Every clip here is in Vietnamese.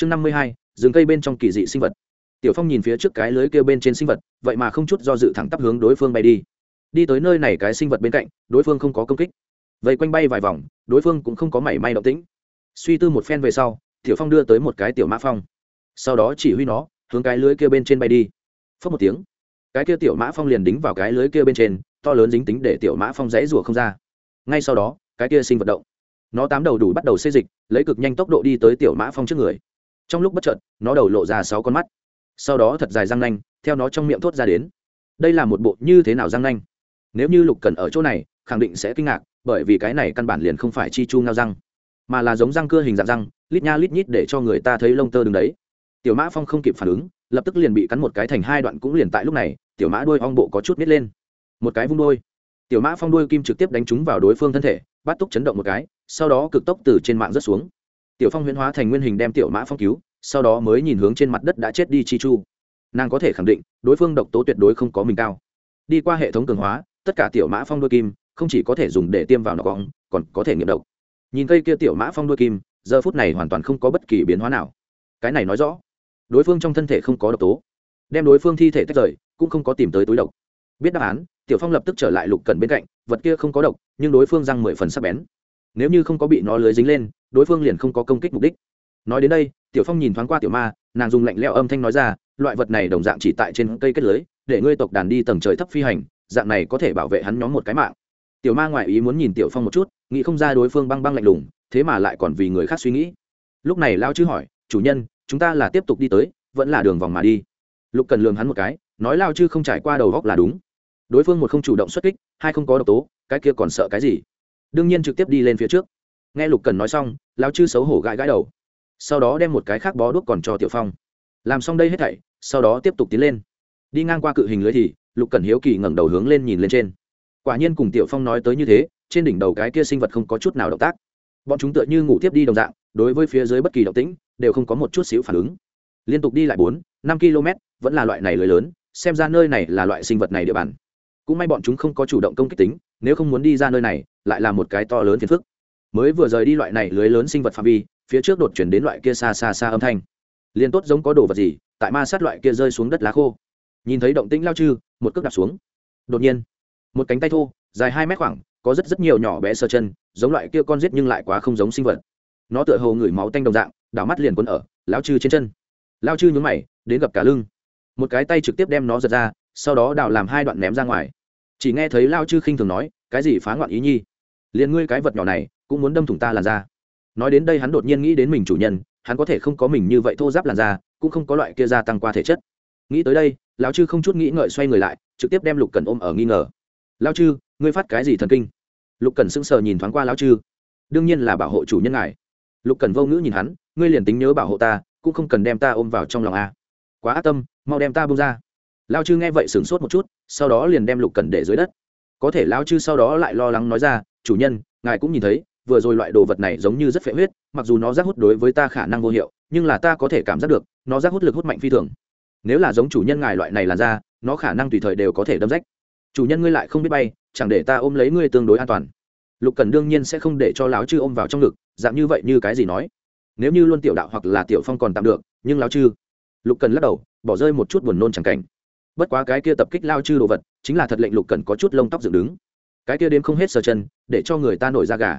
chương năm mươi hai, rừng cây bên trong kỳ dị sinh vật. Tiểu phong nhìn phía trước cái lưới kêu bên trên sinh vật, vậy mà không chút do dự thẳng tắp hướng đối phương bay đi. Đi tới nơi này cái sinh vật bên cạnh, đối phương không có công kích. Vậy quanh bay vài vòng, đối phương cũng không có mảy may động tĩnh. Suy tư một phen về sau, tiểu phong đưa tới một cái tiểu mã phong. Sau đó chỉ huy nó, hướng cái lưới kia bên trên bay đi. Phớt một tiếng, cái kia tiểu mã phong liền đính vào cái lưới kia bên trên, to lớn dính tính để tiểu mã phong rẽ rủa không ra. Ngay sau đó, cái kia sinh vật động. Nó tám đầu đủ bắt đầu xê dịch, lấy cực nhanh tốc độ đi tới tiểu mã phong trước người trong lúc bất chợt, nó đầu lộ ra sáu con mắt. Sau đó thật dài răng nanh, theo nó trong miệng thốt ra đến. Đây là một bộ như thế nào răng nanh? Nếu như lục cần ở chỗ này, khẳng định sẽ kinh ngạc, bởi vì cái này căn bản liền không phải chi chu ngao răng, mà là giống răng cưa hình dạng răng, lít nha lít nhít để cho người ta thấy lông tơ đứng đấy. Tiểu mã phong không kịp phản ứng, lập tức liền bị cắn một cái thành hai đoạn cũng liền tại lúc này, tiểu mã đuôi ong bộ có chút nít lên. Một cái vung đuôi. Tiểu mã phong đuôi kim trực tiếp đánh trúng vào đối phương thân thể, bắt túc chấn động một cái, sau đó cực tốc từ trên mạng rớt xuống tiểu phong huyễn hóa thành nguyên hình đem tiểu mã phong cứu, sau đó mới nhìn hướng trên mặt đất đã chết đi chi chu. Nàng có thể khẳng định, đối phương độc tố tuyệt đối không có mình cao. Đi qua hệ thống cường hóa, tất cả tiểu mã phong đôi kim không chỉ có thể dùng để tiêm vào nọc cong còn có thể nghiệm độc. Nhìn cây kia tiểu mã phong đôi kim, giờ phút này hoàn toàn không có bất kỳ biến hóa nào. Cái này nói rõ, đối phương trong thân thể không có độc tố. Đem đối phương thi thể tách rời, cũng không có tìm tới túi độc. Biết đáp án, tiểu phong lập tức trở lại lục cần bên cạnh, vật kia không có độc, nhưng đối phương răng mười phần sắc bén nếu như không có bị nó lưới dính lên, đối phương liền không có công kích mục đích. Nói đến đây, tiểu phong nhìn thoáng qua tiểu ma, nàng dùng lạnh leo âm thanh nói ra, loại vật này đồng dạng chỉ tại trên cây kết lưới, để ngươi tộc đàn đi tầng trời thấp phi hành, dạng này có thể bảo vệ hắn nhóm một cái mạng. Tiểu ma ngoại ý muốn nhìn tiểu phong một chút, nghĩ không ra đối phương băng băng lạnh lùng, thế mà lại còn vì người khác suy nghĩ. Lúc này lao chư hỏi, chủ nhân, chúng ta là tiếp tục đi tới, vẫn là đường vòng mà đi? Lục cần lường hắn một cái, nói, lao chư không trải qua đầu góc là đúng. Đối phương một không chủ động xuất kích, hai không có độc tố, cái kia còn sợ cái gì? Đương nhiên trực tiếp đi lên phía trước. Nghe lục cần nói xong lao chư xấu hổ gãi gãi đầu. Sau đó đem một cái khác bó đuốc còn cho tiểu phong. Làm xong đây hết thảy, sau đó tiếp tục tiến lên. Đi ngang qua cự hình lưới thì, lục cần hiếu kỳ ngẩng đầu hướng lên nhìn lên trên. Quả nhiên cùng tiểu phong nói tới như thế, trên đỉnh đầu cái kia sinh vật không có chút nào động tác. Bọn chúng tựa như ngủ tiếp đi đồng dạng, đối với phía dưới bất kỳ động tĩnh, đều không có một chút xíu phản ứng. Liên tục đi lại bốn, năm km, vẫn là loại này lưới lớn, xem ra nơi này là loại sinh vật này địa bàn. Cũng may bọn chúng không có chủ động công kích tính nếu không muốn đi ra nơi này, lại là một cái to lớn phiền phức. Mới vừa rời đi loại này lưới lớn sinh vật phạm vi, phía trước đột chuyển đến loại kia xa xa xa âm thanh. Liền tốt giống có đồ vật gì, tại ma sát loại kia rơi xuống đất lá khô. Nhìn thấy động tĩnh lao chư, một cước đạp xuống. Đột nhiên, một cánh tay thô, dài hai mét khoảng, có rất rất nhiều nhỏ bé sơ chân, giống loại kia con giết nhưng lại quá không giống sinh vật. Nó tựa hồ ngửi máu tanh đồng dạng, đảo mắt liền quấn ở lao chư trên chân. Lao chư nhún mày, đến gặp cả lưng. Một cái tay trực tiếp đem nó giật ra, sau đó đào làm hai đoạn ném ra ngoài chỉ nghe thấy lao chư khinh thường nói, cái gì phá ngoạn ý nhi? Liền ngươi cái vật nhỏ này, cũng muốn đâm thủng ta làn da. Nói đến đây hắn đột nhiên nghĩ đến mình chủ nhân, hắn có thể không có mình như vậy thô giáp làn da, cũng không có loại kia gia tăng qua thể chất. Nghĩ tới đây lão chư không chút nghĩ ngợi xoay người lại, trực tiếp đem lục cần ôm ở nghi ngờ. Lao chư, ngươi phát cái gì thần kinh? Lục cần sững sờ nhìn thoáng qua lão chư. Đương nhiên là bảo hộ chủ nhân ngài. Lục cần vô ngữ nhìn hắn, ngươi liền tính nhớ bảo hộ ta, cũng không cần đem ta ôm vào trong lòng a. Quá ác tâm, mau đem ta bông ra. Lao chư nghe vậy sửng sốt một chút sau đó liền đem lục cần để dưới đất. Có thể lao chư sau đó lại lo lắng nói ra, chủ nhân, ngài cũng nhìn thấy, vừa rồi loại đồ vật này giống như rất phệ huyết, mặc dù nó rác hút đối với ta khả năng vô hiệu, nhưng là ta có thể cảm giác được, nó rác hút lực hút mạnh phi thường. Nếu là giống chủ nhân ngài loại này là ra nó khả năng tùy thời đều có thể đâm rách. Chủ nhân ngươi lại không biết bay, chẳng để ta ôm lấy ngươi tương đối an toàn. Lục cần đương nhiên sẽ không để cho láo chư ôm vào trong ngực, dạng như vậy như cái gì nói. Nếu như luôn tiểu đạo hoặc là tiểu phong còn tạm được, nhưng láo chư, lục cần lắc đầu, bỏ rơi một chút buồn nôn chẳng cảnh bất quá cái kia tập kích lao chư đồ vật chính là thật lệnh lục cần có chút lông tóc dựng đứng. Cái kia đếm không hết sờ chân để cho người ta nổi da gà.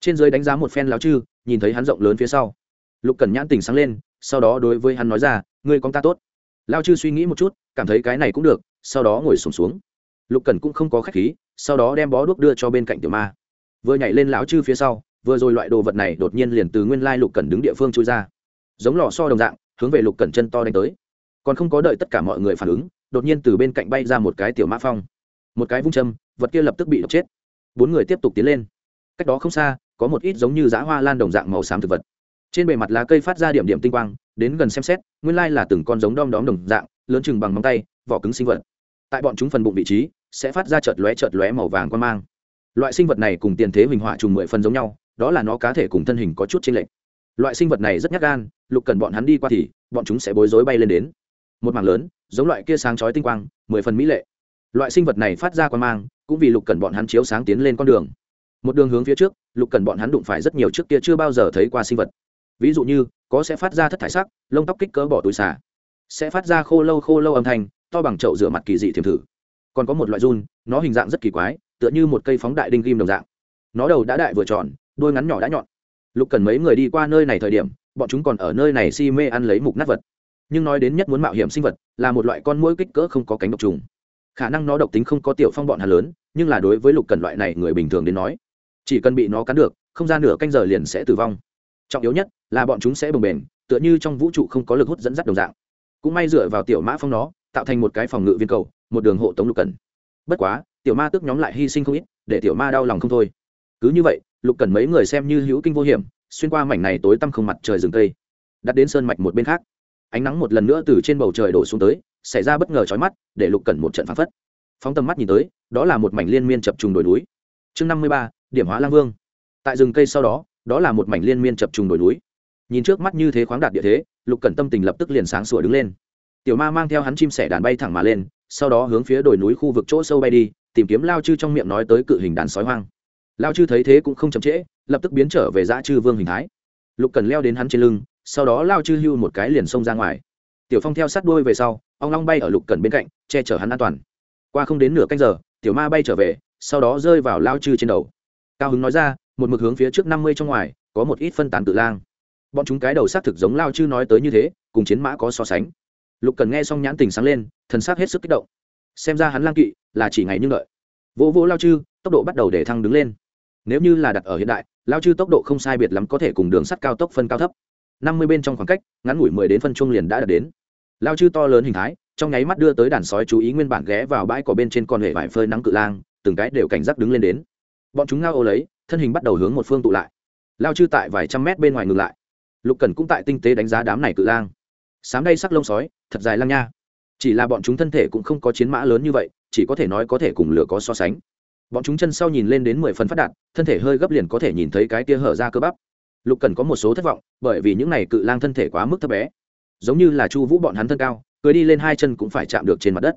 Trên dưới đánh giá một phen lao chư nhìn thấy hắn rộng lớn phía sau. Lục cần nhãn tình sáng lên sau đó đối với hắn nói ra ngươi con ta tốt. Lao chư suy nghĩ một chút cảm thấy cái này cũng được sau đó ngồi sùng xuống, xuống lục cần cũng không có khách khí sau đó đem bó đuốc đưa cho bên cạnh tiểu ma. Vừa nhảy lên lão chư phía sau vừa rồi loại đồ vật này đột nhiên liền từ nguyên lai lục cần đứng địa phương chui ra. Giống lò so đồng dạng hướng về lục cần chân to đánh tới. Còn không có đợi tất cả mọi người phản ứng đột nhiên từ bên cạnh bay ra một cái tiểu mã phong. Một cái vung châm, vật kia lập tức bị độc chết. Bốn người tiếp tục tiến lên. Cách đó không xa, có một ít giống như dã hoa lan đồng dạng màu xám thực vật. Trên bề mặt lá cây phát ra điểm điểm tinh quang, đến gần xem xét, nguyên lai là từng con giống đom đóm đồng dạng, lớn chừng bằng móng tay, vỏ cứng sinh vật. Tại bọn chúng phần bụng vị trí, sẽ phát ra chợt lóe chợt lóe màu vàng quan mang. Loại sinh vật này cùng tiền thế huỳnh họa trùng mười phần giống nhau, đó là nó cá thể cùng thân hình có chút chênh lệch. Loại sinh vật này rất nhát gan, lục cần bọn hắn đi qua thì, bọn chúng sẽ bối rối bay lên đến. Một mảng lớn giống loại kia sáng chói tinh quang, mười phần mỹ lệ. Loại sinh vật này phát ra quan mang, cũng vì lục cần bọn hắn chiếu sáng tiến lên con đường. Một đường hướng phía trước, lục cần bọn hắn đụng phải rất nhiều trước kia chưa bao giờ thấy qua sinh vật. Ví dụ như, có sẽ phát ra thất thải sắc, lông tóc kích cỡ bỏ túi xả sẽ phát ra khô lâu khô lâu âm thanh, to bằng chậu rửa mặt kỳ dị thiềm thử. Còn có một loại run, nó hình dạng rất kỳ quái, tựa như một cây phóng đại đinh ghim đồng dạng. Nó đầu đã đại vừa tròn đôi ngắn nhỏ đã nhọn. Lục cần mấy người đi qua nơi này thời điểm, bọn chúng còn ở nơi này si mê ăn lấy mục nát vật nhưng nói đến nhất muốn mạo hiểm sinh vật, là một loại con mũi kích cỡ không có cánh độc trùng. Khả năng nó độc tính không có tiểu phong bọn hà lớn, nhưng là đối với lục cần loại này người bình thường đến nói, chỉ cần bị nó cắn được, không ra nửa canh giờ liền sẽ tử vong. Trọng yếu nhất là bọn chúng sẽ bồng bềnh, tựa như trong vũ trụ không có lực hút dẫn dắt đồng dạng. Cũng may dựa vào tiểu mã phong nó, tạo thành một cái phòng ngự viên cầu, một đường hộ tống lục cần bất quá, tiểu ma tước nhóm lại hy sinh không ít, để tiểu ma đau lòng không thôi. Cứ như vậy, lục cần mấy người xem như hữu kinh vô hiểm, xuyên qua mảnh này tối tăm không mặt trời rừng cây, đặt đến sơn mạch một bên khác ánh nắng một lần nữa từ trên bầu trời đổ xuống tới, xảy ra bất ngờ trói mắt, để lục cần một trận phán phất. Phóng tầm mắt nhìn tới, đó là một mảnh liên miên chập trùng đồi núi. Chương năm mươi ba, điểm hóa lang vương. Tại rừng cây sau đó đó là một mảnh liên miên chập trùng đồi núi. Nhìn trước mắt như thế khoáng đạt địa thế, lục cẩn tâm tình lập tức liền sáng sủa đứng lên. Tiểu ma mang theo hắn chim sẻ đàn bay thẳng mà lên, sau đó hướng phía đồi núi khu vực chỗ sâu bay đi, tìm kiếm lao chư trong miệng nói tới cự hình đàn sói hoang. Lao chư thấy thế cũng không chậm trễ, lập tức biến trở về dã chư vương hình thái. Lục cần leo đến hắn trên lưng sau đó lao chư hưu một cái liền xông ra ngoài. Tiểu phong theo sát đuôi về sau, ong long bay ở lục cần bên cạnh, che chở hắn an toàn. Qua không đến nửa canh giờ, tiểu ma bay trở về, sau đó rơi vào lao chư trên đầu. Cao hứng nói ra, một mực hướng phía trước năm mươi trong ngoài, có một ít phân tán tự lang. Bọn chúng cái đầu xác thực giống lao chư nói tới như thế, cùng chiến mã có so sánh. Lục cần nghe xong nhãn tình sáng lên, thần sắc hết sức kích động. Xem ra hắn lang kỵ là chỉ ngày như đợi. Vỗ vỗ lao chư, tốc độ bắt đầu để thăng đứng lên. Nếu như là đặt ở hiện đại, lao chư tốc độ không sai biệt lắm có thể cùng đường sắt cao tốc phân cao thấp năm mươi bên trong khoảng cách, ngắn ngủi mười đến phân chung liền đã đạt đến. Lao chư to lớn hình thái, trong nháy mắt đưa tới đàn sói chú ý nguyên bản ghé vào bãi cỏ bên trên con hệ vải phơi nắng cự lang, từng cái đều cảnh giác đứng lên đến. Bọn chúng ngao ô lấy, thân hình bắt đầu hướng một phương tụ lại. Lao chư tại vài trăm mét bên ngoài ngừng lại. Lục cần cũng tại tinh tế đánh giá đám này cự lang. Sám đây sắc lông sói, thật dài lang nha. Chỉ là bọn chúng thân thể cũng không có chiến mã lớn như vậy, chỉ có thể nói có thể cùng lửa có so sánh. Bọn chúng chân sau nhìn lên đến mười phần phát đạt, thân thể hơi gấp liền có thể nhìn thấy cái kia hở ra cơ bắp lục cần có một số thất vọng, bởi vì những này cự lang thân thể quá mức thấp bé. Giống như là chu vũ bọn hắn thân cao cưới đi lên hai chân cũng phải chạm được trên mặt đất.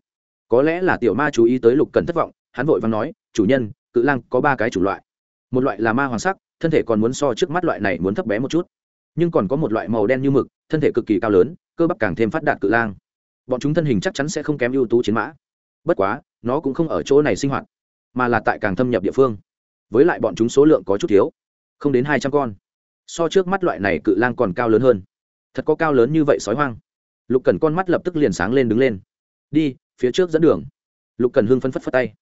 Có lẽ là tiểu ma chú ý tới lục cần thất vọng, hắn vội và nói, chủ nhân, cự lang có ba cái chủng loại. Một loại là ma hoàng sắc, thân thể còn muốn so trước mắt loại này muốn thấp bé một chút. Nhưng còn có một loại màu đen như mực, thân thể cực kỳ cao lớn, cơ bắp càng thêm phát đạt cự lang. Bọn chúng thân hình chắc chắn sẽ không kém ưu tú chiến mã. Bất quá, nó cũng không ở chỗ này sinh hoạt, mà là tại càng thâm nhập địa phương. Với lại bọn chúng số lượng có chút thiếu, không đến hai trăm con so trước mắt loại này cự lang còn cao lớn hơn. Thật có cao lớn như vậy sói hoang. Lục cần con mắt lập tức liền sáng lên đứng lên. Đi, phía trước dẫn đường. Lục cần hưng phấn phất phất tay.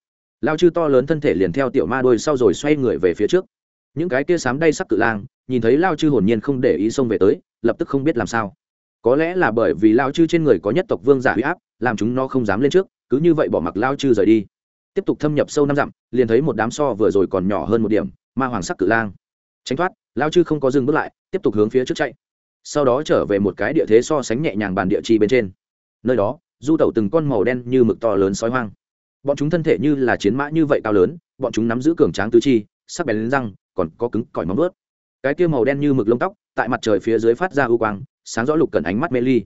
Lao chư to lớn thân thể liền theo tiểu ma đôi sau rồi xoay người về phía trước. Những cái kia sám đay sắc cự lang, nhìn thấy lao chư hồn nhiên không để ý xông về tới, lập tức không biết làm sao. Có lẽ là bởi vì lao chư trên người có nhất tộc vương giả huy áp, làm chúng nó không dám lên trước, cứ như vậy bỏ mặc lao chư rời đi. Tiếp tục thâm nhập sâu năm dặm, liền thấy một đám so vừa rồi còn nhỏ hơn một điểm, ma hoàng sắc cự lang. Tránh thoát lao chư không có dừng bước lại, tiếp tục hướng phía trước chạy. Sau đó trở về một cái địa thế so sánh nhẹ nhàng bàn địa chi bên trên. Nơi đó, du tẩu từng con màu đen như mực to lớn sói hoang. Bọn chúng thân thể như là chiến mã như vậy cao lớn, bọn chúng nắm giữ cường tráng tứ chi, sắc bén lên răng, còn có cứng cỏi móng ướt cái kia màu đen như mực lông tóc, tại mặt trời phía dưới phát ra ưu quang, sáng rõ lục cần ánh mắt mê ly.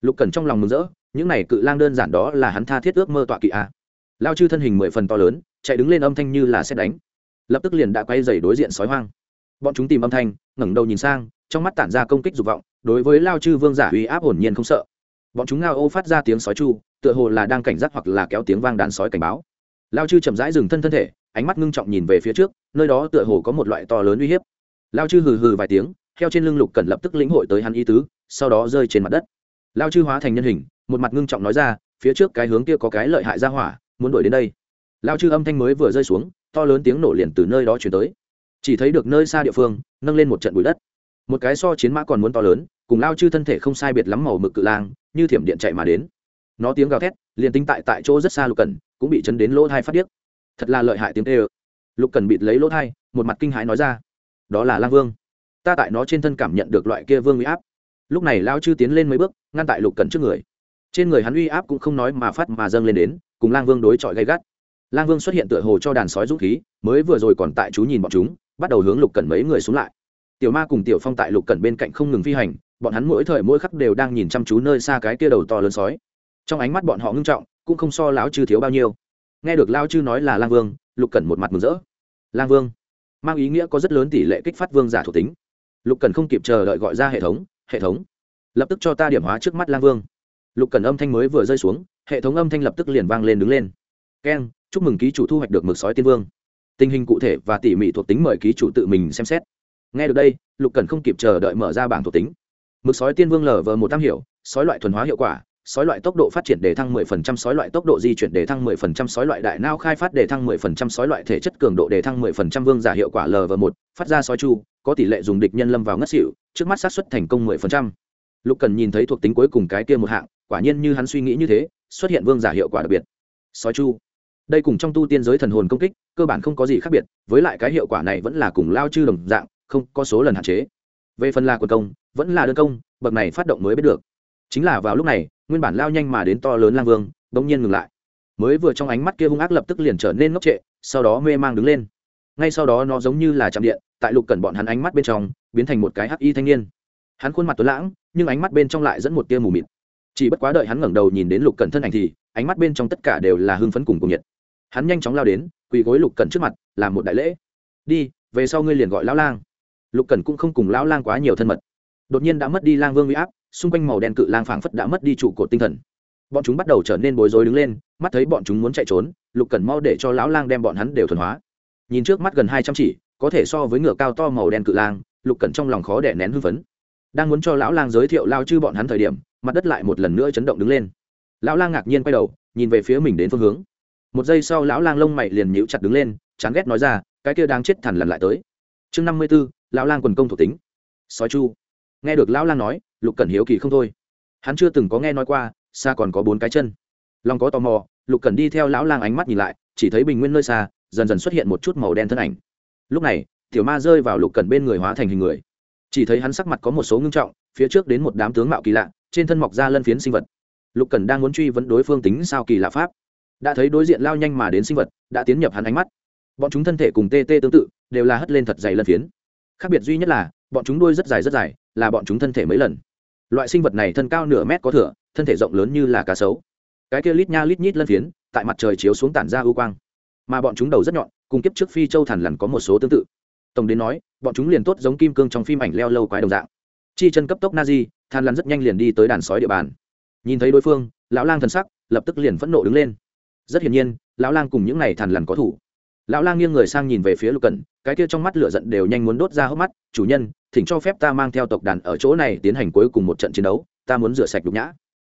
Lục cần trong lòng mừng rỡ, những này cự lang đơn giản đó là hắn tha thiết ước mơ tọa kỵ a lao chư thân hình mười phần to lớn, chạy đứng lên âm thanh như là xét đánh. Lập tức liền đã quay dày đối diện sói hoang bọn chúng tìm âm thanh, ngẩng đầu nhìn sang, trong mắt tản ra công kích dục vọng, đối với lao chư vương giả uy áp hồn nhiên không sợ. Bọn chúng ngao ô phát ra tiếng sói chu, tựa hồ là đang cảnh giác hoặc là kéo tiếng vang đàn sói cảnh báo. Lao chư chậm rãi dừng thân thân thể, ánh mắt ngưng trọng nhìn về phía trước, nơi đó tựa hồ có một loại to lớn uy hiếp. Lao chư hừ hừ vài tiếng, theo trên lưng lục cần lập tức lĩnh hội tới hắn ý tứ, sau đó rơi trên mặt đất. Lao chư hóa thành nhân hình, một mặt ngưng trọng nói ra, phía trước cái hướng kia có cái lợi hại ra hỏa, muốn đuổi đến đây. Lao chư âm thanh mới vừa rơi xuống, to lớn tiếng nổ liền từ nơi đó chuyển tới chỉ thấy được nơi xa địa phương, nâng lên một trận bụi đất. Một cái so chiến mã còn muốn to lớn, cùng lao chư thân thể không sai biệt lắm màu mực cự lang, như thiểm điện chạy mà đến. Nó tiếng gào thét, liền tinh tại tại chỗ rất xa lục cần cũng bị chấn đến lỗ thai phát điếc. Thật là lợi hại tiếng tê ơ lục cần bịt lấy lỗ thai, một mặt kinh hãi nói ra, đó là lang vương. Ta tại nó trên thân cảm nhận được loại kia vương uy áp. Lúc này lao chư tiến lên mấy bước, ngăn tại lục cần trước người. Trên người hắn uy áp cũng không nói mà phát mà dâng lên đến, cùng lang vương đối chọi gay gắt. Lang vương xuất hiện tựa hồ cho đàn sói dũng khí, mới vừa rồi còn tại chú nhìn bọn chúng bắt đầu hướng lục cần mấy người xuống lại. Tiểu ma cùng tiểu phong tại lục cần bên cạnh không ngừng phi hành, bọn hắn mỗi thời mỗi khắc đều đang nhìn chăm chú nơi xa cái kia đầu to lớn sói. Trong ánh mắt bọn họ ngưng trọng, cũng không so lão chư thiếu bao nhiêu. Nghe được lao chư nói là lang vương, lục cần một mặt mừng rỡ. Lang vương, mang ý nghĩa có rất lớn tỷ lệ kích phát vương giả thuộc tính. Lục cần không kịp chờ đợi gọi ra hệ thống hệ thống. Lập tức cho ta điểm hóa trước mắt lang vương. Lục cần âm thanh mới vừa rơi xuống, hệ thống âm thanh lập tức liền vang lên đứng lên. Keng, chúc mừng ký chủ thu hoạch được mực sói tiên vương tình hình cụ thể và tỉ mỉ thuộc tính mời ký chủ tự mình xem xét nghe được đây lục cần không kịp chờ đợi mở ra bảng thuộc tính mực sói tiên vương lờ vờ một tam hiểu sói loại thuần hóa hiệu quả sói loại tốc độ phát triển để thăng 10%, sói loại tốc độ di chuyển để thăng 10%, sói loại đại não khai phát để thăng 10%, sói loại thể chất cường độ để thăng 10%, vương giả hiệu quả LV1, phát ra sói chu, có tỷ lệ dùng địch nhân lâm vào ngất xỉu, trước mắt xác suất thành công 10%. Lục Cần nhìn thấy thuộc tính cuối cùng cái kia một hạng, quả nhiên như hắn suy nghĩ như thế, xuất hiện vương giả hiệu quả đặc biệt. Sói chu. Đây cùng trong tu tiên giới thần hồn công kích, cơ bản không có gì khác biệt, với lại cái hiệu quả này vẫn là cùng lao chư đồng dạng, không có số lần hạn chế. Về phần là quần công, vẫn là đơn công, bậc này phát động mới biết được. Chính là vào lúc này, nguyên bản lao nhanh mà đến to lớn lang vương bỗng nhiên ngừng lại. Mới vừa trong ánh mắt kia hung ác lập tức liền trở nên ngốc trệ sau đó mê mang đứng lên. Ngay sau đó nó giống như là chạm điện tại lục cẩn bọn hắn ánh mắt bên trong biến thành một cái hắc y thanh niên. Hắn khuôn mặt tuấn lãng nhưng ánh mắt bên trong lại dẫn một tia mù mịt. Chỉ bất quá đợi hắn ngẩng đầu nhìn đến lục cẩn thân ảnh thì ánh mắt bên trong tất cả đều là hưng phấn cùng cùng nhiệt hắn nhanh chóng lao đến, quỳ gối lục cẩn trước mặt, làm một đại lễ. Đi, về sau ngươi liền gọi lão lang. Lục cẩn cũng không cùng lão lang quá nhiều thân mật. Đột nhiên đã mất đi lang vương huy áp, xung quanh màu đen cự lang phảng phất đã mất đi trụ cột tinh thần. Bọn chúng bắt đầu trở nên bối rối đứng lên, mắt thấy bọn chúng muốn chạy trốn, lục cẩn mau để cho lão lang đem bọn hắn đều thuần hóa. Nhìn trước mắt gần hai trăm chỉ, có thể so với ngựa cao to màu đen cự lang, lục cẩn trong lòng khó đẻ nén hưng phấn. Đang muốn cho lão lang giới thiệu lao chư bọn hắn thời điểm, mặt đất lại một lần nữa chấn động đứng lên. Lão lang ngạc nhiên quay đầu, nhìn về phía mình đến phương hướng một giây sau lão lang lông mày liền nhíu chặt đứng lên, chán ghét nói ra, cái kia đang chết thằn lần lại tới. Chương năm mươi b ố lão lang quần công thuộc tính. Sói chu. Nghe được lão lang nói, lục cần hiếu kỳ không thôi. Hắn chưa từng có nghe nói qua, xa còn có bốn cái chân. Lòng có tò mò, lục cần đi theo lão lang ánh mắt nhìn lại, chỉ thấy bình nguyên nơi xa, dần dần xuất hiện một chút màu đen thân ảnh. Lúc này, tiểu ma rơi vào lục cần bên người hóa thành hình người. Chỉ thấy hắn sắc mặt có một số ngưng trọng, phía trước đến một đám tướng mạo kỳ lạ, trên thân mọc ra lân phiến sinh vật. Lục cần đang muốn truy vấn đối phương tính sao kỳ lạ pháp đã thấy đối diện lao nhanh mà đến sinh vật, đã tiến nhập hắn ánh mắt. Bọn chúng thân thể cùng tê tê tương tự, đều là hất lên thật dày lân phiến. Khác biệt duy nhất là, bọn chúng đuôi rất dài rất dài, là bọn chúng thân thể mấy lần. Loại sinh vật này thân cao nửa mét có thửa thân thể rộng lớn như là cá sấu. Cái kia lít nha lít nhít lân phiến, tại mặt trời chiếu xuống tản ra ưu quang. Mà bọn chúng đầu rất nhọn, cùng kiếp trước phi châu thản lằn có một số tương tự. Tổng đến nói, bọn chúng liền tốt giống kim cương trong phim ảnh leo lâu quái đồng dạng. Chi chân cấp tốc na di thằn lằn rất nhanh liền đi tới đàn sói địa bàn. Nhìn thấy đối phương, lão lang thần sắc lập tức liền phẫn nộ đứng lên rất hiển nhiên, lão lang cùng những này thằn lằn có thủ. Lão lang nghiêng người sang nhìn về phía lục cẩn, cái kia trong mắt lửa giận đều nhanh muốn đốt ra hốc mắt, chủ nhân, thỉnh cho phép ta mang theo tộc đàn ở chỗ này tiến hành cuối cùng một trận chiến đấu, ta muốn rửa sạch nhục nhã.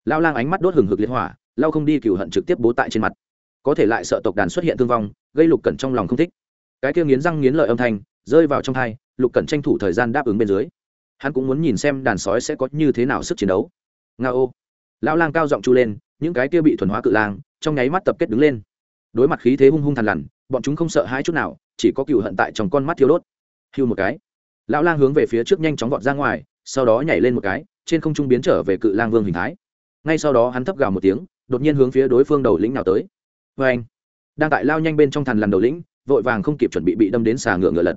Lão lang ánh mắt đốt hừng hực liên hỏa, lao không đi cựu hận trực tiếp bố tại trên mặt. Có thể lại sợ tộc đàn xuất hiện thương vong, gây lục cẩn trong lòng không thích. Cái kia nghiến răng nghiến lợi âm thanh rơi vào trong thai lục cẩn tranh thủ thời gian đáp ứng bên dưới. Hắn cũng muốn nhìn xem đàn sói sẽ có như thế nào sức chiến đấu. Nga ô lão lang cao giọng chu lên, những cái kia bị thuần hóa cự lang trong nháy mắt tập kết đứng lên. Đối mặt khí thế hung hung thằn lằn, bọn chúng không sợ hãi chút nào, chỉ có cựu hận tại trong con mắt thiêu đốt. Hưu một cái. Lão lang hướng về phía trước nhanh chóng vọt ra ngoài, sau đó nhảy lên một cái, trên không trung biến trở về cự lang vương hình thái. Ngay sau đó hắn thấp gào một tiếng, đột nhiên hướng phía đối phương đầu lĩnh nào tới. Vê anh, đang tại lao nhanh bên trong thằn lằn đầu lĩnh, vội vàng không kịp chuẩn bị bị đâm đến xà ngựa ngựa lật.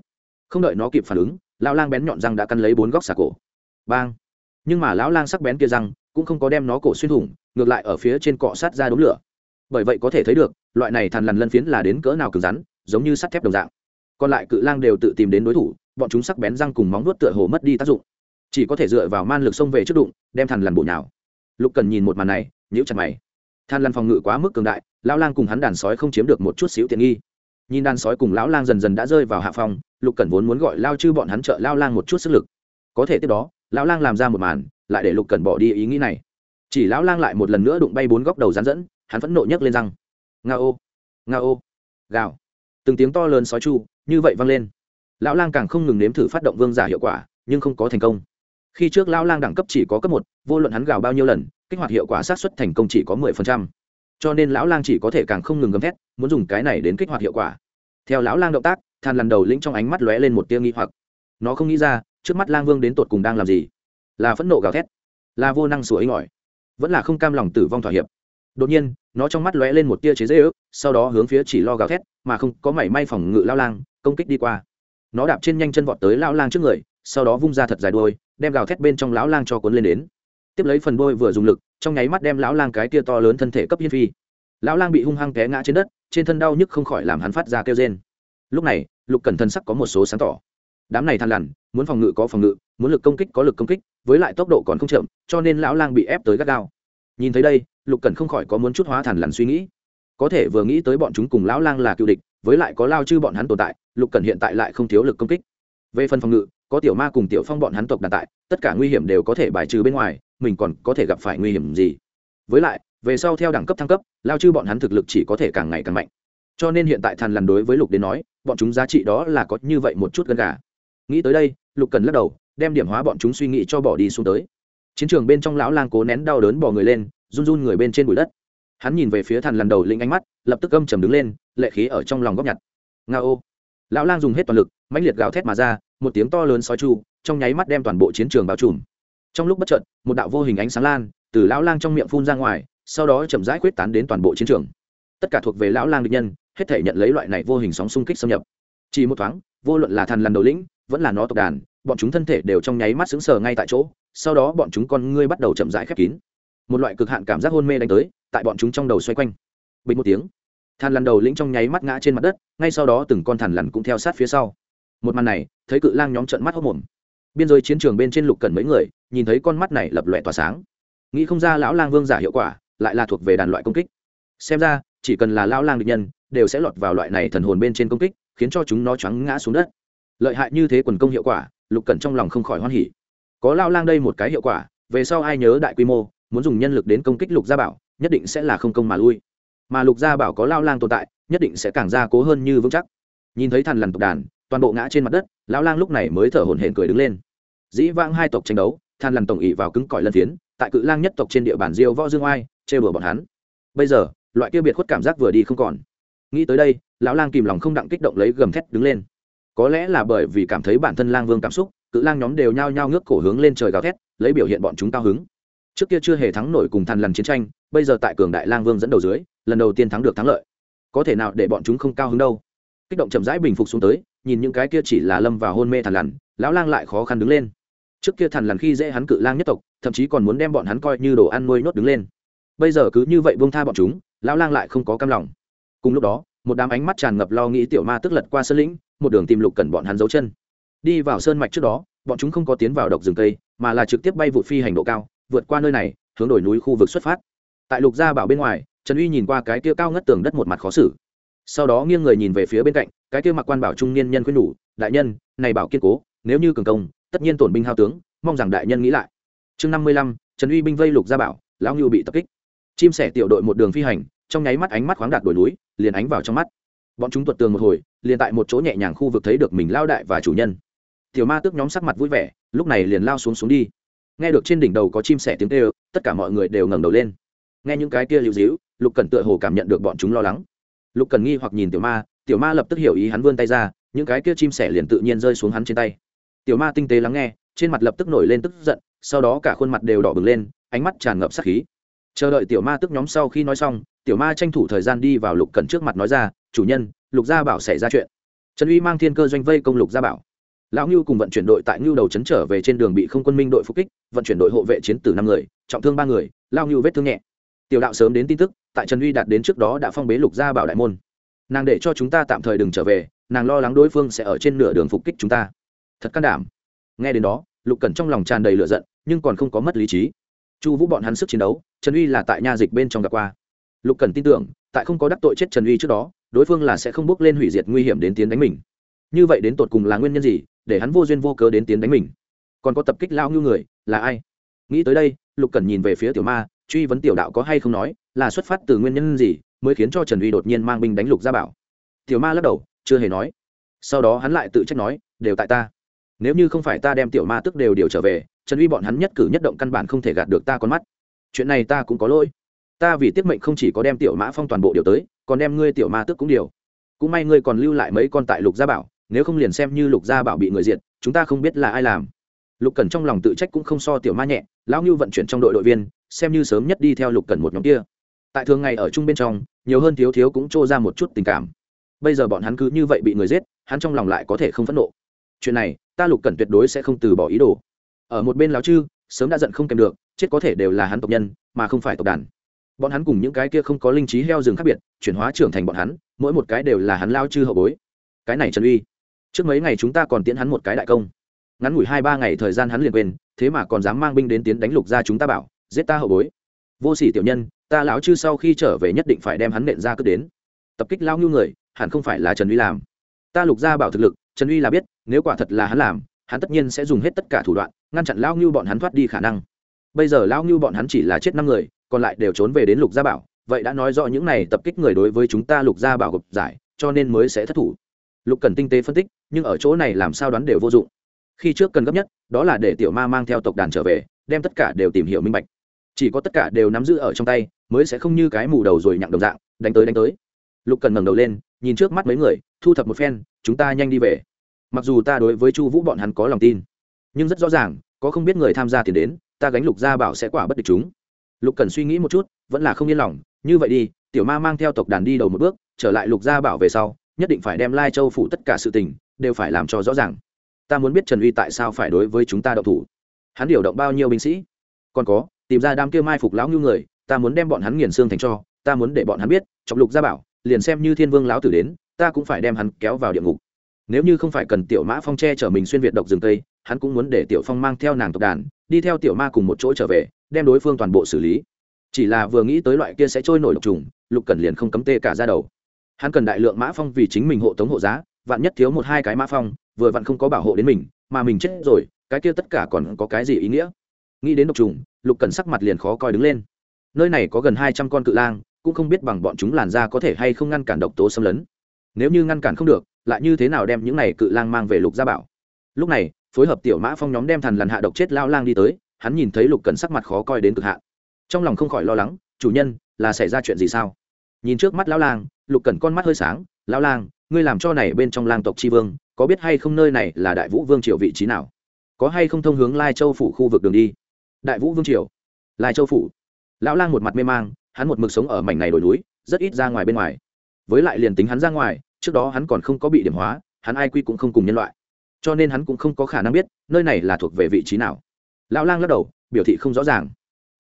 Không đợi nó kịp phản ứng, lão lang bén nhọn răng đã căn lấy bốn góc xà cổ. Bang. Nhưng mà lão lang sắc bén kia răng cũng không có đem nó cổ xuyên thủng, ngược lại ở phía trên cọ sát ra đống lửa bởi vậy có thể thấy được, loại này thằn lằn lân phiến là đến cỡ nào cứng rắn, giống như sắt thép đồng dạng. Còn lại cự lang đều tự tìm đến đối thủ, bọn chúng sắc bén răng cùng móng nuốt tựa hồ mất đi tác dụng. Chỉ có thể dựa vào man lực xông về trước đụng, đem thằn lằn bộ nhào. Lục cần nhìn một màn này, nhíu chặt mày. Than lằn phòng ngự quá mức cường đại, lão lang cùng hắn đàn sói không chiếm được một chút xíu tiện nghi. Nhìn đàn sói cùng lão lang dần dần đã rơi vào hạ phòng, lục cần vốn muốn gọi lao chư bọn hắn trợ lao lang một chút sức lực. Có thể tiếp đó, lão lang làm ra một màn, lại để lục cần bỏ đi ý nghĩ này. Chỉ lão lang lại một lần nữa đụng bay bốn góc đầu rán dẫn hắn vẫn nộ nhấc lên răng. Nga ô nga ô, gào. Từng tiếng to lớn sói chu, như vậy vang lên. Lão lang càng không ngừng nếm thử phát động vương giả hiệu quả, nhưng không có thành công. Khi trước lão lang đẳng cấp chỉ có cấp một, vô luận hắn gào bao nhiêu lần, kích hoạt hiệu quả sát xuất thành công chỉ có mười phần trăm. Cho nên lão lang chỉ có thể càng không ngừng gầm thét, muốn dùng cái này đến kích hoạt hiệu quả. Theo lão lang động tác, than lần đầu lĩnh trong ánh mắt lóe lên một tia nghi hoặc. Nó không nghĩ ra, trước mắt lang vương đến tột cùng đang làm gì. Là phẫn nộ gào thét, là vô năng sủa ấy ngỏi vẫn là không cam lòng tử vong thỏa hiệp đột nhiên, nó trong mắt lóe lên một tia chế dễ ước, sau đó hướng phía chỉ lo gào thét, mà không có mảy may phòng ngự lao lang, công kích đi qua. Nó đạp trên nhanh chân vọt tới lao lang trước người, sau đó vung ra thật dài đôi đem gào thét bên trong lão lang cho cuốn lên đến. Tiếp lấy phần đôi vừa dùng lực, trong nháy mắt đem lão lang cái tia to lớn thân thể cấp hiên phi. Lão lang bị hung hăng té ngã trên đất, trên thân đau nhức không khỏi làm hắn phát ra kêu rên. Lúc này, lục cẩn thân sắc có một số sáng tỏ. Đám này than lằn, muốn phòng ngự có phòng ngự, muốn lực công kích có lực công kích, với lại tốc độ còn không chậm, cho nên lão lang bị ép tới gắt gao. Nhìn thấy đây lục cần không khỏi có muốn chút hóa thản lằn suy nghĩ. Có thể vừa nghĩ tới bọn chúng cùng lão lang là cựu địch, với lại có lao chư bọn hắn tồn tại, lục cần hiện tại lại không thiếu lực công kích. Về phần phòng ngự, có tiểu ma cùng tiểu phong bọn hắn tộc đàn tại, tất cả nguy hiểm đều có thể bài trừ bên ngoài, mình còn có thể gặp phải nguy hiểm gì? Với lại, về sau theo đẳng cấp thăng cấp, lao chư bọn hắn thực lực chỉ có thể càng ngày càng mạnh. Cho nên hiện tại thàn lằn đối với lục đến nói, bọn chúng giá trị đó là có như vậy một chút gần gà. Nghĩ tới đây, lục cần lắc đầu, đem điểm hóa bọn chúng suy nghĩ cho bỏ đi xuống tới. Chiến trường bên trong lão lang cố nén đau đớn bỏ người lên run run người bên trên bụi đất. Hắn nhìn về phía thằn lần đầu linh ánh mắt lập tức âm trầm đứng lên lệ khí ở trong lòng góc nhặt. Nga ô. Lão lang dùng hết toàn lực mãnh liệt gào thét mà ra một tiếng to lớn sói chu trong nháy mắt đem toàn bộ chiến trường bao trùm. Trong lúc bất trận, một đạo vô hình ánh sáng lan từ lão lang trong miệng phun ra ngoài sau đó chậm rãi quyết tán đến toàn bộ chiến trường. Tất cả thuộc về lão lang địch nhân hết thể nhận lấy loại này vô hình sóng xung kích xâm nhập. Chỉ một thoáng vô luận là thần lần đầu lĩnh vẫn là nó tộc đàn bọn chúng thân thể đều trong nháy mắt sững sờ ngay tại chỗ sau đó bọn chúng con ngươi bắt đầu chậm rãi khép kín một loại cực hạn cảm giác hôn mê đánh tới, tại bọn chúng trong đầu xoay quanh. Bình một tiếng, than lằn đầu lĩnh trong nháy mắt ngã trên mặt đất, ngay sau đó từng con thằn lằn cũng theo sát phía sau. Một màn này, thấy cự lang nhóm trận mắt hốc mồm biên giới chiến trường bên trên lục cần mấy người, nhìn thấy con mắt này lập lòe tỏa sáng. Nghĩ không ra lão lang vương giả hiệu quả, lại là thuộc về đàn loại công kích. Xem ra, chỉ cần là lão lang địch nhân, đều sẽ lọt vào loại này thần hồn bên trên công kích, khiến cho chúng nó choáng ngã xuống đất. Lợi hại như thế quần công hiệu quả, lục cần trong lòng không khỏi hoan hỉ. Có lão lang đây một cái hiệu quả, về sau ai nhớ đại quy mô muốn dùng nhân lực đến công kích lục gia bảo, nhất định sẽ là không công mà lui. Mà lục gia bảo có lao lang tồn tại, nhất định sẽ càng ra cố hơn như vững chắc. Nhìn thấy thằn lằn tộc đàn, toàn bộ ngã trên mặt đất lão lang lúc này mới thở hổn hển cười đứng lên. Dĩ vãng hai tộc tranh đấu than lằn tổng ỉ vào cứng cỏi lân phiến, tại cự lang nhất tộc trên địa bàn diêu võ dương oai chê bừa bọn hắn. Bây giờ, loại kia biệt khuất cảm giác vừa đi không còn. Nghĩ tới đây, lão lang kìm lòng không đặng kích động lấy gầm thét đứng lên. Có lẽ là bởi vì cảm thấy bản thân lang vương cảm xúc, cự lang nhóm đều nhao nhao ngước cổ hướng lên trời gào thét, lấy biểu hiện bọn chúng cao hứng trước kia chưa hề thắng nổi cùng thằn lằn chiến tranh, bây giờ tại cường đại lang vương dẫn đầu dưới, lần đầu tiên thắng được thắng lợi. Có thể nào để bọn chúng không cao hứng đâu? Kích động chậm rãi bình phục xuống tới, nhìn những cái kia chỉ là lâm vào hôn mê thằn lằn, lão lang lại khó khăn đứng lên. Trước kia thằn lằn khi dễ hắn cự lang nhất tộc, thậm chí còn muốn đem bọn hắn coi như đồ ăn nuôi nhốt đứng lên. Bây giờ cứ như vậy buông tha bọn chúng, lão lang lại không có cam lòng. Cùng lúc đó, một đám ánh mắt tràn ngập lo nghĩ tiểu ma tức lật qua sơn lĩnh, một đường tìm lục cần bọn hắn giấu chân. Đi vào sơn mạch trước đó, bọn chúng không có tiến vào độc rừng cây, mà là trực tiếp bay vụ phi hành độ cao vượt qua nơi này, hướng đổi núi khu vực xuất phát. Tại lục gia bảo bên ngoài, trần uy nhìn qua cái kia cao ngất tường đất một mặt khó xử. Sau đó nghiêng người nhìn về phía bên cạnh, cái kia mặc quan bảo trung niên nhân khuyên nhủ, đại nhân, này bảo kiên cố, nếu như cường công, tất nhiên tổn binh hao tướng, mong rằng đại nhân nghĩ lại. Chương năm mươi lăm, trần uy binh vây lục gia bảo, lão ngưu bị tập kích. Chim sẻ tiểu đội một đường phi hành, trong nháy mắt ánh mắt khoáng đạt đồi núi, liền ánh vào trong mắt. Bọn chúng tuột tường một hồi, liền tại một chỗ nhẹ nhàng khu vực thấy được mình lao đại và chủ nhân. Tiểu ma tước nhóm sắc mặt vui vẻ, lúc này liền lao xuống xuống đi nghe được trên đỉnh đầu có chim sẻ tiếng kêu, tất cả mọi người đều ngẩng đầu lên. Nghe những cái kia lưu dĩu lục cần tựa hồ cảm nhận được bọn chúng lo lắng. Lục cần nghi hoặc nhìn tiểu ma tiểu ma lập tức hiểu ý hắn vươn tay ra, những cái kia chim sẻ liền tự nhiên rơi xuống hắn trên tay. Tiểu ma tinh tế lắng nghe, trên mặt lập tức nổi lên tức giận, sau đó cả khuôn mặt đều đỏ bừng lên, ánh mắt tràn ngập sắc khí. Chờ đợi tiểu ma tức nhóm sau khi nói xong, tiểu ma tranh thủ thời gian đi vào lục cần trước mặt nói ra, chủ nhân, lục gia bảo xảy ra chuyện. Trần uy mang thiên cơ doanh vây công lục gia bảo lão ngưu cùng vận chuyển đội tại ngưu đầu trấn trở về trên đường bị không quân minh đội phục kích, vận chuyển đội hộ vệ chiến tử năm người, trọng thương ba người lao ngưu vết thương nhẹ. Tiểu đạo sớm đến tin tức, tại trần uy đạt đến trước đó đã phong bế lục gia bảo đại môn. Nàng để cho chúng ta tạm thời đừng trở về, nàng lo lắng đối phương sẽ ở trên nửa đường phục kích chúng ta. Thật can đảm. Nghe đến đó, lục cẩn trong lòng tràn đầy lửa giận, nhưng còn không có mất lý trí. Chu vũ bọn hắn sức chiến đấu, trần uy là tại nha dịch bên trong gặp qua. Lục cẩn tin tưởng, tại không có đắc tội chết trần uy trước đó, đối phương là sẽ không bước lên hủy diệt nguy hiểm đến tiến đánh mình. Như vậy đến tột cùng là nguyên nhân gì để hắn vô duyên vô cớ đến tiến đánh mình. Còn có tập kích lao như người, là ai? Nghĩ tới đây, lục cẩn nhìn về phía tiểu ma, truy vấn tiểu đạo có hay không nói, là xuất phát từ nguyên nhân gì mới khiến cho trần uy đột nhiên mang binh đánh lục gia bảo? Tiểu ma lắc đầu, chưa hề nói. Sau đó hắn lại tự trách nói, đều tại ta. Nếu như không phải ta đem tiểu ma tức đều điều trở về, trần uy bọn hắn nhất cử nhất động căn bản không thể gạt được ta con mắt. Chuyện này ta cũng có lỗi. Ta vì tiết mệnh không chỉ có đem tiểu mã phong toàn bộ điều tới, còn đem ngươi tiểu ma tức cũng điều. Cũng may ngươi còn lưu lại mấy con tại lục gia bảo nếu không liền xem như lục gia bảo bị người diệt, chúng ta không biết là ai làm. Lục cần trong lòng tự trách cũng không so tiểu ma nhẹ, lão ngưu vận chuyển trong đội đội viên, xem như sớm nhất đi theo lục cần một nhóm kia. Tại thường ngày ở chung bên trong, nhiều hơn thiếu thiếu cũng trô ra một chút tình cảm. Bây giờ bọn hắn cứ như vậy bị người giết, hắn trong lòng lại có thể không phẫn nộ. Chuyện này, ta lục cần tuyệt đối sẽ không từ bỏ ý đồ. Ở một bên lão chư, sớm đã giận không kèm được, chết có thể đều là hắn tộc nhân, mà không phải tộc đàn. Bọn hắn cùng những cái kia không có linh trí heo rừng khác biệt, chuyển hóa trưởng thành bọn hắn, mỗi một cái đều là hắn lao chư hậu bối. Cái này trần uy trước mấy ngày chúng ta còn tiễn hắn một cái đại công. Ngắn ngủi hai ba ngày thời gian hắn liền quên, thế mà còn dám mang binh đến tiến đánh lục gia chúng ta bảo, giết ta hậu bối. Vô sỉ tiểu nhân, ta lão chư sau khi trở về nhất định phải đem hắn nện ra cướp đến. Tập kích lao ngưu người, hẳn không phải là trần uy làm. Ta lục gia bảo thực lực, trần uy là biết, nếu quả thật là hắn làm, hắn tất nhiên sẽ dùng hết tất cả thủ đoạn, ngăn chặn lao ngưu bọn hắn thoát đi khả năng. Bây giờ lao ngưu bọn hắn chỉ là chết năm người, còn lại đều trốn về đến lục gia bảo, vậy đã nói rõ những này tập kích người đối với chúng ta lục gia bảo gộp giải, cho nên mới sẽ thất thủ lục cần tinh tế phân tích, nhưng ở chỗ này làm sao đoán đều vô dụng. Khi trước cần gấp nhất, đó là để tiểu ma mang theo tộc đàn trở về, đem tất cả đều tìm hiểu minh bạch. Chỉ có tất cả đều nắm giữ ở trong tay, mới sẽ không như cái mù đầu rồi nhặng đồng dạng, đánh tới đánh tới. Lục cần ngẩng đầu lên, nhìn trước mắt mấy người, thu thập một phen, chúng ta nhanh đi về. Mặc dù ta đối với chu vũ bọn hắn có lòng tin, nhưng rất rõ ràng, có không biết người tham gia tiền đến, ta gánh lục gia bảo sẽ quả bất địch chúng. Lục cần suy nghĩ một chút, vẫn là không yên lòng, như vậy đi, tiểu ma mang theo tộc đàn đi đầu một bước, trở lại lục gia bảo về sau nhất định phải đem lai châu phủ tất cả sự tình, đều phải làm cho rõ ràng. Ta muốn biết trần uy tại sao phải đối với chúng ta đậu thủ. Hắn điều động bao nhiêu binh sĩ? Còn có, tìm ra đám kia mai phục lão ngưu người, ta muốn đem bọn hắn nghiền xương thành cho, ta muốn để bọn hắn biết trọng lục gia bảo, liền xem như thiên vương lão tử đến, ta cũng phải đem hắn kéo vào địa ngục. Nếu như không phải cần tiểu mã phong che chở mình xuyên việt độc rừng tây hắn cũng muốn để tiểu phong mang theo nàng tộc đàn, đi theo tiểu ma cùng một chỗ trở về, đem đối phương toàn bộ xử lý. Chỉ là vừa nghĩ tới loại kia sẽ trôi nổi độc trùng, lục cần liền không cấm tê cả ra đầu hắn cần đại lượng mã phong vì chính mình hộ tống hộ giá, vạn nhất thiếu một hai cái mã phong, vừa vặn không có bảo hộ đến mình, mà mình chết rồi, cái kia tất cả còn có cái gì ý nghĩa? Nghĩ đến độc trùng, lục cần sắc mặt liền khó coi đứng lên. Nơi này có gần hai trăm con cự lang, cũng không biết bằng bọn chúng làn da có thể hay không ngăn cản độc tố xâm lấn. Nếu như ngăn cản không được, lại như thế nào đem những này cự lang mang về lục gia bảo? Lúc này, phối hợp tiểu mã phong nhóm đem thần lần hạ độc chết lao lang đi tới, hắn nhìn thấy lục cần sắc mặt khó coi đến cực hạn. Trong lòng không khỏi lo lắng, chủ nhân, là xảy ra chuyện gì sao? Nhìn trước mắt lão lang lục cần con mắt hơi sáng, lão lang, ngươi làm cho này bên trong lang tộc tri vương, có biết hay không nơi này là đại vũ vương triều vị trí nào? Có hay không thông hướng lai châu phủ khu vực đường đi? Đại vũ vương triều? Lai châu phủ? Lão lang một mặt mê mang, hắn một mực sống ở mảnh này đồi núi, rất ít ra ngoài bên ngoài. Với lại liền tính hắn ra ngoài, trước đó hắn còn không có bị điểm hóa, hắn ai quy cũng không cùng nhân loại. Cho nên hắn cũng không có khả năng biết, nơi này là thuộc về vị trí nào. Lão lang lắc đầu, biểu thị không rõ ràng.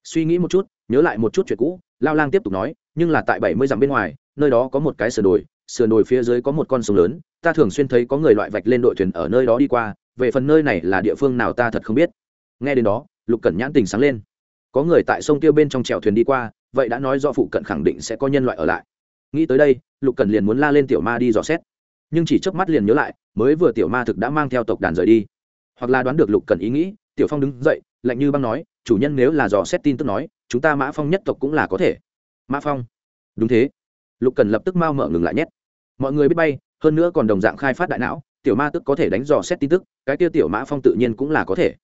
Suy nghĩ một chút, nhớ lại một chút chuyện cũ lao lang tiếp tục nói, nhưng là tại bảy mươi dặm bên ngoài nơi đó có một cái sườn đồi sườn đồi phía dưới có một con sông lớn, ta thường xuyên thấy có người loại vạch lên đội thuyền ở nơi đó đi qua, về phần nơi này là địa phương nào ta thật không biết. Nghe đến đó, lục cẩn nhãn tình sáng lên. Có người tại sông tiêu bên trong trèo thuyền đi qua, vậy đã nói do phụ cận khẳng định sẽ có nhân loại ở lại. Nghĩ tới đây, lục cẩn liền muốn la lên tiểu ma đi dò xét. Nhưng chỉ chớp mắt liền nhớ lại, mới vừa tiểu ma thực đã mang theo tộc đàn rời đi. Hoặc là đoán được lục cẩn ý nghĩ, tiểu phong đứng dậy, lạnh như băng nói, chủ nhân nếu là dò xét tin tức nói, chúng ta mã phong nhất tộc cũng là có thể. Mã phong? Đúng thế lục cần lập tức mau mở ngừng lại nhét. Mọi người biết bay, hơn nữa còn đồng dạng khai phát đại não, tiểu ma tức có thể đánh dò xét tin tức, cái kia tiểu mã phong tự nhiên cũng là có thể.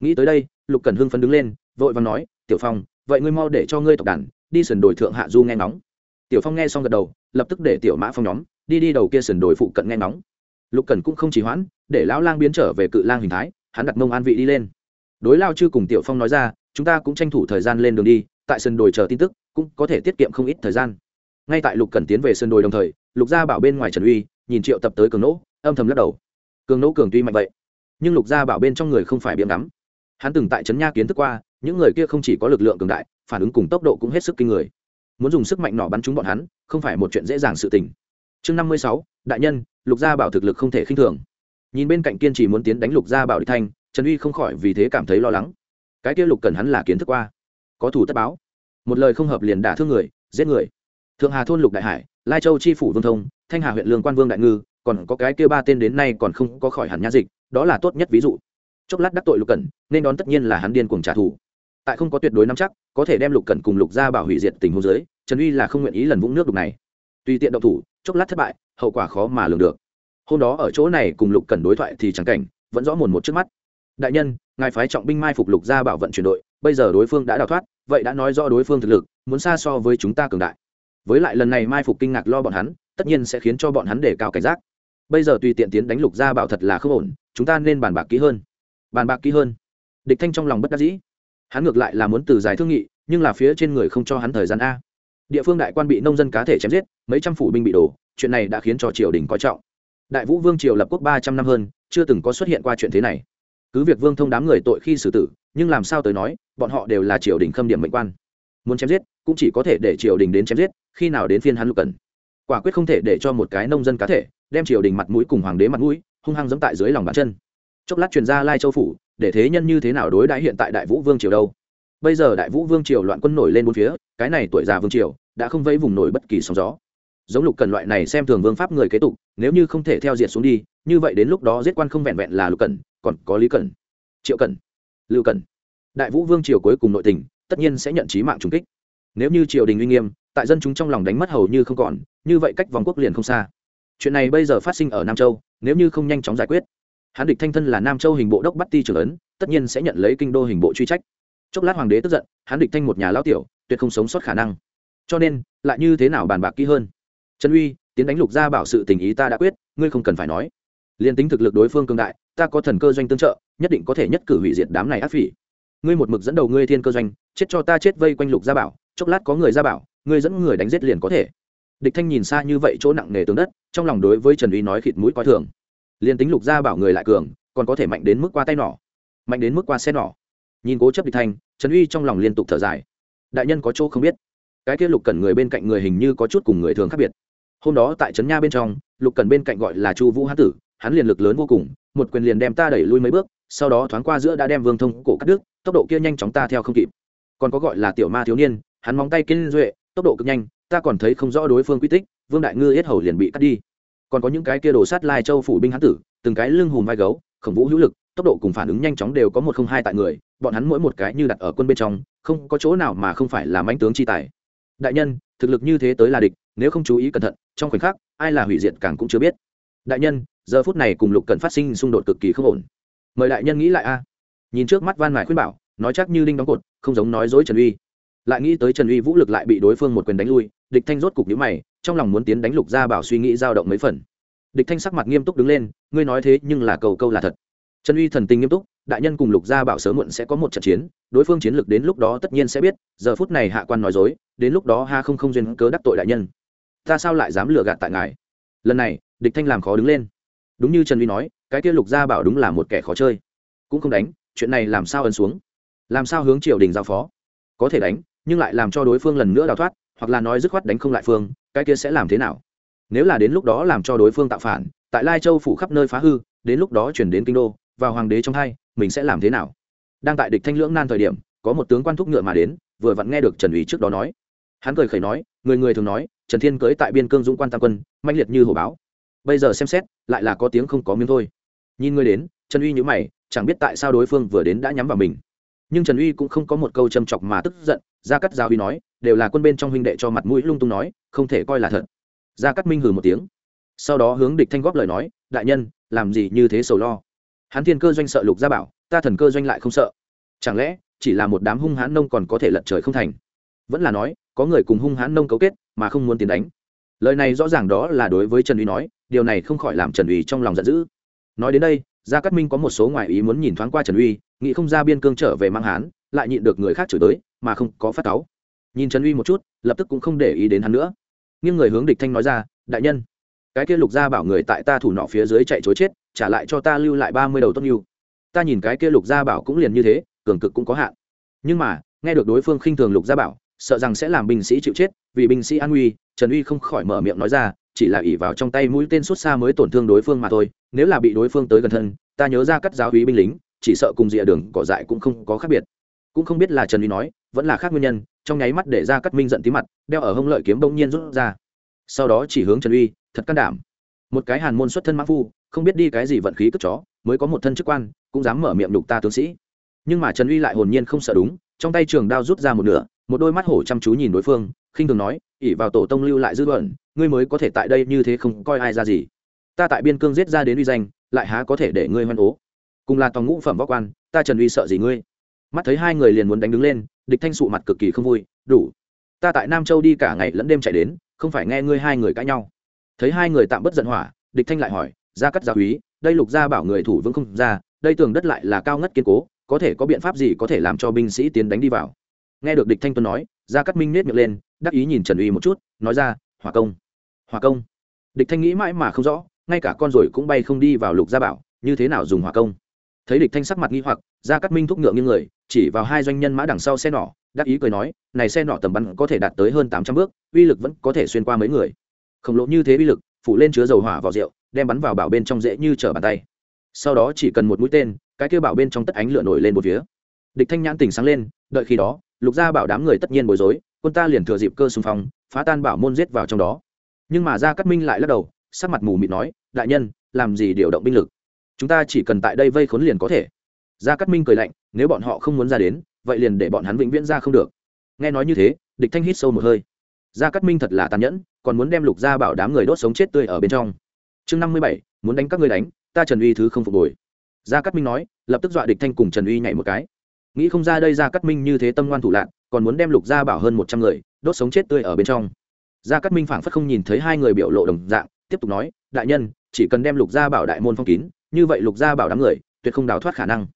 Nghĩ tới đây, lục cần hưng phấn đứng lên, vội và nói, tiểu phong, vậy ngươi mau để cho ngươi tộc đàn đi sườn đồi thượng hạ du nghe ngóng. Tiểu phong nghe xong gật đầu, lập tức để tiểu mã phong nhóm đi đi đầu kia sườn đồi phụ cận nghe ngóng. Lục cần cũng không chỉ hoãn, để lão lang biến trở về cự lang hình thái, hắn đặt mông an vị đi lên. Đối lao chư cùng tiểu phong nói ra, chúng ta cũng tranh thủ thời gian lên đường đi, tại sân đồi chờ tin tức, cũng có thể tiết kiệm không ít thời gian ngay tại lục cần tiến về sân đồi đồng thời, lục gia bảo bên ngoài trần uy, nhìn triệu tập tới cường nỗ, âm thầm lắc đầu. Cường nỗ cường tuy mạnh vậy, nhưng lục gia bảo bên trong người không phải biếm đắm hắn từng tại trấn nha kiến thức qua, những người kia không chỉ có lực lượng cường đại, phản ứng cùng tốc độ cũng hết sức kinh người. Muốn dùng sức mạnh nỏ bắn trúng bọn hắn, không phải một chuyện dễ dàng sự tình. Chương năm mươi sáu, đại nhân, lục gia bảo thực lực không thể khinh thường. Nhìn bên cạnh kiên trì muốn tiến đánh lục gia bảo địch thanh, trần uy không khỏi vì thế cảm thấy lo lắng. Cái kia lục cần hắn là kiến thức qua, có thủ tất báo. Một lời không hợp liền đả thương người, giết người thượng hà thôn lục đại hải lai châu tri phủ vương thông thanh hà huyện lương quan vương đại ngư còn có cái kia ba tên đến nay còn không có khỏi hẳn nha dịch đó là tốt nhất ví dụ. Chốc lát đắc tội lục cẩn nên đón tất nhiên là hắn điên cuồng trả thù. Tại không có tuyệt đối nắm chắc có thể đem lục cẩn cùng lục gia bảo hủy diệt tình huống dưới, trần uy là không nguyện ý lần vũng nước đục này. Tùy tiện động thủ chốc lát thất bại hậu quả khó mà lường được. Hôm đó ở chỗ này cùng lục cẩn đối thoại thì chẳng cảnh vẫn rõ mồn một trước mắt. Đại nhân ngài phái trọng binh mai phục lục gia bảo vận chuyển đội bây giờ đối phương đã đào thoát vậy đã nói rõ đối phương thực lực muốn xa so với chúng ta cường đại với lại lần này mai phục kinh ngạc lo bọn hắn, tất nhiên sẽ khiến cho bọn hắn để cao cảnh giác. Bây giờ tùy tiện tiến đánh lục gia bảo thật là không ổn, chúng ta nên bàn bạc kỹ hơn. Bàn bạc kỹ hơn? Địch thanh trong lòng bất đắc dĩ. Hắn ngược lại là muốn từ giải thương nghị, nhưng là phía trên người không cho hắn thời gian a. Địa phương đại quan bị nông dân cá thể chém giết, mấy trăm phủ binh bị đổ, chuyện này đã khiến cho triều đình coi trọng. Đại vũ vương triều lập quốc ba trăm năm hơn, chưa từng có xuất hiện qua chuyện thế này. Cứ việc vương thông đám người tội khi xử tử, nhưng làm sao tới nói, bọn họ đều là triều đình khâm điểm mệnh quan muốn chém giết, cũng chỉ có thể để triều đình đến chém giết, khi nào đến phiên hắn lục cần quả quyết không thể để cho một cái nông dân cá thể đem triều đình mặt mũi cùng hoàng đế mặt mũi hung hăng dẫm tại dưới lòng bàn chân. Chốc lát truyền ra lai châu phủ, để thế nhân như thế nào đối đãi hiện tại đại vũ vương triều đâu? Bây giờ đại vũ vương triều loạn quân nổi lên bốn phía, cái này tuổi già vương triều đã không vẫy vùng nổi bất kỳ sóng gió. Giống lục cần loại này xem thường vương pháp người kế tục, nếu như không thể theo diệt xuống đi, như vậy đến lúc đó giết quan không vẹn vẹn là lục cần còn có lý cần triệu cần lưu cần đại vũ vương triều cuối cùng nội tình tất nhiên sẽ nhận trí mạng trùng kích. Nếu như triều đình uy nghiêm, tại dân chúng trong lòng đánh mất hầu như không còn, như vậy cách vòng quốc liền không xa. Chuyện này bây giờ phát sinh ở nam châu, nếu như không nhanh chóng giải quyết. Hán địch thanh thân là nam châu hình bộ đốc bắt ti trưởng ấn, tất nhiên sẽ nhận lấy kinh đô hình bộ truy trách. Chốc lát hoàng đế tức giận, hán địch thanh một nhà lao tiểu, tuyệt không sống sót khả năng. Cho nên, lại như thế nào bàn bạc kỹ hơn? Trần uy, tiến đánh lục gia bảo sự tình ý ta đã quyết, ngươi không cần phải nói. Liên tính thực lực đối phương cương đại, ta có thần cơ doanh tương trợ, nhất định có thể nhất cử hủy diệt đám này ác phỉ ngươi một mực dẫn đầu ngươi thiên cơ doanh, chết cho ta chết vây quanh lục gia bảo, chốc lát có người ra bảo, ngươi dẫn người đánh giết liền có thể. Địch thanh nhìn xa như vậy chỗ nặng nề tướng đất, trong lòng đối với trần uy nói khịt mũi coi thường. Liền tính lục gia bảo người lại cường, còn có thể mạnh đến mức qua tay nỏ. Mạnh đến mức qua xe nỏ. Nhìn cố chấp địch thanh, trần uy trong lòng liên tục thở dài. Đại nhân có chỗ không biết. Cái kia lục cần người bên cạnh người hình như có chút cùng người thường khác biệt. Hôm đó tại trấn nha bên trong, lục cần bên cạnh gọi là chu vũ hán tử hắn liền lực lớn vô cùng, một quyền liền đem ta đẩy lui mấy bước, sau đó thoáng qua giữa đã đem vương thông cổ cắt đứt, tốc độ kia nhanh chóng ta theo không kịp. Còn có gọi là tiểu ma thiếu niên, hắn móng tay kiên duệ, tốc độ cực nhanh, ta còn thấy không rõ đối phương quy tích, vương đại ngư yết hầu liền bị cắt đi. Còn có những cái kia đồ sát lai châu phủ binh hán tử, từng cái lưng hùm vai gấu, khổng vũ hữu lực, tốc độ cùng phản ứng nhanh chóng đều có một không hai tại người, bọn hắn mỗi một cái như đặt ở quân bên trong, không có chỗ nào mà không phải là mãnh tướng chi tài. Đại nhân, thực lực như thế tới là địch, nếu không chú ý cẩn thận, trong khoảnh khắc, ai là hủy diệt càng cũng chưa biết. Đại nhân giờ phút này cùng lục cần phát sinh xung đột cực kỳ không ổn. Mời đại nhân nghĩ lại a. À. Nhìn trước mắt van mài khuyên bảo, nói chắc như đinh đóng cột, không giống nói dối trần uy. Lại nghĩ tới trần uy vũ lực lại bị đối phương một quyền đánh lui, địch thanh rốt cục nhíu mày, trong lòng muốn tiến đánh lục gia bảo suy nghĩ dao động mấy phần. Địch thanh sắc mặt nghiêm túc đứng lên, ngươi nói thế nhưng là cầu câu là thật. Trần uy thần tình nghiêm túc, đại nhân cùng lục gia bảo sớm muộn sẽ có một trận chiến, đối phương chiến lược đến lúc đó tất nhiên sẽ biết, giờ phút này hạ quan nói dối, đến lúc đó ha không không duyên cớ đắc tội đại nhân. Ta sao lại dám lừa gạt tại ngài? Lần này, địch thanh làm khó đứng lên đúng như trần uy nói, cái kia lục gia bảo đúng là một kẻ khó chơi. Cũng không đánh, chuyện này làm sao ấn xuống? Làm sao hướng triều đình giao phó? Có thể đánh, nhưng lại làm cho đối phương lần nữa đào thoát, hoặc là nói dứt khoát đánh không lại phương, cái kia sẽ làm thế nào? Nếu là đến lúc đó làm cho đối phương tạo phản, tại lai châu phủ khắp nơi phá hư, đến lúc đó chuyển đến kinh đô, vào hoàng đế trong hai, mình sẽ làm thế nào? Đang tại địch thanh lưỡng nan thời điểm, có một tướng quan thúc ngựa mà đến, vừa vặn nghe được trần ủy trước đó nói. Hắn cười khẩy nói, người người thường nói, trần thiên cưới tại biên cương dũng quan tam quân manh liệt như hổ báo bây giờ xem xét, lại là có tiếng không có miếng thôi. Nhìn ngươi đến, trần uy nhữ mày, chẳng biết tại sao đối phương vừa đến đã nhắm vào mình. Nhưng trần uy cũng không có một câu châm chọc mà tức giận, gia cắt giao uy nói, đều là quân bên trong huynh đệ cho mặt mũi lung tung nói, không thể coi là thật. Gia cắt minh hừ một tiếng. Sau đó hướng địch thanh góp lời nói, đại nhân, làm gì như thế sầu lo. Hắn thiên cơ doanh sợ lục gia bảo, ta thần cơ doanh lại không sợ. Chẳng lẽ, chỉ là một đám hung hãn nông còn có thể lật trời không thành? Vẫn là nói, có người cùng hung hãn nông cấu kết, mà không muốn tiến đánh. Lời này rõ ràng đó là đối với trần uy nói điều này không khỏi làm trần uy trong lòng giận dữ. Nói đến đây, gia cát minh có một số ngoại ý muốn nhìn thoáng qua trần uy, nghĩ không ra biên cương trở về mang hán, lại nhịn được người khác chửi tới, mà không có phát cáu. Nhìn trần uy một chút, lập tức cũng không để ý đến hắn nữa. Nhưng người hướng địch thanh nói ra, đại nhân, cái kia lục gia bảo người tại ta thủ nọ phía dưới chạy chối chết, trả lại cho ta lưu lại ba mươi đầu tốt yêu ta nhìn cái kia lục gia bảo cũng liền như thế, cường cực cũng có hạn. Nhưng mà, nghe được đối phương khinh thường lục gia bảo, sợ rằng sẽ làm binh sĩ chịu chết, vì binh sĩ an nguy, trần uy không khỏi mở miệng nói ra chỉ là ỉ vào trong tay mũi tên xuất xa mới tổn thương đối phương mà thôi, nếu là bị đối phương tới gần thân, ta nhớ ra cắt giáo hí binh lính, chỉ sợ cùng rìa đường cỏ dại cũng không có khác biệt. Cũng không biết là trần uy nói, vẫn là khác nguyên nhân, trong nháy mắt để ra cắt minh giận tí mặt, đeo ở hông lợi kiếm bỗng nhiên rút ra. Sau đó chỉ hướng trần uy, thật can đảm. Một cái hàn môn xuất thân mã phu, không biết đi cái gì vận khí cất chó, mới có một thân chức quan, cũng dám mở miệng đục ta tướng sĩ. Nhưng mà trần uy lại hồn nhiên không sợ đúng, trong tay trường đao rút ra một nửa, một đôi mắt hổ chăm chú nhìn đối phương, khinh thường nói ỉ vào tổ tông lưu lại dư luận ngươi mới có thể tại đây như thế không coi ai ra gì. Ta tại biên cương giết ra đến uy danh, lại há có thể để ngươi hoan ố cùng là toàn ngũ phẩm võ quan, ta trần uy sợ gì ngươi? Mắt thấy hai người liền muốn đánh đứng lên, địch thanh sụ mặt cực kỳ không vui, đủ. Ta tại nam châu đi cả ngày lẫn đêm chạy đến, không phải nghe ngươi hai người cãi nhau. Thấy hai người tạm bất giận hỏa, địch thanh lại hỏi ra cắt gia úy đây lục gia bảo người thủ vững không ra, đây tường đất lại là cao ngất kiên cố, có thể có biện pháp gì có thể làm cho binh sĩ tiến đánh đi vào? Nghe được địch thanh tuấn nói, gia cắt minh nết miệng lên, đắc ý nhìn trần uy một chút, nói ra, hỏa công hỏa công. Địch thanh nghĩ mãi mà không rõ, ngay cả con rồi cũng bay không đi vào lục gia bảo, như thế nào dùng hỏa công? Thấy địch thanh sắc mặt nghi hoặc, gia cắt minh thúc ngựa như người, chỉ vào hai doanh nhân mã đằng sau xe nỏ, đắc ý cười nói, này xe nỏ tầm bắn có thể đạt tới hơn tám trăm bước, uy lực vẫn có thể xuyên qua mấy người. Khổng lồ như thế uy lực, phủ lên chứa dầu hỏa vào rượu, đem bắn vào bảo bên trong dễ như trở bàn tay. Sau đó chỉ cần một mũi tên, cái kia bảo bên trong tất ánh lửa nổi lên một phía. Địch thanh nhãn tỉnh sáng lên, đợi khi đó, lục gia bảo đám người tất nhiên bối rối, quân ta liền thừa dịp cơ xung phong, phá tan bảo môn giết vào trong đó nhưng mà gia cát minh lại lắc đầu, sắc mặt mù mịt nói, đại nhân, làm gì điều động binh lực? Chúng ta chỉ cần tại đây vây khốn liền có thể. Gia cát minh cười lạnh, nếu bọn họ không muốn ra đến, vậy liền để bọn hắn vĩnh viễn ra không được. Nghe nói như thế, địch thanh hít sâu một hơi. Gia cát minh thật là tàn nhẫn, còn muốn đem lục gia bảo đám người đốt sống chết tươi ở bên trong. Chương năm mươi bảy, muốn đánh các người đánh, ta trần uy thứ không phục hồi. Gia cát minh nói, lập tức dọa địch thanh cùng trần uy nhảy một cái. Nghĩ không ra đây gia cát minh như thế tâm ngoan thủ lạc còn muốn đem lục gia bảo hơn một trăm người, đốt sống chết tươi ở bên trong gia cát minh phảng phất không nhìn thấy hai người biểu lộ đồng dạng, tiếp tục nói, đại nhân, chỉ cần đem lục gia bảo đại môn phong kín, như vậy lục gia bảo đám người, tuyệt không đào thoát khả năng.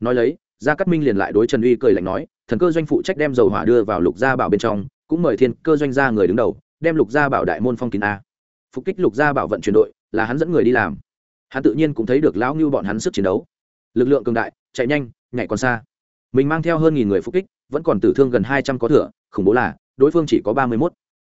Nói lấy, gia cát minh liền lại đối trần uy cười lạnh nói, thần cơ doanh phụ trách đem dầu hỏa đưa vào lục gia bảo bên trong, cũng mời thiên cơ doanh gia người đứng đầu, đem lục gia bảo đại môn phong kín a. Phục kích lục gia bảo vận chuyển đội, là hắn dẫn người đi làm. Hắn tự nhiên cũng thấy được lão ngưu bọn hắn sức chiến đấu. Lực lượng cường đại, chạy nhanh, nhảy còn xa. Mình mang theo hơn nghìn người phục kích, vẫn còn tử thương gần hai trăm có thừa, khủng bố là, đối phương chỉ có ba mươi mốt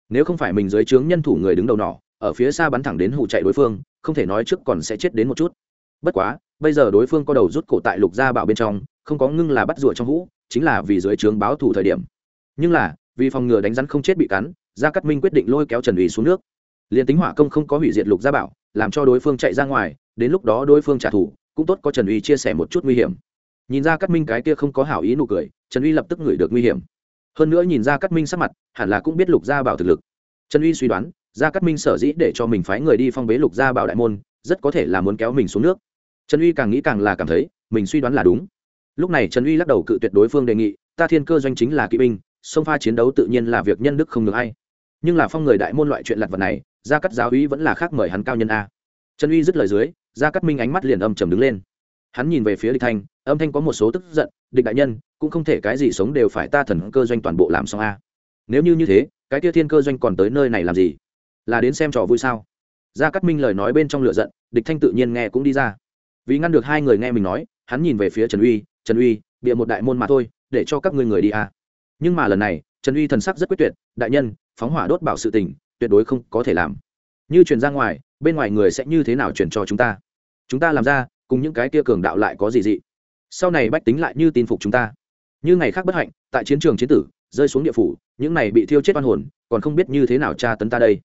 nếu không phải mình dưới trướng nhân thủ người đứng đầu nỏ ở phía xa bắn thẳng đến hụ chạy đối phương, không thể nói trước còn sẽ chết đến một chút. Bất quá, bây giờ đối phương có đầu rút cổ tại lục gia bảo bên trong, không có ngưng là bắt rủa trong hũ, chính là vì dưới trướng báo thủ thời điểm. Nhưng là, vì phòng ngừa đánh rắn không chết bị cắn, gia cát minh quyết định lôi kéo trần ủy xuống nước. Liền tính hỏa công không có hủy diệt lục gia bảo, làm cho đối phương chạy ra ngoài, đến lúc đó đối phương trả thù, cũng tốt có trần uy chia sẻ một chút nguy hiểm. Nhìn ra cát minh cái kia không có hảo ý nụ cười, trần uy lập tức ngửi được nguy hiểm hơn nữa nhìn ra cát minh sắc mặt, hẳn là cũng biết lục gia bảo thực lực. Trần uy suy đoán Gia cát minh sở dĩ để cho mình phái người đi phong bế lục gia bảo đại môn, rất có thể là muốn kéo mình xuống nước. Trần uy càng nghĩ càng là cảm thấy, mình suy đoán là đúng. Lúc này trần uy lắc đầu cự tuyệt đối phương đề nghị, ta thiên cơ doanh chính là kỵ binh, sông pha chiến đấu tự nhiên là việc nhân đức không được hay nhưng là phong người đại môn loại chuyện lặt vật này gia cắt giáo uy vẫn là khác mời hắn cao nhân a. Trần uy dứt lời dưới gia cắt minh ánh mắt liền âm trầm đứng lên hắn nhìn về phía địch thanh, âm thanh có một số tức giận, địch đại nhân, cũng không thể cái gì sống đều phải ta thần cơ doanh toàn bộ làm xong a. Nếu như như thế, cái kia thiên cơ doanh còn tới nơi này làm gì? Là đến xem trò vui sao? Gia cắt minh lời nói bên trong lửa giận, địch thanh tự nhiên nghe cũng đi ra. Vì ngăn được hai người nghe mình nói, hắn nhìn về phía trần uy trần uy, bịa một đại môn mà thôi, để cho các ngươi người đi a. Nhưng mà lần này, trần uy thần sắc rất quyết tuyệt, đại nhân, phóng hỏa đốt bảo sự tình, tuyệt đối không có thể làm. Như truyền ra ngoài, bên ngoài người sẽ như thế nào truyền cho chúng ta? Chúng ta làm ra cùng những cái kia cường đạo lại có gì dị. Sau này bách tính lại như tin phục chúng ta. Như ngày khác bất hạnh, tại chiến trường chiến tử, rơi xuống địa phủ, những này bị thiêu chết oan hồn, còn không biết như thế nào tra tấn ta đây.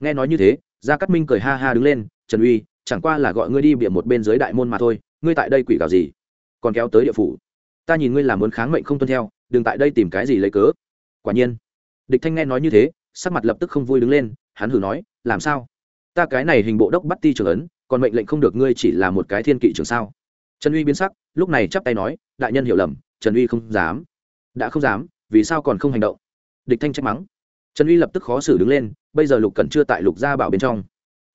Nghe nói như thế, gia cát minh cười ha ha đứng lên, trần uy, chẳng qua là gọi ngươi đi bịa một bên dưới đại môn mà thôi, ngươi tại đây quỷ gào gì? Còn kéo tới địa phủ. Ta nhìn ngươi làm muốn kháng mệnh không tuân theo, đừng tại đây tìm cái gì lấy cớ. Quả nhiên, địch thanh nghe nói như thế, sắc mặt lập tức không vui đứng lên, hắn hử nói, làm sao? Ta cái này hình bộ đốc bắt ti trưởng ấn còn mệnh lệnh không được ngươi chỉ là một cái thiên kỵ trưởng sao? Trần uy biến sắc, lúc này chắp tay nói, đại nhân hiểu lầm, trần uy không dám. Đã không dám, vì sao còn không hành động? Địch thanh trách mắng. Trần uy lập tức khó xử đứng lên, bây giờ lục cẩn chưa tại lục gia bảo bên trong.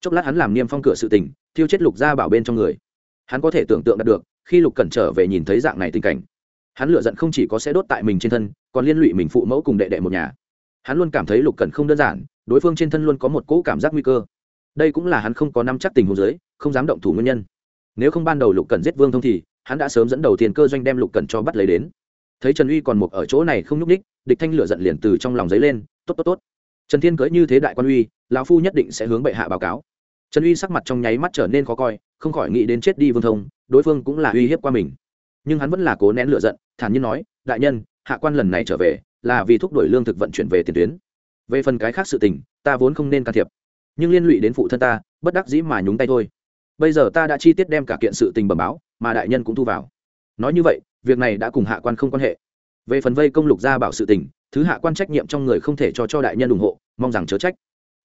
Chốc lát hắn làm niêm phong cửa sự tình, thiêu chết lục gia bảo bên trong người. Hắn có thể tưởng tượng đạt được, khi lục cẩn trở về nhìn thấy dạng này tình cảnh, hắn lựa giận không chỉ có sẽ đốt tại mình trên thân, còn liên lụy mình phụ mẫu cùng đệ đệ một nhà. Hắn luôn cảm thấy lục cẩn không đơn giản, đối phương trên thân luôn có một cỗ cảm giác nguy cơ. Đây cũng là hắn không có nắm chắc tình huống giới không dám động thủ nguyên nhân. Nếu không ban đầu lục cẩn giết vương thông thì, hắn đã sớm dẫn đầu tiền cơ doanh đem lục cẩn cho bắt lấy đến. Thấy trần uy còn mục ở chỗ này không nhúc ních địch thanh lửa giận liền từ trong lòng giấy lên, tốt tốt tốt. Trần thiên cưỡi như thế đại quan uy, lão phu nhất định sẽ hướng bệ hạ báo cáo. Trần uy sắc mặt trong nháy mắt trở nên khó coi, không khỏi nghĩ đến chết đi vương thông, đối phương cũng là uy hiếp qua mình. Nhưng hắn vẫn là cố nén lửa giận, thản nhiên nói, đại nhân, hạ quan lần này trở về, là vì thúc đuổi lương thực vận chuyển về tiền tuyến. Về phần cái khác sự tình, ta vốn không nên can thiệp. Nhưng liên lụy đến phụ thân ta, bất đắc dĩ mà nhúng tay thôi bây giờ ta đã chi tiết đem cả kiện sự tình bẩm báo, mà đại nhân cũng thu vào. Nói như vậy, việc này đã cùng hạ quan không quan hệ. Về phần vây công lục gia bảo sự tình, thứ hạ quan trách nhiệm trong người không thể cho cho đại nhân ủng hộ, mong rằng chớ trách.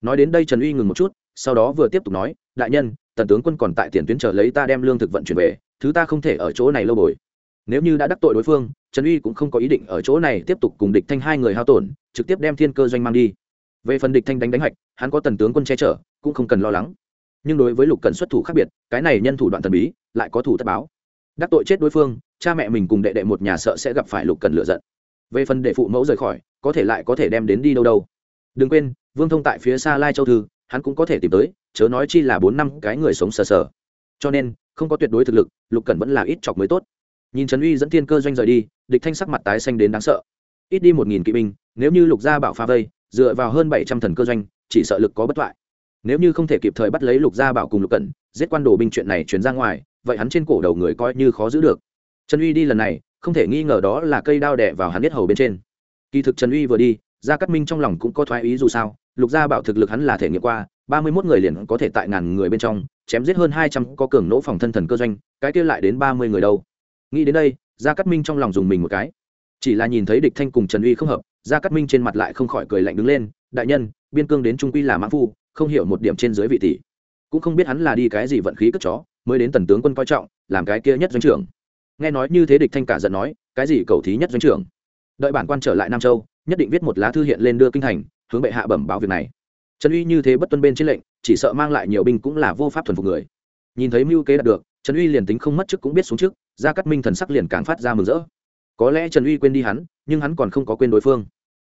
Nói đến đây trần uy ngừng một chút, sau đó vừa tiếp tục nói, đại nhân, tần tướng quân còn tại tiền tuyến chờ lấy ta đem lương thực vận chuyển về, thứ ta không thể ở chỗ này lâu bồi. Nếu như đã đắc tội đối phương, trần uy cũng không có ý định ở chỗ này tiếp tục cùng địch thanh hai người hao tổn, trực tiếp đem thiên cơ doanh mang đi. Về phần địch thanh đánh đánh hạch, hắn có tần tướng quân che chở, cũng không cần lo lắng nhưng đối với lục cần xuất thủ khác biệt, cái này nhân thủ đoạn thần bí, lại có thủ tất báo. Đắc tội chết đối phương, cha mẹ mình cùng đệ đệ một nhà sợ sẽ gặp phải lục cần lựa giận. Về phần đệ phụ mẫu rời khỏi, có thể lại có thể đem đến đi đâu đâu. Đừng quên, vương thông tại phía xa lai châu thư, hắn cũng có thể tìm tới, chớ nói chi là bốn năm cái người sống sờ sờ. Cho nên, không có tuyệt đối thực lực, lục cần vẫn là ít chọc mới tốt. Nhìn trần uy dẫn thiên cơ doanh rời đi, địch thanh sắc mặt tái xanh đến đáng sợ. Ít đi một nghìn kỵ binh, nếu như lục gia bảo pha vây, dựa vào hơn bảy trăm thần cơ doanh, chỉ sợ lực có bất toại nếu như không thể kịp thời bắt lấy lục gia bảo cùng lục cẩn, giết quan đồ binh chuyện này chuyển ra ngoài, vậy hắn trên cổ đầu người coi như khó giữ được. Trần uy đi lần này, không thể nghi ngờ đó là cây đao đẻ vào hắn biết hầu bên trên. Kỳ thực trần uy vừa đi, gia cát minh trong lòng cũng có thoái ý dù sao, lục gia bảo thực lực hắn là thể nghiệm qua, ba mươi mốt người liền có thể tại ngàn người bên trong, chém giết hơn hai trăm có cường nỗ phòng thân thần cơ doanh, cái kia lại đến ba mươi người đâu. Nghĩ đến đây, gia cát minh trong lòng dùng mình một cái. Chỉ là nhìn thấy địch thanh cùng trần uy không hợp, gia cát minh trên mặt lại không khỏi cười lạnh đứng lên, đại nhân, biên cương đến trung quy là mãn phu không hiểu một điểm trên dưới vị tỷ. Cũng không biết hắn là đi cái gì vận khí cất chó, mới đến tần tướng quân coi trọng, làm cái kia nhất doanh trưởng. Nghe nói như thế địch thanh cả giận nói, cái gì cầu thí nhất doanh trưởng? Đợi bản quan trở lại nam châu, nhất định viết một lá thư hiện lên đưa kinh thành, hướng bệ hạ bẩm báo việc này. Trần uy như thế bất tuân bên trên lệnh, chỉ sợ mang lại nhiều binh cũng là vô pháp thuần phục người. Nhìn thấy mưu kế đạt được, trần uy liền tính không mất chức cũng biết xuống trước ra cắt minh thần sắc liền càng phát ra mừng rỡ. Có lẽ trần uy quên đi hắn, nhưng hắn còn không có quên đối phương.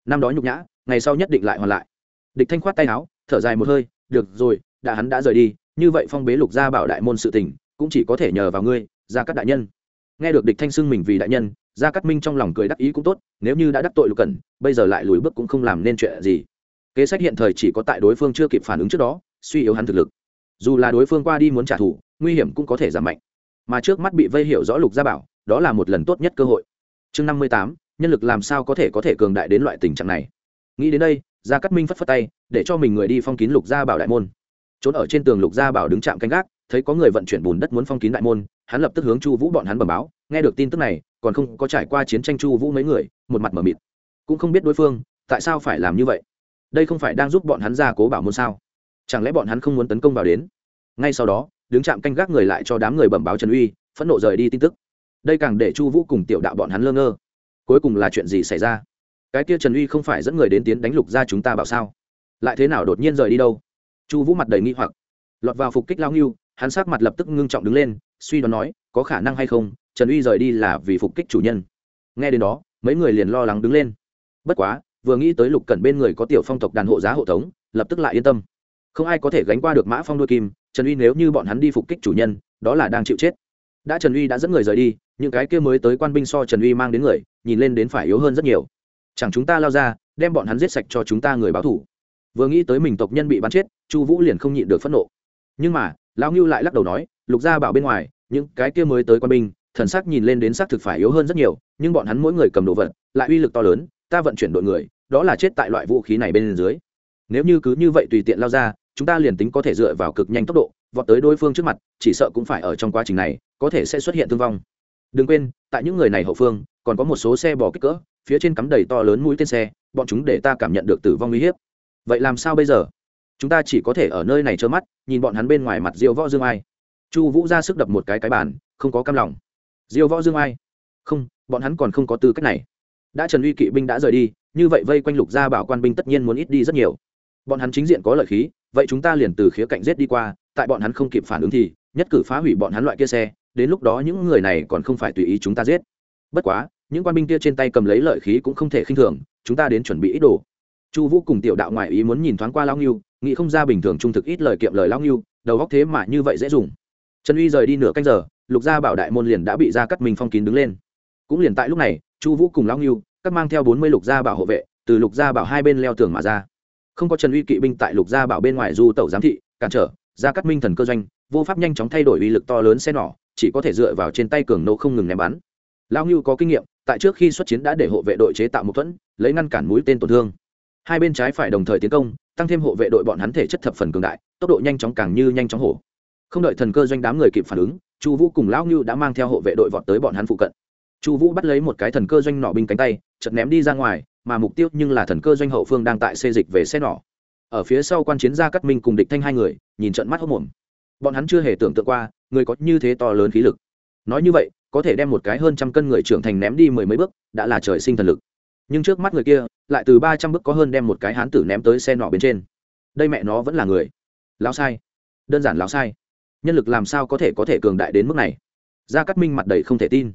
Năm đó nhục nhã, ngày sau nhất định lại hoàn lại. Địch thanh khoát tay áo thở dài một hơi, được rồi, đã hắn đã rời đi, như vậy phong bế lục gia bảo đại môn sự tình, cũng chỉ có thể nhờ vào ngươi, gia các đại nhân. Nghe được địch thanh xưng mình vì đại nhân, gia cát minh trong lòng cười đắc ý cũng tốt, nếu như đã đắc tội lục cẩn, bây giờ lại lùi bước cũng không làm nên chuyện gì. Kế sách hiện thời chỉ có tại đối phương chưa kịp phản ứng trước đó, suy yếu hắn thực lực. Dù là đối phương qua đi muốn trả thù, nguy hiểm cũng có thể giảm mạnh. Mà trước mắt bị vây hiểu rõ lục gia bảo, đó là một lần tốt nhất cơ hội. Chương năm mươi tám, nhân lực làm sao có thể có thể cường đại đến loại tình trạng này? Nghĩ đến đây gia cắt minh phất phất tay, để cho mình người đi phong kín lục gia bảo đại môn. Trốn ở trên tường lục gia bảo đứng chạm canh gác, thấy có người vận chuyển bùn đất muốn phong kín đại môn, hắn lập tức hướng chu vũ bọn hắn bẩm báo, nghe được tin tức này, còn không có trải qua chiến tranh chu vũ mấy người, một mặt m ở mịt. Cũng không biết đối phương, tại sao phải làm như vậy? Đây không phải đang giúp bọn hắn ra cố bảo môn sao? Chẳng lẽ bọn hắn không muốn tấn công vào đến? Ngay sau đó, đứng chạm canh gác người lại cho đám người bẩm báo trần uy, phẫn nộ rời đi tin tức. Đây càng để chu vũ cùng tiểu đạo bọn hắn lơ ngơ. Cuối cùng là chuyện gì xảy ra? Cái kia trần uy không phải dẫn người đến tiến đánh lục ra chúng ta bảo sao? Lại thế nào đột nhiên rời đi đâu? Chu vũ mặt đầy nghi hoặc. Lọt vào phục kích lao nghiêu hắn sát mặt lập tức ngưng trọng đứng lên, suy đoán nói, có khả năng hay không, trần uy rời đi là vì phục kích chủ nhân. Nghe đến đó, mấy người liền lo lắng đứng lên. Bất quá, vừa nghĩ tới lục cẩn bên người có tiểu phong tộc đàn hộ giá hộ tống, lập tức lại yên tâm. Không ai có thể gánh qua được mã phong đôi kim, trần uy nếu như bọn hắn đi phục kích chủ nhân, đó là đang chịu chết. Đã trần uy đã dẫn người rời đi, những cái kia mới tới quan binh so trần uy mang đến người, nhìn lên đến phải yếu hơn rất nhiều chẳng chúng ta lao ra, đem bọn hắn giết sạch cho chúng ta người báo thủ. Vừa nghĩ tới mình tộc nhân bị bắn chết, chu vũ liền không nhịn được phẫn nộ. Nhưng mà, lão ngưu lại lắc đầu nói, lục gia bảo bên ngoài, những cái kia mới tới quân binh, thần sắc nhìn lên đến xác thực phải yếu hơn rất nhiều, nhưng bọn hắn mỗi người cầm đồ vật, lại uy lực to lớn, ta vận chuyển đội người, đó là chết tại loại vũ khí này bên dưới. Nếu như cứ như vậy tùy tiện lao ra, chúng ta liền tính có thể dựa vào cực nhanh tốc độ, vọt tới đối phương trước mặt, chỉ sợ cũng phải ở trong quá trình này, có thể sẽ xuất hiện thương vong. Đừng quên, tại những người này hậu phương, còn có một số xe bò kích cỡ phía trên cắm đầy to lớn mũi tên xe, bọn chúng để ta cảm nhận được tử vong uy hiếp. Vậy làm sao bây giờ? Chúng ta chỉ có thể ở nơi này trơ mắt, nhìn bọn hắn bên ngoài mặt diêu võ dương ai. Chu vũ ra sức đập một cái cái bàn, không có cam lòng. Diêu võ dương ai? Không, bọn hắn còn không có tư cách này. Đã trần uy kỵ binh đã rời đi, như vậy vây quanh lục gia bảo quan binh tất nhiên muốn ít đi rất nhiều. Bọn hắn chính diện có lợi khí, vậy chúng ta liền từ khía cạnh rết đi qua, tại bọn hắn không kịp phản ứng thì, nhất cử phá hủy bọn hắn loại kia xe, đến lúc đó những người này còn không phải tùy ý chúng ta giết. Bất quá những quan binh kia trên tay cầm lấy lợi khí cũng không thể khinh thường, chúng ta đến chuẩn bị ít đồ. Chu vũ cùng tiểu đạo ngoại ý muốn nhìn thoáng qua lao nghiêu nghĩ không ra bình thường trung thực ít lời kiệm lời lao nghiêu đầu góc thế mà như vậy dễ dùng. Trần uy rời đi nửa canh giờ, lục gia bảo đại môn liền đã bị ra cắt mình phong kín đứng lên. Cũng liền tại lúc này, chu vũ cùng lao nghiêu các mang theo bốn mươi lục gia bảo hộ vệ, từ lục gia bảo hai bên leo tường mà ra. Không có trần uy kỵ binh tại lục gia bảo bên ngoài du tẩu giám thị, cản trở ra cắt minh thần cơ doanh, vô pháp nhanh chóng thay đổi uy lực to lớn xe nỏ, chỉ có thể dựa vào trên tay cường nô không ngừng ném bắn. Lao ngưu có kinh nghiệm tại trước khi xuất chiến đã để hộ vệ đội chế tạo một thuẫn, lấy ngăn cản mũi tên tổn thương. Hai bên trái phải đồng thời tiến công, tăng thêm hộ vệ đội bọn hắn thể chất thập phần cường đại, tốc độ nhanh chóng càng như nhanh chóng hổ. Không đợi thần cơ doanh đám người kịp phản ứng, chu vũ cùng lão ngưu đã mang theo hộ vệ đội vọt tới bọn hắn phụ cận. Chu vũ bắt lấy một cái thần cơ doanh nỏ binh cánh tay chật ném đi ra ngoài, mà mục tiêu nhưng là thần cơ doanh hậu phương đang tại xê dịch về xe nỏ. Ở phía sau quan chiến gia cắt minh cùng địch thanh hai người, nhìn trận mắt hốc mồm. Bọn hắn chưa hề tưởng tượng qua, người có như thế to lớn khí lực. Nói như vậy có thể đem một cái hơn trăm cân người trưởng thành ném đi mười mấy bước, đã là trời sinh thần lực. Nhưng trước mắt người kia, lại từ ba trăm bước có hơn đem một cái hán tử ném tới xe nọ bên trên. Đây mẹ nó vẫn là người. Lão sai. Đơn giản lão sai. Nhân lực làm sao có thể có thể cường đại đến mức này? Gia cát minh mặt đầy không thể tin.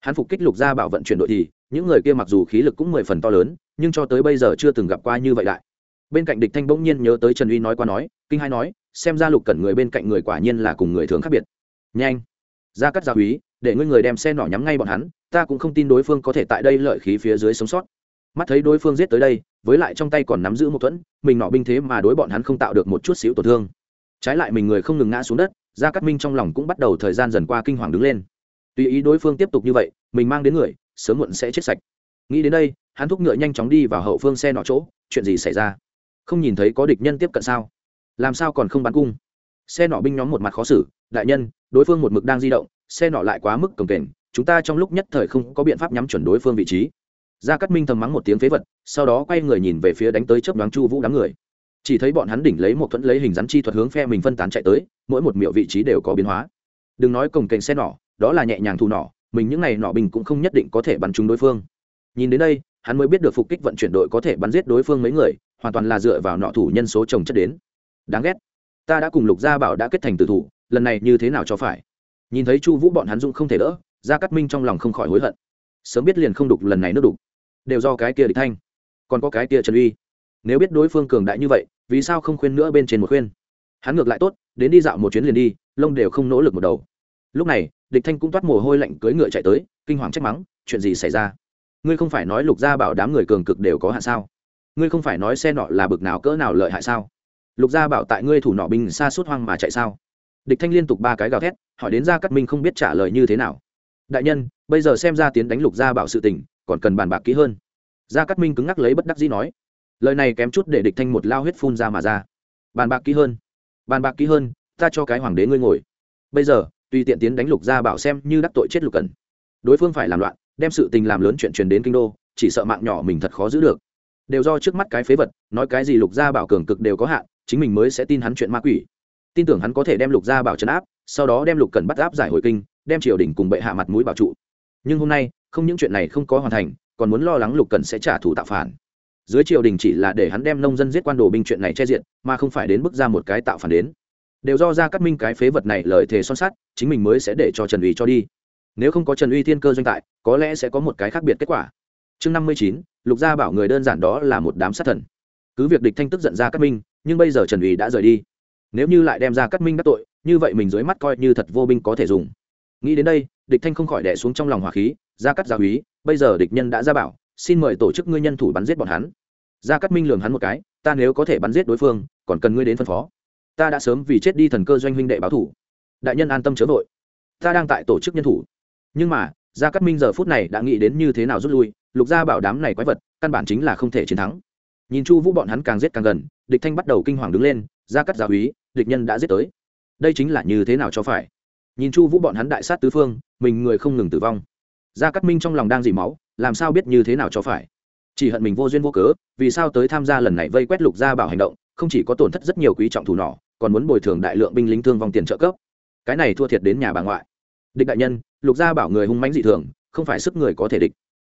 Hắn phục kích lục gia bảo vận chuyển đội thì, những người kia mặc dù khí lực cũng mười phần to lớn, nhưng cho tới bây giờ chưa từng gặp qua như vậy đại. Bên cạnh địch thanh bỗng nhiên nhớ tới trần uy nói qua nói, kinh hai nói, xem ra lục cẩn người bên cạnh người quả nhiên là cùng người thường khác biệt. Nhanh. Gia cắt gia úy để ngươi người đem xe nỏ nhắm ngay bọn hắn, ta cũng không tin đối phương có thể tại đây lợi khí phía dưới sống sót. Mắt thấy đối phương giết tới đây, với lại trong tay còn nắm giữ một thuẫn, mình nọ binh thế mà đối bọn hắn không tạo được một chút xíu tổn thương. Trái lại mình người không ngừng ngã xuống đất, gia cát minh trong lòng cũng bắt đầu thời gian dần qua kinh hoàng đứng lên. Tùy ý đối phương tiếp tục như vậy, mình mang đến người, sớm muộn sẽ chết sạch. Nghĩ đến đây, hắn thúc ngựa nhanh chóng đi vào hậu phương xe nọ chỗ, chuyện gì xảy ra? Không nhìn thấy có địch nhân tiếp cận sao? Làm sao còn không bắn cung? Xe nọ binh nhóm một mặt khó xử, đại nhân, đối phương một mực đang di động xe nọ lại quá mức cồng kềnh, chúng ta trong lúc nhất thời không có biện pháp nhắm chuẩn đối phương vị trí. Gia cát minh thầm mắng một tiếng phế vật, sau đó quay người nhìn về phía đánh tới chớp đoán chu vũ đám người. Chỉ thấy bọn hắn đỉnh lấy một thuẫn lấy hình rắn chi thuật hướng phe mình phân tán chạy tới, mỗi một miệng vị trí đều có biến hóa. Đừng nói cồng kềnh xe nỏ đó là nhẹ nhàng thu nỏ mình những ngày nỏ bình cũng không nhất định có thể bắn trúng đối phương. Nhìn đến đây, hắn mới biết được phục kích vận chuyển đội có thể bắn giết đối phương mấy người, hoàn toàn là dựa vào nọ thủ nhân số chồng chất đến. Đáng ghét. Ta đã cùng lục gia bảo đã kết thành tử thủ, lần này như thế nào cho phải? Nhìn thấy chu vũ bọn hắn dung không thể đỡ, gia cát minh trong lòng không khỏi hối hận. Sớm biết liền không đục lần này nước đục. Đều do cái kia địch thanh. Còn có cái kia trần uy. Nếu biết đối phương cường đại như vậy, vì sao không khuyên nữa bên trên một khuyên? Hắn ngược lại tốt, đến đi dạo một chuyến liền đi, lông đều không nỗ lực một đầu. Lúc này, địch thanh cũng toát mồ hôi lạnh cưỡi ngựa chạy tới, kinh hoàng trách mắng, chuyện gì xảy ra? Ngươi không phải nói lục gia bảo đám người cường cực đều có hạn sao? Ngươi không phải nói xe nọ là bực nào cỡ nào lợi hại sao? Lục gia bảo tại ngươi thủ nọ binh xa suốt hoang mà chạy sao? Địch thanh liên tục ba cái gào thét, hỏi đến gia cắt minh không biết trả lời như thế nào. Đại nhân, bây giờ xem ra tiến đánh lục gia bảo sự tình, còn cần bàn bạc kỹ hơn. Gia cắt minh cứng ngắc lấy bất đắc dĩ nói. Lời này kém chút để địch thanh một lao huyết phun ra mà ra. Bàn bạc kỹ hơn. Bàn bạc kỹ hơn, ta cho cái hoàng đế ngươi ngồi. Bây giờ, tùy tiện tiến đánh lục gia bảo xem như đắc tội chết lục cần đối phương phải làm loạn, đem sự tình làm lớn chuyện truyền đến kinh đô, chỉ sợ mạng nhỏ mình thật khó giữ được. Đều do trước mắt cái phế vật, nói cái gì lục gia bảo cường cực đều có hạn, chính mình mới sẽ tin hắn chuyện ma quỷ tin tưởng hắn có thể đem lục gia bảo trấn áp, sau đó đem lục cần bắt áp giải hồi kinh, đem triều đình cùng bệ hạ mặt mũi bảo trụ. Nhưng hôm nay, không những chuyện này không có hoàn thành, còn muốn lo lắng lục cần sẽ trả thù tạo phản. Dưới triều đình chỉ là để hắn đem nông dân giết quan đồ binh chuyện này che diện, mà không phải đến bước ra một cái tạo phản đến. Đều do ra cắt minh cái phế vật này lời thề son sắt, chính mình mới sẽ để cho trần uy cho đi. Nếu không có trần uy thiên cơ doanh tại, có lẽ sẽ có một cái khác biệt kết quả. Chương năm mươi chín, lục gia bảo người đơn giản đó là một đám sát thần. Cứ việc địch thanh tức giận ra cắt minh, nhưng bây giờ trần uy đã rời đi nếu như lại đem ra cắt minh đắc tội, như vậy mình dưới mắt coi như thật vô binh có thể dùng. Nghĩ đến đây, địch thanh không khỏi đẻ xuống trong lòng hỏa khí, ra cắt gia húy, bây giờ địch nhân đã ra bảo, xin mời tổ chức ngươi nhân thủ bắn giết bọn hắn. Ra cắt minh lường hắn một cái, ta nếu có thể bắn giết đối phương, còn cần ngươi đến phân phó. Ta đã sớm vì chết đi thần cơ doanh huynh đệ báo thủ. Đại nhân an tâm chớ vội. Ta đang tại tổ chức nhân thủ. Nhưng mà gia cát minh giờ phút này đã nghĩ đến như thế nào rút lui, lục gia bảo đám này quái vật, căn bản chính là không thể chiến thắng. Nhìn chu vũ bọn hắn càng giết càng gần, địch thanh bắt đầu kinh hoàng đứng lên gia cát gia úy địch nhân đã giết tới. Đây chính là như thế nào cho phải? Nhìn chu vũ bọn hắn đại sát tứ phương, mình người không ngừng tử vong. Gia cát minh trong lòng đang dỉ máu, làm sao biết như thế nào cho phải? Chỉ hận mình vô duyên vô cớ, vì sao tới tham gia lần này vây quét lục gia bảo hành động, không chỉ có tổn thất rất nhiều quý trọng thủ nỏ còn muốn bồi thường đại lượng binh lính thương vong tiền trợ cấp. Cái này thua thiệt đến nhà bà ngoại. Địch đại nhân, lục gia bảo người hung mãnh dị thường, không phải sức người có thể địch.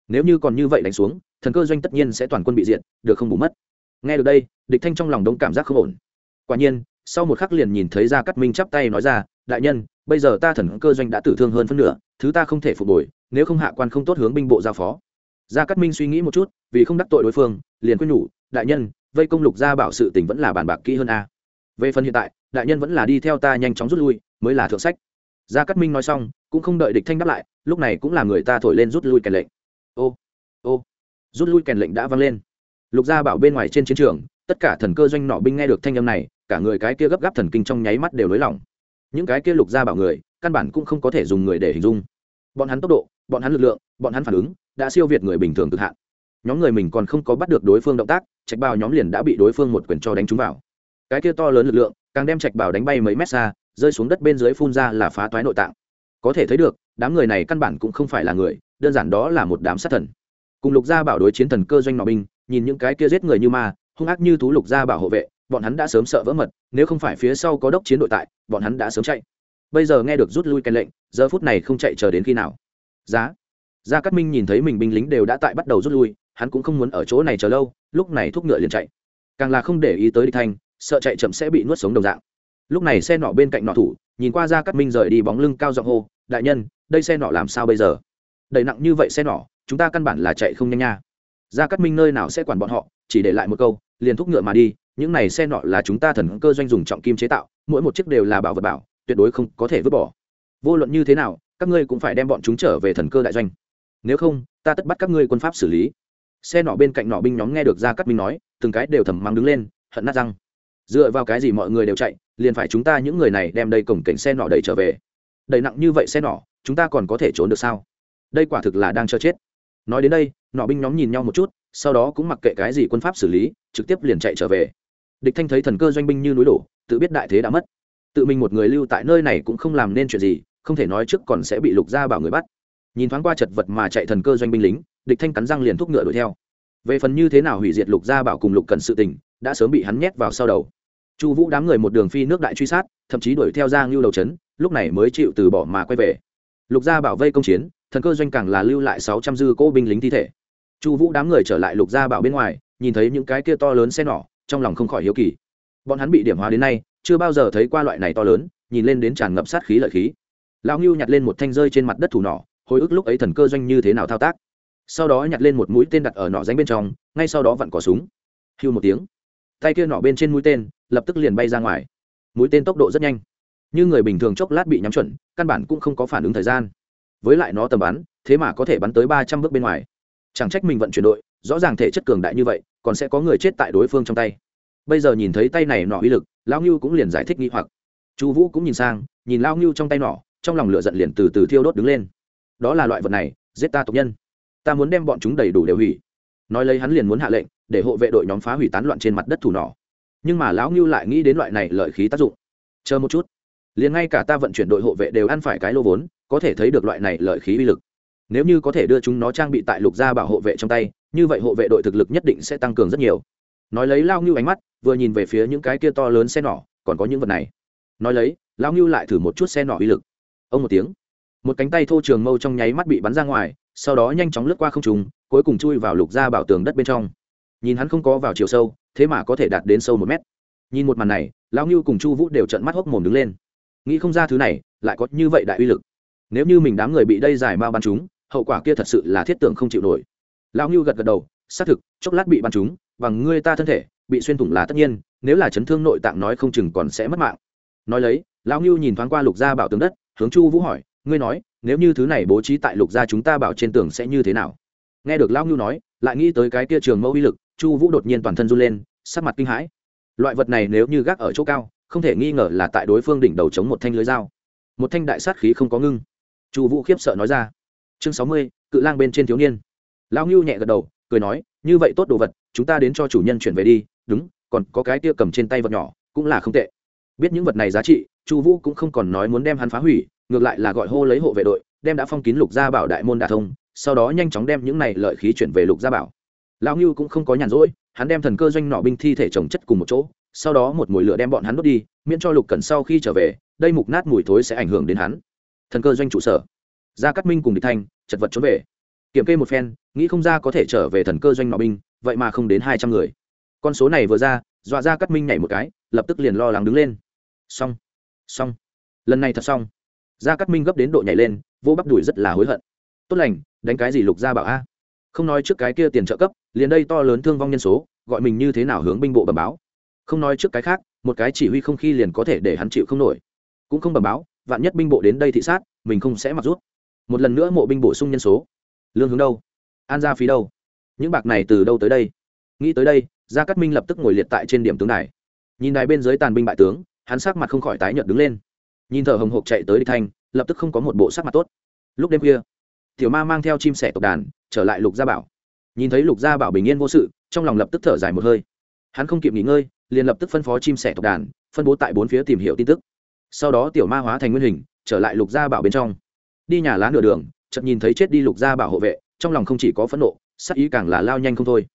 Nếu như còn như vậy đánh xuống, thần cơ doanh tất nhiên sẽ toàn quân bị diện được không bù mất. Nghe được đây, địch thanh trong lòng đông cảm giác không ổn quả nhiên, sau một khắc liền nhìn thấy ra cắt minh chắp tay nói ra, đại nhân, bây giờ ta thần cơ doanh đã tử thương hơn phân nửa, thứ ta không thể phục hồi, nếu không hạ quan không tốt hướng binh bộ giao phó. Gia cát minh suy nghĩ một chút, vì không đắc tội đối phương, liền quyết nhủ, đại nhân, vây công lục gia bảo sự tình vẫn là bàn bạc kỹ hơn a. Về phần hiện tại, đại nhân vẫn là đi theo ta nhanh chóng rút lui, mới là thượng sách. Gia cát minh nói xong, cũng không đợi địch thanh đáp lại, lúc này cũng là người ta thổi lên rút lui kèn lệnh. Ô ô, rút lui kèn lệnh đã vang lên. Lục gia bảo bên ngoài trên chiến trường, tất cả thần cơ doanh nọ binh nghe được thanh âm này cả người cái kia gấp gáp thần kinh trong nháy mắt đều lối lỏng. Những cái kia lục gia bảo người, căn bản cũng không có thể dùng người để hình dung. Bọn hắn tốc độ, bọn hắn lực lượng, bọn hắn phản ứng, đã siêu việt người bình thường cực hạn. Nhóm người mình còn không có bắt được đối phương động tác, trạch bào nhóm liền đã bị đối phương một quyền cho đánh trúng vào. Cái kia to lớn lực lượng, càng đem trạch bào đánh bay mấy mét xa, rơi xuống đất bên dưới phun ra là phá toái nội tạng. Có thể thấy được, đám người này căn bản cũng không phải là người, đơn giản đó là một đám sát thần. Cùng lục gia bảo đối chiến thần cơ doanh nọ binh, nhìn những cái kia giết người như ma, hung ác như thú lục gia bảo hộ vệ bọn hắn đã sớm sợ vỡ mật, nếu không phải phía sau có đốc chiến đội tại, bọn hắn đã sớm chạy. Bây giờ nghe được rút lui cái lệnh, giờ phút này không chạy chờ đến khi nào? Giá. Gia cát minh nhìn thấy mình binh lính đều đã tại bắt đầu rút lui, hắn cũng không muốn ở chỗ này chờ lâu, lúc này thúc ngựa liền chạy. Càng là không để ý tới địch thanh, sợ chạy chậm sẽ bị nuốt sống đồng dạng. Lúc này xe nọ bên cạnh nọ thủ, nhìn qua gia cát minh rời đi bóng lưng cao giọng hô, đại nhân, đây xe nọ làm sao bây giờ? Đầy nặng như vậy xe nọ, chúng ta căn bản là chạy không nhanh nha. Gia cát minh nơi nào sẽ quản bọn họ, chỉ để lại một câu, liền thúc ngựa mà đi những này xe nọ là chúng ta thần cơ doanh dùng trọng kim chế tạo mỗi một chiếc đều là bảo vật bảo tuyệt đối không có thể vứt bỏ. Vô luận như thế nào các ngươi cũng phải đem bọn chúng trở về thần cơ đại doanh. Nếu không ta tất bắt các ngươi quân pháp xử lý. Xe nọ bên cạnh nọ binh nhóm nghe được ra cắt minh nói từng cái đều thầm mắng đứng lên hận nát răng. Dựa vào cái gì mọi người đều chạy liền phải chúng ta những người này đem đây cổng cảnh xe nọ đẩy trở về. Đầy nặng như vậy xe nọ, chúng ta còn có thể trốn được sao? Đây quả thực là đang cho chết. Nói đến đây nọ binh nhóm nhìn nhau một chút sau đó cũng mặc kệ cái gì quân pháp xử lý trực tiếp liền chạy trở về địch thanh thấy thần cơ doanh binh như núi đổ, tự biết đại thế đã mất. Tự mình một người lưu tại nơi này cũng không làm nên chuyện gì, không thể nói trước còn sẽ bị lục gia bảo người bắt. Nhìn thoáng qua chật vật mà chạy thần cơ doanh binh lính, địch thanh cắn răng liền thúc ngựa đuổi theo. Về phần như thế nào hủy diệt lục gia bảo cùng lục cần sự tình, đã sớm bị hắn nhét vào sau đầu. Chu vũ đám người một đường phi nước đại truy sát, thậm chí đuổi theo ra ngưu đầu trấn, lúc này mới chịu từ bỏ mà quay về. Lục gia bảo vây công chiến, thần cơ doanh càng là lưu lại sáu trăm dư cỗ binh lính thi thể. Chu vũ đám người trở lại lục gia bảo bên ngoài, nhìn thấy những cái kia to lớn xe nỏ trong lòng không khỏi hiếu kỳ. Bọn hắn bị điểm hóa đến nay, chưa bao giờ thấy qua loại này to lớn, nhìn lên đến tràn ngập sát khí lợi khí. Lão ngưu nhặt lên một thanh rơi trên mặt đất thủ nỏ, hồi ức lúc ấy thần cơ doanh như thế nào thao tác. Sau đó nhặt lên một mũi tên đặt ở nỏ danh bên trong, ngay sau đó vặn cỏ súng. Hưu một tiếng. Tay kia nỏ bên trên mũi tên, lập tức liền bay ra ngoài. Mũi tên tốc độ rất nhanh. Như người bình thường chốc lát bị nhắm chuẩn, căn bản cũng không có phản ứng thời gian. Với lại nó tầm bắn, thế mà có thể bắn tới ba trăm bước bên ngoài. Chẳng trách mình vận chuyển đội rõ ràng thể chất cường đại như vậy, còn sẽ có người chết tại đối phương trong tay. Bây giờ nhìn thấy tay này nọ uy lực, lão ngưu cũng liền giải thích nghi hoặc. Chu vũ cũng nhìn sang, nhìn lao ngưu trong tay nọ, trong lòng lửa giận liền từ từ thiêu đốt đứng lên. Đó là loại vật này, giết ta tộc nhân. Ta muốn đem bọn chúng đầy đủ đều hủy. Nói lấy hắn liền muốn hạ lệnh, để hộ vệ đội nhóm phá hủy tán loạn trên mặt đất thủ nỏ. Nhưng mà lão ngưu lại nghĩ đến loại này lợi khí tác dụng. Chờ một chút. Liền ngay cả ta vận chuyển đội hộ vệ đều ăn phải cái lô vốn, có thể thấy được loại này lợi khí uy lực. Nếu như có thể đưa chúng nó trang bị tại lục gia bảo hộ vệ trong tay như vậy hộ vệ đội thực lực nhất định sẽ tăng cường rất nhiều. Nói lấy lao ngưu ánh mắt, vừa nhìn về phía những cái kia to lớn xe nỏ, còn có những vật này. Nói lấy, lao ngưu lại thử một chút xe nỏ uy lực. Ông một tiếng, một cánh tay thô trường mâu trong nháy mắt bị bắn ra ngoài, sau đó nhanh chóng lướt qua không trùng cuối cùng chui vào lục gia bảo tường đất bên trong. Nhìn hắn không có vào chiều sâu, thế mà có thể đạt đến sâu một mét. Nhìn một màn này lão ngưu cùng chu vũ đều trận mắt hốc mồm đứng lên. Nghĩ không ra thứ này, lại có như vậy đại uy lực. Nếu như mình đám người bị đây giải mao bắn chúng, hậu quả kia thật sự là thiết tưởng không chịu nổi lão ngưu gật gật đầu xác thực chốc lát bị bắn trúng, bằng ngươi ta thân thể bị xuyên thủng là tất nhiên nếu là chấn thương nội tạng nói không chừng còn sẽ mất mạng. Nói lấy lão ngưu nhìn thoáng qua lục gia bảo tường đất hướng chu vũ hỏi ngươi nói nếu như thứ này bố trí tại lục gia chúng ta bảo trên tường sẽ như thế nào? Nghe được lão ngưu nói lại nghĩ tới cái kia trường mẫu uy lực chu vũ đột nhiên toàn thân run lên sắc mặt kinh hãi. Loại vật này nếu như gác ở chỗ cao không thể nghi ngờ là tại đối phương đỉnh đầu chống một thanh lưới dao. Một thanh đại sát khí không có ngưng. Chu vũ khiếp sợ nói ra. Chương sáu mươi cự lang bên trên thiếu niên lão ngưu nhẹ gật đầu, cười nói, như vậy tốt đồ vật, chúng ta đến cho chủ nhân chuyển về đi, đúng, còn có cái tia cầm trên tay vật nhỏ, cũng là không tệ. Biết những vật này giá trị, chu vũ cũng không còn nói muốn đem hắn phá hủy, ngược lại là gọi hô lấy hộ vệ đội, đem đã phong kín lục gia bảo đại môn đà thông, sau đó nhanh chóng đem những này lợi khí chuyển về lục gia bảo. Lão ngưu cũng không có nhàn rỗi, hắn đem thần cơ doanh nọ binh thi thể trồng chất cùng một chỗ, sau đó một mùi lửa đem bọn hắn đốt đi, miễn cho lục cần sau khi trở về, đây mục nát mùi thối sẽ ảnh hưởng đến hắn. Thần cơ doanh trụ sở. Gia cát minh cùng địch thanh, chật vật trốn về kiểm kê một phen, nghĩ không ra có thể trở về thần cơ doanh nọ binh, vậy mà không đến hai trăm người. Con số này vừa ra, dọa gia cắt minh nhảy một cái, lập tức liền lo lắng đứng lên. Xong xong. Lần này thật xong. Gia cắt minh gấp đến độ nhảy lên, vô bắp đùi rất là hối hận. Tốt lành, đánh cái gì lục gia bảo a? Không nói trước cái kia tiền trợ cấp, liền đây to lớn thương vong nhân số, gọi mình như thế nào hướng binh bộ bẩm báo. Không nói trước cái khác, một cái chỉ huy không khi liền có thể để hắn chịu không nổi. Cũng không bẩm báo, vạn nhất binh bộ đến đây thị sát, mình không sẽ mặc rút. Một lần nữa mộ binh bổ sung nhân số lương hướng đâu? An gia phí đâu? Những bạc này từ đâu tới đây? Nghĩ tới đây, gia cát minh lập tức ngồi liệt tại trên điểm tướng đài. Nhìn đài bên dưới tàn binh bại tướng, hắn sắc mặt không khỏi tái nhợt đứng lên. Nhìn thở hồng hộc chạy tới địch thanh lập tức không có một bộ sắc mặt tốt. Lúc đêm khuya, tiểu ma mang theo chim sẻ tộc đàn, trở lại lục gia bảo. Nhìn thấy lục gia bảo bình yên vô sự, trong lòng lập tức thở dài một hơi. Hắn không kịp nghỉ ngơi, liền lập tức phân phó chim sẻ tộc đàn, phân bố tại bốn phía tìm hiểu tin tức. Sau đó tiểu ma hóa thành nguyên hình, trở lại lục gia bảo bên trong. Đi nhà lá nửa đường chợt nhìn thấy chết đi lục gia bảo hộ vệ, trong lòng không chỉ có phẫn nộ sắc ý càng là lao nhanh không thôi.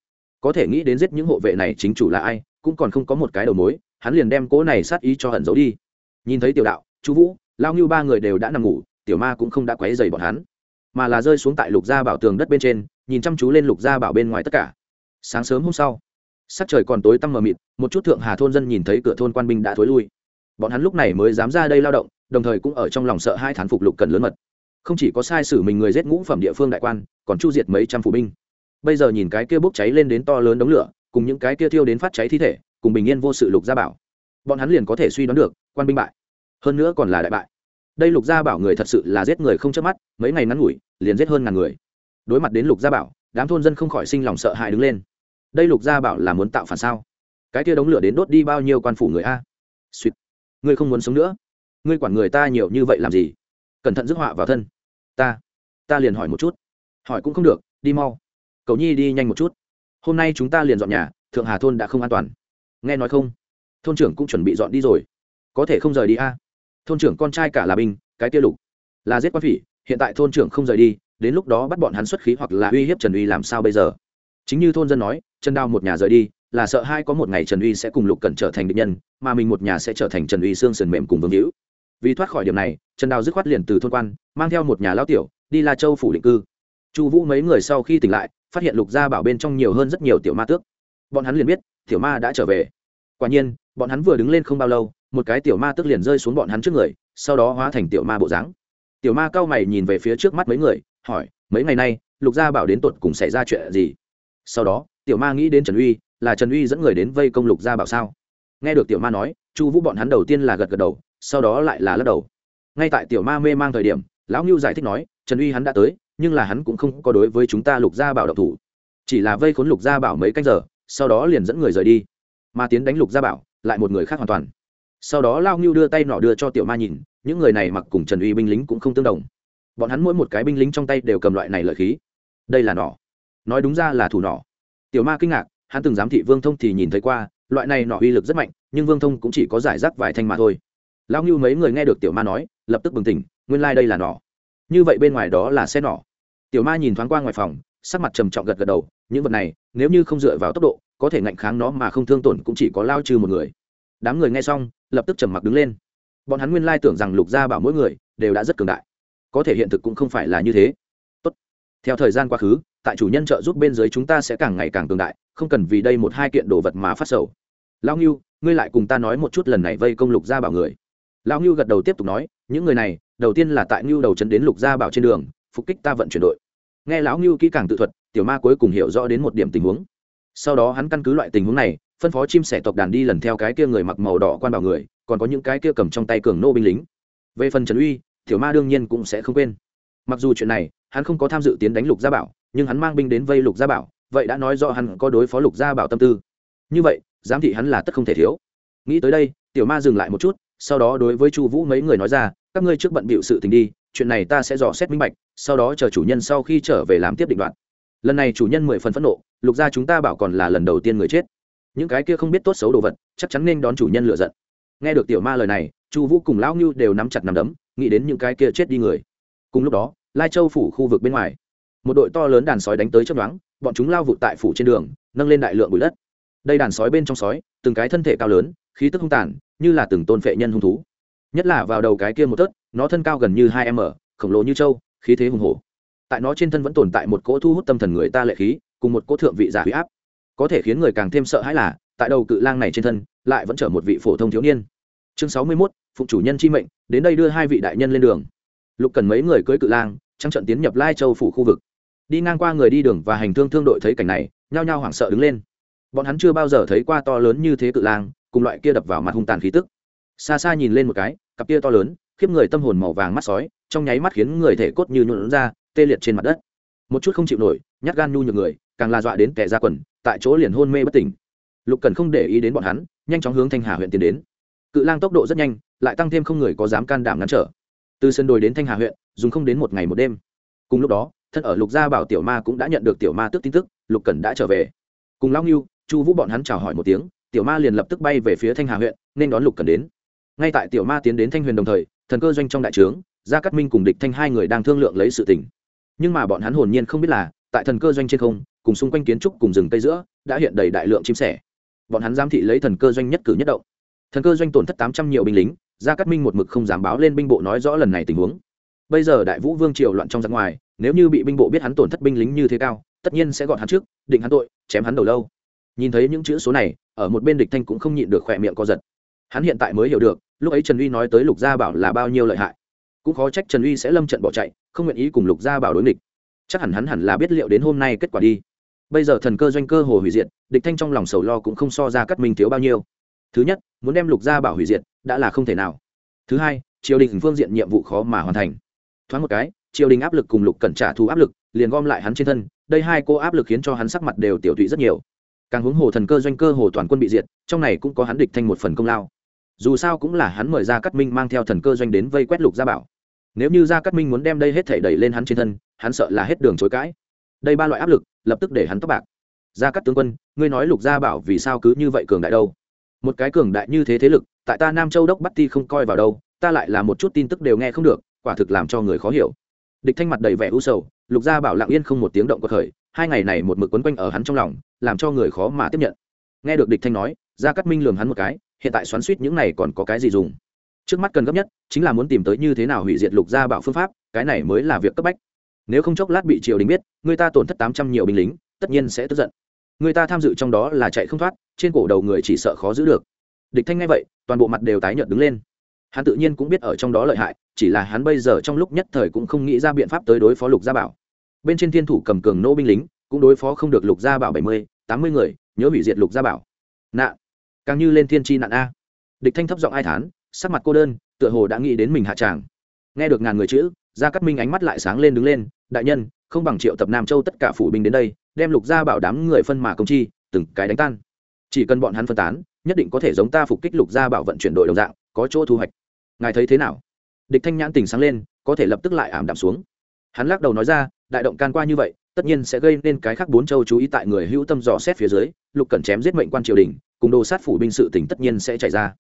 Có thể nghĩ đến giết những hộ vệ này chính chủ là ai, cũng còn không có một cái đầu mối, hắn liền đem cỗ này sát ý cho hận giấu đi. Nhìn thấy tiểu đạo chú vũ, lao như ba người đều đã nằm ngủ, tiểu ma cũng không đã quấy dày bọn hắn, mà là rơi xuống tại lục gia bảo tường đất bên trên, nhìn chăm chú lên lục gia bảo bên ngoài tất cả. Sáng sớm hôm sau, sắc trời còn tối tăm mờ mịt, một chút thượng hà thôn dân nhìn thấy cửa thôn quan binh đã thối lui. Bọn hắn lúc này mới dám ra đây lao động, đồng thời cũng ở trong lòng sợ hai thán phục lục cần lớn mật không chỉ có sai sử mình người giết ngũ phẩm địa phương đại quan, còn chu diệt mấy trăm phụ binh. Bây giờ nhìn cái kia bốc cháy lên đến to lớn đống lửa, cùng những cái kia thiêu đến phát cháy thi thể, cùng bình yên vô sự lục gia bảo. Bọn hắn liền có thể suy đoán được, quan binh bại. Hơn nữa còn là đại bại. Đây lục gia bảo người thật sự là giết người không chớp mắt, mấy ngày ngắn ngủi, liền giết hơn ngàn người. Đối mặt đến lục gia bảo, đám thôn dân không khỏi sinh lòng sợ hãi đứng lên. Đây lục gia bảo là muốn tạo phản sao? Cái kia đống lửa đến đốt đi bao nhiêu quan phủ người a? Suýt. Ngươi không muốn sống nữa. Ngươi quản người ta nhiều như vậy làm gì? Cẩn thận rước họa vào thân ta ta liền hỏi một chút. Hỏi cũng không được, đi mau. Cầu nhi đi nhanh một chút. Hôm nay chúng ta liền dọn nhà, thượng hà thôn đã không an toàn. Nghe nói không? Thôn trưởng cũng chuẩn bị dọn đi rồi. Có thể không rời đi a? Thôn trưởng con trai cả là binh, cái tiêu lục. Là giết quan phỉ, hiện tại thôn trưởng không rời đi, đến lúc đó bắt bọn hắn xuất khí hoặc là uy hiếp trần uy làm sao bây giờ? Chính như thôn dân nói, trần đao một nhà rời đi, là sợ hai có một ngày trần uy sẽ cùng lục cẩn trở thành định nhân, mà mình một nhà sẽ trở thành trần uy xương sườn mềm cùng vương hữu vì thoát khỏi điểm này, trần đào dứt khoát liền từ thôn quan, mang theo một nhà lao tiểu, đi la châu phủ định cư. Chu vũ mấy người sau khi tỉnh lại, phát hiện lục gia bảo bên trong nhiều hơn rất nhiều tiểu ma tước. Bọn hắn liền biết, tiểu ma đã trở về. Quả nhiên, bọn hắn vừa đứng lên không bao lâu, một cái tiểu ma tước liền rơi xuống bọn hắn trước người, sau đó hóa thành tiểu ma bộ dáng. Tiểu ma cao mày nhìn về phía trước mắt mấy người, hỏi, mấy ngày nay, lục gia bảo đến tột cùng xảy ra chuyện gì? Sau đó, tiểu ma nghĩ đến trần uy, là trần uy dẫn người đến vây công lục gia bảo sao? Nghe được tiểu ma nói, chu vũ bọn hắn đầu tiên là gật gật đầu sau đó lại là lắc đầu. Ngay tại tiểu ma mê mang thời điểm, lão ngưu giải thích nói, trần uy hắn đã tới, nhưng là hắn cũng không có đối với chúng ta lục gia bảo độc thủ. Chỉ là vây khốn lục gia bảo mấy canh giờ, sau đó liền dẫn người rời đi. Mà tiến đánh lục gia bảo, lại một người khác hoàn toàn. Sau đó lao ngưu đưa tay nọ đưa cho tiểu ma nhìn, những người này mặc cùng trần uy binh lính cũng không tương đồng. Bọn hắn mỗi một cái binh lính trong tay đều cầm loại này lợi khí. Đây là nỏ nói đúng ra là thủ nỏ tiểu ma kinh ngạc, hắn từng giám thị vương thông thì nhìn thấy qua, loại này nỏ uy lực rất mạnh, nhưng vương thông cũng chỉ có giải rác vài thanh mà thôi lão ngưu mấy người nghe được tiểu ma nói, lập tức bừng tỉnh, nguyên lai、like、đây là nỏ. Như vậy bên ngoài đó là xe nỏ. Tiểu ma nhìn thoáng qua ngoài phòng, sắc mặt trầm trọng gật gật đầu, những vật này, nếu như không dựa vào tốc độ, có thể ngạnh kháng nó mà không thương tổn cũng chỉ có lao trừ một người. Đám người nghe xong, lập tức trầm mặc đứng lên. Bọn hắn nguyên lai tưởng rằng lục gia bảo mỗi người đều đã rất cường đại. Có thể hiện thực cũng không phải là như thế. Tốt. theo thời gian quá khứ, tại chủ nhân trợ giúp bên dưới chúng ta sẽ càng ngày càng cường đại, không cần vì đây một hai kiện đồ vật mà phát sầu. Lao nghiêu ngươi lại cùng ta nói một chút lần này vây công lục gia bảo người lão ngưu gật đầu tiếp tục nói, những người này, đầu tiên là tại ngưu đầu trấn đến lục gia bảo trên đường, phục kích ta vận chuyển đội. Nghe lão ngưu kỹ càng tự thuật, tiểu ma cuối cùng hiểu rõ đến một điểm tình huống. Sau đó hắn căn cứ loại tình huống này, phân phó chim sẻ tộc đàn đi lần theo cái kia người mặc màu đỏ quan bảo người, còn có những cái kia cầm trong tay cường nô binh lính. Về phần trần uy, tiểu ma đương nhiên cũng sẽ không quên. Mặc dù chuyện này, hắn không có tham dự tiến đánh lục gia bảo, nhưng hắn mang binh đến vây lục gia bảo, vậy đã nói rõ hắn có đối phó lục gia bảo tâm tư. Như vậy, giám thị hắn là tất không thể thiếu. Nghĩ tới đây, tiểu ma dừng lại một chút sau đó đối với chu vũ mấy người nói ra, các ngươi trước bận bịu sự tình đi, chuyện này ta sẽ dò xét minh bạch, sau đó chờ chủ nhân sau khi trở về làm tiếp định đoạn lần này chủ nhân mười phần phẫn nộ, lục gia chúng ta bảo còn là lần đầu tiên người chết. Những cái kia không biết tốt xấu đồ vật, chắc chắn nên đón chủ nhân lựa giận. Nghe được tiểu ma lời này, chu vũ cùng lão ngưu đều nắm chặt nằm đấm, nghĩ đến những cái kia chết đi người. Cùng lúc đó, lai châu phủ khu vực bên ngoài, một đội to lớn đàn sói đánh tới chấp đoán bọn chúng lao vụt tại phủ trên đường, nâng lên đại lượng bụi đất. Đây đàn sói bên trong sói, từng cái thân thể cao lớn, khí tức hung tàn như là từng tôn phệ nhân hung thú. Nhất là vào đầu cái kia một tớt nó thân cao gần như hai m, khổng lồ như trâu, khí thế hùng hổ. Tại nó trên thân vẫn tồn tại một cỗ thu hút tâm thần người ta lệ khí, cùng một cỗ thượng vị giả huy áp. Có thể khiến người càng thêm sợ hãi là, tại đầu cự lang này trên thân, lại vẫn chở một vị phổ thông thiếu niên. Chương sáu mươi mốt, phụng chủ nhân chi mệnh, đến đây đưa hai vị đại nhân lên đường. Lục cần mấy người cưới cự lang, trăng trận tiến nhập lai châu phủ khu vực. Đi ngang qua người đi đường và hành thương thương đội thấy cảnh này, nhao nhao hoảng sợ đứng lên. Bọn hắn chưa bao giờ thấy qua to lớn như thế cự lang cùng loại kia đập vào mặt hung tàn khí tức. Xa xa nhìn lên một cái, cặp kia to lớn, khiếp người tâm hồn màu vàng mắt sói, trong nháy mắt khiến người thể cốt như nhuộn ra, tê liệt trên mặt đất. Một chút không chịu nổi, nhát gan nhu nhược người, càng là dọa đến kẻ ra quần, tại chỗ liền hôn mê bất tỉnh. Lục cần không để ý đến bọn hắn, nhanh chóng hướng thanh hà huyện tiến đến. Cự lang tốc độ rất nhanh, lại tăng thêm không người có dám can đảm ngăn trở. Từ sân đồi đến thanh hà huyện, dùng không đến một ngày một đêm. Cùng lúc đó, thân ở lục gia bảo tiểu ma cũng đã nhận được tiểu ma tức tin tức, lục cần đã trở về. Cùng Long nghiêu chu vũ bọn hắn chào hỏi một tiếng tiểu ma liền lập tức bay về phía thanh hà huyện, nên đón lục cần đến. Ngay tại tiểu ma tiến đến thanh huyền đồng thời, thần cơ doanh trong đại trướng, gia cát minh cùng địch thanh hai người đang thương lượng lấy sự tình. Nhưng mà bọn hắn hồn nhiên không biết là, tại thần cơ doanh trên không, cùng xung quanh kiến trúc cùng rừng tây giữa, đã hiện đầy đại lượng chim sẻ. Bọn hắn giám thị lấy thần cơ doanh nhất cử nhất động. Thần cơ doanh tổn thất tám trăm nhiều binh lính, gia cát minh một mực không dám báo lên binh bộ nói rõ lần này tình huống. Bây giờ đại vũ vương triều loạn trong giặc ngoài, nếu như bị binh bộ biết hắn tổn thất binh lính như thế cao, tất nhiên sẽ gọn hắn trước, định hắn tội, chém hắn đầu lâu nhìn thấy những chữ số này, ở một bên địch thanh cũng không nhịn được khỏe miệng co giật. Hắn hiện tại mới hiểu được, lúc ấy trần uy nói tới lục gia bảo là bao nhiêu lợi hại. Cũng khó trách trần uy sẽ lâm trận bỏ chạy, không nguyện ý cùng lục gia bảo đối địch chắc hẳn hắn hẳn là biết liệu đến hôm nay kết quả đi. Bây giờ thần cơ doanh cơ hồ hủy diệt, địch thanh trong lòng sầu lo cũng không so ra cắt minh thiếu bao nhiêu. Thứ nhất, muốn đem lục gia bảo hủy diệt, đã là không thể nào. Thứ hai, triều đình phương diện nhiệm vụ khó mà hoàn thành. Thoáng một cái, triều đình áp lực cùng lục cẩn trả thù áp lực, liền gom lại hắn trên thân, đây hai cô áp lực khiến cho hắn sắc mặt đều tiểu tụy rất nhiều càng hướng hồ thần cơ doanh cơ hồ toàn quân bị diệt, trong này cũng có hắn địch thanh một phần công lao. Dù sao cũng là hắn mời ra cắt minh mang theo thần cơ doanh đến vây quét lục gia bảo. Nếu như gia cát minh muốn đem đây hết thể đẩy lên hắn trên thân, hắn sợ là hết đường chối cãi. Đây ba loại áp lực, lập tức để hắn tóc bạc. Gia cát tướng quân, ngươi nói lục gia bảo vì sao cứ như vậy cường đại đâu? Một cái cường đại như thế thế lực, tại ta nam châu đốc bắt ti không coi vào đâu, ta lại là một chút tin tức đều nghe không được, quả thực làm cho người khó hiểu. Địch thanh mặt đầy vẻ u sầu, lục gia bảo lặng yên không một tiếng động cuộc khởi hai ngày này một mực quấn quanh ở hắn trong lòng, làm cho người khó mà tiếp nhận. Nghe được địch thanh nói, gia cát minh lườm hắn một cái, hiện tại xoắn suýt những này còn có cái gì dùng? Trước mắt cần gấp nhất, chính là muốn tìm tới như thế nào hủy diệt lục gia bảo phương pháp, cái này mới là việc cấp bách. Nếu không chốc lát bị triều đình biết, người ta tổn thất tám trăm nhiều binh lính, tất nhiên sẽ tức giận. Người ta tham dự trong đó là chạy không thoát, trên cổ đầu người chỉ sợ khó giữ được. Địch thanh nghe vậy, toàn bộ mặt đều tái nhợt đứng lên. Hắn tự nhiên cũng biết ở trong đó lợi hại, chỉ là hắn bây giờ trong lúc nhất thời cũng không nghĩ ra biện pháp tới đối phó lục gia bảo bên trên thiên thủ cầm cường nô binh lính, cũng đối phó không được lục gia bảo bảy mươi, tám mươi người, nhớ hủy diệt lục gia bảo. Nạn. Càng như lên thiên tri nạn a. Địch thanh thấp giọng ai thán, sắc mặt cô đơn, tựa hồ đã nghĩ đến mình hạ tràng. Nghe được ngàn người chữ, gia cát minh ánh mắt lại sáng lên đứng lên, đại nhân, không bằng triệu tập nam châu tất cả phủ binh đến đây, đem lục gia bảo đám người phân mà công chi, từng cái đánh tan. Chỉ cần bọn hắn phân tán, nhất định có thể giống ta phục kích lục gia bảo vận chuyển đội đồng dạng, có chỗ thu hoạch. Ngài thấy thế nào? Địch thanh nhãn tình sáng lên, có thể lập tức lại ảm đạm xuống. Hắn lắc đầu nói ra đại động can qua như vậy, tất nhiên sẽ gây nên cái khác bốn châu chú ý tại người hữu tâm dò xét phía dưới, lục cẩn chém giết mệnh quan triều đình, cùng đồ sát phủ binh sự tỉnh tất nhiên sẽ chạy ra.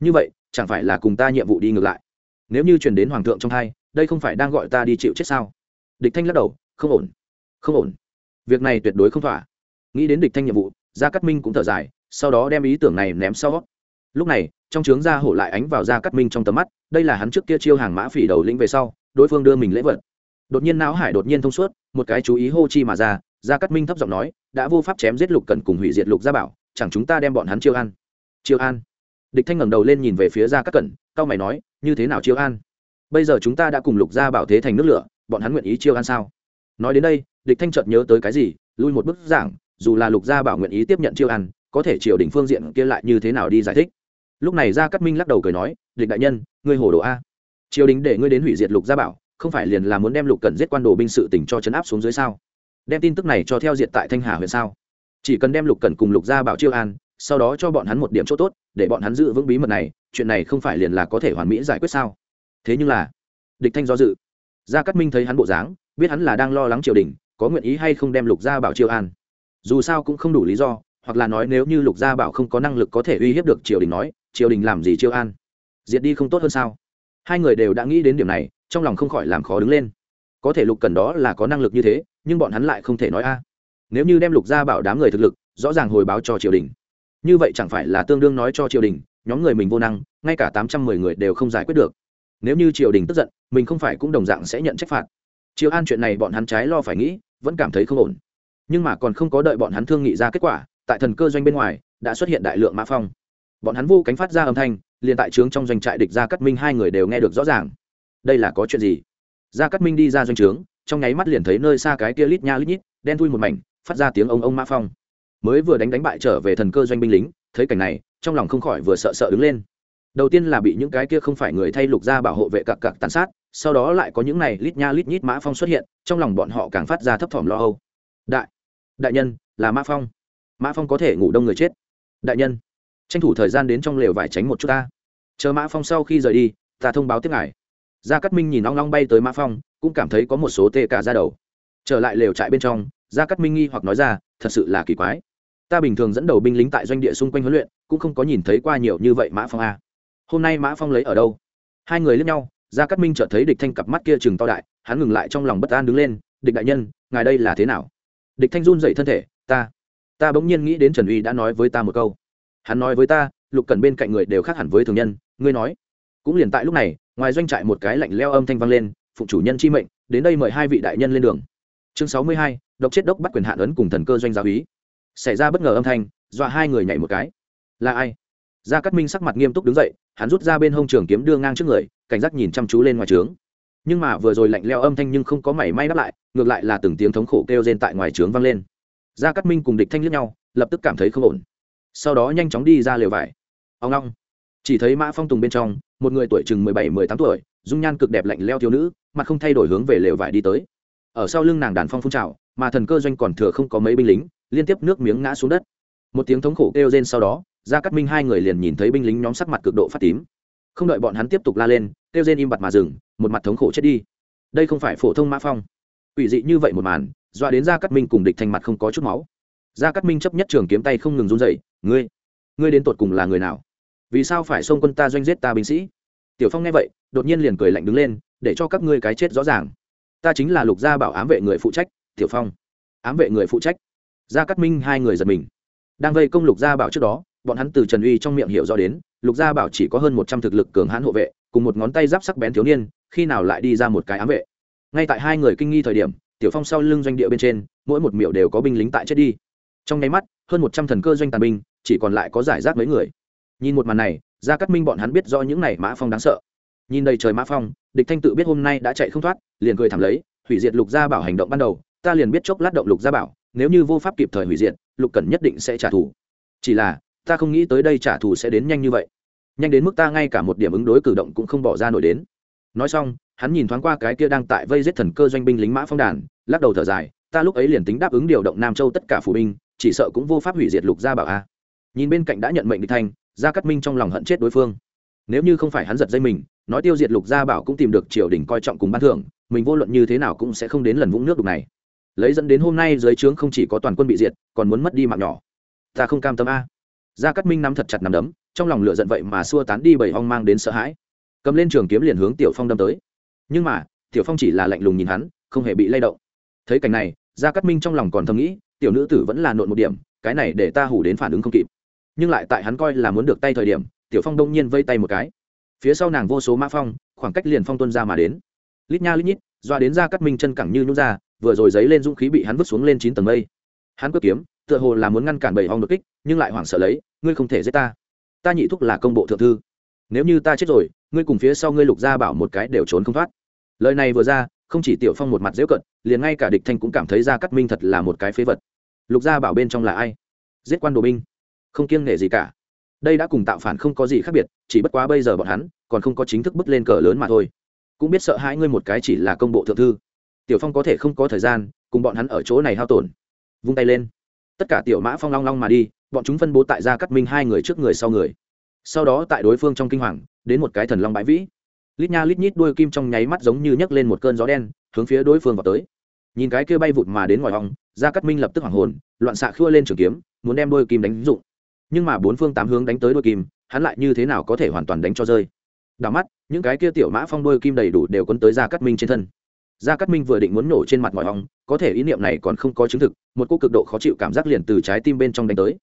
Như vậy, chẳng phải là cùng ta nhiệm vụ đi ngược lại? Nếu như truyền đến hoàng thượng trong hai, đây không phải đang gọi ta đi chịu chết sao? Địch thanh lắc đầu, không ổn không ổn. Việc này tuyệt đối không thỏa. Nghĩ đến địch thanh nhiệm vụ, gia cát minh cũng thở dài, sau đó đem ý tưởng này ném sau. Lúc này, trong trướng gia hổ lại ánh vào gia cát minh trong tầm mắt, đây là hắn trước kia chiêu hàng mã phỉ đầu lĩnh về sau, đối phương đưa mình lễ vật đột nhiên não hải đột nhiên thông suốt, một cái chú ý hô chi mà ra, gia cắt minh thấp giọng nói, đã vô pháp chém giết lục cần cùng hủy diệt lục gia bảo, chẳng chúng ta đem bọn hắn chiêu an. Chiêu an? Địch thanh ngẩng đầu lên nhìn về phía gia cắt cẩn, cao mày nói, như thế nào chiêu an? Bây giờ chúng ta đã cùng lục gia bảo thế thành nước lửa, bọn hắn nguyện ý chiêu an sao? Nói đến đây, địch thanh chợt nhớ tới cái gì, lui một bước giảng, dù là lục gia bảo nguyện ý tiếp nhận chiêu an, có thể triều đình phương diện kia lại như thế nào đi giải thích? Lúc này gia cắt minh lắc đầu cười nói, địch đại nhân, ngươi hồ đồ a. Triều đình để ngươi đến hủy diệt lục gia bảo không phải liền là muốn đem lục cần giết quan đồ binh sự tỉnh cho chấn áp xuống dưới sao? Đem tin tức này cho theo diện tại thanh hà huyện sao? Chỉ cần đem lục cần cùng lục gia bảo chiêu an, sau đó cho bọn hắn một điểm chỗ tốt, để bọn hắn giữ vững bí mật này, chuyện này không phải liền là có thể hoàn mỹ giải quyết sao? Thế nhưng là, địch thanh do dự. Gia cát minh thấy hắn bộ dáng, biết hắn là đang lo lắng triều đình, có nguyện ý hay không đem lục gia bảo chiêu an? Dù sao cũng không đủ lý do, hoặc là nói nếu như lục gia bảo không có năng lực có thể uy hiếp được triều đình nói, triều đình làm gì chiêu an? Diệt đi không tốt hơn sao? Hai người đều đã nghĩ đến điểm này trong lòng không khỏi làm khó đứng lên. Có thể lục cần đó là có năng lực như thế, nhưng bọn hắn lại không thể nói a. Nếu như đem lục gia bảo đám người thực lực, rõ ràng hồi báo cho triều đình. Như vậy chẳng phải là tương đương nói cho triều đình, nhóm người mình vô năng, ngay cả tám trăm mười người đều không giải quyết được. Nếu như triều đình tức giận, mình không phải cũng đồng dạng sẽ nhận trách phạt. Triều an chuyện này bọn hắn trái lo phải nghĩ, vẫn cảm thấy không ổn. Nhưng mà còn không có đợi bọn hắn thương nghị ra kết quả, tại thần cơ doanh bên ngoài, đã xuất hiện đại lượng mã phong. Bọn hắn vô cánh phát ra âm thanh, liền tại trướng trong doanh trại địch ra cắt minh hai người đều nghe được rõ ràng đây là có chuyện gì? Gia cát minh đi ra doanh trướng, trong nháy mắt liền thấy nơi xa cái kia lít nha lít nhít, đen thui một mảnh, phát ra tiếng ông ông mã phong. Mới vừa đánh đánh bại trở về thần cơ doanh binh lính, thấy cảnh này, trong lòng không khỏi vừa sợ sợ đứng lên. Đầu tiên là bị những cái kia không phải người thay lục ra bảo hộ vệ cặc cặc tàn sát, sau đó lại có những này lít nha lít nhít mã phong xuất hiện, trong lòng bọn họ càng phát ra thấp thỏm lo âu. Đại đại nhân, là mã phong. Mã phong có thể ngủ đông người chết. Đại nhân, tranh thủ thời gian đến trong lều vải tránh một chút ta. Chờ mã phong sau khi rời đi, ta thông báo tiếp ngài gia cát minh nhìn long long bay tới mã phong, cũng cảm thấy có một số tê cả ra đầu. Trở lại lều trại bên trong, gia cát minh nghi hoặc nói ra, thật sự là kỳ quái. Ta bình thường dẫn đầu binh lính tại doanh địa xung quanh huấn luyện, cũng không có nhìn thấy qua nhiều như vậy mã phong a. Hôm nay mã phong lấy ở đâu? Hai người lướt nhau, gia cát minh chợt thấy địch thanh cặp mắt kia chừng to đại, hắn ngừng lại trong lòng bất an đứng lên, địch đại nhân, ngài đây là thế nào? Địch thanh run dậy thân thể, ta ta bỗng nhiên nghĩ đến trần uy đã nói với ta một câu. Hắn nói với ta, lục cần bên cạnh người đều khác hẳn với thường nhân, ngươi nói. Cũng liền tại lúc này ngoài doanh trại một cái lạnh leo âm thanh vang lên phụ chủ nhân chi mệnh, đến đây mời hai vị đại nhân lên đường. Chương sáu mươi hai, độc chết đốc bắt quyền hạn ấn cùng thần cơ doanh giáo ý xảy ra bất ngờ âm thanh, dọa hai người nhảy một cái. Là ai? Gia cát minh sắc mặt nghiêm túc đứng dậy, hắn rút ra bên hông trường kiếm đưa ngang trước người, cảnh giác nhìn chăm chú lên ngoài trướng. Nhưng mà vừa rồi lạnh leo âm thanh nhưng không có mảy may đáp lại, ngược lại là từng tiếng thống khổ kêu rên tại ngoài trướng vang lên. Gia cát minh cùng địch thanh liếc nhau, lập tức cảm thấy không ổn. Sau đó nhanh chóng đi ra lều vải. Ông long, chỉ thấy mã phong tùng bên trong một người tuổi chừng mười bảy, mười tám tuổi, dung nhan cực đẹp lạnh leo thiếu nữ, mặt không thay đổi hướng về lều vải đi tới. Ở sau lưng nàng đàn phong phun trào, mà thần cơ doanh còn thừa không có mấy binh lính, liên tiếp nước miếng ngã xuống đất. Một tiếng thống khổ kêu rên sau đó, gia cát minh hai người liền nhìn thấy binh lính nhóm sắc mặt cực độ phát tím. Không đợi bọn hắn tiếp tục la lên, kêu rên im bặt mà dừng, một mặt thống khổ chết đi. Đây không phải phổ thông mã phong. Ủy dị như vậy một màn, dọa đến gia cát minh cùng địch thành mặt không có chút máu. Gia cát minh chấp nhất trường kiếm tay không ngừng run dậy ngươi ngươi đến tột cùng là người nào? Vì sao phải xông quân ta doanh giết ta binh sĩ? Tiểu phong nghe vậy, đột nhiên liền cười lạnh đứng lên, để cho các ngươi cái chết rõ ràng. Ta chính là lục gia bảo ám vệ người phụ trách, tiểu phong. Ám vệ người phụ trách. Gia cát minh hai người giật mình. Đang vây công lục gia bảo trước đó, bọn hắn từ trần uy trong miệng hiểu rõ đến, lục gia bảo chỉ có hơn một trăm thực lực cường hãn hộ vệ, cùng một ngón tay giáp sắc bén thiếu niên, khi nào lại đi ra một cái ám vệ. Ngay tại hai người kinh nghi thời điểm, tiểu phong sau lưng doanh địa bên trên, mỗi một miệu đều có binh lính tại chết đi. Trong nháy mắt, hơn một trăm thần cơ doanh tàn binh, chỉ còn lại có giải rác mấy người nhìn một màn này, gia cát minh bọn hắn biết do những này mã phong đáng sợ. Nhìn đầy trời mã phong, địch thanh tự biết hôm nay đã chạy không thoát, liền cười thảm lấy, hủy diệt lục gia bảo hành động ban đầu, ta liền biết chốc lát động lục gia bảo, nếu như vô pháp kịp thời hủy diệt, lục cần nhất định sẽ trả thù. Chỉ là, ta không nghĩ tới đây trả thù sẽ đến nhanh như vậy. Nhanh đến mức ta ngay cả một điểm ứng đối cử động cũng không bỏ ra nổi đến. Nói xong, hắn nhìn thoáng qua cái kia đang tại vây giết thần cơ doanh binh lính mã phong đàn, lắc đầu thở dài, ta lúc ấy liền tính đáp ứng điều động nam châu tất cả phủ binh, chỉ sợ cũng vô pháp hủy diệt lục gia bảo a. Nhìn bên cạnh đã nhận mệnh địch thanh gia cát minh trong lòng hận chết đối phương. Nếu như không phải hắn giật dây mình, nói tiêu diệt lục gia bảo cũng tìm được triều đình coi trọng cùng ban thưởng, mình vô luận như thế nào cũng sẽ không đến lần vũng nước đục này. Lấy dẫn đến hôm nay dưới trướng không chỉ có toàn quân bị diệt, còn muốn mất đi mạng nhỏ. Ta không cam tâm a. Gia cát minh nắm thật chặt nắm đấm, trong lòng lửa giận vậy mà xua tán đi bảy hong mang đến sợ hãi. Cầm lên trường kiếm liền hướng tiểu phong đâm tới. Nhưng mà, tiểu phong chỉ là lạnh lùng nhìn hắn, không hề bị lay động. Thấy cảnh này, gia cát minh trong lòng còn thầm nghĩ, tiểu nữ tử vẫn là nộn một điểm, cái này để ta hủ đến phản ứng không kịp nhưng lại tại hắn coi là muốn được tay thời điểm, tiểu phong đông nhiên vây tay một cái. Phía sau nàng vô số mã phong, khoảng cách liền phong tuân ra mà đến. Lít nha lít nhít, doa đến ra cắt minh chân cẳng như nhún ra, vừa rồi giấy lên dũng khí bị hắn vứt xuống lên chín tầng mây. Hắn cướp kiếm, tựa hồ là muốn ngăn cản bảy hong đột kích, nhưng lại hoảng sợ lấy, ngươi không thể giết ta. Ta nhị thúc là công bộ thượng thư. Nếu như ta chết rồi, ngươi cùng phía sau ngươi lục gia bảo một cái đều trốn không thoát. Lời này vừa ra, không chỉ tiểu phong một mặt dễu cận liền ngay cả địch thanh cũng cảm thấy ra cắt minh thật là một cái phế vật. Lục gia bảo bên trong là ai? Giết quan đồ binh không kiêng nể gì cả. Đây đã cùng tạo phản không có gì khác biệt, chỉ bất quá bây giờ bọn hắn còn không có chính thức bước lên cờ lớn mà thôi. Cũng biết sợ hãi ngươi một cái chỉ là công bộ thượng thư. Tiểu phong có thể không có thời gian cùng bọn hắn ở chỗ này hao tổn. Vung tay lên. Tất cả tiểu mã phong long long mà đi, bọn chúng phân bố tại gia cắt minh hai người trước người sau người. Sau đó tại đối phương trong kinh hoàng, đến một cái thần long bãi vĩ. Lít nha lít nhít đuôi kim trong nháy mắt giống như nhấc lên một cơn gió đen, hướng phía đối phương vào tới. Nhìn cái kia bay vụt mà đến ngoài hòng, gia cắt minh lập tức hoảng hồn, loạn xạ khua lên trường kiếm, muốn đem đôi kim đánh dụng nhưng mà bốn phương tám hướng đánh tới đôi kim, hắn lại như thế nào có thể hoàn toàn đánh cho rơi? Đảo mắt, những cái kia tiểu mã phong đôi kim đầy đủ đều quấn tới gia cắt minh trên thân. Gia cát minh vừa định muốn nổ trên mặt mọi hòng có thể ý niệm này còn không có chứng thực, một cô cực độ khó chịu cảm giác liền từ trái tim bên trong đánh tới.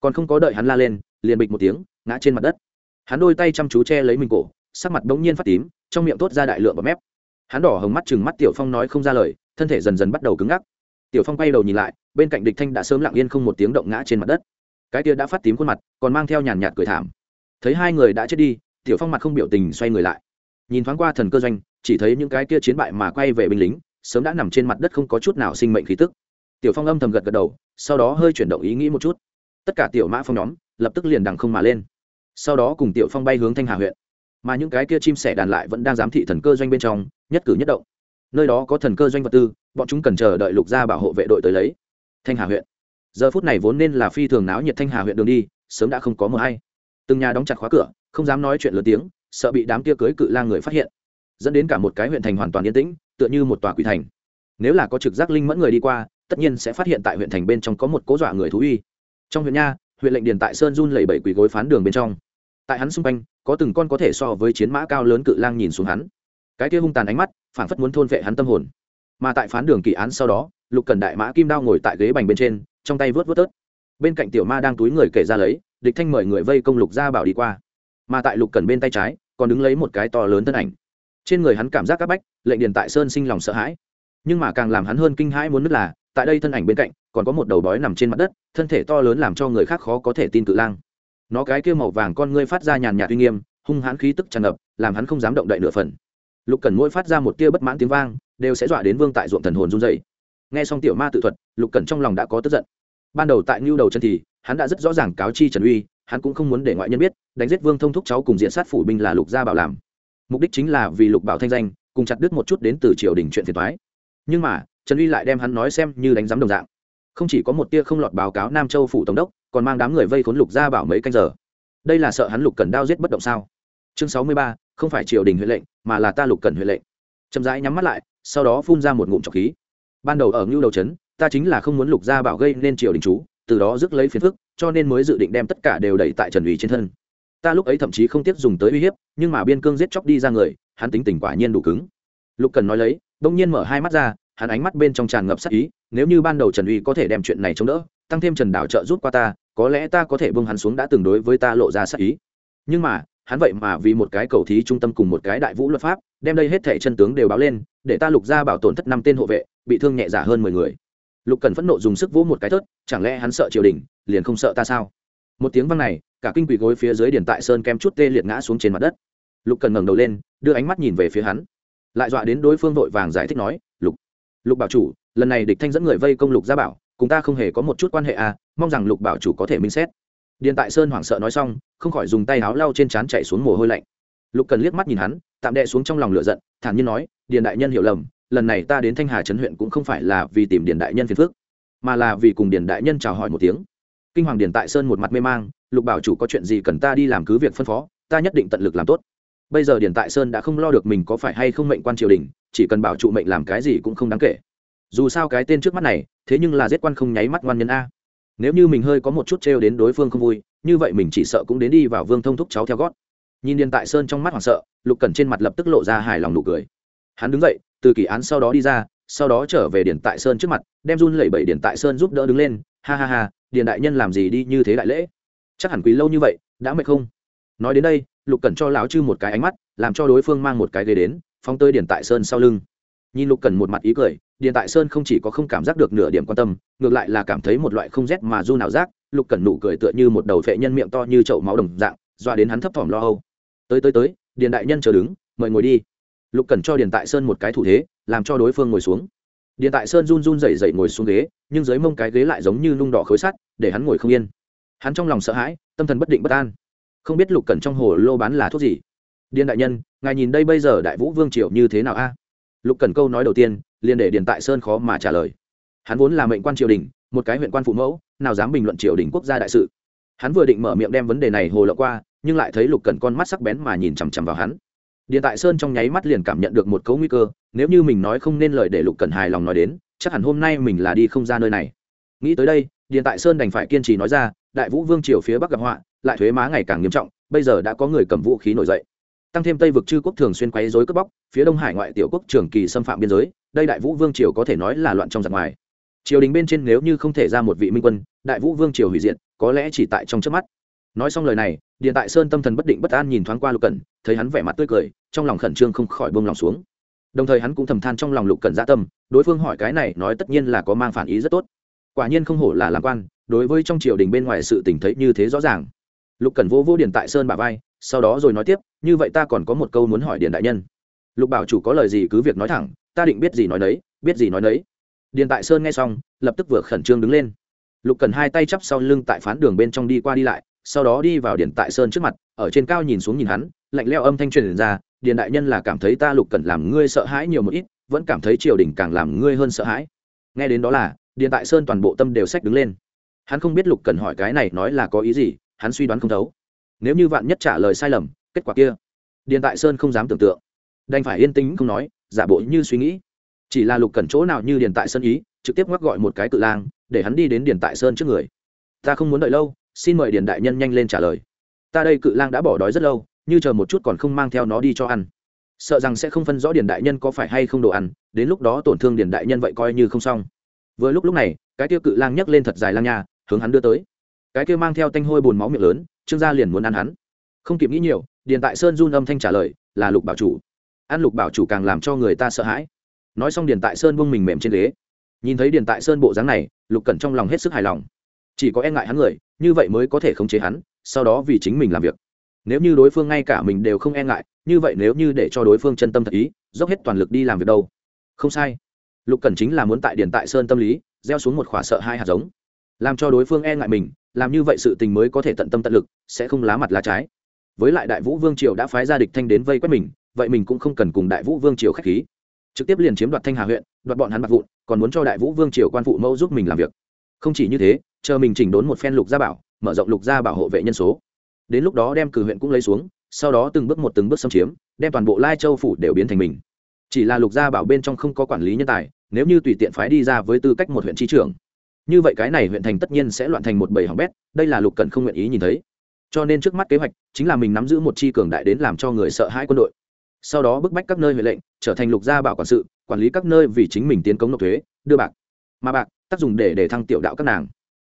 Còn không có đợi hắn la lên, liền bịch một tiếng, ngã trên mặt đất. Hắn đôi tay chăm chú che lấy mình cổ, sắc mặt bỗng nhiên phát tím, trong miệng tốt ra đại lượng bọt mép. Hắn đỏ hồng mắt chừng mắt tiểu phong nói không ra lời, thân thể dần dần bắt đầu cứng ngắc. Tiểu phong quay đầu nhìn lại, bên cạnh địch thanh đã sớm lặng yên không một tiếng động ngã trên mặt đất cái kia đã phát tím khuôn mặt, còn mang theo nhàn nhạt cười thảm. Thấy hai người đã chết đi, tiểu phong mặt không biểu tình xoay người lại. Nhìn thoáng qua thần cơ doanh, chỉ thấy những cái kia chiến bại mà quay về binh lính, sớm đã nằm trên mặt đất không có chút nào sinh mệnh khí tức. Tiểu phong âm thầm gật gật đầu, sau đó hơi chuyển động ý nghĩ một chút. Tất cả tiểu mã phong nhóm, lập tức liền đằng không mà lên. Sau đó cùng tiểu phong bay hướng thanh hà huyện. Mà những cái kia chim sẻ đàn lại vẫn đang giám thị thần cơ doanh bên trong, nhất cử nhất động. Nơi đó có thần cơ doanh vật tư, bọn chúng cần chờ đợi lục gia bảo hộ vệ đội tới lấy. Thanh hà huyện giờ phút này vốn nên là phi thường náo nhiệt thanh hà huyện đường đi, sớm đã không có mờ hay. Từng nhà đóng chặt khóa cửa, không dám nói chuyện lớn tiếng, sợ bị đám kia cưới cự lang người phát hiện. Dẫn đến cả một cái huyện thành hoàn toàn yên tĩnh, tựa như một tòa quỷ thành. Nếu là có trực giác linh mẫn người đi qua, tất nhiên sẽ phát hiện tại huyện thành bên trong có một cố dọa người thú uy trong huyện nha, huyện lệnh điền tại sơn run lẩy bẩy quỳ gối phán đường bên trong. Tại hắn xung quanh, có từng con có thể so với chiến mã cao lớn cự lang nhìn xuống hắn. Cái kia hung tàn ánh mắt, phảng phất muốn thôn vệ hắn tâm hồn. Mà tại phán đường kỳ án sau đó, lục cần đại mã kim đao ngồi tại ghế bành bên trên trong tay vớt vớt tớt. Bên cạnh tiểu ma đang túi người kể ra lấy, địch thanh mời người vây công lục gia bảo đi qua. Mà tại lục cần bên tay trái, còn đứng lấy một cái to lớn thân ảnh. Trên người hắn cảm giác các bách, lệnh điền tại sơn sinh lòng sợ hãi. Nhưng mà càng làm hắn hơn kinh hãi muốn nứt là, tại đây thân ảnh bên cạnh, còn có một đầu bói nằm trên mặt đất, thân thể to lớn làm cho người khác khó có thể tin cự lang. Nó cái kia màu vàng con ngươi phát ra nhàn nhạt uy nghiêm, hung hãn khí tức tràn ngập, làm hắn không dám động đậy nửa phần. Lục cần mỗi phát ra một tia bất mãn tiếng vang, đều sẽ dọa đến vương tại ruộng thần hồn run dày nghe xong tiểu ma tự thuật, lục cần trong lòng đã có tức giận ban đầu tại ngưu đầu chân thì, hắn đã rất rõ ràng cáo chi trần uy, hắn cũng không muốn để ngoại nhân biết, đánh giết vương thông thúc cháu cùng diện sát phủ binh là lục gia bảo làm. Mục đích chính là vì lục bảo thanh danh, cùng chặt đứt một chút đến từ triều đình chuyện phiền thoái nhưng mà, trần uy lại đem hắn nói xem như đánh giám đồng dạng. Không chỉ có một tia không lọt báo cáo nam châu phủ tổng đốc, còn mang đám người vây khốn lục gia bảo mấy canh giờ. Đây là sợ hắn lục cần đao giết bất động sao? Chương sáu mươi ba, không phải triều đình huệ lệnh, mà là ta lục cần huệ lệnh. Chậm rãi nhắm mắt lại, sau đó phun ra một ngụm trọc khí. Ban đầu ở ngưu đầu trấn ta chính là không muốn lục gia bảo gây nên triều đình chú, từ đó rước lấy phiền phức, cho nên mới dự định đem tất cả đều đẩy tại trần ủy trên thân. Ta lúc ấy thậm chí không tiếc dùng tới uy hiếp, nhưng mà biên cương giết chóc đi ra người, hắn tính tình quả nhiên đủ cứng. Lục cần nói lấy, đông nhiên mở hai mắt ra, hắn ánh mắt bên trong tràn ngập sắc ý, nếu như ban đầu trần uy có thể đem chuyện này chống đỡ, tăng thêm trần đảo trợ giúp qua ta, có lẽ ta có thể bưng hắn xuống đã từng đối với ta lộ ra sắc ý. Nhưng mà, hắn vậy mà vì một cái cầu thí trung tâm cùng một cái đại vũ luật pháp, đem đây hết thẻ chân tướng đều báo lên, để ta lục ra bảo tổn thất năm tên hộ vệ, bị thương nhẹ giả hơn mười người lục cần phẫn nộ dùng sức vỗ một cái thớt, chẳng lẽ hắn sợ triều đình, liền không sợ ta sao? Một tiếng văng này, cả kinh quỳ gối phía dưới điền tại sơn kem chút tê liệt ngã xuống trên mặt đất. Lục cần ngẩng đầu lên, đưa ánh mắt nhìn về phía hắn. Lại dọa đến đối phương vội vàng giải thích nói, lục lục bảo chủ, lần này địch thanh dẫn người vây công lục gia bảo, cùng ta không hề có một chút quan hệ à mong rằng lục bảo chủ có thể minh xét. Điền tại sơn hoảng sợ nói xong, không khỏi dùng tay áo lau trên trán chạy xuống mồ hôi lạnh. Lục cần liếc mắt nhìn hắn, tạm đệ xuống trong lòng lửa giận, thản nhiên nói, điền đại nhân hiểu lầm lần này ta đến thanh hà trấn huyện cũng không phải là vì tìm điền đại nhân phiền phước mà là vì cùng điền đại nhân chào hỏi một tiếng. Kinh hoàng điền tại sơn một mặt mê mang, lục bảo chủ có chuyện gì cần ta đi làm cứ việc phân phó, ta nhất định tận lực làm tốt. Bây giờ điền tại sơn đã không lo được mình có phải hay không mệnh quan triều đình, chỉ cần bảo trụ mệnh làm cái gì cũng không đáng kể. Dù sao cái tên trước mắt này, thế nhưng là giết quan không nháy mắt ngoan nhân a. Nếu như mình hơi có một chút trêu đến đối phương không vui, như vậy mình chỉ sợ cũng đến đi vào vương thông thúc cháu theo gót. Nhìn điền tại sơn trong mắt hoảng sợ, lục cẩn trên mặt lập tức lộ ra hài lòng nụ cười. Hắn đứng dậy từ kỳ án sau đó đi ra, sau đó trở về điện tại sơn trước mặt, đem run lẩy bẩy điện tại sơn giúp đỡ đứng lên. Ha ha ha điện đại nhân làm gì đi như thế đại lễ? Chắc hẳn quý lâu như vậy, đã mệt không? Nói đến đây, lục cần cho lão chư một cái ánh mắt, làm cho đối phương mang một cái ghế đến, phóng tơi điện tại sơn sau lưng. Nhìn lục cần một mặt ý cười điện tại sơn không chỉ có không cảm giác được nửa điểm quan tâm, ngược lại là cảm thấy một loại không rét mà du nào rác lục cần nụ cười tựa như một đầu phệ nhân miệng to như chậu máu đồng dạng, dọa đến hắn thấp thỏm lo âu. Tới tới tới, điền đại nhân chờ đứng, mời ngồi đi lục cẩn cho điền tại sơn một cái thủ thế, làm cho đối phương ngồi xuống. Điền tại sơn run run rẩy rẩy ngồi xuống ghế, nhưng dưới mông cái ghế lại giống như nung đỏ khối sắt, để hắn ngồi không yên. Hắn trong lòng sợ hãi, tâm thần bất định bất an. Không biết lục cẩn trong hồ lô bán là thuốc gì. Điền đại nhân, ngài nhìn đây bây giờ đại vũ vương triều như thế nào a? Lục cẩn câu nói đầu tiên, liền để điền tại sơn khó mà trả lời. Hắn vốn là mệnh quan triều đình, một cái huyện quan phụ mẫu, nào dám bình luận triều đình quốc gia đại sự. Hắn vừa định mở miệng đem vấn đề này hồ lộ qua, nhưng lại thấy lục cẩn con mắt sắc bén mà nhìn chằm chằm vào hắn điện tại sơn trong nháy mắt liền cảm nhận được một cấu nguy cơ, nếu như mình nói không nên lời để lục cẩn hài lòng nói đến, chắc hẳn hôm nay mình là đi không ra nơi này. Nghĩ tới đây, điện tại sơn đành phải kiên trì nói ra, đại vũ vương triều phía bắc gặp họa, lại thuế má ngày càng nghiêm trọng, bây giờ đã có người cầm vũ khí nổi dậy. Tăng thêm tây vực chư quốc thường xuyên quấy rối cướp bóc, phía đông hải ngoại tiểu quốc trường kỳ xâm phạm biên giới, đây đại vũ vương triều có thể nói là loạn trong giặc ngoài. Triều đình bên trên nếu như không thể ra một vị minh quân, đại vũ vương triều hủy diệt, có lẽ chỉ tại trong trước mắt nói xong lời này, điện tại sơn tâm thần bất định bất an nhìn thoáng qua lục cẩn, thấy hắn vẻ mặt tươi cười, trong lòng khẩn trương không khỏi bông lòng xuống. Đồng thời hắn cũng thầm than trong lòng lục cẩn gia tâm, đối phương hỏi cái này nói tất nhiên là có mang phản ý rất tốt. Quả nhiên không hổ là làm quan, đối với trong triều đình bên ngoài sự tình thấy như thế rõ ràng. Lục cẩn vô vô điện tại sơn bà vai, sau đó rồi nói tiếp, như vậy ta còn có một câu muốn hỏi điện đại nhân. Lục bảo chủ có lời gì cứ việc nói thẳng, ta định biết gì nói đấy biết gì nói đấy điện tại sơn nghe xong, lập tức vừa khẩn trương đứng lên. Lục cần hai tay chắp sau lưng tại phán đường bên trong đi qua đi lại sau đó đi vào điện tại sơn trước mặt, ở trên cao nhìn xuống nhìn hắn, lạnh leo âm thanh truyền ra, điện đại nhân là cảm thấy ta lục cần làm ngươi sợ hãi nhiều một ít, vẫn cảm thấy triều đình càng làm ngươi hơn sợ hãi. Nghe đến đó là, điện tại sơn toàn bộ tâm đều sách đứng lên. Hắn không biết lục cần hỏi cái này nói là có ý gì, hắn suy đoán không thấu. Nếu như vạn nhất trả lời sai lầm, kết quả kia, điện tại sơn không dám tưởng tượng. Đành phải yên tĩnh không nói, giả bộ như suy nghĩ. Chỉ là lục cần chỗ nào như điện tại sơn ý, trực tiếp ngoắc gọi một cái cự lang, để hắn đi đến điện tại sơn trước người. Ta không muốn đợi lâu xin mời điền đại nhân nhanh lên trả lời. Ta đây cự lang đã bỏ đói rất lâu, như chờ một chút còn không mang theo nó đi cho ăn. Sợ rằng sẽ không phân rõ điền đại nhân có phải hay không đồ ăn, đến lúc đó tổn thương điền đại nhân vậy coi như không xong. Vừa lúc lúc này, cái tiêu cự lang nhấc lên thật dài lang nha, hướng hắn đưa tới. Cái kia mang theo tanh hôi bùn máu miệng lớn, trương gia liền muốn ăn hắn. Không kịp nghĩ nhiều, điền tại sơn run âm thanh trả lời, là lục bảo chủ. Ăn lục bảo chủ càng làm cho người ta sợ hãi. Nói xong điền tại sơn buông mình mềm trên ghế. Nhìn thấy điền tại sơn bộ dáng này, lục cẩn trong lòng hết sức hài lòng. Chỉ có e ngại hắn người như vậy mới có thể khống chế hắn, sau đó vì chính mình làm việc. Nếu như đối phương ngay cả mình đều không e ngại, như vậy nếu như để cho đối phương chân tâm thật ý, dốc hết toàn lực đi làm việc đâu? Không sai. Lục cẩn chính là muốn tại điển tại sơn tâm lý, gieo xuống một khỏa sợ hai hạt giống. Làm cho đối phương e ngại mình, làm như vậy sự tình mới có thể tận tâm tận lực, sẽ không lá mặt lá trái. Với lại đại vũ vương triều đã phái ra địch thanh đến vây quét mình, vậy mình cũng không cần cùng đại vũ vương triều k h á c h khí. Trực tiếp liền chiếm đoạt thanh hà huyện, đoạt bọn hắn bạc vụn, còn muốn cho đại vũ vương triều quan phụ mẫu giúp mình làm việc. Không chỉ như thế chờ mình chỉnh đốn một phen lục gia bảo, mở rộng lục gia bảo hộ vệ nhân số. Đến lúc đó đem cử huyện cũng lấy xuống, sau đó từng bước một từng bước xâm chiếm, đem toàn bộ lai châu phủ đều biến thành mình. Chỉ là lục gia bảo bên trong không có quản lý nhân tài, nếu như tùy tiện phái đi ra với tư cách một huyện tri trưởng, như vậy cái này huyện thành tất nhiên sẽ loạn thành một bầy hỏng bét, đây là lục cần không nguyện ý nhìn thấy. Cho nên trước mắt kế hoạch chính là mình nắm giữ một chi cường đại đến làm cho người sợ hãi quân đội. Sau đó bức bách các nơi huệ lệnh, trở thành lục gia bảo quản sự, quản lý các nơi vì chính mình tiến cống nộp thuế, đưa bạc, mà bạc, tác dụng để để thăng tiểu đạo các nàng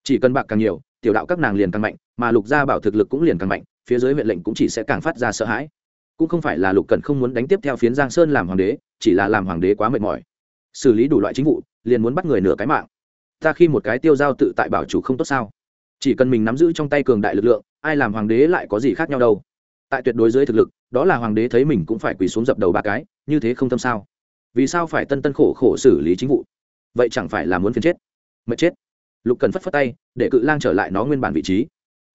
chỉ cần bạc càng nhiều, tiểu đạo các nàng liền càng mạnh, mà lục gia bảo thực lực cũng liền càng mạnh, phía dưới huyện lệnh cũng chỉ sẽ càng phát ra sợ hãi. Cũng không phải là lục cần không muốn đánh tiếp theo phiến giang sơn làm hoàng đế, chỉ là làm hoàng đế quá mệt mỏi. Xử lý đủ loại chính vụ, liền muốn bắt người nửa cái mạng. Ta khi một cái tiêu giao tự tại bảo chủ không tốt sao? Chỉ cần mình nắm giữ trong tay cường đại lực lượng, ai làm hoàng đế lại có gì khác nhau đâu? Tại tuyệt đối dưới thực lực, đó là hoàng đế thấy mình cũng phải quỳ xuống dập đầu ba cái, như thế không tâm sao? Vì sao phải tân tân khổ khổ xử lý chính vụ? Vậy chẳng phải là muốn phiền chết? Mệt chết lục cần phất phất tay, để cự lang trở lại nó nguyên bản vị trí.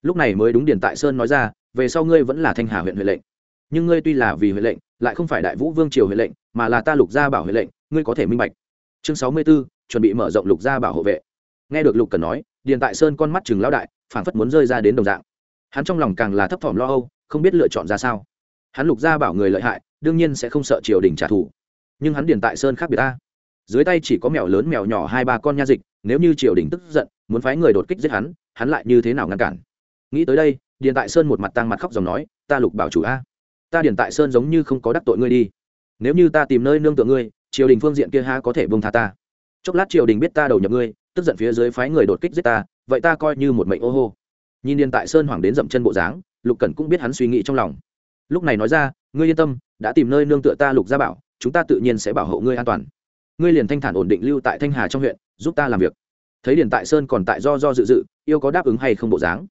Lúc này mới đúng điền tại sơn nói ra, về sau ngươi vẫn là thanh hà huyện huệ lệnh. Nhưng ngươi tuy là vì huệ lệnh, lại không phải đại vũ vương triều huệ lệnh, mà là ta lục gia bảo huệ lệnh, ngươi có thể minh bạch. Chương sáu mươi b ố chuẩn bị mở rộng lục gia bảo hộ vệ. Nghe được lục cần nói, điền tại sơn con mắt chừng lão đại, phảng phất muốn rơi ra đến đồng dạng. Hắn trong lòng càng là thấp thỏm lo âu, không biết lựa chọn ra sao. Hắn lục gia bảo người lợi hại, đương nhiên sẽ không sợ triều đình trả thù. Nhưng hắn điền tại sơn khác biệt ta dưới tay chỉ có mèo lớn mèo nhỏ hai ba con nha dịch, nếu như triều đình tức giận, muốn phái người đột kích giết hắn hắn lại như thế nào ngăn cản? Nghĩ tới đây, điền tại sơn một mặt tăng mặt khóc dòng nói, ta lục bảo chủ a, ta điền tại sơn giống như không có đắc tội ngươi đi. Nếu như ta tìm nơi nương tựa ngươi, triều đình phương diện kia ha có thể bông tha ta. Chốc lát triều đình biết ta đầu nhập ngươi, tức giận phía dưới phái người đột kích giết ta, vậy ta coi như một mệnh ô hô. Nhìn điền tại sơn hoảng đến dậm chân bộ dáng, lục cẩn cũng biết hắn suy nghĩ trong lòng. Lúc này nói ra, ngươi yên tâm, đã tìm nơi nương tựa ta lục gia bảo, chúng ta tự nhiên sẽ bảo hộ ngươi an toàn ngươi liền thanh thản ổn định lưu tại thanh hà trong huyện, giúp ta làm việc. Thấy điền tại sơn còn tại do do dự dự, yêu có đáp ứng hay không bộ dáng.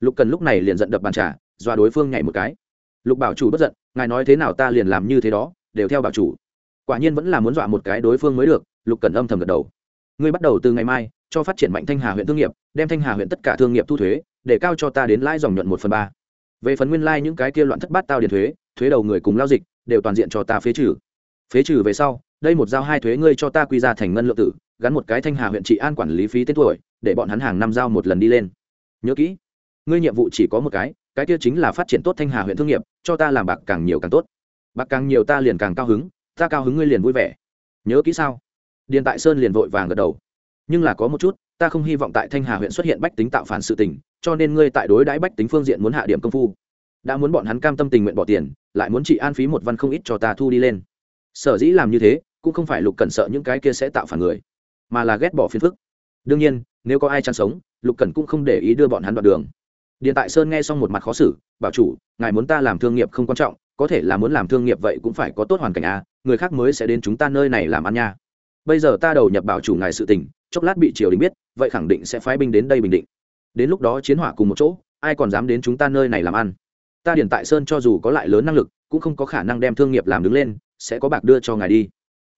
Lục cần lúc này liền giận đập bàn trà, dọa đối phương nhảy một cái. Lục bảo chủ bất giận, ngài nói thế nào ta liền làm như thế đó, đều theo bảo chủ. Quả nhiên vẫn là muốn dọa một cái đối phương mới được, lục cần âm thầm gật đầu. Ngươi bắt đầu từ ngày mai, cho phát triển mạnh thanh hà huyện thương nghiệp, đem thanh hà huyện tất cả thương nghiệp thu thuế, để cao cho ta đến lãi dòng nhuận một phần ba. Về phần nguyên lai những cái kia loạn thất bát tao điền thuế thuế đầu người cùng lao dịch, đều toàn diện cho ta phế trừ. Phế trừ về sau đây một giao hai thuế ngươi cho ta quy ra thành ngân lượng tử, gắn một cái thanh hà huyện trị an quản lý phí tên tuổi, để bọn hắn hàng năm giao một lần đi lên. Nhớ kỹ, ngươi nhiệm vụ chỉ có một cái cái kia chính là phát triển tốt thanh hà huyện thương nghiệp, cho ta làm bạc càng nhiều càng tốt. Bạc càng nhiều ta liền càng cao hứng, ta cao hứng ngươi liền vui vẻ. Nhớ kỹ sao? Điền tại sơn liền vội vàng gật đầu. Nhưng là có một chút, ta không hy vọng tại thanh hà huyện xuất hiện bách tính tạo phản sự tình, cho nên ngươi tại đối đãi bách tính phương diện muốn hạ điểm công phu. Đã muốn bọn hắn cam tâm tình nguyện bỏ tiền, lại muốn chị an phí một văn không ít cho ta thu đi lên. Sở dĩ làm như thế cũng không phải lục cẩn sợ những cái kia sẽ tạo phản người, mà là ghét bỏ phiền phức. Đương nhiên, nếu có ai chăn sống, lục cẩn cũng không để ý đưa bọn hắn đoạn đường. Điện tại sơn nghe xong một mặt khó xử, bảo chủ, ngài muốn ta làm thương nghiệp không quan trọng, có thể là muốn làm thương nghiệp vậy cũng phải có tốt hoàn cảnh a người khác mới sẽ đến chúng ta nơi này làm ăn nha. Bây giờ ta đầu nhập bảo chủ ngài sự tình, chốc lát bị triều đình biết, vậy khẳng định sẽ phái binh đến đây bình định. Đến lúc đó chiến hỏa cùng một chỗ, ai còn dám đến chúng ta nơi này làm ăn? Ta điển tại sơn cho dù có lại lớn năng lực, cũng không có khả năng đem thương nghiệp làm đứng lên, sẽ có bạc đưa cho ngài đi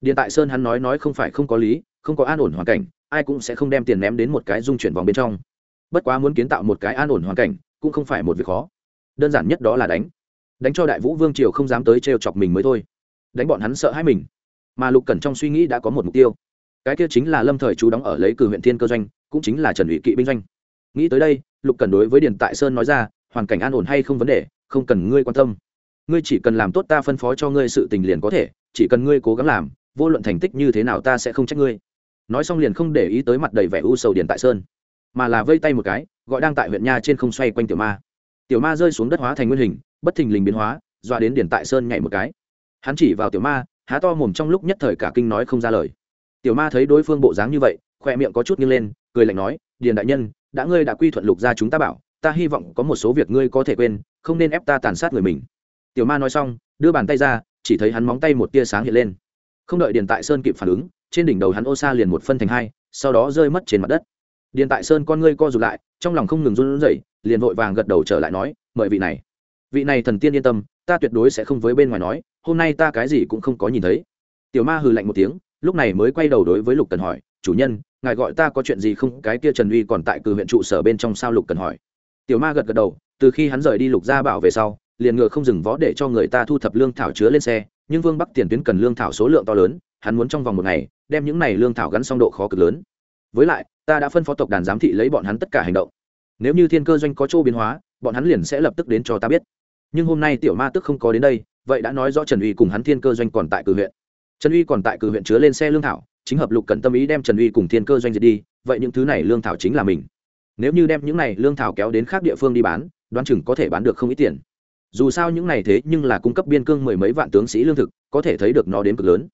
điện tại sơn hắn nói nói không phải không có lý, không có an ổn hoàn cảnh, ai cũng sẽ không đem tiền ném đến một cái dung chuyển vòng bên trong. Bất quá muốn kiến tạo một cái an ổn hoàn cảnh, cũng không phải một việc khó. Đơn giản nhất đó là đánh. Đánh cho đại vũ vương triều không dám tới trêu chọc mình mới thôi. Đánh bọn hắn sợ hãi mình. Mà lục cẩn trong suy nghĩ đã có một mục tiêu. Cái kia chính là lâm thời chú đóng ở lấy cử huyện thiên cơ doanh, cũng chính là trần ủy kỵ binh doanh. Nghĩ tới đây, lục cẩn đối với điền tại sơn nói ra, hoàn cảnh an ổn hay không vấn đề, không cần ngươi quan tâm. Ngươi chỉ cần làm tốt ta phân phó cho ngươi sự tình liền có thể, chỉ cần ngươi cố gắng làm vô luận thành tích như thế nào ta sẽ không trách ngươi. Nói xong liền không để ý tới mặt đầy vẻ u sầu điền tại sơn, mà là vây tay một cái, gọi đang tại huyện nha trên không xoay quanh tiểu ma. Tiểu ma rơi xuống đất hóa thành nguyên hình, bất thình lình biến hóa, dọa đến điền tại sơn nhảy một cái. Hắn chỉ vào tiểu ma, há to mồm trong lúc nhất thời cả kinh nói không ra lời. Tiểu ma thấy đối phương bộ dáng như vậy, khoe miệng có chút nghiêng lên, cười lạnh nói, điền đại nhân, đã ngươi đã quy thuận lục ra chúng ta bảo, ta hy vọng có một số việc ngươi có thể quên, không nên ép ta tàn sát người mình. Tiểu ma nói xong, đưa bàn tay ra, chỉ thấy hắn móng tay một tia sáng hiện lên không đợi điền tại sơn kịp phản ứng, trên đỉnh đầu hắn ô xa liền một phân thành hai, sau đó rơi mất trên mặt đất. Điền tại sơn con ngươi co rụt lại, trong lòng không ngừng run rẩy, liền vội vàng gật đầu trở lại nói, mời vị này. Vị này thần tiên yên tâm, ta tuyệt đối sẽ không với bên ngoài nói, hôm nay ta cái gì cũng không có nhìn thấy. Tiểu ma hừ lạnh một tiếng, lúc này mới quay đầu đối với lục cần hỏi, chủ nhân, ngài gọi ta có chuyện gì không? Cái kia trần uy còn tại cử huyện trụ sở bên trong sao? Lục cần hỏi. Tiểu ma gật gật đầu, từ khi hắn rời đi lục gia bảo về sau, liền ngựa không dừng võ để cho người ta thu thập lương thảo chứa lên xe nhưng vương bắc tiền tuyến cần lương thảo số lượng to lớn, hắn muốn trong vòng một ngày, đem những này lương thảo gắn xong độ khó cực lớn. Với lại, ta đã phân phó tộc đàn giám thị lấy bọn hắn tất cả hành động. Nếu như thiên cơ doanh có chỗ biến hóa, bọn hắn liền sẽ lập tức đến cho ta biết. Nhưng hôm nay tiểu ma tức không có đến đây, vậy đã nói rõ trần uy cùng hắn thiên cơ doanh còn tại cử huyện. Trần uy còn tại cử huyện chứa lên xe lương thảo, chính hợp lục cần tâm ý đem trần uy cùng thiên cơ doanh diệt đi, vậy những thứ này lương thảo chính là mình. Nếu như đem những này lương thảo kéo đến khác địa phương đi bán, đoán chừng có thể bán được không ít tiền dù sao những này thế nhưng là cung cấp biên cương mười mấy vạn tướng sĩ lương thực, có thể thấy được nó đến cực lớn.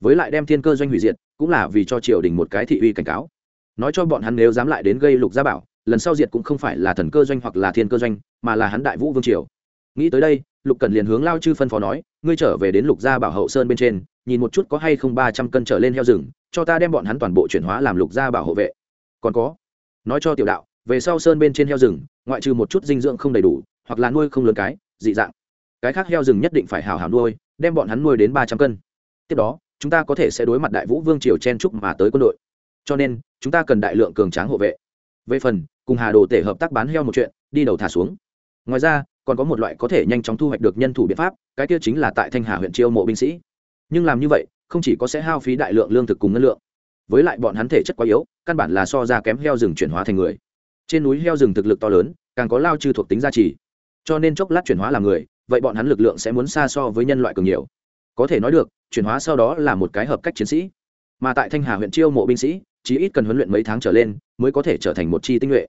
Với lại đem thiên cơ doanh hủy diệt, cũng là vì cho triều đình một cái thị uy cảnh cáo. Nói cho bọn hắn nếu dám lại đến gây lục gia bảo, lần sau diệt cũng không phải là thần cơ doanh hoặc là thiên cơ doanh, mà là hắn đại vũ vương triều. Nghĩ tới đây, lục cần liền hướng lao chư phân phó nói, ngươi trở về đến lục gia bảo hậu sơn bên trên, nhìn một chút có hay không ba trăm cân trở lên heo rừng, cho ta đem bọn hắn toàn bộ chuyển hóa làm lục gia bảo hộ vệ. Còn có. Nói cho tiểu đạo, về sau sơn bên trên heo rừng, ngoại trừ một chút dinh dưỡng không đầy đủ, hoặc là nuôi không lớn cái dị dạng. Cái khác heo rừng nhất định phải hào hào nuôi, đem bọn hắn nuôi đến ba trăm cân. Tiếp đó, chúng ta có thể sẽ đối mặt đại vũ vương triều chen trúc mà tới quân đội. Cho nên, chúng ta cần đại lượng cường tráng hộ vệ. Về phần, cùng hà đồ tể hợp tác bán heo một chuyện, đi đầu thả xuống. Ngoài ra, còn có một loại có thể nhanh chóng thu hoạch được nhân thủ biện pháp, cái kia chính là tại thanh hà huyện chiêu mộ binh sĩ. Nhưng làm như vậy, không chỉ có sẽ hao phí đại lượng lương thực cùng ngân lượng. Với lại bọn hắn thể chất quá yếu, căn bản là so ra kém heo rừng chuyển hóa thành người. Trên núi heo rừng thực lực to lớn, càng có lao trừ thuộc tính gia trì cho nên chốc lát chuyển hóa làm người, vậy bọn hắn lực lượng sẽ muốn xa so với nhân loại cường nhiều. Có thể nói được, chuyển hóa sau đó là một cái hợp cách chiến sĩ. Mà tại thanh hà huyện chiêu mộ binh sĩ, chí ít cần huấn luyện mấy tháng trở lên mới có thể trở thành một chi tinh nhuệ.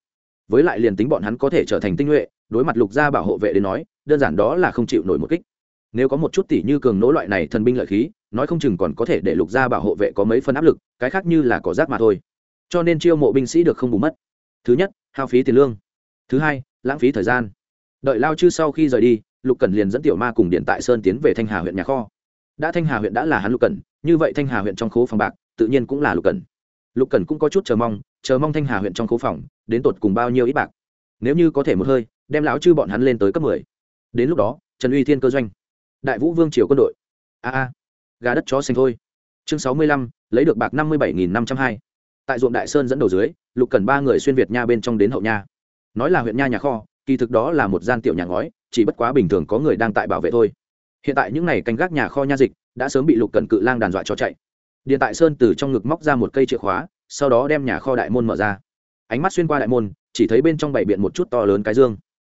Với lại liền tính bọn hắn có thể trở thành tinh nhuệ, đối mặt lục gia bảo hộ vệ đến nói, đơn giản đó là không chịu nổi một kích. Nếu có một chút tỷ như cường nỗ loại này thần binh lợi khí, nói không chừng còn có thể để lục gia bảo hộ vệ có mấy phần áp lực, cái khác như là có rác mà thôi. Cho nên chiêu mộ binh sĩ được không bù mất. Thứ nhất, hao phí tiền lương. Thứ hai, lãng phí thời gian đợi lao chư sau khi rời đi, lục cần liền dẫn tiểu ma cùng điện tại sơn tiến về thanh hà huyện nhà kho. Đã thanh hà huyện đã là hắn lục cần như vậy thanh hà huyện trong khố phòng bạc, tự nhiên cũng là lục cần lục cần cũng có chút chờ mong chờ mong thanh hà huyện trong khố phòng, đến tột cùng bao nhiêu ít bạc. Nếu như có thể một hơi, đem lão chư bọn hắn lên tới cấp mười. Đến lúc đó, trần uy thiên cơ doanh, đại vũ vương triều quân đội. A a, gà đất chó xanh thôi. Chương sáu mươi lăm, lấy được bạc năm mươi bảy nghìn năm trăm hai. Tại ruộng đại sơn dẫn đầu dưới, lục cần ba người xuyên việt nha bên trong đến hậu nha. Nói là huyện nha nhà kho kỳ thực đó là một gian tiểu nhà ngói, chỉ bất quá bình thường có người đang tại bảo vệ thôi. Hiện tại những n à y canh gác nhà kho nha dịch đã sớm bị lục cần cự lang đàn dọa cho chạy. Điện tại sơn từ trong ngực móc ra một cây chìa khóa, sau đó đem nhà kho đại môn mở ra. Ánh mắt xuyên qua đại môn, chỉ thấy bên trong bảy biện một chút to lớn cái dương.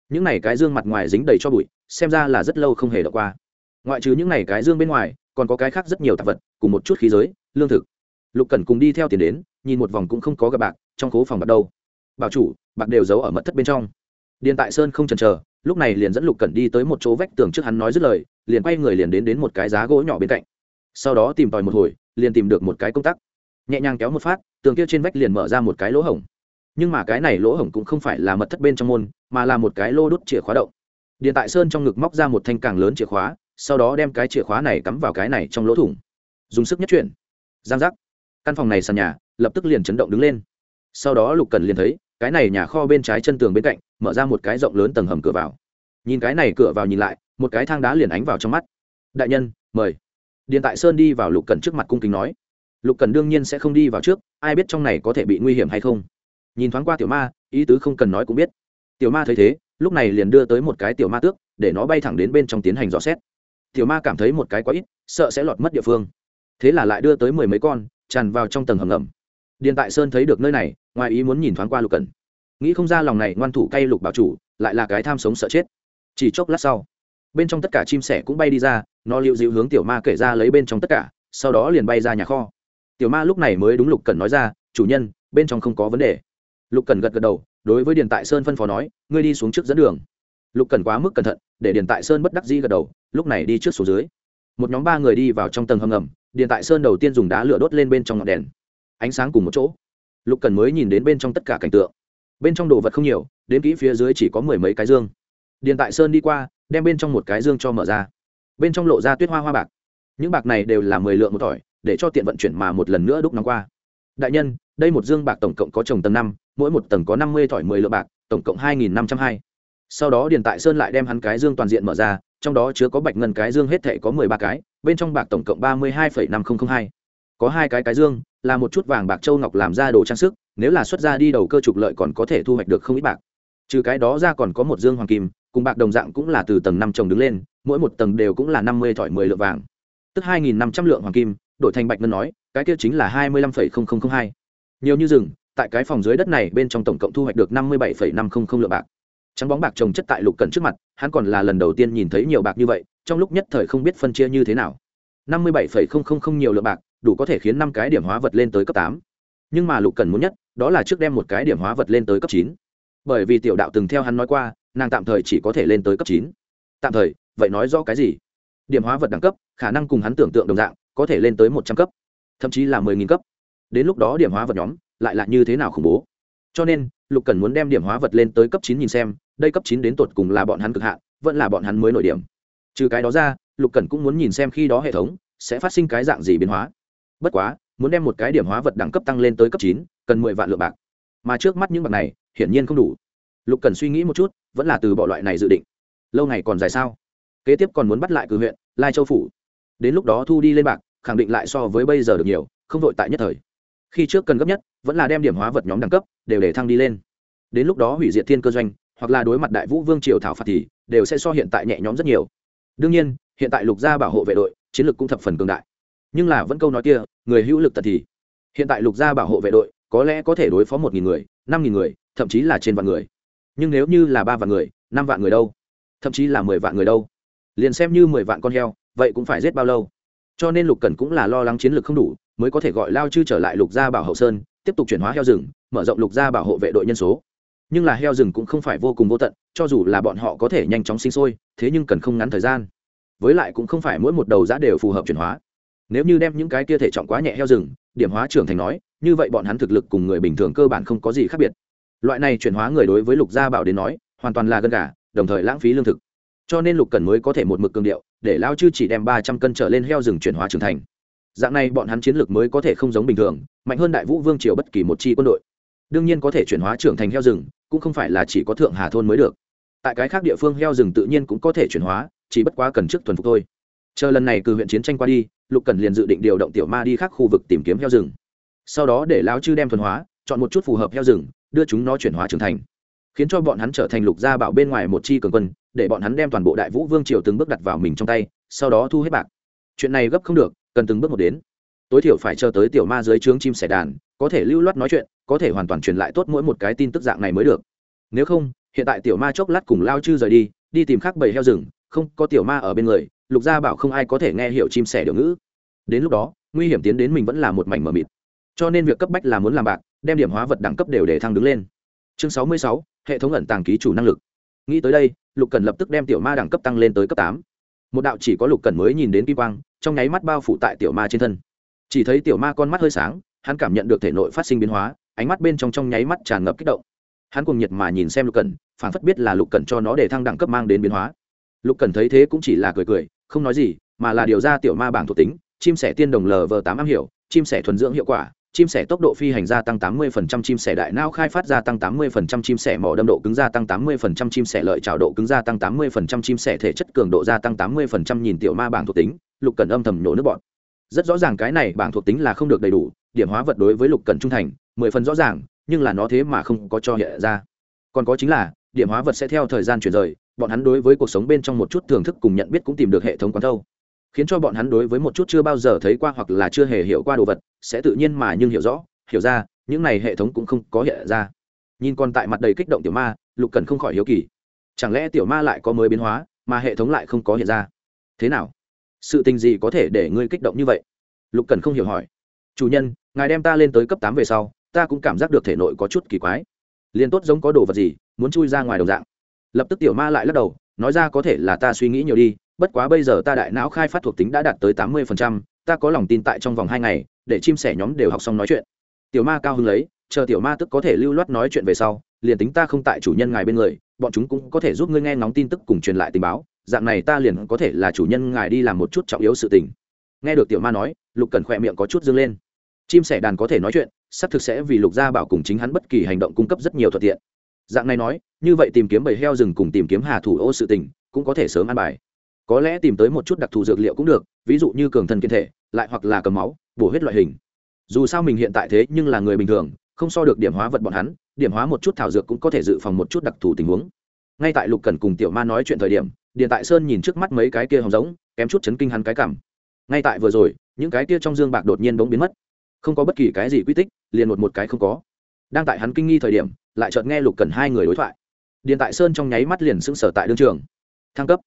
Những n à y cái dương mặt ngoài dính đầy cho bụi, xem ra là rất lâu không hề đọc qua. Ngoại trừ những n à y cái dương bên ngoài, còn có cái khác rất nhiều tạp vật, cùng một chút khí giới, lương thực. Lục cần cùng đi theo tiền đến, nhìn một vòng cũng không có gặp bạc, trong cố phòng bạc đâu. Bảo chủ, bạc đều giấu ở mật thất bên trong điền tại sơn không chần chờ, lúc này liền dẫn lục Cẩn đi tới một chỗ vách tường trước hắn nói dứt lời, liền quay người liền đến đến một cái giá gỗ nhỏ bên cạnh. Sau đó tìm tòi một hồi, liền tìm được một cái công tắc. Nhẹ nhàng kéo một phát, tường kia trên vách liền mở ra một cái lỗ hổng. Nhưng mà cái này lỗ hổng cũng không phải là mật thất bên trong môn, mà là một cái lô đốt chìa khóa động. Điện tại sơn trong ngực móc ra một thanh càng lớn chìa khóa, sau đó đem cái chìa khóa này cắm vào cái này trong lỗ thủng. Dùng sức nhất chuyển. Giang giác. Căn phòng này sàn nhà, lập tức liền chấn động đứng lên. Sau đó lục cần liền thấy cái này nhà kho bên trái chân tường bên cạnh, mở ra một cái rộng lớn tầng hầm cửa vào. Nhìn cái này cửa vào nhìn lại, một cái thang đá liền ánh vào trong mắt. Đại nhân, mời. Điện tại sơn đi vào lục cần trước mặt cung kính nói. Lục cần đương nhiên sẽ không đi vào trước, ai biết trong này có thể bị nguy hiểm hay không. Nhìn thoáng qua tiểu ma, ý tứ không cần nói cũng biết. Tiểu ma thấy thế, lúc này liền đưa tới một cái tiểu ma tước, để nó bay thẳng đến bên trong tiến hành dò xét. Tiểu ma cảm thấy một cái quá ít, sợ sẽ lọt mất địa phương. Thế là lại đưa tới mười mấy con, tràn vào trong tầng hầm ngầm điền tại sơn thấy được nơi này, ngoài ý muốn nhìn thoáng qua lục cần nghĩ không ra lòng này ngoan thủ cay lục bảo chủ, lại là cái tham sống sợ chết. Chỉ chốc lát sau, bên trong tất cả chim sẻ cũng bay đi ra, nó liệu dịu hướng tiểu ma kể ra lấy bên trong tất cả, sau đó liền bay ra nhà kho. Tiểu ma lúc này mới đúng lục cần nói ra, chủ nhân, bên trong không có vấn đề. Lục cần gật gật đầu, đối với điền tại sơn phân phó nói, ngươi đi xuống trước dẫn đường. Lục cần quá mức cẩn thận, để điền tại sơn bất đắc dĩ gật đầu, lúc này đi trước xuống dưới. Một nhóm ba người đi vào trong tầng hầm ngầm, điền tại sơn đầu tiên dùng đá lửa đốt lên bên trong ngọn đèn ánh sáng cùng một chỗ. Lục cần mới nhìn đến bên trong tất cả cảnh tượng. Bên trong đồ vật không nhiều, đến kỹ phía dưới chỉ có mười mấy cái dương. Điền tại sơn đi qua, đem bên trong một cái dương cho mở ra. Bên trong lộ ra tuyết hoa hoa bạc. Những bạc này đều là mười lượng một tỏi, để cho tiện vận chuyển mà một lần nữa đúc nóng qua. Đại nhân, đây một dương bạc tổng cộng có trồng tầng năm, mỗi một tầng có năm mươi thỏi mười lượng bạc, tổng cộng hai nghìn năm trăm hai. Sau đó điền tại sơn lại đem hắn cái dương toàn diện mở ra, trong đó chứa có bạch ngân cái dương hết thể có mười ba cái, bên trong bạc tổng cộng ba mươi hai phẩy năm nghìn hai. Có hai cái cái dương là một chút vàng bạc châu ngọc làm ra đồ trang sức, nếu là xuất ra đi đầu cơ trục lợi còn có thể thu hoạch được không ít bạc. Trừ cái đó ra còn có một dương hoàng kim, cùng bạc đồng dạng cũng là từ tầng năm trồng đứng lên, mỗi một tầng đều cũng là năm mươi thỏi mười lượng vàng. Tức hai nghìn năm trăm lượng hoàng kim, đổi thành bạch ngân nói, cái kia chính là hai mươi lăm phẩy không không không hai. Nhiều như rừng, tại cái phòng dưới đất này bên trong tổng cộng thu hoạch được năm mươi bảy phẩy năm không không lượng bạc. Trắng bóng bạc trồng chất tại lục cần trước mặt, hắn còn là lần đầu tiên nhìn thấy nhiều bạc như vậy, trong lúc nhất thời không biết phân chia như thế nào. năm mươi bảy phẩy không không không nhiều lượng bạc đủ có thể khiến năm cái điểm hóa vật lên tới cấp tám. Nhưng mà lục cần muốn nhất, đó là trước đem một cái điểm hóa vật lên tới cấp chín. Bởi vì tiểu đạo từng theo hắn nói qua, nàng tạm thời chỉ có thể lên tới cấp chín. Tạm thời, vậy nói rõ cái gì? Điểm hóa vật đẳng cấp, khả năng cùng hắn tưởng tượng đồng dạng, có thể lên tới một trăm cấp, thậm chí là mười nghìn cấp. Đến lúc đó điểm hóa vật nhóm, lại là như thế nào khủng bố? Cho nên, lục cần muốn đem điểm hóa vật lên tới cấp chín nhìn xem, đây cấp chín đến tột cùng là bọn hắn cực hạn, vẫn là bọn hắn mới nổi điểm. Trừ cái đó ra, lục cần cũng muốn nhìn xem khi đó hệ thống sẽ phát sinh cái dạng gì biến hóa bất quá, muốn đem một cái điểm hóa vật đẳng cấp tăng lên tới cấp chín, cần mười vạn lượng bạc. Mà trước mắt những bạc này, hiển nhiên không đủ. Lục cần suy nghĩ một chút, vẫn là từ bỏ loại này dự định. Lâu ngày còn dài sao? Kế tiếp còn muốn bắt lại cử huyện, lai châu phủ. Đến lúc đó thu đi lên bạc, khẳng định lại so với bây giờ được nhiều, không vội tại nhất thời. Khi trước cần gấp nhất, vẫn là đem điểm hóa vật nhóm đẳng cấp, đều để thăng đi lên. Đến lúc đó hủy diệt thiên cơ doanh, hoặc là đối mặt đại vũ vương triều thảo phạt thì, đều sẽ so hiện tại nhẹ nhóm rất nhiều. Đương nhiên, hiện tại lục gia bảo hộ vệ đội, chiến lược cũng thập phần cường đại nhưng là vẫn câu nói kia, người hữu lực tật thì. Hiện tại lục gia bảo hộ vệ đội, có lẽ có thể đối phó một nghìn người, năm nghìn người, thậm chí là trên vạn người. Nhưng nếu như là ba vạn người, năm vạn người đâu? Thậm chí là mười vạn người đâu? Liền xem như mười vạn con heo, vậy cũng phải giết bao lâu? Cho nên lục cần cũng là lo lắng chiến lược không đủ, mới có thể gọi lao chư trở lại lục gia bảo hậu sơn, tiếp tục chuyển hóa heo rừng, mở rộng lục gia bảo hộ vệ đội nhân số. Nhưng là heo rừng cũng không phải vô cùng vô tận, cho dù là bọn họ có thể nhanh chóng sinh sôi, thế nhưng cần không ngắn thời gian. Với lại cũng không phải mỗi một đầu giá đều phù hợp chuyển hóa nếu như đem những cái kia thể trọng quá nhẹ heo rừng, điểm hóa trưởng thành nói, như vậy bọn hắn thực lực cùng người bình thường cơ bản không có gì khác biệt. Loại này chuyển hóa người đối với lục gia bảo đến nói, hoàn toàn là gân gà, đồng thời lãng phí lương thực. Cho nên lục cần mới có thể một mực cường điệu, để lao chư chỉ đem ba trăm cân trở lên heo rừng chuyển hóa trưởng thành. Dạng này bọn hắn chiến lược mới có thể không giống bình thường, mạnh hơn đại vũ vương triều bất kỳ một chi quân đội. Đương nhiên có thể chuyển hóa trưởng thành heo rừng, cũng không phải là chỉ có thượng hà thôn mới được. Tại cái khác địa phương heo rừng tự nhiên cũng có thể chuyển hóa, chỉ bất quá cần trước thuần phục thôi. Chờ lần này cử huyện chiến tranh qua đi lục cần liền dự định điều động tiểu ma đi khác khu vực tìm kiếm heo rừng. Sau đó để lão chư đem thuần hóa, chọn một chút phù hợp heo rừng, đưa chúng nó chuyển hóa trưởng thành. Khiến cho bọn hắn trở thành lục gia bảo bên ngoài một chi cường quân, để bọn hắn đem toàn bộ đại vũ vương triều từng bước đặt vào mình trong tay, sau đó thu hết bạc. Chuyện này gấp không được, cần từng bước một đến. Tối thiểu phải chờ tới tiểu ma dưới trướng chim sẻ đàn, có thể lưu loát nói chuyện, có thể hoàn toàn truyền lại tốt mỗi một cái tin tức dạng này mới được. Nếu không, hiện tại tiểu ma chốc lát cùng lao chư rời đi đi tìm khác bầy heo rừng, không, có tiểu ma ở bên người lục gia bảo không ai có thể nghe hiểu chim sẻ điều ngữ. Đến lúc đó, nguy hiểm tiến đến mình vẫn là một mảnh mờ mịt. Cho nên việc cấp bách là muốn làm bạc, đem điểm hóa vật đẳng cấp đều để thăng đứng lên. Chương sáu mươi sáu, hệ thống ẩn tàng ký chủ năng lực. Nghĩ tới đây, lục cần lập tức đem tiểu ma đẳng cấp tăng lên tới cấp tám. Một đạo chỉ có lục cần mới nhìn đến kim quang, trong nháy mắt bao phủ tại tiểu ma trên thân. Chỉ thấy tiểu ma con mắt hơi sáng, hắn cảm nhận được thể nội phát sinh biến hóa, ánh mắt bên trong trong nháy mắt tràn ngập kích động. Hắn cùng nhiệt mà nhìn xem lục cần phản phất biết là lục cần cho nó để thăng đẳng cấp mang đến biến hóa lục cần thấy thế cũng chỉ là cười cười không nói gì mà là điều ra tiểu ma bảng thuộc tính chim sẻ tiên đồng lv tám am hiểu chim sẻ thuần dưỡng hiệu quả chim sẻ tốc độ phi hành gia tăng 80%, chim sẻ đại não khai phát gia tăng 80%, chim sẻ mỏ đâm độ cứng gia tăng 80%, chim sẻ lợi trào độ cứng gia tăng 80%, chim sẻ thể chất cường độ gia tăng 80%, nhìn tiểu ma bảng thuộc tính, Lục Cẩn âm thầm nhổ nước bọn. Rất rõ ràng cái này bảng thuộc tính là không được đầy đủ, điểm hóa vật đối với Lục Cẩn trung thành, 10 phần rõ ràng, nhưng là nó thế mà không có cho hiện ra. Còn có chính là, điểm hóa vật sẽ theo thời gian chuyển rời, bọn hắn đối với cuộc sống bên trong một chút thưởng thức cùng nhận biết cũng tìm được hệ thống quán thâu. Khiến cho bọn hắn đối với một chút chưa bao giờ thấy qua hoặc là chưa hề hiểu qua đồ vật, sẽ tự nhiên mà nhưng hiểu rõ, hiểu ra, những này hệ thống cũng không có hiện ra. Nhìn còn tại mặt đầy kích động tiểu ma, lục cần không khỏi hiếu kỳ. Chẳng lẽ tiểu ma lại có mới biến hóa, mà hệ thống lại không có hiện ra? Thế nào? Sự tình gì có thể để ngươi kích động như vậy? Lục cần không hiểu hỏi. Chủ nhân, ngài đem ta lên tới cấp tám về sau, ta cũng cảm giác được thể nội có chút kỳ quái. Liền tốt giống có đồ vật gì, muốn chui ra ngoài đồng dạng lập tức tiểu ma lại lắc đầu nói ra có thể là ta suy nghĩ nhiều đi bất quá bây giờ ta đại não khai phát thuộc tính đã đạt tới tám mươi phần trăm, ta có lòng tin tại trong vòng hai ngày để chim sẻ nhóm đều học xong nói chuyện. Tiểu ma cao hứng lấy chờ tiểu ma tức có thể lưu loát nói chuyện về sau liền tính ta không tại chủ nhân ngài bên người bọn chúng cũng có thể giúp ngươi nghe ngóng tin tức cùng truyền lại tình báo dạng này ta liền có thể là chủ nhân ngài đi làm một chút trọng yếu sự tình. Nghe được tiểu ma nói lục cần khỏe miệng có chút dâng lên. Chim sẻ đàn có thể nói chuyện sắp thực sẽ vì lục gia bảo cùng chính hắn bất kỳ hành động cung cấp rất nhiều thuận tiện dạng này nói, như vậy tìm kiếm bầy heo rừng cùng tìm kiếm hà thủ ô sự tình, cũng có thể sớm ăn bài. Có lẽ tìm tới một chút đặc thù dược liệu cũng được, ví dụ như cường thân kiên thể, lại hoặc là cầm máu, bổ huyết loại hình. Dù sao mình hiện tại thế nhưng là người bình thường, không so được điểm hóa vật bọn hắn, điểm hóa một chút thảo dược cũng có thể dự phòng một chút đặc thù tình huống. Ngay tại lục cần cùng tiểu ma nói chuyện thời điểm điện tại sơn nhìn trước mắt mấy cái kia hồng giống, kém chút chấn kinh hắn cái cảm. Ngay tại vừa rồi, những cái kia trong dương bạc đột nhiên bỗng biến mất. Không có bất kỳ cái gì quy tích, liền một một cái không có đang tại hắn kinh nghi thời điểm, lại chợt nghe lục cần hai người đối thoại. Điện tại sơn trong nháy mắt liền sững sở tại đương trường. Thăng cấp.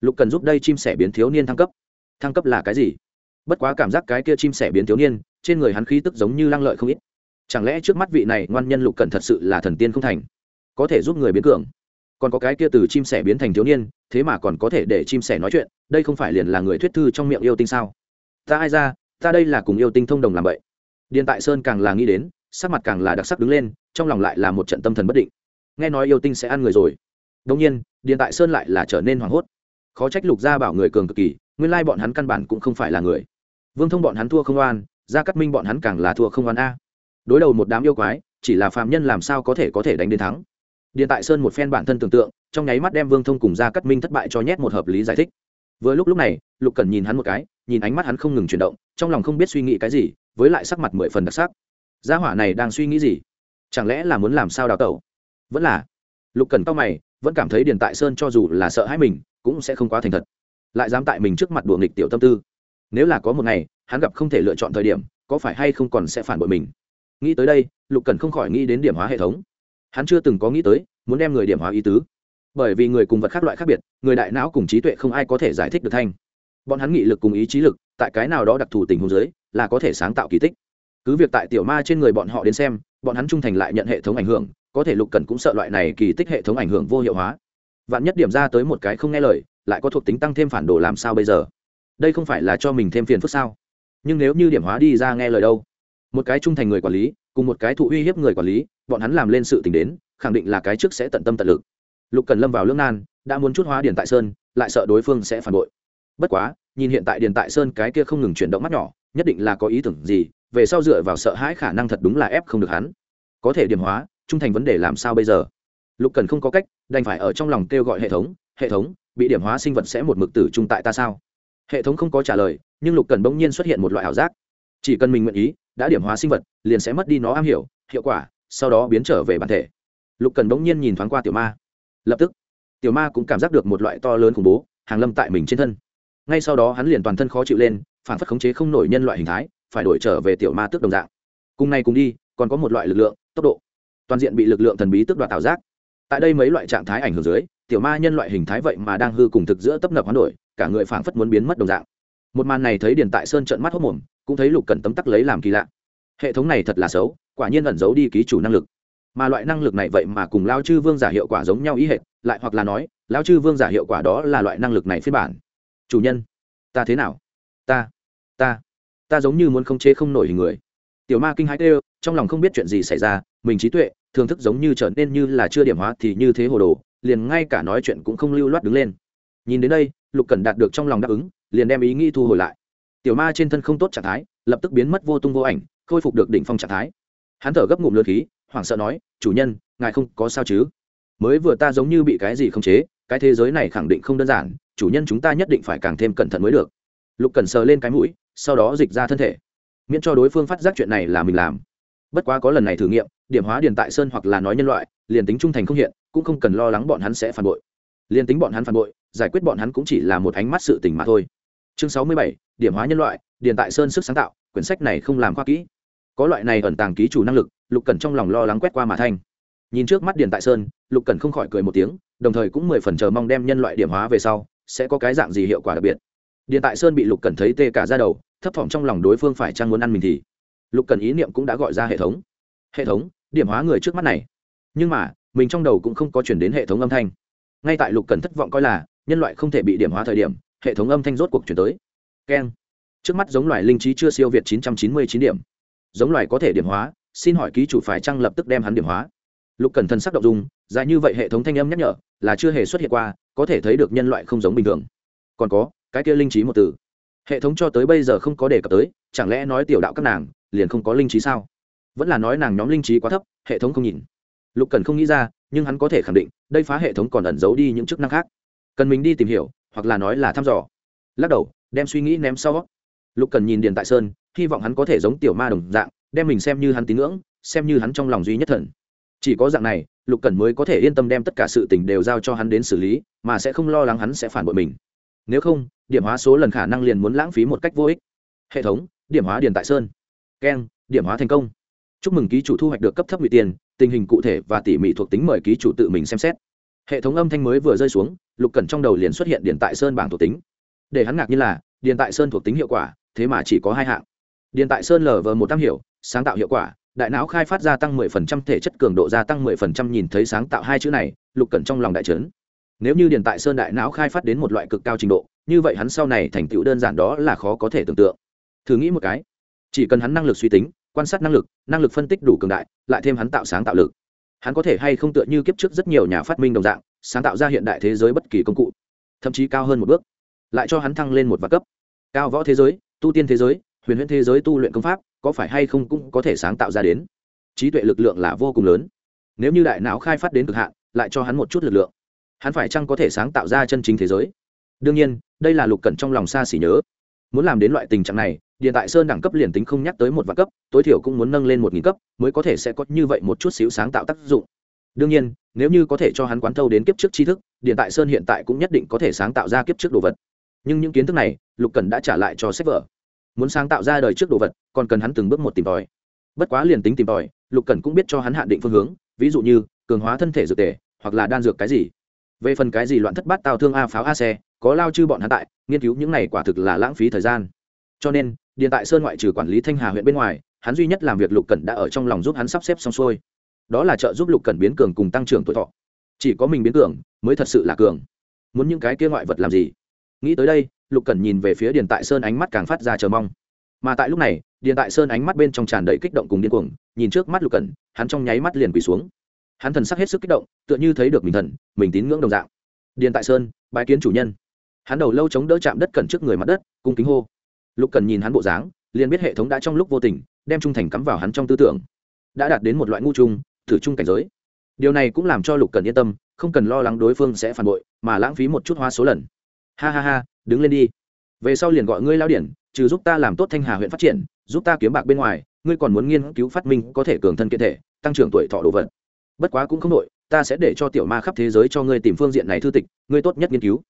Lục cần giúp đây chim sẻ biến thiếu niên thăng cấp. Thăng cấp là cái gì? Bất quá cảm giác cái kia chim sẻ biến thiếu niên, trên người hắn khí tức giống như lăng lợi không ít. Chẳng lẽ trước mắt vị này ngoan nhân lục cần thật sự là thần tiên không thành? Có thể giúp người biến cường. Còn có cái kia từ chim sẻ biến thành thiếu niên, thế mà còn có thể để chim sẻ nói chuyện, đây không phải liền là người thuyết thư trong miệng yêu tinh sao? Ta ai ra, ta đây là cùng yêu tinh thông đồng làm vậy. Điện tại sơn càng là nghĩ đến sắc mặt càng là đặc sắc đứng lên, trong lòng lại là một trận tâm thần bất định. Nghe nói yêu tinh sẽ ăn người rồi. Đông nhiên, điện tại sơn lại là trở nên hoảng hốt. Khó trách lục gia bảo người cường cực kỳ, nguyên lai bọn hắn căn bản cũng không phải là người. Vương thông bọn hắn thua không oan, gia cắt minh bọn hắn càng là thua không oan a. Đối đầu một đám yêu quái, chỉ là phạm nhân làm sao có thể có thể đánh đến thắng. Điện tại sơn một phen bản thân tưởng tượng, trong nháy mắt đem vương thông cùng gia cắt minh thất bại cho nhét một hợp lý giải thích. Vừa lúc lúc này, lục cần nhìn hắn một cái, nhìn ánh mắt hắn không ngừng chuyển động, trong lòng không biết suy nghĩ cái gì, với lại sắc mặt mười phần đặc sắc gia hỏa này đang suy nghĩ gì? Chẳng lẽ là muốn làm sao đào tẩu? Vẫn là. Lục cần cao mày, vẫn cảm thấy điền tại sơn cho dù là sợ hãi mình, cũng sẽ không quá thành thật. Lại dám tại mình trước mặt đùa nghịch tiểu tâm tư. Nếu là có một ngày, hắn gặp không thể lựa chọn thời điểm, có phải hay không còn sẽ phản bội mình? Nghĩ tới đây, lục cần không khỏi nghĩ đến điểm hóa hệ thống. Hắn chưa từng có nghĩ tới, muốn đem người điểm hóa ý tứ. Bởi vì người cùng vật khác loại khác biệt, người đại não cùng trí tuệ không ai có thể giải thích được thanh. Bọn hắn nghị lực cùng ý chí lực, tại cái nào đó đặc thù tình huống giới là có thể sáng tạo kỳ tích cứ việc tại tiểu ma trên người bọn họ đến xem, bọn hắn trung thành lại nhận hệ thống ảnh hưởng, có thể lục cần cũng sợ loại này kỳ tích hệ thống ảnh hưởng vô hiệu hóa. Vạn nhất điểm ra tới một cái không nghe lời, lại có thuộc tính tăng thêm phản đồ làm sao bây giờ? Đây không phải là cho mình thêm phiền phức sao? Nhưng nếu như điểm hóa đi ra nghe lời đâu? Một cái trung thành người quản lý, cùng một cái thụ uy hiếp người quản lý, bọn hắn làm lên sự t ì n h đến, khẳng định là cái trước sẽ tận tâm tận lực. Lục cần lâm vào lương nan, đã muốn chút hóa điền tại sơn, lại sợ đối phương sẽ phản bội. Bất quá, nhìn hiện tại điền tại sơn cái kia không ngừng chuyển động mắt nhỏ, nhất định là có ý tưởng gì về sau dựa vào sợ hãi khả năng thật đúng là ép không được hắn. Có thể điểm hóa, trung thành vấn đề làm sao bây giờ? Lục cần không có cách, đành phải ở trong lòng kêu gọi hệ thống hệ thống, bị điểm hóa sinh vật sẽ một mực tử trung tại ta sao? Hệ thống không có trả lời, nhưng lục cần bỗng nhiên xuất hiện một loại ảo giác. Chỉ cần mình nguyện ý, đã điểm hóa sinh vật, liền sẽ mất đi nó am hiểu, hiệu quả, sau đó biến trở về bản thể. Lục cần bỗng nhiên nhìn thoáng qua tiểu ma. Lập tức, tiểu ma cũng cảm giác được một loại to lớn khủng bố, hàng lâm tại mình trên thân. Ngay sau đó hắn liền toàn thân khó chịu lên, phản phất khống chế không nổi nhân loại hình thái phải đổi trở về tiểu ma tước đồng dạng. Cùng này cùng đi, còn có một loại lực lượng, tốc độ. Toàn diện bị lực lượng thần bí tước đoạt tạo giác. Tại đây mấy loại trạng thái ảnh hưởng dưới, tiểu ma nhân loại hình thái vậy mà đang hư cùng thực giữa tấp nập hoán đổi, cả người phảng phất muốn biến mất đồng dạng. Một màn này thấy điền tại sơn trận mắt hốc mồm, cũng thấy lục cần tấm tắc lấy làm kỳ lạ. Hệ thống này thật là xấu, quả nhiên ẩn giấu đi ký chủ năng lực. Mà loại năng lực này vậy mà cùng lao chư vương giả hiệu quả giống nhau ý hệ lại hoặc là nói, lao chư vương giả hiệu quả đó là loại năng lực này phiên bản. Chủ nhân, ta thế nào? Ta ta ta giống như muốn không chế không nổi hình người. Tiểu ma kinh hãi tê trong lòng không biết chuyện gì xảy ra, mình trí tuệ thường thức giống như trở nên như là chưa điểm hóa thì như thế hồ đồ, liền ngay cả nói chuyện cũng không lưu loát đứng lên. Nhìn đến đây, lục cần đạt được trong lòng đáp ứng, liền đem ý nghĩ thu hồi lại. Tiểu ma trên thân không tốt trạng thái, lập tức biến mất vô tung vô ảnh, khôi phục được đỉnh phong trạng thái. Hắn thở gấp ngụm lượt khí, hoảng sợ nói, chủ nhân, ngài không có sao chứ? Mới vừa ta giống như bị cái gì không chế, cái thế giới này khẳng định không đơn giản, chủ nhân chúng ta nhất định phải càng thêm cẩn thận mới được lục cần sờ lên cái mũi, sau đó dịch ra thân thể. Miễn cho đối phương phát giác chuyện này là mình làm. Bất quá có lần này thử nghiệm, điểm hóa điền tại sơn hoặc là nói nhân loại, liền tính trung thành không hiện, cũng không cần lo lắng bọn hắn sẽ phản bội. Liền tính bọn hắn phản bội, giải quyết bọn hắn cũng chỉ là một ánh mắt sự tình mà thôi. Chương sáu mươi bảy, điểm hóa nhân loại, điền tại sơn sức sáng tạo, quyển sách này không làm khoa kỹ. Có loại này ẩn tàng ký chủ năng lực, lục Cần trong lòng lo lắng quét qua mà thanh nhìn trước mắt điền tại sơn, lục Cần không khỏi cười một tiếng, đồng thời cũng mười phần chờ mong đem nhân loại điểm hóa về sau, sẽ có cái dạng gì hiệu quả đặc biệt điền tại sơn bị lục cẩn thấy tê cả ra đầu, thấp thỏm trong lòng đối phương phải chăng muốn ăn mình thì lục cẩn ý niệm cũng đã gọi ra hệ thống. Hệ thống, điểm hóa người trước mắt này. Nhưng mà, mình trong đầu cũng không có chuyển đến hệ thống âm thanh. Ngay tại lục cẩn thất vọng coi là, nhân loại không thể bị điểm hóa thời điểm, hệ thống âm thanh rốt cuộc chuyển tới. Keng. Trước mắt giống loài linh trí chưa siêu việt 999 điểm. Giống loài có thể điểm hóa, xin hỏi ký chủ phải chăng lập tức đem hắn điểm hóa? Lục cẩn thần sắc động dung, dài như vậy hệ thống thanh âm nhắc nhở, là chưa hề xuất hiện qua, có thể thấy được nhân loại không giống bình thường. Còn có cái kia linh trí một từ. Hệ thống cho tới bây giờ không có đề cập tới, chẳng lẽ nói tiểu đạo các nàng liền không có linh trí sao? Vẫn là nói nàng nhóm linh trí quá thấp, hệ thống không nhìn. Lục cần không nghĩ ra, nhưng hắn có thể khẳng định, đây phá hệ thống còn ẩn giấu đi những chức năng khác. Cần mình đi tìm hiểu, hoặc là nói là thăm dò. Lắc đầu, đem suy nghĩ ném sau. Lục cần nhìn điền tại sơn, hy vọng hắn có thể giống tiểu ma đồng dạng, đem mình xem như hắn tín ngưỡng, xem như hắn trong lòng duy nhất thần. Chỉ có dạng này, lục cần mới có thể yên tâm đem tất cả sự tình đều giao cho hắn đến xử lý, mà sẽ không lo lắng hắn sẽ phản bội mình. Nếu không điểm hóa số lần khả năng liền muốn lãng phí một cách vô ích. Hệ thống, điểm hóa điền tại sơn. Keng, điểm hóa thành công. Chúc mừng ký chủ thu hoạch được cấp thấp ngụy tiền, tình hình cụ thể và tỉ mỉ thuộc tính mời ký chủ tự mình xem xét. Hệ thống âm thanh mới vừa rơi xuống, lục cẩn trong đầu liền xuất hiện điện tại sơn bảng thuộc tính. Để hắn ngạc như là điện tại sơn thuộc tính hiệu quả, thế mà chỉ có hai hạng. Điện tại sơn lv một tam hiểu sáng tạo hiệu quả, đại não khai phát gia tăng 10% thể chất cường độ gia tăng 10% nhìn thấy sáng tạo hai chữ này, lục cẩn trong lòng đại trấn nếu như điện tại sơn đại não khai phát đến một loại cực cao trình độ như vậy hắn sau này thành tựu đơn giản đó là khó có thể tưởng tượng. Thử nghĩ một cái, chỉ cần hắn năng lực suy tính, quan sát năng lực năng lực phân tích đủ cường đại, lại thêm hắn tạo sáng tạo lực, hắn có thể hay không tựa như kiếp trước rất nhiều nhà phát minh đồng dạng, sáng tạo ra hiện đại thế giới bất kỳ công cụ, thậm chí cao hơn một bước, lại cho hắn thăng lên một vạn cấp. Cao võ thế giới, tu tiên thế giới, huyền huyễn thế giới tu luyện công pháp, có phải hay không cũng có thể sáng tạo ra đến. Trí tuệ lực lượng là vô cùng lớn. Nếu như đại não khai phát đến cực hạn, lại cho hắn một chút lực lượng, hắn phải chăng có thể sáng tạo ra chân chính thế giới? Đương nhiên, đây là lục cẩn trong lòng xa xỉ nhớ. Muốn làm đến loại tình trạng này, điện tại sơn đẳng cấp liền tính không nhắc tới một vạn cấp, tối thiểu cũng muốn nâng lên một nghìn cấp mới có thể sẽ có như vậy một chút xíu sáng tạo tác dụng. Đương nhiên, nếu như có thể cho hắn quán thâu đến kiếp trước tri thức, điện tại sơn hiện tại cũng nhất định có thể sáng tạo ra kiếp trước đồ vật. Nhưng những kiến thức này, lục cần đã trả lại cho sách vở. Muốn sáng tạo ra đời trước đồ vật, còn cần hắn từng bước một tìm tòi. Bất quá liền tính tìm tòi, lục cần cũng biết cho hắn hạn định phương hướng, ví dụ như, cường hóa thân thể dược tề, hoặc là đan dược cái gì. Về phần cái gì loạn thất bát tào thương a pháo a xe có lao chư bọn hắn tại, nghiên cứu những này quả thực là lãng phí thời gian. Cho nên, điện tại sơn ngoại trừ quản lý thanh hà huyện bên ngoài, hắn duy nhất làm việc lục cẩn đã ở trong lòng giúp hắn sắp xếp xong xuôi. Đó là trợ giúp lục cẩn biến cường cùng tăng trưởng tuổi thọ. Chỉ có mình biến cường, mới thật sự là cường. Muốn những cái kia ngoại vật làm gì? Nghĩ tới đây, lục cẩn nhìn về phía điện tại sơn ánh mắt càng phát ra chờ mong. Mà tại lúc này, điện tại sơn ánh mắt bên trong tràn đầy kích động cùng điên cuồng, nhìn trước mắt lục cẩn, hắn trong nháy mắt liền quỳ xuống. Hắn thần sắc hết sức kích động, tựa như thấy được mình thần, mình tín ngưỡng đồng dạng. Điện tại sơn, bái kiến chủ nhân hắn đầu lâu chống đỡ chạm đất cẩn trước người mặt đất, cung kính hô. Lục cần nhìn hắn bộ dáng, liền biết hệ thống đã trong lúc vô tình, đem trung thành cắm vào hắn trong tư tưởng. Đã đạt đến một loại ngu trung thử trung cảnh giới. Điều này cũng làm cho lục cần yên tâm, không cần lo lắng đối phương sẽ phản bội, mà lãng phí một chút hoa số lần. Ha ha ha, đứng lên đi. Về sau liền gọi ngươi lao điển, trừ giúp ta làm tốt thanh hà huyện phát triển, giúp ta kiếm bạc bên ngoài, ngươi còn muốn nghiên cứu phát minh có thể cường thân kiện thể, tăng trưởng tuổi thọ đồ vật. Bất quá cũng không đội ta sẽ để cho tiểu ma khắp thế giới cho ngươi tìm phương diện này thư tịch, ngươi tốt nhất nghiên cứu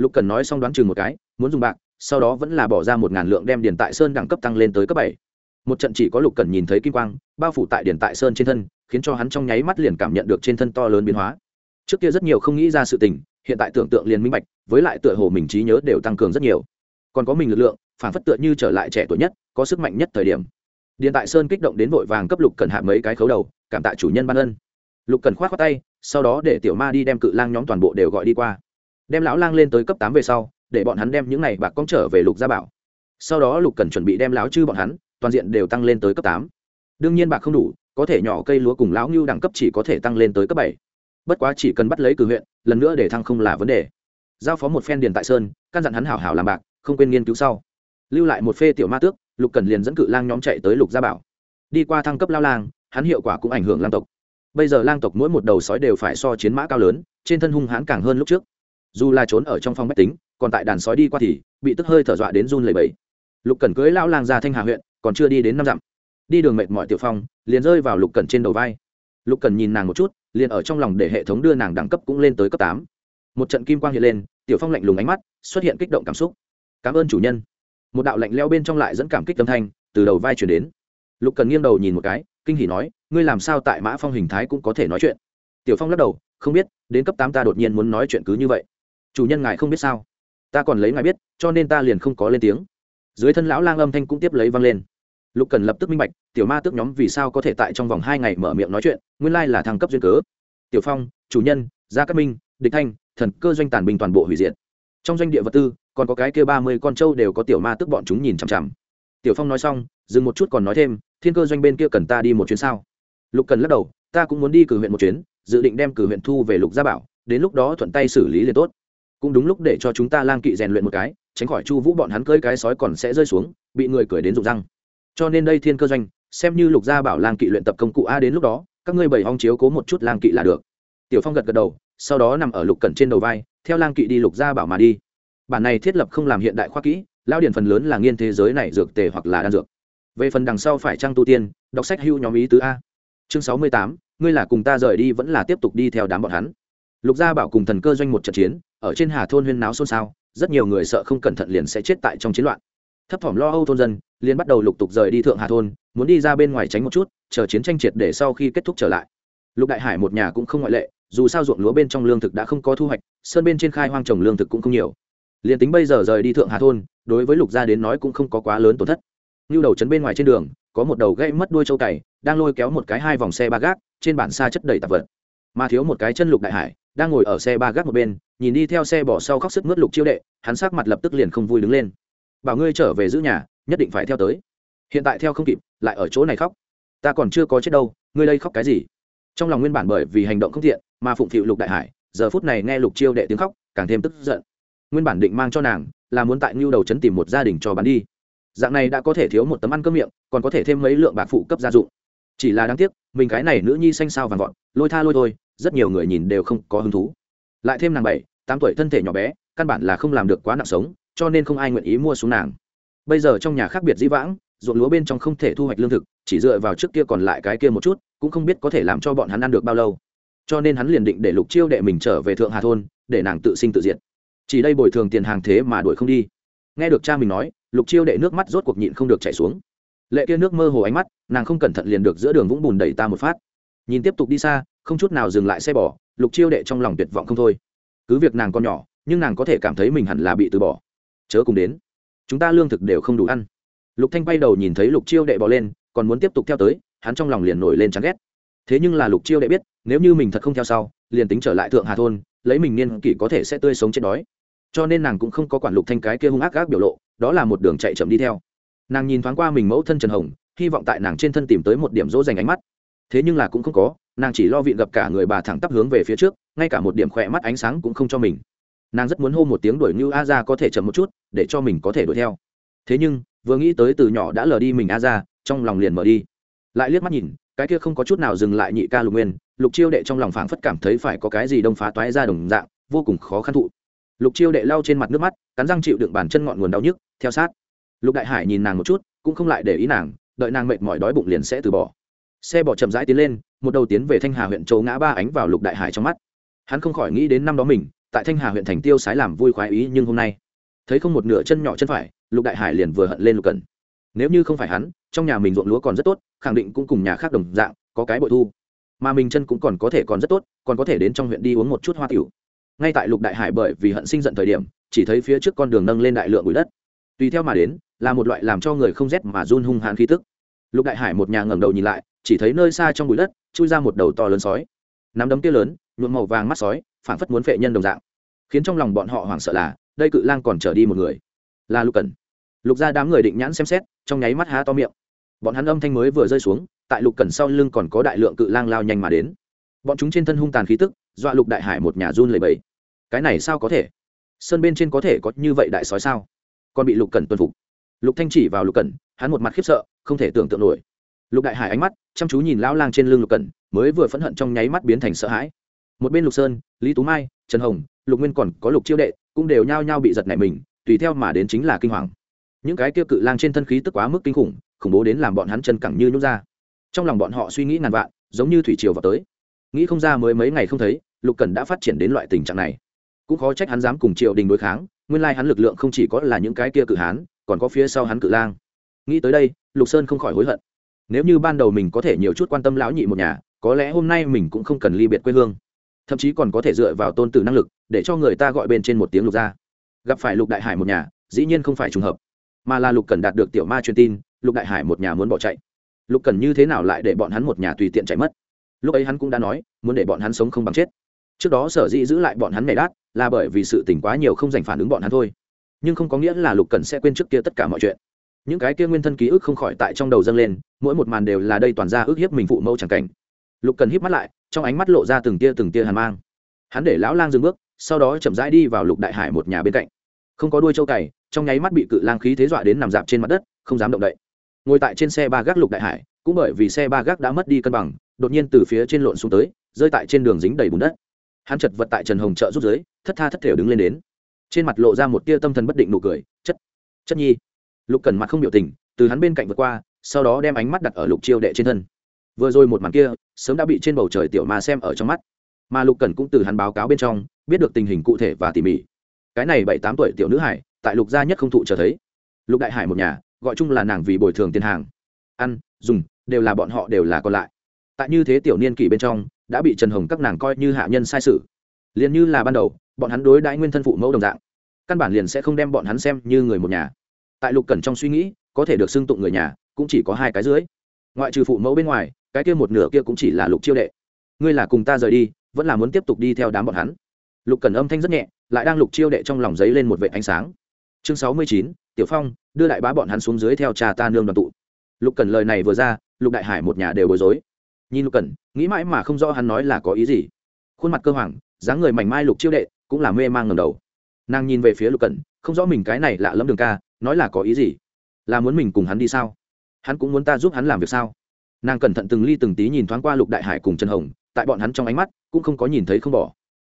lục cần nói xong đoán chừng một cái, muốn dùng bạc, sau đó vẫn là bỏ ra một ngàn lượng đem điền tại sơn đẳng cấp tăng lên tới cấp bảy. Một trận chỉ có lục cần nhìn thấy kim quang, bao phủ tại điền tại sơn trên thân, khiến cho hắn trong nháy mắt liền cảm nhận được trên thân to lớn biến hóa. Trước kia rất nhiều không nghĩ ra sự tình, hiện tại tưởng tượng liền minh bạch, với lại tựa hồ mình trí nhớ đều tăng cường rất nhiều. Còn có mình lực lượng, phản phất tựa như trở lại trẻ tuổi nhất, có sức mạnh nhất thời điểm. Điền tại sơn kích động đến vội vàng cấp lục cần hạ mấy cái khấu đầu, cảm tạ chủ nhân ban ân. Lục cần k h o tay, sau đó để tiểu ma đi đem cự lang nhóm toàn bộ đều gọi đi qua đem lão lang lên tới cấp tám về sau, để bọn hắn đem những này bạc cong trở về lục gia bảo. Sau đó lục cần chuẩn bị đem láo chư bọn hắn, toàn diện đều tăng lên tới cấp tám. Đương nhiên bạc không đủ, có thể nhỏ cây lúa cùng lão ngưu đẳng cấp chỉ có thể tăng lên tới cấp bảy. Bất quá chỉ cần bắt lấy cử huyện, lần nữa để thăng không là vấn đề. Giao phó một phen điền tại sơn, căn dặn hắn hảo hảo làm bạc, không quên nghiên cứu sau. Lưu lại một phê tiểu ma tước, lục cần liền dẫn cự lang nhóm chạy tới lục gia bảo. Đi qua thăng cấp lao lang, hắn hiệu quả cũng ảnh hưởng lang tộc. Bây giờ lang tộc mỗi một đầu sói đều phải so chiến mã cao lớn, trên thân hung hãn càng hơn lúc trước dù là trốn ở trong phòng bách tính, còn tại đàn sói đi qua thì bị tức hơi thở dọa đến run lầy bẫy lục cẩn cưới lão lang ra thanh hà huyện, còn chưa đi đến năm dặm. Đi đường mệt mỏi tiểu phong, liền rơi vào lục cẩn trên đầu vai. Lục cẩn nhìn nàng một chút, liền ở trong lòng để hệ thống đưa nàng đẳng cấp cũng lên tới cấp tám. Một trận kim quang hiện lên, tiểu phong lạnh lùng ánh mắt xuất hiện kích động cảm xúc. Cảm ơn chủ nhân. Một đạo lạnh leo bên trong lại dẫn cảm kích âm thanh từ đầu vai chuyển đến. Lục cần nghiêng đầu nhìn một cái, kinh hỉ nói, ngươi làm sao tại mã phong hình thái cũng có thể nói chuyện? Tiểu phong lắc đầu, không biết, đến cấp tám ta đột nhiên muốn nói chuyện cứ như vậy chủ nhân ngài không biết sao? Ta còn lấy ngài biết, cho nên ta liền không có lên tiếng. Dưới thân lão lang âm thanh cũng tiếp lấy vang lên. Lục cần lập tức minh bạch, tiểu ma tước nhóm vì sao có thể tại trong vòng hai ngày mở miệng nói chuyện, nguyên lai là thăng cấp duyên cớ. Tiểu phong, chủ nhân, gia cát minh, địch thanh, thần cơ doanh tàn binh toàn bộ hủy diệt. Trong doanh địa vật tư, còn có cái kia ba mươi con trâu đều có tiểu ma tước bọn chúng nhìn chằm chằm. Tiểu phong nói xong, dừng một chút còn nói thêm, thiên cơ doanh bên kia cần ta đi một chuyến sao? Lục cần lắc đầu, ta cũng muốn đi cử huyện một chuyến, dự định đem cử huyện thu về lục gia bảo, đến lúc đó thuận tay xử lý liền tốt cũng đúng lúc để cho chúng ta lang kỵ rèn luyện một cái, tránh khỏi chu vũ bọn hắn cơi cái sói còn sẽ rơi xuống, bị người cười đến rụng răng. Cho nên đây thiên cơ doanh, xem như lục gia bảo lang kỵ luyện tập công cụ a đến lúc đó, các ngươi bảy hong chiếu cố một chút lang kỵ là được. Tiểu phong gật gật đầu, sau đó nằm ở lục cẩn trên đầu vai, theo lang kỵ đi lục gia bảo mà đi. Bản này thiết lập không làm hiện đại khoa kỹ lao điển phần lớn là nghiên thế giới này dược tề hoặc là đan dược. Về phần đằng sau phải trang tu tiên, đọc sách hưu nhóm ý tứ a. Chương sáu mươi tám, ngươi là cùng ta rời đi vẫn là tiếp tục đi theo đám bọn hắn. Lục gia bảo cùng thần cơ doanh một trận chiến ở trên hà thôn huyên náo xôn xao, rất nhiều người sợ không cẩn thận liền sẽ chết tại trong chiến loạn. Thấp thỏm lo âu thôn dân, liền bắt đầu lục tục rời đi thượng hà thôn, muốn đi ra bên ngoài tránh một chút, chờ chiến tranh triệt để sau khi kết thúc trở lại. Lục đại hải một nhà cũng không ngoại lệ, dù sao ruộng lúa bên trong lương thực đã không có thu hoạch, sơn bên trên khai hoang trồng lương thực cũng không nhiều. Liền tính bây giờ rời đi thượng hà thôn, đối với lục gia đến nói cũng không có quá lớn tổn thất. Như đầu trấn bên ngoài trên đường, có một đầu gây mất đuôi châu cày, đang lôi kéo một cái hai vòng xe ba gác, trên bản xa chất đầy tạp vật. Mà thiếu một cái chân lục đại hải đang ngồi ở xe ba gác một bên, nhìn đi theo xe bỏ sau khóc sức mướt lục chiêu đệ, hắn sắc mặt lập tức liền không vui đứng lên. Bảo ngươi trở về giữ nhà, nhất định phải theo tới. Hiện tại theo không kịp, lại ở chỗ này khóc. Ta còn chưa có chết đâu, ngươi đây khóc cái gì? Trong lòng nguyên bản bởi vì hành động không thiện, mà phụng phịu lục đại hải, giờ phút này nghe lục chiêu đệ tiếng khóc, càng thêm tức giận. Nguyên bản định mang cho nàng, là muốn tại ngưu đầu trấn tìm một gia đình cho bán đi. Dạng này đã có thể thiếu một tấm ăn cơm miệng, còn có thể thêm mấy lượng bạc phụ cấp gia dụng. Chỉ là đáng tiếc, mình cái này nữ nhi xanh sao vàng vọt, lôi tha lôi thôi rất nhiều người nhìn đều không có hứng thú. Lại thêm nàng bảy, tám tuổi thân thể nhỏ bé, căn bản là không làm được quá nặng sống, cho nên không ai nguyện ý mua xuống nàng. Bây giờ trong nhà khác biệt dĩ vãng, ruộng lúa bên trong không thể thu hoạch lương thực, chỉ dựa vào trước kia còn lại cái kia một chút, cũng không biết có thể làm cho bọn hắn ăn được bao lâu. Cho nên hắn liền định để lục chiêu đệ mình trở về thượng hà thôn, để nàng tự sinh tự diệt. Chỉ đây bồi thường tiền hàng thế mà đuổi không đi. Nghe được cha mình nói, lục chiêu đệ nước mắt rốt cuộc nhịn không được chảy xuống. Lệ kia nước mơ hồ ánh mắt, nàng không cẩn thận liền được giữa đường vũng bùn đẩy ta một phát. Nhìn tiếp tục đi xa không chút nào dừng lại xe bỏ lục chiêu đệ trong lòng tuyệt vọng không thôi. Cứ việc nàng còn nhỏ, nhưng nàng có thể cảm thấy mình hẳn là bị từ bỏ. Chớ cùng đến. Chúng ta lương thực đều không đủ ăn. Lục thanh bay đầu nhìn thấy lục chiêu đệ bỏ lên, còn muốn tiếp tục theo tới, hắn trong lòng liền nổi lên chán ghét. Thế nhưng là lục chiêu đệ biết, nếu như mình thật không theo sau, liền tính trở lại thượng hà thôn, lấy mình niên kỷ có thể sẽ tươi sống chết đói. Cho nên nàng cũng không có quản lục thanh cái kia hung ác gác biểu lộ, đó là một đường chạy chậm đi theo. Nàng nhìn thoáng qua mình mẫu thân trần hồng, hy vọng tại nàng trên thân tìm tới một điểm dỗ dành ánh mắt. Thế nhưng là cũng không có nàng chỉ lo vịn gặp cả người bà thẳng tắp hướng về phía trước, ngay cả một điểm khỏe mắt ánh sáng cũng không cho mình. Nàng rất muốn hô một tiếng đuổi như a ra có thể chậm một chút, để cho mình có thể đuổi theo. Thế nhưng, vừa nghĩ tới từ nhỏ đã lờ đi mình a ra trong lòng liền mở đi. Lại liếc mắt nhìn, cái kia không có chút nào dừng lại nhị ca lục nguyên, lục chiêu đệ trong lòng phảng phất cảm thấy phải có cái gì đông phá toái ra đồng dạng, vô cùng khó khăn thụ. Lục chiêu đệ lau trên mặt nước mắt, cắn răng chịu đựng bàn chân ngọn nguồn đau nhức, theo sát. Lục đại hải nhìn nàng một chút, cũng không lại để ý nàng, đợi nàng mệt mỏi đói bụng liền sẽ từ bỏ xe bỏ chậm rãi tiến lên, một đầu tiến về thanh hà huyện châu ngã ba ánh vào lục đại hải trong mắt. Hắn không khỏi nghĩ đến năm đó mình, tại thanh hà huyện thành tiêu sái làm vui khoái ý nhưng hôm nay, thấy không một nửa chân nhỏ chân phải, lục đại hải liền vừa hận lên lục cần nếu như không phải hắn, trong nhà mình ruộng lúa còn rất tốt, khẳng định cũng cùng nhà khác đồng dạng, có cái bội thu. Mà mình chân cũng còn có thể còn rất tốt, còn có thể đến trong huyện đi uống một chút hoa tiểu. Ngay tại lục đại hải bởi vì hận sinh giận thời điểm, chỉ thấy phía trước con đường nâng lên đại lượng bụi đất. Tùy theo mà đến, là một loại làm cho người không rét mà run hung hãn khí tức. Lục đại hải một nhà ngẩng đầu nhìn lại chỉ thấy nơi xa trong bụi đất, chui ra một đầu to lớn sói. Nắm đấm kia lớn, nhuộm màu vàng mắt sói, phảng phất muốn phệ nhân đồng dạng. Khiến trong lòng bọn họ hoảng sợ là, đây cự lang còn trở đi một người. Là lục cần lục ra đám người định nhãn xem xét, trong nháy mắt há to miệng. Bọn hắn âm thanh mới vừa rơi xuống, tại lục cần sau lưng còn có đại lượng cự lang lao nhanh mà đến. Bọn chúng trên thân hung tàn khí tức, dọa lục đại hải một nhà run lầy bầy cái này sao có thể? Sơn bên trên có thể có như vậy đại sói sao? Còn bị lục cần tuân phục lục thanh chỉ vào lục cần hắn một mặt khiếp sợ, không thể tưởng tượng nổi lục đại hải ánh mắt, chăm chú nhìn lão lang trên lưng lục cần mới vừa phẫn hận trong nháy mắt biến thành sợ hãi. Một bên lục sơn, lý tú mai, trần hồng, lục nguyên còn có lục chiêu đệ, cũng đều nhao nhao bị giật nảy mình, tùy theo mà đến chính là kinh hoàng. Những cái kia cự lang trên thân khí tức quá mức kinh khủng khủng bố đến làm bọn hắn chân cẳng như nhút ra. Trong lòng bọn họ suy nghĩ ngàn vạn, giống như thủy triều vào tới. Nghĩ không ra mới mấy ngày không thấy, lục cần đã phát triển đến loại tình trạng này. Cũng khó trách hắn dám cùng triều đình đối kháng, nguyên lai hắn lực lượng không chỉ có là những cái kia cự hán, còn có phía sau hắn cự lang. Nghĩ tới đây, lục sơn không khỏi hối hận nếu như ban đầu mình có thể nhiều chút quan tâm lão nhị một nhà, có lẽ hôm nay mình cũng không cần ly biệt quê hương. Thậm chí còn có thể dựa vào tôn tử năng lực, để cho người ta gọi bên trên một tiếng lục ra gặp phải lục đại hải một nhà, dĩ nhiên không phải trùng hợp. Mà là lục cần đạt được tiểu ma truyền tin, lục đại hải một nhà muốn bỏ chạy. Lục cần như thế nào lại để bọn hắn một nhà tùy tiện chạy mất? Lúc ấy hắn cũng đã nói, muốn để bọn hắn sống không bằng chết. Trước đó sở dĩ giữ lại bọn hắn này đát, là bởi vì sự tỉnh quá nhiều không dành phản ứng bọn hắn thôi. Nhưng không có nghĩa là lục cần sẽ quên trước kia tất cả mọi chuyện những cái kia nguyên thân ký ức không khỏi tại trong đầu dâng lên, mỗi một màn đều là đây toàn ra ước hiếp mình phụ mẫu chẳng cảnh. Lục cần híp mắt lại, trong ánh mắt lộ ra từng tia từng tia hàn mang. Hắn để lão lang dừng bước, sau đó chậm rãi đi vào lục đại hải một nhà bên cạnh. Không có đuôi châu cày, trong nháy mắt bị cự lang khí thế dọa đến nằm dạp trên mặt đất, không dám động đậy. Ngồi tại trên xe ba gác lục đại hải, cũng bởi vì xe ba gác đã mất đi cân bằng, đột nhiên từ phía trên lộn xuống tới, rơi tại trên đường dính đầy bùn đất. Hắn chật vật tại trần hồng chợ rút dưới thất tha thất thểu đứng lên đến. Trên mặt lộ ra một tia tâm thần bất định nụ cười, chất chất nhi lục cần mặt không biểu tình, từ hắn bên cạnh vượt qua, sau đó đem ánh mắt đặt ở lục chiêu đệ trên thân. Vừa rồi một màn kia, sớm đã bị trên bầu trời tiểu ma xem ở trong mắt. Mà lục cần cũng từ hắn báo cáo bên trong, biết được tình hình cụ thể và tỉ mỉ. Cái này bảy tám tuổi tiểu nữ hải, tại lục gia nhất không thụ trở thấy. Lục đại hải một nhà, gọi chung là nàng vì bồi thường tiền hàng. Ăn, dùng, đều là bọn họ đều là còn lại. Tại như thế tiểu niên kỷ bên trong, đã bị trần hồng các nàng coi như hạ nhân sai sự. Liền như là ban đầu, bọn hắn đối đãi nguyên thân phụ mẫu đồng dạng. Căn bản liền sẽ không đem bọn hắn xem như người một nhà tại lục cẩn trong suy nghĩ, có thể được xưng tụng người nhà, cũng chỉ có hai cái dưới. Ngoại trừ phụ mẫu bên ngoài, cái kia một nửa kia cũng chỉ là lục chiêu đệ. Ngươi là cùng ta rời đi, vẫn là muốn tiếp tục đi theo đám bọn hắn. Lục cẩn âm thanh rất nhẹ, lại đang lục chiêu đệ trong lòng giấy lên một vệ ánh sáng. Chương sáu mươi chín, tiểu phong, đưa đại bá bọn hắn xuống dưới theo cha ta nương đoàn tụ. Lục cẩn lời này vừa ra, lục đại hải một nhà đều bối rối. Nhìn lục cẩn, nghĩ mãi mà không rõ hắn nói là có ý gì. Khuôn mặt cơ hoàng, dáng người mảnh mai lục chiêu đệ, cũng là mê mang ngầm đầu. Nàng nhìn về phía lục cẩn, không rõ mình cái này lạ lẫm đường ca nói là có ý gì? Là muốn mình cùng hắn đi sao? Hắn cũng muốn ta giúp hắn làm việc sao? Nàng cẩn thận từng ly từng tí nhìn thoáng qua lục đại hải cùng trần hồng, tại bọn hắn trong ánh mắt, cũng không có nhìn thấy không bỏ.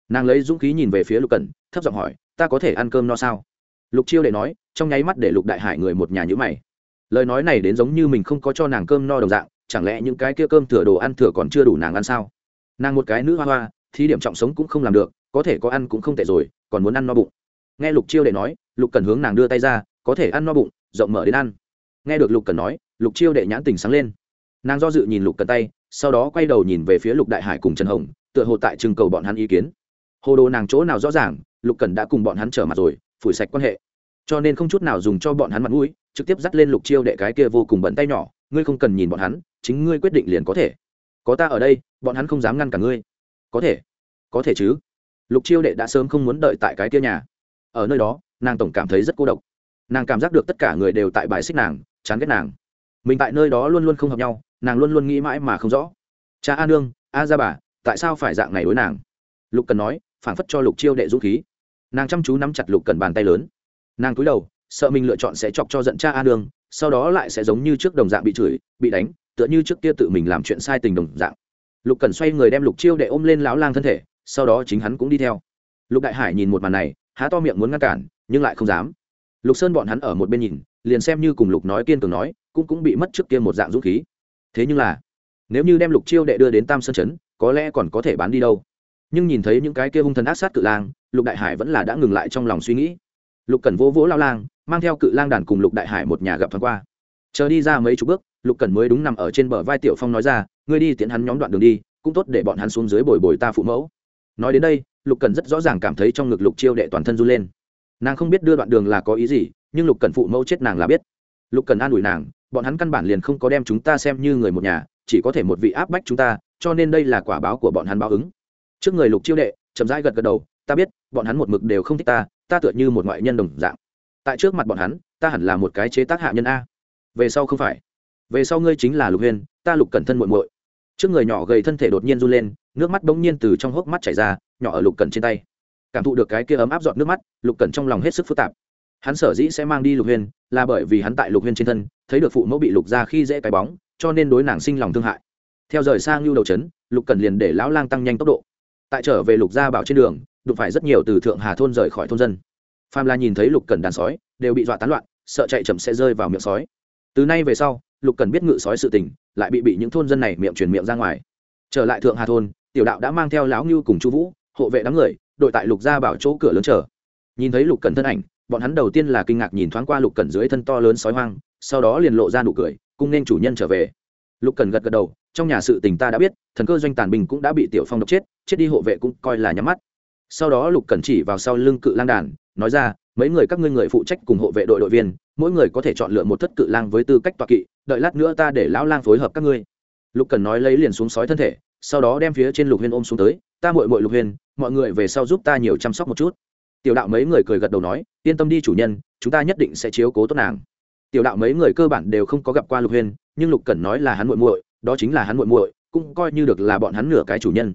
Nàng lấy dũng khí nhìn về phía lục cẩn, thấp giọng hỏi, ta có thể ăn cơm no sao? Lục chiêu đệ nói, trong nháy mắt để lục đại hải người một nhà nhữ mày. Lời nói này đến giống như mình không có cho nàng cơm no đồng dạng, chẳng lẽ những cái kia cơm thừa đồ ăn thừa còn chưa đủ nàng ăn sao? Nàng một cái nữ hoa hoa thì điểm trọng sống cũng không làm được, có thể có ăn cũng không tệ rồi, còn muốn ăn no bụng. Nghe lục chiêu đệ nói, lục cần hướng nàng đưa tay ra có thể ăn no bụng, rộng mở đến ăn. Nghe được lục cần nói, lục chiêu đệ nhãn tình sáng lên. Nàng do dự nhìn lục cần tay, sau đó quay đầu nhìn về phía lục đại hải cùng trần hồng, tựa hồ tại trưng cầu bọn hắn ý kiến. Hồ đồ nàng chỗ nào rõ ràng, lục cần đã cùng bọn hắn trở mặt rồi, phủi sạch quan hệ. Cho nên không chút nào dùng cho bọn hắn mặt mũi, trực tiếp dắt lên lục chiêu đệ cái kia vô cùng bận tay nhỏ, ngươi không cần nhìn bọn hắn, chính ngươi quyết định liền có thể. Có ta ở đây, bọn hắn không dám ngăn cả ngươi. Có thể có thể chứ. Lục chiêu đệ đã sớm không muốn đợi tại cái kia nhà. Ở nơi đó, nàng tổng cảm thấy rất cô độc nàng cảm giác được tất cả người đều tại bài xích nàng, chán ghét nàng. Mình tại nơi đó luôn luôn không hợp nhau, nàng luôn luôn nghĩ mãi mà không rõ. Cha a nương, a ra bà, tại sao phải dạng này đối nàng? Lục cần nói phản phất cho lục chiêu đệ dũng khí. Nàng chăm chú nắm chặt lục cần bàn tay lớn. Nàng cúi đầu, sợ mình lựa chọn sẽ chọc cho giận cha a nương, sau đó lại sẽ giống như trước đồng dạng bị chửi, bị đánh, tựa như trước kia tự mình làm chuyện sai tình đồng dạng. Lục cần xoay người đem lục chiêu đệ ôm lên lão lang thân thể, sau đó chính hắn cũng đi theo. Lục đại hải nhìn một màn này, há to miệng muốn ngăn cản, nhưng lại không dám lục sơn bọn hắn ở một bên nhìn, liền xem như cùng lục nói kiên cường nói, cũng cũng bị mất trước kia một dạng dũng khí. Thế nhưng là, nếu như đem lục chiêu đệ đưa đến tam sơn chấn có lẽ còn có thể bán đi đâu. Nhưng nhìn thấy những cái kia hung thần ác sát cự lang, lục đại hải vẫn là đã ngừng lại trong lòng suy nghĩ. Lục cần vỗ vỗ lao lang, mang theo cự lang đàn cùng lục đại hải một nhà gặp thoáng qua. Chờ đi ra mấy chục bước, lục cần mới đúng nằm ở trên bờ vai tiểu phong nói ra, ngươi đi tiễn hắn nhóm đoạn đường đi, cũng tốt để bọn hắn xuống dưới bồi bồi ta phụ mẫu. Nói đến đây, lục cần rất rõ ràng cảm thấy trong ngực lục chiêu đệ toàn thân run lên nàng không biết đưa đoạn đường là có ý gì, nhưng lục cần phụ mẫu chết nàng là biết. Lục cần an ủi nàng, bọn hắn căn bản liền không có đem chúng ta xem như người một nhà, chỉ có thể một vị áp bách chúng ta, cho nên đây là quả báo của bọn hắn báo ứng. Trước người lục chiêu đệ, chậm rãi gật gật đầu, ta biết, bọn hắn một mực đều không thích ta ta tựa như một ngoại nhân đồng dạng. Tại trước mặt bọn hắn, ta hẳn là một cái chế tác hạ nhân a. Về sau không phải. Về sau ngươi chính là lục huyên ta lục cẩn thân muội muội. Trước người nhỏ gầy thân thể đột nhiên run lên, nước mắt bỗng nhiên từ trong hốc mắt chảy ra, nhỏ ở lục cẩn trên tay cảm thụ được cái kia ấm áp giọt nước mắt, lục cẩn trong lòng hết sức phức tạp. Hắn sở dĩ sẽ mang đi lục huyên, là bởi vì hắn tại lục huyên trên thân, thấy được phụ mẫu bị lục ra khi dễ cái bóng, cho nên đối nàng sinh lòng thương hại. Theo rời sang lưu đầu trấn, lục cẩn liền để lão lang tăng nhanh tốc độ. Tại trở về lục gia bảo trên đường, đụng phải rất nhiều từ thượng hà thôn rời khỏi thôn dân. Phàm la nhìn thấy lục cẩn đàn sói, đều bị dọa tán loạn, sợ chạy chậm sẽ rơi vào miệng sói. Từ nay về sau, lục cẩn biết ngự sói sự tình, lại bị bị những thôn dân này miệng truyền miệng ra ngoài. Trở lại thượng hà thôn, tiểu đạo đã mang theo lão ngưu cùng chu vũ, hộ vệ đám người đội tại lục gia bảo chỗ cửa lớn chờ. Nhìn thấy lục cẩn thân ảnh, bọn hắn đầu tiên là kinh ngạc nhìn thoáng qua lục cẩn dưới thân to lớn sói hoang, sau đó liền lộ ra nụ cười, cung nên chủ nhân trở về. Lục cẩn gật gật đầu, trong nhà sự tình ta đã biết, thần cơ doanh tàn bình cũng đã bị tiểu phong độc chết chết đi hộ vệ cũng coi là nhắm mắt. Sau đó lục cẩn chỉ vào sau lưng cự lang đàn, nói ra, mấy người các ngươi người phụ trách cùng hộ vệ đội đội viên, mỗi người có thể chọn lựa một thất cự lang với tư cách tọa kỵ, đợi lát nữa ta để lão lang phối hợp các ngươi. Lục cẩn nói lấy liền xuống sói thân thể sau đó đem phía trên lục huyên ôm xuống tới, ta mội mội lục huyên, mọi người về sau giúp ta nhiều chăm sóc một chút. Tiểu đạo mấy người cười gật đầu nói, yên tâm đi chủ nhân, chúng ta nhất định sẽ chiếu cố tốt nàng. Tiểu đạo mấy người cơ bản đều không có gặp qua lục huyên, nhưng lục cẩn nói là hắn muội muội, đó chính là hắn muội muội, cũng coi như được là bọn hắn nửa cái chủ nhân.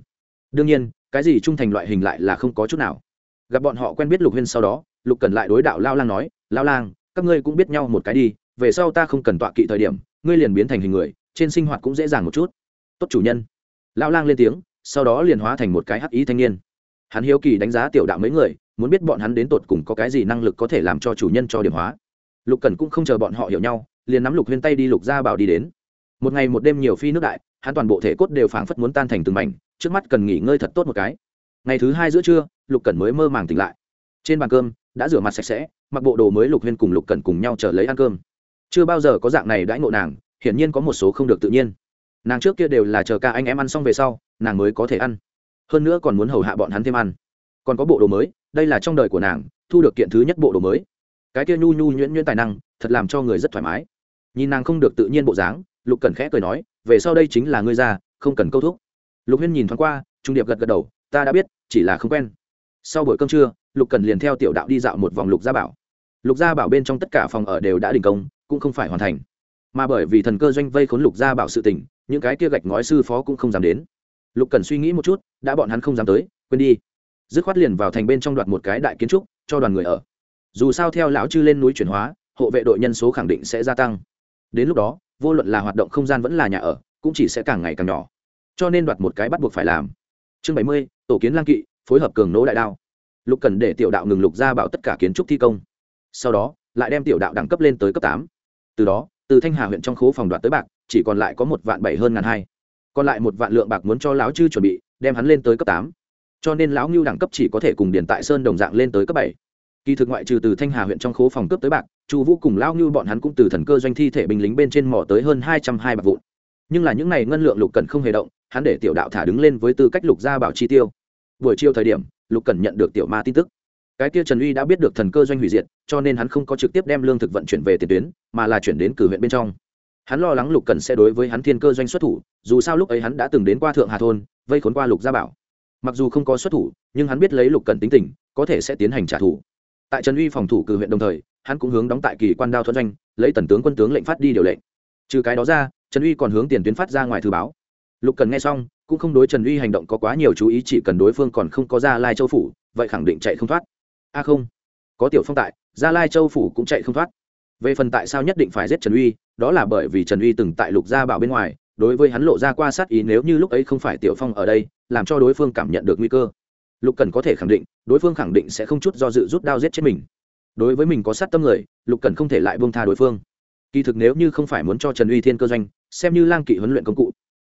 Đương nhiên, cái gì trung thành loại hình lại là không có chút nào. Gặp bọn họ quen biết lục huyên sau đó, lục cần lại đối đạo lao lang nói, lao lang, các ngươi cũng biết nhau một cái đi, về sau ta không cần tọa kỵ thời điểm, ngươi liền biến thành hình người, trên sinh hoạt cũng dễ dàng một chút. Tốt chủ nhân lao lang lên tiếng, sau đó liền hóa thành một cái hắc ý thanh niên. Hắn hiếu kỳ đánh giá tiểu đạo mấy người, muốn biết bọn hắn đến tột cùng có cái gì năng lực có thể làm cho chủ nhân cho điểm hóa. Lục cần cũng không chờ bọn họ hiểu nhau, liền nắm lục huyên tay đi lục ra bảo đi đến. Một ngày một đêm nhiều phi nước đại, hắn toàn bộ thể cốt đều phảng phất muốn tan thành từng mảnh, trước mắt cần nghỉ ngơi thật tốt một cái. Ngày thứ hai giữa trưa, lục cẩn mới mơ màng tỉnh lại. Trên bàn cơm, đã rửa mặt sạch sẽ, mặc bộ đồ mới lục huyên cùng lục cẩn cùng nhau chờ lấy ăn cơm. Chưa bao giờ có dạng này đãi ngộ nàng, hiển nhiên có một số không được tự nhiên nàng trước kia đều là chờ ca anh em ăn xong về sau nàng mới có thể ăn. Hơn nữa còn muốn hầu hạ bọn hắn thêm ăn. Còn có bộ đồ mới đây là trong đời của nàng thu được kiện thứ nhất bộ đồ mới. Cái kia nhu nhu nhuyễn nhuyễn tài năng thật làm cho người rất thoải mái. Nhìn nàng không được tự nhiên bộ dáng lục cần khẽ cười nói về sau đây chính là ngươi già, không cần câu thúc. Lục huyên nhìn thoáng qua trung điệp gật gật đầu ta đã biết chỉ là không quen. Sau buổi cơm trưa lục cần liền theo tiểu đạo đi dạo một vòng lục gia bảo. Lục gia bảo bên trong tất cả phòng ở đều đã đình công cũng không phải hoàn thành. Mà bởi vì thần cơ doanh vây khốn lục gia bảo sự tỉnh những cái kia gạch ngói sư phó cũng không dám đến. Lục cần suy nghĩ một chút, đã bọn hắn không dám tới, quên đi. Dứt khoát liền vào thành bên trong đoạt một cái đại kiến trúc, cho đoàn người ở. Dù sao theo lão chư lên núi chuyển hóa, hộ vệ đội nhân số khẳng định sẽ gia tăng. Đến lúc đó, vô luận là hoạt động không gian vẫn là nhà ở, cũng chỉ sẽ càng ngày càng nhỏ. Cho nên đoạt một cái bắt buộc phải làm. Chương bảy mươi, tổ kiến lang kỵ, phối hợp cường nỗ đại đao. Lục cần để tiểu đạo ngừng lục ra bảo tất cả kiến trúc thi công. Sau đó, lại đem tiểu đạo đẳng cấp lên tới cấp tám. Từ đó, từ thanh hà huyện trong khố phòng đoạt tới bạc chỉ còn lại có một vạn bảy hơn ngàn hai. Còn lại một vạn lượng bạc muốn cho lão chư chuẩn bị, đem hắn lên tới cấp tám. Cho nên lão ngưu đẳng cấp chỉ có thể cùng điền tại sơn đồng dạng lên tới cấp bảy. Kỳ thực ngoại trừ từ thanh hà huyện trong khố phòng cướp tới bạc, chu vũ cùng lão ngưu bọn hắn cũng từ thần cơ doanh thi thể binh lính bên trên mỏ tới hơn hai trăm hai bạc vụn. Nhưng là những n à y ngân lượng lục cần không hề động, hắn để tiểu đạo thả đứng lên với tư cách lục gia bảo chi tiêu. Buổi chiều thời điểm, lục cần nhận được tiểu ma tin tức. Cái kia trần uy đã biết được thần cơ doanh hủy diệt, cho nên hắn không có trực tiếp đem lương thực vận chuyển về tiền tuyến, mà là chuyển đến cử huyện bên trong hắn lo lắng lục cần sẽ đối với hắn thiên cơ doanh xuất thủ, dù sao lúc ấy hắn đã từng đến qua thượng hà thôn, vây khốn qua lục gia bảo. Mặc dù không có xuất thủ, nhưng hắn biết lấy lục cần tính tình, có thể sẽ tiến hành trả thù. Tại trần uy phòng thủ cử huyện đồng thời, hắn cũng hướng đóng tại kỳ quan đao thuận doanh, lấy tần tướng quân tướng lệnh phát đi điều lệnh. Trừ cái đó ra, trần uy còn hướng tiền tuyến phát ra ngoài thư báo. Lục cần nghe xong, cũng không đối trần uy hành động có quá nhiều chú ý, chỉ cần đối phương còn không có ra lai châu phủ, vậy khẳng định chạy không thoát. A không, có tiểu phong tại, gia lai châu phủ cũng chạy không thoát. Về phần tại sao nhất định phải giết trần uy đó là bởi vì trần uy từng tại lục gia bảo bên ngoài, đối với hắn lộ ra qua sát ý nếu như lúc ấy không phải tiểu phong ở đây, làm cho đối phương cảm nhận được nguy cơ. Lục cần có thể khẳng định, đối phương khẳng định sẽ không chút do dự rút đao giết chết mình. Đối với mình có sát tâm người, lục cần không thể lại buông tha đối phương. Kỳ thực nếu như không phải muốn cho trần uy thiên cơ doanh, xem như lang kỵ huấn luyện công cụ,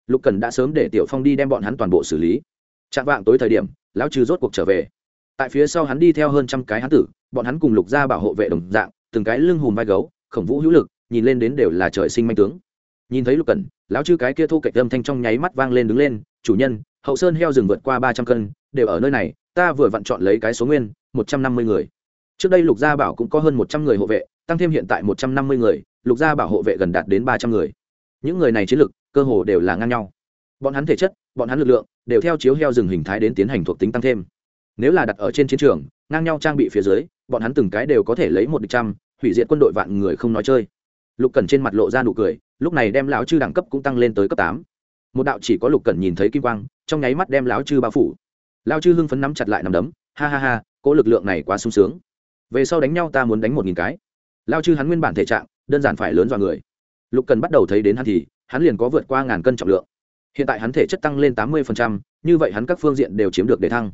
lục cần đã sớm để tiểu phong đi đem bọn hắn toàn bộ xử lý. Chạm vạng tối thời điểm, lão trừ rốt cuộc trở về. Tại phía sau hắn đi theo hơn trăm cái hắn tử, bọn hắn cùng lục gia bảo hộ vệ đồng dạng, từng cái lưng hùm vai gấu, khổng vũ hữu lực nhìn lên đến đều là trời sinh manh tướng. Nhìn thấy lục cần lão chư cái kia thu cạnh âm thanh trong nháy mắt vang lên đứng lên, chủ nhân, hậu sơn heo rừng vượt qua ba trăm cân, đều ở nơi này, ta vừa vặn chọn lấy cái số nguyên, một trăm năm mươi người. Trước đây lục gia bảo cũng có hơn một trăm người hộ vệ, tăng thêm hiện tại một trăm năm mươi người, lục gia bảo hộ vệ gần đạt đến ba trăm người. Những người này chiến lực, cơ hồ đều là ngang nhau. Bọn hắn thể chất, bọn hắn lực lượng, đều theo chiếu heo rừng hình thái đến tiến hành thuộc tính tăng thêm. Nếu là đặt ở trên chiến trường, ngang nhau trang bị phía dưới, bọn hắn từng cái đều có thể lấy một địch trăm, hủy diệt quân đội vạn người không nói chơi lục Cẩn trên mặt lộ ra nụ cười, lúc này đem lão chư đẳng cấp cũng tăng lên tới cấp tám. Một đạo chỉ có lục Cẩn nhìn thấy kim quang, trong nháy mắt đem lão chư bao phủ. Lão chư hưng phấn nắm chặt lại nằm đấm, ha ha ha, cỗ lực lượng này quá sung sướng. Về sau đánh nhau ta muốn đánh một nghìn cái. Lao chư hắn nguyên bản thể trạng, đơn giản phải lớn dọa người. Lục cần bắt đầu thấy đến hắn thì, hắn liền có vượt qua ngàn cân trọng lượng. Hiện tại hắn thể chất tăng lên tám mươi như vậy hắn các phương diện đều chiếm được để thăng.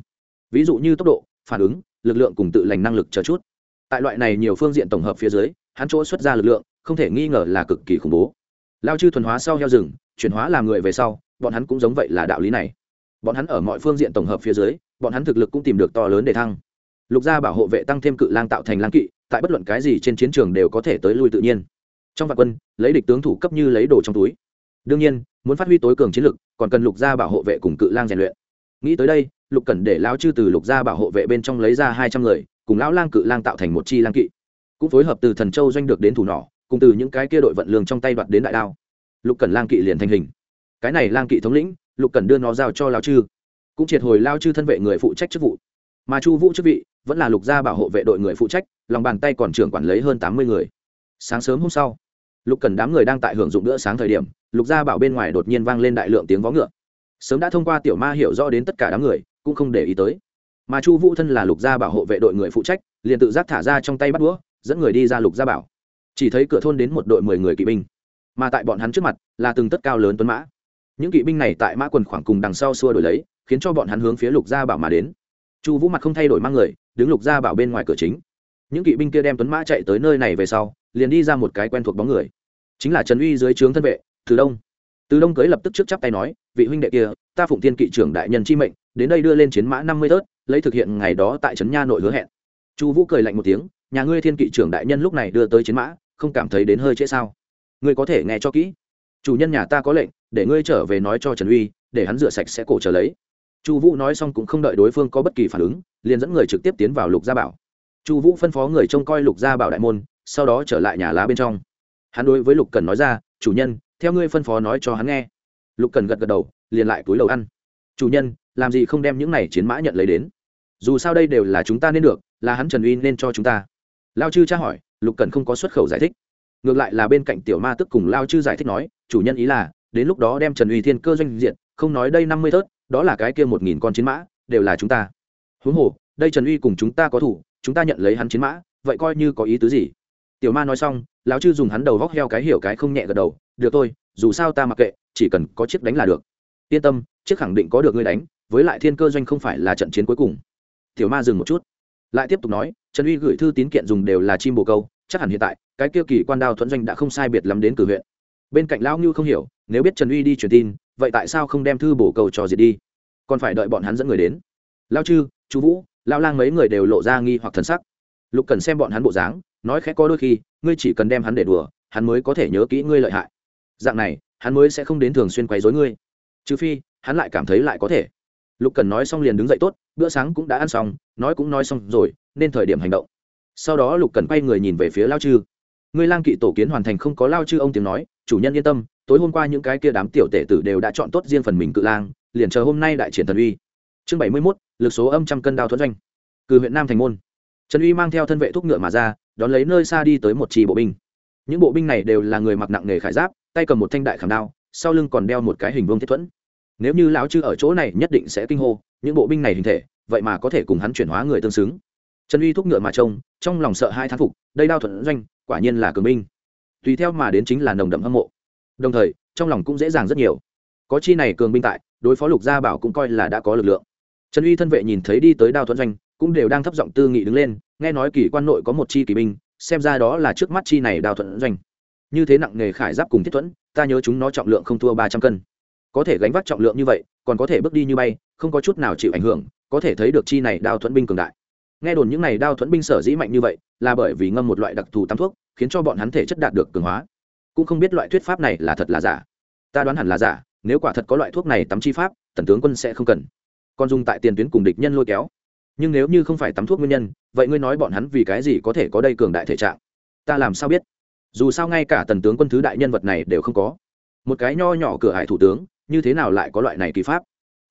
Ví dụ như tốc độ, phản ứng, lực lượng cùng tự lành năng lực chờ chút. Tại loại này nhiều phương diện tổng hợp phía dưới, hắn chỗ xuất ra lực lượng không thể nghi ngờ là cực kỳ khủng bố. Lao chư thuần hóa sau heo rừng, chuyển hóa làm người về sau, bọn hắn cũng giống vậy là đạo lý này. Bọn hắn ở mọi phương diện tổng hợp phía dưới, bọn hắn thực lực cũng tìm được to lớn để thăng. Lục gia bảo hộ vệ tăng thêm cự lang tạo thành lang kỵ, tại bất luận cái gì trên chiến trường đều có thể tới lui tự nhiên. Trong vạn quân, lấy địch tướng thủ cấp như lấy đồ trong túi. Đương nhiên, muốn phát huy tối cường chiến lực, còn cần lục gia bảo hộ vệ cùng cự lang rèn luyện. Nghĩ tới đây, lục cần để lao chư từ lục gia bảo hộ vệ bên trong lấy ra hai trăm người, cùng lão lang cự lang tạo thành một chi lang kỵ. Cũng phối hợp từ thần châu doanh được đến thủ nỏ cùng từ những cái kia đội vận lương trong tay đoạt đến đại đao. Lục cần lang kỵ liền thành hình. Cái này lang kỵ thống lĩnh, lục cần đưa nó giao cho lao chư. Cũng triệt hồi lao chư thân vệ người phụ trách chức vụ. Mà chu vũ chức vị, vẫn là lục gia bảo hộ vệ đội người phụ trách, lòng bàn tay còn trưởng quản lấy hơn tám mươi người. Sáng sớm hôm sau, lục cần đám người đang tại hưởng dụng bữa sáng thời điểm, lục gia bảo bên ngoài đột nhiên vang lên đại lượng tiếng vó ngựa. Sớm đã thông qua tiểu ma hiểu rõ đến tất cả đám người, cũng không để ý tới. Mà chu vũ thân là lục gia bảo hộ vệ đội người phụ trách, liền tự giác thả ra trong tay bắt đũa, dẫn người đi ra lục gia bảo chỉ thấy cửa thôn đến một đội mười người kỵ binh, mà tại bọn hắn trước mặt là từng tất cao lớn tuấn mã. Những kỵ binh này tại mã quần khoảng cùng đằng sau xua đổi lấy, khiến cho bọn hắn hướng phía lục gia bảo mà đến. Chu vũ mặt không thay đổi mang người, đứng lục gia bảo bên ngoài cửa chính. Những kỵ binh kia đem tuấn mã chạy tới nơi này về sau, liền đi ra một cái quen thuộc bóng người. Chính là trần uy dưới trướng thân vệ, từ đông. Từ đông cưới lập tức trước chắp tay nói, vị huynh đệ kia, ta phụng thiên kỵ trưởng đại nhân chi mệnh, đến đây đưa lên chiến mã năm mươi tớt lấy thực hiện ngày đó tại trấn nha nội hứa hẹn. Chu vũ cười lạnh một tiếng, nhà ngươi thiên kỵ trưởng đại nhân lúc này đưa tới chiến mã không cảm thấy đến hơi trễ sao? Ngươi có thể nghe cho kỹ. Chủ nhân nhà ta có lệnh, để ngươi trở về nói cho trần uy, để hắn rửa sạch sẽ cổ trở lấy. Chu vũ nói xong cũng không đợi đối phương có bất kỳ phản ứng, liền dẫn người trực tiếp tiến vào lục gia bảo. Chu vũ phân phó người trông coi lục gia bảo đại môn, sau đó trở lại nhà lá bên trong. Hắn đối với lục cần nói ra, chủ nhân, theo ngươi phân phó nói cho hắn nghe. Lục cần gật gật đầu, liền lại túi đầu ăn. Chủ nhân, làm gì không đem những này chiến mã nhận lấy đến? Dù sao đây đều là chúng ta nên được, là hắn trần uy nên cho chúng ta. Lao chư tra hỏi lục cần không có xuất khẩu giải thích. Ngược lại là bên cạnh tiểu ma tức cùng lao chư giải thích nói, chủ nhân ý là, đến lúc đó đem trần uy thiên cơ doanh diện không nói đây năm mươi thớt, đó là cái kia một nghìn con chiến mã, đều là chúng ta. Huống hồ, đây trần uy cùng chúng ta có thủ, chúng ta nhận lấy hắn chiến mã, vậy coi như có ý tứ gì? Tiểu ma nói xong lão chư dùng hắn đầu vóc heo cái hiểu cái không nhẹ gật đầu, được thôi, dù sao ta mặc kệ, chỉ cần có chiếc đánh là được. Yên tâm, chiếc khẳng định có được ngươi đánh, với lại thiên cơ doanh không phải là trận chiến cuối cùng. Tiểu ma dừng một chút, lại tiếp tục nói, trần uy gửi thư tín kiện dùng đều là chim bồ câu chắc hẳn hiện tại, cái kia kỳ quan đao thuận doanh đã không sai biệt lắm đến cử huyện. Bên cạnh lão ngưu không hiểu, nếu biết trần uy đi truyền tin, vậy tại sao không đem thư bổ cầu cho diệt đi? Còn phải đợi bọn hắn dẫn người đến. Lao chư, chú vũ lao lang mấy người đều lộ ra nghi hoặc thân sắc. Lục cần xem bọn hắn bộ dáng, nói khẽ có đôi khi, ngươi chỉ cần đem hắn để đùa, hắn mới có thể nhớ kỹ ngươi lợi hại. Dạng này, hắn mới sẽ không đến thường xuyên quấy dối ngươi. Trừ phi, hắn lại cảm thấy lại có thể. Lục cần nói xong liền đứng dậy tốt, bữa sáng cũng đã ăn xong, nói cũng nói xong rồi, nên thời điểm hành động sau đó lục cần quay người nhìn về phía lao chư ngươi lang kỵ tổ kiến hoàn thành không có lao chư ông tiếng nói chủ nhân yên tâm tối hôm qua những cái kia đám tiểu tể tử đều đã chọn tốt riêng phần mình cự lang liền chờ hôm nay đại triển thần uy chương bảy mươi mốt lực số âm trăm cân đao thuận doanh cử huyện nam thành môn trần uy mang theo thân vệ thúc ngựa mà ra đón lấy nơi xa đi tới một trì bộ binh những bộ binh này đều là người mặc nặng nghề khải giáp tay cầm một thanh đại khảm đao sau lưng còn đeo một cái hình vương thiết thuẫn nếu như lão chư ở chỗ này nhất định sẽ kinh hô những bộ binh này hình thể vậy mà có thể cùng hắn chuyển hóa người tương xứng trần uy thúc ngựa mà trông, trong lòng sợ hai thán phục, đây đao thuận doanh, quả nhiên là cường binh. Tùy theo mà đến chính là nồng đậm hâm mộ. Đồng thời, trong lòng cũng dễ dàng rất nhiều. Có chi này cường binh tại, đối phó lục gia bảo cũng coi là đã có lực lượng. Trần uy thân vệ nhìn thấy đi tới đao thuận doanh, cũng đều đang thấp giọng tư nghị đứng lên, nghe nói kỳ quan nội có một chi kỳ binh, xem ra đó là trước mắt chi này đao thuận doanh. Như thế nặng nghề khải giáp cùng thiết thuẫn, ta nhớ chúng nó trọng lượng không thua ba trăm cân. Có thể gánh vác trọng lượng như vậy, còn có thể bước đi như bay, không có chút nào chịu ảnh hưởng, có thể thấy được chi này đao thuẫn binh cường đại nghe đồn những này đao thuẫn binh sở dĩ mạnh như vậy, là bởi vì ngâm một loại đặc thù tắm thuốc, khiến cho bọn hắn thể chất đạt được cường hóa. Cũng không biết loại thuyết pháp này là thật là giả. Ta đoán hẳn là giả, nếu quả thật có loại thuốc này tắm chi pháp, tần tướng quân sẽ không cần. Còn dùng tại tiền tuyến cùng địch nhân lôi kéo. Nhưng nếu như không phải tắm thuốc nguyên nhân, vậy ngươi nói bọn hắn vì cái gì có thể có đây cường đại thể trạng? Ta làm sao biết? Dù sao ngay cả tần tướng quân thứ đại nhân vật này đều không có. Một cái nho nhỏ cửa hải thủ tướng, như thế nào lại có loại này kỳ pháp?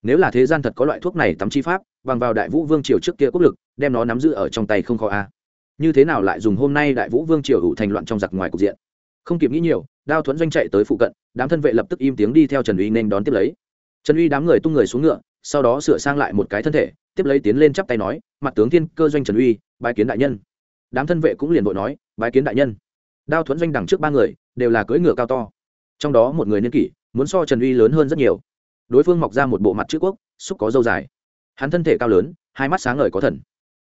Nếu là thế gian thật có loại thuốc này tắm chi pháp, bằng vào đại vũ vương triều trước kia quốc lực, đem nó nắm giữ ở trong tay không khó a. Như thế nào lại dùng hôm nay đại vũ vương triều hữu thành loạn trong giặc ngoài cục diện? Không kịp nghĩ nhiều, đao thuẫn doanh chạy tới phụ cận, đám thân vệ lập tức im tiếng đi theo trần uy nên đón tiếp lấy. Trần uy đám người tung người xuống ngựa, sau đó sửa sang lại một cái thân thể, tiếp lấy tiến lên chắp tay nói, mặt tướng thiên cơ doanh trần uy, bái kiến đại nhân. Đám thân vệ cũng liền vội nói, bái kiến đại nhân. Đao thuẫn doanh đằng trước ba người, đều là cưỡi ngựa cao to. Trong đó một người niên kỷ, muốn so trần uy lớn hơn rất nhiều đối phương mọc ra một bộ mặt chữ quốc, xúc có dâu dài. Hắn thân thể cao lớn, hai mắt sáng ngời có thần.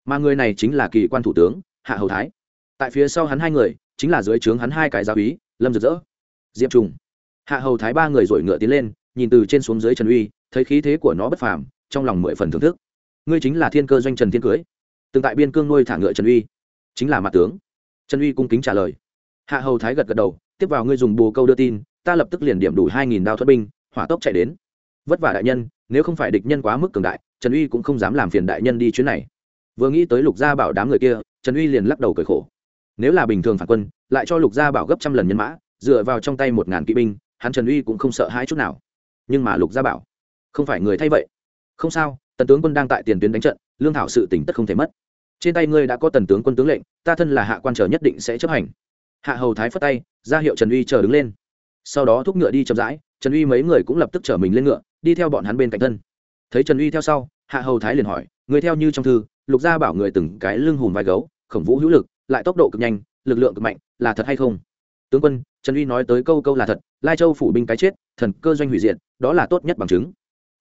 Mà người này chính là kỳ quan thủ tướng, hạ hầu thái. Tại phía sau hắn hai người, chính là dưới trướng hắn hai cái giáo úy, lâm rực rỡ, diệp trùng. Hạ hầu thái ba người rồi ngựa tiến lên, nhìn từ trên xuống dưới trần uy, thấy khí thế của nó bất phàm, trong lòng mười phần thưởng thức. Ngươi chính là thiên cơ doanh trần thiên cưới. Từng tại biên cương nuôi thả ngựa trần uy. Chính là mặt tướng. Trần uy cung kính trả lời. Hạ hầu thái gật gật đầu, tiếp vào ngươi dùng bồ câu đưa tin, ta lập tức liền điểm đủ hai nghìn đao thuật binh, hỏa tốc chạy đến vất vả đại nhân, nếu không phải địch nhân quá mức cường đại, trần uy cũng không dám làm phiền đại nhân đi chuyến này. Vừa nghĩ tới lục gia bảo đám người kia, trần uy liền lắc đầu cười khổ. Nếu là bình thường phản quân, lại cho lục gia bảo gấp trăm lần nhân mã, dựa vào trong tay một ngàn kỵ binh, hắn trần uy cũng không sợ hãi chút nào. Nhưng mà lục gia bảo, không phải người thay vậy. Không sao, tần tướng quân đang tại tiền tuyến đánh trận, lương thảo sự tỉnh tất không thể mất. Trên tay ngươi đã có tần tướng quân tướng lệnh, ta thân là hạ quan chờ nhất định sẽ chấp hành. Hạ hầu thái phất tay, ra hiệu trần uy chờ đứng lên. Sau đó thúc ngựa đi chậm rãi trần uy mấy người cũng lập tức chở mình lên ngựa, đi theo bọn hắn bên cạnh thân. Thấy trần uy theo sau, hạ hầu thái liền hỏi, người theo như trong thư, lục gia bảo người từng cái lưng hùm vai gấu, khổng vũ hữu lực, lại tốc độ cực nhanh, lực lượng cực mạnh, là thật hay không? Tướng quân, trần uy nói tới câu câu là thật, lai châu phủ binh cái chết, thần cơ doanh hủy diệt, đó là tốt nhất bằng chứng.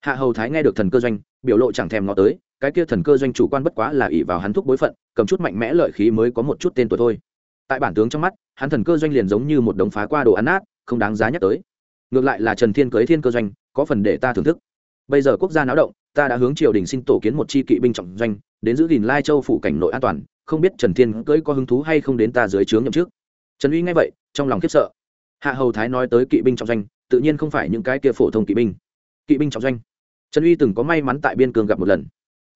Hạ hầu thái nghe được thần cơ doanh, biểu lộ chẳng thèm ngó tới, cái kia thần cơ doanh chủ quan bất quá là ỷ vào hắn thúc bối phận, cầm chút mạnh mẽ lợi khí mới có một chút tên tuổi thôi. Tại bản tướng trong mắt, hắn thần cơ doanh liền giống như một đống phá qua đồ ăn nát, không đáng giá nhắc tới ngược lại là trần thiên cưới thiên cơ doanh, có phần để ta thưởng thức. Bây giờ quốc gia náo động, ta đã hướng triều đình xin tổ kiến một chi kỵ binh trọng doanh, đến giữ gìn lai châu phủ cảnh nội an toàn, không biết trần thiên cưới có hứng thú hay không đến ta dưới trướng nhậm trước trần uy nghe vậy, trong lòng khiếp sợ. Hạ hầu thái nói tới kỵ binh trọng doanh, tự nhiên không phải những cái kia phổ thông kỵ binh. Kỵ binh trọng doanh. Trần uy từng có may mắn tại biên cương gặp một lần.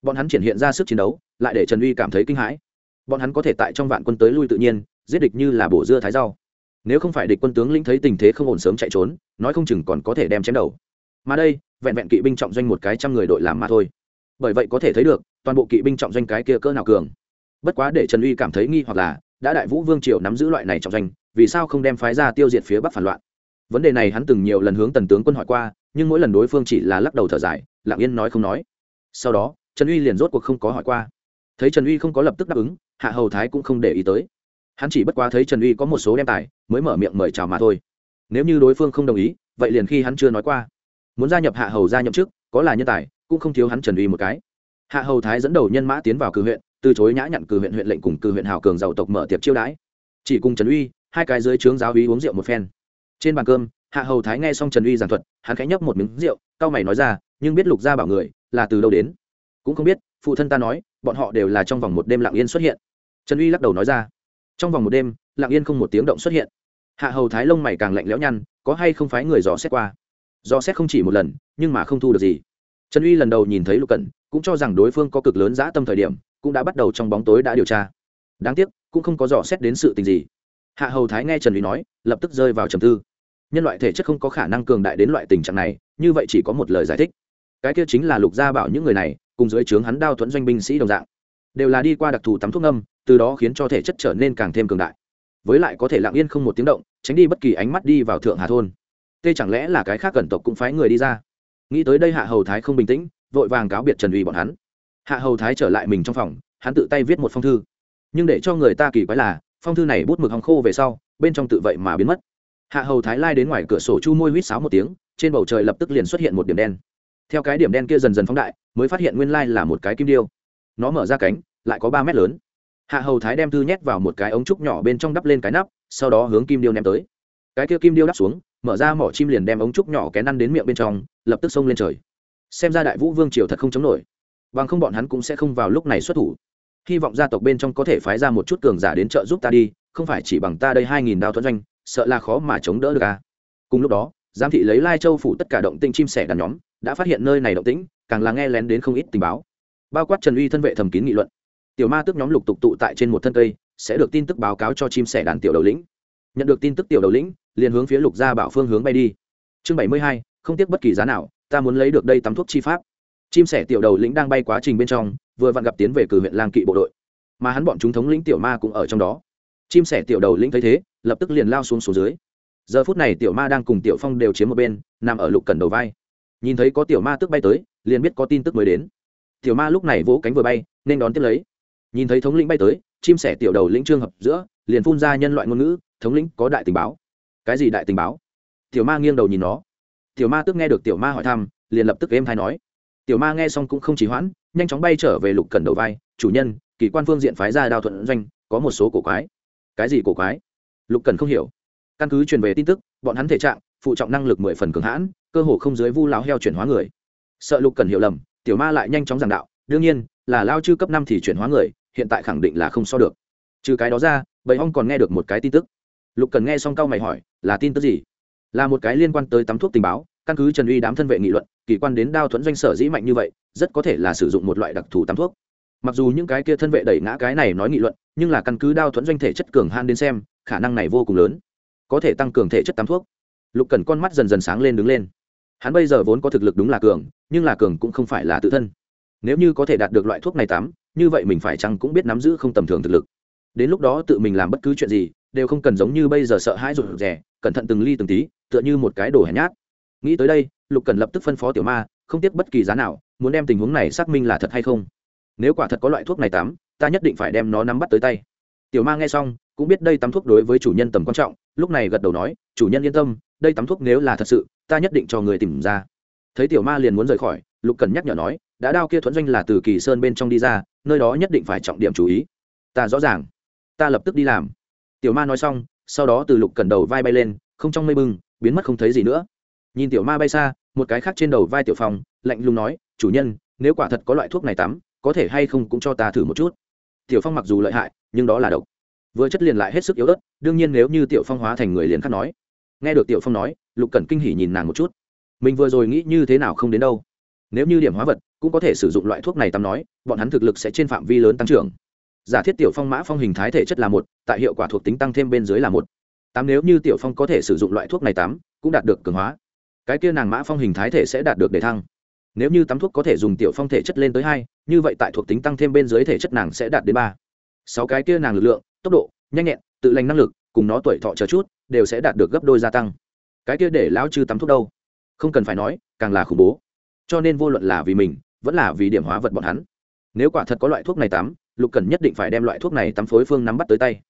Bọn hắn triển hiện ra sức chiến đấu, lại để trần uy cảm thấy kinh hãi. Bọn hắn có thể tại trong vạn quân tới lui tự nhiên, giết địch như là bổ dưa thái rau nếu không phải địch quân tướng lĩnh thấy tình thế không ổn sớm chạy trốn, nói không chừng còn có thể đem chém đầu. Mà đây, vẹn vẹn kỵ binh trọng doanh một cái trăm người đội làm mà thôi. Bởi vậy có thể thấy được, toàn bộ kỵ binh trọng doanh cái kia cỡ nào cường. Bất quá để trần uy cảm thấy nghi hoặc là, đã đại vũ vương triều nắm giữ loại này trọng doanh, vì sao không đem phái ra tiêu diệt phía bắc phản loạn? Vấn đề này hắn từng nhiều lần hướng tần tướng quân hỏi qua, nhưng mỗi lần đối phương chỉ là lắc đầu thở dài, lặng yên nói không nói. Sau đó, trần uy liền rốt cuộc không có hỏi qua. Thấy trần uy không có lập tức đáp ứng, hạ hầu thái cũng không để ý tới hắn chỉ bất quá thấy trần uy có một số đem tài, mới mở miệng mời chào mà thôi. Nếu như đối phương không đồng ý, vậy liền khi hắn chưa nói qua. Muốn gia nhập hạ hầu gia nhậm chức, có là nhân tài, cũng không thiếu hắn trần uy một cái. Hạ hầu thái dẫn đầu nhân mã tiến vào cử huyện, từ chối nhã nhận cử huyện huyện lệnh cùng cử huyện hào cường giàu tộc mở tiệc chiêu đãi. Chỉ cùng trần uy, hai cái dưới trướng giáo uy uống rượu một phen. Trên bàn cơm, hạ hầu thái nghe xong trần uy giảng thuật, hắn khẽ nhấp một miếng rượu, cao mày nói ra, nhưng biết lục gia bảo người, là từ đâu đến? Cũng không biết, phụ thân ta nói, bọn họ đều là trong vòng một đêm lặng yên xuất hiện. Trần uy lắc đầu nói ra trong vòng một đêm, lặng yên không một tiếng động xuất hiện. Hạ hầu thái lông mày càng lạnh lẽo nhăn, có hay không phái người dò xét qua? Dò xét không chỉ một lần, nhưng mà không thu được gì. Trần uy lần đầu nhìn thấy lục cẩn, cũng cho rằng đối phương có cực lớn dã tâm thời điểm, cũng đã bắt đầu trong bóng tối đã điều tra. Đáng tiếc, cũng không có dò xét đến sự tình gì. Hạ hầu thái nghe trần uy nói, lập tức rơi vào trầm tư. Nhân loại thể chất không có khả năng cường đại đến loại tình trạng này, như vậy chỉ có một lời giải thích. Cái kia chính là lục gia bảo những người này, cùng dưới trướng hắn đao thuẫn doanh binh sĩ đồng dạng. Đều là đi qua đặc thù tắm thuốc ngâm từ đó khiến cho thể chất trở nên càng thêm cường đại. Với lại có thể lặng yên không một tiếng động, tránh đi bất kỳ ánh mắt đi vào thượng hà thôn. Tê chẳng lẽ là cái khác cẩn tộc cũng phái người đi ra? Nghĩ tới đây hạ hầu thái không bình tĩnh, vội vàng cáo biệt trần uy bọn hắn. Hạ hầu thái trở lại mình trong phòng, hắn tự tay viết một phong thư. Nhưng để cho người ta kỳ quái là, phong thư này bút mực hòng khô về sau, bên trong tự vậy mà biến mất. Hạ hầu thái lai đến ngoài cửa sổ chu môi huýt sáo một tiếng, trên bầu trời lập tức liền xuất hiện một điểm đen. Theo cái điểm đen kia dần dần phóng đại, mới phát hiện nguyên lai là một cái kim điêu. Nó mở ra cánh, lại có ba mét lớn hạ hầu thái đem thư nhét vào một cái ống trúc nhỏ bên trong đắp lên cái nắp, sau đó hướng kim điêu ném tới. Cái kia kim điêu đắp xuống, mở ra mỏ chim liền đem ống trúc nhỏ kén ăn đến miệng bên trong, lập tức xông lên trời. Xem ra đại vũ vương triều thật không chống nổi. Bằng không bọn hắn cũng sẽ không vào lúc này xuất thủ. Hy vọng gia tộc bên trong có thể phái ra một chút cường giả đến trợ giúp ta đi, không phải chỉ bằng ta đây hai nghìn đao thuẫn doanh, sợ là khó mà chống đỡ được à. cùng lúc đó, giám thị lấy lai châu phủ tất cả động tinh chim sẻ đàn nhóm, đã phát hiện nơi này động tĩnh, càng là nghe lén đến không ít tình báo. Bao quát trần uy thân vệ thầm kín nghị luận tiểu ma tức nhóm lục tục tụ tại trên một thân cây, sẽ được tin tức báo cáo cho chim sẻ đàn tiểu đầu lĩnh. Nhận được tin tức tiểu đầu lĩnh, liền hướng phía lục gia bảo phương hướng bay đi. Chương bảy mươi hai, không tiếc bất kỳ giá nào, ta muốn lấy được đây tắm thuốc chi pháp. Chim sẻ tiểu đầu lĩnh đang bay quá trình bên trong, vừa vặn gặp tiến về cử huyện lang kỵ bộ đội. Mà hắn bọn chúng thống lĩnh tiểu ma cũng ở trong đó. Chim sẻ tiểu đầu lĩnh thấy thế, lập tức liền lao xuống xuống dưới. Giờ phút này tiểu ma đang cùng tiểu phong đều chiếm một bên, nằm ở lục cần đầu vai. Nhìn thấy có tiểu ma tức bay tới, liền biết có tin tức mới đến. Tiểu ma lúc này vỗ cánh vừa bay, nên đón tiếp lấy nhìn thấy thống lĩnh bay tới, chim sẻ tiểu đầu lĩnh trương hợp giữa, liền phun ra nhân loại ngôn ngữ, thống lĩnh có đại tình báo. Cái gì đại tình báo? Tiểu ma nghiêng đầu nhìn nó. Tiểu ma tức nghe được tiểu ma hỏi thăm, liền lập tức êm thay nói. Tiểu ma nghe xong cũng không chỉ hoãn, nhanh chóng bay trở về lục cần đầu vai. Chủ nhân, kỳ quan phương diện phái ra đào thuận doanh, có một số cổ quái. Cái gì cổ quái? Lục cần không hiểu. Căn cứ truyền về tin tức, bọn hắn thể trạng, phụ trọng năng lực mười phần cường hãn, cơ hồ không dưới vu láo heo chuyển hóa người. Sợ lục cần hiểu lầm, tiểu ma lại nhanh chóng giảng đạo. Đương nhiên, là lao chư cấp năm thì chuyển hóa người hiện tại khẳng định là không so được. Trừ cái đó ra, bầy ong còn nghe được một cái tin tức. Lục cần nghe xong cao mày hỏi, là tin tức gì? Là một cái liên quan tới tắm thuốc tình báo, căn cứ trần uy đám thân vệ nghị luận, kỳ quan đến đao thuẫn doanh sở dĩ mạnh như vậy, rất có thể là sử dụng một loại đặc thù tắm thuốc. Mặc dù những cái kia thân vệ đẩy ngã cái này nói nghị luận, nhưng là căn cứ đao thuẫn doanh thể chất cường han đến xem, khả năng này vô cùng lớn. Có thể tăng cường thể chất tắm thuốc. Lục cần con mắt dần dần sáng lên đứng lên. Hắn bây giờ vốn có thực lực đúng là cường, nhưng là cường cũng không phải là tự thân. Nếu như có thể đạt được loại thuốc này tắm như vậy mình phải chăng cũng biết nắm giữ không tầm thường thực lực. Đến lúc đó tự mình làm bất cứ chuyện gì, đều không cần giống như bây giờ sợ hãi rụt rè, cẩn thận từng ly từng tí, tựa như một cái đồ hèn nhát. Nghĩ tới đây, lục cần lập tức phân phó tiểu ma, không tiếc bất kỳ giá nào, muốn đem tình huống này xác minh là thật hay không. Nếu quả thật có loại thuốc này tắm, ta nhất định phải đem nó nắm bắt tới tay. Tiểu ma nghe xong, cũng biết đây tắm thuốc đối với chủ nhân tầm quan trọng, lúc này gật đầu nói, chủ nhân yên tâm, đây tắm thuốc nếu là thật sự, ta nhất định cho người tìm ra. Thấy tiểu ma liền muốn rời khỏi, lục cần nhắc nhở nói, đã đao kia thuẫn doanh là từ kỳ sơn bên trong đi ra nơi đó nhất định phải trọng điểm chú ý. Ta rõ ràng. Ta lập tức đi làm. Tiểu ma nói xong, sau đó từ lục cần đầu vai bay lên, không trong mây bưng biến mất không thấy gì nữa. Nhìn tiểu ma bay xa, một cái khác trên đầu vai tiểu phong, lạnh lùng nói, chủ nhân, nếu quả thật có loại thuốc này tắm, có thể hay không cũng cho ta thử một chút. Tiểu phong mặc dù lợi hại, nhưng đó là độc. Vừa chất liền lại hết sức yếu ớt, đương nhiên nếu như tiểu phong hóa thành người liền khắc nói. Nghe được tiểu phong nói, lục cần kinh hỉ nhìn nàng một chút. Mình vừa rồi nghĩ như thế nào không đến đâu nếu như điểm hóa vật cũng có thể sử dụng loại thuốc này tắm nói, bọn hắn thực lực sẽ trên phạm vi lớn tăng trưởng. Giả thiết tiểu phong mã phong hình thái thể chất là một, tại hiệu quả thuộc tính tăng thêm bên dưới là một. Tám nếu như tiểu phong có thể sử dụng loại thuốc này tắm, cũng đạt được cường hóa. Cái kia nàng mã phong hình thái thể sẽ đạt được đề thăng. Nếu như tắm thuốc có thể dùng tiểu phong thể chất lên tới hai, như vậy tại thuộc tính tăng thêm bên dưới thể chất nàng sẽ đạt đến ba. Sáu cái kia nàng lực lượng, tốc độ, nhanh nhẹn, tự lành năng lực, cùng nó tuổi thọ chờ chút, đều sẽ đạt được gấp đôi gia tăng. Cái kia để lão chư tắm thuốc đâu? Không cần phải nói, càng là khủng bố cho nên vô luận là vì mình, vẫn là vì điểm hóa vật bọn hắn. Nếu quả thật có loại thuốc này tắm, lục cần nhất định phải đem loại thuốc này tắm phối phương nắm bắt tới tay.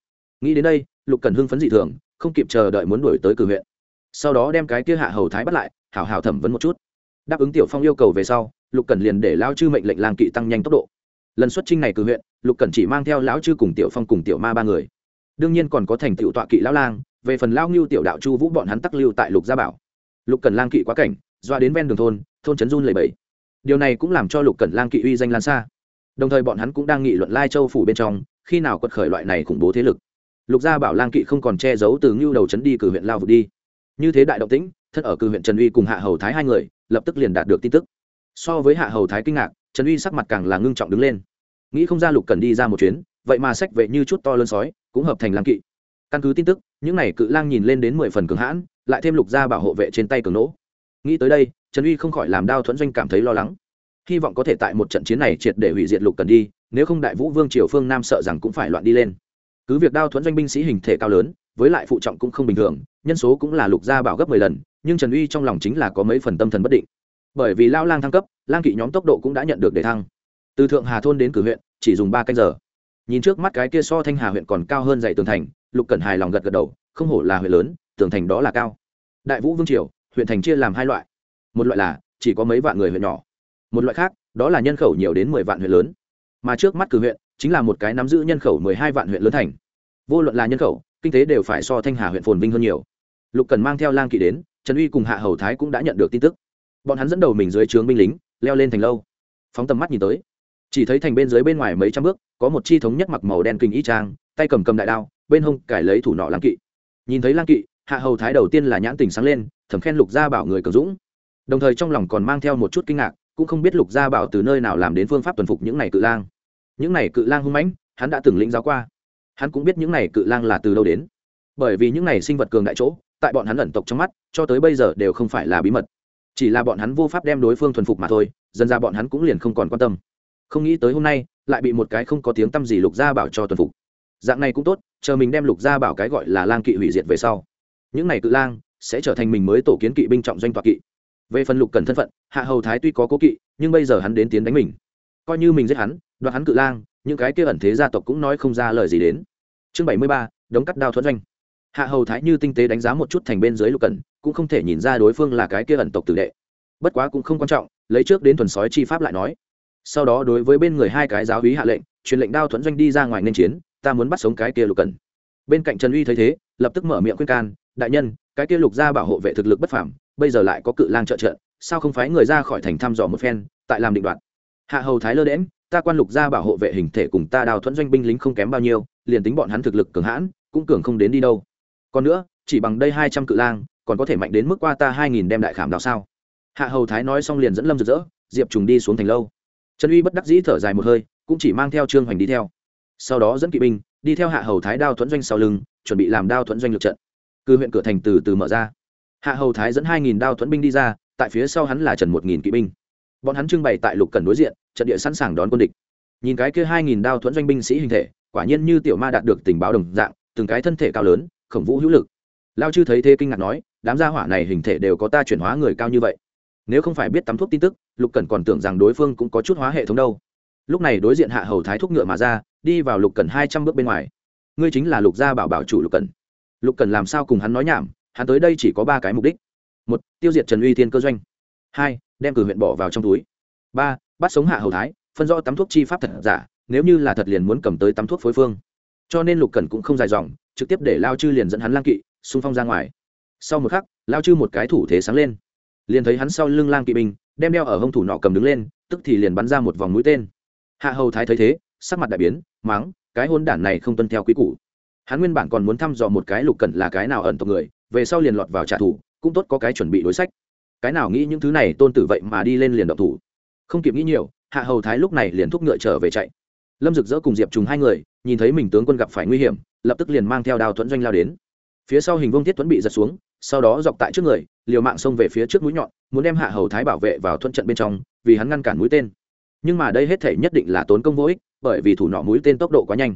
Nghĩ đến đây, lục cần hưng phấn dị thường, không kịp chờ đợi muốn đuổi tới cử huyện. Sau đó đem cái kia hạ hầu thái bắt lại, hảo hảo thẩm vấn một chút. Đáp ứng tiểu phong yêu cầu về sau, lục cần liền để lao chư mệnh lệnh lang kỵ tăng nhanh tốc độ. Lần xuất trinh này cử huyện, lục cần chỉ mang theo lão chư cùng tiểu phong cùng tiểu ma ba người. Đương nhiên còn có thành tựu tọa kỵ lão lang, về phần lao ngưu tiểu đạo chu vũ bọn hắn tắc lưu tại lục gia bảo. Lục cần lang kỵ quá cảnh doa đến ven đường thôn thôn trấn run lầy bẫy điều này cũng làm cho lục cẩn lang kỵ uy danh lan xa. Đồng thời bọn hắn cũng đang nghị luận lai châu phủ bên trong, khi nào quật khởi loại này khủng bố thế lực. Lục gia bảo lang kỵ không còn che giấu từ ngưu đầu trấn đi cử huyện lao vụt đi. Như thế đại động tĩnh thân ở cử huyện trần uy cùng hạ hầu thái hai người, lập tức liền đạt được tin tức. So với hạ hầu thái kinh ngạc, trần uy sắc mặt càng là ngưng trọng đứng lên. Nghĩ không ra lục cần đi ra một chuyến, vậy mà sách vệ như chút to lớn sói, cũng hợp thành lang kỵ. Căn cứ tin tức, những này cự lang nhìn lên đến mười phần cường hãn, lại thêm lục gia bảo hộ vệ trên tay cường nỗ nghĩ tới đây, trần uy không khỏi làm đao thuẫn doanh cảm thấy lo lắng. Hy vọng có thể tại một trận chiến này triệt để hủy diệt lục cần đi, nếu không đại vũ vương triều phương nam sợ rằng cũng phải loạn đi lên. Cứ việc đao thuẫn doanh binh sĩ hình thể cao lớn, với lại phụ trọng cũng không bình thường, nhân số cũng là lục gia bảo gấp mười lần, nhưng trần uy trong lòng chính là có mấy phần tâm thần bất định. Bởi vì lao lang thăng cấp, lang kỵ nhóm tốc độ cũng đã nhận được đề thăng. Từ thượng hà thôn đến cử huyện, chỉ dùng ba canh giờ. Nhìn trước mắt cái kia so thanh hà huyện còn cao hơn dạy tường thành, lục cẩn hài lòng gật gật đầu, không hổ là huyện lớn, tường thành đó là cao. Đại vũ vương triều huyện thành chia làm hai loại. Một loại là, chỉ có mấy vạn người huyện nhỏ. Một loại khác, đó là nhân khẩu nhiều đến mười vạn huyện lớn. Mà trước mắt cử huyện, chính là một cái nắm giữ nhân khẩu mười hai vạn huyện lớn thành. Vô luận là nhân khẩu, kinh tế đều phải so thanh hà huyện phồn vinh hơn nhiều. Lục cần mang theo lang kỵ đến, trần uy cùng hạ hầu thái cũng đã nhận được tin tức. Bọn hắn dẫn đầu mình dưới trướng binh lính, leo lên thành lâu. Phóng tầm mắt nhìn tới. Chỉ thấy thành bên dưới bên ngoài mấy trăm bước, có một chi thống nhất mặc màu đen kinh y trang, tay cầm cầm đại đao, bên hông cải lấy thủ nọ lang kỵ. Nhìn thấy lang kỵ hạ hầu thái đầu tiên là nhãn tình sáng lên, thầm khen lục gia bảo người cường dũng. Đồng thời trong lòng còn mang theo một chút kinh ngạc, cũng không biết lục gia bảo từ nơi nào làm đến phương pháp tuần phục những này cự lang. Những này cự lang hung mãnh, hắn đã từng lĩnh giáo qua. Hắn cũng biết những này cự lang là từ đâu đến. Bởi vì những này sinh vật cường đại chỗ, tại bọn hắn ẩn tộc trong mắt, cho tới bây giờ đều không phải là bí mật. Chỉ là bọn hắn vô pháp đem đối phương thuần phục mà thôi, dần ra bọn hắn cũng liền không còn quan tâm. Không nghĩ tới hôm nay, lại bị một cái không có tiếng t â m gì lục gia bảo cho tuần phục. Dạng này cũng tốt, chờ mình đem lục gia bảo cái gọi là lang kỵ hủy diệt về sau những này cự lang sẽ trở thành mình mới tổ kiến kỵ binh trọng doanh tọa kỵ. Về phần lục cần thân phận, hạ hầu thái tuy có cố kỵ, nhưng bây giờ hắn đến tiến đánh mình. Coi như mình giết hắn, đoạt hắn cự lang, những cái kia ẩn thế gia tộc cũng nói không ra lời gì đến. Chương bảy mươi ba, đống cắt đao thuẫn doanh. Hạ hầu thái như tinh tế đánh giá một chút thành bên dưới lục cần, cũng không thể nhìn ra đối phương là cái kia ẩn tộc tử đệ. Bất quá cũng không quan trọng, lấy trước đến thuần sói chi pháp lại nói. Sau đó đối với bên người hai cái giáo hí hạ lệnh, truyền lệnh đao thuẫn doanh đi ra ngoài nên chiến, ta muốn bắt sống cái kia lục cần. Bên cạnh trần uy thấy thế, lập tức mở miệng khuyên can đại nhân, cái kia lục gia bảo hộ vệ thực lực bất phảm bây giờ lại có cự lang trợ trợ, sao không phái người ra khỏi thành thăm dò một phen, tại làm định đoạn hạ hầu thái lơ đễm ta quan lục gia bảo hộ vệ hình thể cùng ta đào thuẫn doanh binh lính không kém bao nhiêu, liền tính bọn hắn thực lực cường hãn, cũng cường không đến đi đâu. Còn nữa, chỉ bằng đây hai trăm cự lang, còn có thể mạnh đến mức qua ta hai nghìn đem đại khảm đào sao? Hạ hầu thái nói xong liền dẫn lâm rực rỡ, diệp trùng đi xuống thành lâu. Trần uy bất đắc dĩ thở dài một hơi, cũng chỉ mang theo trương hoành đi theo. Sau đó dẫn kỵ binh, đi theo hạ hầu thái đao thuẫn doanh sau lưng, chuẩn bị làm đao thuẫn doanh lượt trận cư huyện cửa thành từ từ mở ra. Hạ hầu thái dẫn hai nghìn đao thuẫn binh đi ra, tại phía sau hắn là trần một nghìn kỵ binh. Bọn hắn trưng bày tại lục cần đối diện, trận địa sẵn sàng đón quân địch. Nhìn cái kia hai nghìn đao thuẫn doanh binh sĩ hình thể, quả nhiên như tiểu ma đạt được tình báo đồng dạng, từng cái thân thể cao lớn, khổng vũ hữu lực. Lao chư thấy thế kinh ngạc nói, đám gia hỏa này hình thể đều có ta chuyển hóa người cao như vậy. Nếu không phải biết tắm thuốc tin tức, lục cần còn tưởng rằng đối phương cũng có chút hóa hệ thống đâu. Lúc này đối diện hạ hầu thái thuốc ngựa mà ra, đi vào lục cần hai trăm bước bên ngoài. Ngươi chính là lục gia bảo bảo chủ lục cần lục cần làm sao cùng hắn nói nhảm, hắn tới đây chỉ có ba cái mục đích. Một, tiêu diệt trần uy thiên cơ doanh. Hai, đem cử huyện bỏ vào trong túi. Ba, bắt sống hạ hầu thái, phân rõ tắm thuốc chi pháp thật giả, nếu như là thật liền muốn cầm tới tắm thuốc phối phương. Cho nên lục cần cũng không dài dòng, trực tiếp để lao chư liền dẫn hắn lang kỵ, xung phong ra ngoài. Sau một khắc, lao chư một cái thủ thế sáng lên. Liền thấy hắn sau lưng lang kỵ binh, đem đeo ở hông thủ nọ cầm đứng lên, tức thì liền bắn ra một vòng mũi tên. Hạ hầu thái thấy thế, sắc mặt đại biến, mắng, cái hôn đản này không tuân theo quý củ hắn nguyên bản còn muốn thăm dò một cái lục cẩn là cái nào ẩn tộc người, về sau liền lọt vào trả thù, cũng tốt có cái chuẩn bị đối sách. Cái nào nghĩ những thứ này, tôn tử vậy mà đi lên liền độc thủ. Không kịp nghĩ nhiều, hạ hầu thái lúc này liền thúc ngựa trở về chạy. Lâm rực rỡ cùng diệp trùng hai người, nhìn thấy mình tướng quân gặp phải nguy hiểm, lập tức liền mang theo đào thuẫn doanh lao đến. Phía sau hình vông thiết thuẫn bị giật xuống, sau đó dọc tại trước người, liều mạng xông về phía trước mũi nhọn, muốn đem hạ hầu thái bảo vệ vào thuận trận bên trong, vì hắn ngăn cản mũi tên. Nhưng mà đây hết thể nhất định là tốn công vô ích, bởi vì thủ nọ mũi tên tốc độ quá nhanh.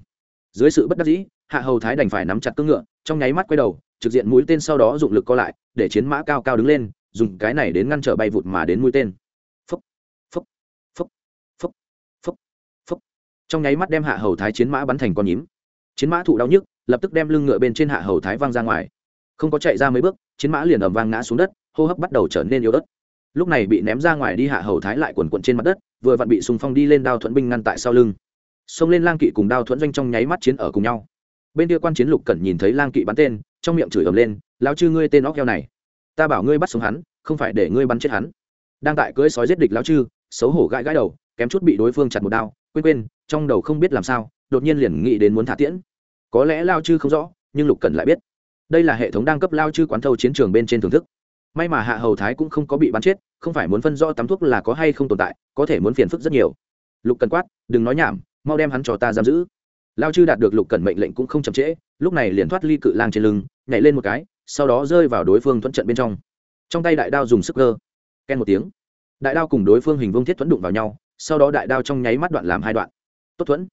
Dưới sự bất đắc dĩ hạ hầu thái đành phải nắm chặt cưỡng ngựa trong nháy mắt quay đầu trực diện mũi tên sau đó dụng lực co lại để chiến mã cao cao đứng lên dùng cái này đến ngăn trở bay vụt mà đến mũi tên. Phúc, phúc, phúc, phúc, phúc, phúc. trong nháy mắt đem hạ hầu thái chiến mã bắn thành con nhím. Chiến mã thụ đau nhức lập tức đem lưng ngựa bên trên hạ hầu thái văng ra ngoài. Không có chạy ra mấy bước chiến mã liền ầm vang ngã xuống đất hô hấp bắt đầu trở nên yếu đất lúc này bị ném ra ngoài đi hạ hầu thái lại quần quận trên mặt đất vừa vặn bị sùng phong đi lên đao thuẫn binh ngăn tại sau lưng. Xông lên lang kỵ cùng đao thuẫn doanh trong nháy mắt chiến ở cùng nhau bên kia quan chiến lục cẩn nhìn thấy lang kỵ bắn tên, trong miệng chửi ầm lên lao chư ngươi tên óc heo này, ta bảo ngươi bắt sống hắn, không phải để ngươi bắn chết hắn. Đang tại cưỡi sói giết địch lao chư, xấu hổ gãi gãi đầu, kém chút bị đối phương chặt một đao, quên quên, trong đầu không biết làm sao, đột nhiên liền nghĩ đến muốn thả tiễn. Có lẽ lao chư không rõ, nhưng lục cẩn lại biết. Đây là hệ thống đang cấp lao chư quán thâu chiến trường bên trên thưởng thức. May mà hạ hầu thái cũng không có bị bắn chết, không phải muốn phân rõ tắm thuốc là có hay không tồn tại, có thể muốn phiền phức rất nhiều. Lục cần quát, đừng nói nhảm, mau đem hắn cho ta giam giữ lao chư đạt được lục cẩn mệnh lệnh cũng không chậm trễ, lúc này liền thoát ly cự lang trên lưng, nhảy lên một cái, sau đó rơi vào đối phương thuẫn trận bên trong. Trong tay đại đao dùng sức cơ ken một tiếng. Đại đao cùng đối phương hình vương thiết thuẫn đụng vào nhau, sau đó đại đao trong nháy mắt đoạn làm hai đoạn. Tốt thuẫn.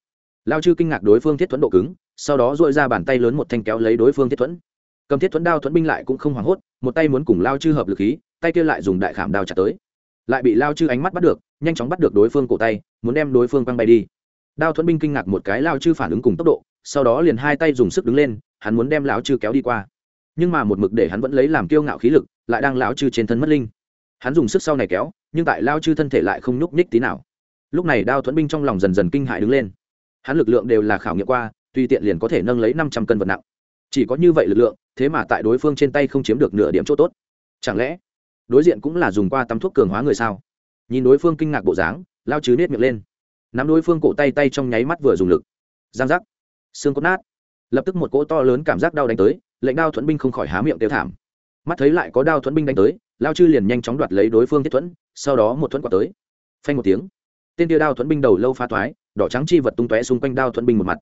Lao chư kinh ngạc đối phương thiết thuẫn độ cứng, sau đó dội ra bàn tay lớn một thanh kéo lấy đối phương thiết thuẫn. Cầm thiết thuẫn đao thuẫn binh lại cũng không hoảng hốt, một tay muốn cùng lao chư hợp lực khí, tay kia lại dùng đại khảm đao chặt tới. Lại bị lao chư ánh mắt bắt được, nhanh chóng bắt được đối phương cổ tay, muốn đem đối phương quăng bay đi đao thuẫn binh kinh ngạc một cái lao chư phản ứng cùng tốc độ, sau đó liền hai tay dùng sức đứng lên, hắn muốn đem lão chư kéo đi qua. Nhưng mà một mực để hắn vẫn lấy làm kiêu ngạo khí lực, lại đang lão chư trên thân mất linh. Hắn dùng sức sau này kéo, nhưng tại lao chư thân thể lại không nhúc nhích tí nào. Lúc này đao thuẫn binh trong lòng dần dần kinh hại đứng lên. Hắn lực lượng đều là khảo nghiệm qua tùy tiện liền có thể nâng lấy năm trăm cân vật nặng. Chỉ có như vậy lực lượng, thế mà tại đối phương trên tay không chiếm được nửa điểm chỗ tốt. Chẳng lẽ, đối diện cũng là dùng qua tắm thuốc cường hóa người sao? Nhìn đối phương kinh ngạc bộ dáng, lao chứ nết miệng lên nắm đối phương cổ tay tay trong nháy mắt vừa dùng lực. Giang giác. Xương cốt nát. Lập tức một cỗ to lớn cảm giác đau đánh tới, lệnh đao thuẫn binh không khỏi há miệng tiêu thảm. Mắt thấy lại có đao thuẫn binh đánh tới, lao chư liền nhanh chóng đoạt lấy đối phương thiết thuẫn, sau đó một thuẫn quả tới. Phanh một tiếng, tên tia đao thuẫn binh đầu lâu pha toái đỏ trắng chi vật tung tóe xung quanh đao thuẫn binh một mặt.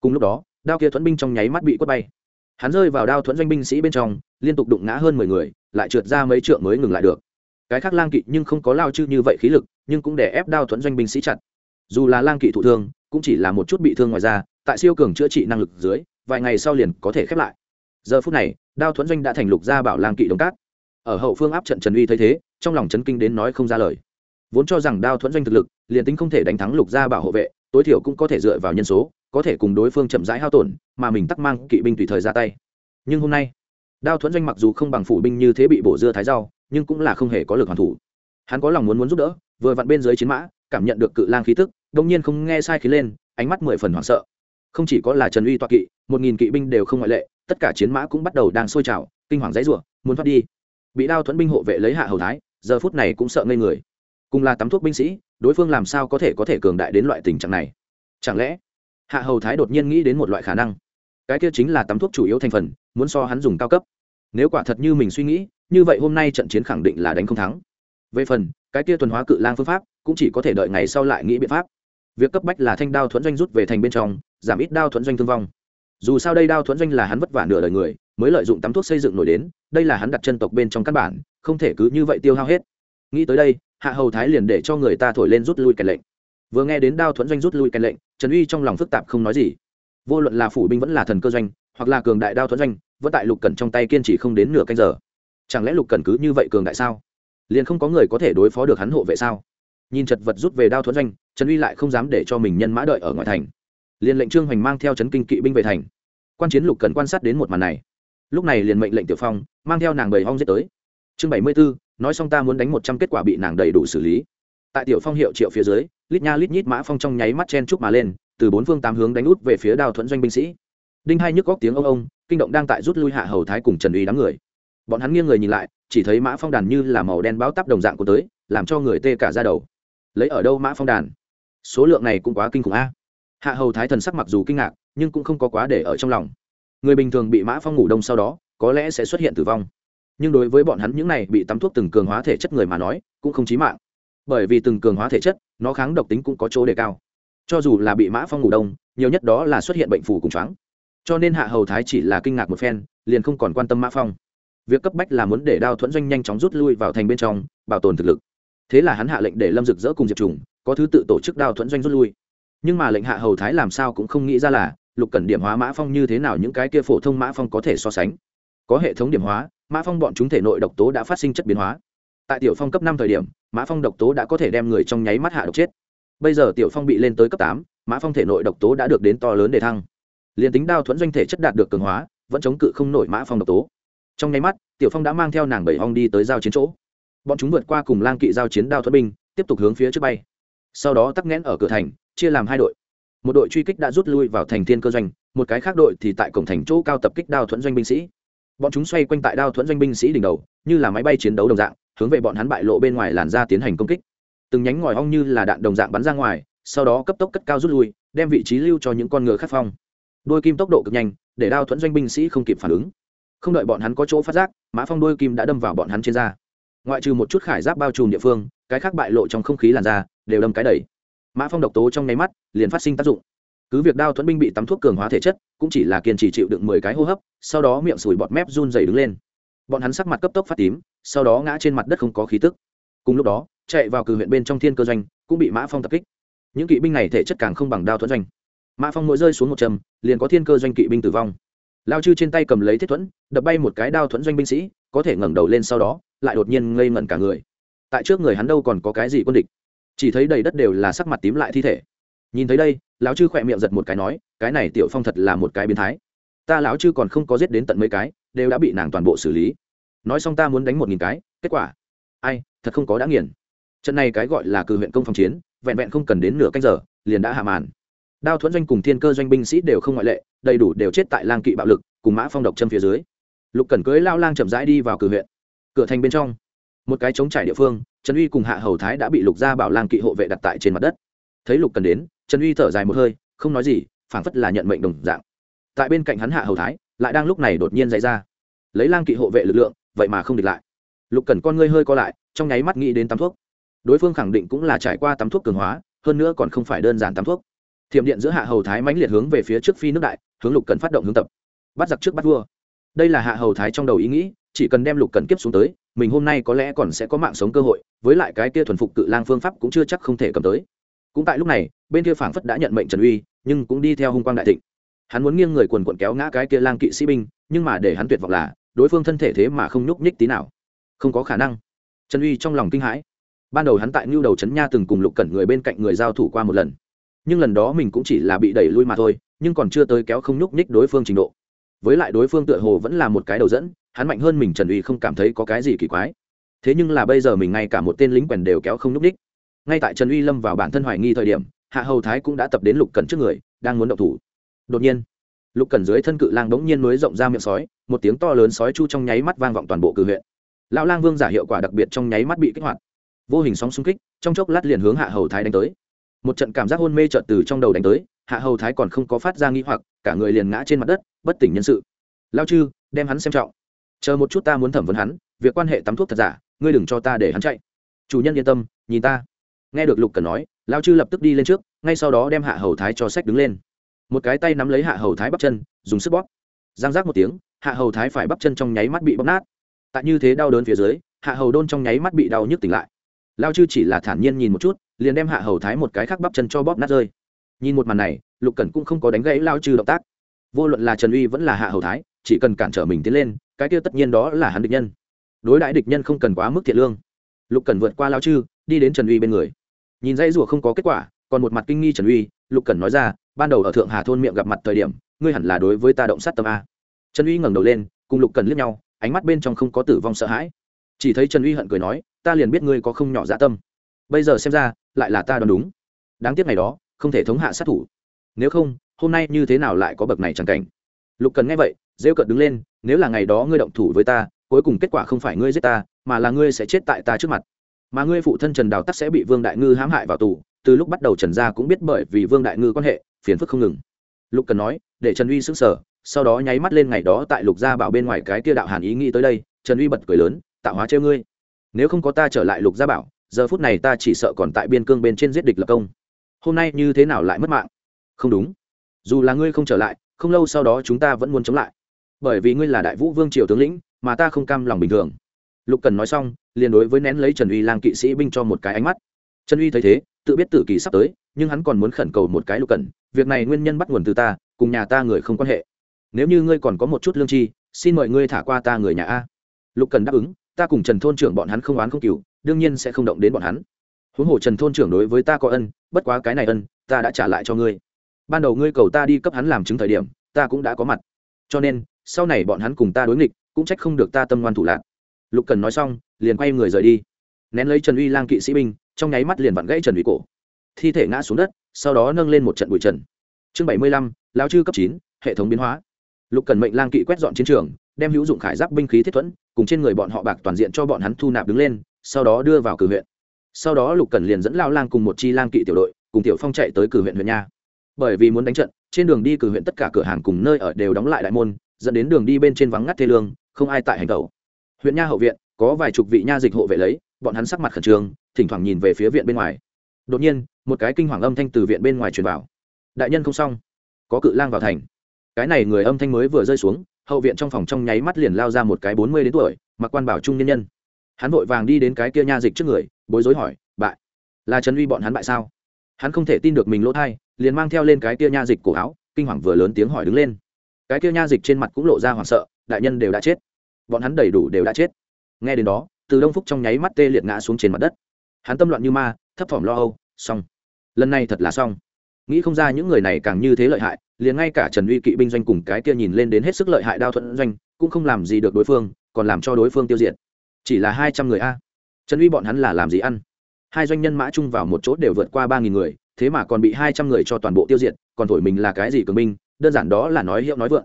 Cùng lúc đó, đao kia thuẫn binh trong nháy mắt bị quất bay. Hắn rơi vào đao thuẫn doanh binh sĩ bên trong, liên tục đụng ngã hơn mười người, lại trượt ra mấy trượng mới ngừng lại được. Cái khác lang kỵ nhưng không có lao chư như vậy khí lực, nhưng cũng để ép đao thuẫn doanh binh sĩ chặt dù là lang kỵ thụ thương, cũng chỉ là một chút bị thương ngoài ra tại siêu cường chữa trị năng lực dưới, vài ngày sau liền có thể khép lại. Giờ phút này, đao thuẫn doanh đã thành lục gia bảo lang kỵ đồng cát. Ở hậu phương áp trận trần uy thấy thế, trong lòng chấn kinh đến nói không ra lời. Vốn cho rằng đao thuẫn doanh thực lực, liền tính không thể đánh thắng lục gia bảo hộ vệ, tối thiểu cũng có thể dựa vào nhân số, có thể cùng đối phương chậm rãi hao tổn, mà mình tắc mang kỵ binh tùy thời ra tay. Nhưng hôm nay, đao thuẫn doanh mặc dù không bằng phủ binh như thế bị bổ dưa thái rau, nhưng cũng là không hề có lực hoàn thủ. Hắn có lòng muốn muốn giúp đỡ, vừa vặn bên dưới chiến mã, cảm nhận được cự lang khí tức đông nhiên không nghe sai khí lên, ánh mắt mười phần hoảng sợ. Không chỉ có là trần uy toa kỵ, một nghìn kỵ binh đều không ngoại lệ, tất cả chiến mã cũng bắt đầu đang sôi trào, kinh hoàng dãy rủa, muốn thoát đi. Bị đao thuẫn binh hộ vệ lấy hạ hầu thái, giờ phút này cũng sợ ngây người. Cùng là tắm thuốc binh sĩ, đối phương làm sao có thể có thể cường đại đến loại tình trạng này? Chẳng lẽ, hạ hầu thái đột nhiên nghĩ đến một loại khả năng? Cái kia chính là tắm thuốc chủ yếu thành phần, muốn so hắn dùng cao cấp. Nếu quả thật như mình suy nghĩ, như vậy hôm nay trận chiến khẳng định là đánh không thắng. Về phần, cái kia tuần hóa cự lang phương pháp cũng chỉ có thể đợi ngày sau lại nghĩ biện pháp việc cấp bách là thanh đao thuẫn doanh rút về thành bên trong, giảm ít đao thuẫn doanh thương vong. Dù sao đây đao thuẫn doanh là hắn vất vả nửa đời người, mới lợi dụng tắm thuốc xây dựng nổi đến, đây là hắn đặt chân tộc bên trong căn bản, không thể cứ như vậy tiêu hao hết. Nghĩ tới đây, hạ hầu thái liền để cho người ta thổi lên rút lui kèn lệnh. Vừa nghe đến đao thuẫn doanh rút lui kèn lệnh, trần uy trong lòng phức tạp không nói gì. Vô luận là phủ binh vẫn là thần cơ doanh, hoặc là cường đại đao thuẫn doanh, vẫn tại lục cẩn trong tay kiên trì không đến nửa canh giờ. Chẳng lẽ lục cẩn cứ như vậy cường đại sao? Liền không có người có thể đối phó được hắn hộ vệ sao? Nhìn chật vật rút về đao thuẫn doanh, trần uy lại không dám để cho mình nhân mã đợi ở ngoài thành. Liền lệnh trương hoành mang theo trấn kinh kỵ binh về thành. Quan chiến lục cần quan sát đến một màn này. Lúc này liền mệnh lệnh tiểu phong, mang theo nàng bầy hong giết tới. Chương bảy mươi bốn nói xong ta muốn đánh một trăm kết quả bị nàng đầy đủ xử lý. Tại tiểu phong hiệu triệu phía dưới, lít nha lít nhít mã phong trong nháy mắt chen trúc mà lên, từ bốn phương tám hướng đánh út về phía đào thuẫn doanh binh sĩ. Đinh hai nhức góc tiếng ông ông, kinh động đang tại rút lui hạ hầu thái cùng trần uy đám người. Bọn hắn nghiêng người nhìn lại, chỉ thấy mã phong đàn như là màu đen báo tắp đồng dạng của tới, làm cho người tê cả ra đầu lấy ở đâu mã phong đàn? Số lượng này cũng quá kinh khủng a. Hạ hầu thái thần sắc mặc dù kinh ngạc, nhưng cũng không có quá để ở trong lòng. Người bình thường bị mã phong ngủ đông sau đó, có lẽ sẽ xuất hiện tử vong. Nhưng đối với bọn hắn những này bị tắm thuốc từng cường hóa thể chất người mà nói, cũng không chí mạng. Bởi vì từng cường hóa thể chất, nó kháng độc tính cũng có chỗ đề cao. Cho dù là bị mã phong ngủ đông, nhiều nhất đó là xuất hiện bệnh phù cùng choáng. Cho nên hạ hầu thái chỉ là kinh ngạc một phen, liền không còn quan tâm mã phong. Việc cấp bách là muốn để đao thuẫn doanh nhanh chóng rút lui vào thành bên trong, bảo tồn thực lực thế là hắn hạ lệnh để lâm rực rỡ cùng diệp trùng, có thứ tự tổ chức đao thuẫn doanh rút lui. Nhưng mà lệnh hạ hầu thái làm sao cũng không nghĩ ra là, lục cần điểm hóa mã phong như thế nào những cái kia phổ thông mã phong có thể so sánh. Có hệ thống điểm hóa, mã phong bọn chúng thể nội độc tố đã phát sinh chất biến hóa. Tại tiểu phong cấp năm thời điểm, mã phong độc tố đã có thể đem người trong nháy mắt hạ độc chết. Bây giờ tiểu phong bị lên tới cấp tám, mã phong thể nội độc tố đã được đến to lớn để thăng. Liền tính đao thuẫn doanh thể chất đạt được cường hóa, vẫn chống cự không nổi mã phong độc tố. Trong nháy mắt, tiểu phong đã mang theo nàng bảy hong đi tới giao chiến chỗ bọn chúng vượt qua cùng lang kỵ giao chiến đao thuật binh, tiếp tục hướng phía trước bay. Sau đó tắc nghẽn ở cửa thành, chia làm hai đội. Một đội truy kích đã rút lui vào thành thiên cơ doanh, một cái khác đội thì tại cổng thành chỗ cao tập kích đao thuẫn doanh binh sĩ. Bọn chúng xoay quanh tại đao thuẫn doanh binh sĩ đỉnh đầu, như là máy bay chiến đấu đồng dạng, hướng về bọn hắn bại lộ bên ngoài làn ra tiến hành công kích. Từng nhánh ngòi ong như là đạn đồng dạng bắn ra ngoài, sau đó cấp tốc cất cao rút lui, đem vị trí lưu cho những con ngựa khắc phong. Đôi kim tốc độ cực nhanh, để đao thuẫn doanh binh sĩ không kịp phản ứng. Không đợi bọn hắn có chỗ phát giác, mã phong đôi kim đã đâm vào bọn hắn trên da ngoại trừ một chút khải giáp bao trùm địa phương, cái khác bại lộ trong không khí làn da, đều đâm cái đầy. Mã phong độc tố trong nháy mắt, liền phát sinh tác dụng. Cứ việc đao thuẫn binh bị tắm thuốc cường hóa thể chất, cũng chỉ là kiên trì chịu đựng mười cái hô hấp, sau đó miệng sùi bọt mép run dày đứng lên. Bọn hắn sắc mặt cấp tốc phát tím, sau đó ngã trên mặt đất không có khí tức. Cùng lúc đó, chạy vào cử huyện bên trong thiên cơ doanh, cũng bị mã phong tập kích. Những kỵ binh này thể chất càng không bằng đao thuẫn doanh. Mã phong mỗi rơi xuống một trầm, liền có thiên cơ doanh kỵ binh tử vong. Lao chư trên tay cầm lấy thiết thuẫn, đập bay một cái đao thuẫn doanh binh sĩ, có thể ngẩng đầu lên sau đó lại đột nhiên ngây ngẩn cả người. Tại trước người hắn đâu còn có cái gì quân địch. Chỉ thấy đầy đất đều là sắc mặt tím lại thi thể. Nhìn thấy đây, lão chư khỏe miệng giật một cái nói, cái này tiểu phong thật là một cái biến thái. Ta lão chư còn không có giết đến tận mấy cái, đều đã bị nàng toàn bộ xử lý. Nói xong ta muốn đánh một nghìn cái, kết quả? Ai, thật không có đã nghiền. Trận này cái gọi là cử huyện công phòng chiến, vẹn vẹn không cần đến nửa canh giờ, liền đã hạ màn. Đao thuẫn doanh cùng thiên cơ doanh binh sĩ đều không ngoại lệ, đầy đủ đều chết tại lang kỵ bạo lực, cùng mã phong độc châm phía dưới. Lục cẩn cưới lao lang chậm rãi đi vào cử huyện cửa thành bên trong. Một cái trống trải địa phương, trần uy cùng hạ hầu thái đã bị lục gia bảo lang kỵ hộ vệ đặt tại trên mặt đất. Thấy lục cần đến, trần uy thở dài một hơi, không nói gì, phảng phất là nhận mệnh đồng dạng. Tại bên cạnh hắn hạ hầu thái, lại đang lúc này đột nhiên dậy ra. Lấy lang kỵ hộ vệ lực lượng, vậy mà không địch lại. Lục cần con ngươi hơi co lại, trong nháy mắt nghĩ đến tắm thuốc. Đối phương khẳng định cũng là trải qua tắm thuốc cường hóa, hơn nữa còn không phải đơn giản tắm thuốc. Thiểm điện giữa hạ hầu thái mãnh liệt hướng về phía trước phi nước đại, hướng lục cần phát động hướng tập. Bắt giặc trước bắt vua. Đây là hạ hầu thái trong đầu ý nghĩ chỉ cần đem lục cần kiếp xuống tới, mình hôm nay có lẽ còn sẽ có mạng sống cơ hội, với lại cái kia thuần phục cự lang phương pháp cũng chưa chắc không thể cầm tới. Cũng tại lúc này, bên kia phảng phất đã nhận mệnh trần uy, nhưng cũng đi theo hung quang đại thịnh. Hắn muốn nghiêng người quần quận kéo ngã cái kia lang kỵ sĩ binh, nhưng mà để hắn tuyệt vọng là, đối phương thân thể thế mà không nhúc nhích tí nào. Không có khả năng. Trần uy trong lòng kinh hãi. Ban đầu hắn tại ngưu đầu trấn nha từng cùng lục cẩn người bên cạnh người giao thủ qua một lần. Nhưng lần đó mình cũng chỉ là bị đẩy lui mà thôi, nhưng còn chưa tới kéo không nhúc nhích đối phương trình độ. Với lại đối phương tựa hồ vẫn là một cái đầu dẫn hắn mạnh hơn mình trần uy không cảm thấy có cái gì kỳ quái. Thế nhưng là bây giờ mình ngay cả một tên lính quèn đều kéo không nhúc ních ngay tại trần uy lâm vào bản thân hoài nghi thời điểm, hạ hầu thái cũng đã tập đến lục cần trước người, đang muốn động thủ. Đột nhiên, lục cần dưới thân cự lang bỗng nhiên nối rộng ra miệng sói, một tiếng to lớn sói chu trong nháy mắt vang vọng toàn bộ cử huyện. Lão lang vương giả hiệu quả đặc biệt trong nháy mắt bị kích hoạt. Vô hình sóng xung kích, trong chốc lát liền hướng hạ hầu thái đánh tới. Một trận cảm giác hôn mê trợt từ trong đầu đánh tới, hạ hầu thái còn không có phát ra nghi hoặc, cả người liền ngã trên mặt đất, bất tỉnh nhân sự. Lao chư, đem hắn xem trọng chờ một chút ta muốn thẩm vấn hắn, việc quan hệ tắm thuốc thật giả, ngươi đừng cho ta để hắn chạy. Chủ nhân yên tâm, nhìn ta. Nghe được lục cần nói, lao chư lập tức đi lên trước, ngay sau đó đem hạ hầu thái cho sách đứng lên. Một cái tay nắm lấy hạ hầu thái bắp chân, dùng sức bóp. Giang giác một tiếng, hạ hầu thái phải bắp chân trong nháy mắt bị bóp nát. Tại như thế đau đớn phía dưới, hạ hầu đôn trong nháy mắt bị đau nhức tỉnh lại. Lao chư chỉ là thản nhiên nhìn một chút, liền đem hạ hầu thái một cái khác bắp chân cho bóp nát rơi. Nhìn một màn này, lục cẩn cũng không có đánh gãy lao chư động tác. Vô luận là trần uy vẫn là hạ hầu thái, chỉ cần cản trở mình tiến lên cái kia tất nhiên đó là hắn địch nhân. Đối đãi địch nhân không cần quá mức thiện lương. Lục cần vượt qua lao chư, đi đến trần uy bên người. Nhìn dãy rủa không có kết quả, còn một mặt kinh nghi trần uy, lục cần nói ra, ban đầu ở thượng hà thôn miệng gặp mặt thời điểm, ngươi hẳn là đối với ta động sát tâm a. Trần uy ngẩng đầu lên, cùng lục cần liếc nhau, ánh mắt bên trong không có tử vong sợ hãi. Chỉ thấy trần uy hận cười nói, ta liền biết ngươi có không nhỏ dạ tâm. Bây giờ xem ra, lại là ta đoán đúng. Đáng tiếc ngày đó, không thể thống hạ sát thủ. Nếu không, hôm nay như thế nào lại có bậc này chẳng cảnh? Lục cần nghe vậy rêu cợt đứng lên, nếu là ngày đó ngươi động thủ với ta, cuối cùng kết quả không phải ngươi giết ta, mà là ngươi sẽ chết tại ta trước mặt. Mà ngươi phụ thân trần đào tắc sẽ bị vương đại ngư hãm hại vào tù, từ lúc bắt đầu trần gia cũng biết bởi vì vương đại ngư quan hệ, phiền phức không ngừng. Lục cần nói, để trần uy sững sở sau đó nháy mắt lên ngày đó tại lục gia bảo bên ngoài cái kia đạo hàn ý nghĩ tới đây, trần uy bật cười lớn, tạo hóa trêu ngươi. Nếu không có ta trở lại lục gia bảo, giờ phút này ta chỉ sợ còn tại biên cương bên trên giết địch lập công. Hôm nay như thế nào lại mất mạng? Không đúng. Dù là ngươi không trở lại, không lâu sau đó chúng ta vẫn muốn chống lại bởi vì ngươi là đại vũ vương triều tướng lĩnh, mà ta không cam lòng bình thường. Lục cần nói xong, liền đối với nén lấy trần uy lang kỵ sĩ binh cho một cái ánh mắt. Trần uy thấy thế, tự biết tử kỳ sắp tới, nhưng hắn còn muốn khẩn cầu một cái lục cần, việc này nguyên nhân bắt nguồn từ ta, cùng nhà ta người không quan hệ. Nếu như ngươi còn có một chút lương tri, xin mời ngươi thả qua ta người nhà a. Lục cần đáp ứng, ta cùng trần thôn trưởng bọn hắn không oán không cừu, đương nhiên sẽ không động đến bọn hắn. Huống hồ trần thôn trưởng đối với ta có ân, bất quá cái này ân, ta đã trả lại cho ngươi. Ban đầu ngươi cầu ta đi cấp hắn làm chứng thời điểm, ta cũng đã có mặt. Cho nên sau này bọn hắn cùng ta đối nghịch, cũng trách không được ta tâm ngoan thủ lạc. Lục cần nói xong, liền quay người rời đi. Nén lấy trần uy lang kỵ sĩ binh, trong nháy mắt liền vặn gãy trần uy cổ. Thi thể ngã xuống đất, sau đó nâng lên một trận bụi trần. Chương bảy mươi lăm lao chư cấp chín, hệ thống biến hóa. Lục cần mệnh lang kỵ quét dọn chiến trường, đem hữu dụng khải giáp binh khí thiết thuẫn, cùng trên người bọn họ bạc toàn diện cho bọn hắn thu nạp đứng lên, sau đó đưa vào cử huyện. Sau đó lục cần liền dẫn lao lang cùng một chi lang kỵ tiểu đội, cùng tiểu phong chạy tới cử huyện huyện nha. Bởi vì muốn đánh trận, trên đường đi cử huyện tất cả cửa hàng cùng nơi ở đều đóng lại đại môn dẫn đến đường đi bên trên vắng ngắt thê lương, không ai tại hành tẩu. Huyện nha hậu viện, có vài chục vị nha dịch hộ vệ lấy, bọn hắn sắc mặt khẩn trương, thỉnh thoảng nhìn về phía viện bên ngoài. Đột nhiên, một cái kinh hoàng âm thanh từ viện bên ngoài truyền vào. Đại nhân không xong. Có cự lang vào thành. Cái này người âm thanh mới vừa rơi xuống, hậu viện trong phòng trong nháy mắt liền lao ra một cái bốn mươi đến tuổi, mặc quan bảo trung nhân nhân. Hắn vội vàng đi đến cái kia nha dịch trước người, bối rối hỏi, bại, là trần uy bọn hắn bại sao? Hắn không thể tin được mình lỗ thai, liền mang theo lên cái kia nha dịch cổ áo, kinh hoàng vừa lớn tiếng hỏi đứng lên cái kia nha dịch trên mặt cũng lộ ra hoảng sợ, đại nhân đều đã chết. Bọn hắn đầy đủ đều đã chết. Nghe đến đó, từ đông phúc trong nháy mắt tê liệt ngã xuống trên mặt đất. Hắn tâm loạn như ma, thấp thỏm lo âu, xong. Lần này thật là xong. Nghĩ không ra những người này càng như thế lợi hại, liền ngay cả trần uy kỵ binh doanh cùng cái kia nhìn lên đến hết sức lợi hại đao thuận doanh, cũng không làm gì được đối phương, còn làm cho đối phương tiêu diệt. Chỉ là hai trăm người a. Trần uy bọn hắn là làm gì ăn? Hai doanh nhân mã chung vào một chỗ đều vượt qua ba nghìn người, thế mà còn bị hai trăm người cho toàn bộ tiêu diệt, còn thổi mình là cái gì cường binh? Đơn giản đó là nói hiệu nói vượng.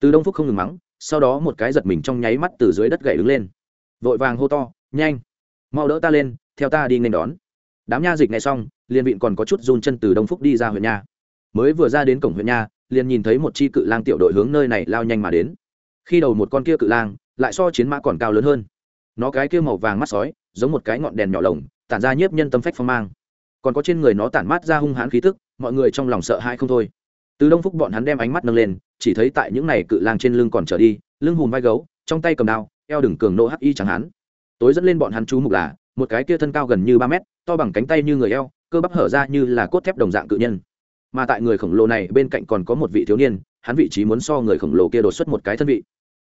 Từ đông phúc không ngừng mắng, sau đó một cái giật mình trong nháy mắt từ dưới đất gậy đứng lên. Vội vàng hô to, nhanh, mau đỡ ta lên, theo ta đi nên đón. Đám nha dịch này xong, liền vịn còn có chút run chân từ đông phúc đi ra huyện nha. Mới vừa ra đến cổng huyện nha, liền nhìn thấy một chi cự lang tiểu đội hướng nơi này lao nhanh mà đến. Khi đầu một con kia cự lang, lại so chiến mã còn cao lớn hơn. Nó cái kia màu vàng mắt sói, giống một cái ngọn đèn nhỏ lồng, tản ra nhiếp nhân tâm phách phong mang. Còn có trên người nó tản mát ra hung hãn khí tức, mọi người trong lòng sợ hãi không thôi từ đông phúc bọn hắn đem ánh mắt nâng lên, chỉ thấy tại những này cự lang trên lưng còn trở đi, lưng hùm vai gấu, trong tay cầm đao, eo đừng cường nộ hắc y chẳng hắn. Tối dẫn lên bọn hắn chú mục là, một cái kia thân cao gần như ba mét, to bằng cánh tay như người eo, cơ bắp hở ra như là cốt thép đồng dạng cự nhân. Mà tại người khổng lồ này bên cạnh còn có một vị thiếu niên, hắn vị trí muốn so người khổng lồ kia đột xuất một cái thân vị.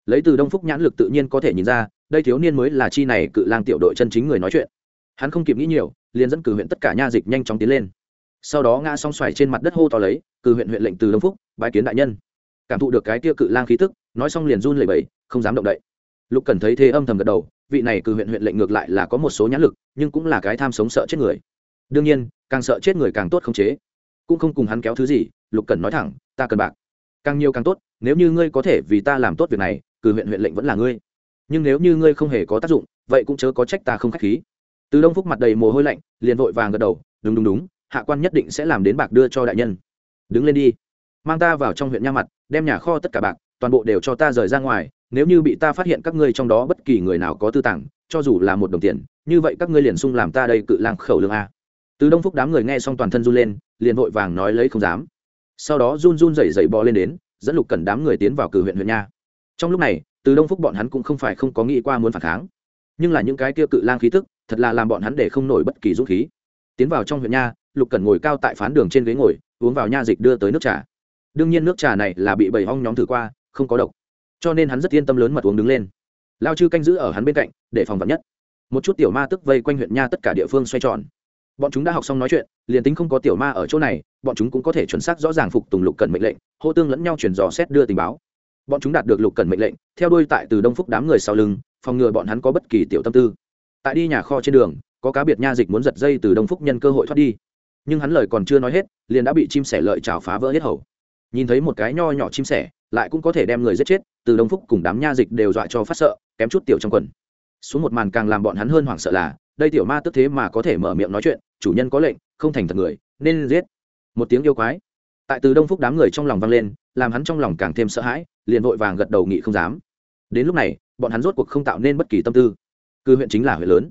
Lấy từ đông phúc nhãn lực tự nhiên có thể nhìn ra, đây thiếu niên mới là chi này cự lang tiểu đội chân chính người nói chuyện. Hắn không kịp nghĩ nhiều, liền dẫn cử huyện tất cả nha dịch nhanh chóng tiến lên. Sau đó ngã xong xoài trên mặt đất hô to lấy cử huyện huyện lệnh từ đông phúc, bái kiến đại nhân. Cảm thụ được cái tia cự lang khí tức, nói xong liền run lẩy bẩy, không dám động đậy. Lục cần thấy thế âm thầm gật đầu, vị này cử huyện huyện lệnh ngược lại là có một số nhãn lực, nhưng cũng là cái tham sống sợ chết người. Đương nhiên, càng sợ chết người càng tốt không chế. Cũng không cùng hắn kéo thứ gì, lục cần nói thẳng, ta cần bạc. Càng nhiều càng tốt, nếu như ngươi có thể vì ta làm tốt việc này, cử huyện huyện lệnh vẫn là ngươi. Nhưng nếu như ngươi không hề có tác dụng, vậy cũng chớ có trách ta không k h á c h khí. Từ đông phúc mặt đầy mồ hôi lạnh, liền vội vàng gật đầu, đúng đúng đúng, hạ quan nhất định sẽ làm đến bạc đưa cho đại nhân đứng lên đi. Mang ta vào trong huyện nha mặt, đem nhà kho tất cả bạc, toàn bộ đều cho ta rời ra ngoài, nếu như bị ta phát hiện các ngươi trong đó bất kỳ người nào có tư tàng, cho dù là một đồng tiền, như vậy các ngươi liền sung làm ta đây cự lang khẩu lương a. Từ đông phúc đám người nghe xong toàn thân run lên, liền vội vàng nói lấy không dám. Sau đó run run rẩy rẩy bò lên đến, dẫn lục cần đám người tiến vào cử huyện huyện nha. Trong lúc này, từ đông phúc bọn hắn cũng không phải không có nghĩ qua muốn phản kháng. Nhưng là những cái kia cự lang khí tức, thật là làm bọn hắn để không nổi bất kỳ dũng khí. Tiến vào trong huyện nha, lục cần ngồi cao tại phán đường trên ghế ngồi uống vào nha dịch đưa tới nước trà. Đương nhiên nước trà này là bị bầy hong nhóm thử qua, không có độc. Cho nên hắn rất yên tâm lớn mật uống đứng lên. Lao chư canh giữ ở hắn bên cạnh, để phòng vật nhất. Một chút tiểu ma tức vây quanh huyện nha tất cả địa phương xoay tròn. Bọn chúng đã học xong nói chuyện, liền tính không có tiểu ma ở chỗ này, bọn chúng cũng có thể chuẩn xác rõ ràng phục tùng lục cần mệnh lệnh, hô tương lẫn nhau chuyển dò xét đưa tình báo. Bọn chúng đạt được lục cần mệnh lệnh, theo đuôi tại từ đông phúc đám người sau lưng, phòng ngừa bọn hắn có bất kỳ tiểu tâm tư. Tại đi nhà kho trên đường, có cá biệt nha dịch muốn giật dây từ đông phúc nhân cơ hội thoát đi nhưng hắn lời còn chưa nói hết, liền đã bị chim sẻ lợi chảo phá vỡ hết hầu. Nhìn thấy một cái nho nhỏ chim sẻ, lại cũng có thể đem người giết chết, từ đông phúc cùng đám nha dịch đều dọa cho phát sợ, kém chút tiểu trong quần. Xuống một màn càng làm bọn hắn hơn hoảng sợ là, đây tiểu ma tức thế mà có thể mở miệng nói chuyện, chủ nhân có lệnh, không thành thật người, nên giết. Một tiếng yêu quái. Tại từ đông phúc đám người trong lòng vang lên, làm hắn trong lòng càng thêm sợ hãi, liền vội vàng gật đầu nghị không dám. Đến lúc này, bọn hắn rốt cuộc không tạo nên bất kỳ tâm tư. Cư huyện chính là huyện lớn.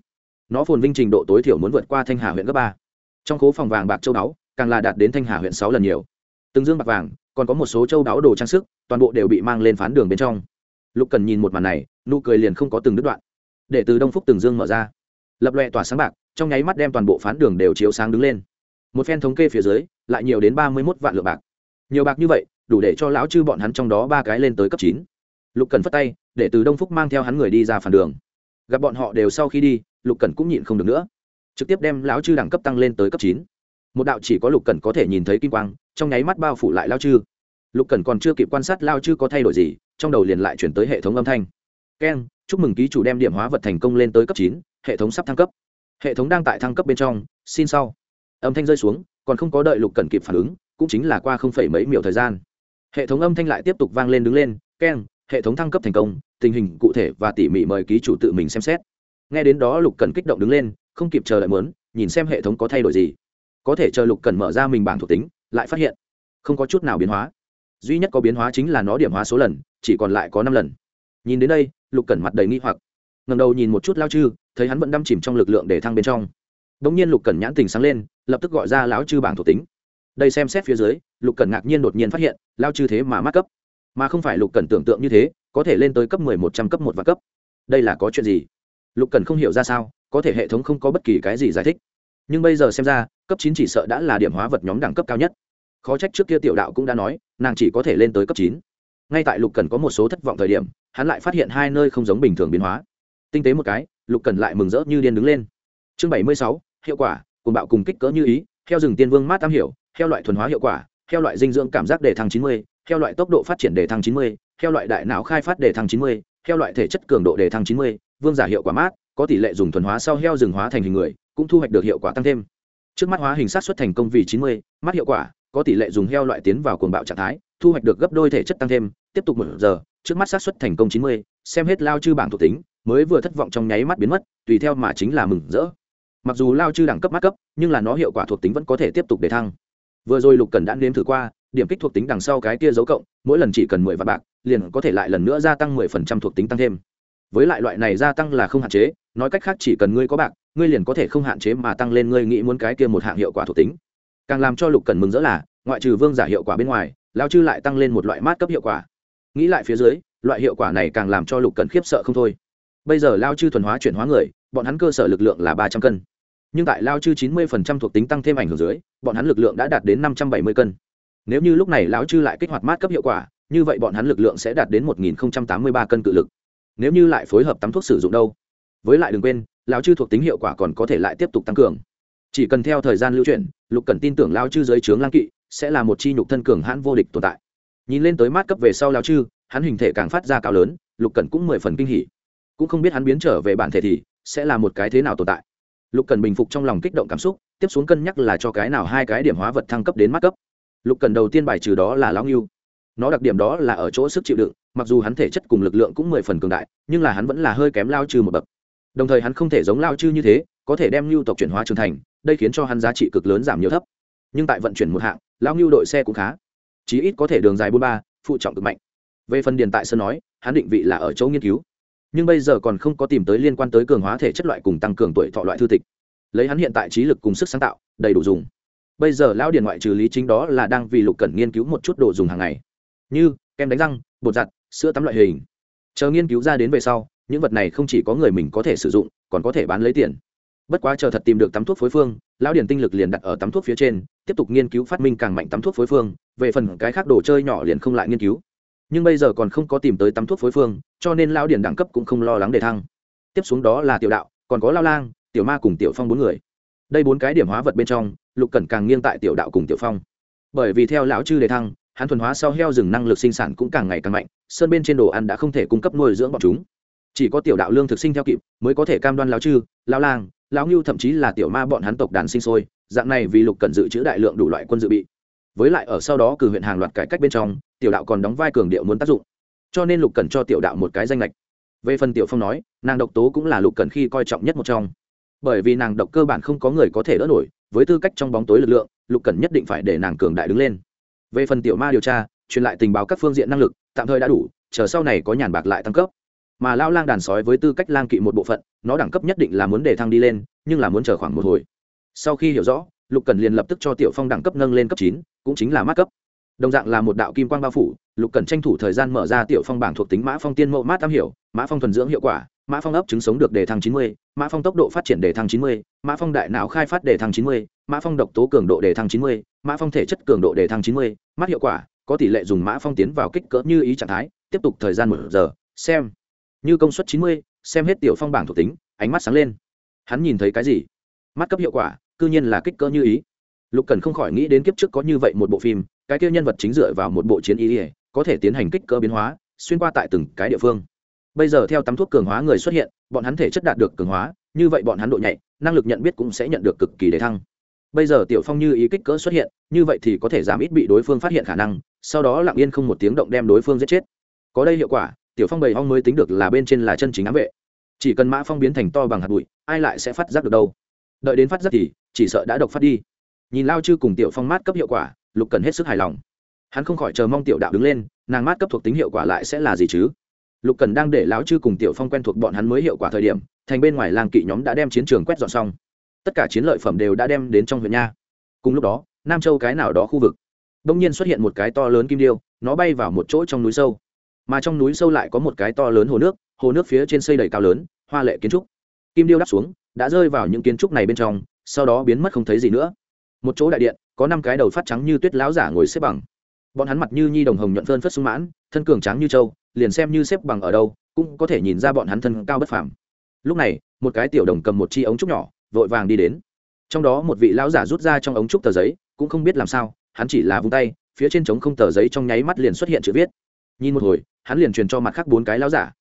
Nó phồn vinh trình độ tối thiểu muốn vượt qua thanh hà huyện cấp ba trong khố phòng vàng bạc châu đáo càng là đạt đến thanh hà huyện sáu lần nhiều. Từng dương bạc vàng, còn có một số châu đáo đồ trang sức, toàn bộ đều bị mang lên phán đường bên trong. Lục cần nhìn một màn này, nụ cười liền không có từng đứt đoạn. Để từ đông phúc từng dương mở ra. Lập loẹ tỏa sáng bạc, trong nháy mắt đem toàn bộ phán đường đều chiếu sáng đứng lên. Một phen thống kê phía dưới, lại nhiều đến ba mươi mốt vạn lượng bạc. Nhiều bạc như vậy, đủ để cho lão chư bọn hắn trong đó ba cái lên tới cấp chín. Lục cần phất tay, để từ đông phúc mang theo hắn người đi ra phản đường. Gặp bọn họ đều sau khi đi, lục cần cũng nhịn không được nữa trực tiếp đem lão chư đẳng cấp tăng lên tới cấp chín. Một đạo chỉ có lục cần có thể nhìn thấy kim quang, trong nháy mắt bao phủ lại lao chư. Lục cần còn chưa kịp quan sát lao chư có thay đổi gì, trong đầu liền lại chuyển tới hệ thống âm thanh. Keng chúc mừng ký chủ đem điểm hóa vật thành công lên tới cấp chín, hệ thống sắp thăng cấp. Hệ thống đang tại thăng cấp bên trong, xin sau. Âm thanh rơi xuống, còn không có đợi lục cần kịp phản ứng, cũng chính là qua không phẩy mấy miểu thời gian. Hệ thống âm thanh lại tiếp tục vang lên đứng lên keng hệ thống thăng cấp thành công, tình hình cụ thể và tỉ mỉ mời ký chủ tự mình xem xét. Nghe đến đó lục cần kích động đứng lên không kịp chờ đợi mớn nhìn xem hệ thống có thay đổi gì. Có thể chờ lục cần mở ra mình bảng thuộc tính, lại phát hiện, không có chút nào biến hóa. Duy nhất có biến hóa chính là nó điểm hóa số lần, chỉ còn lại có năm lần. Nhìn đến đây, lục cần mặt đầy nghi hoặc. Ngầm đầu nhìn một chút lao chư, thấy hắn vẫn đâm chìm trong lực lượng để thăng bên trong. Đ ỗ n g nhiên lục cần nhãn tình sáng lên, lập tức gọi ra lão chư bảng thuộc tính. Đây xem xét phía dưới, lục cần ngạc nhiên đột nhiên phát hiện, lao chư thế mà mắc cấp. Mà không phải lục cần tưởng tượng như thế, có thể lên tới cấp mười, một trăm cấp một và cấp. Đây là có chuyện gì? Lục cần không hiểu ra sao có thể hệ thống không có bất kỳ cái gì giải thích. Nhưng bây giờ xem ra, cấp chín chỉ sợ đã là điểm hóa vật nhóm đẳng cấp cao nhất. Khó trách trước kia tiểu đạo cũng đã nói, nàng chỉ có thể lên tới cấp chín. Ngay tại lục cần có một số thất vọng thời điểm, hắn lại phát hiện hai nơi không giống bình thường biến hóa. Tinh tế một cái, lục cần lại mừng rỡ như điên đứng lên. Chương bảy mươi sáu, hiệu quả cùng bạo cùng kích cỡ như ý, theo rừng tiên vương mát tam hiểu, theo loại thuần hóa hiệu quả, theo loại dinh dưỡng cảm giác đề thăng chín mươi, theo loại tốc độ phát triển đề thăng chín mươi, theo loại đại não khai phát đề thăng chín mươi, theo loại thể chất cường độ đề thăng chín mươi, vương giả hiệu quả mát có tỷ lệ dùng thuần hóa sau heo rừng hóa thành hình người, cũng thu hoạch được hiệu quả tăng thêm. Trước mắt hóa hình sát xuất thành công vì chín mươi, mắt hiệu quả, có tỷ lệ dùng heo loại tiến vào cuồng bạo trạng thái, thu hoạch được gấp đôi thể chất tăng thêm, tiếp tục một giờ, trước mắt sát xuất thành công chín mươi, xem hết lao chư bảng thuộc tính, mới vừa thất vọng trong nháy mắt biến mất, tùy theo mà chính là mừng rỡ. Mặc dù lao chư đẳng cấp mắt cấp, nhưng là nó hiệu quả thuộc tính vẫn có thể tiếp tục để thăng. Vừa rồi lục cần đã nếm thử qua, điểm kích thuộc tính đằng sau cái kia dấu cộng, mỗi lần chỉ cần mười vạn bạc, liền có thể lại lần nữa gia tăng mười phần trăm thuộc tính tăng thêm. Với lại loại này gia tăng là không hạn chế nói cách khác chỉ cần ngươi có bạc, ngươi liền có thể không hạn chế mà tăng lên ngươi nghĩ muốn cái kia một hạng hiệu quả thuộc tính. Càng làm cho lục cần mừng rỡ là, ngoại trừ vương giả hiệu quả bên ngoài lao chư lại tăng lên một loại mát cấp hiệu quả. Nghĩ lại phía dưới, loại hiệu quả này càng làm cho lục cần khiếp sợ không thôi. Bây giờ lao chư thuần hóa chuyển hóa người, bọn hắn cơ sở lực lượng là ba trăm cân. Nhưng tại lao chư chín mươi phần trăm thuộc tính tăng thêm ảnh hưởng dưới, bọn hắn lực lượng đã đạt đến năm trăm bảy mươi cân. Nếu như lúc này lão chư lại kích hoạt mát cấp hiệu quả, như vậy bọn hắn lực lượng sẽ đạt đến một nghìn tám mươi ba cân cự lực. Nếu như lại phối hợp tắm thuốc sử dụng đâu với lại đừng quên, lão chư thuộc tính hiệu quả còn có thể lại tiếp tục tăng cường. Chỉ cần theo thời gian lưu chuyển, lục cần tin tưởng lao chư dưới trướng lang kỵ sẽ là một chi nhục thân cường hãn vô địch tồn tại. Nhìn lên tới mát cấp về sau lao chư, hắn hình thể càng phát ra cao lớn, lục cần cũng mười phần kinh hỉ. Cũng không biết hắn biến trở về bản thể thì sẽ là một cái thế nào tồn tại. Lục cần bình phục trong lòng kích động cảm xúc, tiếp xuống cân nhắc là cho cái nào hai cái điểm hóa vật thăng cấp đến mát cấp. Lục cần đầu tiên bài trừ đó là lão nghiêu nó đặc điểm đó là ở chỗ sức chịu đựng, mặc dù hắn thể chất cùng lực lượng cũng mười phần cường đại, nhưng là hắn vẫn là hơi kém lao trừ một bậc đồng thời hắn không thể giống lao chư như thế, có thể đem lưu tộc chuyển hóa trưởng thành, đây khiến cho hắn giá trị cực lớn giảm nhiều thấp. Nhưng tại vận chuyển một hạng, lão ngưu đội xe cũng khá. Chí ít có thể đường dài bốn ba, phụ trọng cực mạnh. Về phần điền tại sơn nói, hắn định vị là ở chỗ nghiên cứu. Nhưng bây giờ còn không có tìm tới liên quan tới cường hóa thể chất loại cùng tăng cường tuổi thọ loại thư tịch. Lấy hắn hiện tại trí lực cùng sức sáng tạo, đầy đủ dùng. Bây giờ lão điền ngoại trừ lý chính đó là đang vì lục cần nghiên cứu một chút đồ dùng hàng ngày. Như, kem đánh răng, bột giặt, sữa tắm loại hình. Chờ nghiên cứu ra đến về sau những vật này không chỉ có người mình có thể sử dụng, còn có thể bán lấy tiền. Bất quá chờ thật tìm được tắm thuốc phối phương, lão điển tinh lực liền đặt ở tắm thuốc phía trên, tiếp tục nghiên cứu phát minh càng mạnh tắm thuốc phối phương, về phần cái khác đồ chơi nhỏ liền không lại nghiên cứu. Nhưng bây giờ còn không có tìm tới tắm thuốc phối phương, cho nên lão điển đẳng cấp cũng không lo lắng để thăng. Tiếp xuống đó là tiểu đạo, còn có lao lang, tiểu ma cùng tiểu phong bốn người. Đây bốn cái điểm hóa vật bên trong, lục cẩn càng nghiêng tại tiểu đạo cùng tiểu phong. Bởi vì theo lão chư đề thăng, hắn thuần hóa sau heo rừng năng lực sinh sản cũng càng ngày càng mạnh, sơn bên trên đồ ăn đã không thể cung cấp nuôi dưỡng bọn chúng chỉ có tiểu đạo lương thực sinh theo kịp mới có thể cam đoan lão chư, lão lang, lão ngưu thậm chí là tiểu ma bọn hắn tộc đàn sinh sôi, dạng này vì lục cần dự trữ đại lượng đủ loại quân dự bị. Với lại ở sau đó cử huyện hàng loạt cải cách bên trong, tiểu đạo còn đóng vai cường điệu muốn tác dụng. Cho nên lục cần cho tiểu đạo một cái danh lệch về phần tiểu phong nói, nàng độc tố cũng là lục cần khi coi trọng nhất một trong. Bởi vì nàng độc cơ bản không có người có thể đỡ nổi, với tư cách trong bóng tối lực lượng, lục cần nhất định phải để nàng cường đại đứng lên. Về phần tiểu ma điều tra, truyền lại tình báo các phương diện năng lực, tạm thời đã đủ, chờ sau này có nhàn bạc lại tăng cấp mà lao lang đàn sói với tư cách lang kỵ một bộ phận, nó đẳng cấp nhất định là muốn để thăng đi lên, nhưng là muốn chờ khoảng một hồi. Sau khi hiểu rõ, lục cần liền lập tức cho tiểu phong đẳng cấp nâng lên cấp chín, cũng chính là mát cấp. Đồng dạng là một đạo kim quang bao phủ, lục cần tranh thủ thời gian mở ra tiểu phong bảng thuộc tính mã phong tiên mẫu mát am hiểu, mã phong thuần dưỡng hiệu quả, mã phong ấp trứng sống được đề thăng chín mươi, mã phong tốc độ phát triển đề thăng chín mươi, mã phong đại não khai phát đề thăng chín mươi, mã phong độc tố cường độ đề thăng chín mươi, mã phong thể chất cường độ đề thăng chín mươi, mát hiệu quả, có tỷ lệ dùng mã phong tiến vào kích cỡ như ý trạng thái, tiếp tục thời gian một giờ, xem như công suất chín mươi, xem hết tiểu phong bảng thuộc tính, ánh mắt sáng lên. Hắn nhìn thấy cái gì? Mắt cấp hiệu quả, cư nhiên là kích cỡ như ý. Lục cần không khỏi nghĩ đến kiếp trước có như vậy một bộ phim, cái kia nhân vật chính dựa vào một bộ chiến ý ỉa có thể tiến hành kích cỡ biến hóa, xuyên qua tại từng cái địa phương. Bây giờ theo tắm thuốc cường hóa người xuất hiện, bọn hắn thể chất đạt được cường hóa, như vậy bọn hắn độ nhạy, năng lực nhận biết cũng sẽ nhận được cực kỳ đề thăng. Bây giờ tiểu phong như ý kích cỡ xuất hiện, như vậy thì có thể giảm ít bị đối phương phát hiện khả năng, sau đó lặng yên không một tiếng động đem đối phương giết chết. Có đây hiệu quả tiểu phong bầy ong mới tính được là bên trên là chân chính ám vệ. Chỉ cần mã phong biến thành to bằng hạt bụi, ai lại sẽ phát giác được đâu? Đợi đến phát giác thì, chỉ sợ đã độc phát đi. Nhìn lao chư cùng tiểu phong mát cấp hiệu quả, lục cần hết sức hài lòng. Hắn không khỏi chờ mong tiểu đạo đứng lên, nàng mát cấp thuộc tính hiệu quả lại sẽ là gì chứ? Lục cần đang để lão chư cùng tiểu phong quen thuộc bọn hắn mới hiệu quả thời điểm, thành bên ngoài làng kỵ nhóm đã đem chiến trường quét dọn xong. Tất cả chiến lợi phẩm đều đã đem đến trong huyện nha. Cùng lúc đó, nam châu cái nào đó khu vực đông nhiên xuất hiện một cái to lớn kim điêu, nó bay vào một chỗ trong núi sâu mà trong núi sâu lại có một cái to lớn hồ nước hồ nước phía trên xây đầy cao lớn hoa lệ kiến trúc. Kim điêu đáp xuống đã rơi vào những kiến trúc này bên trong sau đó biến mất không thấy gì nữa. Một chỗ đại điện có năm cái đầu phát trắng như tuyết lão giả ngồi xếp bằng. Bọn hắn mặt như nhi đồng hồng nhuận phơn phất sung mãn thân cường tráng như trâu, liền xem như xếp bằng ở đâu cũng có thể nhìn ra bọn hắn thân cao bất phàm. Lúc này một cái tiểu đồng cầm một chi ống trúc nhỏ vội vàng đi đến. Trong đó một vị lão giả rút ra trong ống trúc tờ giấy cũng không biết làm sao hắn chỉ là vung tay phía trên trống không tờ giấy trong nháy mắt liền xuất hiện chữ viết nhìn một hồi, hắn liền truyền cho mặt khác bốn cái lão giả.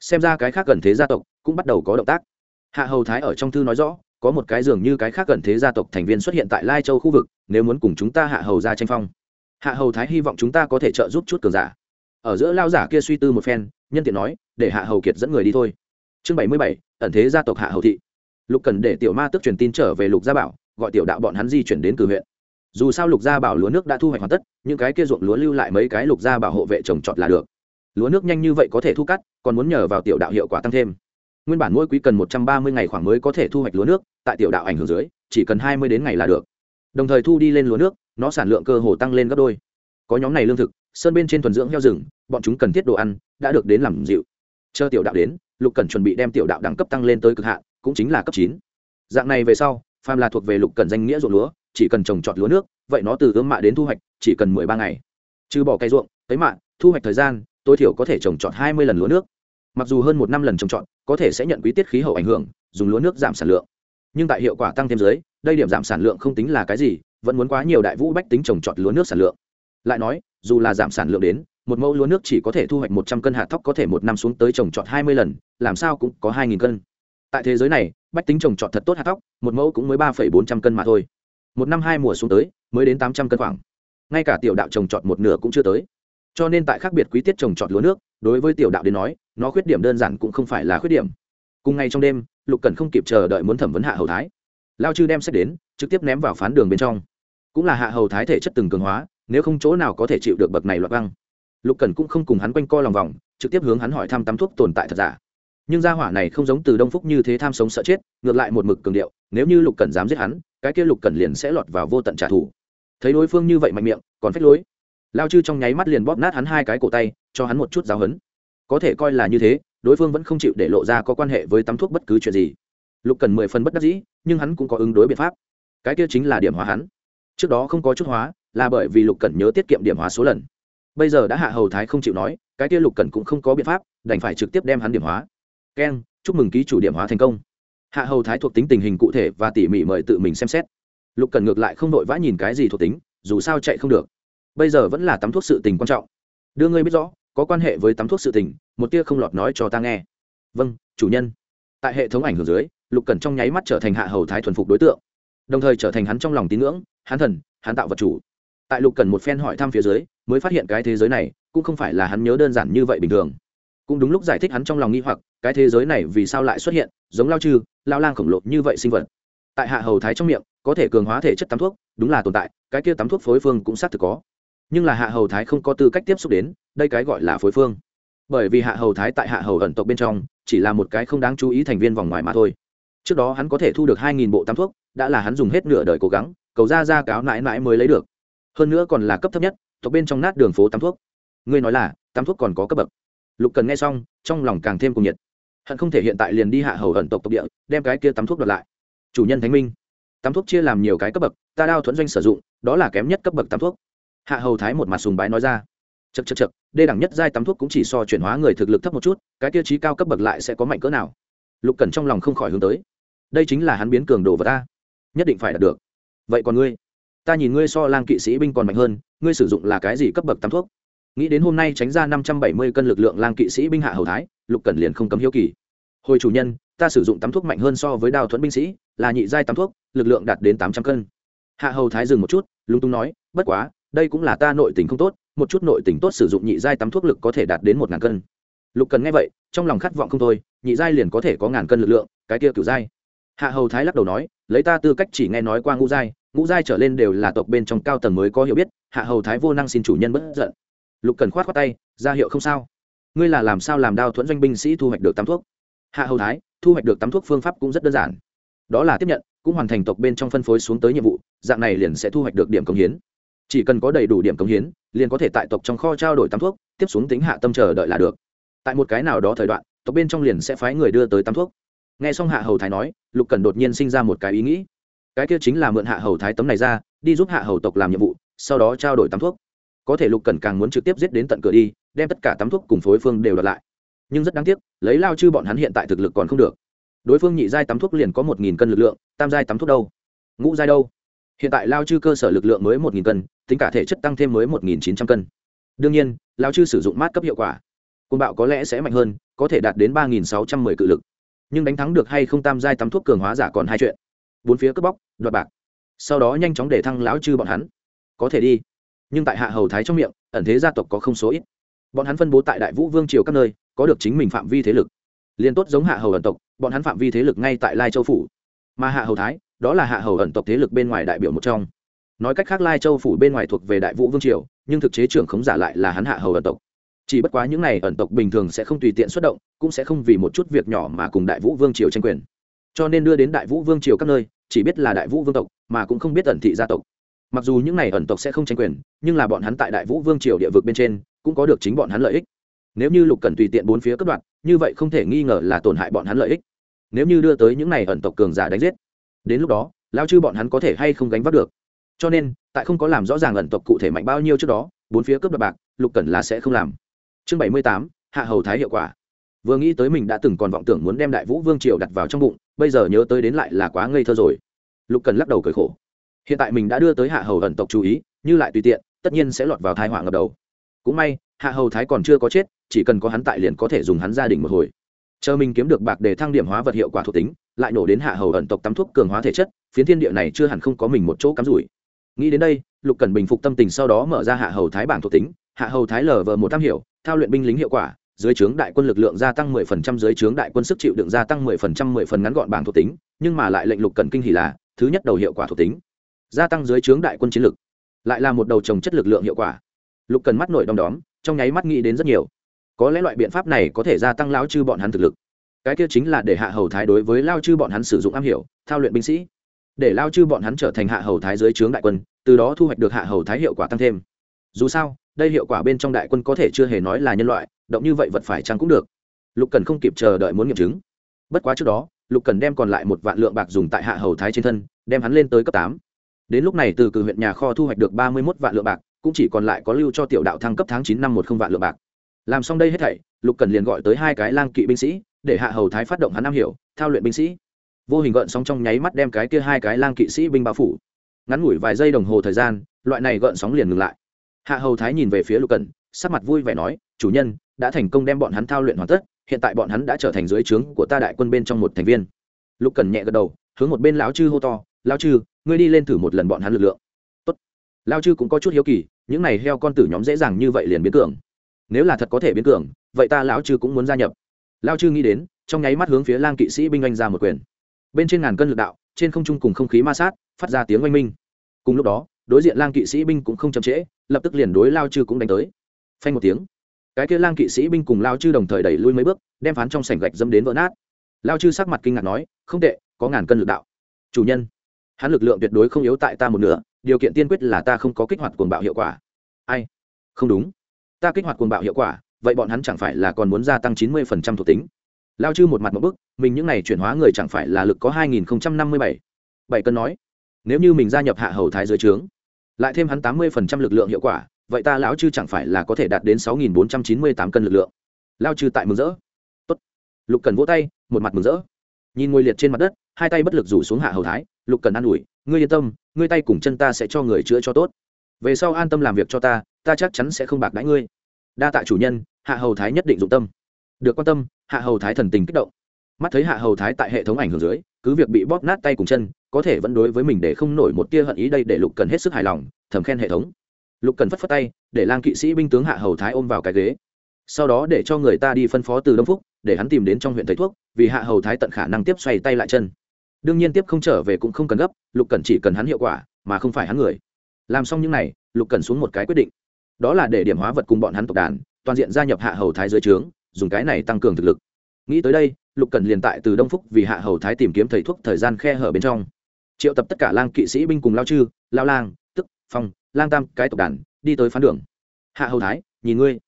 Xem ra cái khác gần thế gia tộc cũng bắt đầu có động tác. Hạ hầu thái ở trong thư nói rõ, có một cái dường như cái khác gần thế gia tộc thành viên xuất hiện tại lai châu khu vực, nếu muốn cùng chúng ta hạ hầu ra tranh phong. Hạ hầu thái hy vọng chúng ta có thể trợ giúp chút cường giả. Ở giữa lao giả kia suy tư một phen, nhân tiện nói, để hạ hầu kiệt dẫn người đi thôi. Chương bảy mươi bảy, ẩn thế gia tộc hạ hầu thị. Lục cần để tiểu ma tức truyền tin trở về lục gia bảo, gọi tiểu đạo bọn hắn di chuyển đến cử huyện dù sao lục gia bảo lúa nước đã thu hoạch hoàn tất, những cái kia ruộng lúa lưu lại mấy cái lục gia bảo hộ vệ trồng trọt là được. Lúa nước nhanh như vậy có thể thu cắt, còn muốn nhờ vào tiểu đạo hiệu quả tăng thêm. Nguyên bản mỗi quý cần một trăm ba mươi ngày khoảng mới có thể thu hoạch lúa nước, tại tiểu đạo ảnh hưởng dưới, chỉ cần hai mươi đến ngày là được. Đồng thời thu đi lên lúa nước, nó sản lượng cơ hồ tăng lên gấp đôi. Có nhóm này lương thực, sơn bên trên thuần dưỡng heo rừng, bọn chúng cần thiết đồ ăn, đã được đến làm dịu. Chờ tiểu đạo đến, lục cần chuẩn bị đem tiểu đạo đẳng cấp tăng lên tới cực hạn, cũng chính là cấp chín. Dạng này về sau, phàm là thuộc về lục cần danh nghĩa ruộng lúa chỉ cần trồng trọt lúa nước, vậy nó từ ươm mạ đến thu hoạch chỉ cần mười ba ngày. Trừ bỏ cây ruộng, cấy mạ, thu hoạch thời gian, tối thiểu có thể trồng trọt hai mươi lần lúa nước. Mặc dù hơn một năm lần trồng trọt, có thể sẽ nhận quý tiết khí hậu ảnh hưởng, dùng lúa nước giảm sản lượng. Nhưng tại hiệu quả tăng thêm dưới, đây điểm giảm sản lượng không tính là cái gì, vẫn muốn quá nhiều đại vũ bách tính trồng trọt lúa nước sản lượng. Lại nói, dù là giảm sản lượng đến, một mẫu lúa nước chỉ có thể thu hoạch một trăm cân hạt thóc có thể một năm xuống tới trồng trọt hai mươi lần, làm sao cũng có hai nghìn cân. Tại thế giới này, bách tính trồng trọt thật tốt hạt thóc, một mẫu cũng mới ba phẩy bốn trăm cân mà thôi một năm hai mùa xuống tới, mới đến tám trăm cân khoảng. Ngay cả tiểu đạo trồng trọt một nửa cũng chưa tới. Cho nên tại khác biệt quý tiết trồng trọt lúa nước, đối với tiểu đạo đến nói, nó khuyết điểm đơn giản cũng không phải là khuyết điểm. Cùng ngày trong đêm, lục cần không kịp chờ đợi muốn thẩm vấn hạ hầu thái. Lao chư đem sách đến, trực tiếp ném vào phán đường bên trong. Cũng là hạ hầu thái thể chất từng cường hóa, nếu không chỗ nào có thể chịu được bậc này loạt băng. Lục cần cũng không cùng hắn quanh co lòng vòng, trực tiếp hướng hắn hỏi thăm tắm thuốc tồn tại thật giả. Nhưng gia hỏa này không giống từ đông phúc như thế tham sống sợ chết, ngược lại một mực cường điệu, nếu như lục cần dám giết hắn cái kia lục cần liền sẽ lọt vào vô tận trả thù. Thấy đối phương như vậy mạnh miệng, còn phách lối. Lao chư trong nháy mắt liền bóp nát hắn hai cái cổ tay, cho hắn một chút giáo hấn có thể coi là như thế, đối phương vẫn không chịu để lộ ra có quan hệ với tắm thuốc bất cứ chuyện gì. Lục cần mười phần bất đắc dĩ, nhưng hắn cũng có ứng đối biện pháp. Cái kia chính là điểm hóa hắn. Trước đó không có chút hóa, là bởi vì lục cần nhớ tiết kiệm điểm hóa số lần. Bây giờ đã hạ hầu thái không chịu nói, cái kia lục cần cũng không có biện pháp, đành phải trực tiếp đem hắn điểm hóa. Keng, chúc mừng ký chủ điểm hóa thành công hạ hầu thái thuộc tính tình hình cụ thể và tỉ mỉ mời tự mình xem xét. Lục cần ngược lại không đội vã nhìn cái gì thuộc tính, dù sao chạy không được. Bây giờ vẫn là tắm thuốc sự tình quan trọng. Đưa ngươi biết rõ, có quan hệ với tắm thuốc sự tình, một tia không lọt nói cho ta nghe. Vâng chủ nhân. Tại hệ thống ảnh hưởng dưới, lục cần trong nháy mắt trở thành hạ hầu thái thuần phục đối tượng. Đồng thời trở thành hắn trong lòng tín ngưỡng, hắn thần, hắn tạo vật chủ. Tại lục cần một phen hỏi thăm phía dưới, mới phát hiện cái thế giới này cũng không phải là hắn nhớ đơn giản như vậy bình thường. Cũng đúng lúc giải thích hắn trong lòng nghi hoặc, cái thế giới này vì sao lại xuất hiện, giống lao chư lao lang khổng lồ như vậy sinh vật. Tại hạ hầu thái trong miệng, có thể cường hóa thể chất tắm thuốc, đúng là tồn tại, cái kia tắm thuốc phối phương cũng xác thực có. Nhưng là hạ hầu thái không có tư cách tiếp xúc đến, đây cái gọi là phối phương. Bởi vì hạ hầu thái tại hạ hầu ẩn tộc bên trong, chỉ là một cái không đáng chú ý thành viên vòng ngoài mà thôi. Trước đó hắn có thể thu được hai nghìn bộ tắm thuốc, đã là hắn dùng hết nửa đời cố gắng, cầu ra ra cáo mãi mãi mới lấy được. Hơn nữa còn là cấp thấp nhất, tộc bên trong nát đường phố tắm thuốc. Ngươi nói là, tắm thuốc còn có cấp bậc. Lục cần nghe xong, trong lòng càng thêm cùng nhiệt hận không thể hiện tại liền đi hạ hầu ẩn tộc tộc địa, đem cái kia tắm thuốc đợt lại. Chủ nhân thánh minh. Tắm thuốc chia làm nhiều cái cấp bậc, ta đao thuẫn doanh sử dụng, đó là kém nhất cấp bậc tắm thuốc. Hạ hầu thái một mặt sùng bái nói ra. Chật chật chật đê đẳng nhất giai tắm thuốc cũng chỉ so chuyển hóa người thực lực thấp một chút, cái tiêu chí cao cấp bậc lại sẽ có mạnh cỡ nào. Lục cần trong lòng không khỏi hướng tới. Đây chính là hắn biến cường đồ vật ta. Nhất định phải đạt được. Vậy còn ngươi? Ta nhìn ngươi so lang kỵ sĩ binh còn mạnh hơn, ngươi sử dụng là cái gì cấp bậc tắm thuốc? Nghĩ đến hôm nay tránh ra năm trăm bảy mươi cân lực lượng lang kỵ sĩ binh hạ hầu thái, lục cần liền không cấm hiếu kỳ. Hồi chủ nhân, ta sử dụng tắm thuốc mạnh hơn so với đào thuẫn binh sĩ, là nhị giai tắm thuốc, lực lượng đạt đến tám trăm cân. Hạ hầu thái dừng một chút, lúng túng nói, bất quá, đây cũng là ta nội tình không tốt, một chút nội tình tốt sử dụng nhị giai tắm thuốc lực có thể đạt đến một ngàn cân. Lục cần nghe vậy, trong lòng khát vọng không thôi, nhị giai liền có thể có ngàn cân lực lượng, cái kia cửu giai. Hạ hầu thái lắc đầu nói, lấy ta tư cách chỉ nghe nói qua ngũ giai ngũ giai trở lên đều là tộc bên trong cao tầng mới có hiểu biết, hạ hầu thái vô năng xin chủ nhân bất giận lục cần khoát khoát tay, ra hiệu không sao. Ngươi là làm sao làm đao thuẫn doanh binh sĩ thu hoạch được tắm thuốc? Hạ hầu thái, thu hoạch được tắm thuốc phương pháp cũng rất đơn giản. Đó là tiếp nhận, cũng hoàn thành tộc bên trong phân phối xuống tới nhiệm vụ, dạng này liền sẽ thu hoạch được điểm công hiến. Chỉ cần có đầy đủ điểm công hiến, liền có thể tại tộc trong kho trao đổi tắm thuốc, tiếp xuống tính hạ tâm chờ đợi là được. Tại một cái nào đó thời đoạn, tộc bên trong liền sẽ phái người đưa tới tắm thuốc. Nghe xong hạ hầu thái nói, lục cần đột nhiên sinh ra một cái ý nghĩ. Cái kia chính là mượn hạ hầu thái tấm này ra, đi giúp hạ hầu tộc làm nhiệm vụ, sau đó trao đổi tắm thuốc có thể lục cần càng muốn trực tiếp giết đến tận cửa đi, đem tất cả tắm thuốc cùng phối phương đều đặt lại. Nhưng rất đáng tiếc, lấy lao chư bọn hắn hiện tại thực lực còn không được. Đối phương nhị giai tắm thuốc liền có một nghìn cân lực lượng, tam giai tắm thuốc đâu? Ngũ giai đâu? Hiện tại lao chư cơ sở lực lượng mới một nghìn cân, tính cả thể chất tăng thêm mới một nghìn chín trăm cân. Đương nhiên, lao chư sử dụng mát cấp hiệu quả. Côn bạo có lẽ sẽ mạnh hơn, có thể đạt đến ba nghìn sáu trăm mười cự lực. Nhưng đánh thắng được hay không tam giai tắm thuốc cường hóa giả còn hai chuyện. Bốn phía cướp bóc, đoạt bạc. Sau đó nhanh chóng để thăng lão chư bọn hắn. Có thể đi nhưng tại hạ hầu thái trong miệng, ẩn thế gia tộc có không số ít. Bọn hắn phân bố tại đại vũ vương triều các nơi, có được chính mình phạm vi thế lực. Liền tốt giống hạ hầu ẩn tộc, bọn hắn phạm vi thế lực ngay tại lai châu phủ. Mà hạ hầu thái, đó là hạ hầu ẩn tộc thế lực bên ngoài đại biểu một trong. Nói cách khác lai châu phủ bên ngoài thuộc về đại vũ vương triều, nhưng thực chế trưởng khống giả lại là hắn hạ hầu ẩn tộc. Chỉ bất quá những này ẩn tộc bình thường sẽ không tùy tiện xuất động, cũng sẽ không vì một chút việc nhỏ mà cùng đại vũ vương triều tranh quyền. Cho nên đưa đến đại vũ vương triều các nơi, chỉ biết là đại vũ vương tộc, mà cũng không biết ẩn thị gia tộc mặc dù những này ẩn tộc sẽ không tranh quyền, nhưng là bọn hắn tại đại vũ vương triều địa vực bên trên, cũng có được chính bọn hắn lợi ích. Nếu như lục cần tùy tiện bốn phía cất đoạt, như vậy không thể nghi ngờ là tổn hại bọn hắn lợi ích. Nếu như đưa tới những này ẩn tộc cường giả đánh giết, đến lúc đó lao chư bọn hắn có thể hay không gánh vác được? Cho nên, tại không có làm rõ ràng ẩn tộc cụ thể mạnh bao nhiêu trước đó, bốn phía cướp đoạt bạc, lục cần là sẽ không làm. Chương bảy mươi tám, hạ hầu thái hiệu quả. Vừa nghĩ tới mình đã từng còn vọng tưởng muốn đem đại vũ vương triều đặt vào trong bụng, bây giờ nhớ tới đến lại là quá ngây thơ rồi. Lục cần lắc đầu cười khổ hiện tại mình đã đưa tới hạ hầu ẩn tộc chú ý như lại tùy tiện tất nhiên sẽ lọt vào thai họa ngập đầu. Cũng may hạ hầu thái còn chưa có chết chỉ cần có hắn tại liền có thể dùng hắn gia đình một hồi. Chờ mình kiếm được bạc để thăng điểm hóa vật hiệu quả thuộc tính lại nổ đến hạ hầu ẩn tộc tắm thuốc cường hóa thể chất phiến thiên địa này chưa hẳn không có mình một chỗ cắm rủi. Nghĩ đến đây lục cần bình phục tâm tình sau đó mở ra hạ hầu thái bảng thuộc tính hạ hầu thái lờ vờ một tham hiệu thao luyện binh lính hiệu quả dưới trướng đại quân lực lượng gia tăng 10% dưới trướng đại quân sức chịu đựng gia tăng 10% 10 phần ngắn gọn bảng thuộc tính, nhưng mà lại lệnh lục cần kinh hỉ là, thứ nhất đầu hiệu quả thuộc tính, gia tăng dưới trướng đại quân chiến lực, lại là một đầu trồng chất lực lượng hiệu quả. Lục cần mắt nổi đom đóm, trong nháy mắt nghĩ đến rất nhiều. Có lẽ loại biện pháp này có thể gia tăng lão chư bọn hắn thực lực. Cái kia chính là để hạ hầu thái đối với lao chư bọn hắn sử dụng am hiểu, thao luyện binh sĩ, để lao chư bọn hắn trở thành hạ hầu thái dưới trướng đại quân, từ đó thu hoạch được hạ hầu thái hiệu quả tăng thêm. Dù sao, đây hiệu quả bên trong đại quân có thể chưa hề nói là nhân loại, động như vậy vật phải chăng cũng được lục cần không kịp chờ đợi muốn nghiệm chứng bất quá trước đó lục cần đem còn lại một vạn lượng bạc dùng tại hạ hầu thái trên thân đem hắn lên tới cấp tám đến lúc này từ cử huyện nhà kho thu hoạch được ba mươi một vạn lượng bạc, cũng chỉ còn lại có lưu cho tiểu đạo thăng cấp tháng chín năm một không vạn lượng bạc. Làm xong đây hết thảy, lục cần liền gọi tới hai cái lang kỵ binh sĩ, để hạ hầu thái phát động hắn am hiểu, thao luyện binh sĩ. Vô hình gợn sóng trong nháy mắt đem cái kia hai cái lang kỵ sĩ binh bao phủ. Ngắn ngủi vài giây đồng hồ thời gian, loại này gợn sóng liền ngừng lại. Hạ hầu thái nhìn về phía lục cần sắc mặt vui vẻ nói, chủ nhân, đã thành công đem bọn hắn thao luyện hoàn tất, hiện tại bọn hắn đã trở thành dưới trướng của ta đại quân bên trong một thành viên. Lục cần nhẹ gật đầu, hướng một bên lão chư hô to lão chư, ngươi đi lên thử một lần bọn hắn lực lượng. Tốt. lão chư cũng có chút hiếu kỳ, những này heo con tử nhóm dễ dàng như vậy liền biến cường. Nếu là thật có thể biến cường, vậy ta lão chư cũng muốn gia nhập. Lão chư nghĩ đến, trong nháy mắt hướng phía lang kỵ sĩ binh oanh ra một quyền. Bên trên ngàn cân lực đạo, trên không trung cùng không khí ma sát, phát ra tiếng oanh minh. Cùng lúc đó, đối diện lang kỵ sĩ binh cũng không chậm trễ, lập tức liền đối lao chư cũng đánh tới. Phanh một tiếng, cái kia lang kỵ sĩ binh cùng lao chư đồng thời đẩy lui mấy bước, đem phán trong sảnh gạch dâm đến vỡ nát. Lao chư sắc mặt kinh ngạc nói, không tệ, có ngàn cân lực đạo. Chủ nhân hắn lực lượng tuyệt đối không yếu tại ta một nửa, điều kiện tiên quyết là ta không có kích hoạt cuồng bạo hiệu quả. Ai? Không đúng. Ta kích hoạt cuồng bạo hiệu quả, vậy bọn hắn chẳng phải là còn muốn gia tăng chín mươi phần trăm thuộc tính? Lao chư một mặt một bức, mình những n à y chuyển hóa người chẳng phải là lực có hai nghìn năm mươi bảy. Bảy cân nói, nếu như mình gia nhập hạ hầu thái dưới trướng, lại thêm hắn tám mươi phần trăm lực lượng hiệu quả, vậy ta lão chư chẳng phải là có thể đạt đến sáu nghìn bốn trăm chín mươi tám cân lực lượng? Lao chư tại mừng rỡ. Tốt. lục cần vỗ tay, một mặt mừng rỡ. Nhìn ngồi liệt trên mặt đất hai tay bất lực rủ xuống hạ hầu thái, lục cần an ủi, ngươi yên tâm, ngươi tay cùng chân ta sẽ cho người chữa cho tốt. Về sau an tâm làm việc cho ta ta chắc chắn sẽ không bạc đãi ngươi. Đa tạ chủ nhân, hạ hầu thái nhất định dụng tâm. Được quan tâm, hạ hầu thái thần tình kích động. Mắt thấy hạ hầu thái tại hệ thống ảnh hưởng dưới, cứ việc bị bóp nát tay cùng chân, có thể vẫn đối với mình để không nổi một tia hận ý đây để lục cần hết sức hài lòng, thầm khen hệ thống. Lục cần phất phất tay, để lang kỵ sĩ binh tướng hạ hầu thái ôm vào cái ghế. Sau đó để cho người ta đi phân phó từ đông phúc, để hắn tìm đến trong huyện thầy thuốc, vì hạ hầu thái tận khả năng tiếp xoay tay lại chân đương nhiên tiếp không trở về cũng không cần gấp, lục cần chỉ cần hắn hiệu quả, mà không phải hắn người. Làm xong những n à y lục cần xuống một cái quyết định. Đó là để điểm hóa vật cùng bọn hắn tộc đàn, toàn diện gia nhập hạ hầu thái dưới trướng, dùng cái này tăng cường thực lực. Nghĩ tới đây, lục cần liền tại từ đông phúc vì hạ hầu thái tìm kiếm thầy thuốc thời gian khe hở bên trong. Triệu tập tất cả lang kỵ sĩ binh cùng lao chư, lao lang, tức, phong, lang tam, cái tộc đàn, đi tới phán đường. Hạ hầu thái, nhìn ngươi.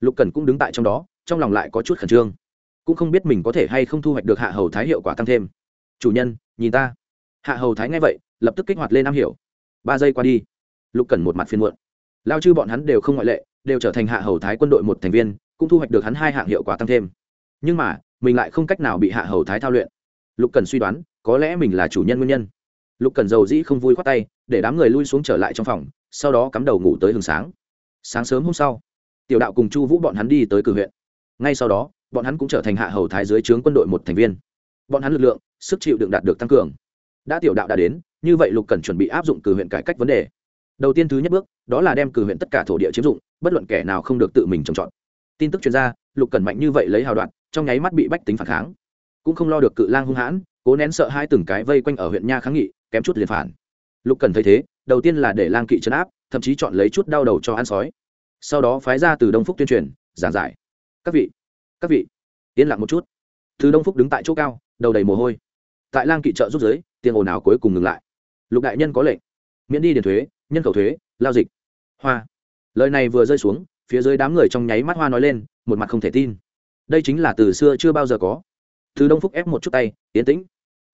Lục cần cũng đứng tại trong đó, trong lòng lại có chút khẩn trương. Cũng không biết mình có thể hay không thu hoạch được hạ hầu thái hiệu quả tăng thêm. Chủ nhân nhìn ta. Hạ hầu thái nghe vậy, lập tức kích hoạt lên am hiểu. Ba giây qua đi, lục cần một mặt phiên muộn. Lao chư bọn hắn đều không ngoại lệ, đều trở thành hạ hầu thái quân đội một thành viên, cũng thu hoạch được hắn hai hạng hiệu quả tăng thêm. Nhưng mà, mình lại không cách nào bị hạ hầu thái thao luyện. Lục cần suy đoán, có lẽ mình là chủ nhân nguyên nhân. Lục cần dầu dĩ không vui khoát tay, để đám người lui xuống trở lại trong phòng, sau đó cắm đầu ngủ tới hừng sáng. Sáng sớm hôm sau, tiểu đạo cùng chu vũ bọn hắn đi tới cử huyện. Ngay sau đó, bọn hắn cũng trở thành hạ hầu thái dưới trướng quân đội một thành viên. Bọn hắn lực lượng sức chịu đựng đạt được tăng cường. Đã tiểu đạo đã đến, như vậy lục cần chuẩn bị áp dụng cử huyện cải cách vấn đề. Đầu tiên thứ nhất bước, đó là đem cử huyện tất cả thổ địa chiếm dụng, bất luận kẻ nào không được tự mình trồng trọt. Tin tức chuyên gia lục cần mạnh như vậy lấy hào đoạn, trong nháy mắt bị bách tính phản kháng. Cũng không lo được cự lang hung hãn, cố nén sợ hai từng cái vây quanh ở huyện nha kháng nghị, kém chút liền phản. Lục cần thấy thế, đầu tiên là để lang kỵ chấn áp, thậm chí chọn lấy chút đau đầu cho ăn sói. Sau đó phái ra từ đông phúc tuyên truyền, giảng giải. Các vị các vị, yên lặng một chút. Từ đông phúc đứng tại chỗ cao, đầu đầy mồ hôi tại lang kỵ trợ rút giới, tiền ồn ào cuối cùng ngừng lại. Lục đại nhân có lệnh. Miễn đi điền thuế, nhân khẩu thuế, lao dịch. Hoa. Lời này vừa rơi xuống, phía dưới đám người trong nháy mắt hoa nói lên, một mặt không thể tin. Đây chính là từ xưa chưa bao giờ có. Từ đông phúc ép một chút tay tiến tĩnh,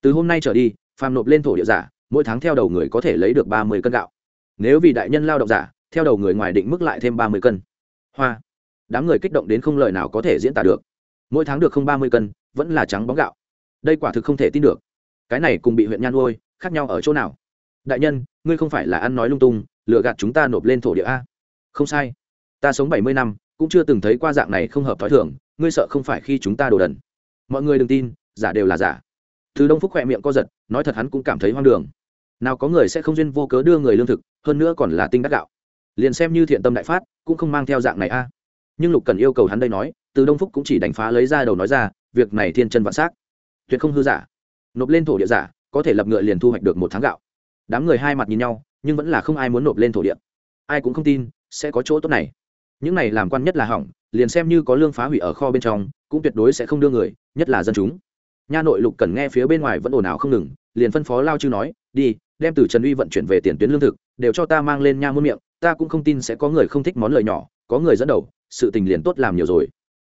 từ hôm nay trở đi, phàm nộp lên thổ địa giả, mỗi tháng theo đầu người có thể lấy được ba mươi cân gạo. Nếu vì đại nhân lao động giả, theo đầu người ngoài định mức lại thêm ba mươi cân. Hoa. Đám người kích động đến không lời nào có thể diễn tả được. Mỗi tháng được không ba mươi cân, vẫn là trắng bóng gạo đây quả thực không thể tin được. Cái này cùng bị huyện nhan nuôi khác nhau ở chỗ nào? Đại nhân, ngươi không phải là ăn nói lung tung lựa gạt chúng ta nộp lên thổ địa a? Không sai. Ta sống bảy mươi năm, cũng chưa từng thấy qua dạng này không hợp t h ó i thường, ngươi sợ không phải khi chúng ta đồ đần. Mọi người đừng tin, giả đều là giả. Từ đông phúc khỏe miệng co giật, nói thật hắn cũng cảm thấy hoang đường. Nào có người sẽ không duyên vô cớ đưa người lương thực, hơn nữa còn là tinh đắc gạo. Liền xem như thiện tâm đại phát, cũng không mang theo dạng này a. Nhưng lục cần yêu cầu hắn đây nói, từ đông phúc cũng chỉ đánh phá lấy ra đầu nói ra, việc này thiên chân vạn s á c tuyệt không hư giả. Nộp lên thổ địa giả, có thể lập ngựa liền thu hoạch được một tháng gạo. Đám người hai mặt nhìn nhau, nhưng vẫn là không ai muốn nộp lên thổ địa. Ai cũng không tin, sẽ có chỗ tốt này. Những này làm quan nhất là hỏng, liền xem như có lương phá hủy ở kho bên trong, cũng tuyệt đối sẽ không đưa người, nhất là dân chúng. Nha nội lục cần nghe phía bên ngoài vẫn ồn ào không ngừng, liền phân phó lao chư nói, đi, đem từ trần uy vận chuyển về tiền tuyến lương thực, đều cho ta mang lên nha muôn miệng, ta cũng không tin sẽ có người không thích món lời nhỏ, có người dẫn đầu, sự tình liền tốt làm nhiều rồi.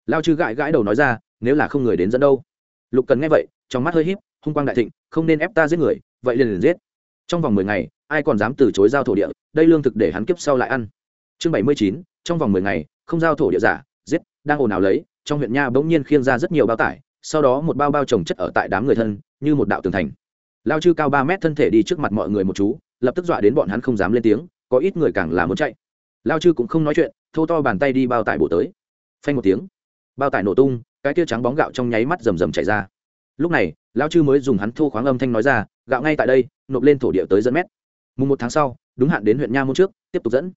Lao chư gãi gãi đầu nói ra, nếu là không người đến dẫn đâu? Lục cần nghe vậy, trong mắt hơi híp, hung quang đại thịnh, không nên ép ta giết người, vậy liền liền giết. Trong vòng mười ngày, ai còn dám từ chối giao thổ địa, đây lương thực để hắn kiếp sau lại ăn. Chương bảy mươi chín, trong vòng mười ngày, không giao thổ địa giả, giết, đang ồn ào lấy, trong huyện nha bỗng nhiên khiêng ra rất nhiều bao tải, sau đó một bao bao trồng chất ở tại đám người thân, như một đạo tường thành. Lao chư cao ba mét thân thể đi trước mặt mọi người một chú, lập tức dọa đến bọn hắn không dám lên tiếng, có ít người càng là muốn chạy. Lao chư cũng không nói chuyện, thô to bàn tay đi bao tải bổ tới. Phanh một tiếng, bao tải nổ tung cái tia trắng bóng gạo trong nháy mắt rầm rầm chảy ra. Lúc này lao chư mới dùng hắn thô khoáng âm thanh nói ra, gạo ngay tại đây, nộp lên thổ địa tới dẫn mét. Mùng một tháng sau, đúng hạn đến huyện nha môn trước, tiếp tục dẫn.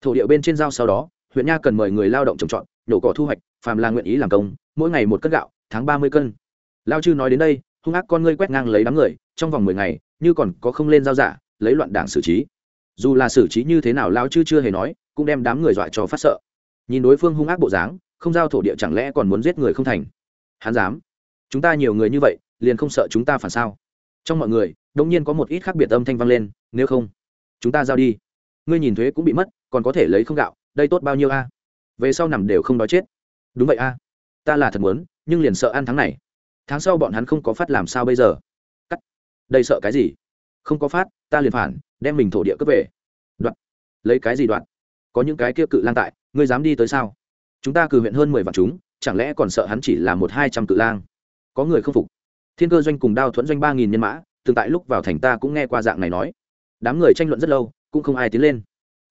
Thổ địa bên trên giao sau đó, huyện nha cần mời người lao động trồng trọt, nhổ cỏ thu hoạch, phàm là nguyện ý làm công, mỗi ngày một cân gạo, tháng ba mươi cân. Lao chư nói đến đây, hung ác con ngươi quét ngang lấy đám người, trong vòng mười ngày, như còn có không lên giao giả, lấy loạn đảng xử trí. Dù là xử trí như thế nào lao chư chưa hề nói, cũng đem đám người dọa cho phát sợ. Nhìn đối phương hung ác bộ dáng không giao thổ địa chẳng lẽ còn muốn giết người không thành? Hắn dám. Chúng ta nhiều người như vậy, liền không sợ chúng ta phản sao? Trong mọi người đông nhiên có một ít khác biệt âm thanh vang lên, nếu không, chúng ta giao đi. Ngươi nhìn thuế cũng bị mất, còn có thể lấy không gạo, đây tốt bao nhiêu a? Về sau nằm đều không đói chết. Đúng vậy a. Ta là thật muốn, nhưng liền sợ ăn tháng này. Tháng sau bọn hắn không có phát làm sao bây giờ? Cắt. Đây sợ cái gì? Không có phát, ta liền phản, đem mình thổ địa cướp về. Đoạn. Lấy cái gì đoạn? Có những cái kia cự lang tại, ngươi dám đi tới sao? Chúng ta cử huyện hơn mười vạn chúng, chẳng lẽ còn sợ hắn chỉ là một hai trăm cự lang? Có người không phục. Thiên cơ doanh cùng đao thuẫn doanh ba nghìn nhân mã từng tại lúc vào thành ta cũng nghe qua dạng này nói. Đám người tranh luận rất lâu, cũng không ai tiến lên.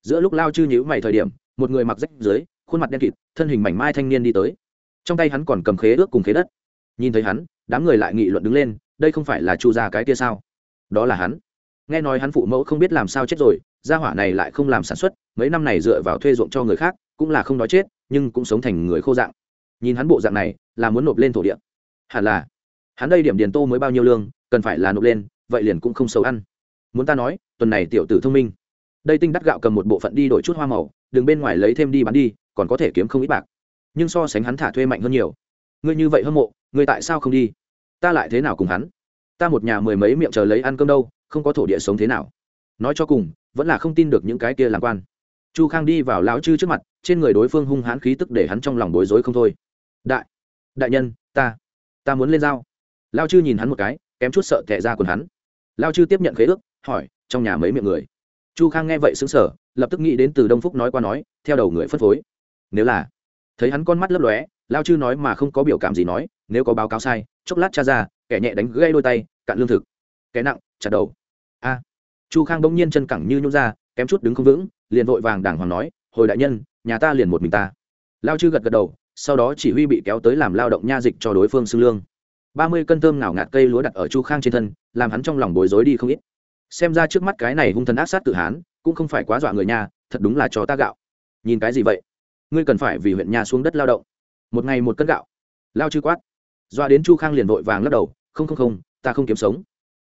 Giữa lúc lao chư nhữ mày thời điểm, một người mặc rách dưới, khuôn mặt đen kịt, thân hình mảnh mai thanh niên đi tới. Trong tay hắn còn cầm khế ước cùng khế đất. Nhìn thấy hắn, đám người lại nghị luận đứng lên, đây không phải là chu gia cái kia sao? Đó là hắn. Nghe nói hắn phụ mẫu không biết làm sao chết rồi, gia hỏa này lại không làm sản xuất, mấy năm này dựa vào thuê ruộng cho người khác cũng là không nói chết, nhưng cũng sống thành người khô dạng. Nhìn hắn bộ dạng này, là muốn nộp lên thổ địa. Hẳn là, hắn đây điểm điền tô mới bao nhiêu lương, cần phải là nộp lên, vậy liền cũng không xấu ăn. Muốn ta nói, tuần này tiểu tử thông minh. Đây tinh đắt gạo cầm một bộ phận đi đổi chút hoa màu, đừng bên ngoài lấy thêm đi bán đi, còn có thể kiếm không ít bạc. Nhưng so sánh hắn thả thuê mạnh hơn nhiều. Ngươi như vậy hâm mộ, ngươi tại sao không đi? Ta lại thế nào cùng hắn? Ta một nhà mười mấy miệng chờ lấy ăn cơm đâu, không có thổ địa sống thế nào? Nói cho cùng, vẫn là không tin được những cái kia làm quan chu khang đi vào lão chư trước mặt, trên người đối phương hung hãn khí tức để hắn trong lòng bối rối không thôi. Đại đại nhân, ta ta muốn lên dao lao chư nhìn hắn một cái, kém chút sợ thẹ ra quần hắn. Lao chư tiếp nhận khế ước, hỏi, trong nhà mấy miệng người? Chu khang nghe vậy xứng sở lập tức nghĩ đến từ đông phúc nói qua nói, theo đầu người phân phối. Nếu là thấy hắn con mắt lấp lóe lao chư nói mà không có biểu cảm gì nói, nếu có báo cáo sai, chốc lát cha ra, kẻ nhẹ đánh gây đôi tay, cạn lương thực. Kẻ nặng, chặt đầu. A. Chu khang bỗng nhiên chân cẳng như nhún ra kém chút đứng không vững, liền vội vàng đàng hoàng nói, hồi đại nhân, nhà ta liền một mình ta. Lao chư gật gật đầu, sau đó chỉ huy bị kéo tới làm lao động nha dịch cho đối phương xưng lương. Ba mươi cân thơm ngào ngạt cây lúa đặt ở chu khang trên thân, làm hắn trong lòng bối rối đi không ít. Xem ra trước mắt cái này hung thần ác sát tự hán, cũng không phải quá dọa người nhà thật đúng là cho ta gạo. Nhìn cái gì vậy? Ngươi cần phải vì huyện nhà xuống đất lao động. Một ngày một cân gạo. Lao chư quát. Dọa đến chu khang liền vội vàng lắc đầu, không không không, ta không kiếm sống.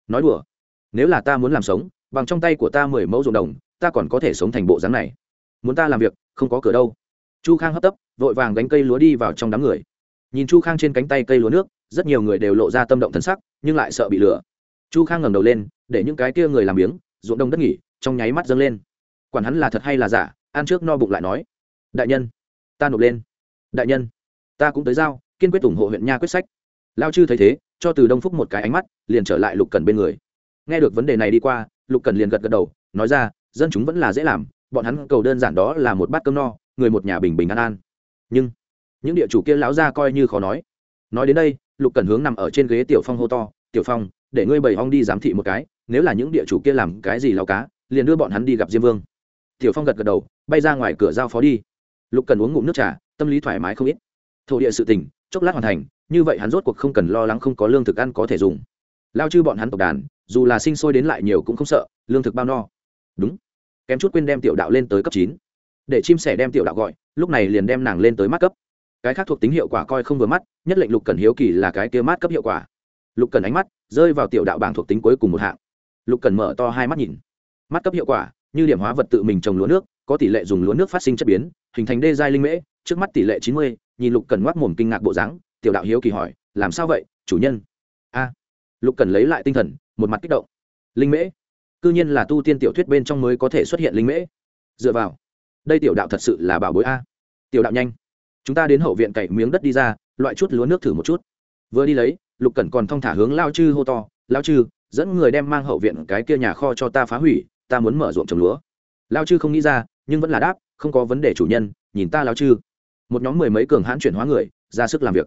Nói đùa. Nếu là ta muốn làm sống, bằng trong tay của ta mười mẫu ruộng đồng ta còn có thể sống thành bộ dáng này. Muốn ta làm việc, không có cửa đâu. Chu khang hấp tấp, vội vàng gánh cây lúa đi vào trong đám người. Nhìn chu khang trên cánh tay cây lúa nước, rất nhiều người đều lộ ra tâm động thân sắc, nhưng lại sợ bị lửa chu khang ngẩng đầu lên, để những cái kia người làm biếng, ruộng đông đất nghỉ, trong nháy mắt dâng lên. Quản hắn là thật hay là giả, ăn trước no bụng lại nói. Đại nhân, ta nộp lên. Đại nhân, ta cũng tới giao, kiên quyết ủng hộ huyện nha quyết sách. Lao chư thấy thế, cho từ đông phúc một cái ánh mắt, liền trở lại lục cần bên người. Nghe được vấn đề này đi qua, lục cần liền gật gật đầu, nói ra dân chúng vẫn là dễ làm, bọn hắn cầu đơn giản đó là một bát cơm no, người một nhà bình bình an an. Nhưng, những địa chủ kia lão ra coi như khó nói. Nói đến đây, lục cần hướng nằm ở trên ghế tiểu phong hô to, tiểu phong, để ngươi bầy hong đi giám thị một cái, nếu là những địa chủ kia làm cái gì lao cá, liền đưa bọn hắn đi gặp diêm vương. Tiểu phong gật gật đầu, bay ra ngoài cửa giao phó đi. Lục cần uống ngụm nước trà, tâm lý thoải mái không ít. Thổ địa sự tình, chốc lát hoàn thành, như vậy hắn rốt cuộc không cần lo lắng không có lương thực ăn có thể dùng. Lao chư bọn hắn tộc đàn, dù là sinh sôi đến lại nhiều cũng không sợ, lương thực bao no đúng. Kém chút quên đem tiểu đạo lên tới cấp chín. Để chim sẻ đem tiểu đạo gọi, lúc này liền đem nàng lên tới mắt cấp. Cái khác thuộc tính hiệu quả coi không vừa mắt, nhất lệnh lục cần hiếu kỳ là cái kia mát cấp hiệu quả. Lục cần ánh mắt rơi vào tiểu đạo bảng thuộc tính cuối cùng một hạng. Lục cần mở to hai mắt nhìn. Mắt cấp hiệu quả, như điểm hóa vật tự mình trồng lúa nước, có tỷ lệ dùng lúa nước phát sinh chất biến, hình thành đê giai linh mễ, trước mắt tỷ lệ chín mươi, nhìn lục cần ngoác mồm kinh ngạc bộ dáng, tiểu đạo hiếu kỳ hỏi, làm sao vậy, chủ nhân? A. Lục cần lấy lại tinh thần, một mặt kích động. Linh mễ cư nhiên là tu tiên tiểu thuyết bên trong mới có thể xuất hiện linh mễ. Dựa vào, đây tiểu đạo thật sự là bảo bối a. Tiểu đạo nhanh. Chúng ta đến hậu viện cày miếng đất đi ra, loại chút lúa nước thử một chút. Vừa đi lấy, lục cẩn còn thong thả hướng lao chư hô to, lao chư, dẫn người đem mang hậu viện cái kia nhà kho cho ta phá hủy, ta muốn mở ruộng trồng lúa. Lao chư không nghĩ ra, nhưng vẫn là đáp, không có vấn đề chủ nhân, nhìn ta lao chư. Một nhóm mười mấy cường hãn chuyển hóa người, ra sức làm việc.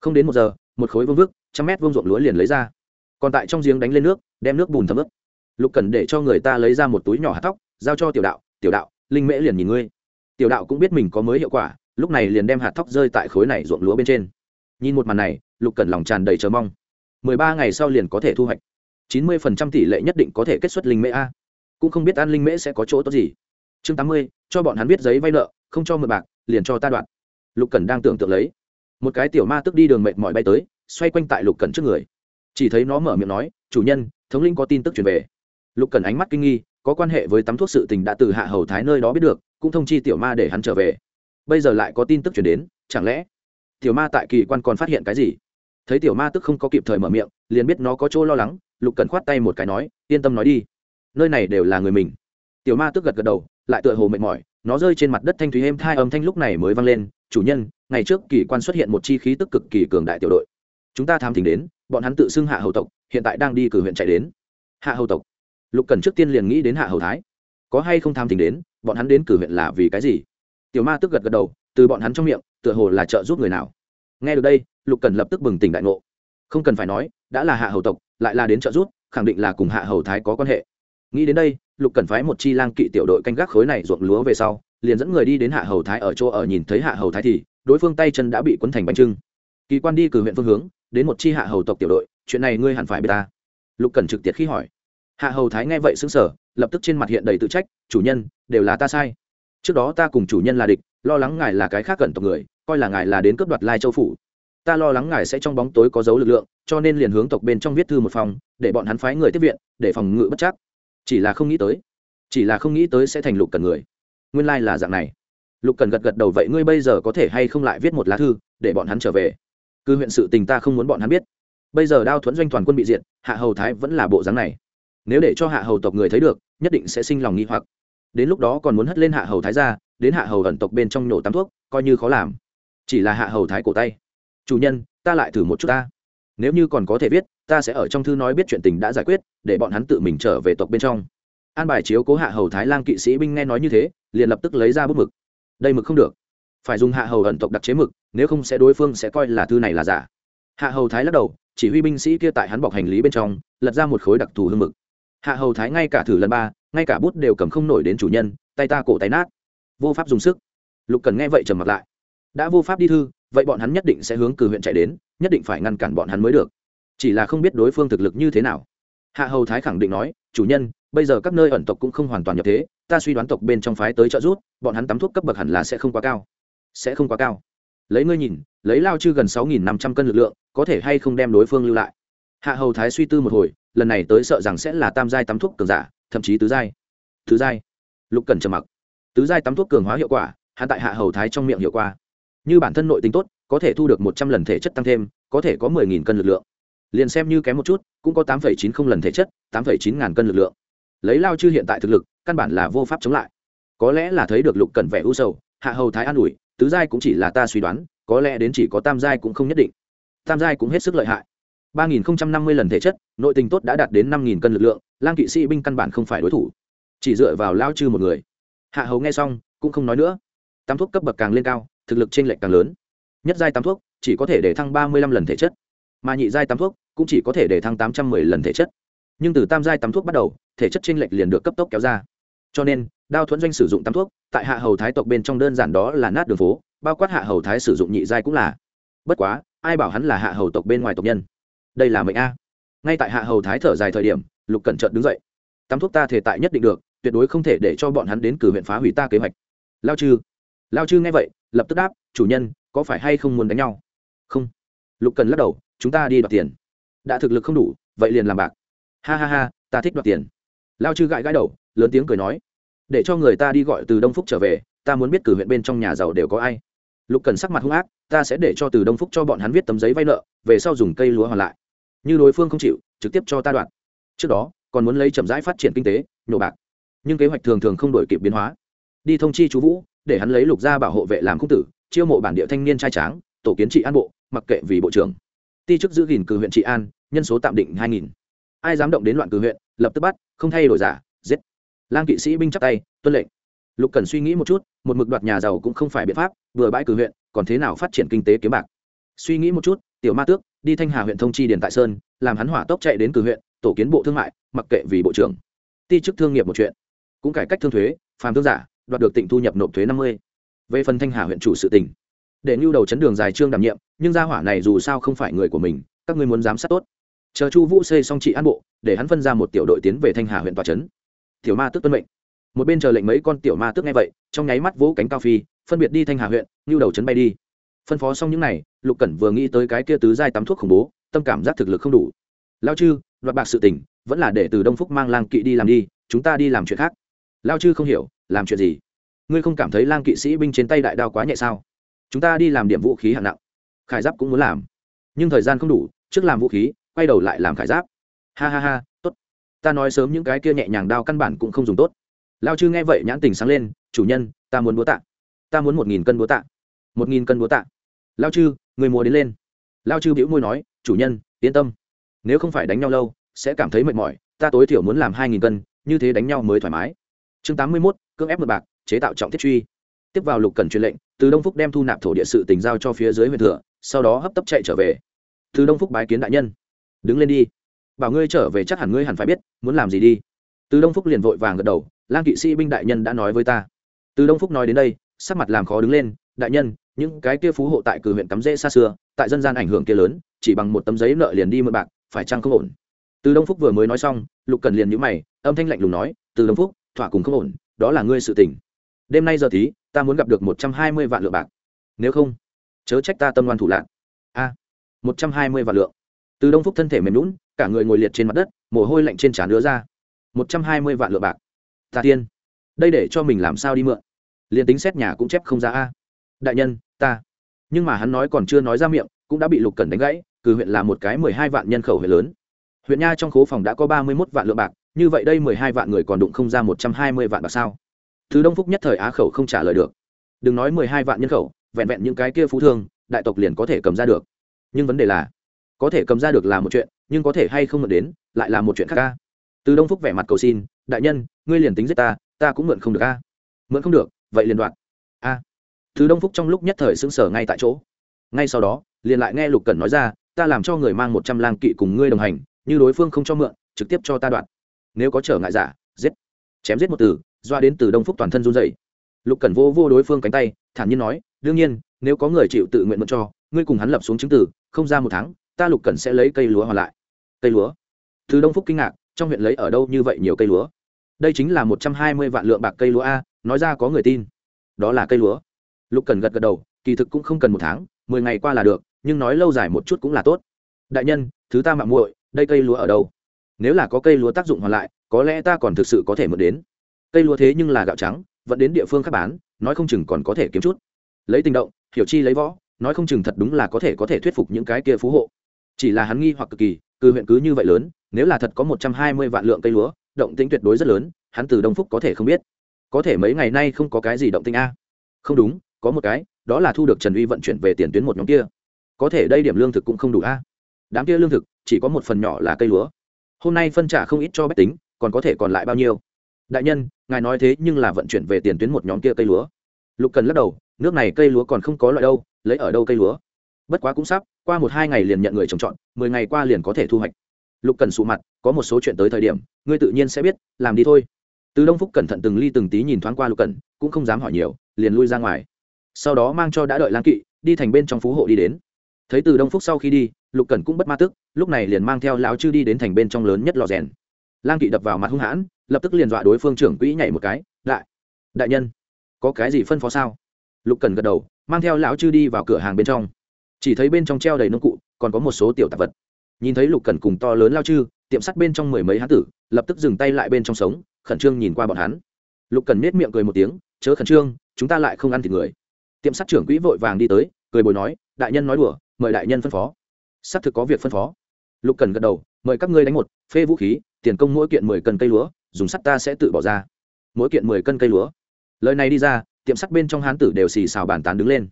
Không đến một giờ, một khối vương vức, trăm mét vương ruộng lúa liền lấy ra. Còn tại trong giếng đánh lên nước, đem nước bùn thấm ướp lục cần để cho người ta lấy ra một túi nhỏ hạt tóc giao cho tiểu đạo tiểu đạo, linh mễ liền nhìn ngươi. Tiểu đạo cũng biết mình có mới hiệu quả, lúc này liền đem hạt tóc rơi tại khối này ruộng lúa bên trên. Nhìn một màn này, lục cần lòng tràn đầy chờ mong. Mười ba ngày sau liền có thể thu hoạch. Chín mươi phần trăm tỷ lệ nhất định có thể kết xuất linh mễ a. Cũng không biết ăn linh mễ sẽ có chỗ tốt gì. Chương tám mươi, cho bọn hắn biết giấy vay nợ, không cho mượn bạc, liền cho ta đoạn lục cần đang tưởng tượng lấy, một cái tiểu ma tức đi đường mệt mỏi bay tới, xoay quanh tại lục cần trước người. Chỉ thấy nó mở miệng nói, chủ nhân, thống linh có tin tức truyền về lục cần ánh mắt kinh nghi, có quan hệ với tắm thuốc sự tình đã từ hạ hầu thái nơi đó biết được, cũng thông chi tiểu ma để hắn trở về. Bây giờ lại có tin tức chuyển đến, chẳng lẽ tiểu ma tại kỳ quan còn phát hiện cái gì? Thấy tiểu ma tức không có kịp thời mở miệng, liền biết nó có chỗ lo lắng, lục cần khoát tay một cái nói, yên tâm nói đi. Nơi này đều là người mình. Tiểu ma tức gật gật đầu, lại tựa hồ mệt mỏi, nó rơi trên mặt đất thanh thúy êm thai âm thanh lúc này mới vang lên, chủ nhân, ngày trước kỳ quan xuất hiện một chi khí tức cực kỳ cường đại tiểu đội. Chúng ta tham thỉnh đến, bọn hắn tự xưng hạ hầu tộc, hiện tại đang đi cử huyện chạy đến. Hạ hầu tộc lục cần trước tiên liền nghĩ đến hạ hầu thái. Có hay không tham tình đến, bọn hắn đến cử huyện là vì cái gì? Tiểu ma tức gật gật đầu, từ bọn hắn trong miệng, tựa hồ là trợ giúp người nào. Nghe được đây, lục cần lập tức bừng tỉnh đại ngộ. Không cần phải nói, đã là hạ hầu tộc, lại là đến trợ giúp, khẳng định là cùng hạ hầu thái có quan hệ. Nghĩ đến đây, lục cần phái một chi lang kỵ tiểu đội canh gác khối này ruộng lúa về sau, liền dẫn người đi đến hạ hầu thái ở chỗ ở nhìn thấy hạ hầu thái thì, đối phương tay chân đã bị quấn thành bánh trưng. Kỳ quan đi cử huyện phương hướng, đến một chi hạ hầu tộc tiểu đội, chuyện này ngươi hẳn phải biết ta. Lục cần trực tiệt khi hỏi hạ hầu thái nghe vậy xứng sở lập tức trên mặt hiện đầy tự trách, chủ nhân, đều là ta sai. Trước đó ta cùng chủ nhân là địch, lo lắng ngài là cái khác gần tộc người, coi là ngài là đến cướp đoạt lai châu phủ. Ta lo lắng ngài sẽ trong bóng tối có dấu lực lượng, cho nên liền hướng tộc bên trong viết thư một phòng, để bọn hắn phái người tiếp viện, để phòng ngự bất chắc. Chỉ là không nghĩ tới, chỉ là không nghĩ tới sẽ thành lục cần người. Nguyên lai、like、là dạng này. Lục cần gật gật đầu, vậy ngươi bây giờ có thể hay không lại viết một lá thư, để bọn hắn trở về? Cứ huyện sự tình ta không muốn bọn hắn biết. Bây giờ đao thuẫn doanh toàn quân bị diệt, hạ hầu thái vẫn là bộ dáng này nếu để cho hạ hầu tộc người thấy được, nhất định sẽ sinh lòng nghi hoặc. Đến lúc đó còn muốn hất lên hạ hầu thái ra đến hạ hầu ẩn tộc bên trong nhổ tắm thuốc, coi như khó làm. Chỉ là hạ hầu thái cổ tay. Chủ nhân, ta lại thử một chút ta. Nếu như còn có thể viết, ta sẽ ở trong thư nói biết chuyện tình đã giải quyết, để bọn hắn tự mình trở về tộc bên trong. An bài chiếu cố hạ hầu thái lang kỵ sĩ binh nghe nói như thế, liền lập tức lấy ra bút mực. Đây mực không được. Phải dùng hạ hầu ẩn tộc đặc chế mực, nếu không sẽ đối phương sẽ coi là thư này là giả. Hạ hầu thái lắc đầu, chỉ huy binh sĩ kia tại hắn bọc hành lý bên trong, lật ra một khối đặc thù hương mực hạ hầu thái ngay cả thử lần ba, ngay cả bút đều cầm không nổi đến chủ nhân, tay ta cổ tay nát. Vô pháp dùng sức. Lục cần nghe vậy trầm mặt lại. Đã vô pháp đi thư, vậy bọn hắn nhất định sẽ hướng cử huyện chạy đến, nhất định phải ngăn cản bọn hắn mới được. Chỉ là không biết đối phương thực lực như thế nào. Hạ hầu thái khẳng định nói, chủ nhân, bây giờ các nơi ẩn tộc cũng không hoàn toàn nhập thế, ta suy đoán tộc bên trong phái tới trợ rút bọn hắn tắm thuốc cấp bậc hẳn là sẽ không quá cao. Sẽ không quá cao. Lấy ngươi nhìn, lấy lao chư gần sáu nghìn năm trăm cân lực lượng, có thể hay không đem đối phương lưu lại? Hạ hầu thái suy tư một hồi lần này tới sợ rằng sẽ là tam giai tắm thuốc cường giả, thậm chí tứ giai. Thứ giai? Lục cần trầm mặc. Tứ giai tắm thuốc cường hóa hiệu quả, hạ tại hạ hầu thái trong miệng hiệu quả. Như bản thân nội tính tốt, có thể thu được một trăm lần thể chất tăng thêm, có thể có mười nghìn cân lực lượng. Liền xem như kém một chút, cũng có tám phẩy chín không lần thể chất, tám phẩy chín ngàn cân lực lượng. Lấy lao chư hiện tại thực lực, căn bản là vô pháp chống lại. Có lẽ là thấy được lục cần vẻ u sầu, hạ hầu thái an ủi, tứ giai cũng chỉ là ta suy đoán, có lẽ đến chỉ có tam giai cũng không nhất định. Tam giai cũng hết sức lợi hại. ba nghìn năm mươi lần thể chất nội tình tốt đã đạt đến năm nghìn cân lực lượng, lang kỵ sĩ binh căn bản không phải đối thủ. Chỉ dựa vào lao chư một người. Hạ hầu nghe xong, cũng không nói nữa. Tam thuốc cấp bậc càng lên cao, thực lực t r ê n lệch càng lớn. Nhất giai tam thuốc, chỉ có thể để thăng ba mươi lăm lần thể chất. Mà nhị giai tam thuốc, cũng chỉ có thể để thăng tám trăm mười lần thể chất. Nhưng từ tam giai tam thuốc bắt đầu, thể chất t r ê n lệch liền được cấp tốc kéo ra. Cho nên, đao thuẫn doanh sử dụng tam thuốc, tại hạ hầu thái tộc bên trong đơn giản đó là nát đường phố, bao quát hạ hầu thái sử dụng nhị giai cũng là. Bất quá, ai bảo hắn là hạ hầu tộc bên ngoài tộc nhân? Đây là mệnh a ngay tại hạ hầu thái thở dài thời điểm, lục cẩn trợn đứng dậy. Tam thuốc ta thể tại nhất định được, tuyệt đối không thể để cho bọn hắn đến cử huyện phá hủy ta kế hoạch. Lao chư lao chư nghe vậy, lập tức đáp, chủ nhân, có phải hay không muốn đánh nhau? Không. Lục cần lắc đầu, chúng ta đi đoạt tiền. Đã thực lực không đủ, vậy liền làm bạc. Ha ha ha, ta thích đoạt tiền. Lao chư gãi gãi đầu, lớn tiếng cười nói, để cho người ta đi gọi từ đông phúc trở về, ta muốn biết cử huyện bên trong nhà giàu đều có ai. Lục cần sắc mặt hung ác, ta sẽ để cho từ đông phúc cho bọn hắn viết tấm giấy vay nợ, về sau dùng cây lúa hoàn lại như đối phương không chịu, trực tiếp cho ta đoạn trước đó, còn muốn lấy chậm rãi phát triển kinh tế nhổ bạc. Nhưng kế hoạch thường thường không đổi kịp biến hóa. Đi thông chi chú vũ, để hắn lấy lục gia bảo hộ vệ làm khung tử, chiêu mộ bản địa thanh niên trai tráng, tổ kiến trị an bộ, mặc kệ vì bộ trưởng. Ti chức giữ gìn cử huyện trị an, nhân số tạm định hai nghìn. Ai dám động đến loạn cử huyện, lập tức bắt, không thay đổi giả, giết. Lang kỵ sĩ binh chắc tay, tuân lệnh. Lục cần suy nghĩ một chút, một mực đoạt nhà giàu cũng không phải biện pháp, vừa bãi cử huyện, còn thế nào phát triển kinh tế kiếm bạc? Suy nghĩ một chút, tiểu ma tước đi thanh hà huyện thông chi điền tại sơn, làm hắn hỏa tốc chạy đến cử huyện, tổ kiến bộ thương mại, mặc kệ vì bộ trưởng. Ti chức thương nghiệp một chuyện. Cũng cải cách thương thuế, phàm thương giả, đoạt được tỉnh thu nhập nộp thuế năm mươi. Về phần thanh hà huyện chủ sự tỉnh, để nhu đầu chấn đường dài trương đảm nhiệm, nhưng gia hỏa này dù sao không phải người của mình, các ngươi muốn giám sát tốt. Chờ chu vũ xây xong trị an bộ, để hắn phân ra một tiểu đội tiến về thanh hà huyện tòa trấn tiểu ma tức tuân mệnh. Một bên chờ lệnh mấy con tiểu ma tức nghe vậy, trong nháy mắt vỗ cánh cao phi, phân biệt đi thanh hà huyện nhu đầu chấn bay đi. Phân phó xong những n à y lục cẩn vừa nghĩ tới cái kia tứ giai tắm thuốc khủng bố, tâm cảm giác thực lực không đủ. Lao chư, đoạt bạc sự tỉnh vẫn là để từ đông phúc mang lang kỵ đi làm đi, chúng ta đi làm chuyện khác. Lao chư không hiểu, làm chuyện gì? Ngươi không cảm thấy lang kỵ sĩ binh trên tay đại đao quá nhẹ sao? Chúng ta đi làm điểm vũ khí hạng nặng. Khải giáp cũng muốn làm. Nhưng thời gian không đủ, trước làm vũ khí, quay đầu lại làm khải giáp. Ha ha ha, tốt. Ta nói sớm những cái kia nhẹ nhàng đao căn bản cũng không dùng tốt. Lao chư nghe vậy nhãn tình sáng lên, chủ nhân, ta muốn búa tạ. Ta muốn một nghìn cân búa tạ. Một nghìn cân búa tạ lao chư, người mùa đến lên. Lao chư bĩu môi nói, chủ nhân, yên tâm. Nếu không phải đánh nhau lâu, sẽ cảm thấy mệt mỏi, ta tối thiểu muốn làm hai nghìn cân, như thế đánh nhau mới thoải mái. Chương tám mươi mốt, cưỡng ép mật bạc, chế tạo trọng thiết truy. Tiếp vào lục cần truyền lệnh, từ đông phúc đem thu nạp thổ địa sự tình giao cho phía dưới huyện thừa, sau đó hấp tấp chạy trở về. Từ đông phúc bái kiến đại nhân. Đứng lên đi. Bảo ngươi trở về chắc hẳn ngươi hẳn phải biết, muốn làm gì đi. Từ đông phúc liền vội vàng gật đầu, lang kỵ sĩ binh đại nhân đã nói với ta. Từ đông phúc nói đến đây, sắc mặt làm khó đứng lên, đại nhân những cái kia phú hộ tại cử huyện cắm rễ xa xưa, tại dân gian ảnh hưởng kia lớn, chỉ bằng một tấm giấy nợ liền đi mượn bạc, phải chăng không ổn? Từ đông phúc vừa mới nói xong, lục cần liền nhữ mày, âm thanh lạnh lùng nói, từ đông phúc, thỏa cùng không ổn, đó là ngươi sự tình. Đêm nay giờ tí ta muốn gặp được một trăm hai mươi vạn lượng bạc. Nếu không, chớ trách ta tâm ngoan thủ lạc a, một trăm hai mươi vạn lượng. Từ đông phúc thân thể mềm lún cả người ngồi liệt trên mặt đất, mồ hôi lạnh trên trán đứa ra. Một trăm hai mươi vạn lượng bạc. Ta tiên, đây để cho mình làm sao đi mượn? Liền tính xét nhà cũng chép không ra a. Đại nhân ta. Nhưng mà hắn nói còn chưa nói ra miệng, cũng đã bị lục cẩn đánh gãy, cử huyện là một cái mười hai vạn nhân khẩu huyện lớn. Huyện nha trong khố phòng đã có ba mươi mốt vạn lượng bạc, như vậy đây mười hai vạn người còn đụng không ra một trăm hai mươi vạn bạc sao? Thứ đông phúc nhất thời á khẩu không trả lời được. Đừng nói mười hai vạn nhân khẩu, vẹn vẹn những cái kia phú thương, đại tộc liền có thể cầm ra được. Nhưng vấn đề là, có thể cầm ra được là một chuyện, nhưng có thể hay không mượn đến, lại là một chuyện khác ca từ đông phúc vẻ mặt cầu xin, đại nhân, ngươi liền tính giết ta ta cũng mượn không được a. Mượn không được, vậy liền đoạn. A thứ đông phúc trong lúc nhất thời sững sờ ngay tại chỗ. Ngay sau đó, liền lại nghe lục cẩn nói ra, ta làm cho người mang một trăm lang kỵ cùng ngươi đồng hành, như đối phương không cho mượn, trực tiếp cho ta đoạn. Nếu có trở ngại giả, giết. Chém giết một từ, doa đến từ đông phúc toàn thân run dậy lục cẩn vô vô đối phương cánh tay, thản nhiên nói, đương nhiên, nếu có người chịu tự nguyện mượn cho, ngươi cùng hắn lập xuống chứng từ không ra một tháng, ta lục cẩn sẽ lấy cây lúa hoàn lại. Cây lúa? Từ đông phúc kinh ngạc, trong huyện lấy ở đâu như vậy nhiều cây lúa? Đây chính là một trăm hai mươi vạn lượng bạc cây lúa a, nói ra có người tin. Đó là cây lúa lục cần gật gật đầu, kỳ thực cũng không cần một tháng, mười ngày qua là được, nhưng nói lâu dài một chút cũng là tốt. Đại nhân, thứ ta mạng muội, đây cây lúa ở đâu? Nếu là có cây lúa tác dụng hoàn lại, có lẽ ta còn thực sự có thể mượn đến. Cây lúa thế nhưng là gạo trắng, vẫn đến địa phương khác bán, nói không chừng còn có thể kiếm chút. Lấy tình động, hiểu chi lấy võ, nói không chừng thật đúng là có thể có thể thuyết phục những cái kia phú hộ. Chỉ là hắn nghi hoặc cực kỳ cư huyện cứ như vậy lớn, nếu là thật có một trăm hai mươi vạn lượng cây lúa, động tĩnh tuyệt đối rất lớn, hắn từ đông phúc có thể không biết. Có thể mấy ngày nay không có cái gì động tĩnh a? Không đúng có một cái, đó là thu được trần uy vận chuyển về tiền tuyến một nhóm kia. Có thể đây điểm lương thực cũng không đủ a. Đám kia lương thực, chỉ có một phần nhỏ là cây lúa. Hôm nay phân trả không ít cho bách tính, còn có thể còn lại bao nhiêu? Đại nhân, ngài nói thế nhưng là vận chuyển về tiền tuyến một nhóm kia cây lúa. Lục cần lắc đầu, nước này cây lúa còn không có loại đâu, lấy ở đâu cây lúa? Bất quá cũng sắp, qua một hai ngày liền nhận người trồng trọt, mười ngày qua liền có thể thu hoạch. Lục cần sụ mặt, có một số chuyện tới thời điểm, ngươi tự nhiên sẽ biết, làm đi thôi. Từ đông phúc cẩn thận từng ly từng tí nhìn thoáng qua lục cần, cũng không dám hỏi nhiều, liền lui ra ngoài sau đó mang cho đã đợi lang kỵ, đi thành bên trong phú hộ đi đến. Thấy từ đông phúc sau khi đi, lục Cẩn cũng bất ma tức, lúc này liền mang theo lão chư đi đến thành bên trong lớn nhất lò rèn. Lang kỵ đập vào mặt hung hãn, lập tức liền dọa đối phương trưởng quỹ nhảy một cái đại đại nhân, có cái gì phân phó sao? Lục cần gật đầu, mang theo lão chư đi vào cửa hàng bên trong. Chỉ thấy bên trong treo đầy nông cụ, còn có một số tiểu tạp vật. Nhìn thấy lục cần cùng to lớn lao chư, tiệm sắt bên trong mười mấy hán tử, lập tức dừng tay lại bên trong sống, khẩn trương nhìn qua bọn hắn. Lục cần nết miệng cười một tiếng, chớ khẩn trương, chúng ta lại không ăn thịt người tiệm sắt trưởng quỹ vội vàng đi tới, cười bồi nói, đại nhân nói đùa, mời đại nhân phân phó. Xác thực có việc phân phó. Lục cần gật đầu, mời các ngươi đánh một, phê vũ khí, tiền công mỗi kiện mười cân cây lúa, dùng sắt ta sẽ tự bỏ ra. Mỗi kiện mười cân cây lúa. Lời này đi ra, tiệm sắt bên trong hán tử đều xì xào bàn tán đứng lên.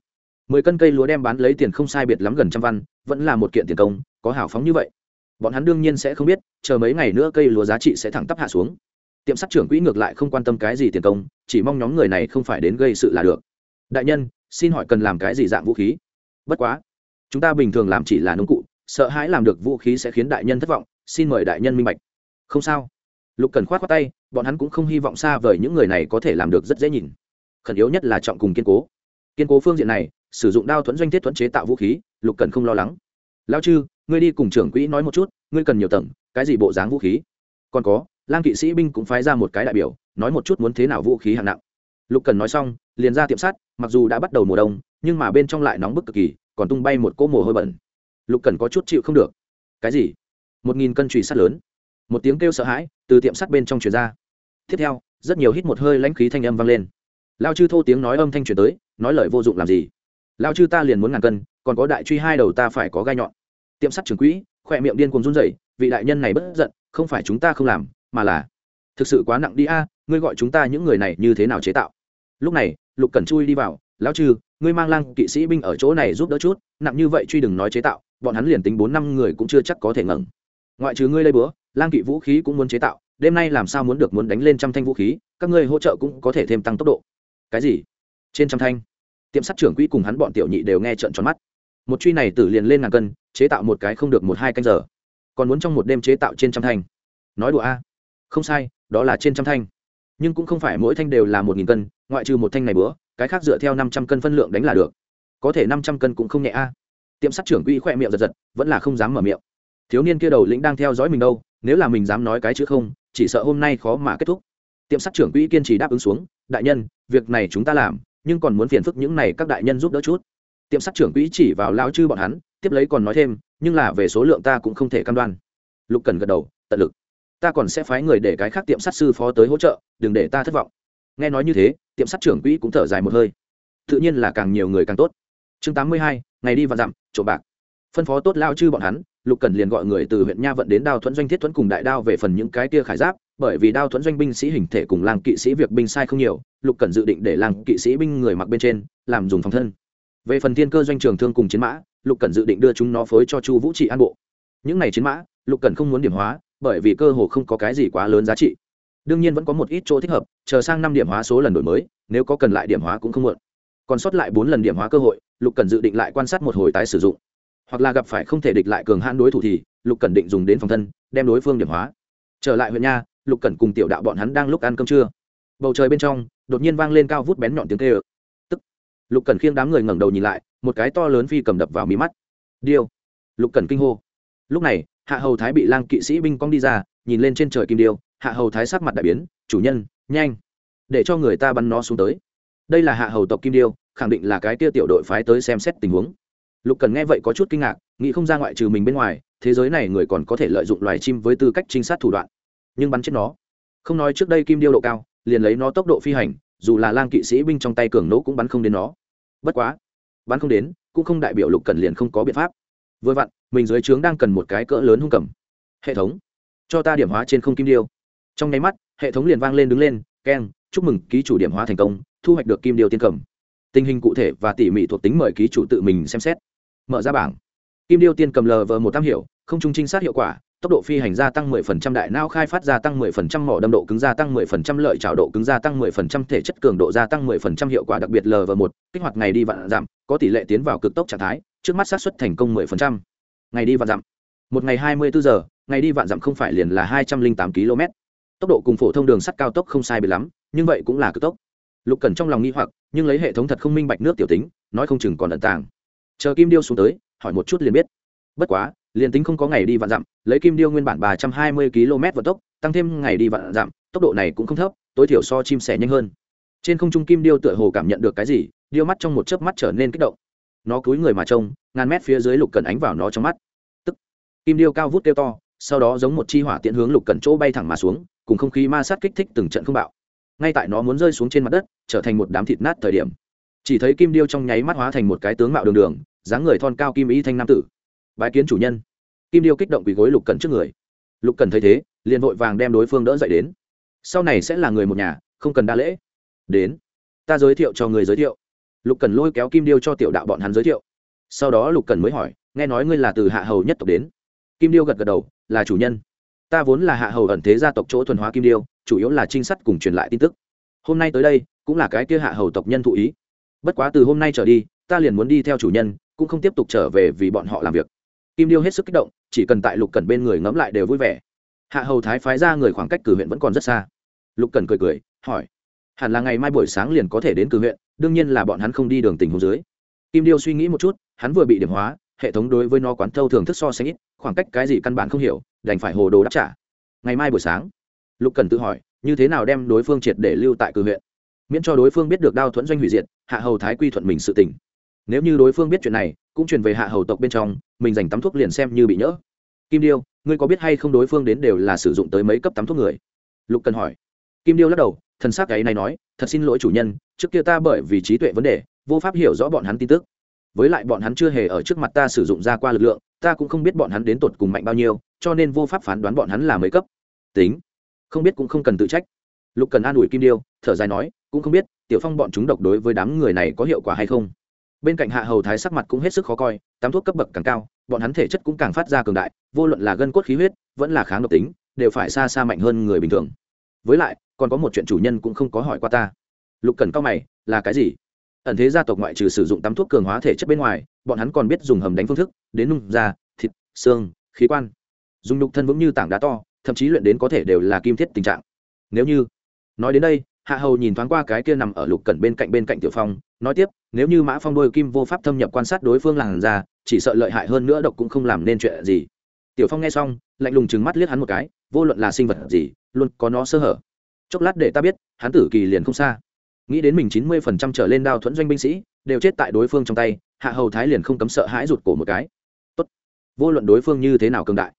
Mười cân cây lúa đem bán lấy tiền không sai biệt lắm gần trăm văn, vẫn là một kiện tiền công, có hào phóng như vậy. Bọn hắn đương nhiên sẽ không biết, chờ mấy ngày nữa cây lúa giá trị sẽ thẳng tắp hạ xuống. Tiệm sắt trưởng quỹ ngược lại không quan tâm cái gì tiền công, chỉ mong nhóm người này không phải đến gây sự là được đại nhân, xin hỏi cần làm cái gì dạng vũ khí? Bất quá, chúng ta bình thường làm chỉ là nông cụ, sợ hãi làm được vũ khí sẽ khiến đại nhân thất vọng, xin mời đại nhân minh bạch. Không sao. Lục cần khoát khoát tay, bọn hắn cũng không hy vọng xa vời những người này có thể làm được rất dễ nhìn. Khẩn yếu nhất là trọng cùng kiên cố. Kiên cố phương diện này, sử dụng đao thuẫn doanh thiết thuẫn chế tạo vũ khí, lục cần không lo lắng. Lao chư, ngươi đi cùng trưởng quỹ nói một chút, ngươi cần nhiều tầng, cái gì bộ dáng vũ khí? Còn có, lang kỵ sĩ binh cũng phái ra một cái đại biểu, nói một chút muốn thế nào vũ khí hạng nặng. Lục cần nói xong liền ra tiệm sắt, mặc dù đã bắt đầu mùa đông, nhưng mà bên trong lại nóng bức cực kỳ, còn tung bay một cỗ mồ hôi bẩn. Lục cần có chút chịu không được. Cái gì? Một nghìn cân trùy sắt lớn. Một tiếng kêu sợ hãi từ tiệm sắt bên trong chuyền ra. Tiếp theo, rất nhiều hít một hơi lãnh khí thanh âm vang lên. Lao chư thô tiếng nói âm thanh truyền tới, nói lời vô dụng làm gì? Lao chư ta liền muốn ngàn cân, còn có đại truy hai đầu ta phải có gai nhọn. Tiệm sắt trường quỹ, khỏe miệng điên cuồng run rẩy, vị đại nhân này bất giận, không phải chúng ta không làm, mà là, thực sự quá nặng đi a, ngươi gọi chúng ta những người này như thế nào chế tạo? Lúc này lục cẩn chui đi vào, lão trừ, ngươi mang lang kỵ sĩ binh ở chỗ này giúp đỡ chút, nặng như vậy truy đừng nói chế tạo, bọn hắn liền tính bốn năm người cũng chưa chắc có thể ngẩng ngoại trừ ngươi lây bữa, lang kỵ vũ khí cũng muốn chế tạo, đêm nay làm sao muốn được muốn đánh lên trăm thanh vũ khí, các ngươi hỗ trợ cũng có thể thêm tăng tốc độ. Cái gì? Trên trăm thanh. Tiệm sắt trưởng quỹ cùng hắn bọn tiểu nhị đều nghe trợn tròn mắt. Một truy này tử liền lên ngàn cân, chế tạo một cái không được một hai canh giờ. Còn muốn trong một đêm chế tạo trên trăm thanh. Nói đùa a. Không sai, đó là trên trăm thanh. Nhưng cũng không phải mỗi thanh đều là một nghìn cân ngoại trừ một thanh này bữa, cái khác dựa theo năm trăm cân phân lượng đánh là được. Có thể năm trăm cân cũng không nhẹ a. Tiệm sắt trưởng quỹ khỏe miệng giật giật, vẫn là không dám mở miệng. Thiếu niên kia đầu lĩnh đang theo dõi mình đâu, nếu là mình dám nói cái chữ không, chỉ sợ hôm nay khó mà kết thúc. Tiệm sắt trưởng quỹ kiên trì đáp ứng xuống, đại nhân, việc này chúng ta làm, nhưng còn muốn phiền phức những này các đại nhân giúp đỡ chút. Tiệm sắt trưởng quỹ chỉ vào lao chư bọn hắn, tiếp lấy còn nói thêm, nhưng là về số lượng ta cũng không thể cam đoan. Lục cần gật đầu, tận lực. Ta còn sẽ phái người để cái khác tiệm sắt sư phó tới hỗ trợ, đừng để ta thất vọng nghe nói như thế, tiệm sắt trưởng quỹ cũng thở dài một hơi. Tự nhiên là càng nhiều người càng tốt. Chương tám mươi hai, ngày đi và dặm, trộm bạc. Phân phó tốt lao chư bọn hắn, lục cần liền gọi người từ huyện nha vận đến đao thuẫn doanh thiết thuẫn cùng đại đao về phần những cái tia khải giáp, bởi vì đao thuẫn doanh binh sĩ hình thể cùng làng kỵ sĩ việc binh sai không nhiều, lục cần dự định để làng kỵ sĩ binh người mặc bên trên, làm dùng phòng thân. Về phần thiên cơ doanh trường thương cùng chiến mã, lục cần dự định đưa chúng nó phối cho chu vũ trị an bộ. Những này chiến mã, lục cần không muốn điểm hóa, bởi vì cơ hồ không có cái gì quá lớn giá trị đương nhiên vẫn có một ít chỗ thích hợp, chờ sang năm điểm hóa số lần đổi mới, nếu có cần lại điểm hóa cũng không muộn. Còn sót lại bốn lần điểm hóa cơ hội, lục cần dự định lại quan sát một hồi tái sử dụng. Hoặc là gặp phải không thể địch lại cường hãn đối thủ thì, lục cần định dùng đến phòng thân, đem đối phương điểm hóa. Trở lại huyện nha, lục cần cùng tiểu đạo bọn hắn đang lúc ăn cơm trưa. Bầu trời bên trong, đột nhiên vang lên cao vút bén nhọn tiếng kêu. Tức. Lục cần khiêng đám người ngẩng đầu nhìn lại, một cái to lớn phi cầm đập vào mí mắt. Điêu. Lục cần kinh hô. Lúc này, hạ hầu thái bị lang kỵ sĩ binh cong đi ra, nhìn lên trên trời kim điêu hạ hầu thái sắc mặt đại biến, chủ nhân, nhanh, để cho người ta bắn nó xuống tới. Đây là hạ hầu tộc kim điêu, khẳng định là cái tia tiểu đội phái tới xem xét tình huống. Lục cần nghe vậy có chút kinh ngạc, nghĩ không ra ngoại trừ mình bên ngoài, thế giới này người còn có thể lợi dụng loài chim với tư cách trinh sát thủ đoạn. Nhưng bắn chết nó, không nói trước đây kim điêu độ cao, liền lấy nó tốc độ phi hành, dù là lang kỵ sĩ binh trong tay cường nỗ cũng bắn không đến nó. Bất quá, bắn không đến, cũng không đại biểu lục cần liền không có biện pháp. Vừa vặn, mình dưới trướng đang cần một cái cỡ lớn hung cầm. Hệ thống, cho ta điểm hóa trên không kim điêu trong nháy mắt, hệ thống liền vang lên đứng lên, keng, chúc mừng, ký chủ điểm hóa thành công, thu hoạch được kim điêu tiên cầm. Tình hình cụ thể và tỉ mỉ thuộc tính mời ký chủ tự mình xem xét. Mở ra bảng. Kim điêu tiên cầm lv một tam hiệu, không trung trinh sát hiệu quả, tốc độ phi hành gia tăng 10% đại não khai phát gia tăng 10% mỏ đâm độ cứng gia tăng 10% lợi trào độ cứng gia tăng 10% thể chất cường độ gia tăng 10% hiệu quả đặc biệt lv1 kích hoạt ngày đi vạn giảm có tỷ lệ tiến vào cực tốc trạng thái, trước mắt xác suất thành công 10%. ngày đi vạn giảm một ngày 24 giờ, ngày đi vạn giảm không phải liền là 208 km tốc độ cùng phổ thông đường sắt cao tốc không sai biệt lắm, nhưng vậy cũng là cực tốc. Lục cần trong lòng nghi hoặc, nhưng lấy hệ thống thật không minh bạch nước tiểu tính, nói không chừng còn ẩn tàng. Chờ kim điêu xuống tới, hỏi một chút liền biết. Bất quá, liền tính không có ngày đi vạn dặm, lấy kim điêu nguyên bản ba trăm hai mươi km vận tốc, tăng thêm ngày đi vạn dặm, tốc độ này cũng không thấp, tối thiểu so chim sẻ nhanh hơn. Trên không trung kim điêu tựa hồ cảm nhận được cái gì, điêu mắt trong một chớp mắt trở nên kích động. Nó cúi người mà trông, ngàn mét phía dưới lục cần ánh vào nó trong mắt. Tức, kim điêu cao vút kêu to sau đó giống một chi hỏa tiễn hướng lục cần chỗ bay thẳng mà xuống, cùng không khí ma sát kích thích từng trận không bạo. Ngay tại nó muốn rơi xuống trên mặt đất, trở thành một đám thịt nát thời điểm. Chỉ thấy kim điêu trong nháy mắt hóa thành một cái tướng mạo đường đường, dáng người thon cao kim y thanh nam tử. Bái kiến chủ nhân. Kim điêu kích động quỳ gối lục cần trước người. Lục cần thấy thế, liền vội vàng đem đối phương đỡ dậy đến. Sau này sẽ là người một nhà, không cần đa lễ. Đến. Ta giới thiệu cho người giới thiệu. Lục cần lôi kéo kim điêu cho tiểu đạo bọn hắn giới thiệu. Sau đó lục cần mới hỏi, nghe nói ngươi là từ hạ hầu nhất tộc đến. Kim điêu gật gật đầu là chủ nhân. Ta vốn là hạ hầu ẩn thế gia tộc chỗ thuần hóa kim điêu, chủ yếu là trinh sát cùng truyền lại tin tức. Hôm nay tới đây, cũng là cái kia hạ hầu tộc nhân thụ ý. Bất quá từ hôm nay trở đi, ta liền muốn đi theo chủ nhân, cũng không tiếp tục trở về vì bọn họ làm việc. Kim điêu hết sức kích động, chỉ cần tại lục cần bên người ngẫm lại đều vui vẻ. Hạ hầu thái phái ra người khoảng cách cử huyện vẫn còn rất xa. Lục cần cười cười, hỏi, hẳn là ngày mai buổi sáng liền có thể đến cử huyện, đương nhiên là bọn hắn không đi đường tình hồ dưới. Kim điêu suy nghĩ một chút, hắn vừa bị điểm hóa hệ thống đối với nó quán thâu thường thức so sánh ít, khoảng cách cái gì căn bản không hiểu, đành phải hồ đồ đáp trả. Ngày mai buổi sáng, lục cần tự hỏi, như thế nào đem đối phương triệt để lưu tại cử huyện? Miễn cho đối phương biết được đao thuẫn doanh hủy diệt, hạ hầu thái quy thuận mình sự tỉnh nếu như đối phương biết chuyện này, cũng truyền về hạ hầu tộc bên trong, mình dành tắm thuốc liền xem như bị nhỡ. Kim điêu, ngươi có biết hay không đối phương đến đều là sử dụng tới mấy cấp tắm thuốc người? Lục cần hỏi. Kim điêu lắc đầu, thần s á c ấy này nói, thật xin lỗi chủ nhân, trước kia ta bởi vì trí tuệ vấn đề, vô pháp hiểu rõ bọn hắn tin tức với lại bọn hắn chưa hề ở trước mặt ta sử dụng ra qua lực lượng, ta cũng không biết bọn hắn đến tột cùng mạnh bao nhiêu, cho nên vô pháp phán đoán bọn hắn là mấy cấp. Tính. Không biết cũng không cần tự trách. Lục cần an ủi kim điêu, thở dài nói, cũng không biết, tiểu phong bọn chúng độc đối với đám người này có hiệu quả hay không. Bên cạnh hạ hầu thái sắc mặt cũng hết sức khó coi, tám thuốc cấp bậc càng cao, bọn hắn thể chất cũng càng phát ra cường đại, vô luận là gân cốt khí huyết, vẫn là kháng độc tính, đều phải xa xa mạnh hơn người bình thường. Với lại, còn có một chuyện chủ nhân cũng không có hỏi qua ta. Lục cần cao mày, là cái gì? Ẩn thế gia tộc ngoại trừ sử dụng tắm thuốc cường hóa thể chất bên ngoài, bọn hắn còn biết dùng hầm đánh phương thức, đến nung da, thịt, xương, khí quan. Dùng nhục thân vững như tảng đá to, thậm chí luyện đến có thể đều là kim thiết tình trạng. Nếu như, nói đến đây, hạ hầu nhìn thoáng qua cái kia nằm ở lục cẩn bên cạnh bên cạnh tiểu phong, nói tiếp, nếu như mã phong đôi kim vô pháp thâm nhập quan sát đối phương làn ra chỉ sợ lợi hại hơn nữa độc cũng không làm nên chuyện gì. Tiểu phong nghe xong, lạnh lùng chừng mắt liếc hắn một cái, vô luận là sinh vật gì, luôn có nó sơ hở. Chốc lát để ta biết, hắn tử kỳ liền không xa nghĩ đến mình chín mươi phần trăm trở lên đao thuẫn doanh binh sĩ, đều chết tại đối phương trong tay, hạ hầu thái liền không cấm sợ hãi rụt cổ một cái. Tốt. vô luận đối phương như thế nào cường đại,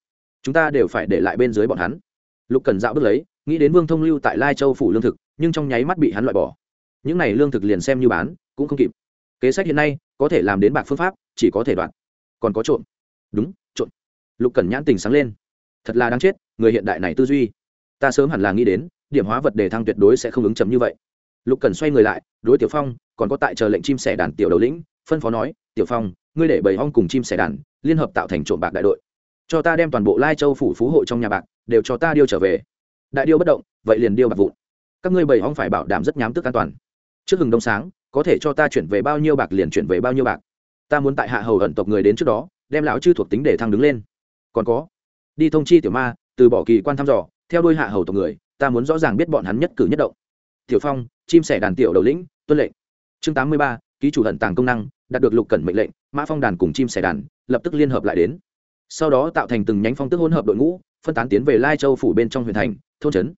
chúng ta đều phải để lại bên dưới bọn hắn. Lục cần dạo bước lấy, nghĩ đến vương thông lưu tại lai châu phủ lương thực, nhưng trong nháy mắt bị hắn loại bỏ. Những này lương thực liền xem như bán, cũng không kịp. Kế sách hiện nay, có thể làm đến bạc phương pháp, chỉ có thể đoạn còn có trộm. Đúng, trộm. Lục cần nhãn tình sáng lên. Thật là đáng chết, người hiện đại này tư duy. Ta sớm hẳn là nghĩ đến, điểm hóa vật đề thăng tuyệt đối sẽ không ứng chấm như vậy lục cần xoay người lại, đối tiểu phong, còn có tại chờ lệnh chim sẻ đàn tiểu đầu lĩnh, phân phó nói, tiểu phong, ngươi để bầy hong cùng chim sẻ đàn liên hợp tạo thành trộm bạc đại đội. Cho ta đem toàn bộ lai châu phủ phú hộ trong nhà bạc, đều cho ta điêu trở về. Đại điêu bất động, vậy liền điêu bạc vụn. Các ngươi bầy hong phải bảo đảm rất nhám tức an toàn. Trước hừng đông sáng, có thể cho ta chuyển về bao nhiêu bạc liền chuyển về bao nhiêu bạc. Ta muốn tại hạ hầu ẩn tộc người đến trước đó, đem lão chư thuộc tính để thăng đứng lên. Còn có, đi thông chi tiểu ma, từ bỏ kỳ quan thăm dò, theo đôi hạ hầu tộc người, ta muốn rõ ràng biết bọn hắn nhất cử nhất động tiểu phong, chim sẻ đàn tiểu đầu lĩnh, tuân lệnh. Chương tám mươi ba, ký chủ hận tàng công năng, đạt được lục cẩn mệnh lệnh, mã phong đàn cùng chim sẻ đàn, lập tức liên hợp lại đến. Sau đó tạo thành từng nhánh phong tức hỗn hợp đội ngũ, phân tán tiến về lai châu phủ bên trong huyện thành, thôn trấn.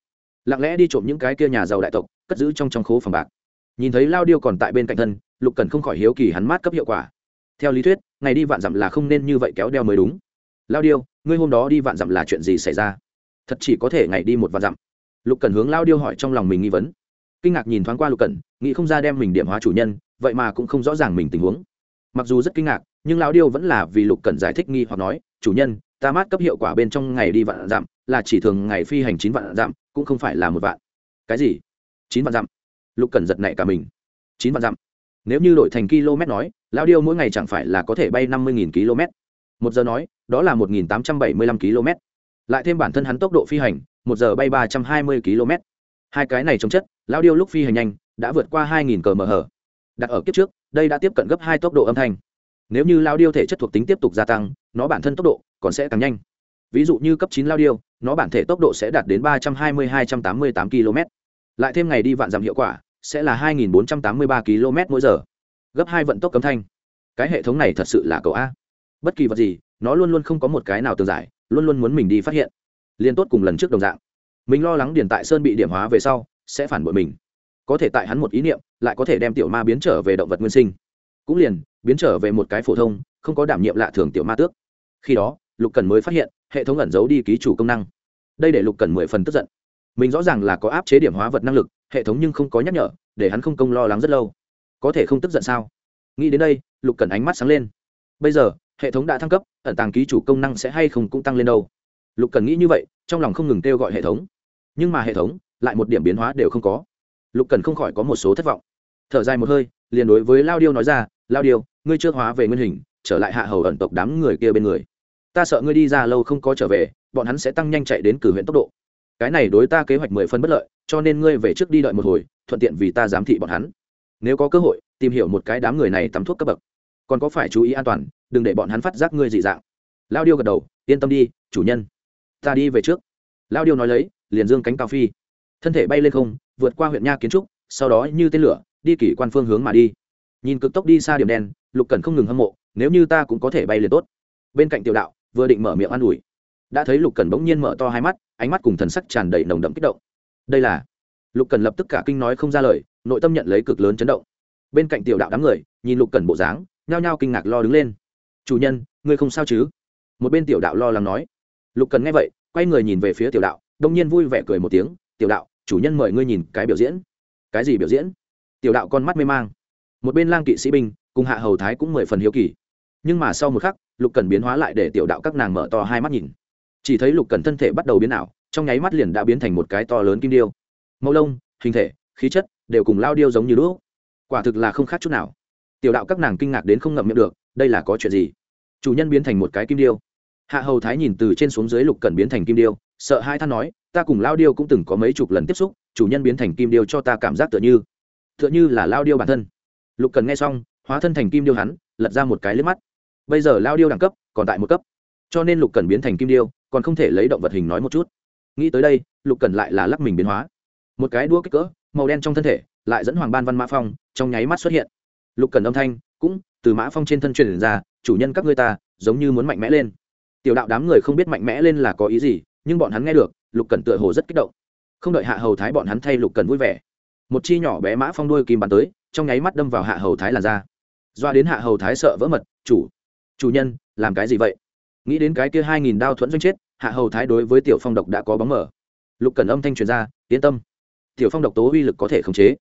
Lặng lẽ đi trộm những cái kia nhà giàu đại tộc, cất giữ trong trong khố phòng bạc. Nhìn thấy lao điêu còn tại bên cạnh thân, lục cần không khỏi hiếu kỳ hắn mát cấp hiệu quả. Theo lý thuyết, ngày đi vạn dặm là không nên như vậy kéo đeo mới đúng. Lao điêu, ngươi hôm đó đi vạn dặm là chuyện gì xảy ra? Thật chỉ có thể ngày đi một vạn dặm. Lục cần hướng lao điêu hỏi trong lòng mình nghi vấn kinh ngạc nhìn thoáng qua lục cẩn, nghĩ không ra đem mình điểm hóa chủ nhân vậy mà cũng không rõ ràng mình tình huống. Mặc dù rất kinh ngạc nhưng lao điêu vẫn là vì lục cẩn giải thích nghi hoặc nói chủ nhân ta mát cấp hiệu quả bên trong ngày đi vạn dặm là chỉ thường ngày phi hành chín vạn dặm cũng không phải là một vạn. Cái gì? Chín vạn dặm? Lục cẩn giật nảy cả mình. Chín vạn dặm? Nếu như đổi thành km nói lao điêu mỗi ngày chẳng phải là có thể bay năm mươi km. Một giờ nói đó là một tám trăm bảy mươi lăm km. Lại thêm bản thân hắn tốc độ phi hành một giờ bay ba trăm hai mươi km. Hai cái này chống chất lao điêu lúc phi hành nhanh, đã vượt qua hai nghìn cờ mờ hở đặt ở kiếp trước, đây đã tiếp cận gấp hai tốc độ âm thanh. Nếu như lao điêu thể chất thuộc tính tiếp tục gia tăng, nó bản thân tốc độ còn sẽ càng nhanh. Ví dụ như cấp chín lao điêu, nó bản thể tốc độ sẽ đạt đến ba trăm hai mươi hai trăm tám mươi tám km. Lại thêm ngày đi vạn dặm hiệu quả, sẽ là hai nghìn bốn trăm tám mươi ba km mỗi giờ. Gấp hai vận tốc cấm thanh. Cái hệ thống này thật sự là cầu a. Bất kỳ vật gì, nó luôn luôn không có một cái nào tường giải, luôn luôn muốn mình đi phát hiện. Liên tốt cùng lần trước đồng dạng. Mình lo lắng điền tại sơn bị điểm hóa về sau sẽ phản bội mình. Có thể tại hắn một ý niệm, lại có thể đem tiểu ma biến trở về động vật nguyên sinh. Cũng liền, biến trở về một cái phổ thông, không có đảm nhiệm lạ thường tiểu ma tước. Khi đó, lục cần mới phát hiện, hệ thống ẩn giấu đi ký chủ công năng. Đây để lục cần mười phần tức giận. Mình rõ ràng là có áp chế điểm hóa vật năng lực, hệ thống nhưng không có nhắc nhở, để hắn không công lo lắng rất lâu. Có thể không tức giận sao? Nghĩ đến đây, lục cần ánh mắt sáng lên. Bây giờ, hệ thống đã thăng cấp, ẩn tàng ký chủ công năng sẽ hay không cũng tăng lên đâu? Lục cần nghĩ như vậy, trong lòng không ngừng kêu gọi hệ thống. Nhưng mà hệ thống lại một điểm biến hóa đều không có. Lục cần không khỏi có một số thất vọng. Thở dài một hơi, liền đối với lao điêu nói ra, lao điêu, ngươi chưa hóa về nguyên hình, trở lại hạ hầu ẩn tộc đám người kia bên người. Ta sợ ngươi đi ra lâu không có trở về, bọn hắn sẽ tăng nhanh chạy đến cử huyện tốc độ. Cái này đối ta kế hoạch mười phân bất lợi, cho nên ngươi về trước đi đợi một hồi, thuận tiện vì ta giám thị bọn hắn. Nếu có cơ hội, tìm hiểu một cái đám người này tắm thuốc cấp bậc. Còn có phải chú ý an toàn, đừng để bọn hắn phát giác ngươi dị dạng. Lao điêu gật đầu, yên tâm đi, chủ nhân. Ta đi về trước. Lao điêu nói lấy, liền dương cánh cao phi thân thể bay lên không, vượt qua huyện nha kiến trúc, sau đó như tên lửa, đi kỷ quan phương hướng mà đi. Nhìn cực tốc đi xa điểm đen, lục cần không ngừng hâm mộ, nếu như ta cũng có thể bay lên tốt. Bên cạnh tiểu đạo, vừa định mở miệng an ủi, đã thấy lục cần bỗng nhiên mở to hai mắt, ánh mắt cùng thần sắc tràn đầy nồng đậm kích động. Đây là, lục cần lập tức cả kinh nói không ra lời, nội tâm nhận lấy cực lớn chấn động. Bên cạnh tiểu đạo đám người, nhìn lục cần bộ dáng, nhao nhao kinh ngạc lo đứng lên. Chủ nhân, ngươi không sao chứ? Một bên tiểu đạo lo lắng nói. Lục cần nghe vậy, quay người nhìn về phía tiểu đạo, đông nhiên vui vẻ cười một tiếng tiểu đạo, chủ nhân mời ngươi nhìn cái biểu diễn. Cái gì biểu diễn? Tiểu đạo con mắt mê mang. Một bên lang kỵ sĩ binh, cùng hạ hầu thái cũng mười phần hiếu kỳ. Nhưng mà sau một khắc, lục cần biến hóa lại để tiểu đạo các nàng mở to hai mắt nhìn. Chỉ thấy lục cần thân thể bắt đầu biến ảo, trong nháy mắt liền đã biến thành một cái to lớn kim điêu. Mẫu lông, hình thể, khí chất đều cùng lao điêu giống như đũa quả thực là không khác chút nào. Tiểu đạo các nàng kinh ngạc đến không ngậm miệng được, đây là có chuyện gì? Chủ nhân biến thành một cái kim điêu. Hạ hầu thái nhìn từ trên xuống dưới lục cần biến thành kim điêu sợ hai than nói, ta cùng lao điêu cũng từng có mấy chục lần tiếp xúc, chủ nhân biến thành kim điêu cho ta cảm giác tựa như tựa như là lao điêu bản thân. Lục cần nghe xong, hóa thân thành kim điêu hắn, lật ra một cái liếc mắt. Bây giờ lao điêu đẳng cấp, còn tại một cấp. Cho nên lục cần biến thành kim điêu, còn không thể lấy động vật hình nói một chút. Nghĩ tới đây, lục cần lại là lắc mình biến hóa. Một cái đua kích cỡ, màu đen trong thân thể, lại dẫn hoàng ban văn mã phong, trong nháy mắt xuất hiện. Lục cần âm thanh cũng từ mã phong trên thân truyền ra, chủ nhân các ngươi ta, giống như muốn mạnh mẽ lên. Tiểu đạo đám người không biết mạnh mẽ lên là có ý gì nhưng bọn hắn nghe được, lục cần tựa hồ rất kích động. Không đợi hạ hầu thái bọn hắn thay lục cần vui vẻ, một chi nhỏ bé mã phong đuôi kim bắn tới, trong nháy mắt đâm vào hạ hầu thái làn ra doa đến hạ hầu thái sợ vỡ mật, chủ chủ nhân, làm cái gì vậy? Nghĩ đến cái kia hai nghìn đao thuẫn doanh chết, hạ hầu thái đối với tiểu phong độc đã có bóng mở lục cần âm thanh truyền ra, yên tâm, tiểu phong độc tố uy lực có thể khống chế.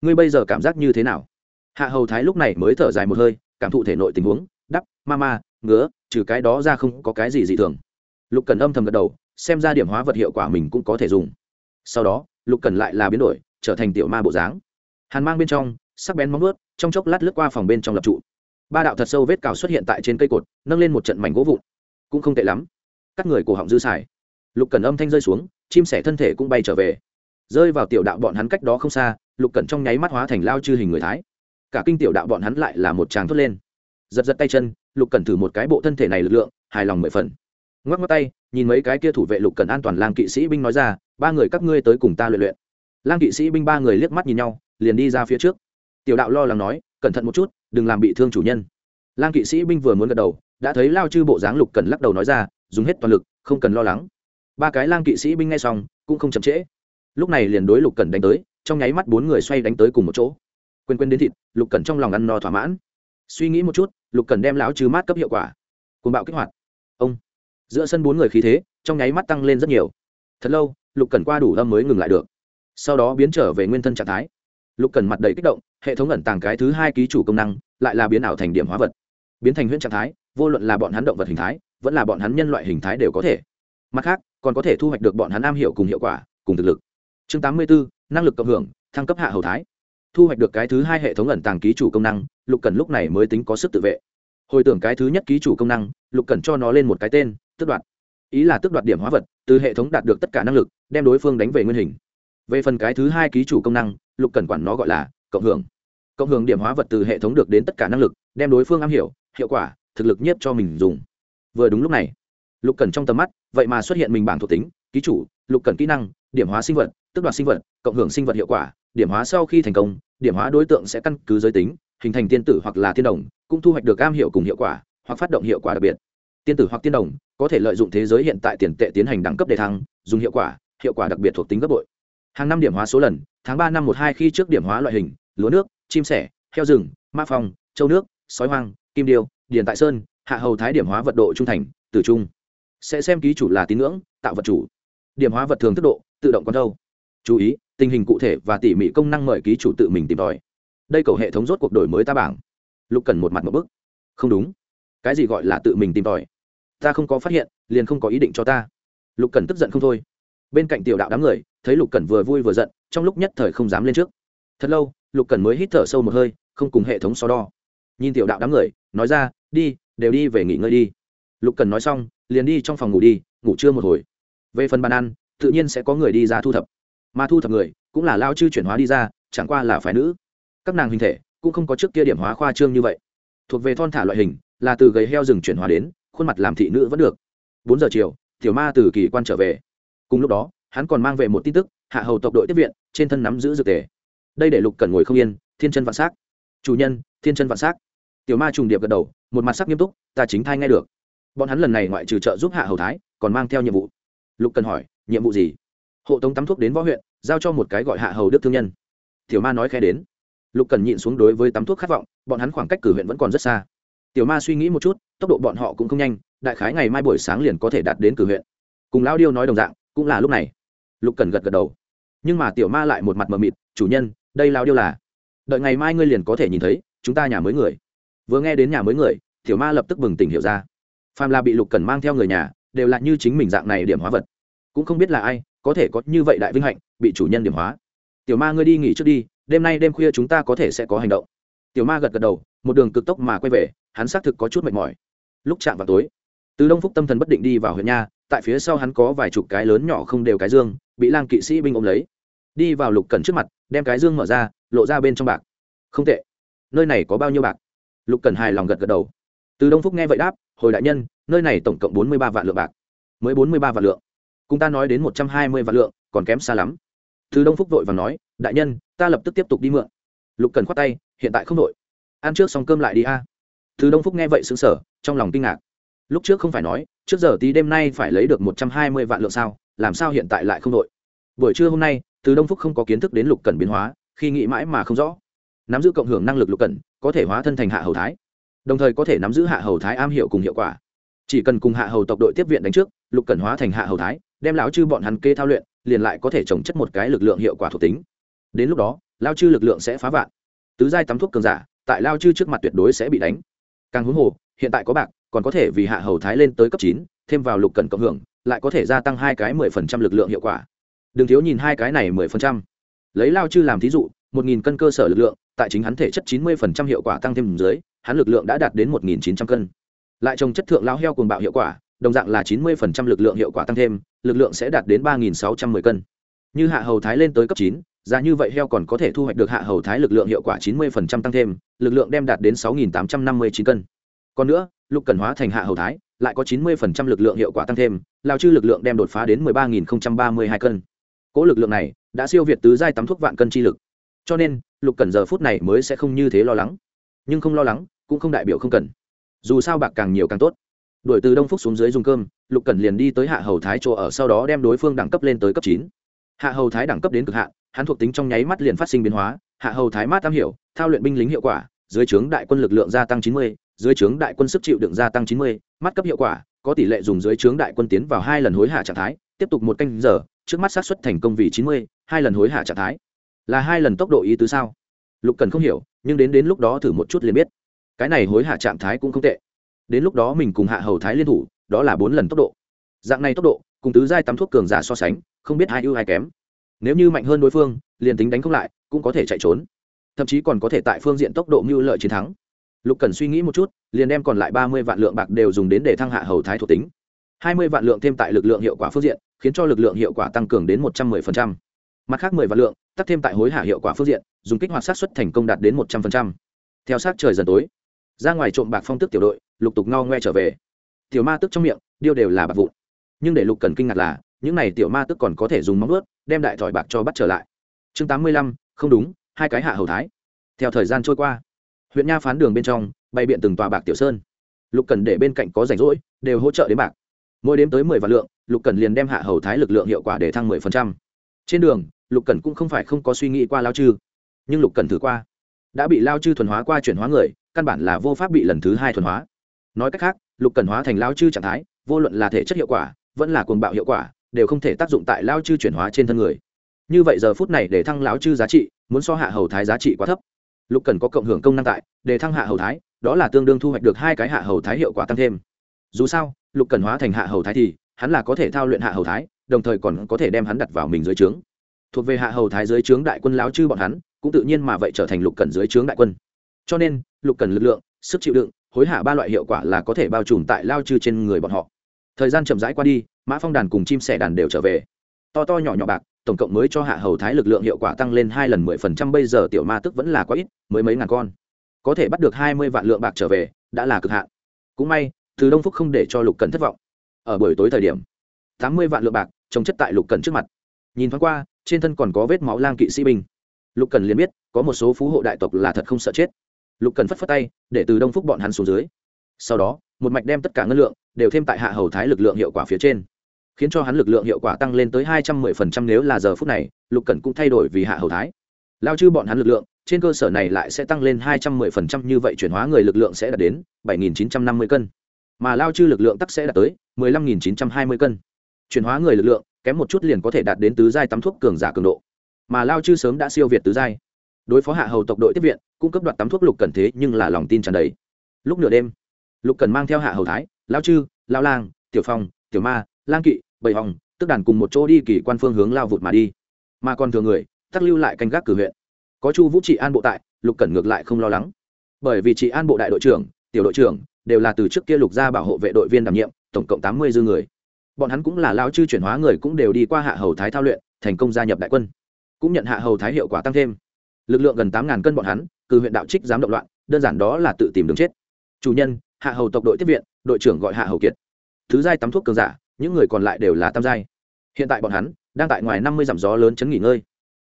Ngươi bây giờ cảm giác như thế nào? Hạ hầu thái lúc này mới thở dài một hơi, cảm thụ thể nội tình huống, đắp, ma ma, ngứa, trừ cái đó ra không có cái gì dị thường. Lục cần âm thầm gật đầu xem ra điểm hóa vật hiệu quả mình cũng có thể dùng. Sau đó, lục cần lại là biến đổi, trở thành tiểu ma bộ dáng. Hàn mang bên trong, sắc bén móng ướt trong chốc lát lướt qua phòng bên trong lập trụ. Ba đạo thật sâu vết cào xuất hiện tại trên cây cột, nâng lên một trận mảnh gỗ vụn. Cũng không tệ lắm. Các người cổ họng dư xài. Lục cần âm thanh rơi xuống, chim sẻ thân thể cũng bay trở về. Rơi vào tiểu đạo bọn hắn cách đó không xa, lục cần trong nháy mắt hóa thành lao chư hình người thái. Cả kinh tiểu đạo bọn hắn lại là một tràng thốt lên. Giật giật tay chân, lục cần thử một cái bộ thân thể này lực lượng, hài lòng mười phần. Ngoắc ngoắc tay nhìn mấy cái kia thủ vệ lục cần an toàn lang kỵ sĩ binh nói ra, ba người các ngươi tới cùng ta luyện luyện. Lang kỵ sĩ binh ba người liếc mắt nhìn nhau, liền đi ra phía trước. Tiểu đạo lo lắng nói, cẩn thận một chút, đừng làm bị thương chủ nhân. Lang kỵ sĩ binh vừa muốn gật đầu, đã thấy lao chư bộ dáng lục cần lắc đầu nói ra, dùng hết toàn lực, không cần lo lắng. Ba cái lang kỵ sĩ binh ngay xong, cũng không chậm trễ. Lúc này liền đối lục cần đánh tới, trong nháy mắt bốn người xoay đánh tới cùng một chỗ. Quên quên đến thịt, lục cần trong lòng ăn no thỏa mãn. Suy nghĩ một chút, lục cần đem lão trừ mát cấp hiệu quả. Côn bạo kích hoạt giữa sân bốn người khí thế, trong nháy mắt tăng lên rất nhiều. Thật lâu, lục cần qua đủ âm mới ngừng lại được. Sau đó biến trở về nguyên thân trạng thái. Lục cần mặt đầy kích động, hệ thống ẩn tàng cái thứ hai ký chủ công năng, lại là biến ảo thành điểm hóa vật. Biến thành huyễn trạng thái, vô luận là bọn hắn động vật hình thái, vẫn là bọn hắn nhân loại hình thái đều có thể. Mặt khác, còn có thể thu hoạch được bọn hắn am hiểu cùng hiệu quả, cùng thực lực. Chương tám mươi bốn năng lực cộng hưởng, thăng cấp hạ hầu thái. Thu hoạch được cái thứ hai hệ thống ẩn tàng ký chủ công năng, lục cần lúc này mới tính có sức tự vệ hồi tưởng cái thứ nhất ký chủ công năng, lục cần cho nó lên một cái tên, tước đoạt. Ý là tước đoạt điểm hóa vật, từ hệ thống đạt được tất cả năng lực, đem đối phương đánh về nguyên hình. Về phần cái thứ hai ký chủ công năng, lục cần quản nó gọi là cộng hưởng. Cộng hưởng điểm hóa vật từ hệ thống được đến tất cả năng lực, đem đối phương am hiểu, hiệu quả, thực lực nhất cho mình dùng. Vừa đúng lúc này, lục cần trong tầm mắt, vậy mà xuất hiện mình bảng thuộc tính, ký chủ, lục cần kỹ năng, điểm hóa sinh vật tức đoạt sinh vật, cộng hưởng sinh vật hiệu quả, điểm hóa sau khi thành công, điểm hóa đối tượng sẽ căn cứ giới tính hình thành tiên tử hoặc là tiên đồng, cũng thu hoạch được cam hiệu cùng hiệu quả, hoặc phát động hiệu quả đặc biệt. Tiên tử hoặc tiên đồng có thể lợi dụng thế giới hiện tại tiền tệ tiến hành đẳng cấp đề thăng, dùng hiệu quả hiệu quả đặc biệt thuộc tính gấp bội. Hàng năm điểm hóa số lần, tháng ba năm một hai khi trước điểm hóa loại hình, lúa nước, chim sẻ, heo rừng ma phong, châu nước, sói hoang, kim điêu, điền tại sơn, hạ hầu thái điểm hóa vật độ trung thành, tử trung. Sẽ xem ký chủ là tín ngưỡng, tạo vật chủ. Điểm hóa vật thường tốc độ, tự động con đâu chú ý, tình hình cụ thể và tỉ mỉ công năng mời ký chủ tự mình tìm tòi đây cầu hệ thống rốt cuộc đổi mới ta bảng. Lục cần một mặt một bức. Không đúng. Cái gì gọi là tự mình tìm tòi? Ta không có phát hiện, liền không có ý định cho ta. Lục cần tức giận không thôi. Bên cạnh tiểu đạo đám người, thấy lục cần vừa vui vừa giận, trong lúc nhất thời không dám lên trước. Thật lâu, lục cần mới hít thở sâu một hơi, không cùng hệ thống so đo. Nhìn tiểu đạo đám người, nói ra, đi, đều đi về nghỉ ngơi đi. Lục cần nói xong, liền đi trong phòng ngủ đi, ngủ trưa một hồi. Về phần bàn ăn, tự nhiên sẽ có người đi ra thu thập. Mà thu thập người, cũng là lao chư chuyển hóa đi ra, chẳng qua là phải nữ các nàng hình thể cũng không có trước kia điểm hóa khoa trương như vậy. Thuộc về thon thả loại hình, là từ gầy heo rừng chuyển hóa đến, khuôn mặt làm thị nữ vẫn được. Bốn giờ chiều, tiểu ma từ kỳ quan trở về. Cùng lúc đó, hắn còn mang về một tin tức, hạ hầu tộc đội tiếp viện, trên thân nắm giữ dược tề. Đây để lục cần ngồi không yên, thiên chân vạn s á c chủ nhân, thiên chân vạn s á c tiểu ma trùng điệp gật đầu, một mặt sắc nghiêm túc, ta chính thay ngay được. Bọn hắn lần này ngoại trừ trợ giúp hạ hầu thái, còn mang theo nhiệm vụ. Lục cần hỏi, nhiệm vụ gì? Hộ tống tắm thuốc đến võ huyện, giao cho một cái gọi hạ hầu đức thương nhân. Tiểu ma nói khẽ đến lục cần nhịn xuống đối với tắm thuốc khát vọng, bọn hắn khoảng cách cử huyện vẫn còn rất xa. Tiểu ma suy nghĩ một chút, tốc độ bọn họ cũng không nhanh, đại khái ngày mai buổi sáng liền có thể đạt đến cử huyện. Cùng lão điêu nói đồng dạng, cũng là lúc này. Lục cần gật gật đầu. Nhưng mà tiểu ma lại một mặt mờ mịt, chủ nhân, đây lao điêu là? Đợi ngày mai ngươi liền có thể nhìn thấy, chúng ta nhà mới người. Vừa nghe đến nhà mới người, tiểu ma lập tức bừng tỉnh hiểu ra. Phàm là bị lục cần mang theo người nhà, đều là như chính mình dạng này điểm hóa vật. Cũng không biết là ai, có thể có như vậy đại vinh hạnh, bị chủ nhân điểm hóa. Tiểu ma ngươi đi nghỉ trước đi đêm nay đêm khuya chúng ta có thể sẽ có hành động. Tiểu ma gật gật đầu, một đường cực tốc mà quay về, hắn xác thực có chút mệt mỏi. Lúc chạm vào tối, từ đông phúc tâm thần bất định đi vào huyện nha, tại phía sau hắn có vài chục cái lớn nhỏ không đều cái dương, bị lang kỵ sĩ binh ôm lấy. Đi vào lục cần trước mặt, đem cái dương mở ra, lộ ra bên trong bạc. Không tệ. Nơi này có bao nhiêu bạc? Lục cần hài lòng gật gật đầu. Từ đông phúc nghe vậy đáp, hồi đại nhân, nơi này tổng cộng bốn mươi ba vạn lượng bạc. Mới bốn mươi ba vạn lượng? Cùng ta nói đến một trăm hai mươi vạn lượng, còn kém xa lắm. Từ đông phúc vội và nói, đại nhân ta lập tức tiếp tục đi mượn. Lục cần khoát tay, hiện tại không đội ăn trước xong cơm lại đi a. Thứ đông phúc nghe vậy xứng sở trong lòng kinh ngạc. Lúc trước không phải nói, trước giờ tí đêm nay phải lấy được một trăm hai mươi vạn lượng sao, làm sao hiện tại lại không đội buổi trưa hôm nay từ đông phúc không có kiến thức đến lục cần biến hóa, khi nghĩ mãi mà không rõ. Nắm giữ cộng hưởng năng lực lục cần, có thể hóa thân thành hạ hầu thái. Đồng thời có thể nắm giữ hạ hầu thái am hiệu cùng hiệu quả. Chỉ cần cùng hạ hầu tộc đội tiếp viện đánh trước, lục cần hóa thành hạ hầu thái, đem lão chư bọn hắn kê thao luyện, liền lại có thể trồng chất một cái lực lượng hiệu quả thuộc tính đến lúc đó, lao chư lực lượng sẽ phá vạn. Tứ giai tắm thuốc cường giả, tại lao chư trước mặt tuyệt đối sẽ bị đánh. Càng huống hồ, hiện tại có bạc, còn có thể vì hạ hầu thái lên tới cấp chín, thêm vào lục cần cộng hưởng, lại có thể gia tăng hai cái mười phần trăm lực lượng hiệu quả. Đừng thiếu nhìn hai cái này mười phần trăm. Lấy lao chư làm thí dụ, một nghìn cân cơ sở lực lượng, tại chính hắn thể chất chín mươi phần trăm hiệu quả tăng thêm dưới, hắn lực lượng đã đạt đến một nghìn chín trăm cân. Lại trồng chất thượng lao heo cùng bạo hiệu quả, đồng dạng là chín mươi phần trăm lực lượng hiệu quả tăng thêm, lực lượng sẽ đạt đến ba nghìn sáu trăm mười cân. Như hạ hầu thái lên tới cấp chín giá như vậy heo còn có thể thu hoạch được hạ hầu thái lực lượng hiệu quả chín mươi phần trăm tăng thêm, lực lượng đem đạt đến sáu nghìn tám trăm năm mươi chín cân. Còn nữa, lục cần hóa thành hạ hầu thái, lại có chín mươi phần trăm lực lượng hiệu quả tăng thêm, lao chư lực lượng đem đột phá đến mười ba nghìn ba mươi hai cân. Cỗ lực lượng này đã siêu việt tứ giai tắm thuốc vạn cân chi lực. Cho nên, lục cần giờ phút này mới sẽ không như thế lo lắng. Nhưng không lo lắng, cũng không đại biểu không cần. Dù sao bạc càng nhiều càng tốt. Đuổi từ đông phúc xuống dưới dùng cơm, lục cần liền đi tới hạ hầu thái chỗ ở, sau đó đem đối phương đẳng cấp lên tới cấp chín. Hạ hầu thái đẳng cấp đến cực hạn hắn thuộc tính trong nháy mắt liền phát sinh biến hóa, hạ hầu thái mát am hiểu, thao luyện binh lính hiệu quả, dưới trướng đại quân lực lượng gia tăng chín mươi, dưới trướng đại quân sức chịu đựng gia tăng chín mươi, mắt cấp hiệu quả, có tỷ lệ dùng dưới trướng đại quân tiến vào hai lần hối hạ trạng thái, tiếp tục một canh giờ, trước mắt xác suất thành công vì chín mươi, hai lần hối hạ trạng thái. Là hai lần tốc độ ý tứ sao? Lục cần không hiểu, nhưng đến đến lúc đó thử một chút liền biết. Cái này hối hạ trạng thái cũng không tệ. Đến lúc đó mình cùng hạ hầu thái liên thủ, đó là bốn lần tốc độ. Dạng này tốc độ, cùng tứ giai tắm thuốc cường giả so sánh, không biết hai ưu hai kém nếu như mạnh hơn đối phương, liền tính đánh không lại, cũng có thể chạy trốn. Thậm chí còn có thể tại phương diện tốc độ mưu lợi chiến thắng. Lục cần suy nghĩ một chút, liền đem còn lại ba mươi vạn lượng bạc đều dùng đến để thăng hạ hầu thái thuộc tính. hai mươi vạn lượng thêm tại lực lượng hiệu quả phương diện, khiến cho lực lượng hiệu quả tăng cường đến một trăm mười phần trăm. Mặt khác mười vạn lượng, tắt thêm tại hối hạ hiệu quả phương diện, dùng kích hoạt sát xuất thành công đạt đến một trăm phần trăm. Theo sát trời dần tối, ra ngoài trộm bạc phong tức tiểu đội, lục tục ngao ngoe trở về. Tiểu ma tức trong miệng, điêu đều là bạc vụn. Nhưng để lục cần kinh ngạc là những này tiểu ma tức còn có thể dùng móng ướt đem đại thỏi bạc cho bắt trở lại. Chương tám mươi lăm, không đúng, hai cái hạ hầu thái. Theo thời gian trôi qua, huyện nha phán đường bên trong, bày biện từng tòa bạc tiểu sơn. Lục cần để bên cạnh có rảnh rỗi, đều hỗ trợ đến bạc. Mỗi đếm tới mười vạn lượng, lục cần liền đem hạ hầu thái lực lượng hiệu quả để thăng mười phần trăm. Trên đường, lục cần cũng không phải không có suy nghĩ qua lao chư. Nhưng lục cần thử qua, đã bị lao chư thuần hóa qua chuyển hóa người, căn bản là vô pháp bị lần thứ hai thuần hóa. Nói cách khác, lục cần hóa thành lao chư trạng thái, vô luận là thể chất hiệu quả, vẫn là cuồng bạo hiệu quả đều không thể tác dụng tại lao chư chuyển hóa trên thân người. Như vậy giờ phút này để thăng lão chư giá trị, muốn so hạ hầu thái giá trị quá thấp. Lục cần có cộng hưởng công năng tại, để thăng hạ hầu thái, đó là tương đương thu hoạch được hai cái hạ hầu thái hiệu quả tăng thêm. Dù sao, lục cần hóa thành hạ hầu thái thì, hắn là có thể thao luyện hạ hầu thái, đồng thời còn có thể đem hắn đặt vào mình dưới trướng. Thuộc về hạ hầu thái dưới trướng đại quân lão chư bọn hắn, cũng tự nhiên mà vậy trở thành lục cần dưới trướng đại quân. Cho nên, lục cần lực lượng, sức chịu đựng, hối hạ ba loại hiệu quả là có thể bao trùm tại lao chư trên người bọn họ thời gian chậm rãi qua đi, mã phong đàn cùng chim sẻ đàn đều trở về. To to nhỏ nhỏ bạc, tổng cộng mới cho hạ hầu thái lực lượng hiệu quả tăng lên hai lần mười phần trăm, bây giờ tiểu ma tức vẫn là quá ít, mới mấy ngàn con. Có thể bắt được hai mươi vạn lượng bạc trở về, đã là cực hạn. Cũng may, từ đông phúc không để cho lục cần thất vọng. Ở buổi tối thời điểm, tám mươi vạn lượng bạc trồng chất tại lục cần trước mặt. Nhìn thoáng qua, trên thân còn có vết máu lang kỵ sĩ binh. Lục cần liền biết, có một số phú hộ đại tộc là thật không sợ chết. Lục cần phất phất tay, để từ đông phúc bọn hắn xuống dưới. Sau đó, một mạch đem tất cả ngân lượng đều thêm tại hạ hầu thái lực lượng hiệu quả phía trên. Khiến cho hắn lực lượng hiệu quả tăng lên tới hai trăm mười phần trăm nếu là giờ phút này, lục cần cũng thay đổi vì hạ hầu thái. Lao chư bọn hắn lực lượng, trên cơ sở này lại sẽ tăng lên hai trăm mười phần trăm, như vậy chuyển hóa người lực lượng sẽ đạt đến bảy nghìn chín trăm năm mươi cân. Mà lao chư lực lượng tắc sẽ đạt tới mười lăm nghìn chín trăm hai mươi cân. Chuyển hóa người lực lượng, kém một chút liền có thể đạt đến tứ giai tắm thuốc cường giả cường độ. Mà lao chư sớm đã siêu việt tứ giai. Đối phó hạ hầu tộc đội tiếp viện, cung cấp đoạt tắm thuốc lục cần thế nhưng là lòng tin tràn đầy. Lúc nửa đêm, lục cần mang theo hạ hầu thái lao chư lao lang, tiểu phong, tiểu ma, lang kỵ, bầy hồng, tức đàn cùng một chỗ đi kỳ quan phương hướng lao vụt mà đi. Mà còn thừa người, tắc lưu lại canh gác cử huyện. Có chu vũ trị an bộ tại, lục cẩn ngược lại không lo lắng. Bởi vì trị an bộ đại đội trưởng, tiểu đội trưởng, đều là từ trước kia lục gia bảo hộ vệ đội viên đảm nhiệm, tổng cộng tám mươi dư người. Bọn hắn cũng là lao chư chuyển hóa người cũng đều đi qua hạ hầu thái thao luyện, thành công gia nhập đại quân. Cũng nhận hạ hầu thái hiệu quả tăng thêm. Lực lượng gần tám ngàn cân bọn hắn cử huyện đạo trích dám động loạn, đơn giản đó là tự tìm đường chết. Chủ nhân, hạ hầu tộc đội tiếp viện đội trưởng gọi hạ hầu kiệt. Thứ giai tắm thuốc cường giả, những người còn lại đều là tam giai. Hiện tại bọn hắn đang tại ngoài năm mươi dặm gió lớn chấn nghỉ ngơi.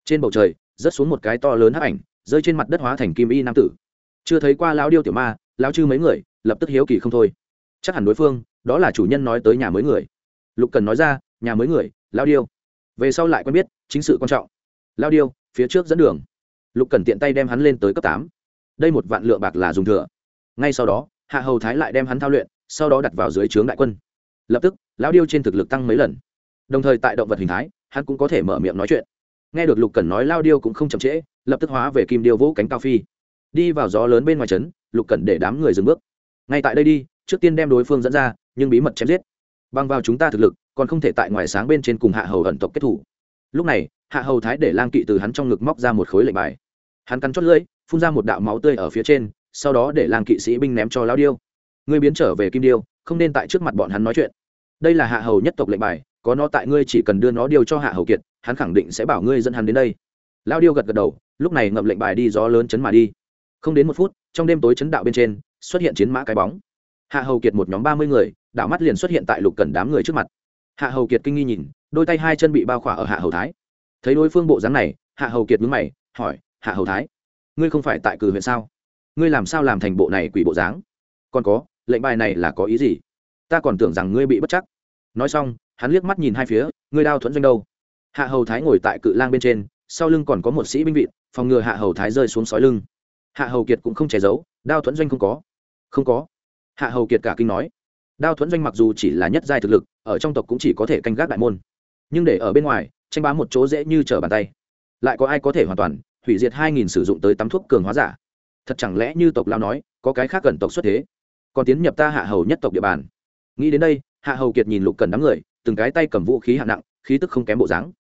Trên bầu trời, rớt xuống một cái to lớn hấp ảnh, rơi trên mặt đất hóa thành kim y nam tử. Chưa thấy qua lão điêu tiểu ma, lão chư mấy người, lập tức hiếu kỳ không thôi. Chắc hẳn đối phương, đó là chủ nhân nói tới nhà mới người. Lục cần nói ra, nhà mới người lao điêu. Về sau lại quen biết, chính sự quan trọng. Lao điêu, phía trước dẫn đường. Lục cần tiện tay đem hắn lên tới cấp tám. Đây một vạn lượng bạc là dùng thừa. Ngay sau đó, hạ hầu thái lại đem hắn thao luyện sau đó đặt vào dưới trướng đại quân. Lập tức lao điêu trên thực lực tăng mấy lần. Đồng thời tại động vật hình thái, hắn cũng có thể mở miệng nói chuyện. Nghe được lục cần nói lao điêu cũng không chậm trễ, lập tức hóa về kim điêu vũ cánh cao phi. Đi vào gió lớn bên ngoài trấn, lục cần để đám người dừng bước. Ngay tại đây đi, trước tiên đem đối phương dẫn ra, nhưng bí mật chém giết. Bằng vào chúng ta thực lực, còn không thể tại ngoài sáng bên trên cùng hạ hầu ẩn tộc kết thủ. Lúc này, hạ hầu thái để lang kỵ từ hắn trong ngực móc ra một khối lệnh bài. Hắn cắn chót lưỡi, phun ra một đạo máu tươi ở phía trên, sau đó để lang kỵ sĩ binh ném cho lao điêu ngươi biến trở về kim điêu, không nên tại trước mặt bọn hắn nói chuyện. Đây là hạ hầu nhất tộc lệnh bài, có nó tại ngươi chỉ cần đưa nó điều cho hạ hầu kiệt, hắn khẳng định sẽ bảo ngươi dẫn hắn đến đây. Lao điêu gật gật đầu, lúc này ngậm lệnh bài đi gió lớn chấn mà đi. Không đến một phút, trong đêm tối chấn đạo bên trên, xuất hiện chiến mã cái bóng. Hạ hầu kiệt một nhóm ba mươi người, đạo mắt liền xuất hiện tại lục cần đám người trước mặt. Hạ hầu kiệt kinh nghi nhìn, đôi tay hai chân bị bao khỏa ở hạ hầu thái. Thấy đối phương bộ dáng này, hạ hầu kiệt mướn mày, hỏi, hạ hầu thái, ngươi không phải tại cử huyện sao? Ngươi làm sao làm thành bộ này quỷ bộ dáng? Còn có lệnh bài này là có ý gì? Ta còn tưởng rằng ngươi bị bất chắc. Nói xong, hắn liếc mắt nhìn hai phía, ngươi đao thuẫn doanh đâu? Hạ hầu thái ngồi tại cự lang bên trên, sau lưng còn có một sĩ binh vịn, phòng ngừa hạ hầu thái rơi xuống sói lưng. Hạ hầu kiệt cũng không che giấu, đao thuẫn doanh không có. Không có. Hạ hầu kiệt cả kinh nói. Đao thuẫn doanh mặc dù chỉ là nhất giai thực lực, ở trong tộc cũng chỉ có thể canh gác đại môn. Nhưng để ở bên ngoài, tranh bá một chỗ dễ như trở bàn tay. Lại có ai có thể hoàn toàn hủy diệt hai nghìn sử dụng tới tắm thuốc cường hóa giả? Thật chẳng lẽ như tộc lao nói, có cái khác gần tộc xuất thế? Còn tiến nhập ta hạ hầu nhất tộc địa bàn. Nghĩ đến đây, hạ hầu kiệt nhìn lục cần đám người, từng cái tay cầm vũ khí hạng nặng, khí tức không kém bộ dáng.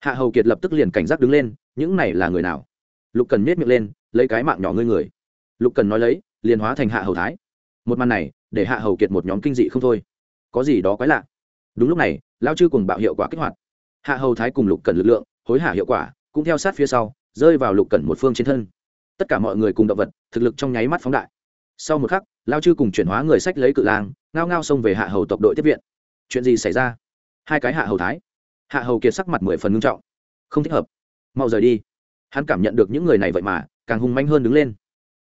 Hạ hầu kiệt lập tức liền cảnh giác đứng lên, những này là người nào? Lục cần miết miệng lên, lấy cái mạng nhỏ ngươi người. Lục cần nói lấy, liền hóa thành hạ hầu thái. Một màn này, để hạ hầu kiệt một nhóm kinh dị không thôi. Có gì đó quái lạ. Đúng lúc này lao chư cùng bạo hiệu quả kích hoạt. Hạ hầu thái cùng lục cần lực lượng, hối hả hiệu quả, cũng theo sát phía sau, rơi vào lục cần một phương trên thân. Tất cả mọi người cùng động vật, thực lực trong nháy mắt phóng đại. Sau một khắc lao chư cùng chuyển hóa người sách lấy cự lang, ngao ngao xông về hạ hầu tộc đội tiếp viện. Chuyện gì xảy ra? Hai cái hạ hầu thái. Hạ hầu kiệt sắc mặt mười phần ngưng trọng. Không thích hợp. Mau rời đi. Hắn cảm nhận được những người này vậy mà, càng hung manh hơn đứng lên.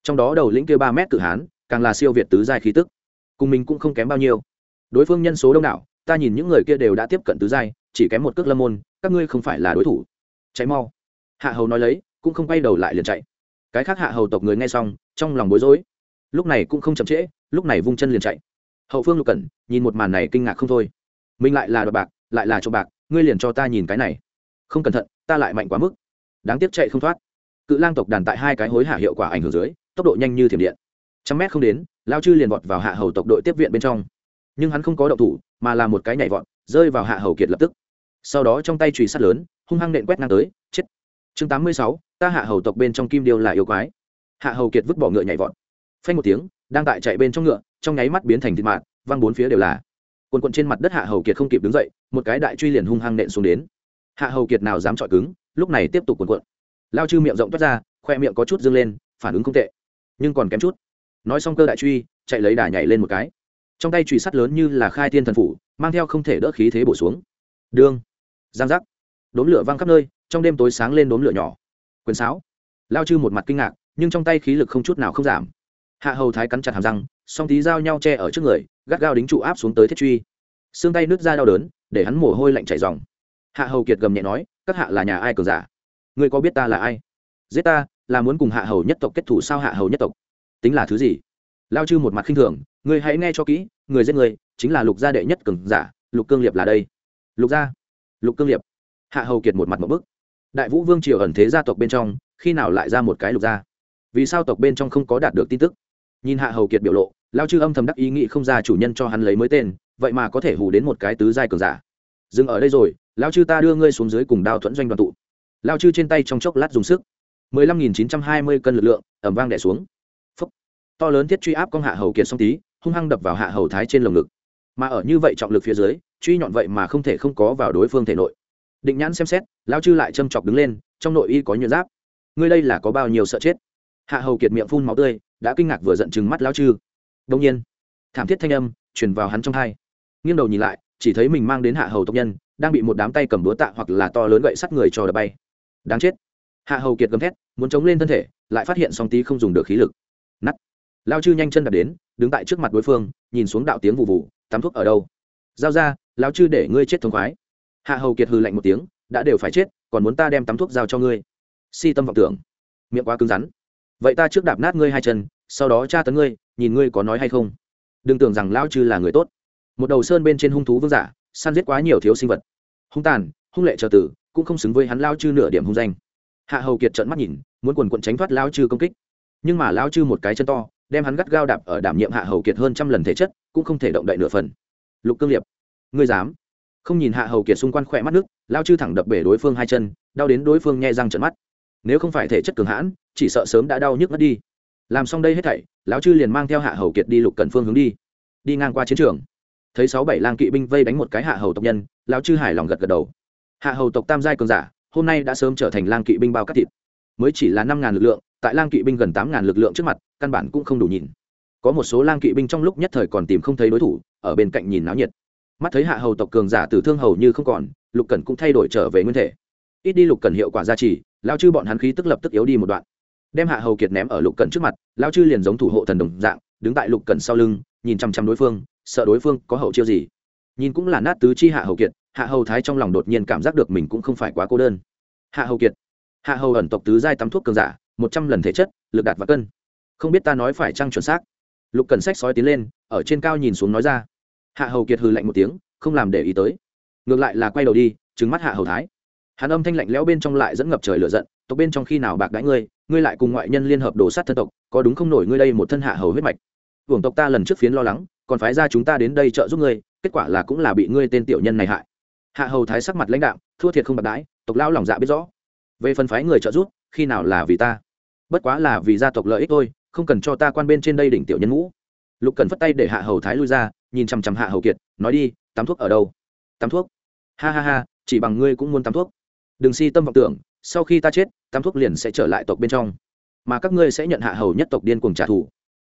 Trong đó đầu lĩnh kia ba mét cự hán, càng là siêu việt tứ giai khí tức. Cùng mình cũng không kém bao nhiêu. Đối phương nhân số đông đảo, ta nhìn những người kia đều đã tiếp cận tứ giai, chỉ kém một cước lâm môn, các ngươi không phải là đối thủ. Cháy mau. Hạ hầu nói lấy, cũng không quay đầu lại liền chạy. Cái khác hạ hầu tộc người nghe xong, trong lòng bối rối lúc này cũng không chậm trễ, lúc này vung chân liền chạy. Hậu phương lục cẩn nhìn một màn này kinh ngạc không thôi. Mình lại là đoạt bạc, lại là trộm bạc, ngươi liền cho ta nhìn cái này. Không cẩn thận, ta lại mạnh quá mức. Đáng tiếc chạy không thoát. Cự lang tộc đàn tại hai cái hối hả hiệu quả ảnh hưởng dưới, tốc độ nhanh như thiểm điện. Trăm mét không đến, lao chư liền vọt vào hạ hầu tộc đội tiếp viện bên trong. Nhưng hắn không có động thủ, mà là một cái nhảy vọt, rơi vào hạ hầu kiệt lập tức. Sau đó trong tay chùy sắt lớn, hung hăng nện quét ngang tới, chết. Chương tám mươi sáu, ta hạ hầu tộc bên trong kim điêu là yêu quái. Hạ hầu kiệt vứt bỏ ngựa nhảy vọt phanh một tiếng, đang tại chạy bên trong ngựa, trong nháy mắt biến thành thịt mạt, văng bốn phía đều là. Quần quần trên mặt đất hạ hầu kiệt không kịp đứng dậy, một cái đại truy liền hung hăng nện xuống đến. Hạ hầu kiệt nào dám chọi cứng, lúc này tiếp tục quần quận. Lao chư miệng rộng toát ra, khoe miệng có chút dâng lên, phản ứng không tệ. Nhưng còn kém chút. Nói xong cơ đại truy, chạy lấy đà nhảy lên một cái. Trong tay truy sắt lớn như là khai thiên thần phủ, mang theo không thể đỡ khí thế bổ xuống. Đương. Giang giác. Đốm lửa văng khắp nơi, trong đêm tối sáng lên đốm lửa nhỏ. Quyền sáo. Lao chư một mặt kinh ngạc, nhưng trong tay khí lực không chút nào không giảm hạ hầu thái cắn chặt hàm răng, song tí dao nhau che ở trước người, gắt gao đính trụ áp xuống tới thiết truy. Xương tay nứt ra đau đớn, để hắn mồ hôi lạnh chảy dòng hạ hầu kiệt gầm nhẹ nói, các hạ là nhà ai cường giả? Ngươi có biết ta là ai? Giết ta, là muốn cùng hạ hầu nhất tộc kết thủ sao hạ hầu nhất tộc? Tính là thứ gì? Lao chư một mặt khinh thường, ngươi hãy nghe cho kỹ, người giết người, chính là lục gia đệ nhất cường giả, lục cương liệp là đây. Lục gia? Lục cương liệp? Hạ hầu kiệt một mặt một bức. Đại vũ vương triều ẩn thế gia tộc bên trong, khi nào lại ra một cái lục gia? Vì sao tộc bên trong không có đạt được tin tức? Nhìn hạ hầu kiệt biểu lộ, lao chư âm thầm đắc ý nghĩ không ra chủ nhân cho hắn lấy mới tên, vậy mà có thể hù đến một cái tứ giai cường giả. Dừng ở đây rồi, lao chư ta đưa ngươi xuống dưới cùng đao thuẫn doanh đoàn tụ. Lao chư trên tay trong chốc lát dùng sức. mười lăm nghìn chín trăm hai mươi cân lực lượng, ẩm vang đẻ xuống. Phúc. to lớn thiết truy áp con hạ hầu kiệt song tí, hung hăng đập vào hạ hầu thái trên lồng ngực. Mà ở như vậy trọng lực phía dưới, truy nhọn vậy mà không thể không có vào đối phương thể nội. Định nhãn xem xét, lao chư lại châm chọc đứng lên, trong nội y có nhuyễn giáp. Ngươi đây là có bao nhiêu sợ chết? Hạ hầu kiệt miệng phun máu tươi đã kinh ngạc vừa giận chừng mắt lao chư. Đông nhiên, thảm thiết thanh âm truyền vào hắn trong hai. Nghiêng đầu nhìn lại, chỉ thấy mình mang đến hạ hầu tộc nhân, đang bị một đám tay cầm búa tạ hoặc là to lớn gậy sắt người cho đập bay. Đáng chết. Hạ hầu kiệt gầm thét, muốn chống lên thân thể, lại phát hiện song tí không dùng được khí lực. Nắt lao chư nhanh chân đập đến, đứng tại trước mặt đối phương, nhìn xuống đạo tiếng vụ vụ tắm thuốc ở đâu? Giao ra lao chư để ngươi chết thống khoái. Hạ hầu kiệt hư lạnh một tiếng, đã đều phải chết, còn muốn ta đem tắm thuốc giao cho ngươi. Si tâm vọng tưởng. Miệng quá cứng rắn vậy ta trước đạp nát ngươi hai chân, sau đó tra tấn ngươi, nhìn ngươi có nói hay không. Đừng tưởng rằng lão chư là người tốt. Một đầu sơn bên trên hung thú vương giả, săn giết quá nhiều thiếu sinh vật. Hung tàn, hung lệ trợ tử, cũng không xứng với hắn lao chư nửa điểm hung danh. Hạ hầu kiệt trợn mắt nhìn, muốn quần quận tránh thoát lao chư công kích. Nhưng mà lao chư một cái chân to, đem hắn gắt gao đạp ở đảm nhiệm hạ hầu kiệt hơn trăm lần thể chất, cũng không thể động đậy nửa phần. Lục cương liệp, ngươi dám? Không nhìn hạ hầu kiệt xung quanh khỏe mắt nước lao chư thẳng đập bể đối phương hai chân, đau đến đối phương nhẹ răng trận mắt nếu không phải thể chất cường hãn, chỉ sợ sớm đã đau nhức mất đi. Làm xong đây hết thảy, lão chư liền mang theo hạ hầu kiệt đi lục cần phương hướng đi. Đi ngang qua chiến trường. Thấy sáu bảy lang kỵ binh vây đánh một cái hạ hầu tộc nhân, lão chư hài lòng gật gật đầu. Hạ hầu tộc tam giai cường giả, hôm nay đã sớm trở thành lang kỵ binh bao cắt thịt. Mới chỉ là năm ngàn lực lượng, tại lang kỵ binh gần tám ngàn lực lượng trước mặt, căn bản cũng không đủ nhìn. Có một số lang kỵ binh trong lúc nhất thời còn tìm không thấy đối thủ, ở bên cạnh nhìn náo nhiệt. Mắt thấy hạ hầu tộc cường giả tử thương hầu như không còn, lục cẩn cũng thay đổi trở về nguyên thể ít đi lục cần hiệu quả gia trì lao chư bọn hắn khí tức lập tức yếu đi một đoạn. Đem hạ hầu kiệt ném ở lục cần trước mặt lao chư liền giống thủ hộ thần đồng dạng, đứng tại lục cần sau lưng, nhìn chăm chăm đối phương, sợ đối phương có hậu chiêu gì. Nhìn cũng là nát tứ chi hạ hầu kiệt, hạ hầu thái trong lòng đột nhiên cảm giác được mình cũng không phải quá cô đơn. Hạ hầu kiệt. Hạ hầu ẩn tộc tứ giai tắm thuốc cường giả, một trăm lần thể chất, lực đạt và cân. Không biết ta nói phải trăng chuẩn xác. Lục cần sách sói tiến lên, ở trên cao nhìn xuống nói ra. Hạ hầu kiệt hừ lạnh một tiếng, không làm để ý tới. Ngược lại là quay đầu đi trứng mắt hạ hầu thái hàn âm thanh lạnh lẽo bên trong lại dẫn ngập trời lửa giận, tộc bên trong khi nào bạc đãi ngươi ngươi lại cùng ngoại nhân liên hợp đổ sát thân tộc, có đúng không nổi ngươi đây một thân hạ hầu huyết mạch? Hưởng tộc ta lần trước phiến lo lắng, còn phái ra chúng ta đến đây trợ giúp ngươi, kết quả là cũng là bị ngươi tên tiểu nhân này hại. Hạ hầu thái sắc mặt lãnh đạo thua thiệt không bạc đãi, tộc lao lòng dạ biết rõ. Về phần phái người trợ giúp, khi nào là vì ta? Bất quá là vì gia tộc lợi ích thôi, không cần cho ta quan bên trên đây đỉnh tiểu nhân ngũ. Lục cần phất tay để hạ hầu thái lui ra, nhìn chằm chằm hạ hầu kiệt, nói đi, tắm thuốc ở đâu? Tắm thuốc? Ha ha ha, chỉ bằng ngươi cũng muốn tắm thuốc đừng si tâm vọng tưởng, sau khi ta chết tam thuốc liền sẽ trở lại tộc bên trong. Mà các ngươi sẽ nhận hạ hầu nhất tộc điên cuồng trả thù.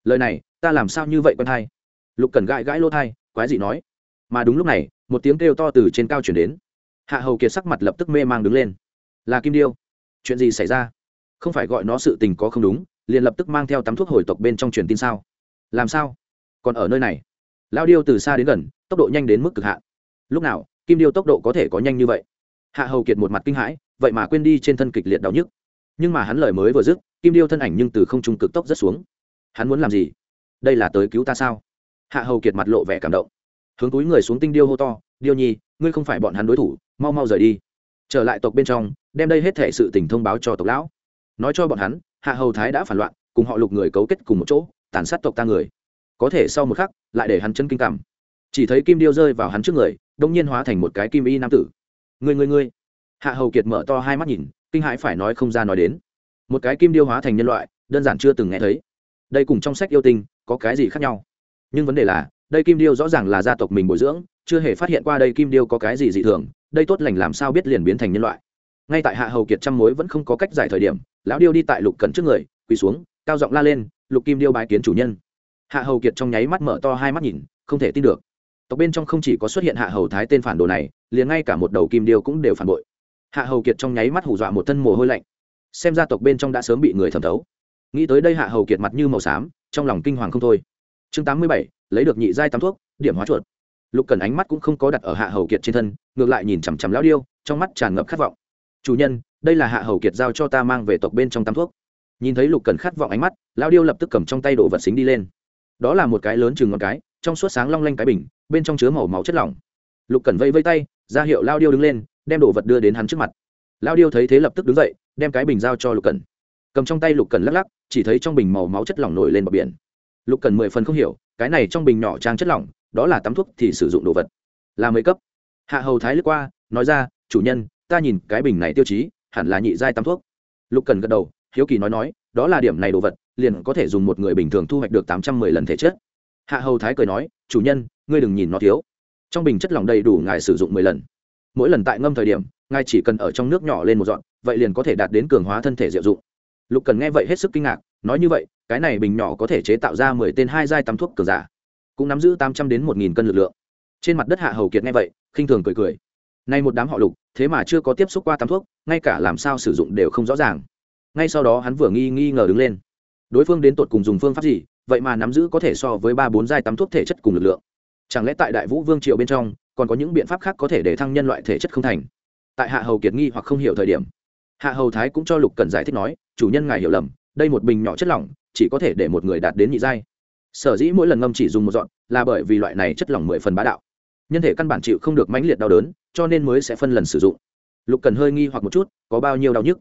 Lời này, ta làm sao như vậy quen thai? Lục cần gãi gãi lô thai, quái dị nói. Mà đúng lúc này, một tiếng kêu to từ trên cao chuyển đến. Hạ hầu kiệt sắc mặt lập tức mê mang đứng lên. Là kim điêu. Chuyện gì xảy ra? Không phải gọi nó sự tình có không đúng, liền lập tức mang theo tắm thuốc hồi tộc bên trong truyền tin sao? Làm sao? Còn ở nơi này? Lao điêu từ xa đến gần, tốc độ nhanh đến mức cực hạn. Lúc nào, kim điêu tốc độ có thể có nhanh như vậy? Hạ hầu kiệt một mặt kinh hãi, vậy mà quên đi trên thân kịch liệt đau nhức. Nhưng mà hắn lời mới vừa dứt, kim điêu thân ảnh nhưng từ không trung cực tốc rất xuống. Hắn muốn làm gì? Đây là tới cứu ta sao? Hạ hầu kiệt mặt lộ vẻ cảm động. Hướng túi người xuống tinh điêu hô to, điêu nhi, ngươi không phải bọn hắn đối thủ, mau mau rời đi. Trở lại tộc bên trong, đem đây hết thể sự tình thông báo cho tộc lão. Nói cho bọn hắn, hạ hầu thái đã phản loạn, cùng họ lục người cấu kết cùng một chỗ, tàn sát tộc ta người. Có thể sau một khắc, lại để hắn chân kinh cảm. Chỉ thấy kim điêu rơi vào hắn trước người, đông nhiên hóa thành một cái kim y nam tử người người người hạ hầu kiệt mở to hai mắt nhìn, kinh hãi phải nói không ra nói đến. Một cái kim điêu hóa thành nhân loại, đơn giản chưa từng nghe thấy. Đây cùng trong sách yêu tinh, có cái gì khác nhau? Nhưng vấn đề là, đây kim điêu rõ ràng là gia tộc mình bồi dưỡng, chưa hề phát hiện qua đây kim điêu có cái gì dị thường, đây tốt lành làm sao biết liền biến thành nhân loại. Ngay tại hạ hầu kiệt trăm mối vẫn không có cách giải thời điểm, lão điêu đi tại lục cẩn trước người, quỳ xuống, cao giọng la lên, lục kim điêu bái kiến chủ nhân. Hạ hầu kiệt trong nháy mắt mở to hai mắt nhìn, không thể tin được tộc bên trong không chỉ có xuất hiện hạ hầu thái tên phản đồ này, liền ngay cả một đầu kim điêu cũng đều phản bội. Hạ hầu kiệt trong nháy mắt hù dọa một thân mồ hôi lạnh. Xem ra tộc bên trong đã sớm bị người thẩm thấu. Nghĩ tới đây hạ hầu kiệt mặt như màu xám, trong lòng kinh hoàng không thôi. Chương tám mươi bảy, lấy được nhị giai tắm thuốc, điểm hóa chuột. Lục cần ánh mắt cũng không có đặt ở hạ hầu kiệt trên thân, ngược lại nhìn chằm chằm lão điêu, trong mắt tràn ngập khát vọng. Chủ nhân, đây là hạ hầu kiệt giao cho ta mang về tộc bên trong tắm thuốc. Nhìn thấy lục cần khát vọng ánh mắt, lão điêu lập tức cầm trong tay đồ vật xính đi lên. Đó là một cái lớn chừng ngón cái, trong suốt sáng long lanh cái bình bên trong chứa màu máu chất lỏng. Lục cần vây vây tay, ra hiệu lao điêu đứng lên, đem đồ vật đưa đến hắn trước mặt. Lao điêu thấy thế lập tức đứng dậy, đem cái bình giao cho lục cần cầm trong tay lục cần lắc lắc, chỉ thấy trong bình màu máu chất lỏng nổi lên bờ biển. Lục cần mười phần không hiểu, cái này trong bình nhỏ trang chất lỏng, đó là tắm thuốc thì sử dụng đồ vật. Là mấy cấp? Hạ hầu thái lướt qua, nói ra, chủ nhân, ta nhìn cái bình này tiêu chí, hẳn là nhị giai tắm thuốc. Lục cần gật đầu, hiếu kỳ nói nói, đó là điểm này đồ vật, liền có thể dùng một người bình thường thu hoạch được tám trăm mười lần thể chất. Hạ hầu thái cười nói, chủ nhân ngươi đừng nhìn nó thiếu. Trong bình chất lỏng đầy đủ ngài sử dụng mười lần. Mỗi lần tại ngâm thời điểm, ngài chỉ cần ở trong nước nhỏ lên một dọn, vậy liền có thể đạt đến cường hóa thân thể diệu dụng. Lục cần nghe vậy hết sức kinh ngạc, nói như vậy, cái này bình nhỏ có thể chế tạo ra mười tên hai giai tắm thuốc cường giả, cũng nắm giữ tám trăm đến một nghìn cân lực lượng. Trên mặt đất hạ hầu kiệt nghe vậy, khinh thường cười cười. Nay một đám họ lục, thế mà chưa có tiếp xúc qua tắm thuốc, ngay cả làm sao sử dụng đều không rõ ràng. Ngay sau đó hắn vừa nghi nghi ngờ đứng lên. Đối phương đến tột cùng dùng phương pháp gì, vậy mà nắm giữ có thể so với ba bốn giai tắm thuốc thể chất cùng lực lượng chẳng lẽ tại đại vũ vương triều bên trong, còn có những biện pháp khác có thể để thăng nhân loại thể chất không thành? Tại hạ hầu kiệt nghi hoặc không hiểu thời điểm, hạ hầu thái cũng cho lục cần giải thích nói, chủ nhân ngài hiểu lầm, đây một bình nhỏ chất lỏng, chỉ có thể để một người đạt đến nhị giai. Sở dĩ mỗi lần ngâm chỉ dùng một dọn là bởi vì loại này chất lỏng mười phần bá đạo. Nhân thể căn bản chịu không được mãnh liệt đau đớn, cho nên mới sẽ phân lần sử dụng. Lục cần hơi nghi hoặc một chút, có bao nhiêu đau nhức?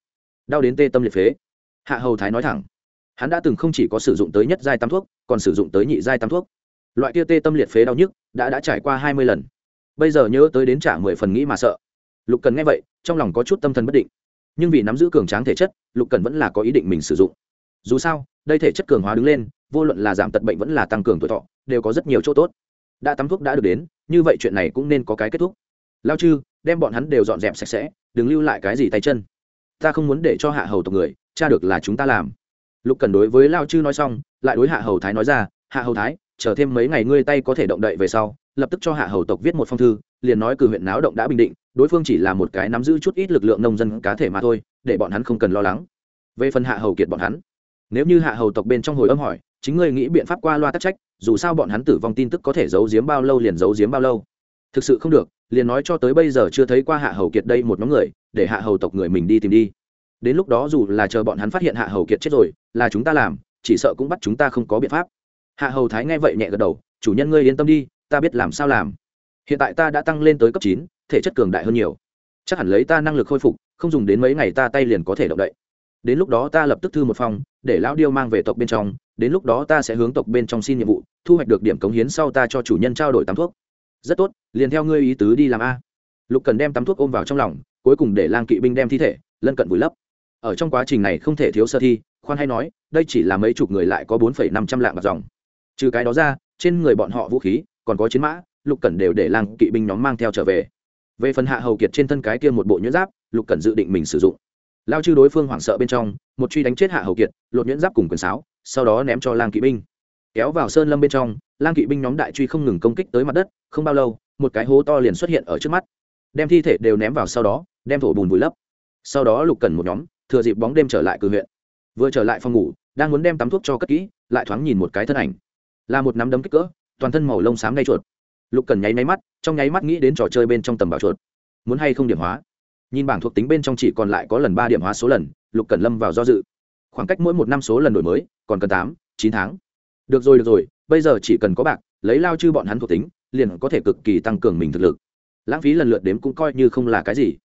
Đau đến tê tâm liệt phế. Hạ hầu thái nói thẳng, hắn đã từng không chỉ có sử dụng tới nhất giai tam thuốc, còn sử dụng tới nhị giai tam thuốc loại kia tê tâm liệt phế đau nhức, đã đã trải qua hai mươi lần. Bây giờ nhớ tới đến trả mười phần nghĩ mà sợ. Lục cần nghe vậy, trong lòng có chút tâm thần bất định. Nhưng vì nắm giữ cường tráng thể chất, lục cần vẫn là có ý định mình sử dụng. Dù sao, đây thể chất cường hóa đứng lên, vô luận là giảm tật bệnh vẫn là tăng cường tuổi thọ, đều có rất nhiều chỗ tốt. Đã tắm thuốc đã được đến, như vậy chuyện này cũng nên có cái kết thúc. Lao chư, đem bọn hắn đều dọn dẹp sạch sẽ, đừng lưu lại cái gì tay chân. Ta không muốn để cho hạ hầu tộc người, cha được là chúng ta làm. Lục cần đối với lao chư nói xong, lại đối hạ hầu thái nói ra, hạ hầu thái chờ thêm mấy ngày ngươi tay có thể động đậy về sau, lập tức cho hạ hầu tộc viết một phong thư, liền nói cử huyện náo động đã bình định, đối phương chỉ là một cái nắm giữ chút ít lực lượng nông dân cá thể mà thôi, để bọn hắn không cần lo lắng. Về phần hạ hầu kiệt bọn hắn, nếu như hạ hầu tộc bên trong hồi âm hỏi, chính ngươi nghĩ biện pháp qua loa tắc trách, dù sao bọn hắn tử vong tin tức có thể giấu giếm bao lâu liền giấu giếm bao lâu. Thực sự không được, liền nói cho tới bây giờ chưa thấy qua hạ hầu kiệt đây một nhóm người, để hạ hầu tộc người mình đi tìm đi. Đến lúc đó dù là chờ bọn hắn phát hiện hạ hầu kiệt chết rồi, là chúng ta làm, chỉ sợ cũng bắt chúng ta không có biện pháp hạ hầu thái nghe vậy nhẹ gật đầu, chủ nhân ngươi yên tâm đi, ta biết làm sao làm. Hiện tại ta đã tăng lên tới cấp chín, thể chất cường đại hơn nhiều. Chắc hẳn lấy ta năng lực khôi phục, không dùng đến mấy ngày ta tay liền có thể động đậy. Đến lúc đó ta lập tức thư một phòng, để lão điêu mang về tộc bên trong, đến lúc đó ta sẽ hướng tộc bên trong xin nhiệm vụ, thu hoạch được điểm cống hiến sau ta cho chủ nhân trao đổi tắm thuốc. Rất tốt, liền theo ngươi ý tứ đi làm a. Lục cần đem tắm thuốc ôm vào trong lòng, cuối cùng để lang kỵ binh đem thi thể, lân cận vùi lấp. Ở trong quá trình này không thể thiếu sơ thi, khoan hay nói, đây chỉ là mấy chục người lại có bốn phẩy năm trăm lạng bạc dòng trừ cái đó ra, trên người bọn họ vũ khí, còn có chiến mã, lục cẩn đều để lang kỵ binh nhóm mang theo trở về. Về phần hạ hầu kiệt trên thân cái kia một bộ nhuyễn giáp, lục cẩn dự định mình sử dụng. Lao chư đối phương hoảng sợ bên trong, một truy đánh chết hạ hầu kiệt, lột nhuyễn giáp cùng quần sáo, sau đó ném cho lang kỵ binh. Kéo vào sơn lâm bên trong, lang kỵ binh nhóm đại truy không ngừng công kích tới mặt đất, không bao lâu, một cái hố to liền xuất hiện ở trước mắt. Đem thi thể đều ném vào sau đó, đem thổ bùn vùi lấp. Sau đó lục cần một nhóm, thừa dịp bóng đêm trở lại cử huyện. Vừa trở lại phòng ngủ, đang muốn đem tắm thuốc cho cất kỹ, lại thoáng nhìn một cái thân ảnh là một nắm đấm kích cỡ, toàn thân màu lông xám ngay chuột. Lục cần nháy máy mắt, trong nháy mắt nghĩ đến trò chơi bên trong tầm bảo chuột. Muốn hay không điểm hóa? Nhìn bảng thuộc tính bên trong chỉ còn lại có lần ba điểm hóa số lần, lục cần lâm vào do dự. Khoảng cách mỗi một năm số lần đổi mới, còn cần tám, chín tháng. Được rồi được rồi, bây giờ chỉ cần có bạc, lấy lao chư bọn hắn thuộc tính, liền có thể cực kỳ tăng cường mình thực lực. Lãng phí lần lượt đếm cũng coi như không là cái gì.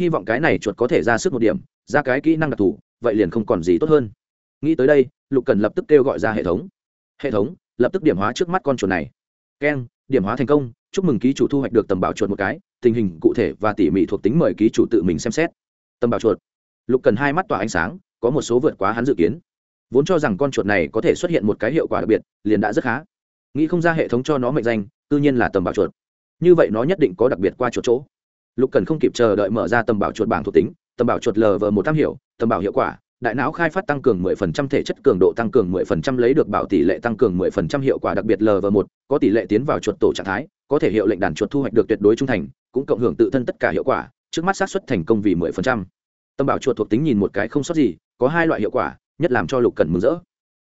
Hy vọng cái này chuột có thể ra sức một điểm, ra cái kỹ năng đặc thù, vậy liền không còn gì tốt hơn. Nghĩ tới đây, lục cần lập tức kêu gọi ra hệ thống. Hệ thống lập tức điểm hóa trước mắt con chuột này. Keng, điểm hóa thành công, chúc mừng ký chủ thu hoạch được tầm bảo chuột một cái, tình hình cụ thể và tỉ mỉ thuộc tính mời ký chủ tự mình xem xét. Tầm bảo chuột. Lục cần hai mắt tỏa ánh sáng, có một số vượt quá hắn dự kiến. Vốn cho rằng con chuột này có thể xuất hiện một cái hiệu quả đặc biệt, liền đã rất khá. Nghĩ không ra hệ thống cho nó mệnh danh tự nhiên là tầm bảo chuột. Như vậy nó nhất định có đặc biệt qua chuột chỗ. Lục cần không kịp chờ đợi mở ra tầm bảo chuột bảng thuộc tính, tầm bảo chuột lờ vờ một tham hiểu tầm bảo hiệu quả đại não khai phát tăng cường 10% thể chất cường độ tăng cường 10% lấy được bảo tỷ lệ tăng cường 10% hiệu quả đặc biệt LV1, có tỷ lệ tiến vào chuột tổ trạng thái, có thể hiệu lệnh đàn chuột thu hoạch được tuyệt đối trung thành, cũng cộng hưởng tự thân tất cả hiệu quả, trước mắt xác suất thành công vì 10%. Tâm bảo chuột thuộc tính nhìn một cái không sót gì, có hai loại hiệu quả, nhất làm cho Lục Cẩn mừng rỡ.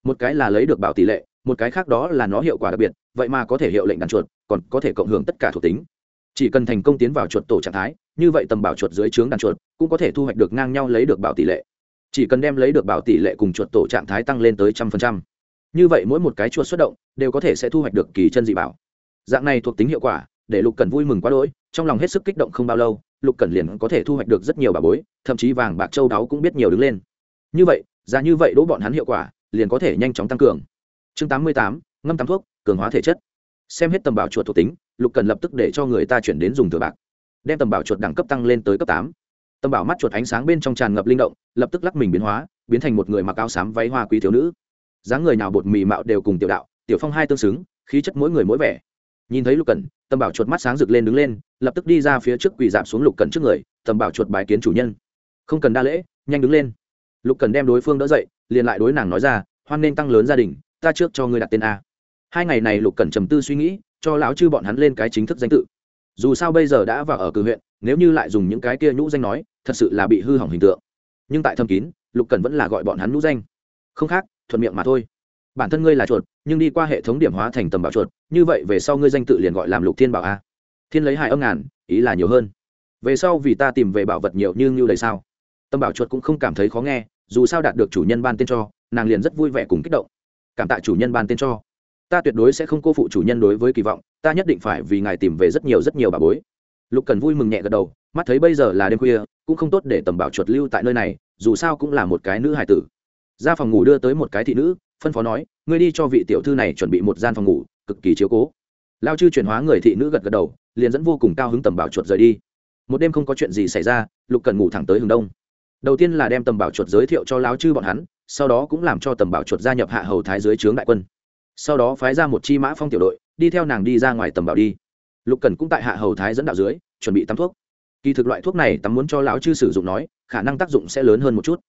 Một cái là lấy được bảo tỷ lệ, một cái khác đó là nó hiệu quả đặc biệt, vậy mà có thể hiệu lệnh đàn chuột, còn có thể cộng hưởng tất cả thuộc tính. Chỉ cần thành công tiến vào chuột tổ trạng thái, như vậy tầm bảo chuột dưới trướng đàn chuột cũng có thể thu hoạch được ngang nhau lấy được bảo tỷ lệ chỉ cần đem lấy được bảo tỷ lệ cùng chuột tổ trạng thái tăng lên tới trăm phần trăm. Như vậy mỗi một cái chuột xuất động đều có thể sẽ thu hoạch được kỳ chân dị bảo. Dạng này thuộc tính hiệu quả, để lục cần vui mừng quá đỗi, trong lòng hết sức kích động không bao lâu, lục cần liền có thể thu hoạch được rất nhiều bà bối, thậm chí vàng bạc châu đáo cũng biết nhiều đứng lên. Như vậy, giá như vậy đỗ bọn hắn hiệu quả, liền có thể nhanh chóng tăng cường. Chương tám mươi tám, ngâm tắm thuốc, cường hóa thể chất. Xem hết tầm bảo chuột thuộc tính, lục cần lập tức để cho người ta chuyển đến dùng thừa bạc. Đem tầm bảo chuột đẳng cấp tăng lên tới cấp tám. Tâm bảo mắt chuột ánh sáng bên trong tràn ngập linh động, lập tức lắc mình biến hóa, biến thành một người mặc áo xám váy hoa quý thiếu nữ. Dáng người nào bột mì mạo đều cùng tiểu đạo, tiểu phong hai tương xứng, khí chất mỗi người mỗi vẻ. Nhìn thấy lục cần Tâm bảo chuột mắt sáng rực lên đứng lên, lập tức đi ra phía trước quỳ dạp xuống lục cần trước người, Tâm bảo chuột bài kiến chủ nhân. Không cần đa lễ, nhanh đứng lên. Lục cần đem đối phương đỡ dậy, liền lại đối nàng nói ra, hoan nên tăng lớn gia đình, ta trước cho ngươi đặt tên a. Hai ngày này lục cần trầm tư suy nghĩ, cho lão chư bọn hắn lên cái chính thức danh tự. Dù sao bây giờ đã vào ở cử huyện nếu như lại dùng những cái kia nhũ danh nói, thật sự là bị hư hỏng hình tượng. Nhưng tại thâm kín, lục cần vẫn là gọi bọn hắn nhũ danh. Không khác, thuận miệng mà thôi. Bản thân ngươi là chuột, nhưng đi qua hệ thống điểm hóa thành tầm bảo chuột, như vậy về sau ngươi danh tự liền gọi làm lục thiên bảo a. Thiên lấy hai âm ngàn, ý là nhiều hơn. Về sau vì ta tìm về bảo vật nhiều như như đầy sao. Tâm bảo chuột cũng không cảm thấy khó nghe, dù sao đạt được chủ nhân ban tên cho, nàng liền rất vui vẻ cùng kích động. Cảm tạ chủ nhân ban tên cho. Ta tuyệt đối sẽ không cô phụ chủ nhân đối với kỳ vọng, ta nhất định phải vì ngài tìm về rất nhiều rất nhiều bà bối lục cần vui mừng nhẹ gật đầu, mắt thấy bây giờ là đêm khuya, cũng không tốt để tầm bảo chuột lưu tại nơi này, dù sao cũng là một cái nữ hài tử. Ra phòng ngủ đưa tới một cái thị nữ, phân phó nói, ngươi đi cho vị tiểu thư này chuẩn bị một gian phòng ngủ, cực kỳ chiếu cố. Lao chư chuyển hóa người thị nữ gật gật đầu, liền dẫn vô cùng cao hứng tầm bảo chuột rời đi. Một đêm không có chuyện gì xảy ra, lục cần ngủ thẳng tới hướng đông. Đầu tiên là đem tầm bảo chuột giới thiệu cho lao chư bọn hắn, sau đó cũng làm cho tầm bảo chuột gia nhập hạ hầu thái dưới trướng đại quân. Sau đó phái ra một chi mã phong tiểu đội, đi theo nàng đi ra ngoài tầm bảo đi lục cần cũng tại hạ hầu thái dẫn đạo dưới, chuẩn bị tắm thuốc. Kỳ thực loại thuốc này tắm muốn cho lão chư sử dụng nói, khả năng tác dụng sẽ lớn hơn một chút.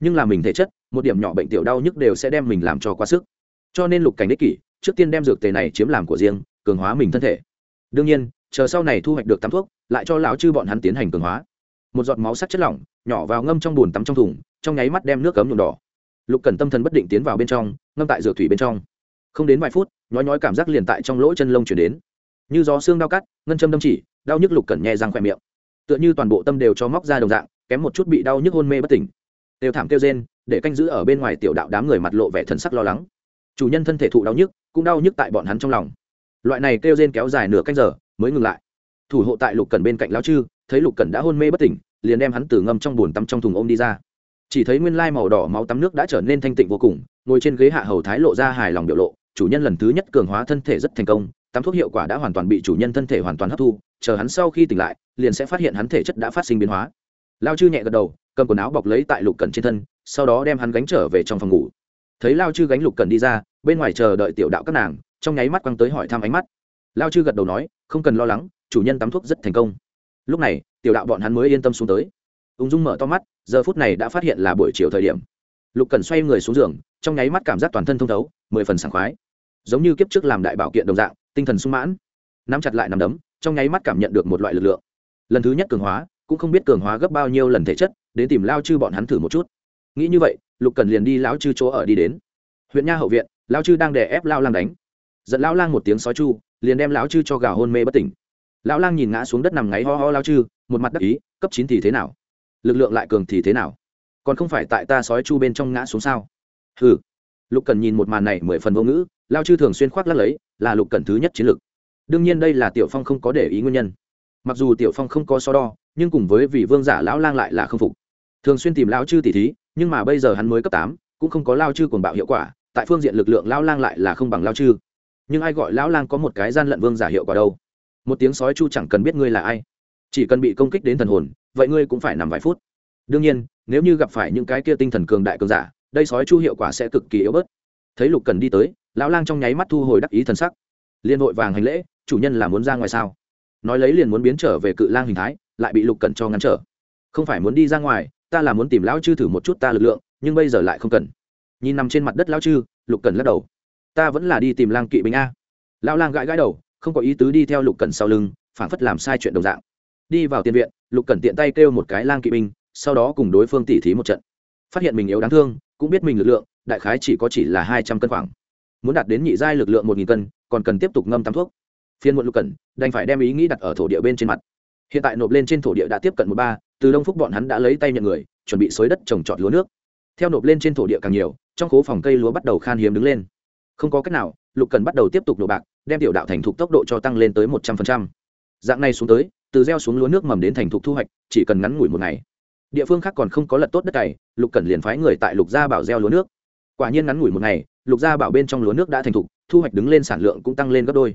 Nhưng là mình thể chất, một điểm nhỏ bệnh tiểu đau nhức đều sẽ đem mình làm cho quá sức. Cho nên lục cảnh đích kỷ, trước tiên đem dược tề này chiếm làm của riêng, cường hóa mình thân thể. Đương nhiên, chờ sau này thu hoạch được tắm thuốc, lại cho lão chư bọn hắn tiến hành cường hóa. Một giọt máu sắc chất lỏng, nhỏ vào ngâm trong bùn tắm trong thùng, trong nháy mắt đem nước cấm nhuộm đỏ. Lục cần tâm thần bất định tiến vào bên trong, ngâm tại dược thủy bên trong. Không đến vài phút, nhói nhói cảm giác liền tại trong lỗ chân lông chuyển đến như gió xương đau cắt, ngân châm đâm chỉ, đau nhức lục cần nhẹ răng khỏe miệng. Tựa như toàn bộ tâm đều cho móc ra đồng dạng, kém một chút bị đau nhức hôn mê bất tỉnh. Đều thảm kêu rên, để canh giữ ở bên ngoài tiểu đạo đám người mặt lộ vẻ thần sắc lo lắng. Chủ nhân thân thể thụ đau nhức, cũng đau nhức tại bọn hắn trong lòng. Loại này kêu rên kéo dài nửa canh giờ, mới ngừng lại. Thủ hộ tại lục cần bên cạnh lão chư, thấy lục cần đã hôn mê bất tỉnh, liền đem hắn từ ngâm trong bùn tắm trong thùng ôm đi ra. Chỉ thấy nguyên lai màu đỏ máu tắm nước đã trở nên thanh tịnh vô cùng, ngồi trên ghế hạ hầu thái lộ ra hài lòng biểu lộ, chủ nhân lần thứ nhất cường hóa thân thể rất thành công tắm thuốc hiệu quả đã hoàn toàn bị chủ nhân thân thể hoàn toàn hấp thu, chờ hắn sau khi tỉnh lại, liền sẽ phát hiện hắn thể chất đã phát sinh biến hóa. Lao chư nhẹ gật đầu, cầm quần áo bọc lấy tại lục cần trên thân, sau đó đem hắn gánh trở về trong phòng ngủ. Thấy lao chư gánh lục cần đi ra, bên ngoài chờ đợi tiểu đạo các nàng, trong nháy mắt quăng tới hỏi thăm ánh mắt. Lao chư gật đầu nói, không cần lo lắng, chủ nhân tắm thuốc rất thành công. Lúc này, tiểu đạo bọn hắn mới yên tâm xuống tới. Ung dung mở to mắt, giờ phút này đã phát hiện là buổi chiều thời điểm. Lục cần xoay người xuống giường, trong nháy mắt cảm giác toàn thân thông thấu, mười phần sảng khoái. Giống như kiếp trước làm đại bảo kiện đồng dạng tinh thần sung mãn, nắm chặt lại nằm đấm, trong nháy mắt cảm nhận được một loại lực lượng. Lần thứ nhất cường hóa, cũng không biết cường hóa gấp bao nhiêu lần thể chất, đến tìm lao chư bọn hắn thử một chút. Nghĩ như vậy, lục cần liền đi lão chư chỗ ở đi đến. Huyện nha hậu viện, lao chư đang đè ép lao lang đánh. Giận lao lang một tiếng sói chu, liền đem lão chư cho gà hôn mê bất tỉnh. Lão lang nhìn ngã xuống đất nằm ngáy ho ho lao chư, một mặt đắc ý, cấp chín thì thế nào? Lực lượng lại cường thì thế nào? Còn không phải tại ta sói chu bên trong ngã xuống sao? Hừ. Lục cần nhìn một màn này mười phần vô ngữ lao chư thường xuyên khoác lắc lấy, là lục cần thứ nhất chiến lược. Đương nhiên đây là tiểu phong không có để ý nguyên nhân. Mặc dù tiểu phong không có so đo, nhưng cùng với vị vương giả lão lang lại là không phục. Thường xuyên tìm lão chư tỉ thí, nhưng mà bây giờ hắn mới cấp tám, cũng không có lao chư cuồng bạo hiệu quả, tại phương diện lực lượng lão lang lại là không bằng lao chư. Nhưng ai gọi lão lang có một cái gian lận vương giả hiệu quả đâu? Một tiếng sói chu chẳng cần biết ngươi là ai. Chỉ cần bị công kích đến thần hồn, vậy ngươi cũng phải nằm vài phút. Đương nhiên, nếu như gặp phải những cái kia tinh thần cường đại cường giả, đây sói chu hiệu quả sẽ cực kỳ yếu bớt thấy lục cần đi tới, lão lang trong nháy mắt thu hồi đắc ý thần sắc. Liên hội vàng hành lễ, chủ nhân là muốn ra ngoài sao? Nói lấy liền muốn biến trở về cự lang hình thái, lại bị lục cần cho ngăn trở. Không phải muốn đi ra ngoài, ta là muốn tìm lão chư thử một chút ta lực lượng, nhưng bây giờ lại không cần. Nhìn nằm trên mặt đất lão chư, lục cần lắc đầu. Ta vẫn là đi tìm lang kỵ binh a. Lão lang gãi gãi đầu, không có ý tứ đi theo lục cần sau lưng phản phất làm sai chuyện đồng dạng. Đi vào tiền viện, lục cần tiện tay kêu một cái lang kỵ binh, sau đó cùng đối phương tỉ thí một trận. Phát hiện mình yếu đáng thương, cũng biết mình lực lượng đại khái chỉ có chỉ là hai trăm cân khoảng. Muốn đạt đến nhị giai lực lượng một nghìn cân còn cần tiếp tục ngâm tắm thuốc. Phiên muộn lục cần đành phải đem ý nghĩ đặt ở thổ địa bên trên mặt. Hiện tại nộp lên trên thổ địa đã tiếp cận một ba từ đông phúc bọn hắn đã lấy tay nhận người chuẩn bị xới đất trồng trọt lúa nước. Theo nộp lên trên thổ địa càng nhiều trong khố phòng cây lúa bắt đầu khan hiếm đứng lên. Không có cách nào lục cần bắt đầu tiếp tục nộp bạc đem tiểu đạo thành thục tốc độ cho tăng lên tới một trăm phần trăm. Dạng này xuống tới từ gieo xuống lúa nước mầm đến thành thục thu hoạch chỉ cần ngắn ngủi một ngày. Địa phương khác còn không có lật tốt đất này, lục cần liền phái người tại lục gia bảo gieo lúa nước quả nhiên ngắn ngủi một ngày, lục gia bảo bên trong lúa nước đã thành thục, thu hoạch đứng lên sản lượng cũng tăng lên gấp đôi.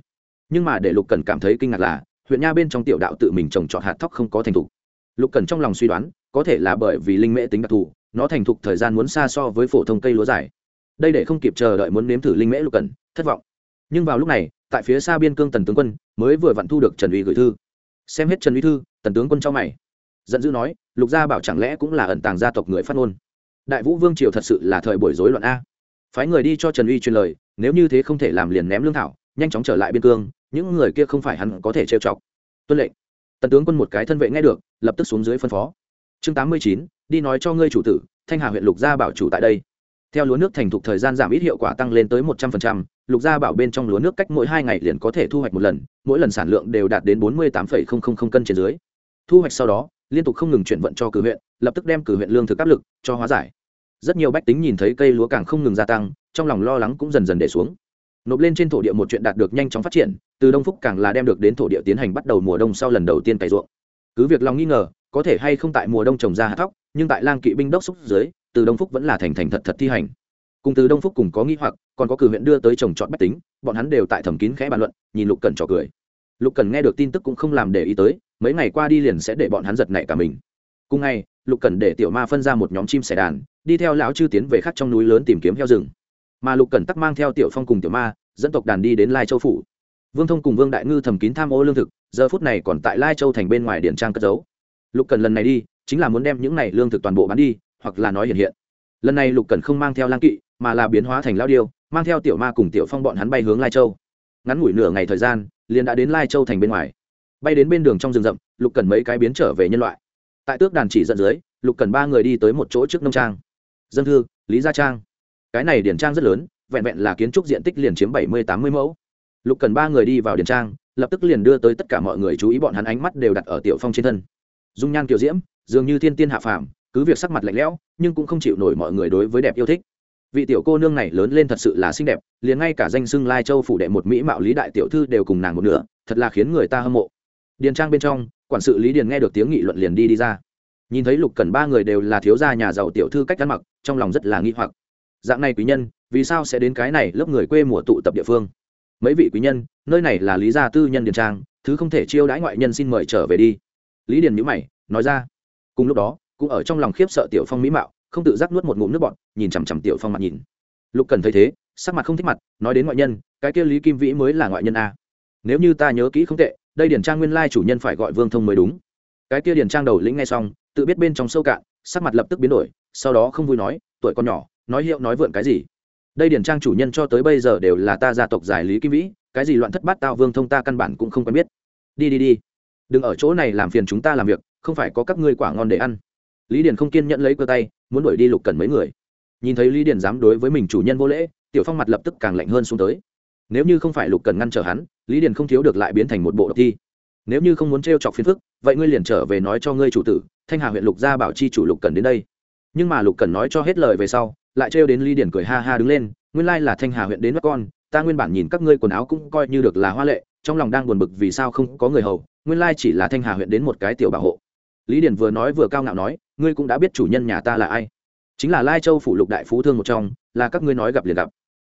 Nhưng mà để lục cần cảm thấy kinh ngạc là, huyện nha bên trong tiểu đạo tự mình trồng trọt hạt thóc không có thành thục. Lục cần trong lòng suy đoán, có thể là bởi vì linh mễ tính đặc thù, nó thành thục thời gian muốn xa so với phổ thông cây lúa dài. Đây để không kịp chờ đợi muốn nếm thử linh mễ lục cần thất vọng. Nhưng vào lúc này, tại phía xa biên cương tần tướng quân mới vừa vặn thu được trần uy gửi thư. Xem hết trần uy thư, tần tướng quân cho mày. Giận dữ nói, lục gia bảo chẳng lẽ cũng là ẩn tàng gia tộc người phát ngôn? Đại vũ vương triều thật sự là thời buổi rối loạn a. Phái người đi cho trần uy truyền lời, nếu như thế không thể làm liền ném lương thảo, nhanh chóng trở lại biên cương, những người kia không phải hắn có thể trêu chọc. Tuân lệnh. Tần tướng quân một cái thân vệ nghe được, lập tức xuống dưới phân phó. Chương tám mươi chín, đi nói cho ngươi chủ tử, thanh hà huyện lục gia bảo chủ tại đây. Theo lúa nước thành thục thời gian giảm ít hiệu quả tăng lên tới một trăm phần trăm, lục gia bảo bên trong lúa nước cách mỗi hai ngày liền có thể thu hoạch một lần, mỗi lần sản lượng đều đạt đến bốn mươi tám cân trên dưới. Thu hoạch sau đó, liên tục không ngừng chuyển vận cho cử huyện lập tức đem cử huyện lương thực áp lực cho hóa giải. Rất nhiều bách tính nhìn thấy cây lúa càng không ngừng gia tăng, trong lòng lo lắng cũng dần dần để xuống. Nộp lên trên thổ địa một chuyện đạt được nhanh chóng phát triển, từ đông phúc càng là đem được đến thổ địa tiến hành bắt đầu mùa đông sau lần đầu tiên cày ruộng. Cứ việc lòng nghi ngờ, có thể hay không tại mùa đông trồng ra hạt thóc, nhưng tại lang kỵ binh đốc xúc dưới, từ đông phúc vẫn là thành thành thật thật thi hành. Cùng từ đông phúc cùng có nghi hoặc, còn có cử huyện đưa tới trồng trọt bách tính, bọn hắn đều tại thẩm kín khẽ bàn luận, nhìn lục cần trò cười. Lục cần nghe được tin tức cũng không làm để ý tới, mấy ngày qua đi liền sẽ để bọn hắn giật nảy cả mình. Cùng ngày lục cần để tiểu ma phân ra một nhóm chim sẻ đàn, đi theo lão chư tiến về khắc trong núi lớn tìm kiếm heo rừng. Mà lục cần tắc mang theo tiểu phong cùng tiểu ma, dẫn tộc đàn đi đến lai châu phủ. Vương thông cùng vương đại ngư thầm kín tham ô lương thực, giờ phút này còn tại lai châu thành bên ngoài điện trang cất giấu. Lục cần lần này đi, chính là muốn đem những này lương thực toàn bộ bán đi, hoặc là nói hiện hiện. Lần này lục cần không mang theo lang kỵ, mà là biến hóa thành lao điêu, mang theo tiểu ma cùng tiểu phong bọn hắn bay hướng lai châu. Ngắn ngủi nửa ngày thời gian, liền đã đến lai châu thành bên ngoài. Bay đến bên đường trong rừng rậm, lục cần mấy cái biến trở về nhân loại tại tước đàn chỉ dẫn dưới, lục cần ba người đi tới một chỗ trước nông trang. Dân thư, lý gia trang. Cái này điển trang rất lớn, vẹn vẹn là kiến trúc diện tích liền chiếm bảy mươi tám mươi mẫu. Lục cần ba người đi vào điển trang, lập tức liền đưa tới tất cả mọi người chú ý bọn hắn ánh mắt đều đặt ở tiểu phong trên thân. Dung nhan kiều diễm, dường như thiên tiên hạ phàm, cứ việc sắc mặt lạnh lẽo, nhưng cũng không chịu nổi mọi người đối với đẹp yêu thích. Vị tiểu cô nương này lớn lên thật sự là xinh đẹp, liền ngay cả danh xưng lai châu phủ đệ một mỹ mạo lý đại tiểu thư đều cùng nàng một nửa, thật là khiến người ta hâm mộ điền trang bên trong, quản sự lý điền nghe được tiếng nghị luận liền đi đi ra. Nhìn thấy lục cần ba người đều là thiếu gia nhà giàu tiểu thư cách ăn mặc, trong lòng rất là nghi hoặc. Dạng này quý nhân, vì sao sẽ đến cái này lớp người quê mùa tụ tập địa phương? Mấy vị quý nhân, nơi này là lý gia tư nhân điền trang, thứ không thể chiêu đãi ngoại nhân xin mời trở về đi. Lý điền nhữ mày, nói ra. Cùng lúc đó, cũng ở trong lòng khiếp sợ tiểu phong mỹ mạo, không tự giác nuốt một ngụm nước bọt, nhìn chằm chằm tiểu phong mặt nhìn. Lục cần thấy thế, sắc mặt không thích mặt, nói đến ngoại nhân, cái kia lý kim vĩ mới là ngoại nhân a. Nếu như ta nhớ kỹ không tệ đây điển trang nguyên lai chủ nhân phải gọi vương thông mới đúng. Cái kia điển trang đầu lĩnh ngay xong, tự biết bên trong sâu cạn, sắc mặt lập tức biến đổi, sau đó không vui nói, tuổi con nhỏ, nói hiệu nói vượn cái gì? Đây điển trang chủ nhân cho tới bây giờ đều là ta gia tộc giải lý kim vĩ, cái gì loạn thất bát tao vương thông ta căn bản cũng không quen biết. Đi đi đi, đừng ở chỗ này làm phiền chúng ta làm việc, không phải có các ngươi quả ngon để ăn. Lý điền không kiên nhẫn lấy cơ tay, muốn đuổi đi lục cần mấy người. Nhìn thấy lý điền dám đối với mình chủ nhân vô lễ, tiểu phong mặt lập tức càng lạnh hơn xuống tới nếu như không phải lục cần ngăn trở hắn, lý điền không thiếu được lại biến thành một bộ độc thi. Nếu như không muốn t chọc phiền phức, vậy ngươi liền trở về nói cho ngươi chủ tử, thanh hà huyện lục gia bảo chi chủ lục cần đến đây. Nhưng mà lục cần nói cho hết lời về sau, lại trêu đến lý điền cười ha ha đứng lên, nguyên lai là thanh hà huyện đến mất con, ta nguyên bản nhìn các ngươi quần áo cũng coi như được là hoa lệ, trong lòng đang buồn bực vì sao không có người hầu, nguyên lai chỉ là thanh hà huyện đến một cái tiểu bảo hộ. Lý điền vừa nói vừa cao ngạo nói, ngươi cũng đã biết chủ nhân nhà ta là ai. Chính là lai châu phủ lục đại phú thương một trong, là các ngươi nói gặp liền gặp.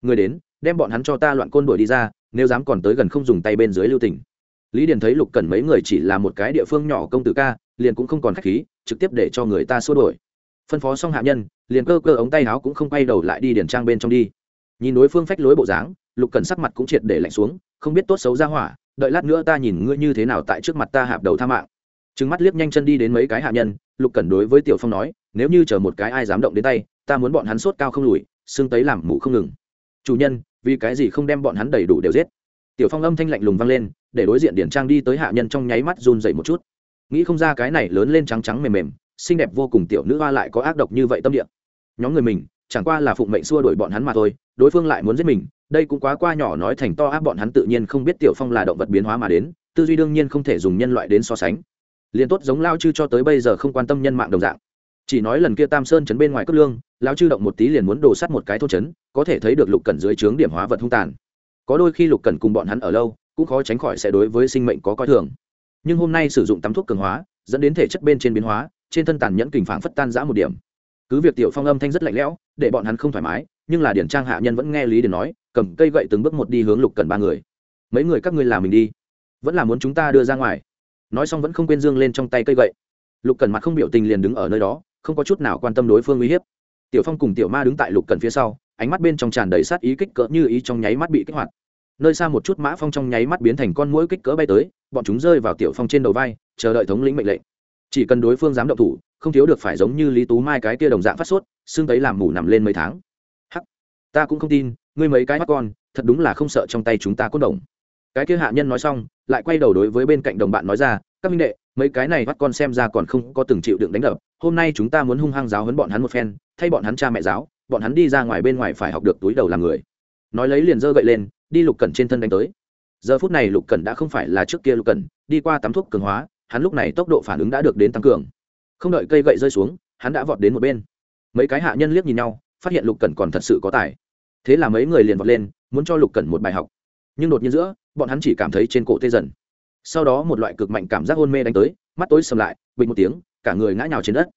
Người đến đem bọn hắn cho ta loạn côn đuổi đi ra, nếu dám còn tới gần không dùng tay bên dưới lưu tỉnh lý điền thấy lục cần mấy người chỉ là một cái địa phương nhỏ công tử ca, liền cũng không còn k h á c h khí, trực tiếp để cho người ta xua đổi phân phó xong hạ nhân, liền cơ cơ ống tay áo cũng không quay đầu lại đi điền trang bên trong đi. Nhìn đối phương phách lối bộ dáng, lục cần sắc mặt cũng triệt để lạnh xuống, không biết tốt xấu ra hỏa, đợi lát nữa ta nhìn ngươi như thế nào tại trước mặt ta hạp đầu tha mạng. Trừng mắt liếc nhanh chân đi đến mấy cái hạ nhân, lục cẩn đối với tiểu phong nói, nếu như chờ một cái ai dám động đến tay, ta muốn bọn hắn sốt cao không lùi, xương tấy làm mũ không ngừng. Chủ nhân vì cái gì không đem bọn hắn đầy đủ đều giết? Tiểu phong âm thanh lạnh lùng vang lên, để đối diện điển trang đi tới hạ nhân trong nháy mắt run dậy một chút. Nghĩ không ra cái này lớn lên trắng trắng mềm mềm, xinh đẹp vô cùng tiểu nữ hoa lại có ác độc như vậy tâm địa. Nhóm người mình, chẳng qua là phụng mệnh xua đuổi bọn hắn mà thôi, đối phương lại muốn giết mình, đây cũng quá qua nhỏ nói thành to ác, bọn hắn tự nhiên không biết tiểu phong là động vật biến hóa mà đến, tư duy đương nhiên không thể dùng nhân loại đến so sánh. Liền tốt giống lao chư cho tới bây giờ không quan tâm nhân mạng đồng dạng chỉ nói lần kia tam sơn chấn bên ngoài cất lương, lão chư động một tí liền muốn đổ sắt một cái thôn chấn có thể thấy được lục cẩn dưới trướng điểm hóa vật hung tàn. Có đôi khi lục cẩn cùng bọn hắn ở lâu, cũng khó tránh khỏi sẽ đối với sinh mệnh có coi thường. Nhưng hôm nay sử dụng tắm thuốc cường hóa, dẫn đến thể chất bên trên biến hóa, trên thân tàn nhẫn kình phảng phất tan giã một điểm. Cứ việc tiểu phong âm thanh rất lạnh lẽo, để bọn hắn không thoải mái, nhưng là điển trang hạ nhân vẫn nghe lý để nói, cầm cây gậy từng bước một đi hướng lục cần ba người. Mấy người các ngươi làm mình đi, vẫn là muốn chúng ta đưa ra ngoài. Nói xong vẫn không quên dương lên trong tay cây gậy. Lục cần mặt không biểu tình liền đứng ở nơi đó không có chút nào quan tâm đối phương uy hiếp. Tiểu phong cùng tiểu ma đứng tại lục cần phía sau, ánh mắt bên trong tràn đầy sát ý kích cỡ như ý trong nháy mắt bị kích hoạt. Nơi xa một chút mã phong trong nháy mắt biến thành con mũi kích cỡ bay tới, bọn chúng rơi vào tiểu phong trên đầu vai, chờ đợi thống lĩnh mệnh lệnh. Chỉ cần đối phương dám động thủ, không thiếu được phải giống như lý tú mai cái kia đồng dạng phát sốt, xương tấy làm mủ nằm lên mấy tháng. Hắc, ta cũng không tin, ngươi mấy cái mắt con, thật đúng là không sợ trong tay chúng ta cốt đồng. Cái kia hạ nhân nói xong, lại quay đầu đối với bên cạnh đồng bạn nói ra, các minh đệ mấy cái này bắt con xem ra còn không có từng chịu đựng đánh đập, hôm nay chúng ta muốn hung hăng giáo hấn bọn hắn một phen, thay bọn hắn cha mẹ giáo, bọn hắn đi ra ngoài bên ngoài phải học được túi đầu làm người. Nói lấy liền giơ gậy lên, đi lục cẩn trên thân đánh tới. Giờ phút này lục cẩn đã không phải là trước kia lục cẩn, đi qua tắm thuốc cường hóa, hắn lúc này tốc độ phản ứng đã được đến tăng cường. Không đợi cây gậy rơi xuống, hắn đã vọt đến một bên. Mấy cái hạ nhân liếc nhìn nhau, phát hiện lục cẩn còn thật sự có tài. Thế là mấy người liền vọt lên, muốn cho lục cẩn một bài học. Nhưng đột nhiên giữa, bọn hắn chỉ cảm thấy trên cổ tê dần sau đó một loại cực mạnh cảm giác hôn mê đánh tới, mắt tối sầm lại bình một tiếng, cả người ngã nhào trên đất.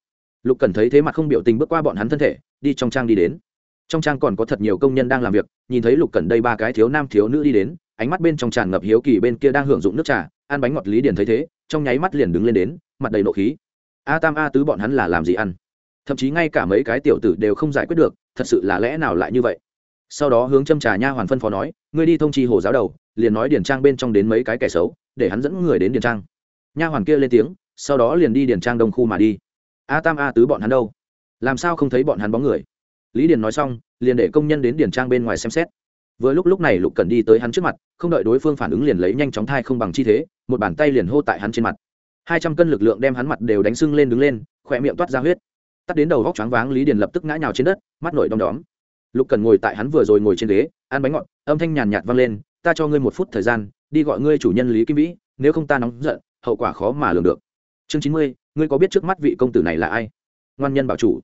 Lục cần thấy thế mặt không biểu tình bước qua bọn hắn thân thể, đi trong trang đi đến. Trong trang còn có thật nhiều công nhân đang làm việc, nhìn thấy lục cần đây ba cái thiếu nam thiếu nữ đi đến, ánh mắt bên trong tràn ngập hiếu kỳ bên kia đang hưởng dụng nước trà, ăn bánh ngọt lý điền thấy thế, trong nháy mắt liền đứng lên đến, mặt đầy nộ khí. A tam a tứ bọn hắn là làm gì ăn? Thậm chí ngay cả mấy cái tiểu tử đều không giải quyết được, thật sự là lẽ nào lại như vậy? Sau đó hướng châm trà nha hoàn phân phó nói, ngươi đi thông chi hồ giáo đầu, liền nói điển trang bên trong đến mấy cái kẻ xấu để hắn dẫn người đến điền trang. Nha hoàn kia lên tiếng, sau đó liền đi điền trang đông khu mà đi. A tam a tứ bọn hắn đâu? Làm sao không thấy bọn hắn bóng người? Lý điền nói xong, liền để công nhân đến điền trang bên ngoài xem xét. Vừa lúc lúc này lục cần đi tới hắn trước mặt, không đợi đối phương phản ứng liền lấy nhanh chóng thai không bằng chi thế, một bàn tay liền hô tại hắn trên mặt. Hai trăm cân lực lượng đem hắn mặt đều đánh sưng lên đứng lên, khỏe miệng toát ra huyết. Tắt đến đầu góc choáng váng, lý điền lập tức ngã nhào trên đất, mắt nổi đom đóm. Lục cần ngồi tại hắn vừa rồi ngồi trên ghế, ăn bánh ngọt, âm thanh nhàn nhạt vang lên ta cho ngươi một phút thời gian, đi gọi ngươi chủ nhân lý kim vĩ, nếu không ta nóng giận, hậu quả khó mà lường được. Chương chín mươi, ngươi có biết trước mắt vị công tử này là ai? Ngoan nhân bảo chủ.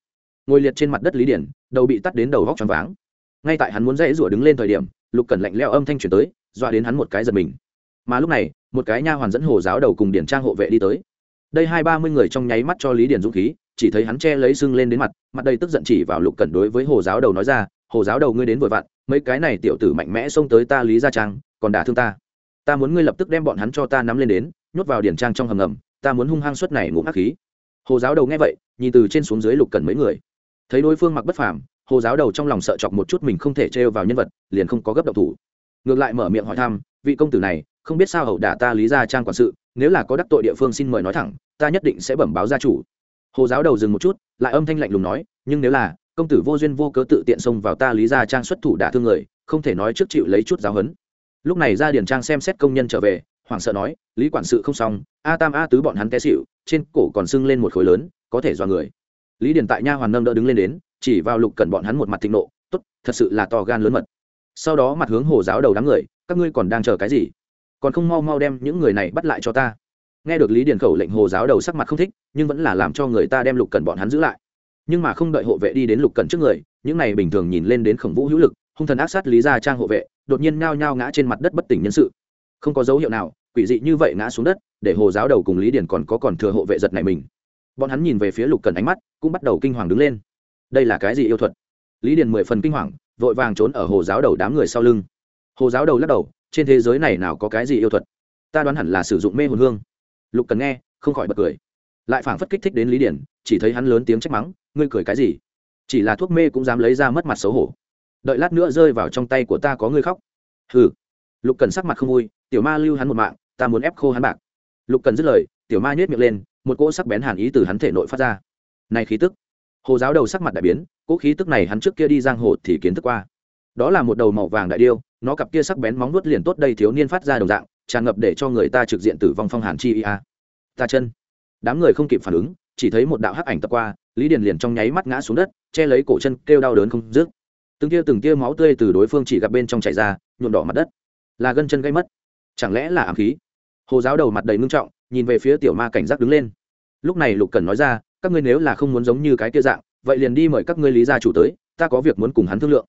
Ngồi liệt trên mặt đất lý điển, đầu bị tắt đến đầu vóc t r váng. Ngay tại hắn muốn dãy rủa đứng lên thời điểm, lục cần lạnh leo âm thanh chuyển tới, dọa đến hắn một cái giật mình. Mà lúc này, một cái nha hoàn dẫn hồ giáo đầu cùng điển trang hộ vệ đi tới. Đây hai ba mươi người trong nháy mắt cho lý điển dũng khí, chỉ thấy hắn che lấy sưng lên đến mặt mặt đây tức giận chỉ vào lục cẩn đối với hồ giáo đầu nói ra hồ giáo đầu ngươi đến vội vặn, mấy cái này tiểu tử mạnh mẽ xông tới ta lý gia trang, còn đả thương ta. Ta muốn ngươi lập tức đem bọn hắn cho ta nắm lên đến, nhốt vào điển trang trong hầm ngầm, ta muốn hung hăng suất này ngụm ác khí. Hồ giáo đầu nghe vậy, nhìn từ trên xuống dưới lục cần mấy người. Thấy đối phương mặc bất phàm, hồ giáo đầu trong lòng sợ chọc một chút mình không thể trêu vào nhân vật, liền không có gấp độc thủ. Ngược lại mở miệng hỏi thăm, vị công tử này, không biết sao hậu đả ta lý gia trang quản sự, nếu là có đắc tội địa phương xin mời nói thẳng, ta nhất định sẽ bẩm báo gia chủ. Hồ giáo đầu dừng một chút, lại âm thanh lạnh lùng nói, nhưng nếu là công tử vô duyên vô cớ tự tiện xông vào ta lý gia trang xuất thủ đả thương người, không thể nói trước chịu lấy chút giáo huấn. Lúc này ra điền trang xem xét công nhân trở về, hoảng sợ nói, lý quản sự không xong, a tam a tứ bọn hắn té xịu trên cổ còn sưng lên một khối lớn, có thể do người. Lý điền tại nha hoàn nâng đỡ đứng lên đến, chỉ vào lục cần bọn hắn một mặt thịnh nộ, tốt, thật sự là to gan lớn mật. Sau đó mặt hướng hồ giáo đầu đám người, các ngươi còn đang chờ cái gì? Còn không mau mau đem những người này bắt lại cho ta. Nghe được lý điền khẩu lệnh hồ giáo đầu sắc mặt không thích, nhưng vẫn là làm cho người ta đem lục cần bọn hắn giữ lại nhưng mà không đợi hộ vệ đi đến lục cẩn trước người, những này bình thường nhìn lên đến khổng vũ hữu lực, hung thần ác sát lý gia trang hộ vệ, đột nhiên nhao nhao ngã trên mặt đất bất tỉnh nhân sự. Không có dấu hiệu nào, quỷ dị như vậy ngã xuống đất, để hồ giáo đầu cùng lý điển còn có còn thừa hộ vệ giật này mình. Bọn hắn nhìn về phía lục cần ánh mắt, cũng bắt đầu kinh hoàng đứng lên. Đây là cái gì yêu thuật? Lý điển mười phần kinh hoàng, vội vàng trốn ở hồ giáo đầu đám người sau lưng. Hồ giáo đầu lắc đầu, trên thế giới này nào có cái gì yêu thuật? Ta đoán hẳn là sử dụng mê hồn hương. Lục cần nghe, không khỏi bật cười. Lại phảng phất kích thích đến lý điển chỉ thấy hắn lớn tiếng trách mắng ngươi cười cái gì? Chỉ là thuốc mê cũng dám lấy ra mất mặt xấu hổ. Đợi lát nữa rơi vào trong tay của ta có ngươi khóc. Hừ. Lục cần sắc mặt không vui, tiểu ma lưu hắn một mạng, ta muốn ép khô hắn bạc. Lục cần dứt lời, tiểu ma nhét miệng lên, một cỗ sắc bén hàn ý từ hắn thể nội phát ra. Này khí tức. Hồ giáo đầu sắc mặt đại biến, cỗ khí tức này hắn trước kia đi giang hồ thì kiến thức qua. Đó là một đầu màu vàng đại điêu, nó cặp kia sắc bén móng nuốt liền tốt đây thiếu niên phát ra đồng dạng, tràn ngập để cho người ta trực diện tử vong phong hàn chi ia ta chân. Đám người không kịp phản ứng, chỉ thấy một đạo hắc ảnh tập qua lý điền liền trong nháy mắt ngã xuống đất, che lấy cổ chân, kêu đau đớn không dứt. Từng tia từng tia máu tươi từ đối phương chỉ gặp bên trong chảy ra, nhuộm đỏ mặt đất. Là gân chân gây mất. Chẳng lẽ là ám khí? Hồ giáo đầu mặt đầy ngưng trọng, nhìn về phía tiểu ma cảnh giác đứng lên. Lúc này lục cần nói ra, các ngươi nếu là không muốn giống như cái kia dạng, vậy liền đi mời các ngươi lý gia chủ tới, ta có việc muốn cùng hắn thương lượng.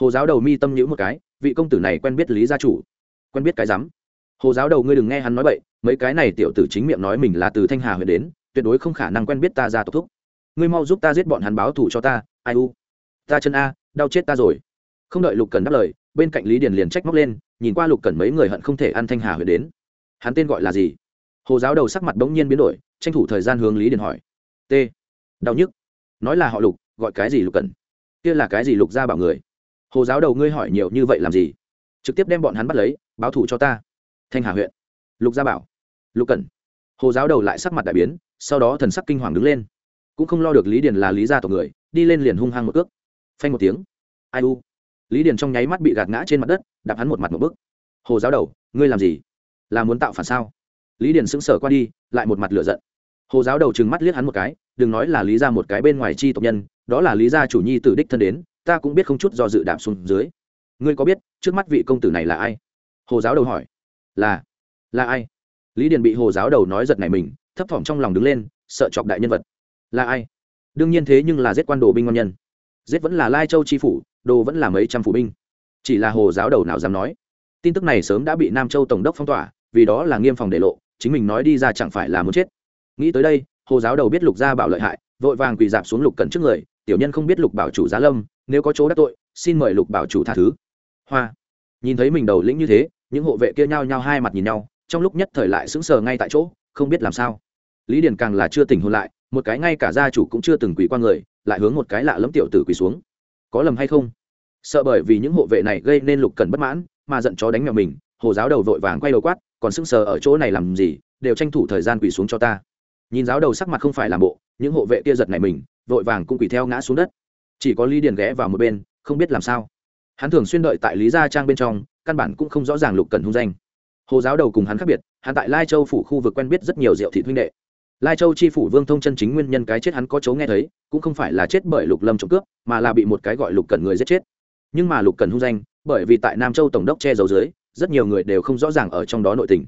Hồ giáo đầu mi tâm nhữ một cái, vị công tử này quen biết lý gia chủ. Quen biết cái rắm. Hồ giáo đầu ngươi đừng nghe hắn nói vậy mấy cái này tiểu tử chính miệng nói mình là từ thanh hà huyện đến, tuyệt đối không khả năng quen biết ta ra tộc thúc ngươi mau giúp ta giết bọn hắn báo thù cho ta, ai u? Ta chân a, đau chết ta rồi. Không đợi lục cần đáp lời, bên cạnh lý điền liền trách móc lên, nhìn qua lục cần mấy người hận không thể ăn thanh hà huyện đến. Hắn tên gọi là gì? Hồ giáo đầu sắc mặt bỗng nhiên biến đổi, tranh thủ thời gian hướng lý điền hỏi. T. Đau nhức. Nói là họ lục, gọi cái gì lục cần kia là cái gì lục ra bảo người? Hồ giáo đầu ngươi hỏi nhiều như vậy làm gì? Trực tiếp đem bọn hắn bắt lấy, báo thù cho ta. Thanh hà huyện lục gia bảo. Lục Cần. hồ giáo đầu lại sắc mặt đại biến, sau đó thần sắc kinh hoàng đứng lên cũng không lo được lý điền là lý gia tộc người, đi lên liền hung hăng một cước. Phanh một tiếng. Ai u? Lý điền trong nháy mắt bị gạt ngã trên mặt đất, đạp hắn một mặt một bức hồ giáo đầu, ngươi làm gì? Là muốn tạo phản sao? Lý điền sững sờ qua đi, lại một mặt lửa giận. Hồ giáo đầu trừng mắt liếc hắn một cái, đừng nói là lý ra một cái bên ngoài chi tộc nhân, đó là lý gia chủ nhi tử đích thân đến, ta cũng biết không chút do dự đạp xuống dưới. Ngươi có biết, trước mắt vị công tử này là ai? Hồ giáo đầu hỏi. Là là ai? Lý điền bị hồ giáo đầu nói giật này mình, thấp thỏm trong lòng đứng lên, sợ chọc đại nhân vật là ai? Đương nhiên thế nhưng là giết quan đồ binh ngon nhân. Giết vẫn là lai châu tri phủ, đồ vẫn là mấy trăm phủ binh. Chỉ là hồ giáo đầu nào dám nói? Tin tức này sớm đã bị nam châu tổng đốc phong tỏa, vì đó là nghiêm phòng để lộ, chính mình nói đi ra chẳng phải là muốn chết. Nghĩ tới đây, hồ giáo đầu biết lục gia bảo lợi hại, vội vàng quỳ dạp xuống lục cẩn trước người, tiểu nhân không biết lục bảo chủ giá lâm, nếu có chỗ đắc tội, xin mời lục bảo chủ tha thứ. Hoa. Nhìn thấy mình đầu lĩnh như thế, những hộ vệ kia nhao nhao hai mặt nhìn nhau, trong lúc nhất thời lại sững sờ ngay tại chỗ, không biết làm sao. Lý điền càng là chưa tỉnh hôn lại một cái ngay cả gia chủ cũng chưa từng quỳ qua người, lại hướng một cái lạ lẫm tiểu tử quỳ xuống. Có lầm hay không? Sợ bởi vì những hộ vệ này gây nên lục cần bất mãn, mà giận chó đánh mèo mình, hồ giáo đầu vội vàng quay đầu quát, còn sững sờ ở chỗ này làm gì, đều tranh thủ thời gian quỳ xuống cho ta. Nhìn giáo đầu sắc mặt không phải làm bộ, những hộ vệ kia giật này mình, vội vàng cũng quỳ theo ngã xuống đất. Chỉ có lý điền ghé vào một bên, không biết làm sao. Hắn thường xuyên đợi tại lý gia trang bên trong, căn bản cũng không rõ ràng lục cần hung danh. Hồ giáo đầu cùng hắn khác biệt, hắn tại lai châu phủ khu vực quen biết rất nhiều diệu thị huynh đệ lai châu chi phủ vương thông chân chính nguyên nhân cái chết hắn có chấu nghe thấy, cũng không phải là chết bởi lục lâm trộm cướp, mà là bị một cái gọi lục cần người giết chết. Nhưng mà lục cần hung danh, bởi vì tại nam châu tổng đốc che giấu dưới, rất nhiều người đều không rõ ràng ở trong đó nội tình.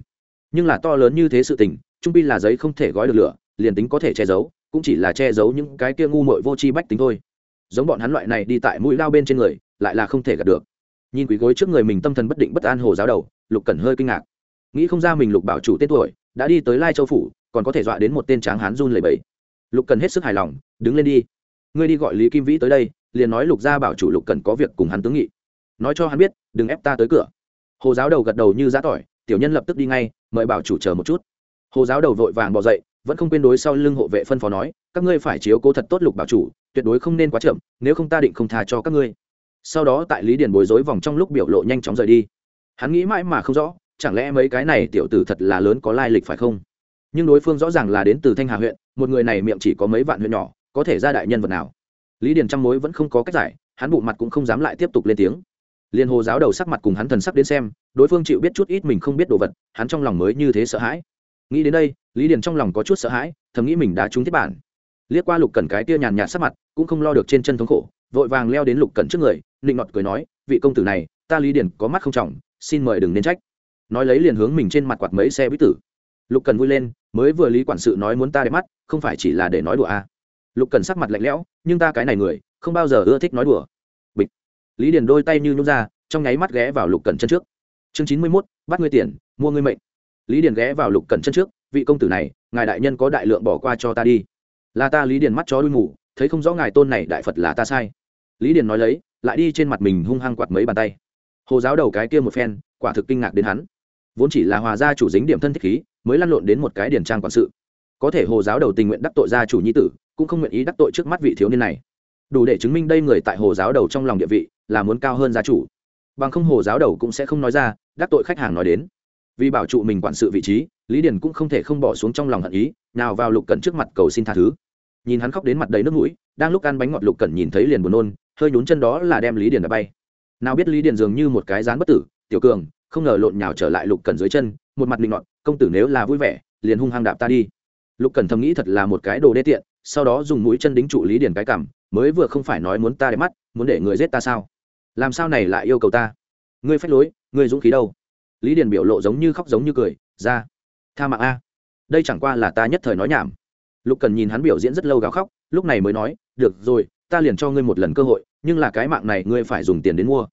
Nhưng là to lớn như thế sự tình, trung pi là giấy không thể gói được lửa, liền tính có thể che giấu, cũng chỉ là che giấu những cái kia ngu muội vô tri bách tính thôi. Giống bọn hắn loại này đi tại mũi lao bên trên người, lại là không thể gạt được. Nhìn quý gối trước người mình tâm thần bất định bất an hồ giáo đầu, lục cẩn hơi kinh ngạc. Nghĩ không ra mình lục bảo chủ tên tuổi, đã đi tới lai châu phủ còn có thể dọa đến một tên tráng hán run lẩy bẩy. Lục cần hết sức hài lòng, đứng lên đi. Ngươi đi gọi lý kim vĩ tới đây, liền nói lục gia bảo chủ lục cần có việc cùng hắn tướng nghị. Nói cho hắn biết, đừng ép ta tới cửa. Hồ giáo đầu gật đầu như giã tỏi, tiểu nhân lập tức đi ngay, mời bảo chủ chờ một chút. Hồ giáo đầu vội vàng bỏ dậy, vẫn không quên đối sau lưng hộ vệ phân phó nói, các ngươi phải chiếu cố thật tốt lục bảo chủ, tuyệt đối không nên quá chậm, nếu không ta định không tha cho các ngươi. Sau đó tại lý điền bối rối vòng trong lúc biểu lộ nhanh chóng rời đi. Hắn nghĩ mãi mà không rõ, chẳng lẽ mấy cái này tiểu tử thật là lớn có lai lịch phải không? Nhưng đối phương rõ ràng là đến từ thanh hà huyện một người này miệng chỉ có mấy vạn huyện nhỏ có thể ra đại nhân vật nào lý điền trăm mối vẫn không có cách giải hắn bụng mặt cũng không dám lại tiếp tục lên tiếng liên hồ giáo đầu sắc mặt cùng hắn thần sắc đến xem đối phương chịu biết chút ít mình không biết đồ vật hắn trong lòng mới như thế sợ hãi nghĩ đến đây lý điền trong lòng có chút sợ hãi thầm nghĩ mình đã trúng thiết bản liếc qua lục cần cái tia nhàn nhạt sắc mặt cũng không lo được trên chân thống khổ vội vàng leo đến lục cần trước người nịnh nọt cười nói vị công tử này ta lý điền có mắt không trọng xin mời đừng nên trách nói lấy liền hướng mình trên mặt quạt mấy xe bí tử lục cần vui lên mới vừa lý quản sự nói muốn ta đẹp mắt, không phải chỉ là để nói đùa à. lục cần sắc mặt lạnh lẽo, nhưng ta cái này người, không bao giờ ưa thích nói đùa. Bịch. Lý điền đôi tay như nhút ra, trong nháy mắt ghé vào lục cần chân trước. Chương chín mươi mốt, bắt ngươi tiền, mua ngươi mệnh. Lý điền ghé vào lục cần chân trước, vị công tử này, ngài đại nhân có đại lượng bỏ qua cho ta đi. Là ta lý điền mắt chó đuôi mù, thấy không rõ ngài tôn này đại phật là ta sai. Lý điền nói lấy, lại đi trên mặt mình hung hăng quạt mấy bàn tay. Hồ giáo đầu cái kia một phen, quả thực kinh ngạc đến hắn. Vốn chỉ là hòa gia chủ dính điểm thân thích khí mới lăn lộn đến một cái điển trang quản sự. Có thể hồ giáo đầu tình nguyện đắc tội gia chủ nhi tử, cũng không nguyện ý đắc tội trước mắt vị thiếu niên này. Đủ để chứng minh đây người tại hồ giáo đầu trong lòng địa vị, là muốn cao hơn gia chủ. Bằng không hồ giáo đầu cũng sẽ không nói ra, đắc tội khách hàng nói đến. Vì bảo trụ mình quản sự vị trí, lý điền cũng không thể không bỏ xuống trong lòng hận ý, nào vào lục cẩn trước mặt cầu xin tha thứ. Nhìn hắn khóc đến mặt đầy nước mũi, đang lúc ăn bánh ngọt lục cẩn nhìn thấy liền buồn nôn, hơi nhún chân đó là đem lý điền đã bay. Nào biết lý điền dường như một cái rán bất tử, tiểu cường, không ngờ lộn nhào trở lại lục cẩn dưới chân một mặt linh ngọn công tử nếu là vui vẻ, liền hung hăng đạp ta đi. Lục cẩn thầm nghĩ thật là một cái đồ đê tiện, sau đó dùng mũi chân đính trụ lý điền cái cảm mới vừa không phải nói muốn ta để mắt, muốn để người giết ta sao? Làm sao này lại yêu cầu ta? Ngươi phách lối, ngươi dũng khí đâu? Lý điền biểu lộ giống như khóc giống như cười, ra, tha mạng a. Đây chẳng qua là ta nhất thời nói nhảm. Lục cần nhìn hắn biểu diễn rất lâu gào khóc, lúc này mới nói, được rồi, ta liền cho ngươi một lần cơ hội, nhưng là cái mạng này ngươi phải dùng tiền đến mua.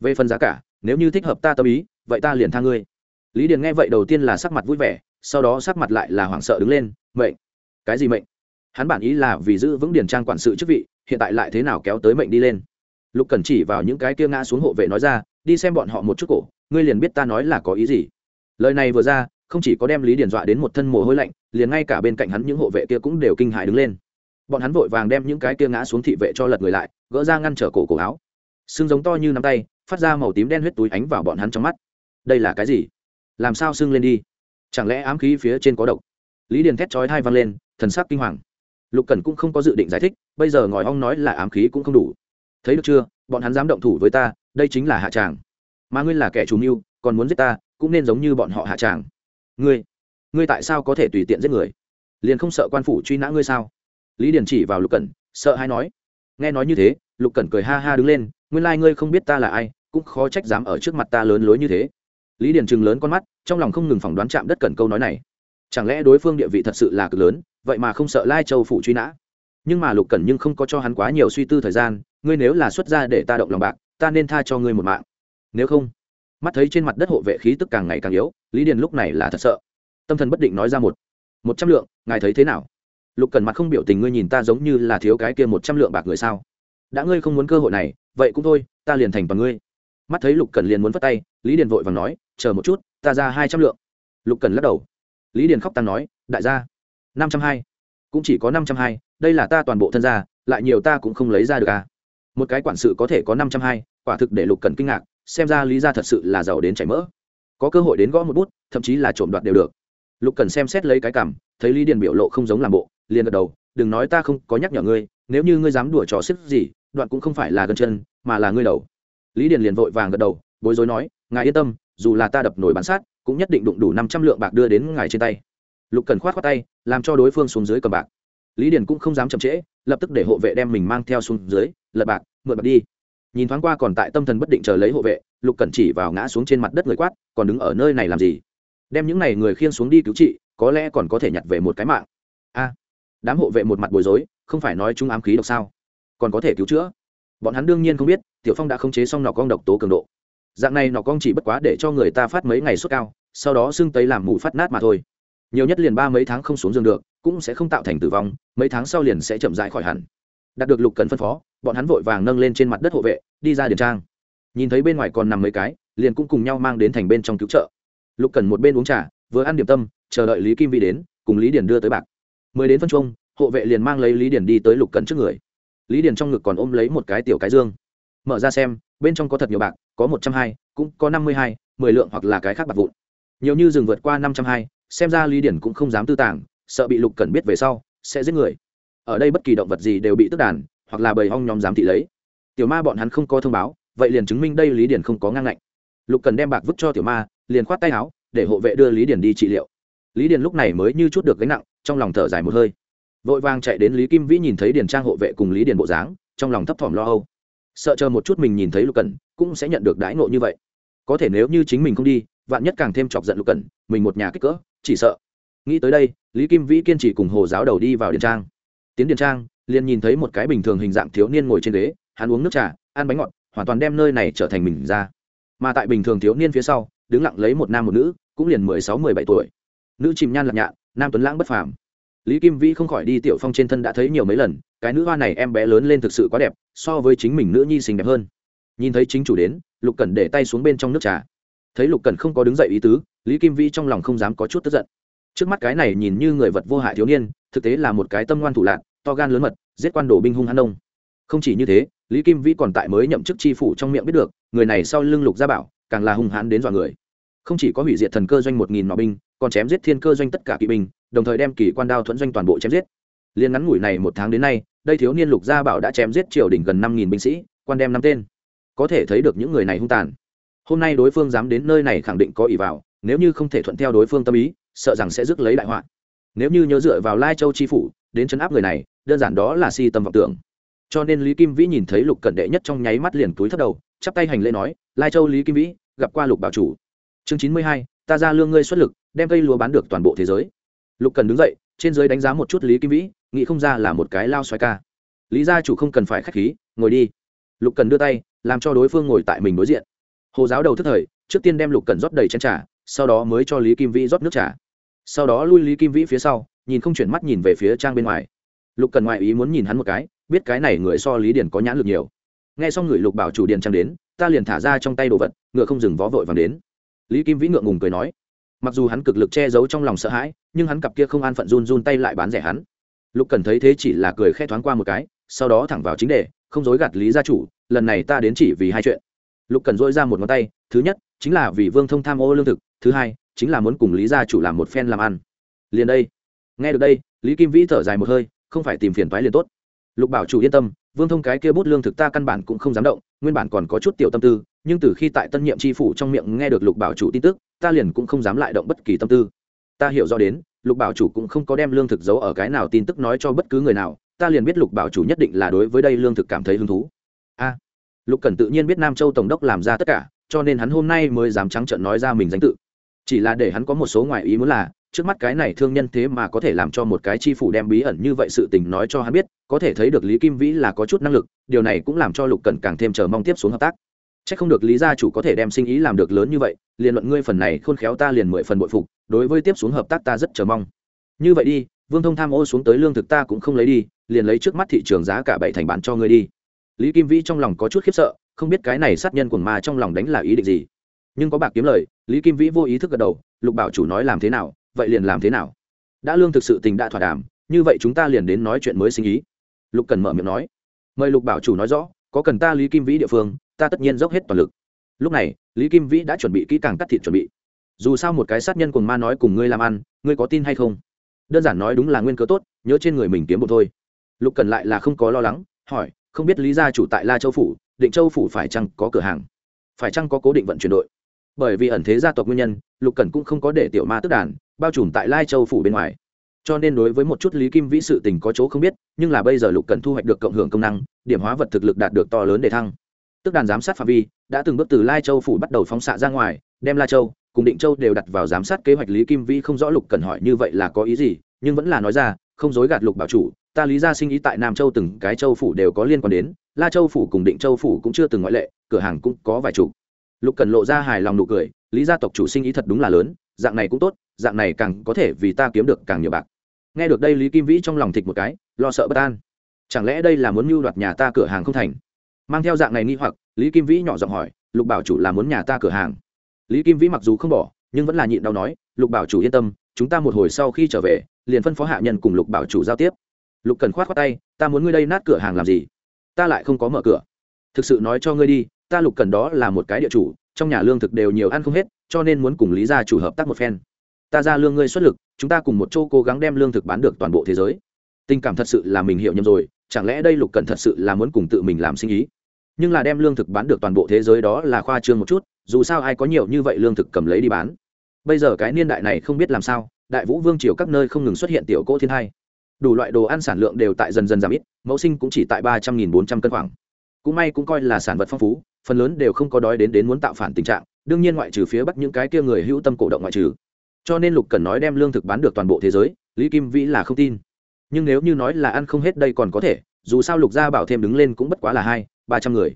Về phần giá cả, nếu như thích hợp ta tâm ý, vậy ta liền tha ngươi lý điền nghe vậy đầu tiên là sắc mặt vui vẻ, sau đó sắc mặt lại là hoảng sợ đứng lên, mệnh. Cái gì mệnh? Hắn bản ý là vì giữ vững điền trang quản sự chức vị, hiện tại lại thế nào kéo tới mệnh đi lên. Lục Cần chỉ vào những cái kia ngã xuống hộ vệ nói ra, đi xem bọn họ một chút cổ, ngươi liền biết ta nói là có ý gì. Lời này vừa ra, không chỉ có đem lý điền dọa đến một thân mồ hôi lạnh, liền ngay cả bên cạnh hắn những hộ vệ kia cũng đều kinh hại đứng lên. Bọn hắn vội vàng đem những cái kia ngã xuống thị vệ cho lật người lại, gỡ ra ngăn trở cổ cổ áo. Xương giống to như nắm tay, phát ra màu tím đen huyết túi ánh vào bọn hắn trong mắt. Đây là cái gì? Làm sao sưng lên đi? Chẳng lẽ ám khí phía trên có độc? Lý điền thét chói hai văng lên, thần sắc kinh hoàng. Lục cần cũng không có dự định giải thích, bây giờ ngòi ong nói là ám khí cũng không đủ. Thấy được chưa? Bọn hắn dám động thủ với ta, đây chính là hạ tràng. Mà ngươi là kẻ chủ mưu, còn muốn giết ta, cũng nên giống như bọn họ hạ tràng. Ngươi ngươi tại sao có thể tùy tiện giết người? Liền không sợ quan phủ truy nã ngươi sao? Lý điền chỉ vào lục cẩn, sợ hay nói. Nghe nói như thế, lục cẩn cười ha ha đứng lên, nguyên lai、like、ngươi không biết ta là ai, cũng khó trách dám ở trước mặt ta lớn lối như thế lý điền chừng lớn con mắt, trong lòng không ngừng phỏng đoán chạm đất cẩn câu nói này. Chẳng lẽ đối phương địa vị thật sự là cực lớn, vậy mà không sợ lai châu phủ truy nã? Nhưng mà lục cẩn nhưng không có cho hắn quá nhiều suy tư thời gian, ngươi nếu là xuất gia để ta động lòng bạc, ta nên tha cho ngươi một mạng. Nếu không, mắt thấy trên mặt đất hộ vệ khí tức càng ngày càng yếu, lý điền lúc này là thật sợ. Tâm thần bất định nói ra một một trăm lượng, ngài thấy thế nào? Lục cần mặt không biểu tình ngươi nhìn ta giống như là thiếu cái kia một trăm lượng bạc người sao? Đã ngươi không muốn cơ hội này, vậy cũng thôi, ta liền thành bằng ngươi. Mắt thấy lục cần liền muốn vất tay, lý điền vội và nói chờ một chút, ta ra hai trăm lượng. Lục cần lắc đầu. Lý điền khóc tăng nói, đại gia, năm trăm hai. Cũng chỉ có năm trăm hai, đây là ta toàn bộ thân gia, lại nhiều ta cũng không lấy ra được à. Một cái quản sự có thể có năm trăm hai, quả thực để lục cần kinh ngạc, xem ra lý gia thật sự là giàu đến chảy mỡ. Có cơ hội đến gõ một bút, thậm chí là trộm đoạt đều được. Lục cần xem xét lấy cái cảm, thấy lý điền biểu lộ không giống làm bộ, liền gật đầu, đừng nói ta không có nhắc nhở ngươi, nếu như ngươi dám đùa trò xếp gì, đoạn cũng không phải là gần chân, mà là ngươi đầu. Lý điền liền vội vàng gật đầu, bối rối nói, ngài yên tâm dù là ta đập nổi bán sát, cũng nhất định đụng đủ năm trăm lượng bạc đưa đến ngài trên tay. Lục cần khoát khoát tay, làm cho đối phương xuống dưới cầm bạc. Lý điền cũng không dám chậm trễ, lập tức để hộ vệ đem mình mang theo xuống dưới, lật bạc, mượn bạc đi. Nhìn thoáng qua còn tại tâm thần bất định chờ lấy hộ vệ, lục cần chỉ vào ngã xuống trên mặt đất người quát, còn đứng ở nơi này làm gì? Đem những n à y người khiêng xuống đi cứu trị, có lẽ còn có thể nhặt về một cái mạng. A, đám hộ vệ một mặt bối rối, không phải nói chúng ám khí độc sao? Còn có thể cứu chữa? Bọn hắn đương nhiên không biết, tiểu phong đã khống chế xong nọ con độc tố cường độ dạng này nọ con chỉ bất quá để cho người ta phát mấy ngày suốt cao, sau đó xưng tấy làm mù phát nát mà thôi. Nhiều nhất liền ba mấy tháng không xuống giường được, cũng sẽ không tạo thành tử vong, mấy tháng sau liền sẽ chậm dại khỏi hẳn. Đạt được lục cần phân phó, bọn hắn vội vàng nâng lên trên mặt đất hộ vệ, đi ra điền trang. Nhìn thấy bên ngoài còn nằm mấy cái, liền cũng cùng nhau mang đến thành bên trong cứu trợ. Lục cần một bên uống trà, vừa ăn điểm tâm, chờ đợi lý kim vi đến, cùng lý điền đưa tới bạc. Mười đến phân trung hộ vệ liền mang lấy lý điền đi tới lục cần trước người. Lý điền trong ngực còn ôm lấy một cái tiểu cái dương. Mở ra xem bên trong có thật nhiều bạc, có một trăm hai, cũng có năm mươi hai, mười lượng hoặc là cái khác bạc vụn. Nhiều như rừng vượt qua năm trăm hai, xem ra lý điền cũng không dám tư tàng, sợ bị lục cần biết về sau, sẽ giết người. Ở đây bất kỳ động vật gì đều bị tức đàn, hoặc là bầy hong nhóm dám thị lấy. Tiểu ma bọn hắn không có thông báo, vậy liền chứng minh đây lý điền không có ngang ngạnh. Lục cần đem bạc vứt cho tiểu ma, liền khoát tay áo, để hộ vệ đưa lý điền đi trị liệu. Lý điền lúc này mới như chút được gánh nặng, trong lòng thở dài một hơi. Vội vàng chạy đến lý kim vĩ nhìn thấy điền trang hộ vệ cùng lý điền bộ dáng, trong lòng thấp thỏm lo âu sợ chờ một chút mình nhìn thấy lục cần cũng sẽ nhận được đãi ngộ như vậy. Có thể nếu như chính mình không đi, vạn nhất càng thêm chọc giận lục cần mình một nhà kích cỡ, chỉ sợ. Nghĩ tới đây, lý kim vĩ kiên trì cùng hồ giáo đầu đi vào Điện trang. Tiến Điện trang, liền nhìn thấy một cái bình thường hình dạng thiếu niên ngồi trên ghế, hắn uống nước trà, ăn bánh ngọt, hoàn toàn đem nơi này trở thành mình ra. Mà tại bình thường thiếu niên phía sau, đứng lặng lấy một nam một nữ, cũng liền mười sáu, mười bảy tuổi. Nữ chìm nhan lạc nhạn, nam tuấn lãng bất phàm. Lý kim vĩ không khỏi đi tiểu phong trên thân đã thấy nhiều mấy lần, cái nữ hoa này em bé lớn lên thực sự quá đẹp so với chính mình nữ nhi xinh đẹp hơn. Nhìn thấy chính chủ đến, lục cẩn để tay xuống bên trong nước trà. Thấy lục cẩn không có đứng dậy ý tứ, lý kim vĩ trong lòng không dám có chút tức giận. Trước mắt cái này nhìn như người vật vô hại thiếu niên, thực tế là một cái tâm ngoan thủ lạc to gan lớn mật, giết quan đồ binh hung hãn đông không chỉ như thế, lý kim vĩ còn tại mới nhậm chức tri phủ trong miệng biết được, người này sau lưng lục gia bảo, càng là hung hãn đến dọa người. Không chỉ có hủy diệt thần cơ doanh một nghìn nọ binh, còn chém giết thiên cơ doanh tất cả kỵ binh, đồng thời đem kỳ quan đao thuẫn doanh toàn bộ chém giết liên ngắn ngủi này một tháng đến nay, đây thiếu niên lục gia bảo đã chém giết triều đỉnh gần năm nghìn binh sĩ, quan đem năm tên. Có thể thấy được những người này hung tàn. Hôm nay đối phương dám đến nơi này khẳng định có ỷ vào, nếu như không thể thuận theo đối phương tâm ý, sợ rằng sẽ rước lấy đại họa. Nếu như nhớ dựa vào lai châu chi phủ, đến chấn áp người này, đơn giản đó là si tâm vọng tưởng. Cho nên lý kim vĩ nhìn thấy lục cẩn đệ nhất trong nháy mắt liền túi thấp đầu, chắp tay hành lễ nói, lai châu lý kim vĩ, gặp qua lục bảo chủ. Chương chín mươi hai, ta ra lương ngươi xuất lực, đem cây lúa bán được toàn bộ thế giới. Lục cần đứng dậy trên giới đánh giá một chút lý kim vĩ, nghĩ không ra là một cái lao xoay ca. Lý gia chủ không cần phải k h á c h khí, ngồi đi. Lục cần đưa tay, làm cho đối phương ngồi tại mình đối diện. Hồ giáo đầu thức thời, trước tiên đem lục cần rót đầy chén t r à sau đó mới cho lý kim vĩ rót nước t r à sau đó lui lý kim vĩ phía sau, nhìn không chuyển mắt nhìn về phía trang bên ngoài. Lục cần ngoại ý muốn nhìn hắn một cái, biết cái này người so lý điền có nhãn lực nhiều. Nghe xong người lục bảo chủ điền trang đến, ta liền thả ra trong tay đồ vật, ngựa không dừng vó vội vàng đến. Lý kim vĩ ngượng ngùng cười nói mặc dù hắn cực lực che giấu trong lòng sợ hãi, nhưng hắn cặp kia không an phận run run tay lại bán rẻ hắn. Lục cần thấy thế chỉ là cười khẽ thoáng qua một cái, sau đó thẳng vào chính đề, không dối gạt lý gia chủ, lần này ta đến chỉ vì hai chuyện. Lục cần dỗi ra một ngón tay, thứ nhất, chính là vì vương thông tham ô lương thực, thứ hai, chính là muốn cùng lý gia chủ làm một phen làm ăn. Liền đây. Nghe được đây, lý kim vĩ thở dài một hơi, không phải tìm phiền toái liền tốt. Lục bảo chủ yên tâm, vương thông cái kia bút lương thực ta căn bản cũng không dám động, nguyên bản còn có chút tiểu tâm tư, nhưng từ khi tại tân nhiệm tri phủ trong miệng nghe được lục bảo chủ tin tức ta liền cũng không dám lại động bất kỳ tâm tư. Ta hiểu rõ đến, lục bảo chủ cũng không có đem lương thực giấu ở cái nào tin tức nói cho bất cứ người nào, ta liền biết lục bảo chủ nhất định là đối với đây lương thực cảm thấy hứng thú. A, lục cần tự nhiên biết nam châu tổng đốc làm ra tất cả, cho nên hắn hôm nay mới dám trắng trợn nói ra mình danh tự. Chỉ là để hắn có một số ngoại ý muốn là, trước mắt cái này thương nhân thế mà có thể làm cho một cái chi phủ đem bí ẩn như vậy sự tình nói cho hắn biết, có thể thấy được lý kim vĩ là có chút năng lực, điều này cũng làm cho lục cần càng thêm chờ mong tiếp xuống hợp tác c h ắ c không được lý gia chủ có thể đem sinh ý làm được lớn như vậy, liền luận ngươi phần này khôn khéo ta liền mười phần bội phục, đối với tiếp xuống hợp tác ta rất chờ mong. Như vậy đi, vương thông tham ô xuống tới lương thực ta cũng không lấy đi, liền lấy trước mắt thị trường giá cả bảy thành bán cho ngươi đi. Lý kim vĩ trong lòng có chút khiếp sợ, không biết cái này sát nhân quần ma trong lòng đánh là ý định gì. Nhưng có bạc kiếm lời, lý kim vĩ vô ý thức gật đầu, lục bảo chủ nói làm thế nào, vậy liền làm thế nào. Đã lương thực sự tình đã thỏa đàm, như vậy chúng ta liền đến nói chuyện mới sinh ý. Lục cần mở miệng nói. Mời lục bảo chủ nói rõ, có cần ta lý kim vĩ địa phương ta tất nhiên dốc hết toàn lực. Lúc này, lý kim vĩ đã chuẩn bị kỹ càng cắt thịt chuẩn bị. Dù sao một cái sát nhân cùng ma nói cùng ngươi làm ăn, ngươi có tin hay không? Đơn giản nói đúng là nguyên cớ tốt, nhớ trên người mình kiếm một thôi. Lục cần lại là không có lo lắng, hỏi, không biết lý gia chủ tại la châu phủ, định châu phủ phải chăng có cửa hàng? Phải chăng có cố định vận chuyển đội? Bởi vì ẩn thế gia tộc nguyên nhân, lục cần cũng không có để tiểu ma tức đàn, bao trùm tại lai châu phủ bên ngoài. Cho nên đối với một chút lý kim vĩ sự tình có chỗ không biết, nhưng là bây giờ lục cần thu hoạch được cộng hưởng công năng, điểm hóa vật thực lực đạt được to lớn để thăng tức đàn giám sát phạm vi, đã từng bước từ lai châu phủ bắt đầu phóng xạ ra ngoài, đem la châu cùng định châu đều đặt vào giám sát kế hoạch lý kim vĩ không rõ lục cần hỏi như vậy là có ý gì, nhưng vẫn là nói ra, không dối gạt lục bảo chủ, ta lý ra sinh ý tại nam châu từng cái châu phủ đều có liên quan đến, la châu phủ cùng định châu phủ cũng chưa từng ngoại lệ, cửa hàng cũng có vài chủ. Lục cần lộ ra hài lòng nụ cười, lý gia tộc chủ sinh ý thật đúng là lớn, dạng này cũng tốt, dạng này càng có thể vì ta kiếm được càng nhiều bạc. Nghe được đây lý kim vĩ trong lòng thịt một cái, lo sợ bất an. Chẳng lẽ đây là muốn mưu đoạt nhà ta cửa hàng không thành? Mang theo dạng này nghi hoặc, lý kim vĩ nhỏ giọng hỏi, lục bảo chủ là muốn nhà ta cửa hàng? Lý kim vĩ mặc dù không bỏ, nhưng vẫn là nhịn đau nói, lục bảo chủ yên tâm, chúng ta một hồi sau khi trở về, liền phân phó hạ nhân cùng lục bảo chủ giao tiếp. Lục cần khoát khoát tay, ta muốn ngươi đây nát cửa hàng làm gì? Ta lại không có mở cửa. Thực sự nói cho ngươi đi, ta lục cần đó là một cái địa chủ, trong nhà lương thực đều nhiều ăn không hết, cho nên muốn cùng lý gia chủ hợp tác một phen. Ta ra lương ngươi xuất lực, chúng ta cùng một chỗ cố gắng đem lương thực bán được toàn bộ thế giới. Tình cảm thật sự là mình hiểu nhầm rồi, chẳng lẽ đây lục cần thật sự là muốn cùng tự mình làm sinh ý? Nhưng là đem lương thực bán được toàn bộ thế giới đó là khoa trương một chút, dù sao ai có nhiều như vậy lương thực cầm lấy đi bán. Bây giờ cái niên đại này không biết làm sao, đại vũ vương triều các nơi không ngừng xuất hiện tiểu cỗ thiên hai. Đủ loại đồ ăn sản lượng đều tại dần dần giảm ít, mẫu sinh cũng chỉ tại ba trăm nghìn bốn trăm cân khoảng. Cũng may cũng coi là sản vật phong phú, phần lớn đều không có đói đến đến muốn tạo phản tình trạng, đương nhiên ngoại trừ phía bắc những cái kia người hữu tâm cổ động ngoại trừ. Cho nên lục cần nói đem lương thực bán được toàn bộ thế giới, lý kim vĩ là không tin. Nhưng nếu như nói là ăn không hết đây còn có thể, dù sao lục gia bảo thêm đứng lên cũng bất quá là hai ba trăm người.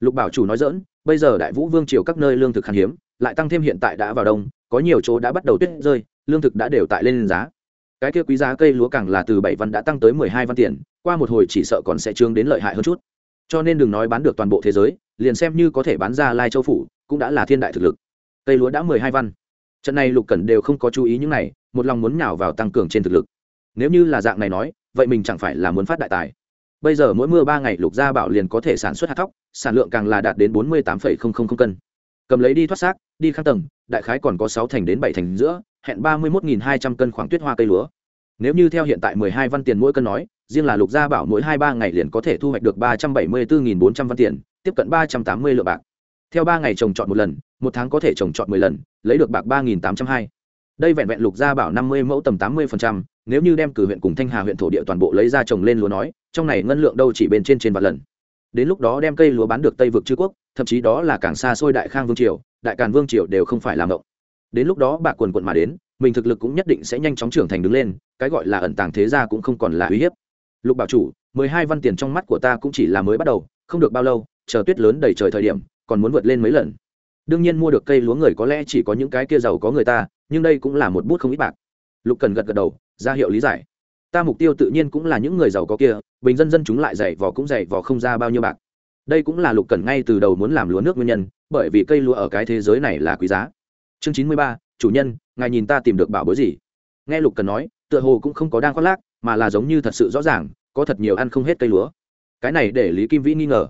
Lục bảo chủ nói dỡn bây giờ đại vũ vương triều các nơi lương thực khan hiếm, lại tăng thêm hiện tại đã vào đông, có nhiều chỗ đã bắt đầu tuyết rơi, lương thực đã đều tại lên giá. Cái kia quý giá cây lúa càng là từ bảy văn đã tăng tới mười hai văn tiền, qua một hồi chỉ sợ còn sẽ trương đến lợi hại hơn chút. Cho nên đừng nói bán được toàn bộ thế giới, liền xem như có thể bán ra lai châu phủ, cũng đã là thiên đại thực lực. Cây lúa đã mười hai văn. Trận này lục cẩn đều không có chú ý những này, một lòng muốn nào vào tăng cường trên thực lực. Nếu như là dạng này nói, vậy mình chẳng phải là muốn phát đại tài bây giờ mỗi mưa ba ngày lục gia bảo liền có thể sản xuất hạt thóc, sản lượng càng là đạt đến bốn mươi tám cân. Cầm lấy đi thoát xác, đi khang tầng, đại khái còn có sáu thành đến bảy thành giữa, hẹn ba mươi một hai trăm cân khoảng tuyết hoa cây lúa. Nếu như theo hiện tại mười hai văn tiền mỗi cân nói, riêng là lục gia bảo mỗi hai ba ngày liền có thể thu hoạch được ba trăm bảy mươi bốn bốn trăm văn tiền, tiếp cận ba trăm tám mươi lượng bạc. Theo ba ngày trồng trọt một lần, một tháng có thể trồng trọt mười lần, lấy được bạc ba nghìn tám trăm hai đây vẹn vẹn lục gia bảo năm mươi mẫu tầm tám mươi phần trăm, nếu như đem cử huyện cùng thanh hà huyện thổ địa toàn bộ lấy ra trồng lên lúa nói, trong này ngân lượng đâu chỉ bên trên trên vạn lần. Đến lúc đó đem cây lúa bán được tây vực chư quốc, thậm chí đó là càng xa xôi đại khang vương triều, đại càn vương triều đều không phải làm động. Đến lúc đó bạc quần quận mà đến, mình thực lực cũng nhất định sẽ nhanh chóng trưởng thành đứng lên, cái gọi là ẩn tàng thế gia cũng không còn là uy hiếp. Lục bảo chủ, mười hai văn tiền trong mắt của ta cũng chỉ là mới bắt đầu, không được bao lâu, chờ tuyết lớn đầy trời thời điểm, còn muốn vượt lên mấy lần. Đương nhiên mua được cây lúa người có lẽ chỉ có những cái kia giàu có người ta nhưng đây cũng là một bút không ít bạc. Lục cần gật gật đầu, ra hiệu lý giải. Ta mục tiêu tự nhiên cũng là những người giàu có kia, bình dân dân chúng lại dày vò cũng dày vò không ra bao nhiêu bạc. Đây cũng là lục cần ngay từ đầu muốn làm lúa nước nguyên nhân, bởi vì cây lúa ở cái thế giới này là quý giá. Chương chín mươi ba, chủ nhân, ngài nhìn ta tìm được bảo bối gì? Nghe lục cần nói, tựa hồ cũng không có đang khoác lác, mà là giống như thật sự rõ ràng, có thật nhiều ăn không hết cây lúa. Cái này để lý kim vĩ nghi ngờ.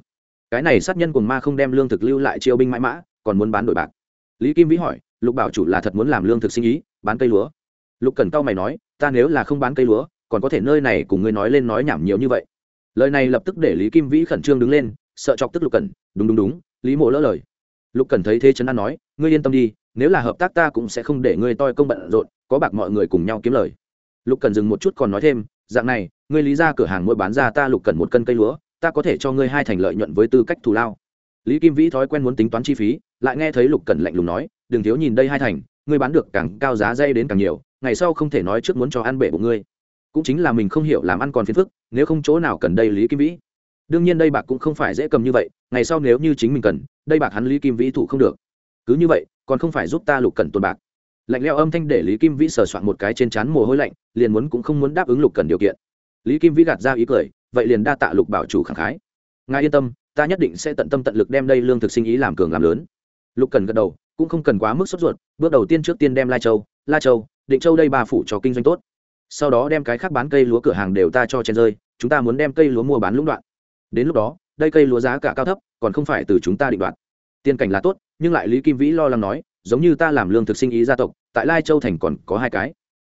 Cái này sát nhân cùng ma không đem lương thực lưu lại chiêu binh mãi mã, còn muốn bán đổi bạc. Lý kim vĩ hỏi lục bảo chủ là thật muốn làm lương thực sinh ý, bán cây lúa. Lục cần cao mày nói, ta nếu là không bán cây lúa, còn có thể nơi này cùng ngươi nói lên nói nhảm nhiều như vậy. Lời này lập tức để lý kim vĩ khẩn trương đứng lên, sợ chọc tức lục cần đúng đúng đúng, lý mộ lỡ lời. Lục cần thấy thế chấn an nói, ngươi yên tâm đi, nếu là hợp tác ta cũng sẽ không để ngươi toi công bận rộn, có bạc mọi người cùng nhau kiếm lời. Lục cần dừng một chút còn nói thêm, dạng này, ngươi lý ra cửa hàng mua bán ra ta lục cần một cân cây lúa, ta có thể cho ngươi hai thành lợi nhuận với tư cách thù lao. Lý kim vĩ thói quen muốn tính toán chi phí, lại nghe thấy lục cần lạnh lùng nói đừng thiếu nhìn đây hai thành, ngươi bán được càng cao giá dây đến càng nhiều, ngày sau không thể nói trước muốn cho ăn bể bụng ngươi. Cũng chính là mình không hiểu làm ăn còn phiền phức, nếu không chỗ nào cần đây lý kim vĩ. Đương nhiên đây bạc cũng không phải dễ cầm như vậy, ngày sau nếu như chính mình cần, đây bạc hắn lý kim vĩ thủ không được. Cứ như vậy, còn không phải giúp ta lục cần tồn bạc. Lạnh leo âm thanh để lý kim vĩ sờ soạn một cái trên trán mồ hôi lạnh, liền muốn cũng không muốn đáp ứng lục cần điều kiện. Lý kim vĩ gạt ra ý cười, vậy liền đa tạ lục bảo chủ khẳng khái. Ngài yên tâm, ta nhất định sẽ tận tâm tận lực đem đây lương thực sinh ý làm cường làm lớn. Lục cần gật đầu cũng không cần quá mức sốt ruột, bước đầu tiên trước tiên đem lai châu la châu, định châu đây ba phủ cho kinh doanh tốt. Sau đó đem cái khác bán cây lúa cửa hàng đều ta cho chen rơi, chúng ta muốn đem cây lúa mua bán lũng đoạn. Đến lúc đó, đây cây lúa giá cả cao thấp, còn không phải từ chúng ta định đoạt. Tiên cảnh là tốt, nhưng lại lý kim vĩ lo lắng nói, giống như ta làm lương thực sinh ý gia tộc, tại lai châu thành còn có hai cái.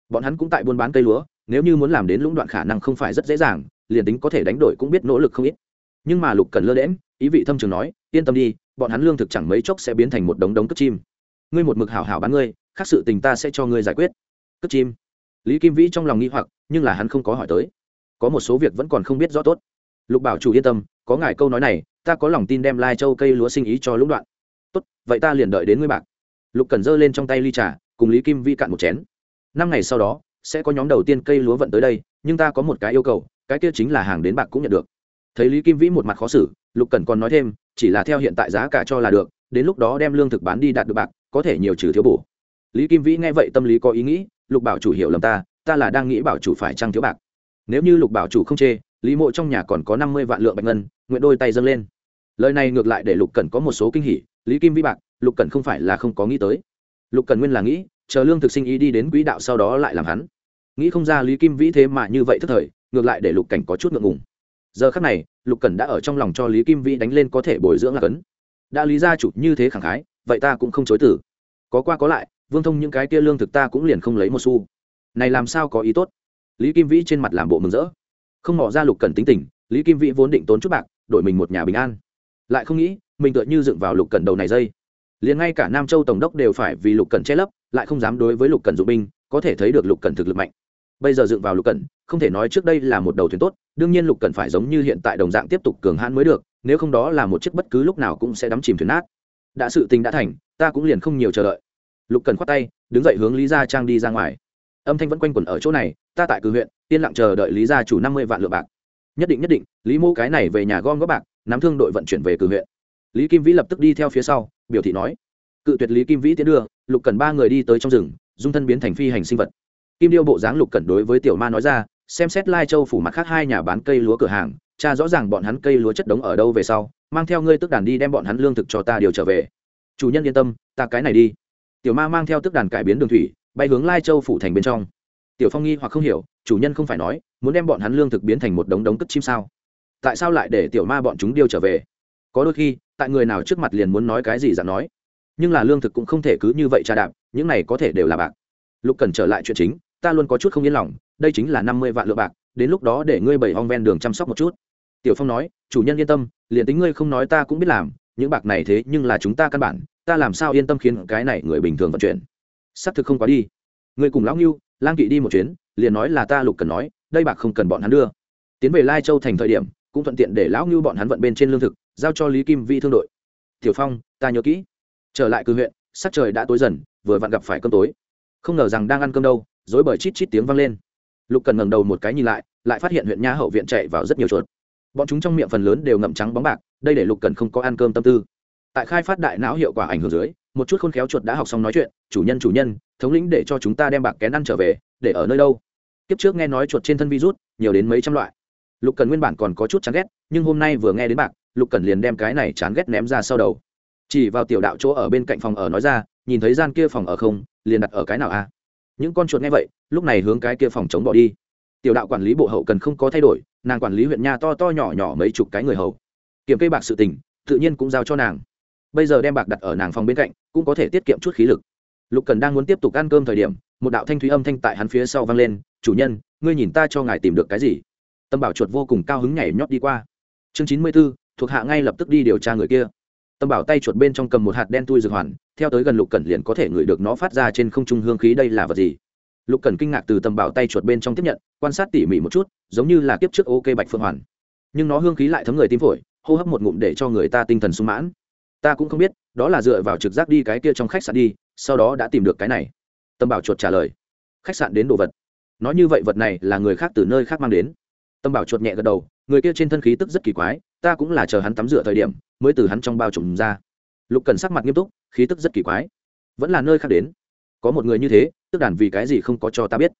Bọn hắn cũng tại buôn bán cây lúa, nếu như muốn làm đến lũng đoạn khả năng không phải rất dễ dàng, liền tính có thể đánh đổi cũng biết nỗ lực không ít. Nhưng mà lục cần lơ đễm ý vị thâm trường nói, yên tâm đi bọn hắn lương thực chẳng mấy chốc sẽ biến thành một đống đống cất chim. Ngươi một mực hảo hảo bán ngươi, khác sự tình ta sẽ cho ngươi giải quyết. Cất chim. Lý kim vĩ trong lòng nghi hoặc, nhưng là hắn không có hỏi tới. Có một số việc vẫn còn không biết rõ tốt. Lục bảo chủ yên tâm, có ngài câu nói này, ta có lòng tin đem lai châu cây lúa sinh ý cho lũng đoạn. Tốt, vậy ta liền đợi đến ngươi bạc. Lục cần giơ lên trong tay ly trà, cùng lý kim vi cạn một chén. Năm ngày sau đó, sẽ có nhóm đầu tiên cây lúa vận tới đây, nhưng ta có một cái yêu cầu, cái kia chính là hàng đến bạc cũng nhận được. Thấy lý kim vĩ một mặt khó xử lục cần còn nói thêm, chỉ là theo hiện tại giá cả cho là được, đến lúc đó đem lương thực bán đi đạt được bạc, có thể nhiều trừ thiếu bổ. Lý kim vĩ nghe vậy tâm lý có ý nghĩ, lục bảo chủ hiểu lầm ta ta là đang nghĩ bảo chủ phải trăng thiếu bạc. Nếu như lục bảo chủ không chê, lý mộ trong nhà còn có năm mươi vạn lượng bạch ngân, nguyện đôi tay dâng lên. Lời này ngược lại để lục cần có một số kinh hỉ, lý kim vĩ bạc, lục cần không phải là không có nghĩ tới. Lục cần nguyên là nghĩ, chờ lương thực sinh ý đi đến quỹ đạo sau đó lại làm hắn. Nghĩ không ra lý kim vĩ thế mà như vậy tức thời, ngược lại để lục cảnh có chút ngượng ngùng. Giờ khác này lục cần đã ở trong lòng cho lý kim vĩ đánh lên có thể bồi dưỡng là cấn. Đã lý gia chủ như thế khẳng khái, vậy ta cũng không chối tử có qua có lại, vương thông những cái kia lương thực ta cũng liền không lấy một xu. Này làm sao có ý tốt? Lý kim vĩ trên mặt làm bộ mừng rỡ. Không mỏ ra lục cần tính tình, lý kim vĩ vốn định tốn chút bạc, đổi mình một nhà bình an. Lại không nghĩ, mình tựa như dựng vào lục cần đầu này dây. Liền ngay cả nam châu tổng đốc đều phải vì lục cần che lấp, lại không dám đối với lục cần dụng binh, có thể thấy được lục cần thực lực mạnh bây giờ dựng vào lục cẩn, không thể nói trước đây là một đầu thuyền tốt, đương nhiên lục cần phải giống như hiện tại đồng dạng tiếp tục cường hãn mới được, nếu không đó là một chiếc bất cứ lúc nào cũng sẽ đắm chìm thuyền nát. Đã sự tình đã thành, ta cũng liền không nhiều chờ đợi. Lục cần khoát tay, đứng dậy hướng lý gia trang đi ra ngoài. Âm thanh vẫn quanh quẩn ở chỗ này, ta tại cử huyện, yên lặng chờ đợi lý gia chủ năm mươi vạn lượng bạc. Nhất định nhất định, lý mô cái này về nhà gom góp bạc, nắm thương đội vận chuyển về cử huyện. Lý kim vĩ lập tức đi theo phía sau, biểu thị nói. Cự tuyệt lý kim vĩ tiến đưa, lục cần ba người đi tới trong rừng, dung thân biến thành phi hành sinh vật kim điêu bộ dáng lục cẩn đối với tiểu ma nói ra, xem xét lai châu phủ mặt khác hai nhà bán cây lúa cửa hàng, cha rõ ràng bọn hắn cây lúa chất đống ở đâu về sau, mang theo ngươi tức đàn đi đem bọn hắn lương thực cho ta điều trở về. Chủ nhân yên tâm, ta cái này đi. Tiểu ma mang theo tức đàn cải biến đường thủy, bay hướng lai châu phủ thành bên trong. Tiểu phong nghi hoặc không hiểu, chủ nhân không phải nói, muốn đem bọn hắn lương thực biến thành một đống đống cất chim sao? Tại sao lại để tiểu ma bọn chúng điêu trở về? Có đôi khi, tại người nào trước mặt liền muốn nói cái gì dặn nói. Nhưng là lương thực cũng không thể cứ như vậy tra đạp, những này có thể đều là bạc lục cần trở lại chuyện chính, ta luôn có chút không yên lòng, đây chính là năm mươi vạn lượng bạc, đến lúc đó để ngươi bảy hong ven đường chăm sóc một chút. Tiểu phong nói, chủ nhân yên tâm, liền tính ngươi không nói ta cũng biết làm, những bạc này thế nhưng là chúng ta căn bản, ta làm sao yên tâm khiến cái này người bình thường vận chuyển. Xác thực không quá đi. Ngươi cùng lão ngưu, lang kỵ đi một chuyến, liền nói là ta lục cần nói, đây bạc không cần bọn hắn đưa. Tiến về lai châu thành thời điểm, cũng thuận tiện để lão ngưu bọn hắn vận bên trên lương thực, giao cho lý kim vi thương đội. Tiểu phong, ta nhớ kỹ. Trở lại cư huyện, sắc trời đã tối dần, vừa vặn gặp phải cơm tối không ngờ rằng đang ăn cơm đâu, dối bởi chít chít tiếng vang lên. Lục cần ngẩng đầu một cái nhìn lại lại phát hiện huyện nha hậu viện chạy vào rất nhiều chuột. Bọn chúng trong miệng phần lớn đều ngậm trắng bóng bạc, đây để lục cần không có ăn cơm tâm tư. Tại khai phát đại não hiệu quả ảnh hưởng dưới, một chút khôn khéo chuột đã học xong nói chuyện, chủ nhân chủ nhân, thống lĩnh để cho chúng ta đem bạc kén ăn trở về, để ở nơi đâu? Kiếp trước nghe nói chuột trên thân virus, nhiều đến mấy trăm loại. Lục cần nguyên bản còn có chút chán ghét, nhưng hôm nay vừa nghe đến bạc, lục cần liền đem cái này chán ghét ném ra sau đầu. Chỉ vào tiểu đạo chỗ ở bên cạnh phòng ở nói ra nhìn thấy gian kia phòng ở không, liền đặt ở cái nào a những con chuột nghe vậy, lúc này hướng cái kia phòng chống bỏ đi. Tiểu đạo quản lý bộ hậu cần không có thay đổi, nàng quản lý huyện nha to to nhỏ nhỏ mấy chục cái người hầu. Kiểm cây bạc sự tình, tự nhiên cũng giao cho nàng. Bây giờ đem bạc đặt ở nàng phòng bên cạnh, cũng có thể tiết kiệm chút khí lực. Lục cần đang muốn tiếp tục ăn cơm thời điểm, một đạo thanh thúy âm thanh tại hắn phía sau vang lên, chủ nhân, ngươi nhìn ta cho ngài tìm được cái gì? Tâm bảo chuột vô cùng cao hứng nhảy nhót đi qua. Chương chín mươi b ố thuộc hạ ngay lập tức đi điều tra người kia tâm bảo tay chuột bên trong cầm một hạt đen tui dược hoàn, theo tới gần lục cẩn liền có thể ngửi được nó phát ra trên không trung hương khí đây là vật gì? Lục cẩn kinh ngạc từ tâm bảo tay chuột bên trong tiếp nhận, quan sát tỉ mỉ một chút, giống như là kiếp trước ok bạch phương hoàn. Nhưng nó hương khí lại thấm người tim phổi, hô hấp một ngụm để cho người ta tinh thần sung mãn. Ta cũng không biết, đó là dựa vào trực giác đi cái kia trong khách sạn đi, sau đó đã tìm được cái này. Tâm bảo chuột trả lời. Khách sạn đến đồ vật. Nói như vậy vật này là người khác từ nơi khác mang đến. Tâm bảo chuột nhẹ gật đầu, người kia trên thân khí tức rất kỳ quái ta cũng là chờ hắn tắm rửa thời điểm, mới từ hắn trong bao trùm ra. Lục cần sắc mặt nghiêm túc, khí tức rất kỳ quái. Vẫn là nơi khác đến. Có một người như thế, tức đàn vì cái gì không có cho ta biết.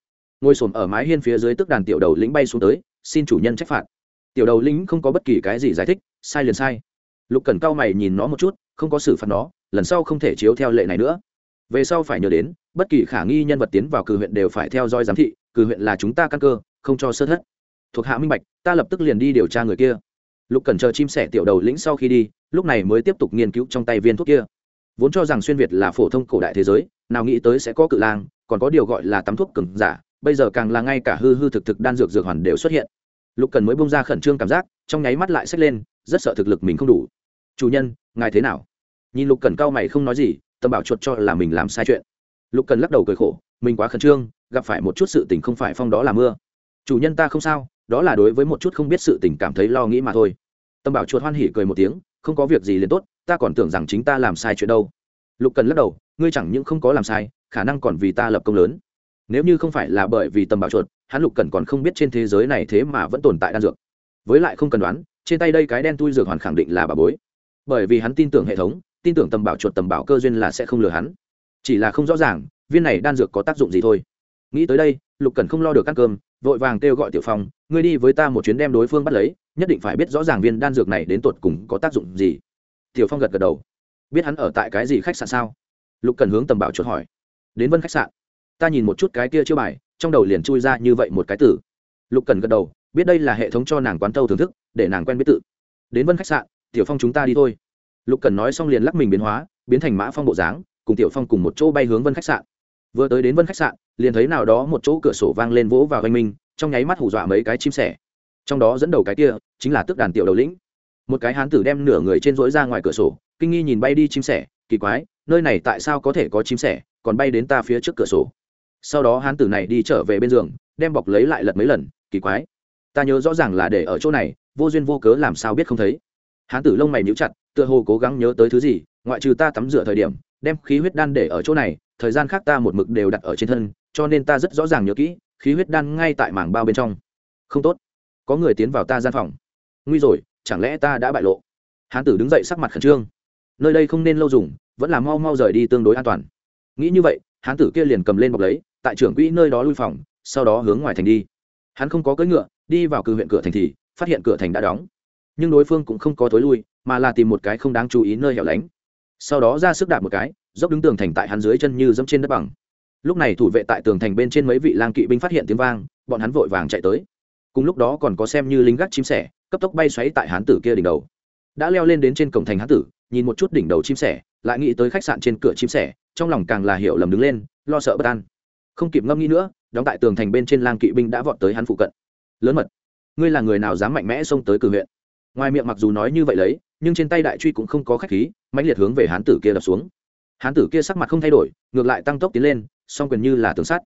Ngồi s ở mái hiên phía dưới tức đàn tiểu đầu lĩnh bay xuống tới, xin chủ nhân trách phạt. Tiểu đầu lĩnh không có bất kỳ cái gì giải thích, sai liền sai. Lục cần cao mày nhìn nó một chút, không có xử phạt nó, lần sau không thể chiếu theo lệ này nữa. Về sau phải nhớ đến, bất kỳ khả nghi nhân vật tiến vào cử huyện đều phải theo dõi giám thị, cử huyện là chúng ta căn cơ, không cho sơ thất. Thuộc hạ minh bạch, ta lập tức liền đi điều tra người kia lục cần chờ chim sẻ tiểu đầu lĩnh sau khi đi, lúc này mới tiếp tục nghiên cứu trong tay viên thuốc kia. Vốn cho rằng xuyên việt là phổ thông cổ đại thế giới, nào nghĩ tới sẽ có cự lang, còn có điều gọi là tắm thuốc cừng giả, bây giờ càng là ngay cả hư hư thực thực đan dược dược hoàn đều xuất hiện. Lục cần mới bông ra khẩn trương cảm giác, trong nháy mắt lại xách lên, rất sợ thực lực mình không đủ. Chủ nhân, ngài thế nào? Nhìn lục cần cao mày không nói gì, tâm bảo chuột cho là mình làm sai chuyện. Lục cần lắc đầu cười khổ, mình quá khẩn trương, gặp phải một chút sự tình không phải phong đó là mưa. Chủ nhân ta không sao đó là đối với một chút không biết sự tình cảm thấy lo nghĩ mà thôi. Tâm bảo chuột hoan hỉ cười một tiếng, không có việc gì liền tốt, ta còn tưởng rằng chính ta làm sai chuyện đâu. Lục cần lắc đầu, ngươi chẳng những không có làm sai, khả năng còn vì ta lập công lớn. Nếu như không phải là bởi vì tâm bảo chuột, hắn lục cần còn không biết trên thế giới này thế mà vẫn tồn tại đan dược. Với lại không cần đoán, trên tay đây cái đen tui dược hoàn khẳng định là bà bối. Bởi vì hắn tin tưởng hệ thống, tin tưởng tầm bảo chuột tầm bảo cơ duyên là sẽ không lừa hắn. Chỉ là không rõ ràng, viên này đan dược có tác dụng gì thôi. Nghĩ tới đây, lục cần không lo được ăn cơm vội vàng kêu gọi tiểu phong, ngươi đi với ta một chuyến đem đối phương bắt lấy, nhất định phải biết rõ ràng viên đan dược này đến tột cùng có tác dụng gì. Tiểu phong gật gật đầu. Biết hắn ở tại cái gì khách sạn sao? Lục cần hướng tầm bảo chuột hỏi. Đến vân khách sạn. Ta nhìn một chút cái kia chưa bài, trong đầu liền chui ra như vậy một cái tử. Lục cần gật đầu. Biết đây là hệ thống cho nàng quán tâu thưởng thức, để nàng quen biết tự. Đến vân khách sạn, tiểu phong chúng ta đi thôi. Lục cần nói xong liền lắc mình biến hóa, biến thành mã phong bộ dáng, cùng tiểu phong cùng một chỗ bay hướng vân khách sạn vừa tới đến vân khách sạn, liền thấy nào đó một chỗ cửa sổ vang lên vỗ vào oanh minh, trong nháy mắt hù dọa mấy cái chim sẻ. Trong đó dẫn đầu cái kia, chính là tức đàn tiểu đầu lĩnh. Một cái hán tử đem nửa người trên rỗi ra ngoài cửa sổ, kinh nghi nhìn bay đi chim sẻ, kỳ quái, nơi này tại sao có thể có chim sẻ, còn bay đến ta phía trước cửa sổ. Sau đó hán tử này đi trở về bên giường, đem bọc lấy lại lật mấy lần, kỳ quái. Ta nhớ rõ ràng là để ở chỗ này, vô duyên vô cớ làm sao biết không thấy. Hán tử lông mày níu chặt, tựa hồ cố gắng nhớ tới thứ gì ngoại trừ ta tắm rửa thời điểm, đem khí huyết đan để ở chỗ này, thời gian khác ta một mực đều đặt ở trên thân, cho nên ta rất rõ ràng nhớ kỹ, khí huyết đan ngay tại mảng bao bên trong. Không tốt. Có người tiến vào ta gian phòng. Nguy rồi, chẳng lẽ ta đã bại lộ? Hán tử đứng dậy sắc mặt khẩn trương. Nơi đây không nên lâu dùng, vẫn là mau mau rời đi tương đối an toàn. Nghĩ như vậy, hán tử kia liền cầm lên bọc lấy, tại trưởng quỹ nơi đó lui phòng, sau đó hướng ngoài thành đi. Hắn không có cưỡi ngựa, đi vào cư huyện cửa thành thì, phát hiện cửa thành đã đóng. Nhưng đối phương cũng không có tối lui, mà là tìm một cái không đáng chú ý nơi hẻo lánh sau đó ra sức đạp một cái, dốc đứng tường thành tại hắn dưới chân như dẫm trên đất bằng. Lúc này thủ vệ tại tường thành bên trên mấy vị lang kỵ binh phát hiện tiếng vang, bọn hắn vội vàng chạy tới. Cùng lúc đó còn có xem như lính gác chim sẻ, cấp tốc bay xoáy tại hán tử kia đỉnh đầu. Đã leo lên đến trên cổng thành hán tử, nhìn một chút đỉnh đầu chim sẻ, lại nghĩ tới khách sạn trên cửa chim sẻ, trong lòng càng là hiểu lầm đứng lên, lo sợ bất an. Không kịp ngâm nghĩ nữa, đóng tại tường thành bên trên lang kỵ binh đã vọt tới hắn phụ cận. Lớn mật, ngươi là người nào dám mạnh mẽ xông tới cử huyện? Ngoài miệng mặc dù nói như vậy lấy nhưng trên tay đại truy cũng không có khách khí, mãnh liệt hướng về hán tử kia đập xuống. Hán tử kia sắc mặt không thay đổi, ngược lại tăng tốc tiến lên, song quyền như là tường sắt.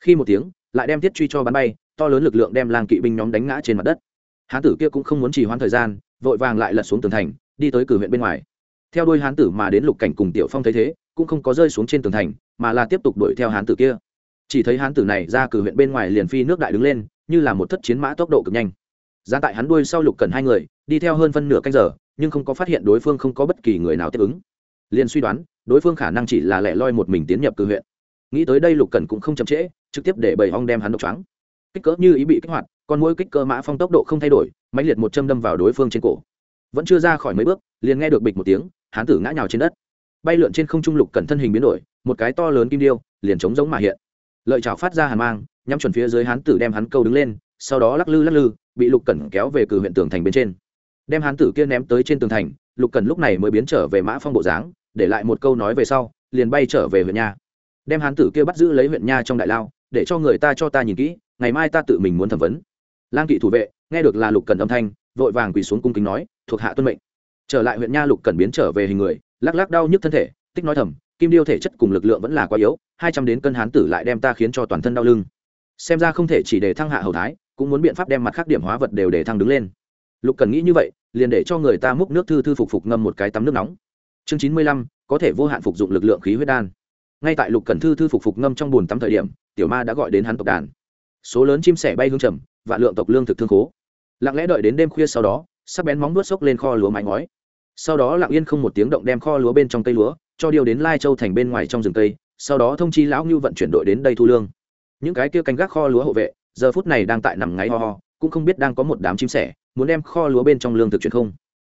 Khi một tiếng, lại đem thiết truy cho bắn bay, to lớn lực lượng đem lang kỵ binh nhóm đánh ngã trên mặt đất. Hán tử kia cũng không muốn trì hoãn thời gian, vội vàng lại lật xuống tường thành, đi tới cử huyện bên ngoài. Theo đuôi hán tử mà đến lục cảnh cùng tiểu phong thấy thế, cũng không có rơi xuống trên tường thành, mà là tiếp tục đuổi theo hán tử kia. Chỉ thấy hán tử này ra cử huyện bên ngoài liền phi nước đại đứng lên, như là một thất chiến mã tốc độ cực nhanh. Ra tại hắn đuôi sau lục cần hai người, đi theo hơn phân nửa canh giờ nhưng không có phát hiện đối phương không có bất kỳ người nào tiếp ứng. Liền suy đoán, đối phương khả năng chỉ là lẻ loi một mình tiến nhập cử huyện. Nghĩ tới đây lục cần cũng không chậm trễ, trực tiếp để bầy hong đem hắn độc choáng. Kích cỡ như ý bị kích hoạt, con mỗi kích cỡ mã phong tốc độ không thay đổi mạnh liệt một châm đâm vào đối phương trên cổ. Vẫn chưa ra khỏi mấy bước, liền nghe được bịch một tiếng, hán tử ngã nhào trên đất. Bay lượn trên không trung lục cẩn thân hình biến đổi, một cái to lớn kim điêu, liền chống giống mà hiện. Lợi chảo phát ra hàn mang, nhắm chuẩn phía dưới hán tử đem hắn câu đứng lên, sau đó lắc lư lắc lư, bị lục cẩn kéo về cử huyện tường thành bên trên đem hán tử kia ném tới trên tường thành, lục cần lúc này mới biến trở về mã phong bộ dáng, để lại một câu nói về sau, liền bay trở về huyện nha. Đem hán tử kia bắt giữ lấy huyện nha trong đại lao, để cho người ta cho ta nhìn kỹ, ngày mai ta tự mình muốn thẩm vấn. Lang kỵ thủ vệ, nghe được là lục cần âm thanh, vội vàng quỳ xuống cung kính nói, thuộc hạ tuân mệnh. Trở lại huyện nha, lục cần biến trở về hình người, lắc lắc đau nhức thân thể, tích nói thầm, kim điêu thể chất cùng lực lượng vẫn là quá yếu, hai trăm đến cân hán tử lại đem ta khiến cho toàn thân đau lưng. Xem ra không thể chỉ để thăng hạ hầu thái, cũng muốn biện pháp đem mặt khác điểm hóa vật đều để thăng đứng lên lục cần nghĩ như vậy, liền để cho người ta múc nước thư thư phục phục ngâm một cái tắm nước nóng. Chương chín mươi lăm, có thể vô hạn phục dụng lực lượng khí huyết đan. Ngay tại lục cần thư thư phục phục ngâm trong bùn tắm thời điểm, tiểu ma đã gọi đến hắn tộc đàn. Số lớn chim sẻ bay hương trầm, và lượng tộc lương thực thương khố. Lặng lẽ đợi đến đêm khuya sau đó sắp bén móng đuốt xốc lên kho lúa mái ngói. Sau đó lặng yên không một tiếng động đem kho lúa bên trong cây lúa, cho điều đến lai châu thành bên ngoài trong rừng cây, sau đó thông chi lão ngưu vận chuyển đội đến đây thu lương. Những cái kia canh gác kho lúa hộ vệ, giờ phút này đang tại nằm ngáy ho ho cũng không biết đang có một đám chim sẻ, muốn đem kho lúa bên trong lương thực chuyển không.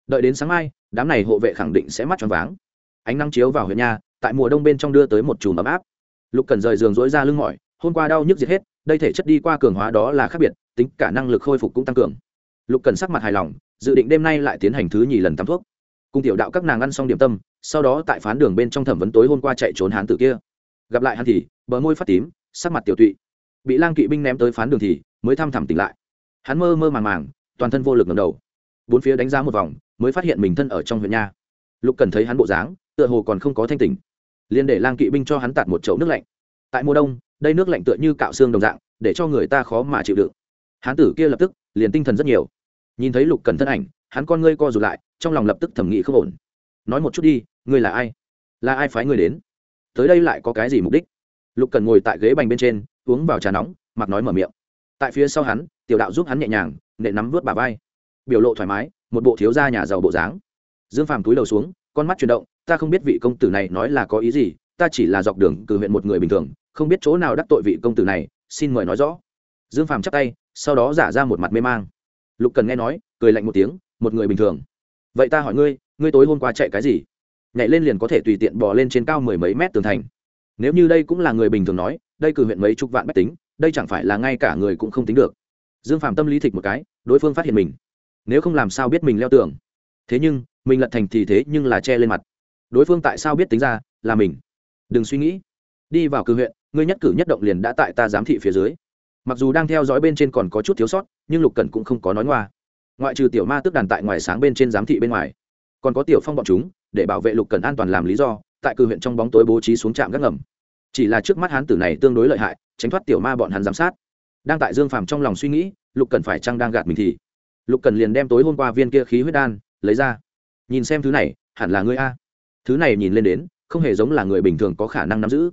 Đợi đến sáng mai, đám này hộ vệ khẳng định sẽ mắt tròn váng. Ánh nắng chiếu vào huyện nhà, tại mùa đông bên trong đưa tới một chùm ấm áp. Lục cần rời giường dối ra lưng mỏi, hôm qua đau nhức diệt hết, đây thể chất đi qua cường hóa đó là khác biệt, tính cả năng lực khôi phục cũng tăng cường. Lục cần sắc mặt hài lòng, dự định đêm nay lại tiến hành thứ nhì lần tắm thuốc. Cùng tiểu đạo các nàng ăn xong điểm tâm, sau đó tại phán đường bên trong thẩm vấn tối hôm qua chạy trốn hán tử kia. Gặp lại hắn thì, bờ môi phát tím, sắc mặt tiểu tụy. Bị lang kỵ binh ném tới phán đường thì, mới thăm thẳm tỉnh lại hắn mơ mơ màng màng, toàn thân vô lực ngầm đầu. Bốn phía đánh giá một vòng, mới phát hiện mình thân ở trong huyện nha. Lục cần thấy hắn bộ dáng, tựa hồ còn không có thanh tỉnh. Liền để lang kỵ binh cho hắn tạt một chậu nước lạnh. Tại mùa đông, đây nước lạnh tựa như cạo xương đồng dạng, để cho người ta khó mà chịu đựng. Hán tử kia lập tức, liền tinh thần rất nhiều. Nhìn thấy lục cần thân ảnh, hắn con ngươi co rụt lại, trong lòng lập tức thẩm nghĩ không ổn. Nói một chút đi, ngươi là ai? Là ai phái ngươi đến? Tới đây lại có cái gì mục đích? Lục cần ngồi tại ghế bành bên trên, uống vào trà nóng, mặc nói mở miệng tại phía sau hắn, tiểu đạo giúp hắn nhẹ nhàng nệ nắm vớt bà vai. Biểu lộ thoải mái, một bộ thiếu gia nhà giàu bộ dáng. Dương phàm túi đầu xuống, con mắt chuyển động, ta không biết vị công tử này nói là có ý gì, ta chỉ là dọc đường cử huyện một người bình thường, không biết chỗ nào đắc tội vị công tử này, xin mời nói rõ. Dương phàm chắp tay, sau đó giả ra một mặt mê mang. Lục cần nghe nói, cười lạnh một tiếng, một người bình thường. Vậy ta hỏi ngươi ngươi tối hôm qua chạy cái gì? Nhảy lên liền có thể tùy tiện bò lên trên cao mười mấy mét tường thành. Nếu như đây cũng là người bình thường nói, đây cử huyện mấy chục vạn bách tính đây chẳng phải là ngay cả người cũng không tính được. Dương Phạm tâm lý thịt một cái, đối phương phát hiện mình. Nếu không làm sao biết mình leo tường? Thế nhưng, mình lật thành thì thế nhưng là che lên mặt. Đối phương tại sao biết tính ra là mình? Đừng suy nghĩ. Đi vào cư huyện, ngươi nhất cử nhất động liền đã tại ta giám thị phía dưới. Mặc dù đang theo dõi bên trên còn có chút thiếu sót, nhưng lục cẩn cũng không có nói ngoa. Ngoại trừ tiểu ma tức đàn tại ngoài sáng bên trên giám thị bên ngoài, còn có tiểu phong bọn chúng, để bảo vệ lục cẩn an toàn làm lý do, tại cư huyện trong bóng tối bố trí xuống trạm gác ngầm chỉ là trước mắt hán tử này tương đối lợi hại, tránh thoát tiểu ma bọn hắn giám sát. Đang tại dương phàm trong lòng suy nghĩ, lục cần phải chăng đang gạt mình thì? Lục cần liền đem tối hôm qua viên kia khí huyết đan, lấy ra. Nhìn xem thứ này, hẳn là ngươi a. Thứ này nhìn lên đến, không hề giống là người bình thường có khả năng nắm giữ.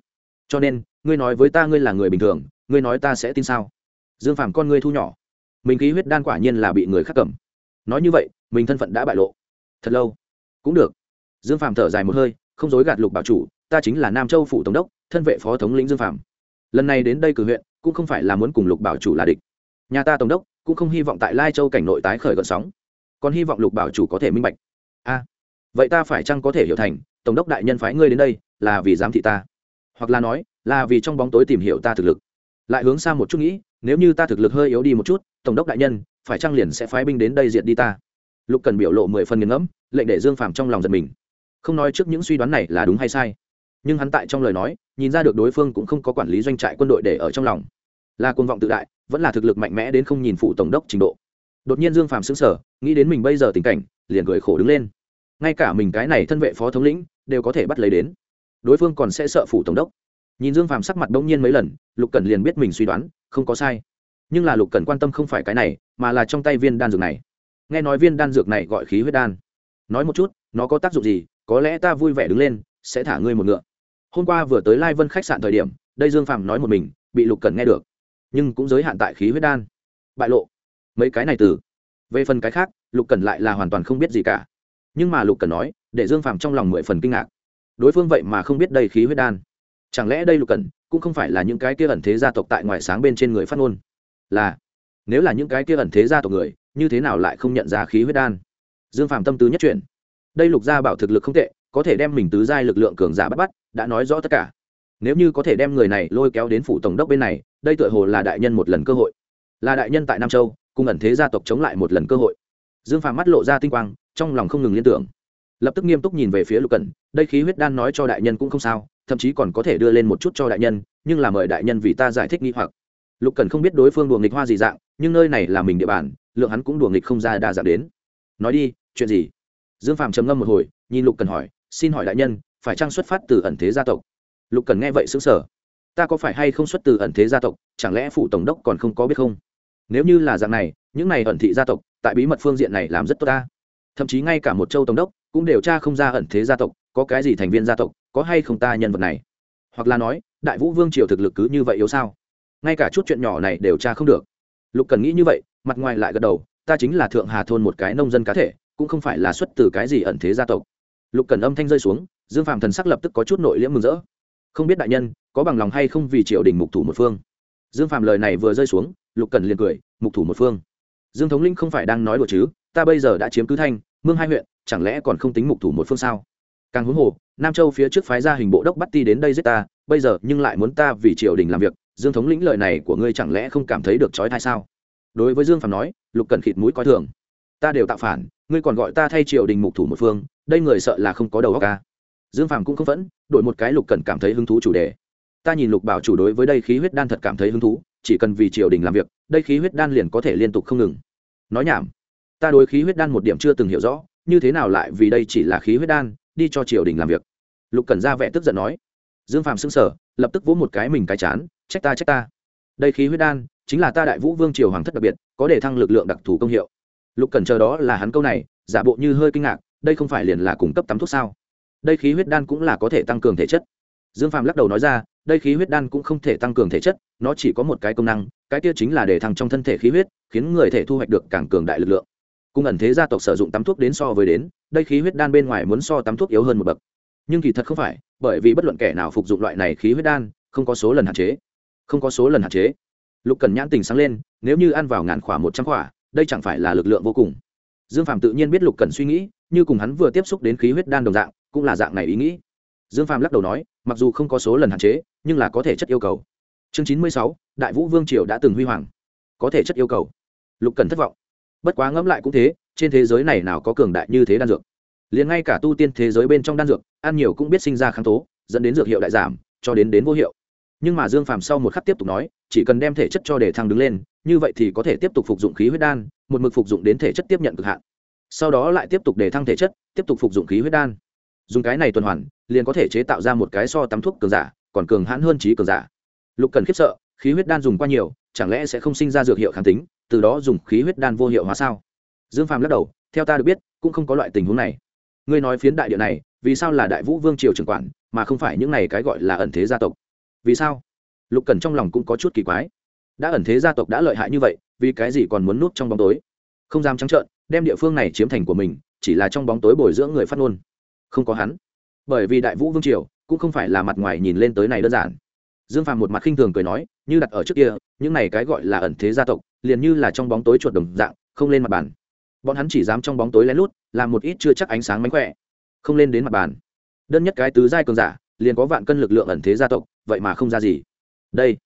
Cho nên, ngươi nói với ta ngươi là người bình thường, ngươi nói ta sẽ tin sao? Dương phàm con ngươi thu nhỏ. Mình khí huyết đan quả nhiên là bị người khác cầm. Nói như vậy, mình thân phận đã bại lộ. Thật lâu. Cũng được. Dương phàm thở dài một hơi, không dối gạt lục bảo chủ, ta chính là nam châu phủ tổng đốc thân vệ phó thống lĩnh dương phàm. Lần này đến đây cử huyện, cũng không phải là muốn cùng lục bảo chủ là địch. Nhà ta tổng đốc cũng không hy vọng tại lai châu cảnh nội tái khởi gợn sóng. Còn hy vọng lục bảo chủ có thể minh bạch. A, vậy ta phải chăng có thể hiểu thành, tổng đốc đại nhân phái ngươi đến đây là vì giám thị ta? Hoặc là nói, là vì trong bóng tối tìm hiểu ta thực lực. Lại hướng xa một chút nghĩ, nếu như ta thực lực hơi yếu đi một chút, tổng đốc đại nhân, phải chăng liền sẽ phái binh đến đây diệt đi ta? Lục cần biểu lộ mười phần nghiền ngẫm, lệnh để dương phàm trong lòng giật mình. Không nói trước những suy đoán này là đúng hay sai nhưng hắn tại trong lời nói, nhìn ra được đối phương cũng không có quản lý doanh trại quân đội để ở trong lòng. Là côn vọng tự đại, vẫn là thực lực mạnh mẽ đến không nhìn phụ tổng đốc trình độ. Đột nhiên dương phàm xứng sở nghĩ đến mình bây giờ tình cảnh, liền cười khổ đứng lên. Ngay cả mình cái này thân vệ phó thống lĩnh, đều có thể bắt lấy đến. Đối phương còn sẽ sợ phủ tổng đốc. Nhìn dương phàm sắc mặt bỗng nhiên mấy lần, lục cần liền biết mình suy đoán, không có sai. Nhưng là lục cần quan tâm không phải cái này, mà là trong tay viên đan dược này. Nghe nói viên đan dược này gọi khí huyết đan. Nói một chút, nó có tác dụng gì, có lẽ ta vui vẻ đứng lên, sẽ thả ngươi một ngựa hôm qua vừa tới lai vân khách sạn thời điểm, đây dương phàm nói một mình, bị lục cần nghe được. Nhưng cũng giới hạn tại khí huyết đan. Bại lộ. Mấy cái này từ. Về phần cái khác, lục cần lại là hoàn toàn không biết gì cả. Nhưng mà lục cần nói, để dương phàm trong lòng mười phần kinh ngạc. Đối phương vậy mà không biết đây khí huyết đan. Chẳng lẽ đây lục cần cũng không phải là những cái kia ẩn thế gia tộc tại ngoài sáng bên trên người phát ngôn? Là, nếu là những cái kia ẩn thế gia tộc người, như thế nào lại không nhận ra khí huyết đan? Dương Phàm tâm tứ nhất chuyển. Đây lục gia bảo thực lực không tệ có thể đem mình tứ giai lực lượng cường giả bắt bắt, đã nói rõ tất cả. Nếu như có thể đem người này lôi kéo đến phủ tổng đốc bên này, đây tựa hồ là đại nhân một lần cơ hội. Là đại nhân tại nam châu, cùng ẩn thế gia tộc chống lại một lần cơ hội. Dương phàm mắt lộ ra tinh quang, trong lòng không ngừng liên tưởng. Lập tức nghiêm túc nhìn về phía lục cẩn, đây khí huyết đan nói cho đại nhân cũng không sao, thậm chí còn có thể đưa lên một chút cho đại nhân, nhưng là mời đại nhân vì ta giải thích nghi hoặc. Lục cẩn không biết đối phương đùa nghịch hoa gì dạng, nhưng nơi này là mình địa bàn, lượng hắn cũng đùa nghịch không ra đa dạng đến. Nói đi, chuyện gì? Dương phàm trầm ngâm một hồi, nhìn lục cần hỏi xin hỏi đại nhân, phải trang xuất phát từ ẩn thế gia tộc? Lục cần nghe vậy xứng sở ta có phải hay không xuất từ ẩn thế gia tộc, chẳng lẽ phụ tổng đốc còn không có biết không? Nếu như là dạng này, những này ẩn thị gia tộc, tại bí mật phương diện này làm rất tốt ta. Thậm chí ngay cả một châu tổng đốc, cũng điều tra không ra ẩn thế gia tộc, có cái gì thành viên gia tộc, có hay không ta nhân vật này? Hoặc là nói, đại vũ vương triều thực lực cứ như vậy yếu sao? Ngay cả chút chuyện nhỏ này đều tra không được. Lục cần nghĩ như vậy, mặt ngoài lại gật đầu, ta chính là thượng hà thôn một cái nông dân cá thể, cũng không phải là xuất từ cái gì ẩn thế gia tộc lục cần âm thanh rơi xuống, dương phạm thần sắc lập tức có chút nội liễm mừng rỡ. Không biết đại nhân, có bằng lòng hay không vì triều đình mục thủ một phương? Dương phạm lời này vừa rơi xuống, lục cần liền cười, mục thủ một phương. Dương thống linh không phải đang nói đùa chứ, ta bây giờ đã chiếm cứ thanh, mương hai huyện, chẳng lẽ còn không tính mục thủ một phương sao? Càng huống hồ, nam châu phía trước phái ra hình bộ đốc bắt ti đến đây giết ta, bây giờ nhưng lại muốn ta vì triều đình làm việc, dương thống lĩnh lời này của ngươi chẳng lẽ không cảm thấy được trói thai sao? Đối với dương phạm nói, lục cần khịt mũi coi thường. Ta đều tạo phản, ngươi còn gọi ta thay triều đình mục thủ một phương đây người sợ là không có đầu óc ca. Dương phàm cũng không phẫn, đổi một cái lục cần cảm thấy hứng thú chủ đề. Ta nhìn lục bảo chủ đối với đây khí huyết đan thật cảm thấy hứng thú, chỉ cần vì triều đình làm việc, đây khí huyết đan liền có thể liên tục không ngừng. Nói nhảm, ta đối khí huyết đan một điểm chưa từng hiểu rõ, như thế nào lại vì đây chỉ là khí huyết đan, đi cho triều đình làm việc? Lục cần ra vẻ tức giận nói. Dương phàm xưng sở lập tức vỗ một cái mình cái chán, trách ta trách ta. Đây khí huyết đan, chính là ta đại vũ vương triều hoàng thất đặc biệt, có để thăng lực lượng đặc thù công hiệu. Lục cần chờ đó là hắn câu này, giả bộ như hơi kinh ngạc đây không phải liền là cung cấp tắm thuốc sao? Đây khí huyết đan cũng là có thể tăng cường thể chất. Dương phạm lắc đầu nói ra, đây khí huyết đan cũng không thể tăng cường thể chất, nó chỉ có một cái công năng, cái kia chính là để thăng trong thân thể khí huyết, khiến người thể thu hoạch được càng cường đại lực lượng. Cung ẩn thế gia tộc sử dụng tắm thuốc đến so với đến, đây khí huyết đan bên ngoài muốn so tắm thuốc yếu hơn một bậc. Nhưng kỳ thật không phải, bởi vì bất luận kẻ nào phục dụng loại này khí huyết đan, không có số lần hạn chế. Không có số lần hạn chế. Lục cần nhãn tình sáng lên, nếu như ăn vào ngàn khỏa một trăm khỏa, đây chẳng phải là lực lượng vô cùng. Dương phạm tự nhiên biết lục cần suy nghĩ như cùng hắn vừa tiếp xúc đến khí huyết đan đồng dạng, cũng là dạng này ý nghĩ. Dương phàm lắc đầu nói, mặc dù không có số lần hạn chế, nhưng là có thể chất yêu cầu. Chương chín mươi sáu, đại vũ vương triều đã từng huy hoàng. Có thể chất yêu cầu. Lục cần thất vọng. Bất quá ngẫm lại cũng thế, trên thế giới này nào có cường đại như thế đan dược. Liền ngay cả tu tiên thế giới bên trong đan dược, ăn nhiều cũng biết sinh ra kháng tố, dẫn đến dược hiệu đại giảm, cho đến đến vô hiệu. Nhưng mà dương phàm sau một khắc tiếp tục nói, chỉ cần đem thể chất cho để thăng đứng lên, như vậy thì có thể tiếp tục phục dụng khí huyết đan, một mực phục dụng đến thể chất tiếp nhận cực hạn sau đó lại tiếp tục để thăng thể chất, tiếp tục phục dụng khí huyết đan. Dùng cái này tuần hoàn, liền có thể chế tạo ra một cái so tắm thuốc cường giả, còn cường hãn hơn trí cường giả. Lục cần khiếp sợ, khí huyết đan dùng qua nhiều, chẳng lẽ sẽ không sinh ra dược hiệu kháng tính, từ đó dùng khí huyết đan vô hiệu hóa sao? Dương phàm lắc đầu, theo ta được biết, cũng không có loại tình huống này. Ngươi nói phiến đại địa này, vì sao là đại vũ vương triều trưởng quản, mà không phải những này cái gọi là ẩn thế gia tộc? Vì sao? Lục cần trong lòng cũng có chút kỳ quái. Đã ẩn thế gia tộc đã lợi hại như vậy, vì cái gì còn muốn núp trong bóng tối? Không dám trắng trợn đem địa phương này chiếm thành của mình, chỉ là trong bóng tối bồi dưỡng người phát ngôn. Không có hắn. Bởi vì đại vũ vương triều cũng không phải là mặt ngoài nhìn lên tới này đơn giản. Dương phàm một mặt khinh thường cười nói, như đặt ở trước kia, những này cái gọi là ẩn thế gia tộc, liền như là trong bóng tối chuột đồng dạng, không lên mặt bàn. Bọn hắn chỉ dám trong bóng tối lén lút, làm một ít chưa chắc ánh sáng mánh khỏe. Không lên đến mặt bàn. Đơn nhất cái tứ giai cường giả, liền có vạn cân lực lượng ẩn thế gia tộc, vậy mà không ra gì. Đây.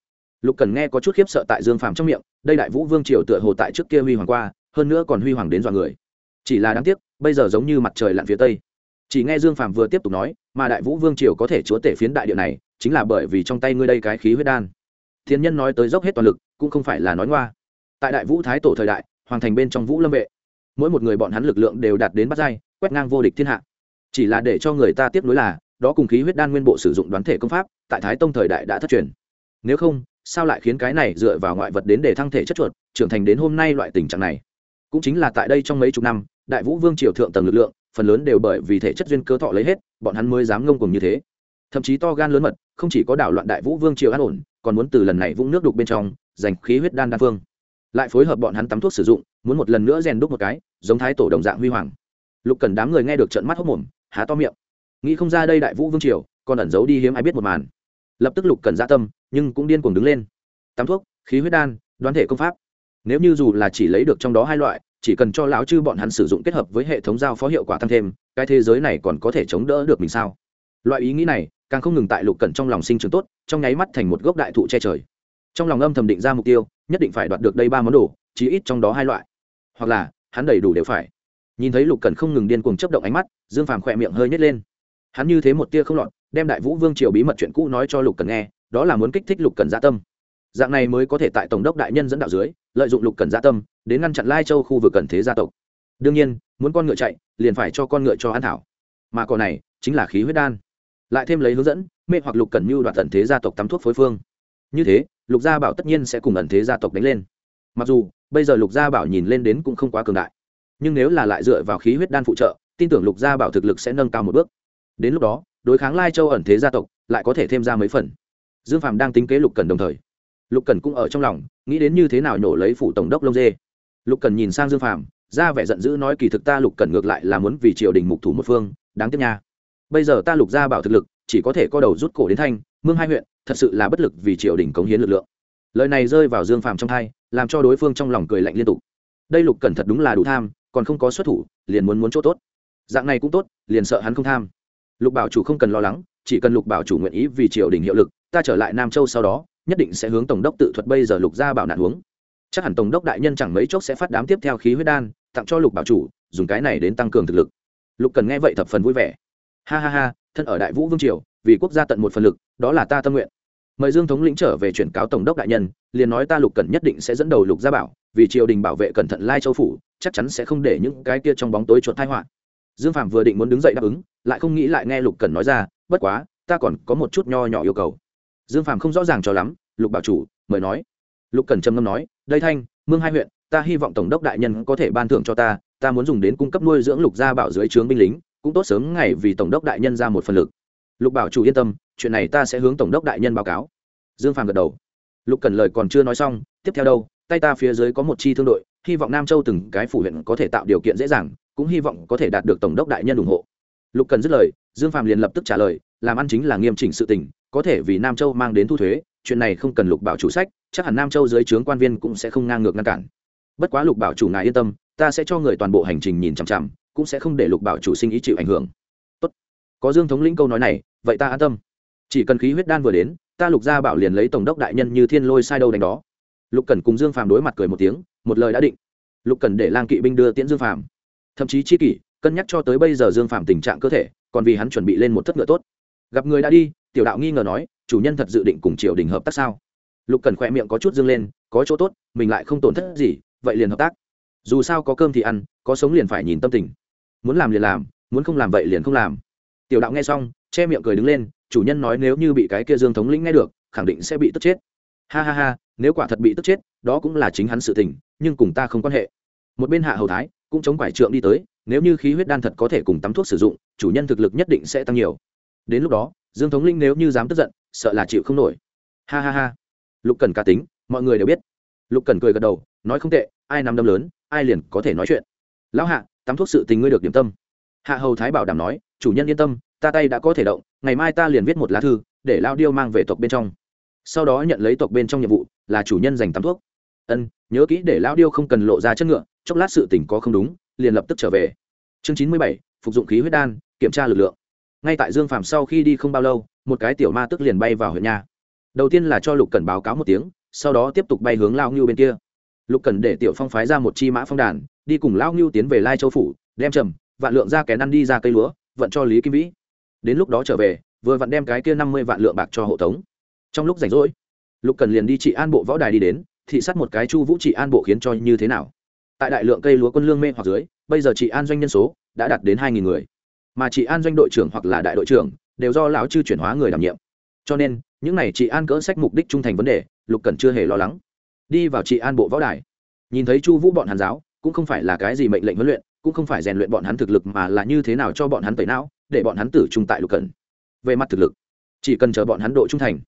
Lục cần nghe có chút khiếp sợ tại dương phàm trong miệng, đây đại vũ vương triều tựa hồ tại trước kia huy hoàng qua hơn nữa còn huy hoàng đến dọa người. Chỉ là đáng tiếc, bây giờ giống như mặt trời lặn phía tây. Chỉ nghe dương phàm vừa tiếp tục nói, mà đại vũ vương triều có thể chúa tể phiến đại địa này, chính là bởi vì trong tay ngươi đây cái khí huyết đan. Thiên nhân nói tới dốc hết toàn lực, cũng không phải là nói ngoa. Tại đại vũ thái tổ thời đại, hoàng thành bên trong vũ lâm vệ, mỗi một người bọn hắn lực lượng đều đạt đến bắt dai quét ngang vô địch thiên hạ. Chỉ là để cho người ta tiếp nối là, đó cùng khí huyết đan nguyên bộ sử dụng đoán thể công pháp, tại thái tông thời đại đã thất truyền. Nếu không, sao lại khiến cái này dựa vào ngoại vật đến để thăng thể chất chuột, trưởng thành đến hôm nay loại tình trạng này? Cũng chính là tại đây trong mấy chục năm, đại vũ vương triều thượng tầng lực lượng, phần lớn đều bởi vì thể chất duyên cơ thọ lấy hết, bọn hắn mới dám ngông cùng như thế. Thậm chí to gan lớn mật, không chỉ có đảo loạn đại vũ vương triều an ổn, còn muốn từ lần này vũng nước đục bên trong, giành khí huyết đan đan phương. Lại phối hợp bọn hắn tắm thuốc sử dụng, muốn một lần nữa rèn đúc một cái, giống thái tổ đồng dạng huy hoàng. Lục cần đám người nghe được trận mắt hốc mồm, há to miệng. Nghĩ không ra đây đại vũ vương triều, còn ẩn giấu đi hiếm ai biết một màn. Lập tức lục cần gia tâm, nhưng cũng điên cuồng đứng lên. Tắm thuốc, khí huyết đan, đoán thể công pháp nếu như dù là chỉ lấy được trong đó hai loại, chỉ cần cho lão chư bọn hắn sử dụng kết hợp với hệ thống giao phó hiệu quả tăng thêm, cái thế giới này còn có thể chống đỡ được mình sao? Loại ý nghĩ này, càng không ngừng tại lục cẩn trong lòng sinh trưởng tốt, trong nháy mắt thành một gốc đại thụ che trời. Trong lòng âm thầm định ra mục tiêu, nhất định phải đoạt được đây ba món đồ, chí ít trong đó hai loại. Hoặc là, hắn đầy đủ đều phải. Nhìn thấy lục cẩn không ngừng điên cuồng chấp động ánh mắt, dương phàm khỏe miệng hơi nhét lên. Hắn như thế một tia không lọt, đem đại vũ vương triều bí mật chuyện cũ nói cho lục cẩn nghe, đó là muốn kích thích lục cẩn gia dạ tâm dạng này mới có thể tại tổng đốc đại nhân dẫn đạo dưới, lợi dụng lục cần gia dạ tâm, đến ngăn chặn lai châu khu vực cần thế gia tộc. Đương nhiên, muốn con ngựa chạy, liền phải cho con ngựa cho an thảo. Mà còn này, chính là khí huyết đan. Lại thêm lấy hướng dẫn, mê hoặc lục cần mưu đoạt tận thế gia tộc tắm thuốc phối phương. Như thế, lục gia bảo tất nhiên sẽ cùng ẩn thế gia tộc đánh lên. Mặc dù, bây giờ lục gia bảo nhìn lên đến cũng không quá cường đại. Nhưng nếu là lại dựa vào khí huyết đan phụ trợ, tin tưởng lục gia bảo thực lực sẽ nâng cao một bước. Đến lúc đó, đối kháng lai châu ẩn thế gia tộc, lại có thể thêm ra mấy phần. Dương phạm đang tính kế lục cần đồng thời lục cần cũng ở trong lòng, nghĩ đến như thế nào nhổ lấy phủ tổng đốc lông dê. Lục cần nhìn sang dương phạm ra vẻ giận dữ nói kỳ thực ta lục cần ngược lại là muốn vì triều đình mục thủ một phương, đáng tiếc nha. Bây giờ ta lục gia bảo thực lực, chỉ có thể co đầu rút cổ đến thanh, mương hai huyện, thật sự là bất lực vì triều đình cống hiến lực lượng. Lời này rơi vào dương phàm trong thai, làm cho đối phương trong lòng cười lạnh liên tục. Đây lục cần thật đúng là đủ tham, còn không có xuất thủ, liền muốn muốn chỗ tốt. Dạng này cũng tốt, liền sợ hắn không tham. Lục bảo chủ không cần lo lắng, chỉ cần lục bảo chủ nguyện ý vì triều đình hiệu lực, ta trở lại nam châu sau đó nhất định sẽ hướng tổng đốc tự thuật bây giờ lục gia bảo nạn huống. Chắc hẳn tổng đốc đại nhân chẳng mấy chốc sẽ phát đám tiếp theo khí huyết đan, tặng cho lục bảo chủ, dùng cái này đến tăng cường thực lực. Lục cần nghe vậy thập phần vui vẻ. Ha ha ha, thân ở đại vũ vương triều, vì quốc gia tận một phần lực, đó là ta tâm nguyện. Mời dương thống lĩnh trở về chuyển cáo tổng đốc đại nhân, liền nói ta lục cần nhất định sẽ dẫn đầu lục gia bảo, vì triều đình bảo vệ cẩn thận lai châu phủ, chắc chắn sẽ không để những cái kia trong bóng tối chuột thai họa. Dương phạm vừa định muốn đứng dậy đáp ứng, lại không nghĩ lại nghe lục cần nói ra, bất quá, ta còn có một chút nho nhỏ yêu cầu dương phạm không rõ ràng cho lắm, lục bảo chủ, mời nói. Lục cần trầm ngâm nói, đây thanh, mương hai huyện, ta hy vọng tổng đốc đại nhân có thể ban thưởng cho ta ta muốn dùng đến cung cấp nuôi dưỡng lục gia bảo dưới trướng binh lính, cũng tốt sớm ngày vì tổng đốc đại nhân ra một phần lực. Lục bảo chủ yên tâm, chuyện này ta sẽ hướng tổng đốc đại nhân báo cáo. Dương phàm gật đầu. Lục cần lời còn chưa nói xong, tiếp theo đâu, tay ta phía dưới có một chi thương đội, hy vọng nam châu từng cái phủ huyện có thể tạo điều kiện dễ dàng, cũng hy vọng có thể đạt được tổng đốc đại nhân ủng hộ. Lục cần dứt lời, dương phàm liền lập tức trả lời, làm ăn chính là nghiêm chỉnh sự tình có thể vì nam châu mang đến thu thuế, chuyện này không cần lục bảo chủ sách, chắc hẳn nam châu dưới trướng quan viên cũng sẽ không ngang ngược ngăn cản. Bất quá lục bảo chủ ngài yên tâm, ta sẽ cho người toàn bộ hành trình nhìn chằm chằm, cũng sẽ không để lục bảo chủ sinh ý chịu ảnh hưởng. Tốt. có dương thống lĩnh câu nói này, vậy ta an tâm. Chỉ cần khí huyết đan vừa đến, ta lục gia bảo liền lấy tổng đốc đại nhân như thiên lôi sai đâu đánh đó. Lục cần cùng dương phàm đối mặt cười một tiếng, một lời đã định. Lục cần để lang kỵ binh đưa tiễn dương phàm. Thậm chí chi kỷ, cân nhắc cho tới bây giờ dương phàm tình trạng cơ thể, còn vì hắn chuẩn bị lên một thất ngựa tốt. Gặp người đã đi tiểu đạo nghi ngờ nói, chủ nhân thật dự định cùng triều đình hợp tác sao? Lục cần khỏe miệng có chút dương lên, có chỗ tốt, mình lại không tổn thất gì, vậy liền hợp tác. Dù sao có cơm thì ăn, có sống liền phải nhìn tâm tình. Muốn làm liền làm, muốn không làm vậy liền không làm. Tiểu đạo nghe xong, che miệng cười đứng lên, chủ nhân nói nếu như bị cái kia dương thống lĩnh nghe được, khẳng định sẽ bị tức chết. Ha ha ha, nếu quả thật bị tức chết, đó cũng là chính hắn sự tình, nhưng cùng ta không quan hệ. Một bên hạ hầu thái, cũng chống quải trượng đi tới, nếu như khí huyết đan thật có thể cùng tắm thuốc sử dụng, chủ nhân thực lực nhất định sẽ tăng nhiều. Đến lúc đó dương thống linh nếu như dám tức giận, sợ là chịu không nổi. Ha ha ha. Lục cần cá tính, mọi người đều biết. Lục cần cười gật đầu, nói không tệ, ai nắm đâm lớn, ai liền có thể nói chuyện. Lão hạ, tắm thuốc sự tình ngươi được điểm tâm. Hạ hầu thái bảo đảm nói, chủ nhân yên tâm, ta tay đã có thể động, ngày mai ta liền viết một lá thư, để lao điêu mang về tộc bên trong. Sau đó nhận lấy tộc bên trong nhiệm vụ, là chủ nhân dành tắm thuốc. Ân, nhớ kỹ để lao điêu không cần lộ ra chất ngựa, chốc lát sự tình có không đúng, liền lập tức trở về. Chương chín mươi bảy, phục dụng khí huyết đan, kiểm tra lực lượng ngay tại dương phạm sau khi đi không bao lâu, một cái tiểu ma tức liền bay vào huyện nhà đầu tiên là cho lục cần báo cáo một tiếng, sau đó tiếp tục bay hướng lao ngưu bên kia. Lục cần để tiểu phong phái ra một chi mã phong đàn, đi cùng lao ngưu tiến về lai châu phủ, đem trầm, vạn lượng ra kén ăn đi ra cây lúa, vận cho lý kim vĩ. Đến lúc đó trở về, vừa vặn đem cái kia năm mươi vạn lượng bạc cho hộ tống. Trong lúc rảnh rỗi, lục cần liền đi trị an bộ võ đài đi đến, thị sát một cái chu vũ trị an bộ khiến cho như thế nào. Tại đại lượng cây lúa quân lương mê hoặc dưới, bây giờ trị an doanh nhân số đã đạt đến hai nghìn người mà chị an doanh đội trưởng hoặc là đại đội trưởng đều do lão chư chuyển hóa người đảm nhiệm. Cho nên, những này chị an cỡ sách mục đích trung thành vấn đề, lục cần chưa hề lo lắng. Đi vào chị an bộ võ đài, nhìn thấy chu vũ bọn hàn giáo, cũng không phải là cái gì mệnh lệnh huấn luyện, cũng không phải rèn luyện bọn hắn thực lực mà là như thế nào cho bọn hắn tẩy não, để bọn hắn tử trung tại lục cần về mặt thực lực, chỉ cần chờ bọn hắn độ trung thành,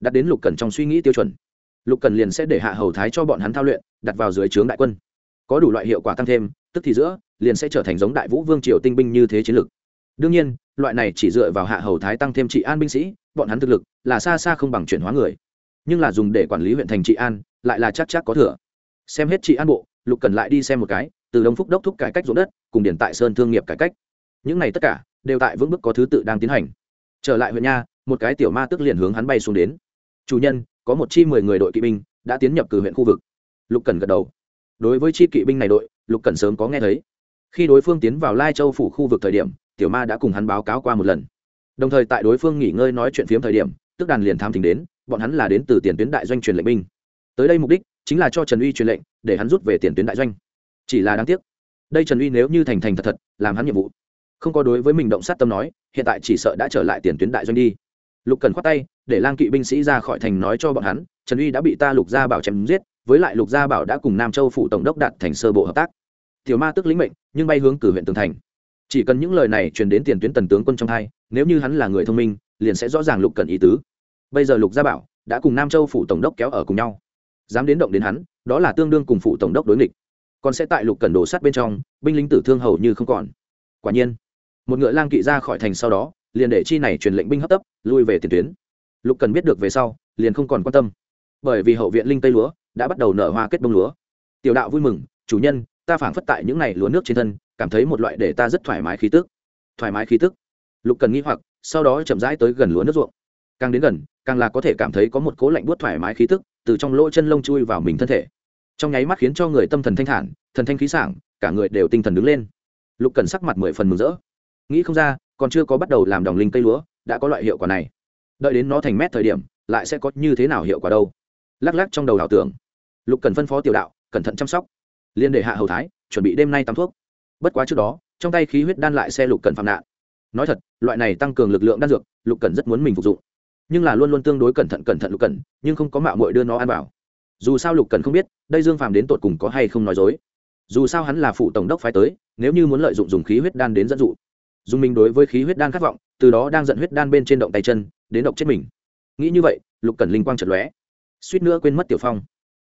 đặt đến lục cần trong suy nghĩ tiêu chuẩn, lục cần liền sẽ để hạ hầu thái cho bọn hắn thao luyện, đặt vào dưới trướng đại quân. Có đủ loại hiệu quả tăng thêm, tức thì giữa, liền sẽ trở thành giống đại vũ vương triều tinh binh như thế chiến lược đương nhiên, loại này chỉ dựa vào hạ hầu thái tăng thêm trị an binh sĩ, bọn hắn thực lực là xa xa không bằng chuyển hóa người. Nhưng là dùng để quản lý huyện thành trị an, lại là chắc chắc có thừa. Xem hết trị an bộ, lục cần lại đi xem một cái, từ đông phúc đốc thúc cải cách ruộng đất, cùng điển tại sơn thương nghiệp cải cách. Những này tất cả, đều tại vững bước có thứ tự đang tiến hành. Trở lại huyện nha, một cái tiểu ma tức liền hướng hắn bay xuống đến. Chủ nhân, có một chi mười người đội kỵ binh, đã tiến nhập cử huyện khu vực. Lục cần gật đầu. Đối với chi kỵ binh này đội, lục cần sớm có nghe thấy. Khi đối phương tiến vào lai châu phủ khu vực thời điểm tiểu ma đã cùng hắn báo cáo qua một lần. Đồng thời tại đối phương nghỉ ngơi nói chuyện phiếm thời điểm, tức đàn liền tham thỉnh đến, bọn hắn là đến từ tiền tuyến đại doanh truyền lệnh binh. Tới đây mục đích chính là cho trần uy truyền lệnh, để hắn rút về tiền tuyến đại doanh. Chỉ là đáng tiếc, đây trần uy nếu như thành thành thật thật, làm hắn nhiệm vụ, không có đối với mình động sát tâm nói, hiện tại chỉ sợ đã trở lại tiền tuyến đại doanh đi. Lục cần khoát tay, để lang kỵ binh sĩ ra khỏi thành nói cho bọn hắn, trần uy đã bị ta lục gia bảo chém giết, với lại lục gia bảo đã cùng nam châu phụ tổng đốc đạt thành sơ bộ hợp tác. Tiểu ma tức lĩnh mệnh, nhưng bay hướng cử huyện tường thành chỉ cần những lời này truyền đến tiền tuyến tần tướng quân trong hai, nếu như hắn là người thông minh, liền sẽ rõ ràng lục cần ý tứ. Bây giờ lục gia bảo đã cùng nam châu phủ tổng đốc kéo ở cùng nhau. Dám đến động đến hắn, đó là tương đương cùng phủ tổng đốc đối nghịch. Còn sẽ tại lục cần đổ sát bên trong, binh lính tử thương hầu như không còn. Quả nhiên, một ngựa lang kỵ ra khỏi thành sau đó, liền để chi này truyền lệnh binh hấp tấp, lui về tiền tuyến. Lục cần biết được về sau, liền không còn quan tâm. Bởi vì hậu viện linh tây lúa đã bắt đầu nở hoa kết bông lúa. Tiểu đạo vui mừng, chủ nhân, ta phảng phất tại những ngày lúa nước trên thân cảm thấy một loại để ta rất thoải mái khí tức. Thoải mái khí tức? Lục cần nghĩ hoặc, sau đó chậm rãi tới gần lúa nước ruộng. Càng đến gần, càng là có thể cảm thấy có một cố lạnh buốt thoải mái khí tức từ trong lỗ chân lông chui vào mình thân thể. Trong nháy mắt khiến cho người tâm thần thanh thản, thần thanh khí sảng, cả người đều tinh thần đứng lên. Lục cần sắc mặt mười phần mừng rỡ. Nghĩ không ra, còn chưa có bắt đầu làm đồng linh cây lúa, đã có loại hiệu quả này. Đợi đến nó thành mét thời điểm, lại sẽ có như thế nào hiệu quả đâu? Lắc lắc trong đầu ảo tưởng. Lục cần phân phó tiểu đạo, cẩn thận chăm sóc. Liên để hạ hầu thái, chuẩn bị đêm nay tắm thuốc bất quá trước đó, trong tay khí huyết đan lại xe lục cần phạm nạn. Nói thật, loại này tăng cường lực lượng đan dược, lục cần rất muốn mình phục dụng. Nhưng là luôn luôn tương đối cẩn thận cẩn thận lục cần nhưng không có mạo muội đưa nó ăn vào. Dù sao lục cần không biết, đây dương phàm đến tột cùng có hay không nói dối. Dù sao hắn là phụ tổng đốc phái tới, nếu như muốn lợi dụng dùng khí huyết đan đến dẫn dụ. Dùng mình đối với khí huyết đan khát vọng, từ đó đang dẫn huyết đan bên trên động tay chân, đến động chết mình. Nghĩ như vậy, lục cần linh quang trật lóe. Suýt nữa quên mất tiểu phong.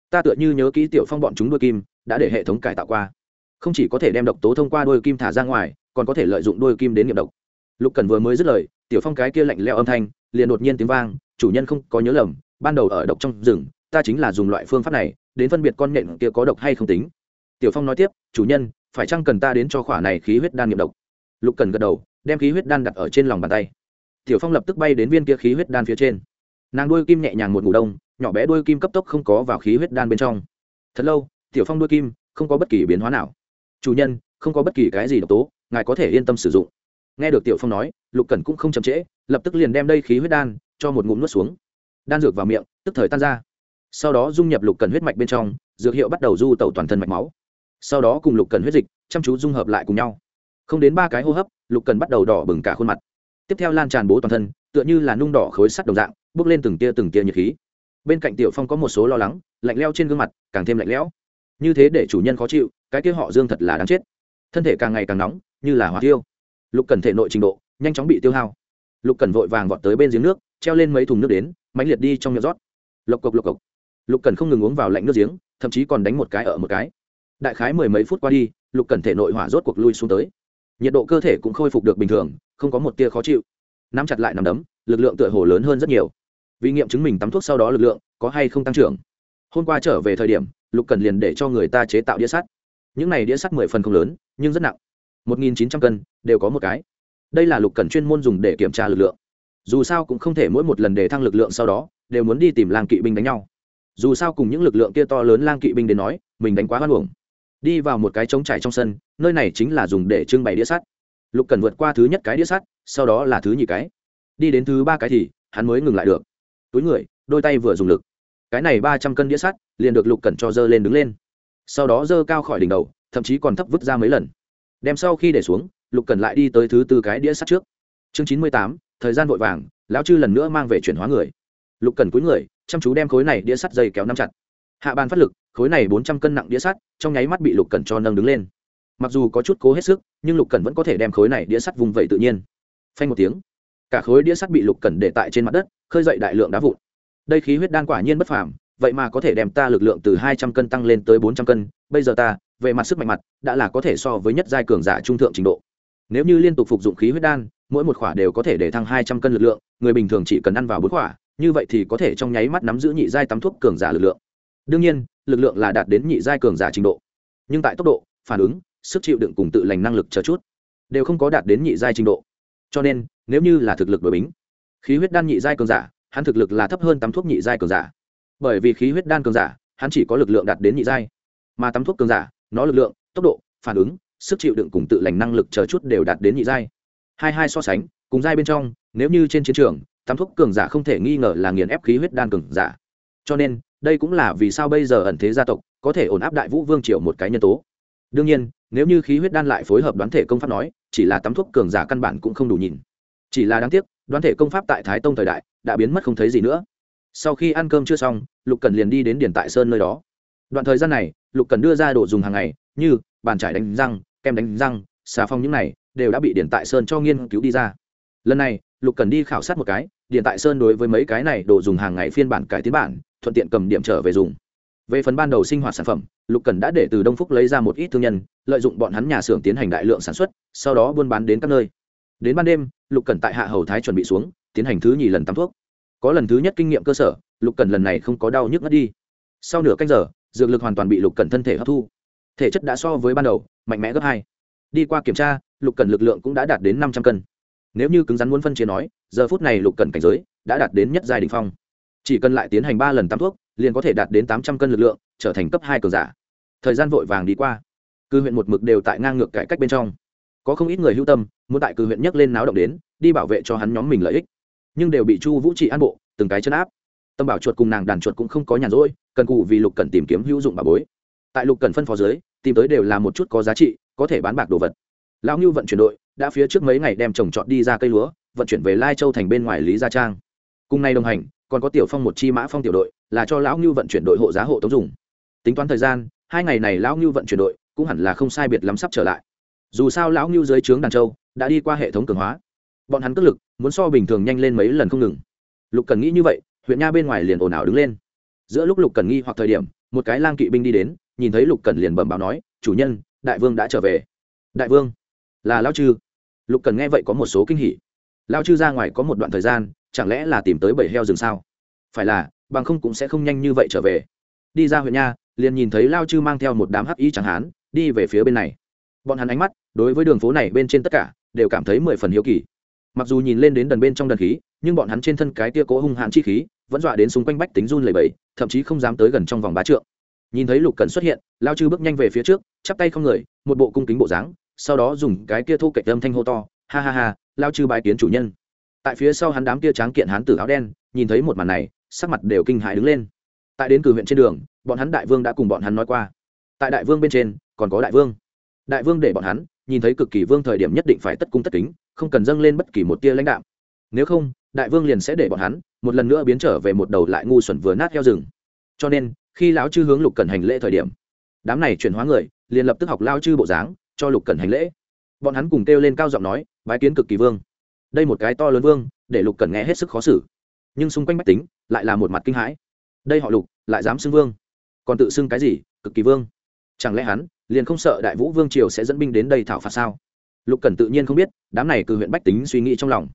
Ta tựa như nhớ kỹ tiểu phong bọn chúng đôi kim, đã để hệ thống cải tạo qua không chỉ có thể đem độc tố thông qua đôi kim thả ra ngoài, còn có thể lợi dụng đôi kim đến nghiệm độc. Lục cần vừa mới dứt lời, tiểu phong cái kia lạnh leo âm thanh, liền đột nhiên tiếng vang, chủ nhân không có nhớ lầm, ban đầu ở độc trong rừng, ta chính là dùng loại phương pháp này, đến phân biệt con nhện kia có độc hay không tính. Tiểu phong nói tiếp, chủ nhân, phải chăng cần ta đến cho khỏa này khí huyết đan nghiệm độc? Lục cần gật đầu, đem khí huyết đan đặt ở trên lòng bàn tay. Tiểu phong lập tức bay đến viên kia khí huyết đan phía trên. Nàng đuôi kim nhẹ nhàng một ngủ đông, nhỏ bé đuôi kim cấp tốc không có vào khí huyết đan bên trong. Thật lâu, tiểu phong đuôi kim không có bất kỳ biến hóa nào chủ nhân, không có bất kỳ cái gì độc tố, ngài có thể yên tâm sử dụng. Nghe được tiểu phong nói, lục cẩn cũng không chậm trễ, lập tức liền đem đây khí huyết đan cho một ngụm nuốt xuống. Đan dược vào miệng, tức thời tan ra. Sau đó dung nhập lục cần huyết mạch bên trong, dược hiệu bắt đầu du tẩu toàn thân mạch máu. Sau đó cùng lục cần huyết dịch, chăm chú dung hợp lại cùng nhau. Không đến ba cái hô hấp, lục cần bắt đầu đỏ bừng cả khuôn mặt. Tiếp theo lan tràn bố toàn thân, tựa như là nung đỏ khối sắt đồng dạng bước lên từng tia từng tia nhiệt khí. Bên cạnh tiểu phong có một số lo lắng, lạnh leo trên gương mặt, càng thêm lạnh lẽo như thế để chủ nhân khó chịu, cái kia họ dương thật là đáng chết. Thân thể càng ngày càng nóng, như là hỏa tiêu lục cần thể nội trình độ, nhanh chóng bị tiêu hao. Lục cần vội vàng vọt tới bên giếng nước, treo lên mấy thùng nước đến mánh liệt đi trong miệng rót. Lộc cộc lộc cộc. Lục cần không ngừng uống vào lạnh nước giếng, thậm chí còn đánh một cái ở một cái. Đại khái mười mấy phút qua đi, lục cần thể nội hỏa rốt cuộc lui xuống tới. Nhiệt độ cơ thể cũng khôi phục được bình thường, không có một tia khó chịu. Nắm chặt lại nằm đấm, lực lượng tựa hồ lớn hơn rất nhiều. Vì nghiệm chứng mình tắm thuốc sau đó lực lượng có hay không tăng trưởng hôm qua trở về thời điểm, lục cần liền để cho người ta chế tạo đĩa sắt. Những này đĩa sắt mười phần không lớn, nhưng rất nặng. Một nghìn chín trăm cân, đều có một cái. Đây là lục cần chuyên môn dùng để kiểm tra lực lượng. Dù sao cũng không thể mỗi một lần để thăng lực lượng sau đó, đều muốn đi tìm lang kỵ binh đánh nhau. Dù sao cùng những lực lượng kia to lớn lang kỵ binh đến nói, mình đánh quá hoan hưởng đi vào một cái trống trải trong sân, nơi này chính là dùng để trưng bày đĩa sắt. Lục cần vượt qua thứ nhất cái đĩa sắt, sau đó là thứ nhì cái. Đi đến thứ ba cái thì, hắn mới ngừng lại được. Túi người, đôi tay vừa dùng lực cái này ba trăm cân đĩa sắt, liền được lục cần cho dơ lên đứng lên. Sau đó dơ cao khỏi đỉnh đầu, thậm chí còn thấp vứt ra mấy lần. Đem sau khi để xuống, lục cần lại đi tới thứ tư cái đĩa sắt trước. Chương chín mươi tám, thời gian vội vàng, lão chư lần nữa mang về chuyển hóa người. Lục cần cúi người, chăm chú đem khối này đĩa sắt dây kéo nắm chặt. Hạ bàn phát lực, khối này bốn trăm cân nặng đĩa sắt, trong nháy mắt bị lục cần cho nâng đứng lên. Mặc dù có chút cố hết sức, nhưng lục cần vẫn có thể đem khối này đĩa sắt vùng vẩy tự nhiên. Phanh một tiếng, cả khối đĩa sắt bị lục cần để tại trên mặt đất, khơi dậy đại lượng đá vụn đây khí huyết đan quả nhiên bất phàm, vậy mà có thể đem ta lực lượng từ hai trăm cân tăng lên tới bốn trăm cân, bây giờ ta, về mặt sức mạnh mặt, đã là có thể so với nhất giai cường giả trung thượng trình độ. Nếu như liên tục phục dụng khí huyết đan, mỗi một khỏa đều có thể để thăng hai trăm cân lực lượng, người bình thường chỉ cần ăn vào bốn khỏa, như vậy thì có thể trong nháy mắt nắm giữ nhị giai tắm thuốc cường giả lực lượng. Đương nhiên, lực lượng là đạt đến nhị giai cường giả trình độ. Nhưng tại tốc độ, phản ứng, sức chịu đựng cùng tự lành năng lực chờ chút, đều không có đạt đến nhị giai trình độ. Cho nên, nếu như là thực lực đội bính, khí huyết đan nhị giai cường giả hắn thực lực là thấp hơn tắm thuốc nhị giai cường giả. Bởi vì khí huyết đan cường giả, hắn chỉ có lực lượng đạt đến nhị giai. Mà tắm thuốc cường giả, nó lực lượng, tốc độ, phản ứng, sức chịu đựng cùng tự lành năng lực chờ chút đều đạt đến nhị giai. Hai hai so sánh, cùng giai bên trong, nếu như trên chiến trường, tắm thuốc cường giả không thể nghi ngờ là nghiền ép khí huyết đan cường giả. Cho nên, đây cũng là vì sao bây giờ ẩn thế gia tộc có thể ổn áp đại vũ vương triều một cái nhân tố. Đương nhiên, nếu như khí huyết đan lại phối hợp đoán thể công pháp nói, chỉ là tắm thuốc cường giả căn bản cũng không đủ nhìn. Chỉ là đáng tiếc đoán thể công pháp tại thái tông thời đại đã biến mất không thấy gì nữa. Sau khi ăn cơm chưa xong, lục cần liền đi đến điển tại sơn nơi đó. Đoạn thời gian này, lục cần đưa ra đồ dùng hàng ngày như bàn trải đánh răng, kem đánh răng, xà phong những này đều đã bị điển tại sơn cho nghiên cứu đi ra. Lần này, lục cần đi khảo sát một cái điển tại sơn đối với mấy cái này đồ dùng hàng ngày phiên bản cải tiến bản, thuận tiện cầm điểm trở về dùng. Về phần ban đầu sinh hoạt sản phẩm, lục cần đã để từ đông phúc lấy ra một ít thương nhân, lợi dụng bọn hắn nhà xưởng tiến hành đại lượng sản xuất, sau đó buôn bán đến các nơi đến ban đêm, lục cần tại hạ hầu thái chuẩn bị xuống, tiến hành thứ nhì lần tắm thuốc. Có lần thứ nhất kinh nghiệm cơ sở, lục cần lần này không có đau nhức ngất đi. Sau nửa canh giờ, dược lực hoàn toàn bị lục cần thân thể hấp thu. Thể chất đã so với ban đầu, mạnh mẽ gấp hai. Đi qua kiểm tra, lục cần lực lượng cũng đã đạt đến năm trăm cân. Nếu như cứng rắn muốn phân chia nói, giờ phút này lục cần cảnh giới đã đạt đến nhất giai đình phong. Chỉ cần lại tiến hành ba lần tắm thuốc, liền có thể đạt đến tám trăm cân lực lượng, trở thành cấp hai cường giả. Thời gian vội vàng đi qua. Cư huyện một mực đều tại ngang ngược cải cách bên trong. Có không ít người hưu tâm muốn tại cử huyện nhấc lên náo động đến, đi bảo vệ cho hắn nhóm mình lợi ích. Nhưng đều bị chu vũ trị an bộ, từng cái chân áp. Tâm bảo chuột cùng nàng đàn chuột cũng không có nhàn rỗi, cần cụ vì lục cần tìm kiếm hữu dụng bà bối. Tại lục cần phân phó dưới, tìm tới đều là một chút có giá trị, có thể bán bạc đồ vật. Lão ngưu vận chuyển đội, đã phía trước mấy ngày đem trồng trọt đi ra cây lúa, vận chuyển về lai châu thành bên ngoài lý gia trang. Cùng nay đồng hành, còn có tiểu phong một chi mã phong tiểu đội, là cho lão ngưu vận chuyển đội hộ giá hộ tống dùng. Tính toán thời gian, hai ngày này lão ngưu vận chuyển đội cũng hẳn là không sai biệt lắm sắp trở lại. Dù sao lão ngưu dưới trướng đàn châu đã đi qua hệ thống cường hóa. Bọn hắn cất lực, muốn so bình thường nhanh lên mấy lần không ngừng. Lục cần nghĩ như vậy, huyện nha bên ngoài liền ồn ào đứng lên. Giữa lúc lục cần nghi hoặc thời điểm, một cái lang kỵ binh đi đến, nhìn thấy lục cần liền bẩm báo nói, chủ nhân, đại vương đã trở về. Đại vương? Là lao chư? Lục cần nghe vậy có một số kinh hỉ. Lao chư ra ngoài có một đoạn thời gian, chẳng lẽ là tìm tới bảy heo rừng sao? Phải là, bằng không cũng sẽ không nhanh như vậy trở về. Đi ra huyện nha, liền nhìn thấy lao chư mang theo một đám hắc y chẳng hán, đi về phía bên này. Bọn hắn ánh mắt, đối với đường phố này bên trên tất cả đều cảm thấy mười phần hiếu kỳ. Mặc dù nhìn lên đến đần bên trong đần khí, nhưng bọn hắn trên thân cái tia cố hung hãn chi khí vẫn dọa đến xung quanh bách tính run lầy bẫy thậm chí không dám tới gần trong vòng bá trượng. Nhìn thấy lục cần xuất hiện, lao chư bước nhanh về phía trước, chắp tay không người, một bộ cung kính bộ dáng, sau đó dùng cái kia thu cạnh âm thanh hô to, ha ha ha, lao chư bái kiến chủ nhân. Tại phía sau hắn đám kia tráng kiện hán tử áo đen, nhìn thấy một màn này, sắc mặt đều kinh hãi đứng lên. Tại đến cử huyện trên đường, bọn hắn đại vương đã cùng bọn hắn nói qua. Tại đại vương bên trên, còn có đại vương. Đại vương để bọn hắn nhìn thấy cực kỳ vương thời điểm nhất định phải tất cung tất kính, không cần dâng lên bất kỳ một tia lãnh đạo nếu không, đại vương liền sẽ để bọn hắn một lần nữa biến trở về một đầu lại ngu xuẩn vừa nát heo rừng. Cho nên, khi lão chư hướng lục cần hành lễ thời điểm, đám này chuyển hóa người liền lập tức học lao chư bộ dáng cho lục cần hành lễ. Bọn hắn cùng kêu lên cao giọng nói, bái kiến cực kỳ vương. Đây một cái to lớn vương, để lục cần nghe hết sức khó xử. Nhưng xung quanh bách tính lại là một mặt kinh hãi. Đây họ lục, lại dám xưng vương. Còn tự xưng cái gì, cực kỳ vương? Chẳng lẽ hắn liền không sợ đại vũ vương triều sẽ dẫn binh đến đây thảo phạt sao? Lục cẩn tự nhiên không biết, đám này cử huyện bách tính suy nghĩ trong lòng.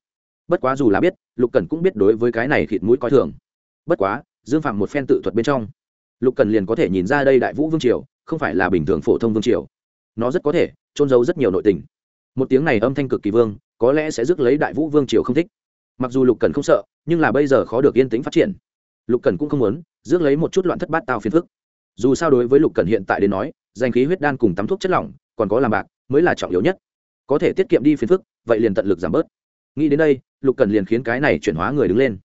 Bất quá dù là biết, lục cẩn cũng biết đối với cái này thịt mũi coi thường. Bất quá, dương phạm một phen tự thuật bên trong, lục cần liền có thể nhìn ra đây đại vũ vương triều, không phải là bình thường phổ thông vương triều. Nó rất có thể trôn giấu rất nhiều nội tình. Một tiếng này âm thanh cực kỳ vương, có lẽ sẽ rước lấy đại vũ vương triều không thích. Mặc dù lục cần không sợ, nhưng là bây giờ khó được yên tĩnh phát triển. Lục cần cũng không muốn rước lấy một chút loạn thất bát tao phiền phức dù sao đối với lục cần hiện tại đến nói, danh khí huyết đan cùng tắm thuốc chất lỏng, còn có làm bạc, mới là trọng yếu nhất. Có thể tiết kiệm đi phiền phức, vậy liền tận lực giảm bớt. Nghĩ đến đây, lục cần liền khiến cái này chuyển hóa người đứng lên.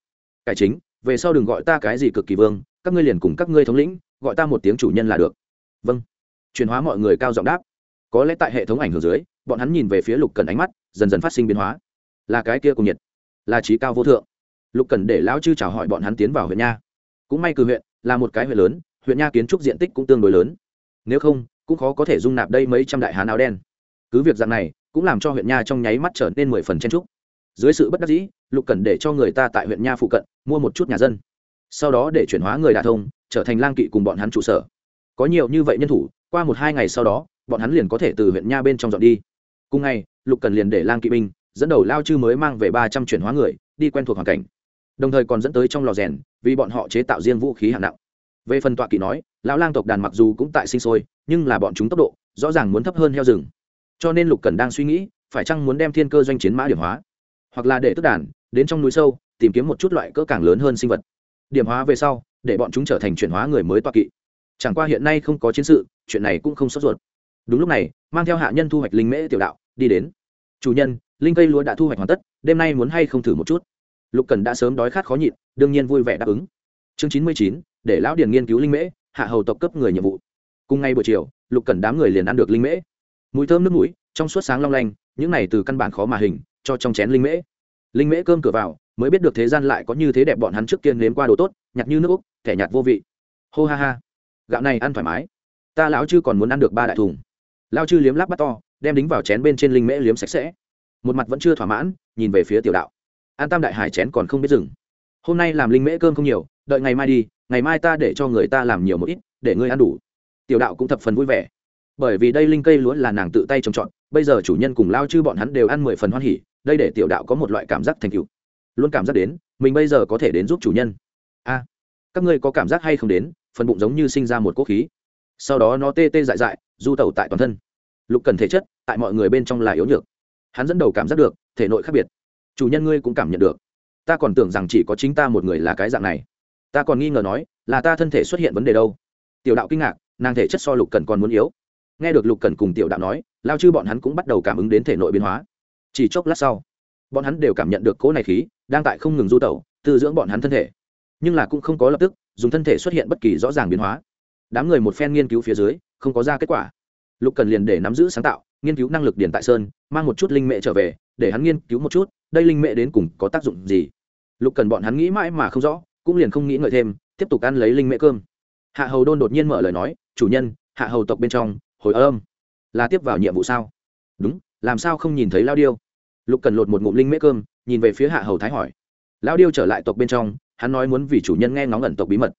Cải chính, về sau đừng gọi ta cái gì cực kỳ vương, các ngươi liền cùng các ngươi thống lĩnh, gọi ta một tiếng chủ nhân là được. Vâng. Chuyển hóa mọi người cao giọng đáp. Có lẽ tại hệ thống ảnh hưởng dưới, bọn hắn nhìn về phía lục cần ánh mắt, dần dần phát sinh biến hóa. Là cái kia cùng nhiệt, là trí cao vô thượng. Lục cần để lão chư chào hỏi bọn hắn tiến vào huyện nha. Cũng may cử huyện là một cái huyện lớn huyện nha kiến trúc diện tích cũng tương đối lớn. Nếu không, cũng khó có thể dung nạp đây mấy trăm đại hán áo đen. Cứ việc dạng này, cũng làm cho huyện nha trong nháy mắt trở nên mười phần chen trúc. Dưới sự bất đắc dĩ, lục cần để cho người ta tại huyện nha phụ cận, mua một chút nhà dân. Sau đó để chuyển hóa người đà thông, trở thành lang kỵ cùng bọn hắn trụ sở. Có nhiều như vậy nhân thủ, qua một hai ngày sau đó, bọn hắn liền có thể từ huyện nha bên trong dọn đi. Cùng ngày, lục cần liền để lang kỵ binh, dẫn đầu lao chư mới mang về ba trăm chuyển hóa người, đi quen thuộc hoàn cảnh. Đồng thời còn dẫn tới trong lò rèn, vì bọn họ chế tạo riêng vũ khí hạng nặng về phần tọa kỵ nói, lão lang tộc đàn mặc dù cũng tại sinh sôi, nhưng là bọn chúng tốc độ, rõ ràng muốn thấp hơn heo rừng. Cho nên lục cần đang suy nghĩ, phải chăng muốn đem thiên cơ doanh chiến mã điểm hóa? Hoặc là để tức đàn, đến trong núi sâu, tìm kiếm một chút loại cỡ càng lớn hơn sinh vật. Điểm hóa về sau, để bọn chúng trở thành chuyển hóa người mới toa kỵ. Chẳng qua hiện nay không có chiến sự, chuyện này cũng không sốt ruột. Đúng lúc này, mang theo hạ nhân thu hoạch linh mễ tiểu đạo, đi đến. Chủ nhân, linh cây lúa đã thu hoạch hoàn tất, đêm nay muốn hay không thử một chút? Lục cần đã sớm đói khát khó nhịn, đương nhiên vui vẻ đáp ứng. Chương chín mươi chín để lão điền nghiên cứu linh mễ, hạ hầu tộc cấp người nhiệm vụ. Cùng ngay buổi chiều, lục cần đám người liền ăn được linh mễ. Mùi thơm nước mũi, trong suốt sáng long lanh, những này từ căn bản khó mà hình, cho trong chén linh mễ. Linh mễ cơm cửa vào, mới biết được thế gian lại có như thế đẹp bọn hắn trước tiên nếm qua đồ tốt, nhặt như nước úc thẻ nhạt vô vị. Hô ha ha. Gạo này ăn thoải mái. Ta lão chư còn muốn ăn được ba đại thùng. Lao chư liếm láp bắt to, đem đính vào chén bên trên linh mễ liếm sạch sẽ. Một mặt vẫn chưa thỏa mãn, nhìn về phía tiểu đạo. An tam đại hải chén còn không biết dừng. Hôm nay làm linh mễ cơm không nhiều, đợi ngày mai đi ngày mai ta để cho người ta làm nhiều một ít, để ngươi ăn đủ. Tiểu đạo cũng thập phần vui vẻ. Bởi vì đây linh cây lúa là nàng tự tay trồng trọt, bây giờ chủ nhân cùng lao chư bọn hắn đều ăn mười phần hoan hỉ, đây để tiểu đạo có một loại cảm giác thành cựu luôn cảm giác đến, mình bây giờ có thể đến giúp chủ nhân. A, các ngươi có cảm giác hay không đến? Phần bụng giống như sinh ra một cỗ khí. Sau đó nó tê tê dại dại, du tẩu tại toàn thân. Lục cần thể chất, tại mọi người bên trong là yếu nhược. Hắn dẫn đầu cảm giác được, thể nội khác biệt. Chủ nhân ngươi cũng cảm nhận được. Ta còn tưởng rằng chỉ có chính ta một người là cái dạng này ta còn nghi ngờ nói, là ta thân thể xuất hiện vấn đề đâu. Tiểu đạo kinh ngạc, nàng thể chất so lục cần còn muốn yếu. Nghe được lục cần cùng tiểu đạo nói, lao chư bọn hắn cũng bắt đầu cảm ứng đến thể nội biến hóa. Chỉ chốc lát sau, bọn hắn đều cảm nhận được cỗ này khí đang tại không ngừng du tẩu, tư dưỡng bọn hắn thân thể. Nhưng là cũng không có lập tức, dùng thân thể xuất hiện bất kỳ rõ ràng biến hóa. Đám người một phen nghiên cứu phía dưới, không có ra kết quả. Lục cần liền để nắm giữ sáng tạo, nghiên cứu năng lực điển tại sơn, mang một chút linh mệ trở về, để hắn nghiên cứu một chút, đây linh mệ đến cùng có tác dụng gì? Lục cần bọn hắn nghĩ mãi mà không rõ cũng liền không nghĩ ngợi thêm, tiếp tục ăn lấy linh mễ cơm. Hạ hầu đôn đột nhiên mở lời nói, chủ nhân, hạ hầu tộc bên trong, hồi âm, là tiếp vào nhiệm vụ sao? Đúng, làm sao không nhìn thấy lao điêu? Lục cần lột một ngụm linh mễ cơm, nhìn về phía hạ hầu thái hỏi. Lao điêu trở lại tộc bên trong, hắn nói muốn vì chủ nhân nghe ngóng ẩn tộc bí mật.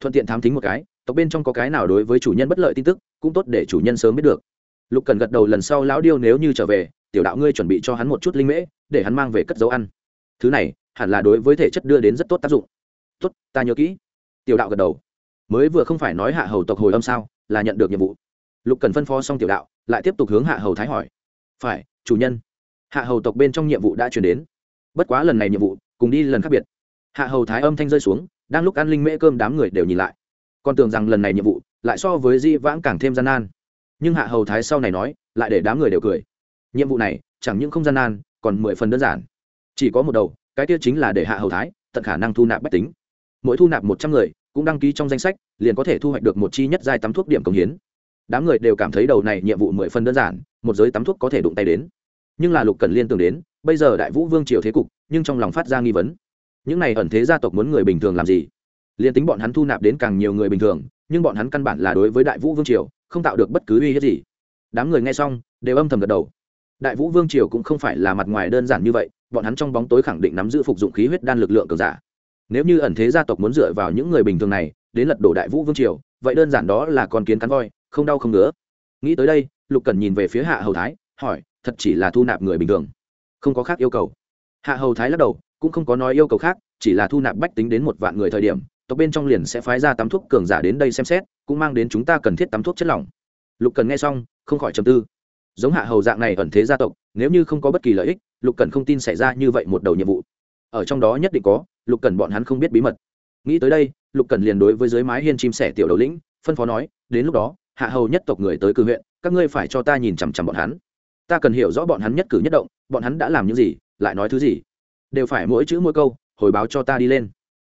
Thuận tiện thám thính một cái, tộc bên trong có cái nào đối với chủ nhân bất lợi tin tức, cũng tốt để chủ nhân sớm biết được. Lục cần gật đầu lần sau, lão điêu nếu như trở về, tiểu đạo ngươi chuẩn bị cho hắn một chút linh mễ, để hắn mang về cất dấu ăn. Thứ này, hẳn là đối với thể chất đưa đến rất tốt tác dụng tốt, ta nhớ kỹ. Tiểu đạo gật đầu. Mới vừa không phải nói hạ hầu tộc hồi âm sao, là nhận được nhiệm vụ. Lục cần phân phó xong tiểu đạo, lại tiếp tục hướng hạ hầu thái hỏi. Phải, chủ nhân. Hạ hầu tộc bên trong nhiệm vụ đã chuyển đến. Bất quá lần này nhiệm vụ, cùng đi lần khác biệt. Hạ hầu thái âm thanh rơi xuống, đang lúc ăn linh mễ cơm đám người đều nhìn lại. Còn tưởng rằng lần này nhiệm vụ, lại so với di vãng càng thêm gian nan. Nhưng hạ hầu thái sau này nói, lại để đám người đều cười. Nhiệm vụ này, chẳng những không gian nan, còn mười phần đơn giản. Chỉ có một đầu, cái tiêu chính là để hạ hầu thái, tận khả năng thu nạp bách tính mỗi thu nạp một trăm người, cũng đăng ký trong danh sách, liền có thể thu hoạch được một chi nhất giai tắm thuốc điểm công hiến. Đám người đều cảm thấy đầu này nhiệm vụ mười phần đơn giản, một giới tắm thuốc có thể đụng tay đến. Nhưng là lục cần liên tưởng đến, bây giờ đại vũ vương triều thế cục, nhưng trong lòng phát ra nghi vấn. Những này ẩn thế gia tộc muốn người bình thường làm gì? Liền tính bọn hắn thu nạp đến càng nhiều người bình thường, nhưng bọn hắn căn bản là đối với đại vũ vương triều, không tạo được bất cứ uy hiếp gì. Đám người nghe xong, đều âm thầm gật đầu. Đại vũ vương triều cũng không phải là mặt ngoài đơn giản như vậy, bọn hắn trong bóng tối khẳng định nắm giữ phục dụng khí huyết đan lực lượng cường giả nếu như ẩn thế gia tộc muốn dựa vào những người bình thường này đến lật đổ đại vũ vương triều, vậy đơn giản đó là con kiến cắn voi, không đau không ngứa. Nghĩ tới đây, lục cần nhìn về phía hạ hầu thái, hỏi, thật chỉ là thu nạp người bình thường? Không có khác yêu cầu. Hạ hầu thái lắc đầu, cũng không có nói yêu cầu khác, chỉ là thu nạp bách tính đến một vạn người thời điểm, tộc bên trong liền sẽ phái ra tắm thuốc cường giả đến đây xem xét, cũng mang đến chúng ta cần thiết tắm thuốc chất lỏng. Lục cần nghe xong, không khỏi trầm tư. Giống hạ hầu dạng này ẩn thế gia tộc, nếu như không có bất kỳ lợi ích, lục cần không tin xảy ra như vậy một đầu nhiệm vụ. Ở trong đó nhất định có lục cần bọn hắn không biết bí mật. Nghĩ tới đây, lục cần liền đối với dưới mái hiên chim sẻ tiểu đầu lĩnh, phân phó nói, đến lúc đó, hạ hầu nhất tộc người tới cư huyện, các ngươi phải cho ta nhìn chằm chằm bọn hắn. Ta cần hiểu rõ bọn hắn nhất cử nhất động, bọn hắn đã làm những gì, lại nói thứ gì. Đều phải mỗi chữ mỗi câu, hồi báo cho ta đi lên.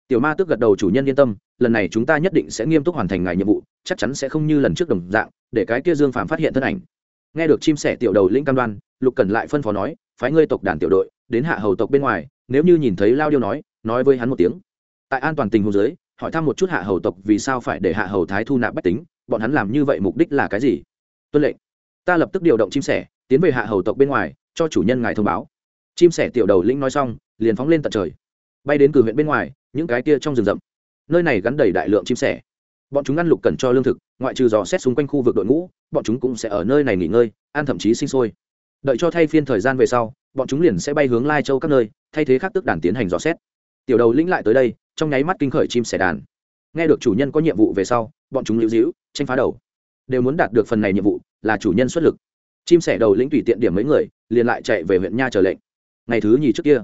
Tiểu ma tức gật đầu chủ nhân yên tâm, lần này chúng ta nhất định sẽ nghiêm túc hoàn thành ngài nhiệm vụ, chắc chắn sẽ không như lần trước đồng dạng, để cái kia dương phàm phát hiện thân ảnh. Nghe được chim sẻ tiểu đầu lĩnh cam đoan, lục cần lại phân phó nói, phái ngươi tộc đàn tiểu đội, đến hạ hầu tộc bên ngoài nếu như nhìn thấy lao điêu nói nói với hắn một tiếng. Tại an toàn tình hồ dưới, hỏi thăm một chút hạ hầu tộc vì sao phải để hạ hầu thái thu nạp bách tính, bọn hắn làm như vậy mục đích là cái gì? Tuân lệnh. Ta lập tức điều động chim sẻ, tiến về hạ hầu tộc bên ngoài, cho chủ nhân ngài thông báo. Chim sẻ tiểu đầu lĩnh nói xong, liền phóng lên tận trời. Bay đến cử huyện bên ngoài, những cái kia trong rừng rậm. Nơi này gắn đầy đại lượng chim sẻ. Bọn chúng ăn lục cần cho lương thực, ngoại trừ dò xét xung quanh khu vực đội ngũ, bọn chúng cũng sẽ ở nơi này nghỉ ngơi, ăn thậm chí sinh sôi. Đợi cho thay phiên thời gian về sau bọn chúng liền sẽ bay hướng lai châu các nơi, thay thế khác tức đàn tiến hành dò xét. Tiểu đầu lĩnh lại tới đây, trong nháy mắt kinh khởi chim sẻ đàn. Nghe được chủ nhân có nhiệm vụ về sau, bọn chúng lưu giữ, tranh phá đầu. Đều muốn đạt được phần này nhiệm vụ, là chủ nhân xuất lực. Chim sẻ đầu lĩnh tùy tiện điểm mấy người, liền lại chạy về huyện nha chờ lệnh. Ngày thứ nhì trước kia,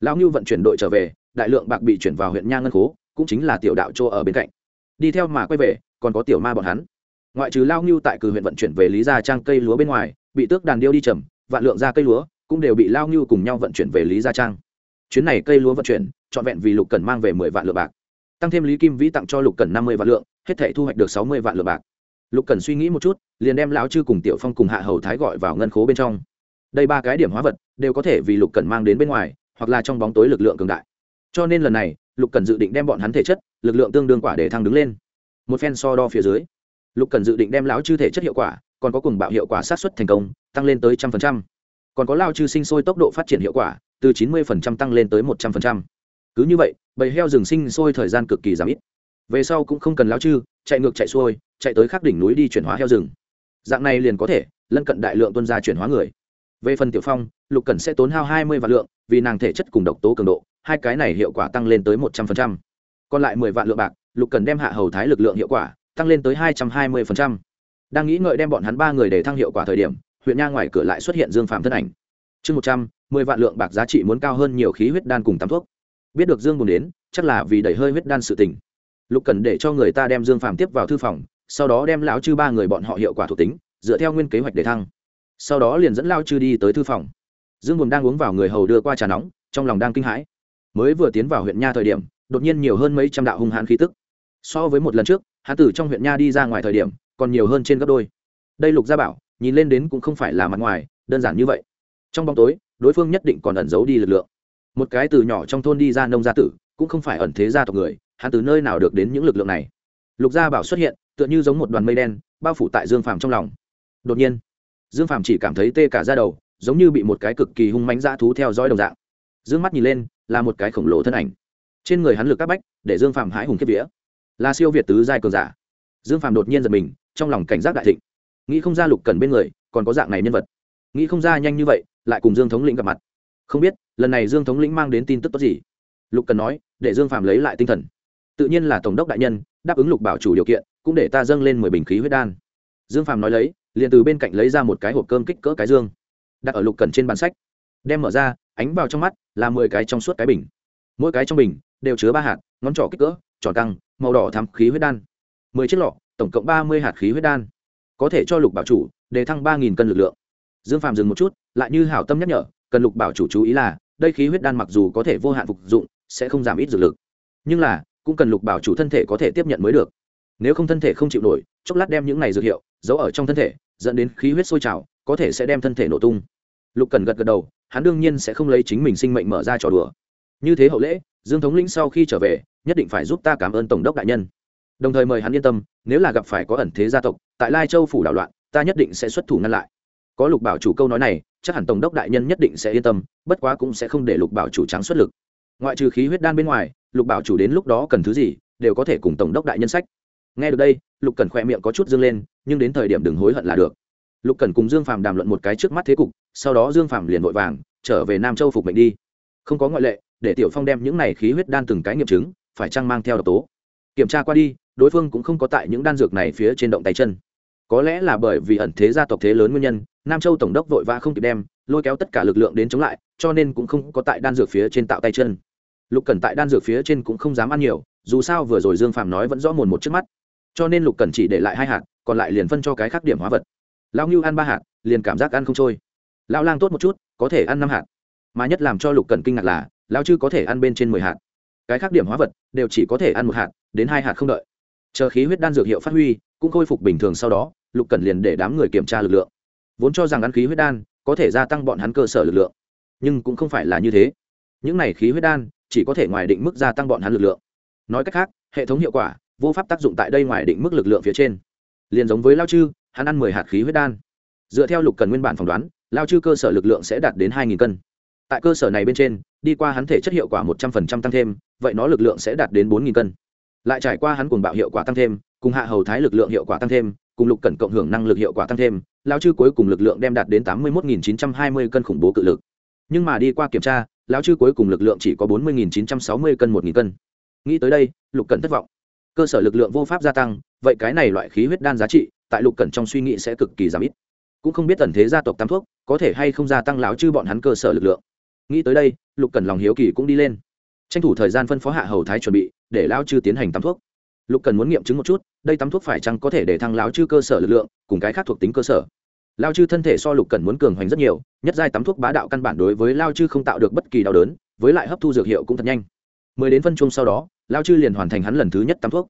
lão ngưu vận chuyển đội trở về, đại lượng bạc bị chuyển vào huyện nha ngân khố, cũng chính là tiểu đạo chỗ ở bên cạnh. Đi theo mà quay về, còn có tiểu ma bọn hắn. Ngoại trừ lao ngưu tại cử huyện vận chuyển về lý gia trang cây lúa bên ngoài, bị tước đàn điêu đi trầm, vạn lượng ra cây lúa cũng đều bị lao ngưu cùng nhau vận chuyển về lý gia trang. Chuyến này cây lúa vận chuyển, trọn vẹn vì lục cần mang về mười vạn lượng bạc. Tăng thêm lý kim vĩ tặng cho lục cần năm mươi vạn lượng, hết thể thu hoạch được sáu mươi vạn lượng bạc. Lục cần suy nghĩ một chút, liền đem lão chư cùng tiểu phong cùng hạ hầu thái gọi vào ngân khố bên trong. Đây ba cái điểm hóa vật, đều có thể vì lục cần mang đến bên ngoài, hoặc là trong bóng tối lực lượng cường đại. Cho nên lần này, lục cần dự định đem bọn hắn thể chất, lực lượng tương đương quả để thăng đứng lên. Một phen so đo phía dưới, lục cần dự định đem lão chư thể chất hiệu quả, còn có cùng bạo hiệu quả sát xuất thành công, tăng lên tới trăm phần trăm còn có lao chư sinh sôi tốc độ phát triển hiệu quả, từ chín mươi phần trăm tăng lên tới một trăm phần trăm. Cứ như vậy, bầy heo rừng sinh sôi thời gian cực kỳ giảm ít. Về sau cũng không cần lao chư, chạy ngược chạy xuôi, chạy tới khắc đỉnh núi đi chuyển hóa heo rừng. Dạng này liền có thể lân cận đại lượng tuân gia chuyển hóa người. Về phần tiểu phong, lục cần sẽ tốn hao hai mươi vạn lượng, vì nàng thể chất cùng độc tố cường độ, hai cái này hiệu quả tăng lên tới một trăm phần trăm. Còn lại mười vạn lượng bạc, lục cần đem hạ hầu thái lực lượng hiệu quả, tăng lên tới hai trăm hai mươi phần trăm. Đang nghĩ ngợi đem bọn hắn ba người để thăng hiệu quả thời điểm huyện nha ngoài cửa lại xuất hiện dương phạm thân ảnh. Chương một trăm, mười vạn lượng bạc giá trị muốn cao hơn nhiều khí huyết đan cùng tắm thuốc. Biết được dương buồn đến, chắc là vì đẩy hơi huyết đan sự tình. Lục cần để cho người ta đem dương phạm tiếp vào thư phòng, sau đó đem lão chư ba người bọn họ hiệu quả thuộc tính, dựa theo nguyên kế hoạch để thăng. Sau đó liền dẫn lao chư đi tới thư phòng. Dương buồn đang uống vào người hầu đưa qua trà nóng, trong lòng đang kinh hãi. Mới vừa tiến vào huyện nha thời điểm, đột nhiên nhiều hơn mấy trăm đạo hung hãn khí tức. So với một lần trước hán tử trong huyện nha đi ra ngoài thời điểm, còn nhiều hơn trên gấp đôi. Đây lục gia bảo nhìn lên đến cũng không phải là mặt ngoài, đơn giản như vậy. Trong bóng tối, đối phương nhất định còn ẩn giấu đi lực lượng. Một cái từ nhỏ trong thôn đi ra nông gia tử, cũng không phải ẩn thế gia tộc người, hắn từ nơi nào được đến những lực lượng này? Lục gia bảo xuất hiện, tựa như giống một đoàn mây đen, bao phủ tại dương phàm trong lòng. Đột nhiên, dương phàm chỉ cảm thấy tê cả ra đầu, giống như bị một cái cực kỳ hung mánh dã thú theo dõi đồng dạng. Dương mắt nhìn lên, là một cái khổng lồ thân ảnh. Trên người hắn lực các bách, để dương phàm hãi hùng kiếp vía. Là siêu việt tứ giai cường giả. Dương phàm đột nhiên giật mình, trong lòng cảnh giác đại thịnh nghĩ không ra lục cần bên người, còn có dạng này nhân vật. Nghĩ không ra nhanh như vậy, lại cùng dương thống lĩnh gặp mặt. Không biết, lần này dương thống lĩnh mang đến tin tức tốt gì? Lục cần nói, để dương phàm lấy lại tinh thần. Tự nhiên là tổng đốc đại nhân, đáp ứng lục bảo chủ điều kiện, cũng để ta dâng lên mười bình khí huyết đan. Dương phàm nói lấy, liền từ bên cạnh lấy ra một cái hộp cơm kích cỡ cái dương, đặt ở lục cần trên bàn sách. Đem mở ra, ánh vào trong mắt là mười cái trong suốt cái bình. Mỗi cái trong bình đều chứa ba hạt, ngón trỏ kích cỡ, tròn căng, màu đỏ thắm khí huyết đan. Mười chiếc lọ, tổng cộng ba mươi hạt khí huyết đan có thể cho lục bảo chủ để thăng ba nghìn cân lực lượng. Dương phàm dừng một chút, lại như hảo tâm nhắc nhở, cần lục bảo chủ chú ý là, đây khí huyết đan mặc dù có thể vô hạn phục dụng, sẽ không giảm ít dược lực. Nhưng là, cũng cần lục bảo chủ thân thể có thể tiếp nhận mới được. Nếu không thân thể không chịu nổi, chốc lát đem những này dược hiệu, giấu ở trong thân thể, dẫn đến khí huyết sôi trào, có thể sẽ đem thân thể nổ tung. Lục cần gật gật đầu, hắn đương nhiên sẽ không lấy chính mình sinh mệnh mở ra trò đùa. Như thế hậu lễ, dương thống lĩnh sau khi trở về, nhất định phải giúp ta cảm ơn tổng đốc đại nhân đồng thời mời hắn yên tâm, nếu là gặp phải có ẩn thế gia tộc, tại lai châu phủ đảo loạn, ta nhất định sẽ xuất thủ ngăn lại. Có lục bảo chủ câu nói này, chắc hẳn tổng đốc đại nhân nhất định sẽ yên tâm, bất quá cũng sẽ không để lục bảo chủ trắng xuất lực. Ngoại trừ khí huyết đan bên ngoài, lục bảo chủ đến lúc đó cần thứ gì, đều có thể cùng tổng đốc đại nhân sách. Nghe được đây, lục cần khoe miệng có chút dương lên, nhưng đến thời điểm đừng hối hận là được. Lục cần cùng dương phàm đàm luận một cái trước mắt thế cục, sau đó dương phàm liền vội vàng, trở về nam châu phục mệnh đi. Không có ngoại lệ, để tiểu phong đem những này khí huyết đan từng cái nghiệm chứng, phải chăng mang theo độc tố? Kiểm tra qua đi đối phương cũng không có tại những đan dược này phía trên động tay chân. Có lẽ là bởi vì ẩn thế gia tộc thế lớn nguyên nhân, nam châu tổng đốc vội vã không kịp đem, lôi kéo tất cả lực lượng đến chống lại, cho nên cũng không có tại đan dược phía trên tạo tay chân. Lục Cẩn tại đan dược phía trên cũng không dám ăn nhiều, dù sao vừa rồi dương phàm nói vẫn rõ mồn một trước mắt. Cho nên lục Cẩn chỉ để lại hai hạt, còn lại liền phân cho cái khác điểm hóa vật. Lão ngưu ăn ba hạt, liền cảm giác ăn không trôi. Lão lang tốt một chút, có thể ăn năm hạt. Mà nhất làm cho lục Cẩn kinh ngạc là, lão chư có thể ăn bên trên mười hạt. Cái khác điểm hóa vật, đều chỉ có thể ăn một hạt, đến hai hạt không đợi chờ khí huyết đan dược hiệu phát huy, cũng khôi phục bình thường sau đó, lục cần liền để đám người kiểm tra lực lượng. Vốn cho rằng ăn khí huyết đan có thể gia tăng bọn hắn cơ sở lực lượng, nhưng cũng không phải là như thế. Những này khí huyết đan chỉ có thể ngoài định mức gia tăng bọn hắn lực lượng. Nói cách khác, hệ thống hiệu quả, vô pháp tác dụng tại đây ngoài định mức lực lượng phía trên. Liền giống với lao chư, hắn ăn mười hạt khí huyết đan. Dựa theo lục cần nguyên bản phỏng đoán, lao chư cơ sở lực lượng sẽ đạt đến hai nghìn cân. Tại cơ sở này bên trên, đi qua hắn thể chất hiệu quả một trăm phần trăm tăng thêm, vậy nó lực lượng sẽ đạt đến bốn nghìn cân lại trải qua hắn cùng bạo hiệu quả tăng thêm, cùng hạ hầu thái lực lượng hiệu quả tăng thêm, cùng lục cẩn cộng hưởng năng lực hiệu quả tăng thêm lao chư cuối cùng lực lượng đem đạt đến tám mươi một chín trăm hai mươi cân khủng bố cự lực. Nhưng mà đi qua kiểm tra, lão chư cuối cùng lực lượng chỉ có bốn mươi chín trăm sáu mươi cân một nghìn cân. Nghĩ tới đây, lục cẩn thất vọng. Cơ sở lực lượng vô pháp gia tăng, vậy cái này loại khí huyết đan giá trị, tại lục cẩn trong suy nghĩ sẽ cực kỳ giảm ít. Cũng không biết tần thế gia tộc tam thuốc, có thể hay không gia tăng lão chư bọn hắn cơ sở lực lượng. Nghĩ tới đây, lục cẩn lòng hiếu kỳ cũng đi lên tranh thủ thời gian phân phó hạ hầu thái chuẩn bị, để lão chư tiến hành tắm thuốc. Lục cần muốn nghiệm chứng một chút, đây tắm thuốc phải chăng có thể để thăng lão chư cơ sở lực lượng, cùng cái khác thuộc tính cơ sở. Lao chư thân thể so lục cần muốn cường hoành rất nhiều, nhất giai tắm thuốc bá đạo căn bản đối với lao chư không tạo được bất kỳ đau đớn, với lại hấp thu dược hiệu cũng thật nhanh. Mười đến phân chung sau đó lao chư liền hoàn thành hắn lần thứ nhất tắm thuốc.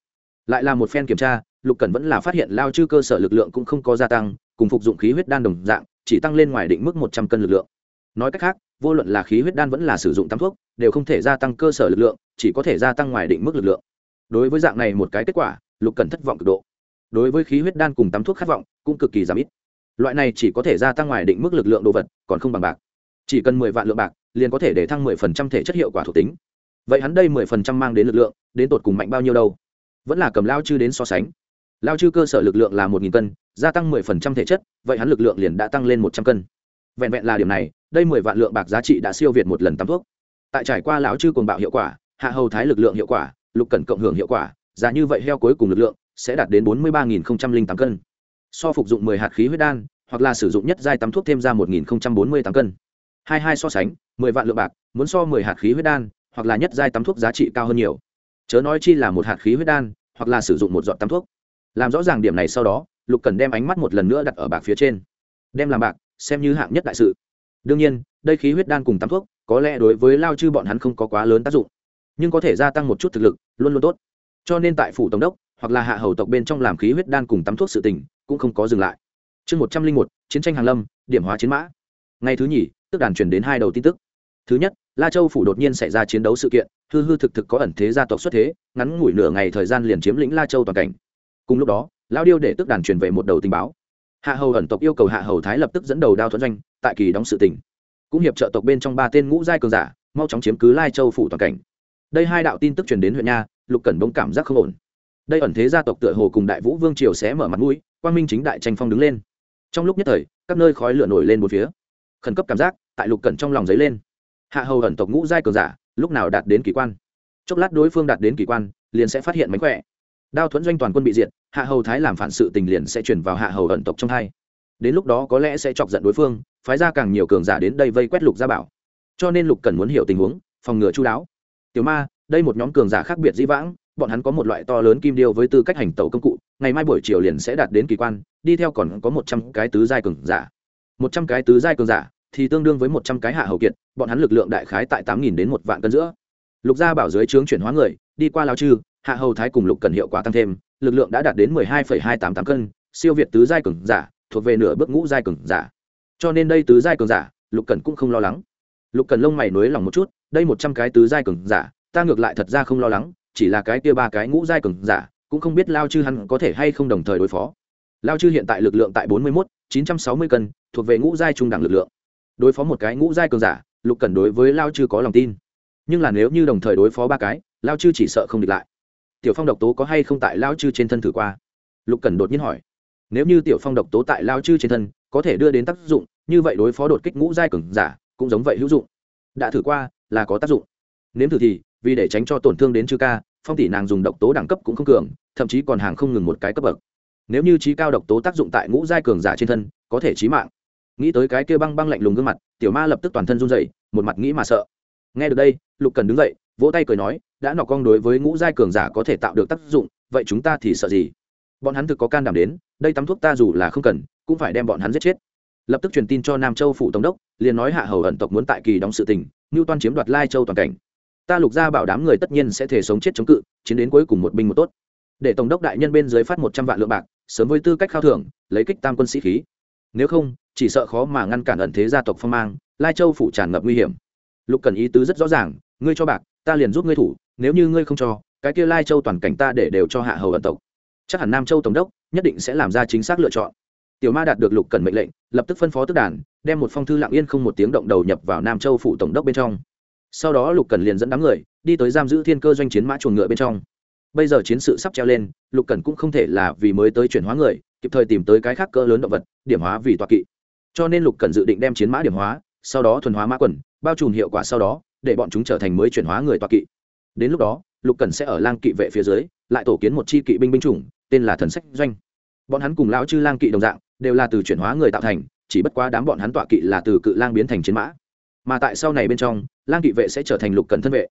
Lại là một phen kiểm tra, lục cần vẫn là phát hiện lao chư cơ sở lực lượng cũng không có gia tăng, cùng phục dụng khí huyết đan đồng dạng, chỉ tăng lên ngoài định mức một trăm cân lực lượng. Nói cách khác vô luận là khí huyết đan vẫn là sử dụng tắm thuốc, đều không thể gia tăng cơ sở lực lượng, chỉ có thể gia tăng ngoài định mức lực lượng. Đối với dạng này một cái kết quả, lục cần thất vọng cực độ. Đối với khí huyết đan cùng tắm thuốc khát vọng, cũng cực kỳ giảm ít. Loại này chỉ có thể gia tăng ngoài định mức lực lượng đồ vật, còn không bằng bạc. Chỉ cần mười vạn lượng bạc, liền có thể để thăng mười phần trăm thể chất hiệu quả thuộc tính. Vậy hắn đây mười phần trăm mang đến lực lượng, đến tột cùng mạnh bao nhiêu đâu? Vẫn là cầm lao chư đến so sánh. Lao chư cơ sở lực lượng là một nghìn cân, gia tăng mười phần trăm thể chất, vậy hắn lực lượng liền đã tăng lên một trăm cân. Vẹn vẹn là điểm này đây mười vạn lượng bạc giá trị đã siêu việt một lần tắm thuốc. Tại trải qua lão chư cồn bạo hiệu quả, hạ hầu thái lực lượng hiệu quả, lục cẩn cộng hưởng hiệu quả, giá như vậy heo cuối cùng lực lượng sẽ đạt đến bốn mươi ba tám cân. So phục dụng mười hạt khí huyết đan, hoặc là sử dụng nhất giai tắm thuốc thêm ra một nghìn bốn mươi tám cân. Hai hai so sánh, mười vạn lượng bạc, muốn so mười hạt khí huyết đan, hoặc là nhất giai tắm thuốc giá trị cao hơn nhiều. Chớ nói chi là một hạt khí huyết đan, hoặc là sử dụng một giọt tắm thuốc. Làm rõ ràng điểm này sau đó, lục cần đem ánh mắt một lần nữa đặt ở bạc phía trên. Đem làm bạc, xem như hạng nhất đại sự đương nhiên, đây khí huyết đan cùng tắm thuốc, có lẽ đối với lao chư bọn hắn không có quá lớn tác dụng. Nhưng có thể gia tăng một chút thực lực, luôn luôn tốt. Cho nên tại phủ tổng đốc, hoặc là hạ hầu tộc bên trong làm khí huyết đan cùng tắm thuốc sự tình, cũng không có dừng lại. Chương một trăm linh một, chiến tranh hàng lâm, điểm hóa chiến mã. Ngày thứ nhì, tức đàn chuyển đến hai đầu tin tức. Thứ nhất, la châu phủ đột nhiên xảy ra chiến đấu sự kiện, hư hư thực thực có ẩn thế gia tộc xuất thế, ngắn ngủi nửa ngày thời gian liền chiếm lĩnh la châu toàn cảnh. Cùng lúc đó, lao điêu để tức đàn truyền về một đầu tình báo hạ hầu ẩn tộc yêu cầu hạ hầu thái lập tức dẫn đầu đao thuận doanh, tại kỳ đóng sự tỉnh cũng hiệp trợ tộc bên trong ba tên ngũ giai cường giả, mau chóng chiếm cứ lai châu phủ toàn cảnh. Đây hai đạo tin tức truyền đến huyện nha, lục cẩn bông cảm giác không ổn. Đây ẩn thế gia tộc tựa hồ cùng đại vũ vương triều sẽ mở mặt mũi, quang minh chính đại tranh phong đứng lên. Trong lúc nhất thời, các nơi khói lửa nổi lên một phía. Khẩn cấp cảm giác, tại lục cẩn trong lòng dấy lên. Hạ hầu ẩn tộc ngũ giai cường giả, lúc nào đạt đến kỳ quan? Chốc lát đối phương đạt đến kỳ quan, liền sẽ phát hiện mánh khỏe đao thuẫn doanh toàn quân bị diệt, hạ hầu thái làm phản sự tình liền sẽ chuyển vào hạ hầu ẩn tộc trong hai. Đến lúc đó có lẽ sẽ chọc giận đối phương, phái ra càng nhiều cường giả đến đây vây quét lục gia bảo. Cho nên lục cần muốn hiểu tình huống, phòng ngừa chú đáo. Tiểu ma, đây một nhóm cường giả khác biệt dĩ vãng, bọn hắn có một loại to lớn kim điêu với tư cách hành tẩu công cụ, ngày mai buổi chiều liền sẽ đạt đến kỳ quan, đi theo còn có một trăm cái tứ giai cường giả. Một trăm cái tứ giai cường giả thì tương đương với một trăm cái hạ hầu kiệt, bọn hắn lực lượng đại khái tại tám nghìn đến một vạn cân giữa. Lục gia bảo dưới trướng chuyển hóa người, đi qua lao chư hạ hầu thái cùng lục cần hiệu quả tăng thêm, lực lượng đã đạt đến mười hai phẩy hai tám tám cân, siêu việt tứ giai cường giả, thuộc về nửa bước ngũ giai cường giả. Cho nên đây tứ giai cường giả, lục cần cũng không lo lắng. Lục cần lông mày nối lòng một chút, đây một trăm cái tứ giai cường giả, ta ngược lại thật ra không lo lắng, chỉ là cái kia ba cái ngũ giai cường giả, cũng không biết lao chư hắn có thể hay không đồng thời đối phó. Lao chư hiện tại lực lượng tại bốn mươi mốt, chín trăm sáu mươi cân, thuộc về ngũ giai trung đẳng lực lượng. Đối phó một cái ngũ giai cường giả, lục cần đối với lao chư có lòng tin. Nhưng là nếu như đồng thời đối phó ba cái, lao chư chỉ sợ không địch lại tiểu phong độc tố có hay không tại lao chư trên thân thử qua? Lục cần đột nhiên hỏi. Nếu như tiểu phong độc tố tại lao chư trên thân, có thể đưa đến tác dụng, như vậy đối phó đột kích ngũ giai cường giả, cũng giống vậy hữu dụng. Đã thử qua, là có tác dụng. Nếm thử thì, vì để tránh cho tổn thương đến chư ca, phong tỷ nàng dùng độc tố đẳng cấp cũng không cường, thậm chí còn hàng không ngừng một cái cấp bậc. Nếu như trí cao độc tố tác dụng tại ngũ giai cường giả trên thân, có thể trí mạng. Nghĩ tới cái kia băng băng lạnh lùng gương mặt, tiểu ma lập tức toàn thân run dậy một mặt nghĩ mà sợ. Nghe được đây, lục cần đứng dậy vỗ tay cười nói, đã nọ con đối với ngũ giai cường giả có thể tạo được tác dụng, vậy chúng ta thì sợ gì? Bọn hắn thực có can đảm đến, đây tắm thuốc ta dù là không cần, cũng phải đem bọn hắn giết chết. Lập tức truyền tin cho nam châu phủ tổng đốc, liền nói hạ hầu ẩn tộc muốn tại kỳ đóng sự tình, ngưu toan chiếm đoạt lai châu toàn cảnh. Ta lục gia bảo đám người tất nhiên sẽ thể sống chết chống cự, chiến đến cuối cùng một binh một tốt. Để tổng đốc đại nhân bên dưới phát một trăm vạn lượng bạc, sớm với tư cách khao thưởng, lấy kích tam quân sĩ khí. Nếu không, chỉ sợ khó mà ngăn cản ẩn thế gia tộc phong mang, lai châu phủ tràn ngập nguy hiểm. Lục cần ý tứ rất rõ ràng, ngươi cho bạc ta liền giúp ngươi thủ, nếu như ngươi không cho, cái kia lai châu toàn cảnh ta để đều cho hạ hầu ẩn tộc. Chắc hẳn nam châu tổng đốc nhất định sẽ làm ra chính xác lựa chọn. Tiểu ma đạt được lục cần mệnh lệnh, lập tức phân phó tức đàn, đem một phong thư lặng yên không một tiếng động đầu nhập vào nam châu phủ tổng đốc bên trong. Sau đó lục cần liền dẫn đám người đi tới giam giữ thiên cơ doanh chiến mã chuồng ngựa bên trong. Bây giờ chiến sự sắp treo lên, lục cần cũng không thể là vì mới tới chuyển hóa người, kịp thời tìm tới cái khác cỡ lớn động vật, điểm hóa vì toa kỵ. Cho nên lục cần dự định đem chiến mã điểm hóa, sau đó thuần hóa mã quần, bao trùm hiệu quả sau đó để bọn chúng trở thành mới chuyển hóa người toa kỵ. Đến lúc đó, lục cần sẽ ở lang kỵ vệ phía dưới, lại tổ kiến một chi kỵ binh binh chủng, tên là thần sách doanh. Bọn hắn cùng lão chư lang kỵ đồng dạng, đều là từ chuyển hóa người tạo thành, chỉ bất quá đám bọn hắn tọa kỵ là từ cự lang biến thành chiến mã. Mà tại sau này bên trong, lang kỵ vệ sẽ trở thành lục cần thân vệ.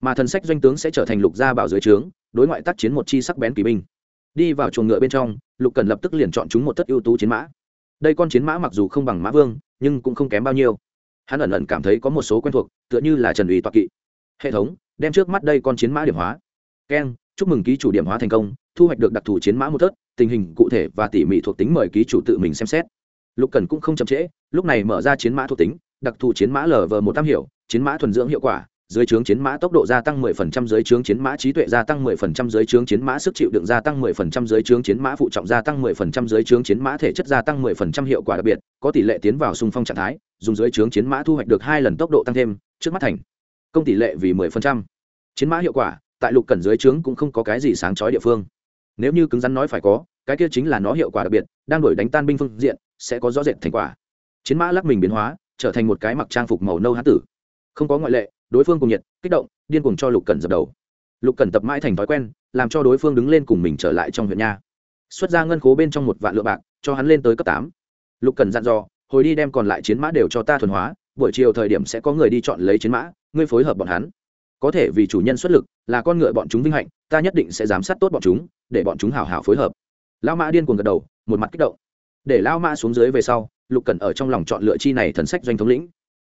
Mà thần sách doanh tướng sẽ trở thành lục gia bảo dưới trướng, đối ngoại tác chiến một chi sắc bén kỵ binh. Đi vào chuồng ngựa bên trong, lục cần lập tức liền chọn chúng một thất ưu tú chiến mã. Đây con chiến mã mặc dù không bằng mã vương, nhưng cũng không kém bao nhiêu hắn ẩn ẩn cảm thấy có một số quen thuộc, tựa như là trần ủy toạc kỵ. Hệ thống, đem trước mắt đây con chiến mã điểm hóa. Keng chúc mừng ký chủ điểm hóa thành công, thu hoạch được đặc thù chiến mã một thớt, tình hình cụ thể và tỉ mỉ thuộc tính mời ký chủ tự mình xem xét. Lục cần cũng không chậm trễ, lúc này mở ra chiến mã thuộc tính, đặc thù chiến mã lv một tam hiểu chiến mã thuần dưỡng hiệu quả dưới trướng chiến mã tốc độ gia tăng 10% dưới trướng chiến mã trí tuệ gia tăng 10% dưới trướng chiến mã sức chịu đựng gia tăng 10% dưới trướng chiến mã phụ trọng gia tăng 10% dưới trướng chiến mã thể chất gia tăng 10% hiệu quả đặc biệt, có tỷ lệ tiến vào xung phong trạng thái, dùng dưới trướng chiến mã thu hoạch được hai lần tốc độ tăng thêm, trước mắt thành công tỷ lệ vì 10%. Chiến mã hiệu quả, tại lục cẩn dưới trướng cũng không có cái gì sáng chói địa phương. Nếu như cứng rắn nói phải có, cái kia chính là nó hiệu quả đặc biệt, đang đổi đánh tan binh phương diện, sẽ có rõ rệt thành quả. Chiến mã lắc mình biến hóa, trở thành một cái mặc trang phục màu nâu hán tử. Không có ngoại lệ, đối phương cùng nhiệt, kích động, điên cuồng cho lục cần dập đầu. Lục cần tập mãi thành thói quen, làm cho đối phương đứng lên cùng mình trở lại trong huyện nha. Xuất ra ngân khố bên trong một vạn lượng bạc, cho hắn lên tới cấp tám. Lục cần dặn dò, hồi đi đem còn lại chiến mã đều cho ta thuần hóa, buổi chiều thời điểm sẽ có người đi chọn lấy chiến mã, ngươi phối hợp bọn hắn. Có thể vì chủ nhân xuất lực, là con ngựa bọn chúng vinh hạnh, ta nhất định sẽ giám sát tốt bọn chúng, để bọn chúng hào hào phối hợp. Lao mã điên cuồng gật đầu, một mặt kích động. Để lao mã xuống dưới về sau, lục cần ở trong lòng chọn lựa chi này thần sách doanh thống lĩnh.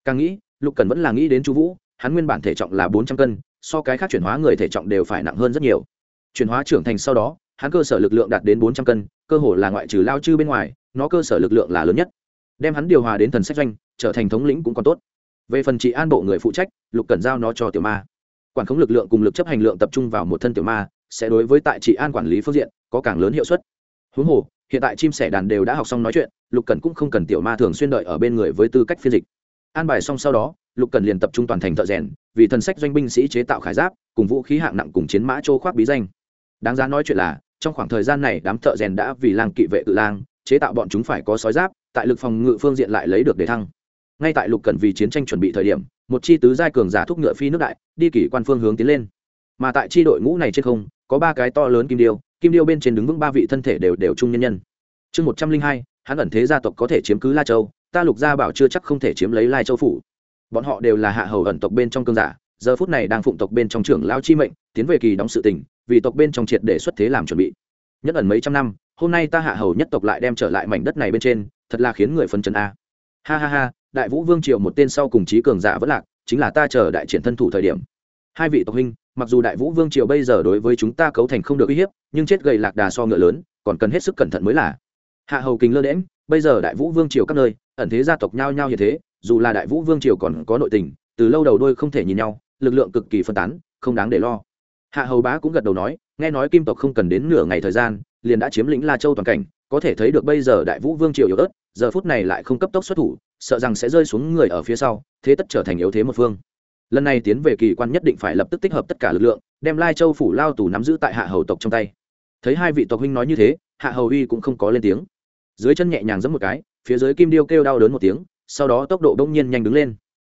Càng nghĩ, lục cần vẫn là nghĩ đến chu vũ hắn nguyên bản thể trọng là bốn trăm cân, so cái khác chuyển hóa người thể trọng đều phải nặng hơn rất nhiều. Chuyển hóa trưởng thành sau đó, hắn cơ sở lực lượng đạt đến bốn trăm cân, cơ hồ là ngoại trừ lao chư bên ngoài, nó cơ sở lực lượng là lớn nhất. Đem hắn điều hòa đến thần sách doanh, trở thành thống lĩnh cũng còn tốt. Về phần trị an bộ người phụ trách, lục cần giao nó cho tiểu ma. Quản khống lực lượng cùng lực chấp hành lượng tập trung vào một thân tiểu ma, sẽ đối với tại trị an quản lý phương diện, có càng lớn hiệu suất. Huống hồ, hiện tại chim sẻ đàn đều đã học xong nói chuyện, lục cần cũng không cần tiểu ma thường xuyên đợi ở bên người với tư cách phiên dịch. An bài xong sau đó lục cần liền tập trung toàn thành thợ rèn, vì thần sách doanh binh sĩ chế tạo khải giáp, cùng vũ khí hạng nặng cùng chiến mã châu khoác bí danh. Đáng giá nói chuyện là, trong khoảng thời gian này đám thợ rèn đã vì làng kỵ vệ tự lang, chế tạo bọn chúng phải có sói giáp, tại lực phòng ngự phương diện lại lấy được đề thăng. Ngay tại lục cần vì chiến tranh chuẩn bị thời điểm, một chi tứ giai cường giả thúc ngựa phi nước đại, đi kỷ quan phương hướng tiến lên. Mà tại chi đội ngũ này trên không, có ba cái to lớn kim điêu kim điêu bên trên đứng vững ba vị thân thể đều đều trung nhân nhân. Chương một trăm linh hai, hắn ẩn thế gia tộc có thể chiếm cứ la châu, ta lục gia bảo chưa chắc không thể chiếm lấy lai châu phủ bọn họ đều là hạ hầu ẩn tộc bên trong cương giả, giờ phút này đang phụng tộc bên trong trưởng lao chi mệnh, tiến về kỳ đóng sự tình, vì tộc bên trong triệt để xuất thế làm chuẩn bị. Nhất ẩn mấy trăm năm, hôm nay ta hạ hầu nhất tộc lại đem trở lại mảnh đất này bên trên, thật là khiến người phân trần a. Ha ha ha, đại vũ vương triều một tên sau cùng trí cường giả vẫn lạc, chính là ta chờ đại triển thân thủ thời điểm. Hai vị tộc huynh, mặc dù đại vũ vương triều bây giờ đối với chúng ta cấu thành không được uy hiếp, nhưng chết gầy lạc đà so ngựa lớn, còn cần hết sức cẩn thận mới là. Hạ hầu kính lơ đễm bây giờ đại vũ vương triều các nơi, ẩn thế gia tộc nhao nhao như thế dù là đại vũ vương triều còn có nội tình, từ lâu đầu đôi không thể nhìn nhau, lực lượng cực kỳ phân tán, không đáng để lo. Hạ hầu bá cũng gật đầu nói, nghe nói kim tộc không cần đến nửa ngày thời gian, liền đã chiếm lĩnh la châu toàn cảnh, có thể thấy được bây giờ đại vũ vương triều yếu ớt, giờ phút này lại không cấp tốc xuất thủ, sợ rằng sẽ rơi xuống người ở phía sau, thế tất trở thành yếu thế một phương. Lần này tiến về kỳ quan nhất định phải lập tức tích hợp tất cả lực lượng, đem lai châu phủ lao tù nắm giữ tại hạ hầu tộc trong tay. Thấy hai vị tộc huynh nói như thế, hạ hầu uy cũng không có lên tiếng. Dưới chân nhẹ nhàng giẫm một cái, phía dưới kim điêu kêu đau đớn một tiếng sau đó tốc độ đông nhiên nhanh đứng lên.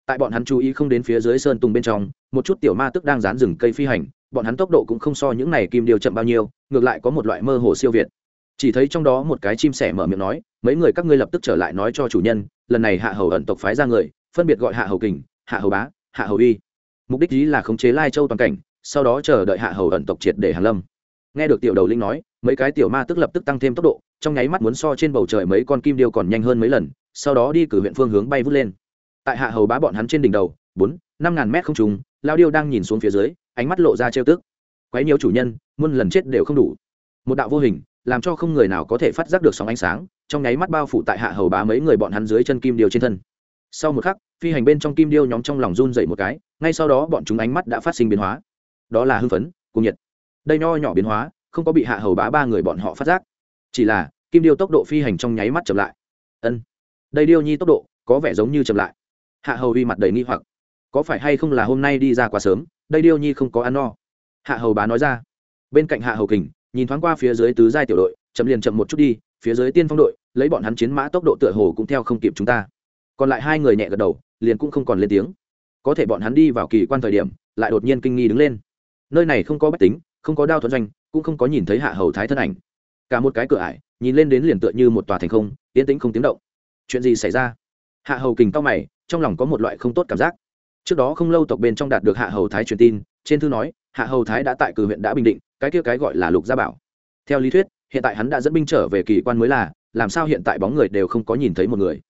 Tại bọn hắn chú ý không đến phía dưới sơn tùng bên trong, một chút tiểu ma tức đang dán rừng cây phi hành, bọn hắn tốc độ cũng không so những này kim điều chậm bao nhiêu, ngược lại có một loại mơ hồ siêu việt. Chỉ thấy trong đó một cái chim sẻ mở miệng nói, mấy người các ngươi lập tức trở lại nói cho chủ nhân, lần này hạ hầu ẩn tộc phái ra người, phân biệt gọi hạ hầu kình, hạ hầu bá, hạ hầu y mục đích ý là khống chế lai châu toàn cảnh, sau đó chờ đợi hạ hầu ẩn tộc triệt để hàn lâm. Nghe được tiểu đầu linh nói, mấy cái tiểu ma tức lập tức tăng thêm tốc độ trong nháy mắt muốn so trên bầu trời mấy con kim điêu còn nhanh hơn mấy lần, sau đó đi cử huyện phương hướng bay vút lên. Tại hạ hầu bá bọn hắn trên đỉnh đầu, bốn, năm ngàn mét không trùng, lao điêu đang nhìn xuống phía dưới, ánh mắt lộ ra trêu tức. Quấy nhiều chủ nhân, muôn lần chết đều không đủ. Một đạo vô hình, làm cho không người nào có thể phát giác được sóng ánh sáng, trong nháy mắt bao phủ tại hạ hầu bá mấy người bọn hắn dưới chân kim điêu trên thân. Sau một khắc, phi hành bên trong kim điêu nhóm trong lòng run dậy một cái, ngay sau đó bọn chúng ánh mắt đã phát sinh biến hóa. Đó là hưng phấn cùng nhiệt. Đây nho nhỏ biến hóa, không có bị hạ hầu bá ba người bọn họ phát giác chỉ là, kim điêu tốc độ phi hành trong nháy mắt chậm lại. Ân. Đây điêu nhi tốc độ, có vẻ giống như chậm lại. Hạ hầu uy mặt đầy nghi hoặc. Có phải hay không là hôm nay đi ra quá sớm, đây điêu nhi không có ăn no. Hạ hầu bá nói ra. Bên cạnh hạ hầu kình, nhìn thoáng qua phía dưới tứ giai tiểu đội, chậm liền chậm một chút đi, phía dưới tiên phong đội, lấy bọn hắn chiến mã tốc độ tựa hồ cũng theo không kịp chúng ta. Còn lại hai người nhẹ gật đầu, liền cũng không còn lên tiếng. Có thể bọn hắn đi vào kỳ quan thời điểm, lại đột nhiên kinh nghi đứng lên. Nơi này không có bách tính, không có đao thuận doanh, cũng không có nhìn thấy hạ hầu thái thân ảnh cả một cái cửa ải, nhìn lên đến liền tựa như một tòa thành không, yên tĩnh không tiếng động. Chuyện gì xảy ra? Hạ hầu kình cao mày, trong lòng có một loại không tốt cảm giác. Trước đó không lâu tộc bên trong đạt được hạ hầu thái truyền tin, trên thư nói, hạ hầu thái đã tại cử huyện đã bình định, cái kia cái gọi là lục gia bảo. Theo lý thuyết, hiện tại hắn đã dẫn binh trở về kỳ quan mới là, làm sao hiện tại bóng người đều không có nhìn thấy một người?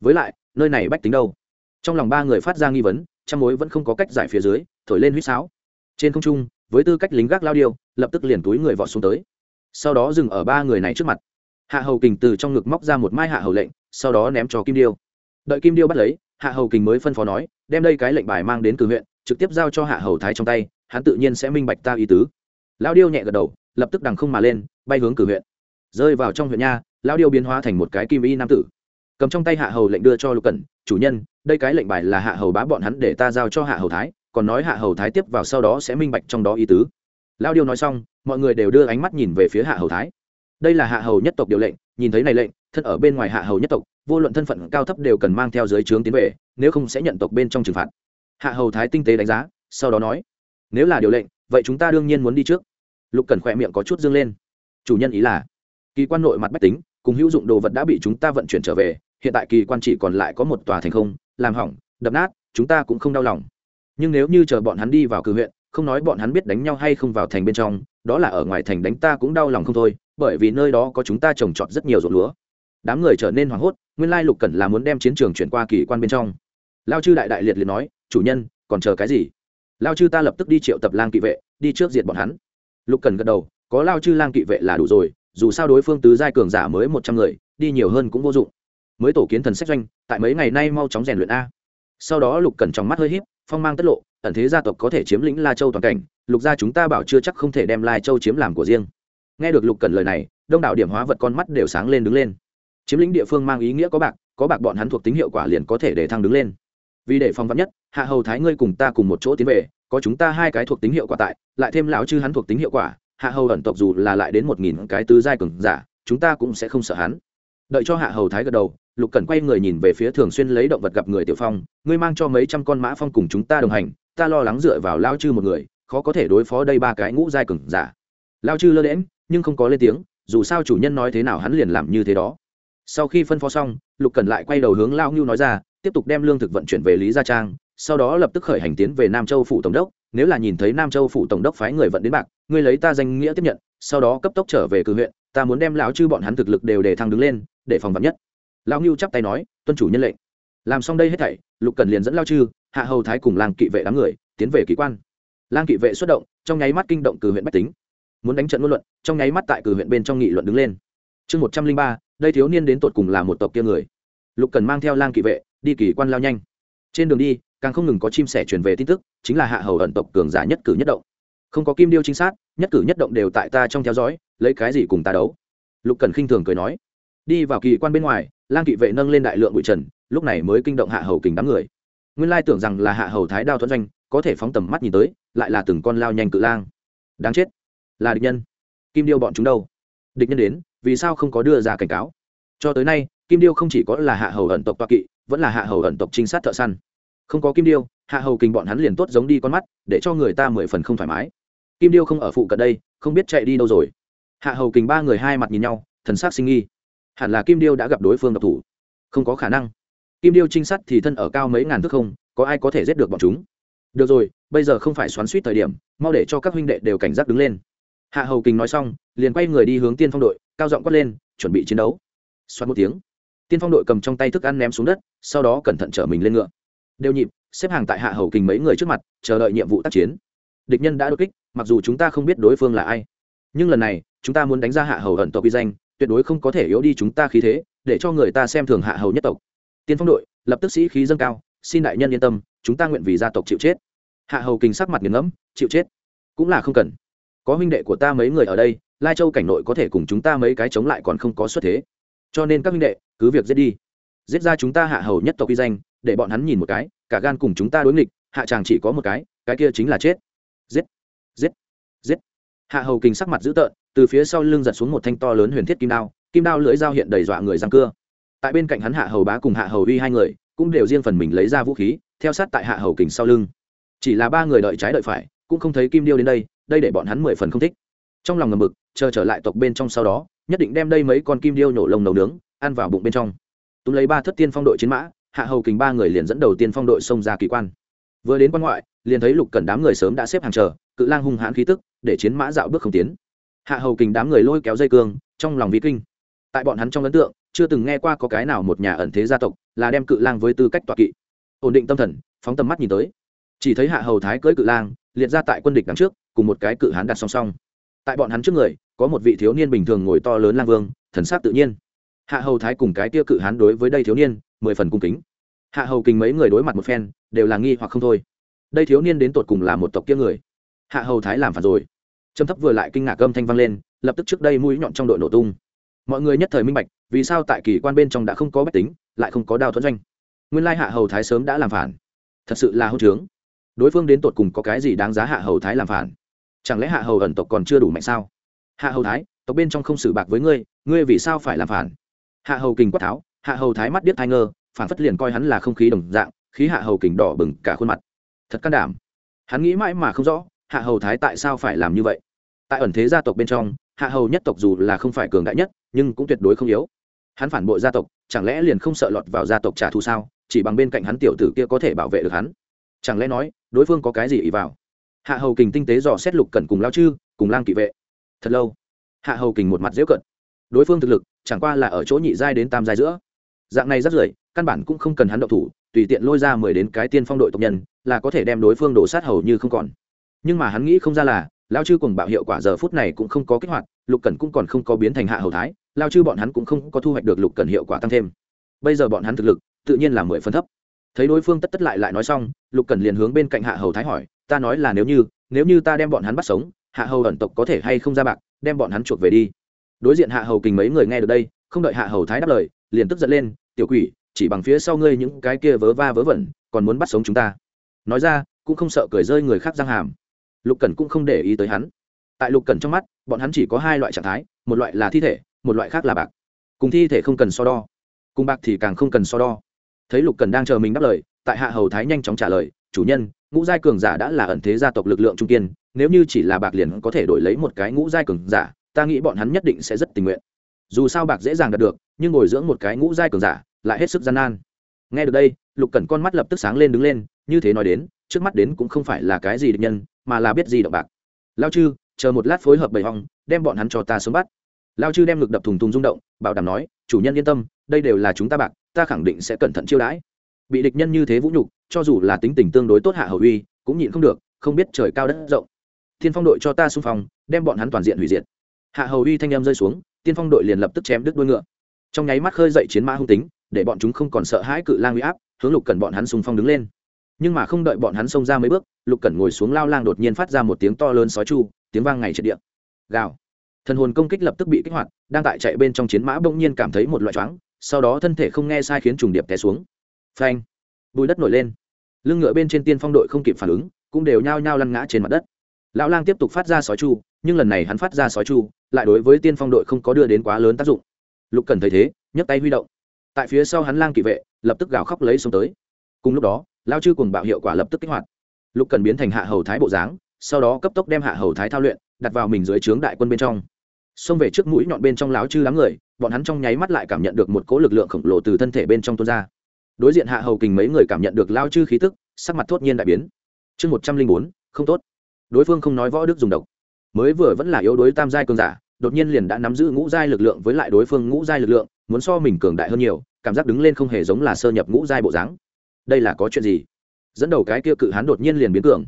Với lại, nơi này bách tính đâu? Trong lòng ba người phát ra nghi vấn trong mối vẫn không có cách giải phía dưới, thổi lên huýt sáo. Trên không trung, với tư cách lính gác lao điêu, lập tức liền túi người vọt xuống tới sau đó dừng ở ba người này trước mặt. Hạ hầu kình từ trong ngực móc ra một mai hạ hầu lệnh, sau đó ném cho kim điêu. Đợi kim điêu bắt lấy, hạ hầu kình mới phân phó nói, đem đây cái lệnh bài mang đến cử huyện, trực tiếp giao cho hạ hầu thái trong tay, hắn tự nhiên sẽ minh bạch ta ý tứ. Lao điêu nhẹ gật đầu, lập tức đằng không mà lên, bay hướng cử huyện. Rơi vào trong huyện nha lao điêu biến hóa thành một cái kim y nam tử. Cầm trong tay hạ hầu lệnh đưa cho lục cẩn, chủ nhân, đây cái lệnh bài là hạ hầu bá bọn hắn để ta giao cho hạ hầu thái, còn nói hạ hầu thái tiếp vào sau đó sẽ minh bạch trong đó ý tứ lao điêu nói xong, mọi người đều đưa ánh mắt nhìn về phía hạ hầu thái. Đây là hạ hầu nhất tộc điều lệnh, nhìn thấy này lệnh, thân ở bên ngoài hạ hầu nhất tộc, vô luận thân phận cao thấp đều cần mang theo giới trướng tiến về, nếu không sẽ nhận tộc bên trong trừng phạt. Hạ hầu thái tinh tế đánh giá, sau đó nói, nếu là điều lệnh, vậy chúng ta đương nhiên muốn đi trước. Lục cần khỏe miệng có chút dương lên. Chủ nhân ý là, kỳ quan nội mặt bách tính, cùng hữu dụng đồ vật đã bị chúng ta vận chuyển trở về, hiện tại kỳ quan chỉ còn lại có một tòa thành không, làm hỏng, đập nát, chúng ta cũng không đau lòng. Nhưng nếu như chờ bọn hắn đi vào cử huyện không nói bọn hắn biết đánh nhau hay không vào thành bên trong, đó là ở ngoài thành đánh ta cũng đau lòng không thôi, bởi vì nơi đó có chúng ta trồng trọt rất nhiều ruộng lúa. Đám người trở nên hoảng hốt, nguyên lai lục cẩn là muốn đem chiến trường chuyển qua kỳ quan bên trong. Lao chư đại đại liệt liệt nói, chủ nhân, còn chờ cái gì? Lao chư ta lập tức đi triệu tập lang kỵ vệ, đi trước diệt bọn hắn. Lục cần gật đầu, có lao chư lang kỵ vệ là đủ rồi, dù sao đối phương tứ giai cường giả mới một trăm người, đi nhiều hơn cũng vô dụng. Mới tổ kiến thần sách doanh, tại mấy ngày nay mau chóng rèn luyện a. Sau đó lục cần trong mắt hơi h í p phong mang tất lộ, ẩn thế gia tộc có thể chiếm lĩnh la châu toàn cảnh, lục gia chúng ta bảo chưa chắc không thể đem lai châu chiếm làm của riêng. Nghe được lục cần lời này, đông đảo điểm hóa vật con mắt đều sáng lên đứng lên. Chiếm lĩnh địa phương mang ý nghĩa có bạc có bạc bọn hắn thuộc tính hiệu quả liền có thể để thăng đứng lên. Vì để phong vắn nhất, hạ hầu thái ngươi cùng ta cùng một chỗ tiến về, có chúng ta hai cái thuộc tính hiệu quả tại, lại thêm lão chư hắn thuộc tính hiệu quả, hạ hầu ẩn tộc dù là lại đến một nghìn cái tứ giai cường giả, chúng ta cũng sẽ không sợ hắn đợi cho hạ hầu thái gật đầu, lục cần quay người nhìn về phía thường xuyên lấy động vật gặp người tiểu phong, ngươi mang cho mấy trăm con mã phong cùng chúng ta đồng hành, ta lo lắng dựa vào lao chư một người, khó có thể đối phó đây ba cái ngũ giai cừng giả. Lao chư lơ đễm nhưng không có lên tiếng, dù sao chủ nhân nói thế nào hắn liền làm như thế đó. Sau khi phân phó xong, lục cần lại quay đầu hướng lao ngưu nói ra, tiếp tục đem lương thực vận chuyển về lý gia trang, sau đó lập tức khởi hành tiến về nam châu phủ tổng đốc, nếu là nhìn thấy nam châu phủ tổng đốc phái người vận đến bạc, ngươi lấy ta danh nghĩa tiếp nhận, sau đó cấp tốc trở về cử huyện, ta muốn đem lão chư bọn hắn thực lực đều để thăng đứng lên để phòng vắn nhất. Lão ngưu chắp tay nói, tuân chủ nhân lệnh. Làm xong đây hết thảy, lục cần liền dẫn lao chư, hạ hầu thái cùng lang kỵ vệ đám người, tiến về kỳ quan. Lang kỵ vệ xuất động, trong nháy mắt kinh động cử huyện bách tính. Muốn đánh trận ngôn luận, trong nháy mắt tại cử huyện bên trong nghị luận đứng lên. Chương một trăm linh ba, đây thiếu niên đến tột cùng là một tộc kia người. Lục cần mang theo lang kỵ vệ, đi kỳ quan lao nhanh. Trên đường đi, càng không ngừng có chim sẻ truyền về tin tức, chính là hạ hầu ẩn tộc cường giả nhất cử nhất động. Không có kim điêu chính xác nhất cử nhất động đều tại ta trong theo dõi, lấy cái gì cùng ta đấu? Lục cần khinh thường cười nói đi vào kỳ quan bên ngoài, lang kỵ vệ nâng lên đại lượng bụi trần, lúc này mới kinh động hạ hầu kình đám người. Nguyên lai tưởng rằng là hạ hầu thái đao thuận doanh, có thể phóng tầm mắt nhìn tới, lại là từng con lao nhanh cự lang. Đáng chết. Là địch nhân. Kim điêu bọn chúng đâu? Địch nhân đến, vì sao không có đưa ra cảnh cáo? Cho tới nay, kim điêu không chỉ có là hạ hầu ẩn tộc toa kỵ, vẫn là hạ hầu ẩn tộc trinh sát thợ săn. Không có kim điêu, hạ hầu kình bọn hắn liền tốt giống đi con mắt, để cho người ta mười phần không thoải mái. Kim điêu không ở phụ cận đây, không biết chạy đi đâu rồi. Hạ hầu kình ba người hai mặt nhìn nhau, thần s á c sinh nghi hẳn là kim điêu đã gặp đối phương độc thủ. Không có khả năng. Kim điêu trinh sát thì thân ở cao mấy ngàn thước không, có ai có thể giết được bọn chúng? Được rồi, bây giờ không phải xoắn suýt thời điểm, mau để cho các huynh đệ đều cảnh giác đứng lên. Hạ hầu kình nói xong, liền quay người đi hướng tiên phong đội, cao giọng quát lên, chuẩn bị chiến đấu. Xoắn một tiếng. Tiên phong đội cầm trong tay thức ăn ném xuống đất, sau đó cẩn thận chở mình lên ngựa. Đều nhịp, xếp hàng tại hạ hầu kình mấy người trước mặt, chờ đợi nhiệm vụ tác chiến. Địch nhân đã đột kích, mặc dù chúng ta không biết đối phương là ai. Nhưng lần này, chúng ta muốn đánh ra hạ hầu ẩn tộc uy danh tuyệt đối không có thể yếu đi chúng ta khí thế, để cho người ta xem thường hạ hầu nhất tộc. Tiên phong đội, lập tức sĩ khí dâng cao, xin đại nhân yên tâm, chúng ta nguyện vì gia tộc chịu chết. Hạ hầu kình sắc mặt nghiền ngẫm, chịu chết, cũng là không cần. Có huynh đệ của ta mấy người ở đây, lai châu cảnh nội có thể cùng chúng ta mấy cái chống lại còn không có xuất thế. Cho nên các huynh đệ, cứ việc giết đi. Giết ra chúng ta hạ hầu nhất tộc uy danh, để bọn hắn nhìn một cái, cả gan cùng chúng ta đối nghịch, hạ chàng chỉ có một cái cái kia chính là chết. Giết giết giết. Hạ hầu kình sắc mặt dữ tợn từ phía sau lưng giật xuống một thanh to lớn huyền thiết kim đao kim đao lưỡi dao hiện đầy dọa người răng cưa. Tại bên cạnh hắn hạ hầu bá cùng hạ hầu uy hai người, cũng đều riêng phần mình lấy ra vũ khí, theo sát tại hạ hầu kình sau lưng. Chỉ là ba người đợi trái đợi phải, cũng không thấy kim điêu đến đây đây để bọn hắn mười phần không thích. Trong lòng ngầm mực chờ trở lại tộc bên trong sau đó, nhất định đem đây mấy con kim điêu nổ lồng nấu nướng, ăn vào bụng bên trong. Tú lấy ba thất tiên phong đội chiến mã, hạ hầu kình ba người liền dẫn đầu tiên phong đội xông ra kỳ quan. Vừa đến quan ngoại, liền thấy lục cần đám người sớm đã xếp hàng chờ, cự lang hung hãn khí tức, để chiến mã dạo bước không tiến hạ hầu kình đám người lôi kéo dây cương, trong lòng vi kinh. Tại bọn hắn trong ấn tượng, chưa từng nghe qua có cái nào một nhà ẩn thế gia tộc là đem cự lang với tư cách tọa kỵ. Ổn định tâm thần, phóng tầm mắt nhìn tới. Chỉ thấy hạ hầu thái cưỡi cự lang, liệt ra tại quân địch đằng trước, cùng một cái cự hán đặt song song. Tại bọn hắn trước người, có một vị thiếu niên bình thường ngồi to lớn lang vương, thần sát tự nhiên. Hạ hầu thái cùng cái tia cự hán đối với đây thiếu niên, mười phần cung kính. Hạ hầu kình mấy người đối mặt một phen, đều là nghi hoặc không thôi. Đây thiếu niên đến tột cùng là một tộc kia người. Hạ hầu thái làm phản rồi trầm thấp vừa lại kinh ngạc âm thanh vang lên, lập tức trước đây mũi nhọn trong đội nổ tung. Mọi người nhất thời minh bạch, vì sao tại kỳ quan bên trong đã không có bách tính, lại không có đao thuẫn doanh. Nguyên lai hạ hầu thái sớm đã làm phản. Thật sự là hậu trướng. Đối phương đến tột cùng có cái gì đáng giá hạ hầu thái làm phản? Chẳng lẽ hạ hầu ẩn tộc còn chưa đủ mạnh sao? Hạ hầu thái, tộc bên trong không xử bạc với ngươi ngươi vì sao phải làm phản? Hạ hầu kình quát tháo, hạ hầu thái mắt biết thai ngơ, phản phất liền coi hắn là không khí đồng dạng, khí hạ hầu kình đỏ bừng cả khuôn mặt. Thật can đảm. Hắn nghĩ mãi mà không rõ hạ hầu thái tại sao phải làm như vậy? Tại ẩn thế gia tộc bên trong, hạ hầu nhất tộc dù là không phải cường đại nhất, nhưng cũng tuyệt đối không yếu. Hắn phản bội gia tộc, chẳng lẽ liền không sợ lọt vào gia tộc trả thù sao? Chỉ bằng bên cạnh hắn tiểu tử kia có thể bảo vệ được hắn. Chẳng lẽ nói, đối phương có cái gì ý vào? Hạ hầu kình tinh tế dò xét lục cẩn cùng lao chư, cùng lang kỵ vệ. Thật lâu, hạ hầu kình một mặt dễu cận đối phương thực lực, chẳng qua là ở chỗ nhị giai đến tam giai giữa. Dạng này rất rưởi, căn bản cũng không cần hắn động thủ, tùy tiện lôi ra mười đến cái tiên phong đội tộc nhân, là có thể đem đối phương đổ sát hầu như không còn nhưng mà hắn nghĩ không ra là, lao chư cùng bạo hiệu quả giờ phút này cũng không có kích hoạt, lục cẩn cũng còn không có biến thành hạ hầu thái, lao chư bọn hắn cũng không có thu hoạch được lục cẩn hiệu quả tăng thêm. Bây giờ bọn hắn thực lực, tự nhiên là mười phân thấp. Thấy đối phương tất tất lại lại nói xong, lục cẩn liền hướng bên cạnh hạ hầu thái hỏi, ta nói là nếu như nếu như ta đem bọn hắn bắt sống, hạ hầu ẩn tộc có thể hay không ra bạc, đem bọn hắn chuộc về đi? Đối diện hạ hầu kình mấy người nghe được đây, không đợi hạ hầu thái đáp lời, liền tức giận lên, tiểu quỷ, chỉ bằng phía sau ngươi những cái kia vớ va vớ vẩn, còn muốn bắt sống chúng ta. Nói ra, cũng không sợ cười rơi người khác răng hàm lục cẩn cũng không để ý tới hắn. Tại lục cẩn trong mắt, bọn hắn chỉ có hai loại trạng thái, một loại là thi thể, một loại khác là bạc. Cùng thi thể không cần so đo. Cùng bạc thì càng không cần so đo. Thấy lục cẩn đang chờ mình đáp lời, tại hạ hầu thái nhanh chóng trả lời, chủ nhân, ngũ giai cường giả đã là ẩn thế gia tộc lực lượng trung kiên, nếu như chỉ là bạc liền có thể đổi lấy một cái ngũ giai cường giả, ta nghĩ bọn hắn nhất định sẽ rất tình nguyện. Dù sao bạc dễ dàng đạt được, nhưng ngồi dưỡng một cái ngũ giai cường giả, lại hết sức gian nan. Nghe được đây, lục cẩn con mắt lập tức sáng lên đứng lên, như thế nói đến, trước mắt đến cũng không phải là cái gì địch nhân mà là biết gì động bạc. Lao chư, chờ một lát phối hợp bầy hong, đem bọn hắn cho ta sớm bắt. Lao chư đem ngực đập thùng thùng rung động, bảo đảm nói, chủ nhân yên tâm, đây đều là chúng ta bạc, ta khẳng định sẽ cẩn thận chiêu đãi. Bị địch nhân như thế vũ nhục, cho dù là tính tình tương đối tốt hạ hầu uy, cũng nhịn không được, không biết trời cao đất rộng. Thiên phong đội cho ta xung phong, đem bọn hắn toàn diện hủy diệt. Hạ hầu uy thanh em rơi xuống tiên phong đội liền lập tức chém đứt đuôi ngựa. Trong nháy mắt khơi dậy chiến mã hung tính, để bọn chúng không còn sợ hãi cự lang uy áp, hướng lục cần bọn hắn xung phong đứng lên nhưng mà không đợi bọn hắn xông ra mấy bước, lục cẩn ngồi xuống lao lang đột nhiên phát ra một tiếng to lớn sói chu, tiếng vang ngày triệt địa. Gào. Thần hồn công kích lập tức bị kích hoạt, đang tại chạy bên trong chiến mã bỗng nhiên cảm thấy một loại choáng, sau đó thân thể không nghe sai khiến trùng điệp té xuống. Phanh. Bùi đất nổi lên. Lưng ngựa bên trên tiên phong đội không kịp phản ứng, cũng đều nhao nhao lăn ngã trên mặt đất. Lão lang tiếp tục phát ra sói chu, nhưng lần này hắn phát ra sói chu, lại đối với tiên phong đội không có đưa đến quá lớn tác dụng. Lục cần thấy thế, nhấc tay huy động. Tại phía sau hắn lang kỵ vệ, lập tức gào khóc lấy xuống tới. Cùng lúc đó lao chư cùng bạo hiệu quả lập tức kích hoạt. Lục cần biến thành hạ hầu thái bộ dáng, sau đó cấp tốc đem hạ hầu thái thao luyện, đặt vào mình dưới trướng đại quân bên trong. Xông về trước mũi nhọn bên trong láo chư đám người, bọn hắn trong nháy mắt lại cảm nhận được một cỗ lực lượng khổng lồ từ thân thể bên trong tuôn ra. Đối diện hạ hầu kình mấy người cảm nhận được lao chư khí tức, sắc mặt thốt nhiên đại biến. Chương một trăm linh bốn, không tốt. Đối phương không nói võ đức dùng độc. Mới vừa vẫn là yếu đối tam giai cường giả, đột nhiên liền đã nắm giữ ngũ giai lực lượng với lại đối phương ngũ giai lực lượng, muốn so mình cường đại hơn nhiều, cảm giác đứng lên không hề giống là sơ nhập ngũ giai bộ dáng đây là có chuyện gì? Dẫn đầu cái kia cự hắn đột nhiên liền biến cường.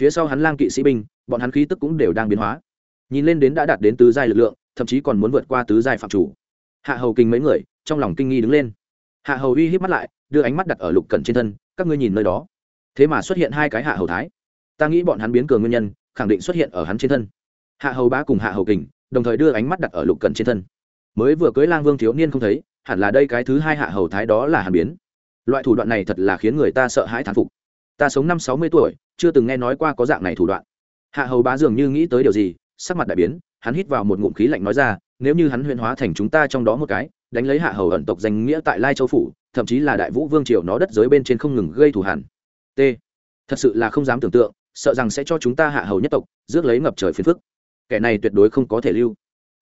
Phía sau hắn lang kỵ sĩ binh, bọn hắn khí tức cũng đều đang biến hóa. Nhìn lên đến đã đạt đến tứ giai lực lượng, thậm chí còn muốn vượt qua tứ giai phạm chủ. Hạ hầu kinh mấy người, trong lòng kinh nghi đứng lên. Hạ hầu uy hiếp mắt lại, đưa ánh mắt đặt ở lục cẩn trên thân, các ngươi nhìn nơi đó. Thế mà xuất hiện hai cái hạ hầu thái. Ta nghĩ bọn hắn biến cường nguyên nhân, khẳng định xuất hiện ở hắn trên thân. Hạ hầu bá cùng hạ hầu kình, đồng thời đưa ánh mắt đặt ở lục cẩn trên thân. Mới vừa cưới lang vương thiếu niên không thấy, hẳn là đây cái thứ hai hạ hầu thái đó là hàn biến loại thủ đoạn này thật là khiến người ta sợ hãi thán phục. Ta sống năm sáu mươi tuổi, chưa từng nghe nói qua có dạng này thủ đoạn. Hạ hầu bá dường như nghĩ tới điều gì, sắc mặt đại biến, hắn hít vào một ngụm khí lạnh nói ra, nếu như hắn huyên hóa thành chúng ta trong đó một cái, đánh lấy hạ hầu ẩn tộc danh nghĩa tại lai châu phủ, thậm chí là đại vũ vương triều nó đất giới bên trên không ngừng gây thù hàn. t. Thật sự là không dám tưởng tượng, sợ rằng sẽ cho chúng ta hạ hầu nhất tộc, rước lấy ngập trời phiền phức. Kẻ này tuyệt đối không có thể lưu.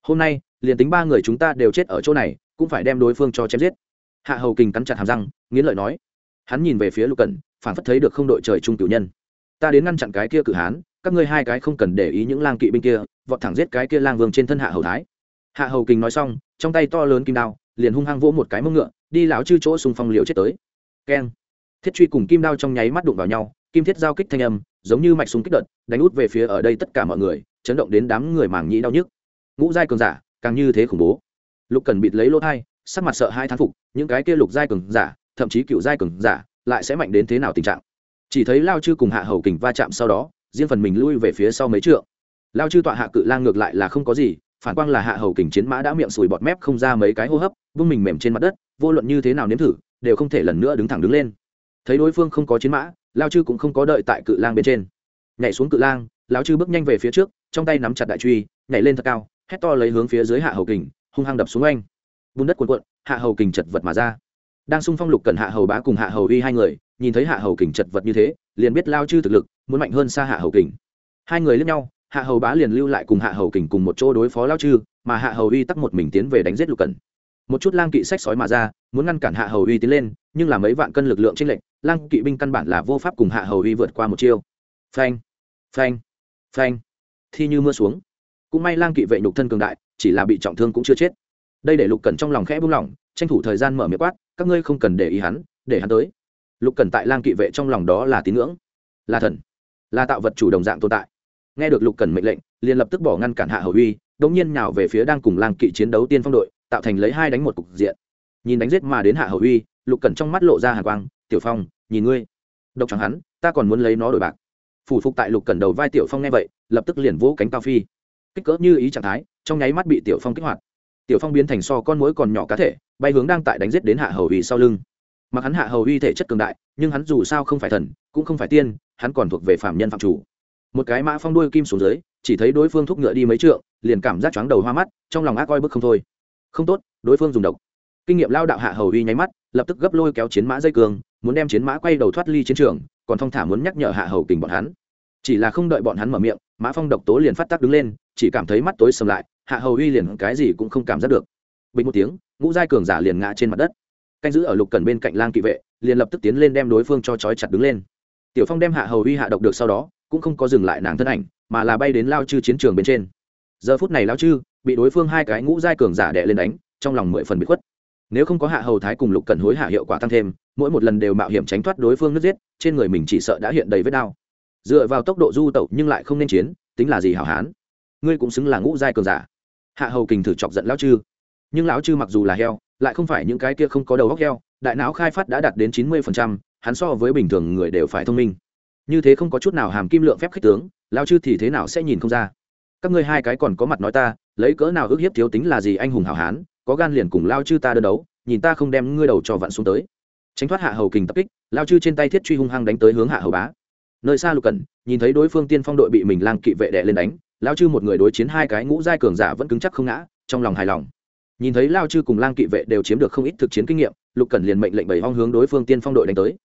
Hôm nay, liền tính ba người chúng ta đều chết ở chỗ này, cũng phải đem đối phương cho chém giết hạ hầu kình cắn chặt hàm răng, nghiến lợi nói, hắn nhìn về phía lục cẩn, phản phất thấy được không đội trời trung cửu nhân. Ta đến ngăn chặn cái kia cử hán, các ngươi hai cái không cần để ý những lang kỵ binh kia, vọt thẳng giết cái kia lang vương trên thân hạ hầu thái. Hạ hầu kình nói xong, trong tay to lớn kim đao, liền hung hăng vỗ một cái mông ngựa, đi lão chư chỗ xung phong liều chết tới. Keng. Thiết truy cùng kim đao trong nháy mắt đụng vào nhau, kim thiết giao kích thanh âm, giống như mạch súng kích đợt, đánh út về phía ở đây tất cả mọi người, chấn động đến đám người màng nhĩ đau nhức. Ngũ giai cường giả, càng như thế khủng bố. Lục cần bịt lấy lỗ thai sắc mặt sợ hai thán phục, những cái kia lục giai cường giả, thậm chí cựu giai cường giả, lại sẽ mạnh đến thế nào tình trạng? Chỉ thấy lao chư cùng hạ hầu kình va chạm sau đó, riêng phần mình lui về phía sau mấy trượng. Lao chư tọa hạ cự lang ngược lại là không có gì, phản quang là hạ hầu kình chiến mã đã miệng sùi bọt mép không ra mấy cái hô hấp, vung mình mềm trên mặt đất, vô luận như thế nào nếm thử, đều không thể lần nữa đứng thẳng đứng lên. Thấy đối phương không có chiến mã, lao chư cũng không có đợi tại cự lang bên trên. Nhảy xuống cự lang, lao chư bước nhanh về phía trước, trong tay nắm chặt đại truy, nhảy lên thật cao, hét to lấy hướng phía dưới hạ hầu kình, hung hăng đập xuống anh bùn đất cuộn cuộn hạ hầu kình chật vật mà ra đang xung phong lục cần hạ hầu bá cùng hạ hầu uy hai người nhìn thấy hạ hầu kình chật vật như thế liền biết lao chư thực lực muốn mạnh hơn xa hạ hầu kình hai người lẫn nhau hạ hầu bá liền lưu lại cùng hạ hầu kình cùng một chỗ đối phó lao chư mà hạ hầu uy tắc một mình tiến về đánh giết lục cần một chút lang kỵ sách sói mà ra muốn ngăn cản hạ hầu uy tiến lên nhưng là mấy vạn cân lực lượng trên lệnh lang kỵ binh căn bản là vô pháp cùng hạ hầu uy vượt qua một chiêu phanh phanh phanh thi như mưa xuống cũng may lang kỵ vệ nhục thân cường đại chỉ là bị trọng thương cũng chưa chết đây để lục cần trong lòng khẽ buông lỏng, tranh thủ thời gian mở miệng quát, các ngươi không cần để ý hắn, để hắn tới. Lục cần tại lang kỵ vệ trong lòng đó là tín ngưỡng, là thần, là tạo vật chủ đồng dạng tồn tại. Nghe được lục cần mệnh lệnh, liền lập tức bỏ ngăn cản hạ hầu uy đống nhiên nhào về phía đang cùng lang kỵ chiến đấu tiên phong đội, tạo thành lấy hai đánh một cục diện. Nhìn đánh giết mà đến hạ hầu uy lục cần trong mắt lộ ra hàn quang, tiểu phong, nhìn ngươi, độc chẳng hắn, ta còn muốn lấy nó đổi bạc. Phủ phục tại lục cần đầu vai tiểu phong nghe vậy, lập tức liền vỗ cánh cao phi. Kích cỡ như ý trạng thái, trong nháy mắt bị tiểu phong kích hoạt tiểu phong biến thành so con mũi còn nhỏ cá thể, bay hướng đang tại đánh giết đến hạ hầu uy sau lưng. Mặc hắn hạ hầu uy thể chất cường đại, nhưng hắn dù sao không phải thần, cũng không phải tiên, hắn còn thuộc về phạm nhân phạm chủ. Một cái mã phong đuôi kim xuống dưới, chỉ thấy đối phương thúc ngựa đi mấy trượng, liền cảm giác chóng đầu hoa mắt, trong lòng ác coi bức không thôi. Không tốt, đối phương dùng độc. Kinh nghiệm lao đạo hạ hầu uy nháy mắt, lập tức gấp lôi kéo chiến mã dây cường, muốn đem chiến mã quay đầu thoát ly chiến trường, còn thong thả muốn nhắc nhở hạ hầu kình bọn hắn. Chỉ là không đợi bọn hắn mở miệng, mã phong độc tố liền phát tác đứng lên, chỉ cảm thấy mắt tối sầm lại hạ hầu uy liền cái gì cũng không cảm giác được. Bình một tiếng, ngũ giai cường giả liền ngã trên mặt đất. Canh giữ ở lục cần bên cạnh lang kỵ vệ, liền lập tức tiến lên đem đối phương cho trói chặt đứng lên. Tiểu phong đem hạ hầu uy hạ độc được sau đó, cũng không có dừng lại nàng thân ảnh, mà là bay đến lao chư chiến trường bên trên. Giờ phút này lao chư, bị đối phương hai cái ngũ giai cường giả đệ lên đánh, trong lòng mười phần bị khuất. Nếu không có hạ hầu thái cùng lục cần hối hạ hiệu quả tăng thêm, mỗi một lần đều mạo hiểm tránh thoát đối phương nước giết, trên người mình chỉ sợ đã hiện đầy vết đau. Dựa vào tốc độ du tẩu nhưng lại không nên chiến, tính là gì hảo hán. Ngươi cũng xứng là ngũ giai cường giả hạ hầu kình thử chọc giận lão chư. Nhưng lão chư mặc dù là heo, lại không phải những cái kia không có đầu góc heo, đại não khai phát đã đạt đến chín mươi hắn so với bình thường người đều phải thông minh. Như thế không có chút nào hàm kim lượng phép khích tướng, lão chư thì thế nào sẽ nhìn không ra. Các ngươi hai cái còn có mặt nói ta, lấy cỡ nào ước hiếp thiếu tính là gì anh hùng hảo hán, có gan liền cùng lao chư ta đơn đấu, nhìn ta không đem ngươi đầu cho vặn xuống tới. Tránh thoát hạ hầu kình tập kích lao chư trên tay thiết truy hung hăng đánh tới hướng hạ hầu bá. Nơi xa lục cần nhìn thấy đối phương tiên phong đội bị mình lang kỵ vệ đệ lên đánh lao chư một người đối chiến hai cái ngũ giai cường giả vẫn cứng chắc không ngã, trong lòng hài lòng. Nhìn thấy lao chư cùng lang kỵ vệ đều chiếm được không ít thực chiến kinh nghiệm, lục cẩn liền mệnh lệnh bảy hong hướng đối phương tiên phong đội đánh tới.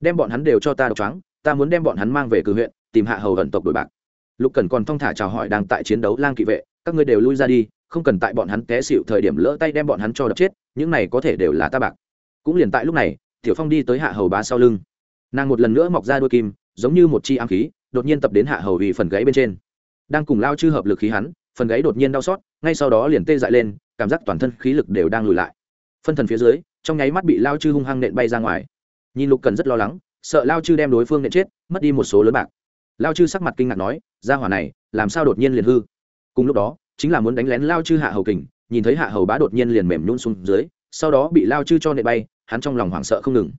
Đem bọn hắn đều cho ta độc trắng ta muốn đem bọn hắn mang về cử huyện, tìm hạ hầu hận tộc đội bạc. Lục cẩn còn thong thả chào hỏi đang tại chiến đấu lang kỵ vệ, các ngươi đều lui ra đi, không cần tại bọn hắn té xịu thời điểm lỡ tay đem bọn hắn cho đập chết, những này có thể đều là ta bạc. Cũng liền tại lúc này, tiểu phong đi tới hạ hầu bá sau lưng. Nàng một lần nữa mọc ra đôi kim, giống như một chi ám khí, đột nhiên tập đến hạ hầu vì phần gáy bên trên đang cùng lao chư hợp lực khí hắn, phần gáy đột nhiên đau xót, ngay sau đó liền tê dại lên, cảm giác toàn thân khí lực đều đang lùi lại. Phân thần phía dưới, trong nháy mắt bị lao chư hung hăng nện bay ra ngoài. Nhìn lục cần rất lo lắng, sợ lao chư đem đối phương nện chết, mất đi một số lớn bạc. Lao chư sắc mặt kinh ngạc nói ra hỏa này, làm sao đột nhiên liền hư? Cùng lúc đó, chính là muốn đánh lén lao chư hạ hầu kình, nhìn thấy hạ hầu bá đột nhiên liền mềm nhún xuống dưới, sau đó bị lao chư cho nện bay, hắn trong lòng hoảng sợ không ngừng.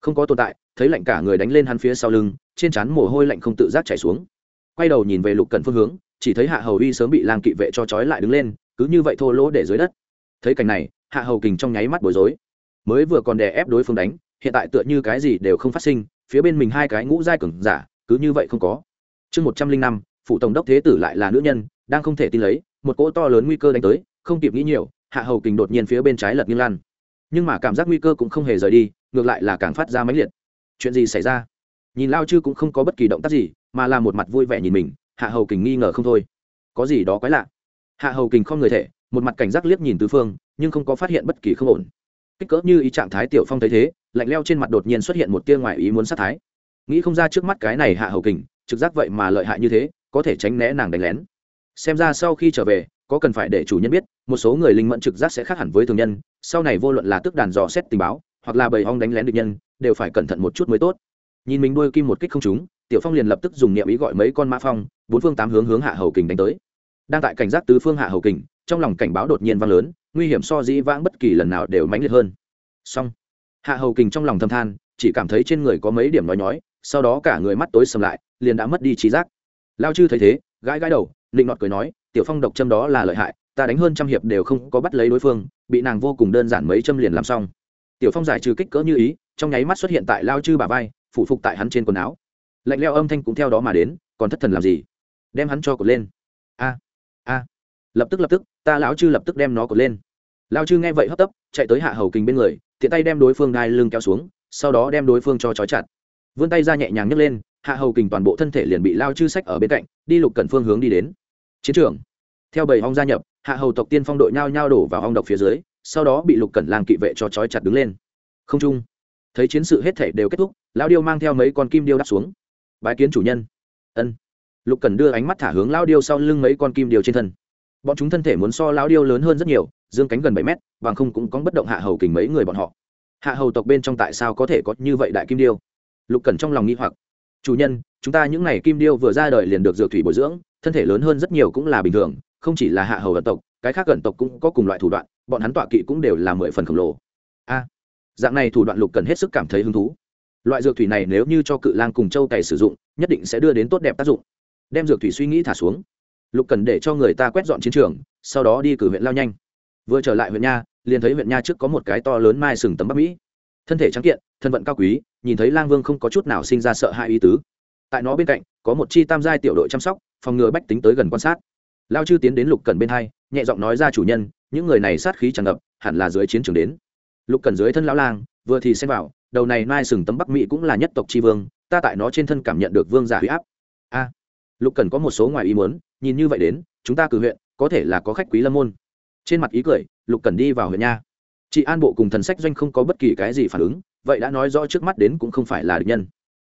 Không có tồn tại, thấy lạnh cả người đánh lên hắn phía sau lưng, trên trán mồ hôi lạnh không tự giác chảy xuống quay đầu nhìn về lục cần phương hướng, chỉ thấy hạ hầu uy sớm bị lang kỵ vệ cho trói lại đứng lên, cứ như vậy thô lỗ để dưới đất. Thấy cảnh này, hạ hầu kình trong nháy mắt bối rối. Mới vừa còn đè ép đối phương đánh, hiện tại tựa như cái gì đều không phát sinh, phía bên mình hai cái ngũ giai cường giả, cứ như vậy không có. Chương một trăm linh năm, phụ tổng đốc thế tử lại là nữ nhân, đang không thể tin lấy, một cỗ to lớn nguy cơ đánh tới, không kịp nghĩ nhiều, hạ hầu kình đột nhiên phía bên trái lật nghiêng lan nhưng mà cảm giác nguy cơ cũng không hề rời đi, ngược lại là càng phát ra mãnh liệt. Chuyện gì xảy ra? Nhìn lao chư cũng không có bất kỳ động tác gì mà là một mặt vui vẻ nhìn mình, hạ hầu kình nghi ngờ không thôi. Có gì đó quái lạ? Hạ hầu kình không người thể, một mặt cảnh giác liếc nhìn tứ phương, nhưng không có phát hiện bất kỳ không ổn. Kích cỡ như ý trạng thái tiểu phong thấy thế, lạnh leo trên mặt đột nhiên xuất hiện một tia ngoài ý muốn sát thái. Nghĩ không ra trước mắt cái này hạ hầu kình, trực giác vậy mà lợi hại như thế, có thể tránh né nàng đánh lén. Xem ra sau khi trở về, có cần phải để chủ nhân biết, một số người linh mẫn trực giác sẽ khác hẳn với thường nhân, sau này vô luận là tức đàn dò xét tình báo, hoặc là bầy hong đánh lén địch nhân, đều phải cẩn thận một chút mới tốt. Nhìn mình đuôi kim một kích không trúng tiểu phong liền lập tức dùng niệm ý gọi mấy con mã phong, bốn phương tám hướng hướng hạ hầu kình đánh tới. Đang tại cảnh giác tứ phương hạ hầu kình, trong lòng cảnh báo đột nhiên vang lớn, nguy hiểm so dĩ vãng bất kỳ lần nào đều mãnh liệt hơn. Song hạ hầu kình trong lòng thâm than, chỉ cảm thấy trên người có mấy điểm nói nhói, sau đó cả người mắt tối sầm lại, liền đã mất đi trí giác. Lao chư thấy thế, gãi gãi đầu định nọt cười nói, tiểu phong độc châm đó là lợi hại, ta đánh hơn trăm hiệp đều không có bắt lấy đối phương, bị nàng vô cùng đơn giản mấy châm liền làm xong. Tiểu phong giải trừ kích cỡ như ý, trong nháy mắt xuất hiện tại lao chư bà vai, phủ phục tại hắn trên quần áo lạnh leo âm thanh cũng theo đó mà đến, còn thất thần làm gì? Đem hắn cho cột lên. A a. Lập tức lập tức, ta lão chư lập tức đem nó cột lên. Lao chư nghe vậy hấp tấp, chạy tới hạ hầu kình bên người, tiện tay đem đối phương đai lưng kéo xuống, sau đó đem đối phương cho trói chặt. Vươn tay ra nhẹ nhàng nhấc lên, hạ hầu kình toàn bộ thân thể liền bị lao chư sách ở bên cạnh, đi lục cận phương hướng đi đến. Chiến trường. Theo bầy hong gia nhập, hạ hầu tộc tiên phong đội nhao nhao đổ vào hong độc phía dưới, sau đó bị lục cẩn làng kỵ vệ cho trói chặt đứng lên. Không trung. Thấy chiến sự hết thể đều kết thúc lao điêu mang theo mấy con kim điêu đắp xuống bái kiến chủ nhân. Ân. Lục cần đưa ánh mắt thả hướng lao điêu sau lưng mấy con kim điêu trên thân. Bọn chúng thân thể muốn so lao điêu lớn hơn rất nhiều, dương cánh gần bảy mét, bằng không cũng có bất động hạ hầu kình mấy người bọn họ. Hạ hầu tộc bên trong tại sao có thể có như vậy đại kim điêu? Lục cần trong lòng nghi hoặc. Chủ nhân, chúng ta những n à y kim điêu vừa ra đời liền được dược thủy bồi dưỡng, thân thể lớn hơn rất nhiều cũng là bình thường, không chỉ là hạ hầu ẩn tộc, cái khác ẩn tộc cũng có cùng loại thủ đoạn, bọn hắn tọa kỵ cũng đều là mười phần khổng lồ. A. Dạng này thủ đoạn lục cần hết sức cảm thấy hứng thú loại dược thủy này nếu như cho cự lang cùng châu cày sử dụng, nhất định sẽ đưa đến tốt đẹp tác dụng. Đem dược thủy suy nghĩ thả xuống. Lục cần để cho người ta quét dọn chiến trường, sau đó đi cử huyện lao nhanh. Vừa trở lại huyện nha, liền thấy huyện nha trước có một cái to lớn mai sừng tấm bắc mỹ. Thân thể trắng kiện, thân vận cao quý, nhìn thấy lang vương không có chút nào sinh ra sợ hãi ý tứ. Tại nó bên cạnh, có một chi tam giai tiểu đội chăm sóc, phòng ngừa bách tính tới gần quan sát. Lao chư tiến đến lục cần bên hai, nhẹ giọng nói ra chủ nhân, những người này sát khí tràn ngập, hẳn là dưới chiến trường đến. Lục cần dưới thân lão lang vừa thì xem vào, đầu này mai sừng tấm bắc mỹ cũng là nhất tộc tri vương, ta tại nó trên thân cảm nhận được vương giả huy áp. A, lục cần có một số ngoài ý muốn, nhìn như vậy đến, chúng ta cử huyện, có thể là có khách quý lâm môn. Trên mặt ý cười, lục cần đi vào huyện nha. Chị an bộ cùng thần sách doanh không có bất kỳ cái gì phản ứng, vậy đã nói rõ trước mắt đến cũng không phải là địch nhân.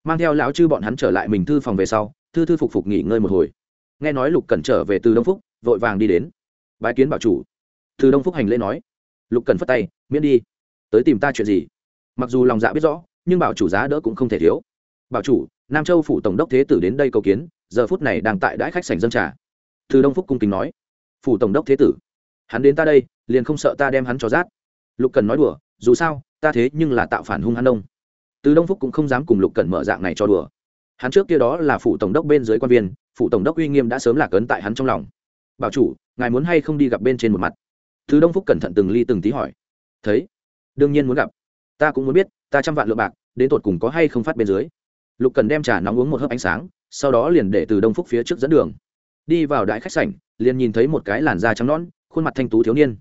Mang theo lão chư bọn hắn trở lại mình thư phòng về sau, thư thư phục phục nghỉ ngơi một hồi. Nghe nói lục cần trở về từ đông phúc, vội vàng đi đến. Bái kiến bảo chủ. Từ đông phúc hành lễ nói. Lục cần phất tay, miễn đi. Tới tìm ta chuyện gì? Mặc dù lòng dạ biết rõ, nhưng bảo chủ giá đỡ cũng không thể thiếu. Bảo chủ, nam châu phủ tổng đốc thế tử đến đây cầu kiến, giờ phút này đang tại đãi khách sảnh dân trà. Từ đông phúc cung kính nói, phủ tổng đốc thế tử, hắn đến ta đây, liền không sợ ta đem hắn cho rát. Lục cần nói đùa, dù sao, ta thế nhưng là tạo phản hung hắn đông từ đông phúc cũng không dám cùng lục cần mở dạng này cho đùa. Hắn trước kia đó là phủ tổng đốc bên dưới quan viên, phủ tổng đốc uy nghiêm đã sớm lạc ấn tại hắn trong lòng. Bảo chủ, ngài muốn hay không đi gặp bên trên một mặt? Thứ đông phúc cẩn thận từng ly từng tí hỏi. Thấy, đương nhiên muốn gặp ta cũng muốn biết, ta trăm vạn lượng bạc, đến tột cùng có hay không phát bên dưới. Lục cần đem trà nóng uống một hớp ánh sáng, sau đó liền để từ đông phúc phía trước dẫn đường. Đi vào đại khách sảnh, liền nhìn thấy một cái làn da trắng nõn, khuôn mặt thanh tú thiếu niên.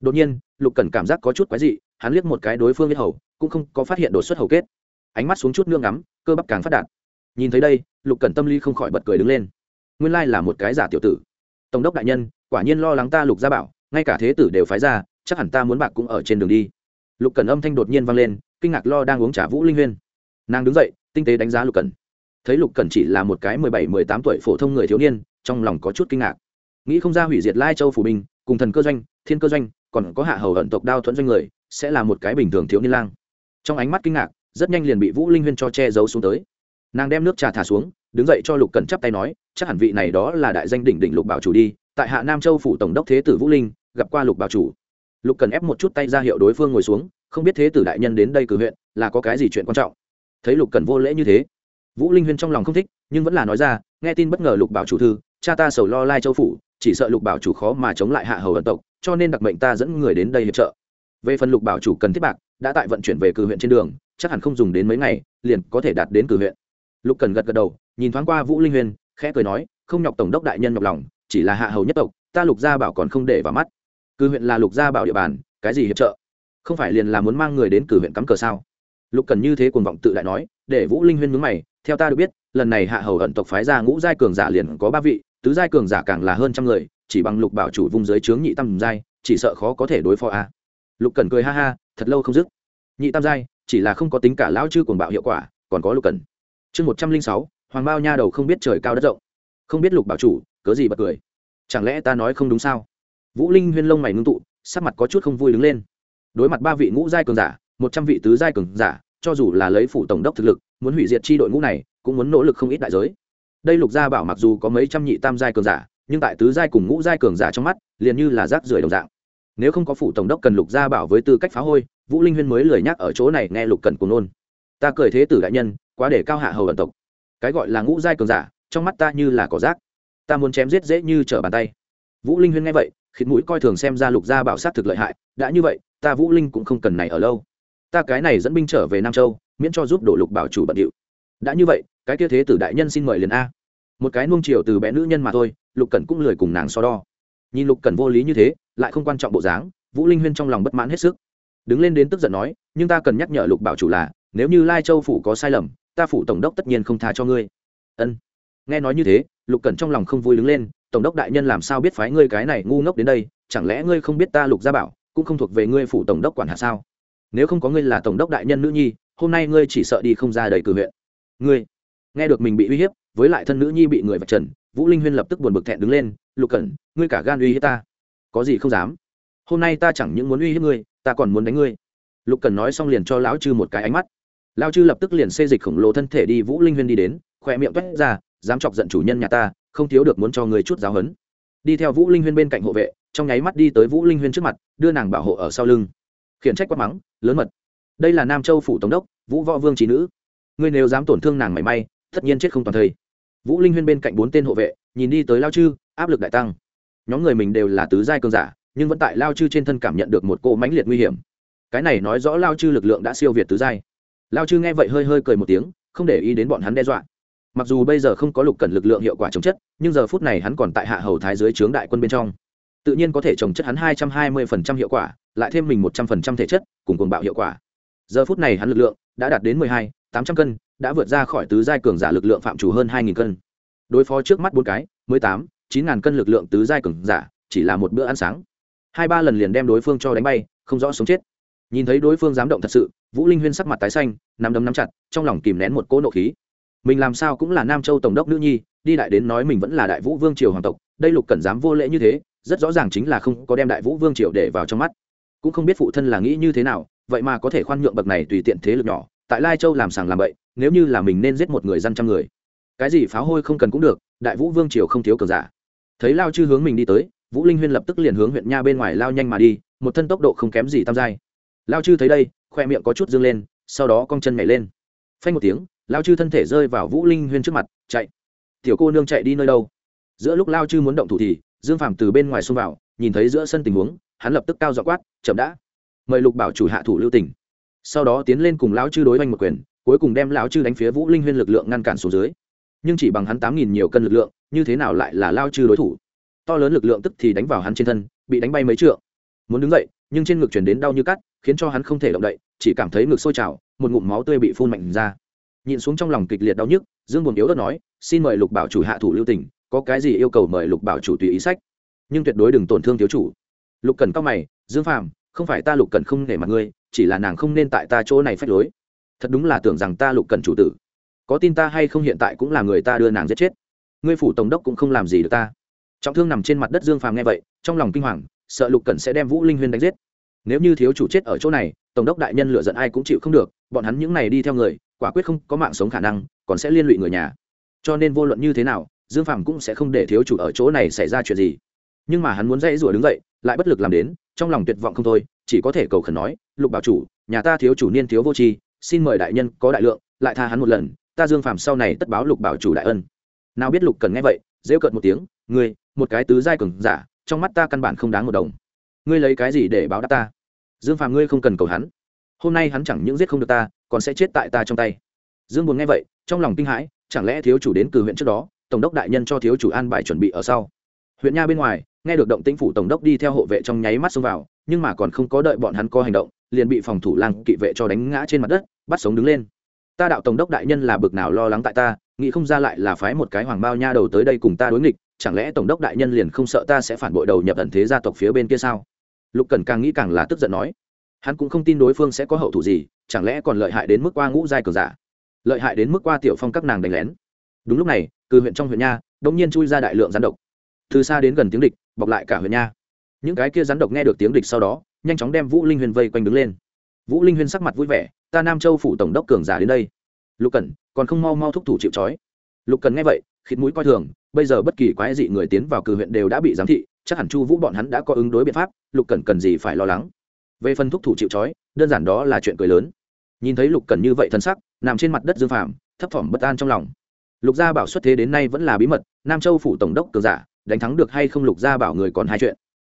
Đột nhiên, lục cần cảm giác có chút quái dị, hắn liếc một cái đối phương biết hầu, cũng không có phát hiện đột xuất hầu kết. Ánh mắt xuống chút nương ngắm, cơ bắp càng phát đạt. Nhìn thấy đây, lục cần tâm lý không khỏi bật cười đứng lên. Nguyên lai là một cái giả tiểu tử. Tổng đốc đại nhân, quả nhiên lo lắng ta lục gia bảo, ngay cả thế tử đều phái ra, chắc hẳn ta muốn bạc cũng ở trên đường đi lục cần âm thanh đột nhiên vang lên, kinh ngạc lo đang uống trà vũ linh huyên. Nàng đứng dậy, tinh tế đánh giá lục cần thấy lục cần chỉ là một cái mười bảy, mười tám tuổi phổ thông người thiếu niên, trong lòng có chút kinh ngạc. Nghĩ không ra hủy diệt lai châu phủ binh, cùng thần cơ doanh, thiên cơ doanh, còn có hạ hầu hận tộc đao thuẫn doanh người, sẽ là một cái bình thường thiếu niên lang. Trong ánh mắt kinh ngạc, rất nhanh liền bị vũ linh huyên cho che giấu xuống tới. Nàng đem nước trà thả xuống, đứng dậy cho lục cần chắp tay nói, chắc hẳn vị này đó là đại danh đỉnh đỉnh lục bảo chủ đi, tại hạ nam châu phủ tổng đốc thế tử vũ linh, gặp qua lục bảo chủ lục cần ép một chút tay ra hiệu đối phương ngồi xuống, không biết thế tử đại nhân đến đây cử huyện, là có cái gì chuyện quan trọng? Thấy lục cần vô lễ như thế, vũ linh huyên trong lòng không thích, nhưng vẫn là nói ra, nghe tin bất ngờ lục bảo chủ thư, cha ta sầu lo lai châu phủ, chỉ sợ lục bảo chủ khó mà chống lại hạ hầu ẩn tộc, cho nên đặc mệnh ta dẫn người đến đây hiệp trợ. Về phần lục bảo chủ cần thiết bạc, đã tại vận chuyển về cử huyện trên đường, chắc hẳn không dùng đến mấy ngày, liền có thể đạt đến cử huyện. Lục cần gật gật đầu, nhìn thoáng qua vũ linh huyền khẽ cười nói, không nhọc tổng đốc đại nhân nhọc lòng, chỉ là hạ hầu nhất tộc, ta lục gia bảo còn không để vào mắt cư huyện là lục gia bảo địa bàn, cái gì hiệp trợ? Không phải liền là muốn mang người đến cử huyện cắm cờ sao? Lục cần như thế cuồng vọng tự đại nói, để vũ linh huyên mướn mày, theo ta được biết, lần này hạ hầu ẩn tộc phái ra ngũ giai cường giả liền có ba vị, tứ giai cường giả càng là hơn trăm người, chỉ bằng lục bảo chủ vùng giới chướng nhị tam giai, chỉ sợ khó có thể đối phó a. Lục cần cười ha ha, thật lâu không dứt. Nhị tam giai, chỉ là không có tính cả lão chư cuồng bạo hiệu quả, còn có lục cần. Chương một trăm linh sáu, hoàng bao nha đầu không biết trời cao đất rộng. Không biết lục bảo chủ, cớ gì bật cười? Chẳng lẽ ta nói không đúng sao? Vũ linh huyên lông mày ngưng tụ, sắc mặt có chút không vui đứng lên. Đối mặt ba vị ngũ giai cường giả, một trăm vị tứ giai cường giả, cho dù là lấy phủ tổng đốc thực lực, muốn hủy diệt chi đội ngũ này, cũng muốn nỗ lực không ít đại giới. Đây lục gia bảo mặc dù có mấy trăm nhị tam giai cường giả, nhưng tại tứ giai cùng ngũ giai cường giả trong mắt, liền như là rác rưởi đồng dạng. Nếu không có phủ tổng đốc cần lục gia bảo với tư cách phá hôi, vũ linh huyên mới lười nhắc ở chỗ này nghe lục cần cùng nôn. Ta cười thế tử đại nhân, quá để cao hạ hầu ẩn tộc. Cái gọi là ngũ giai cường giả, trong mắt ta như là cỏ rác. Ta muốn chém giết dễ như trở bàn tay. Vũ linh huyên nghe vậy khịt mũi coi thường xem ra lục gia bảo sát thực lợi hại, đã như vậy, ta vũ linh cũng không cần này ở lâu. Ta cái này dẫn binh trở về nam châu, miễn cho giúp đổ lục bảo chủ bận điệu. Đã như vậy, cái kia thế tử đại nhân xin mời liền a. Một cái nuông chiều từ bé nữ nhân mà thôi, lục cẩn cũng lười cùng nàng so đo. Nhìn lục cẩn vô lý như thế, lại không quan trọng bộ dáng, vũ linh huyên trong lòng bất mãn hết sức. Đứng lên đến tức giận nói, nhưng ta cần nhắc nhở lục bảo chủ là, nếu như lai châu phủ có sai lầm, ta phủ tổng đốc tất nhiên không tha cho ngươi. Ân. Nghe nói như thế, lục cẩn trong lòng không vui đứng lên tổng đốc đại nhân làm sao biết phái ngươi cái này ngu ngốc đến đây, chẳng lẽ ngươi không biết ta lục gia bảo, cũng không thuộc về ngươi phủ tổng đốc quản hạ sao? Nếu không có ngươi là tổng đốc đại nhân nữ nhi, hôm nay ngươi chỉ sợ đi không ra đầy cử huyện. Ngươi, nghe được mình bị uy hiếp, với lại thân nữ nhi bị người vạch trần, vũ linh huyên lập tức buồn bực thẹn đứng lên, lục cẩn, ngươi cả gan uy hiếp ta. Có gì không dám? Hôm nay ta chẳng những muốn uy hiếp ngươi, ta còn muốn đánh ngươi. Lục cẩn nói xong liền cho lão chư một cái ánh mắt. Lao chư lập tức liền xê dịch khổng lồ thân thể đi vũ linh huyên đi đến, khỏe miệng toét ra, dám chọc giận chủ nhân nhà ta không thiếu được muốn cho người chút giáo hấn. Đi theo vũ linh huyên bên cạnh hộ vệ, trong nháy mắt đi tới vũ linh huyên trước mặt, đưa nàng bảo hộ ở sau lưng. Khiển trách quát mắng, lớn mật. Đây là nam châu phủ tổng đốc, vũ võ vương trí nữ. Ngươi nếu dám tổn thương nàng mảy may, tất nhiên chết không toàn thây. Vũ linh huyên bên cạnh bốn tên hộ vệ, nhìn đi tới lao chư, áp lực đại tăng. Nhóm người mình đều là tứ giai cơn giả, nhưng vẫn tại lao chư trên thân cảm nhận được một cỗ mãnh liệt nguy hiểm. Cái này nói rõ lao chư lực lượng đã siêu việt tứ giai. Lao chư nghe vậy hơi hơi cười một tiếng, không để ý đến bọn hắn đe dọa mặc dù bây giờ không có lục cần lực lượng hiệu quả chống chất, nhưng giờ phút này hắn còn tại hạ hầu thái dưới trướng đại quân bên trong. Tự nhiên có thể trồng chất hắn hai trăm hai mươi phần trăm hiệu quả, lại thêm mình một trăm phần trăm thể chất, cùng cuồng bạo hiệu quả. Giờ phút này hắn lực lượng đã đạt đến mười hai, tám trăm cân, đã vượt ra khỏi tứ giai cường giả lực lượng phạm chủ hơn hai nghìn cân. Đối phó trước mắt bốn cái, mười tám, chín ngàn cân lực lượng tứ giai cường giả, chỉ là một bữa ăn sáng. Hai ba lần liền đem đối phương cho đánh bay, không rõ sống chết. Nhìn thấy đối phương dám động thật sự, vũ linh huyên sắc mặt tái xanh, nắm đấm nắm chặt, trong lòng kìm nén một cỗ nộ khí mình làm sao cũng là nam châu tổng đốc nữ nhi, đi đại đến nói mình vẫn là đại vũ vương triều hoàng tộc, đây lục cẩn dám vô lễ như thế, rất rõ ràng chính là không có đem đại vũ vương triều để vào trong mắt. Cũng không biết phụ thân là nghĩ như thế nào, vậy mà có thể khoan nhượng bậc này tùy tiện thế lực nhỏ, tại lai châu làm sàng làm bậy, nếu như là mình nên giết một người dân trăm người. Cái gì pháo hôi không cần cũng được, đại vũ vương triều không thiếu cờ giả. Thấy lao chư hướng mình đi tới, vũ linh huyên lập tức liền hướng huyện nha bên ngoài lao nhanh mà đi, một thân tốc độ không kém gì tam giai. Lao chư thấy đây, khoe miệng có chút dương lên, sau đó cong chân nhảy lên. Phanh một tiếng lao chư thân thể rơi vào vũ linh huyên trước mặt, chạy. Tiểu cô nương chạy đi nơi đâu? Giữa lúc lao chư muốn động thủ thì, dương phàm từ bên ngoài xông vào, nhìn thấy giữa sân tình huống, hắn lập tức cao dọ quát, chậm đã. Mời lục bảo chủ hạ thủ lưu tỉnh sau đó tiến lên cùng lão chư đối oanh một quyền, cuối cùng đem lão chư đánh phía vũ linh huyên lực lượng ngăn cản xuống dưới. Nhưng chỉ bằng hắn tám nghìn nhiều cân lực lượng, như thế nào lại là lao chư đối thủ? To lớn lực lượng tức thì đánh vào hắn trên thân, bị đánh bay mấy trượng. Muốn đứng dậy, nhưng trên ngực chuyển đến đau như cắt, khiến cho hắn không thể động đậy, chỉ cảm thấy ngực sôi trào, một ngụm máu tươi bị phun mạnh ra nhìn xuống trong lòng kịch liệt đau nhức, dương buồn yếu đất nói, xin mời lục bảo chủ hạ thủ lưu tỉnh có cái gì yêu cầu mời lục bảo chủ tùy ý sách. Nhưng tuyệt đối đừng tổn thương thiếu chủ. Lục cần cao mày, dương phàm, không phải ta lục cần không nể mặt ngươi, chỉ là nàng không nên tại ta chỗ này phách lối. Thật đúng là tưởng rằng ta lục cần chủ tử. Có tin ta hay không hiện tại cũng là người ta đưa nàng giết chết. Ngươi phủ tổng đốc cũng không làm gì được ta. Trọng thương nằm trên mặt đất dương phàm nghe vậy, trong lòng kinh hoàng, sợ lục cần sẽ đem vũ linh huyên đánh giết. Nếu như thiếu chủ chết ở chỗ này, tổng đốc đại nhân lựa giận ai cũng chịu không được, bọn hắn những này đi theo người quả quyết không có mạng sống khả năng, còn sẽ liên lụy người nhà. Cho nên vô luận như thế nào, dương phàm cũng sẽ không để thiếu chủ ở chỗ này xảy ra chuyện gì. Nhưng mà hắn muốn dãy rủa đứng dậy, lại bất lực làm đến, trong lòng tuyệt vọng không thôi, chỉ có thể cầu khẩn nói, lục bảo chủ, nhà ta thiếu chủ niên thiếu vô tri, xin mời đại nhân có đại lượng, lại tha hắn một lần, ta dương phàm sau này tất báo lục bảo chủ đại ân. Nào biết lục cần nghe vậy, rêu cợt một tiếng, ngươi, một cái tứ giai cường giả, trong mắt ta căn bản không đáng một đồng. Ngươi lấy cái gì để báo đáp ta? Dương phàm, ngươi không cần cầu hắn. Hôm nay hắn chẳng những giết không được ta còn sẽ chết tại ta trong tay. Dương buồn nghe vậy, trong lòng kinh hãi, chẳng lẽ thiếu chủ đến cử huyện trước đó, tổng đốc đại nhân cho thiếu chủ an bài chuẩn bị ở sau. Huyện nha bên ngoài, nghe được động tĩnh phủ tổng đốc đi theo hộ vệ trong nháy mắt xông vào, nhưng mà còn không có đợi bọn hắn có hành động, liền bị phòng thủ lang kỵ vệ cho đánh ngã trên mặt đất, bắt sống đứng lên. Ta đạo tổng đốc đại nhân là bực nào lo lắng tại ta, nghĩ không ra lại là phái một cái hoàng bao nha đầu tới đây cùng ta đối nghịch, chẳng lẽ tổng đốc đại nhân liền không sợ ta sẽ phản bội đầu nhập ẩn thế gia tộc phía bên kia sao? Lục cần càng nghĩ càng là tức giận nói hắn cũng không tin đối phương sẽ có hậu thủ gì, chẳng lẽ còn lợi hại đến mức qua ngũ giai cường giả? Lợi hại đến mức qua tiểu phong các nàng đánh lén. Đúng lúc này, từ huyện trong huyện nha đông nhiên chui ra đại lượng rắn độc. Từ xa đến gần tiếng địch, bọc lại cả huyện nha. Những cái kia rắn độc nghe được tiếng địch sau đó, nhanh chóng đem vũ linh huyền vây quanh đứng lên. Vũ linh huyền sắc mặt vui vẻ, ta nam châu phủ tổng đốc cường giả đến đây. Lục cần còn không mau mau thúc thủ chịu trói. Lục cần nghe vậy, khịt mũi coi thường, bây giờ bất kỳ quái dị người tiến vào cử huyện đều đã bị giám thị, chắc hẳn chu vũ bọn hắn đã có ứng đối biện pháp, lục cần cần gì phải lo lắng? Về phần thúc thủ chịu trói, đơn giản đó là chuyện cười lớn. Nhìn thấy lục cần như vậy thân sắc, nằm trên mặt đất dương phàm, thấp thỏm bất an trong lòng. Lục gia bảo xuất thế đến nay vẫn là bí mật, nam châu phủ tổng đốc cường giả, đánh thắng được hay không lục gia bảo người còn hai chuyện.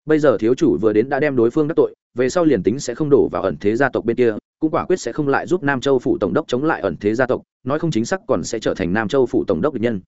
Bây giờ thiếu chủ vừa đến đã đem đối phương đắc tội, về sau liền tính sẽ không đổ vào ẩn thế gia tộc bên kia, cũng quả quyết sẽ không lại giúp nam châu phủ tổng đốc chống lại ẩn thế gia tộc, nói không chính xác còn sẽ trở thành nam châu phủ tổng đốc địch nhân.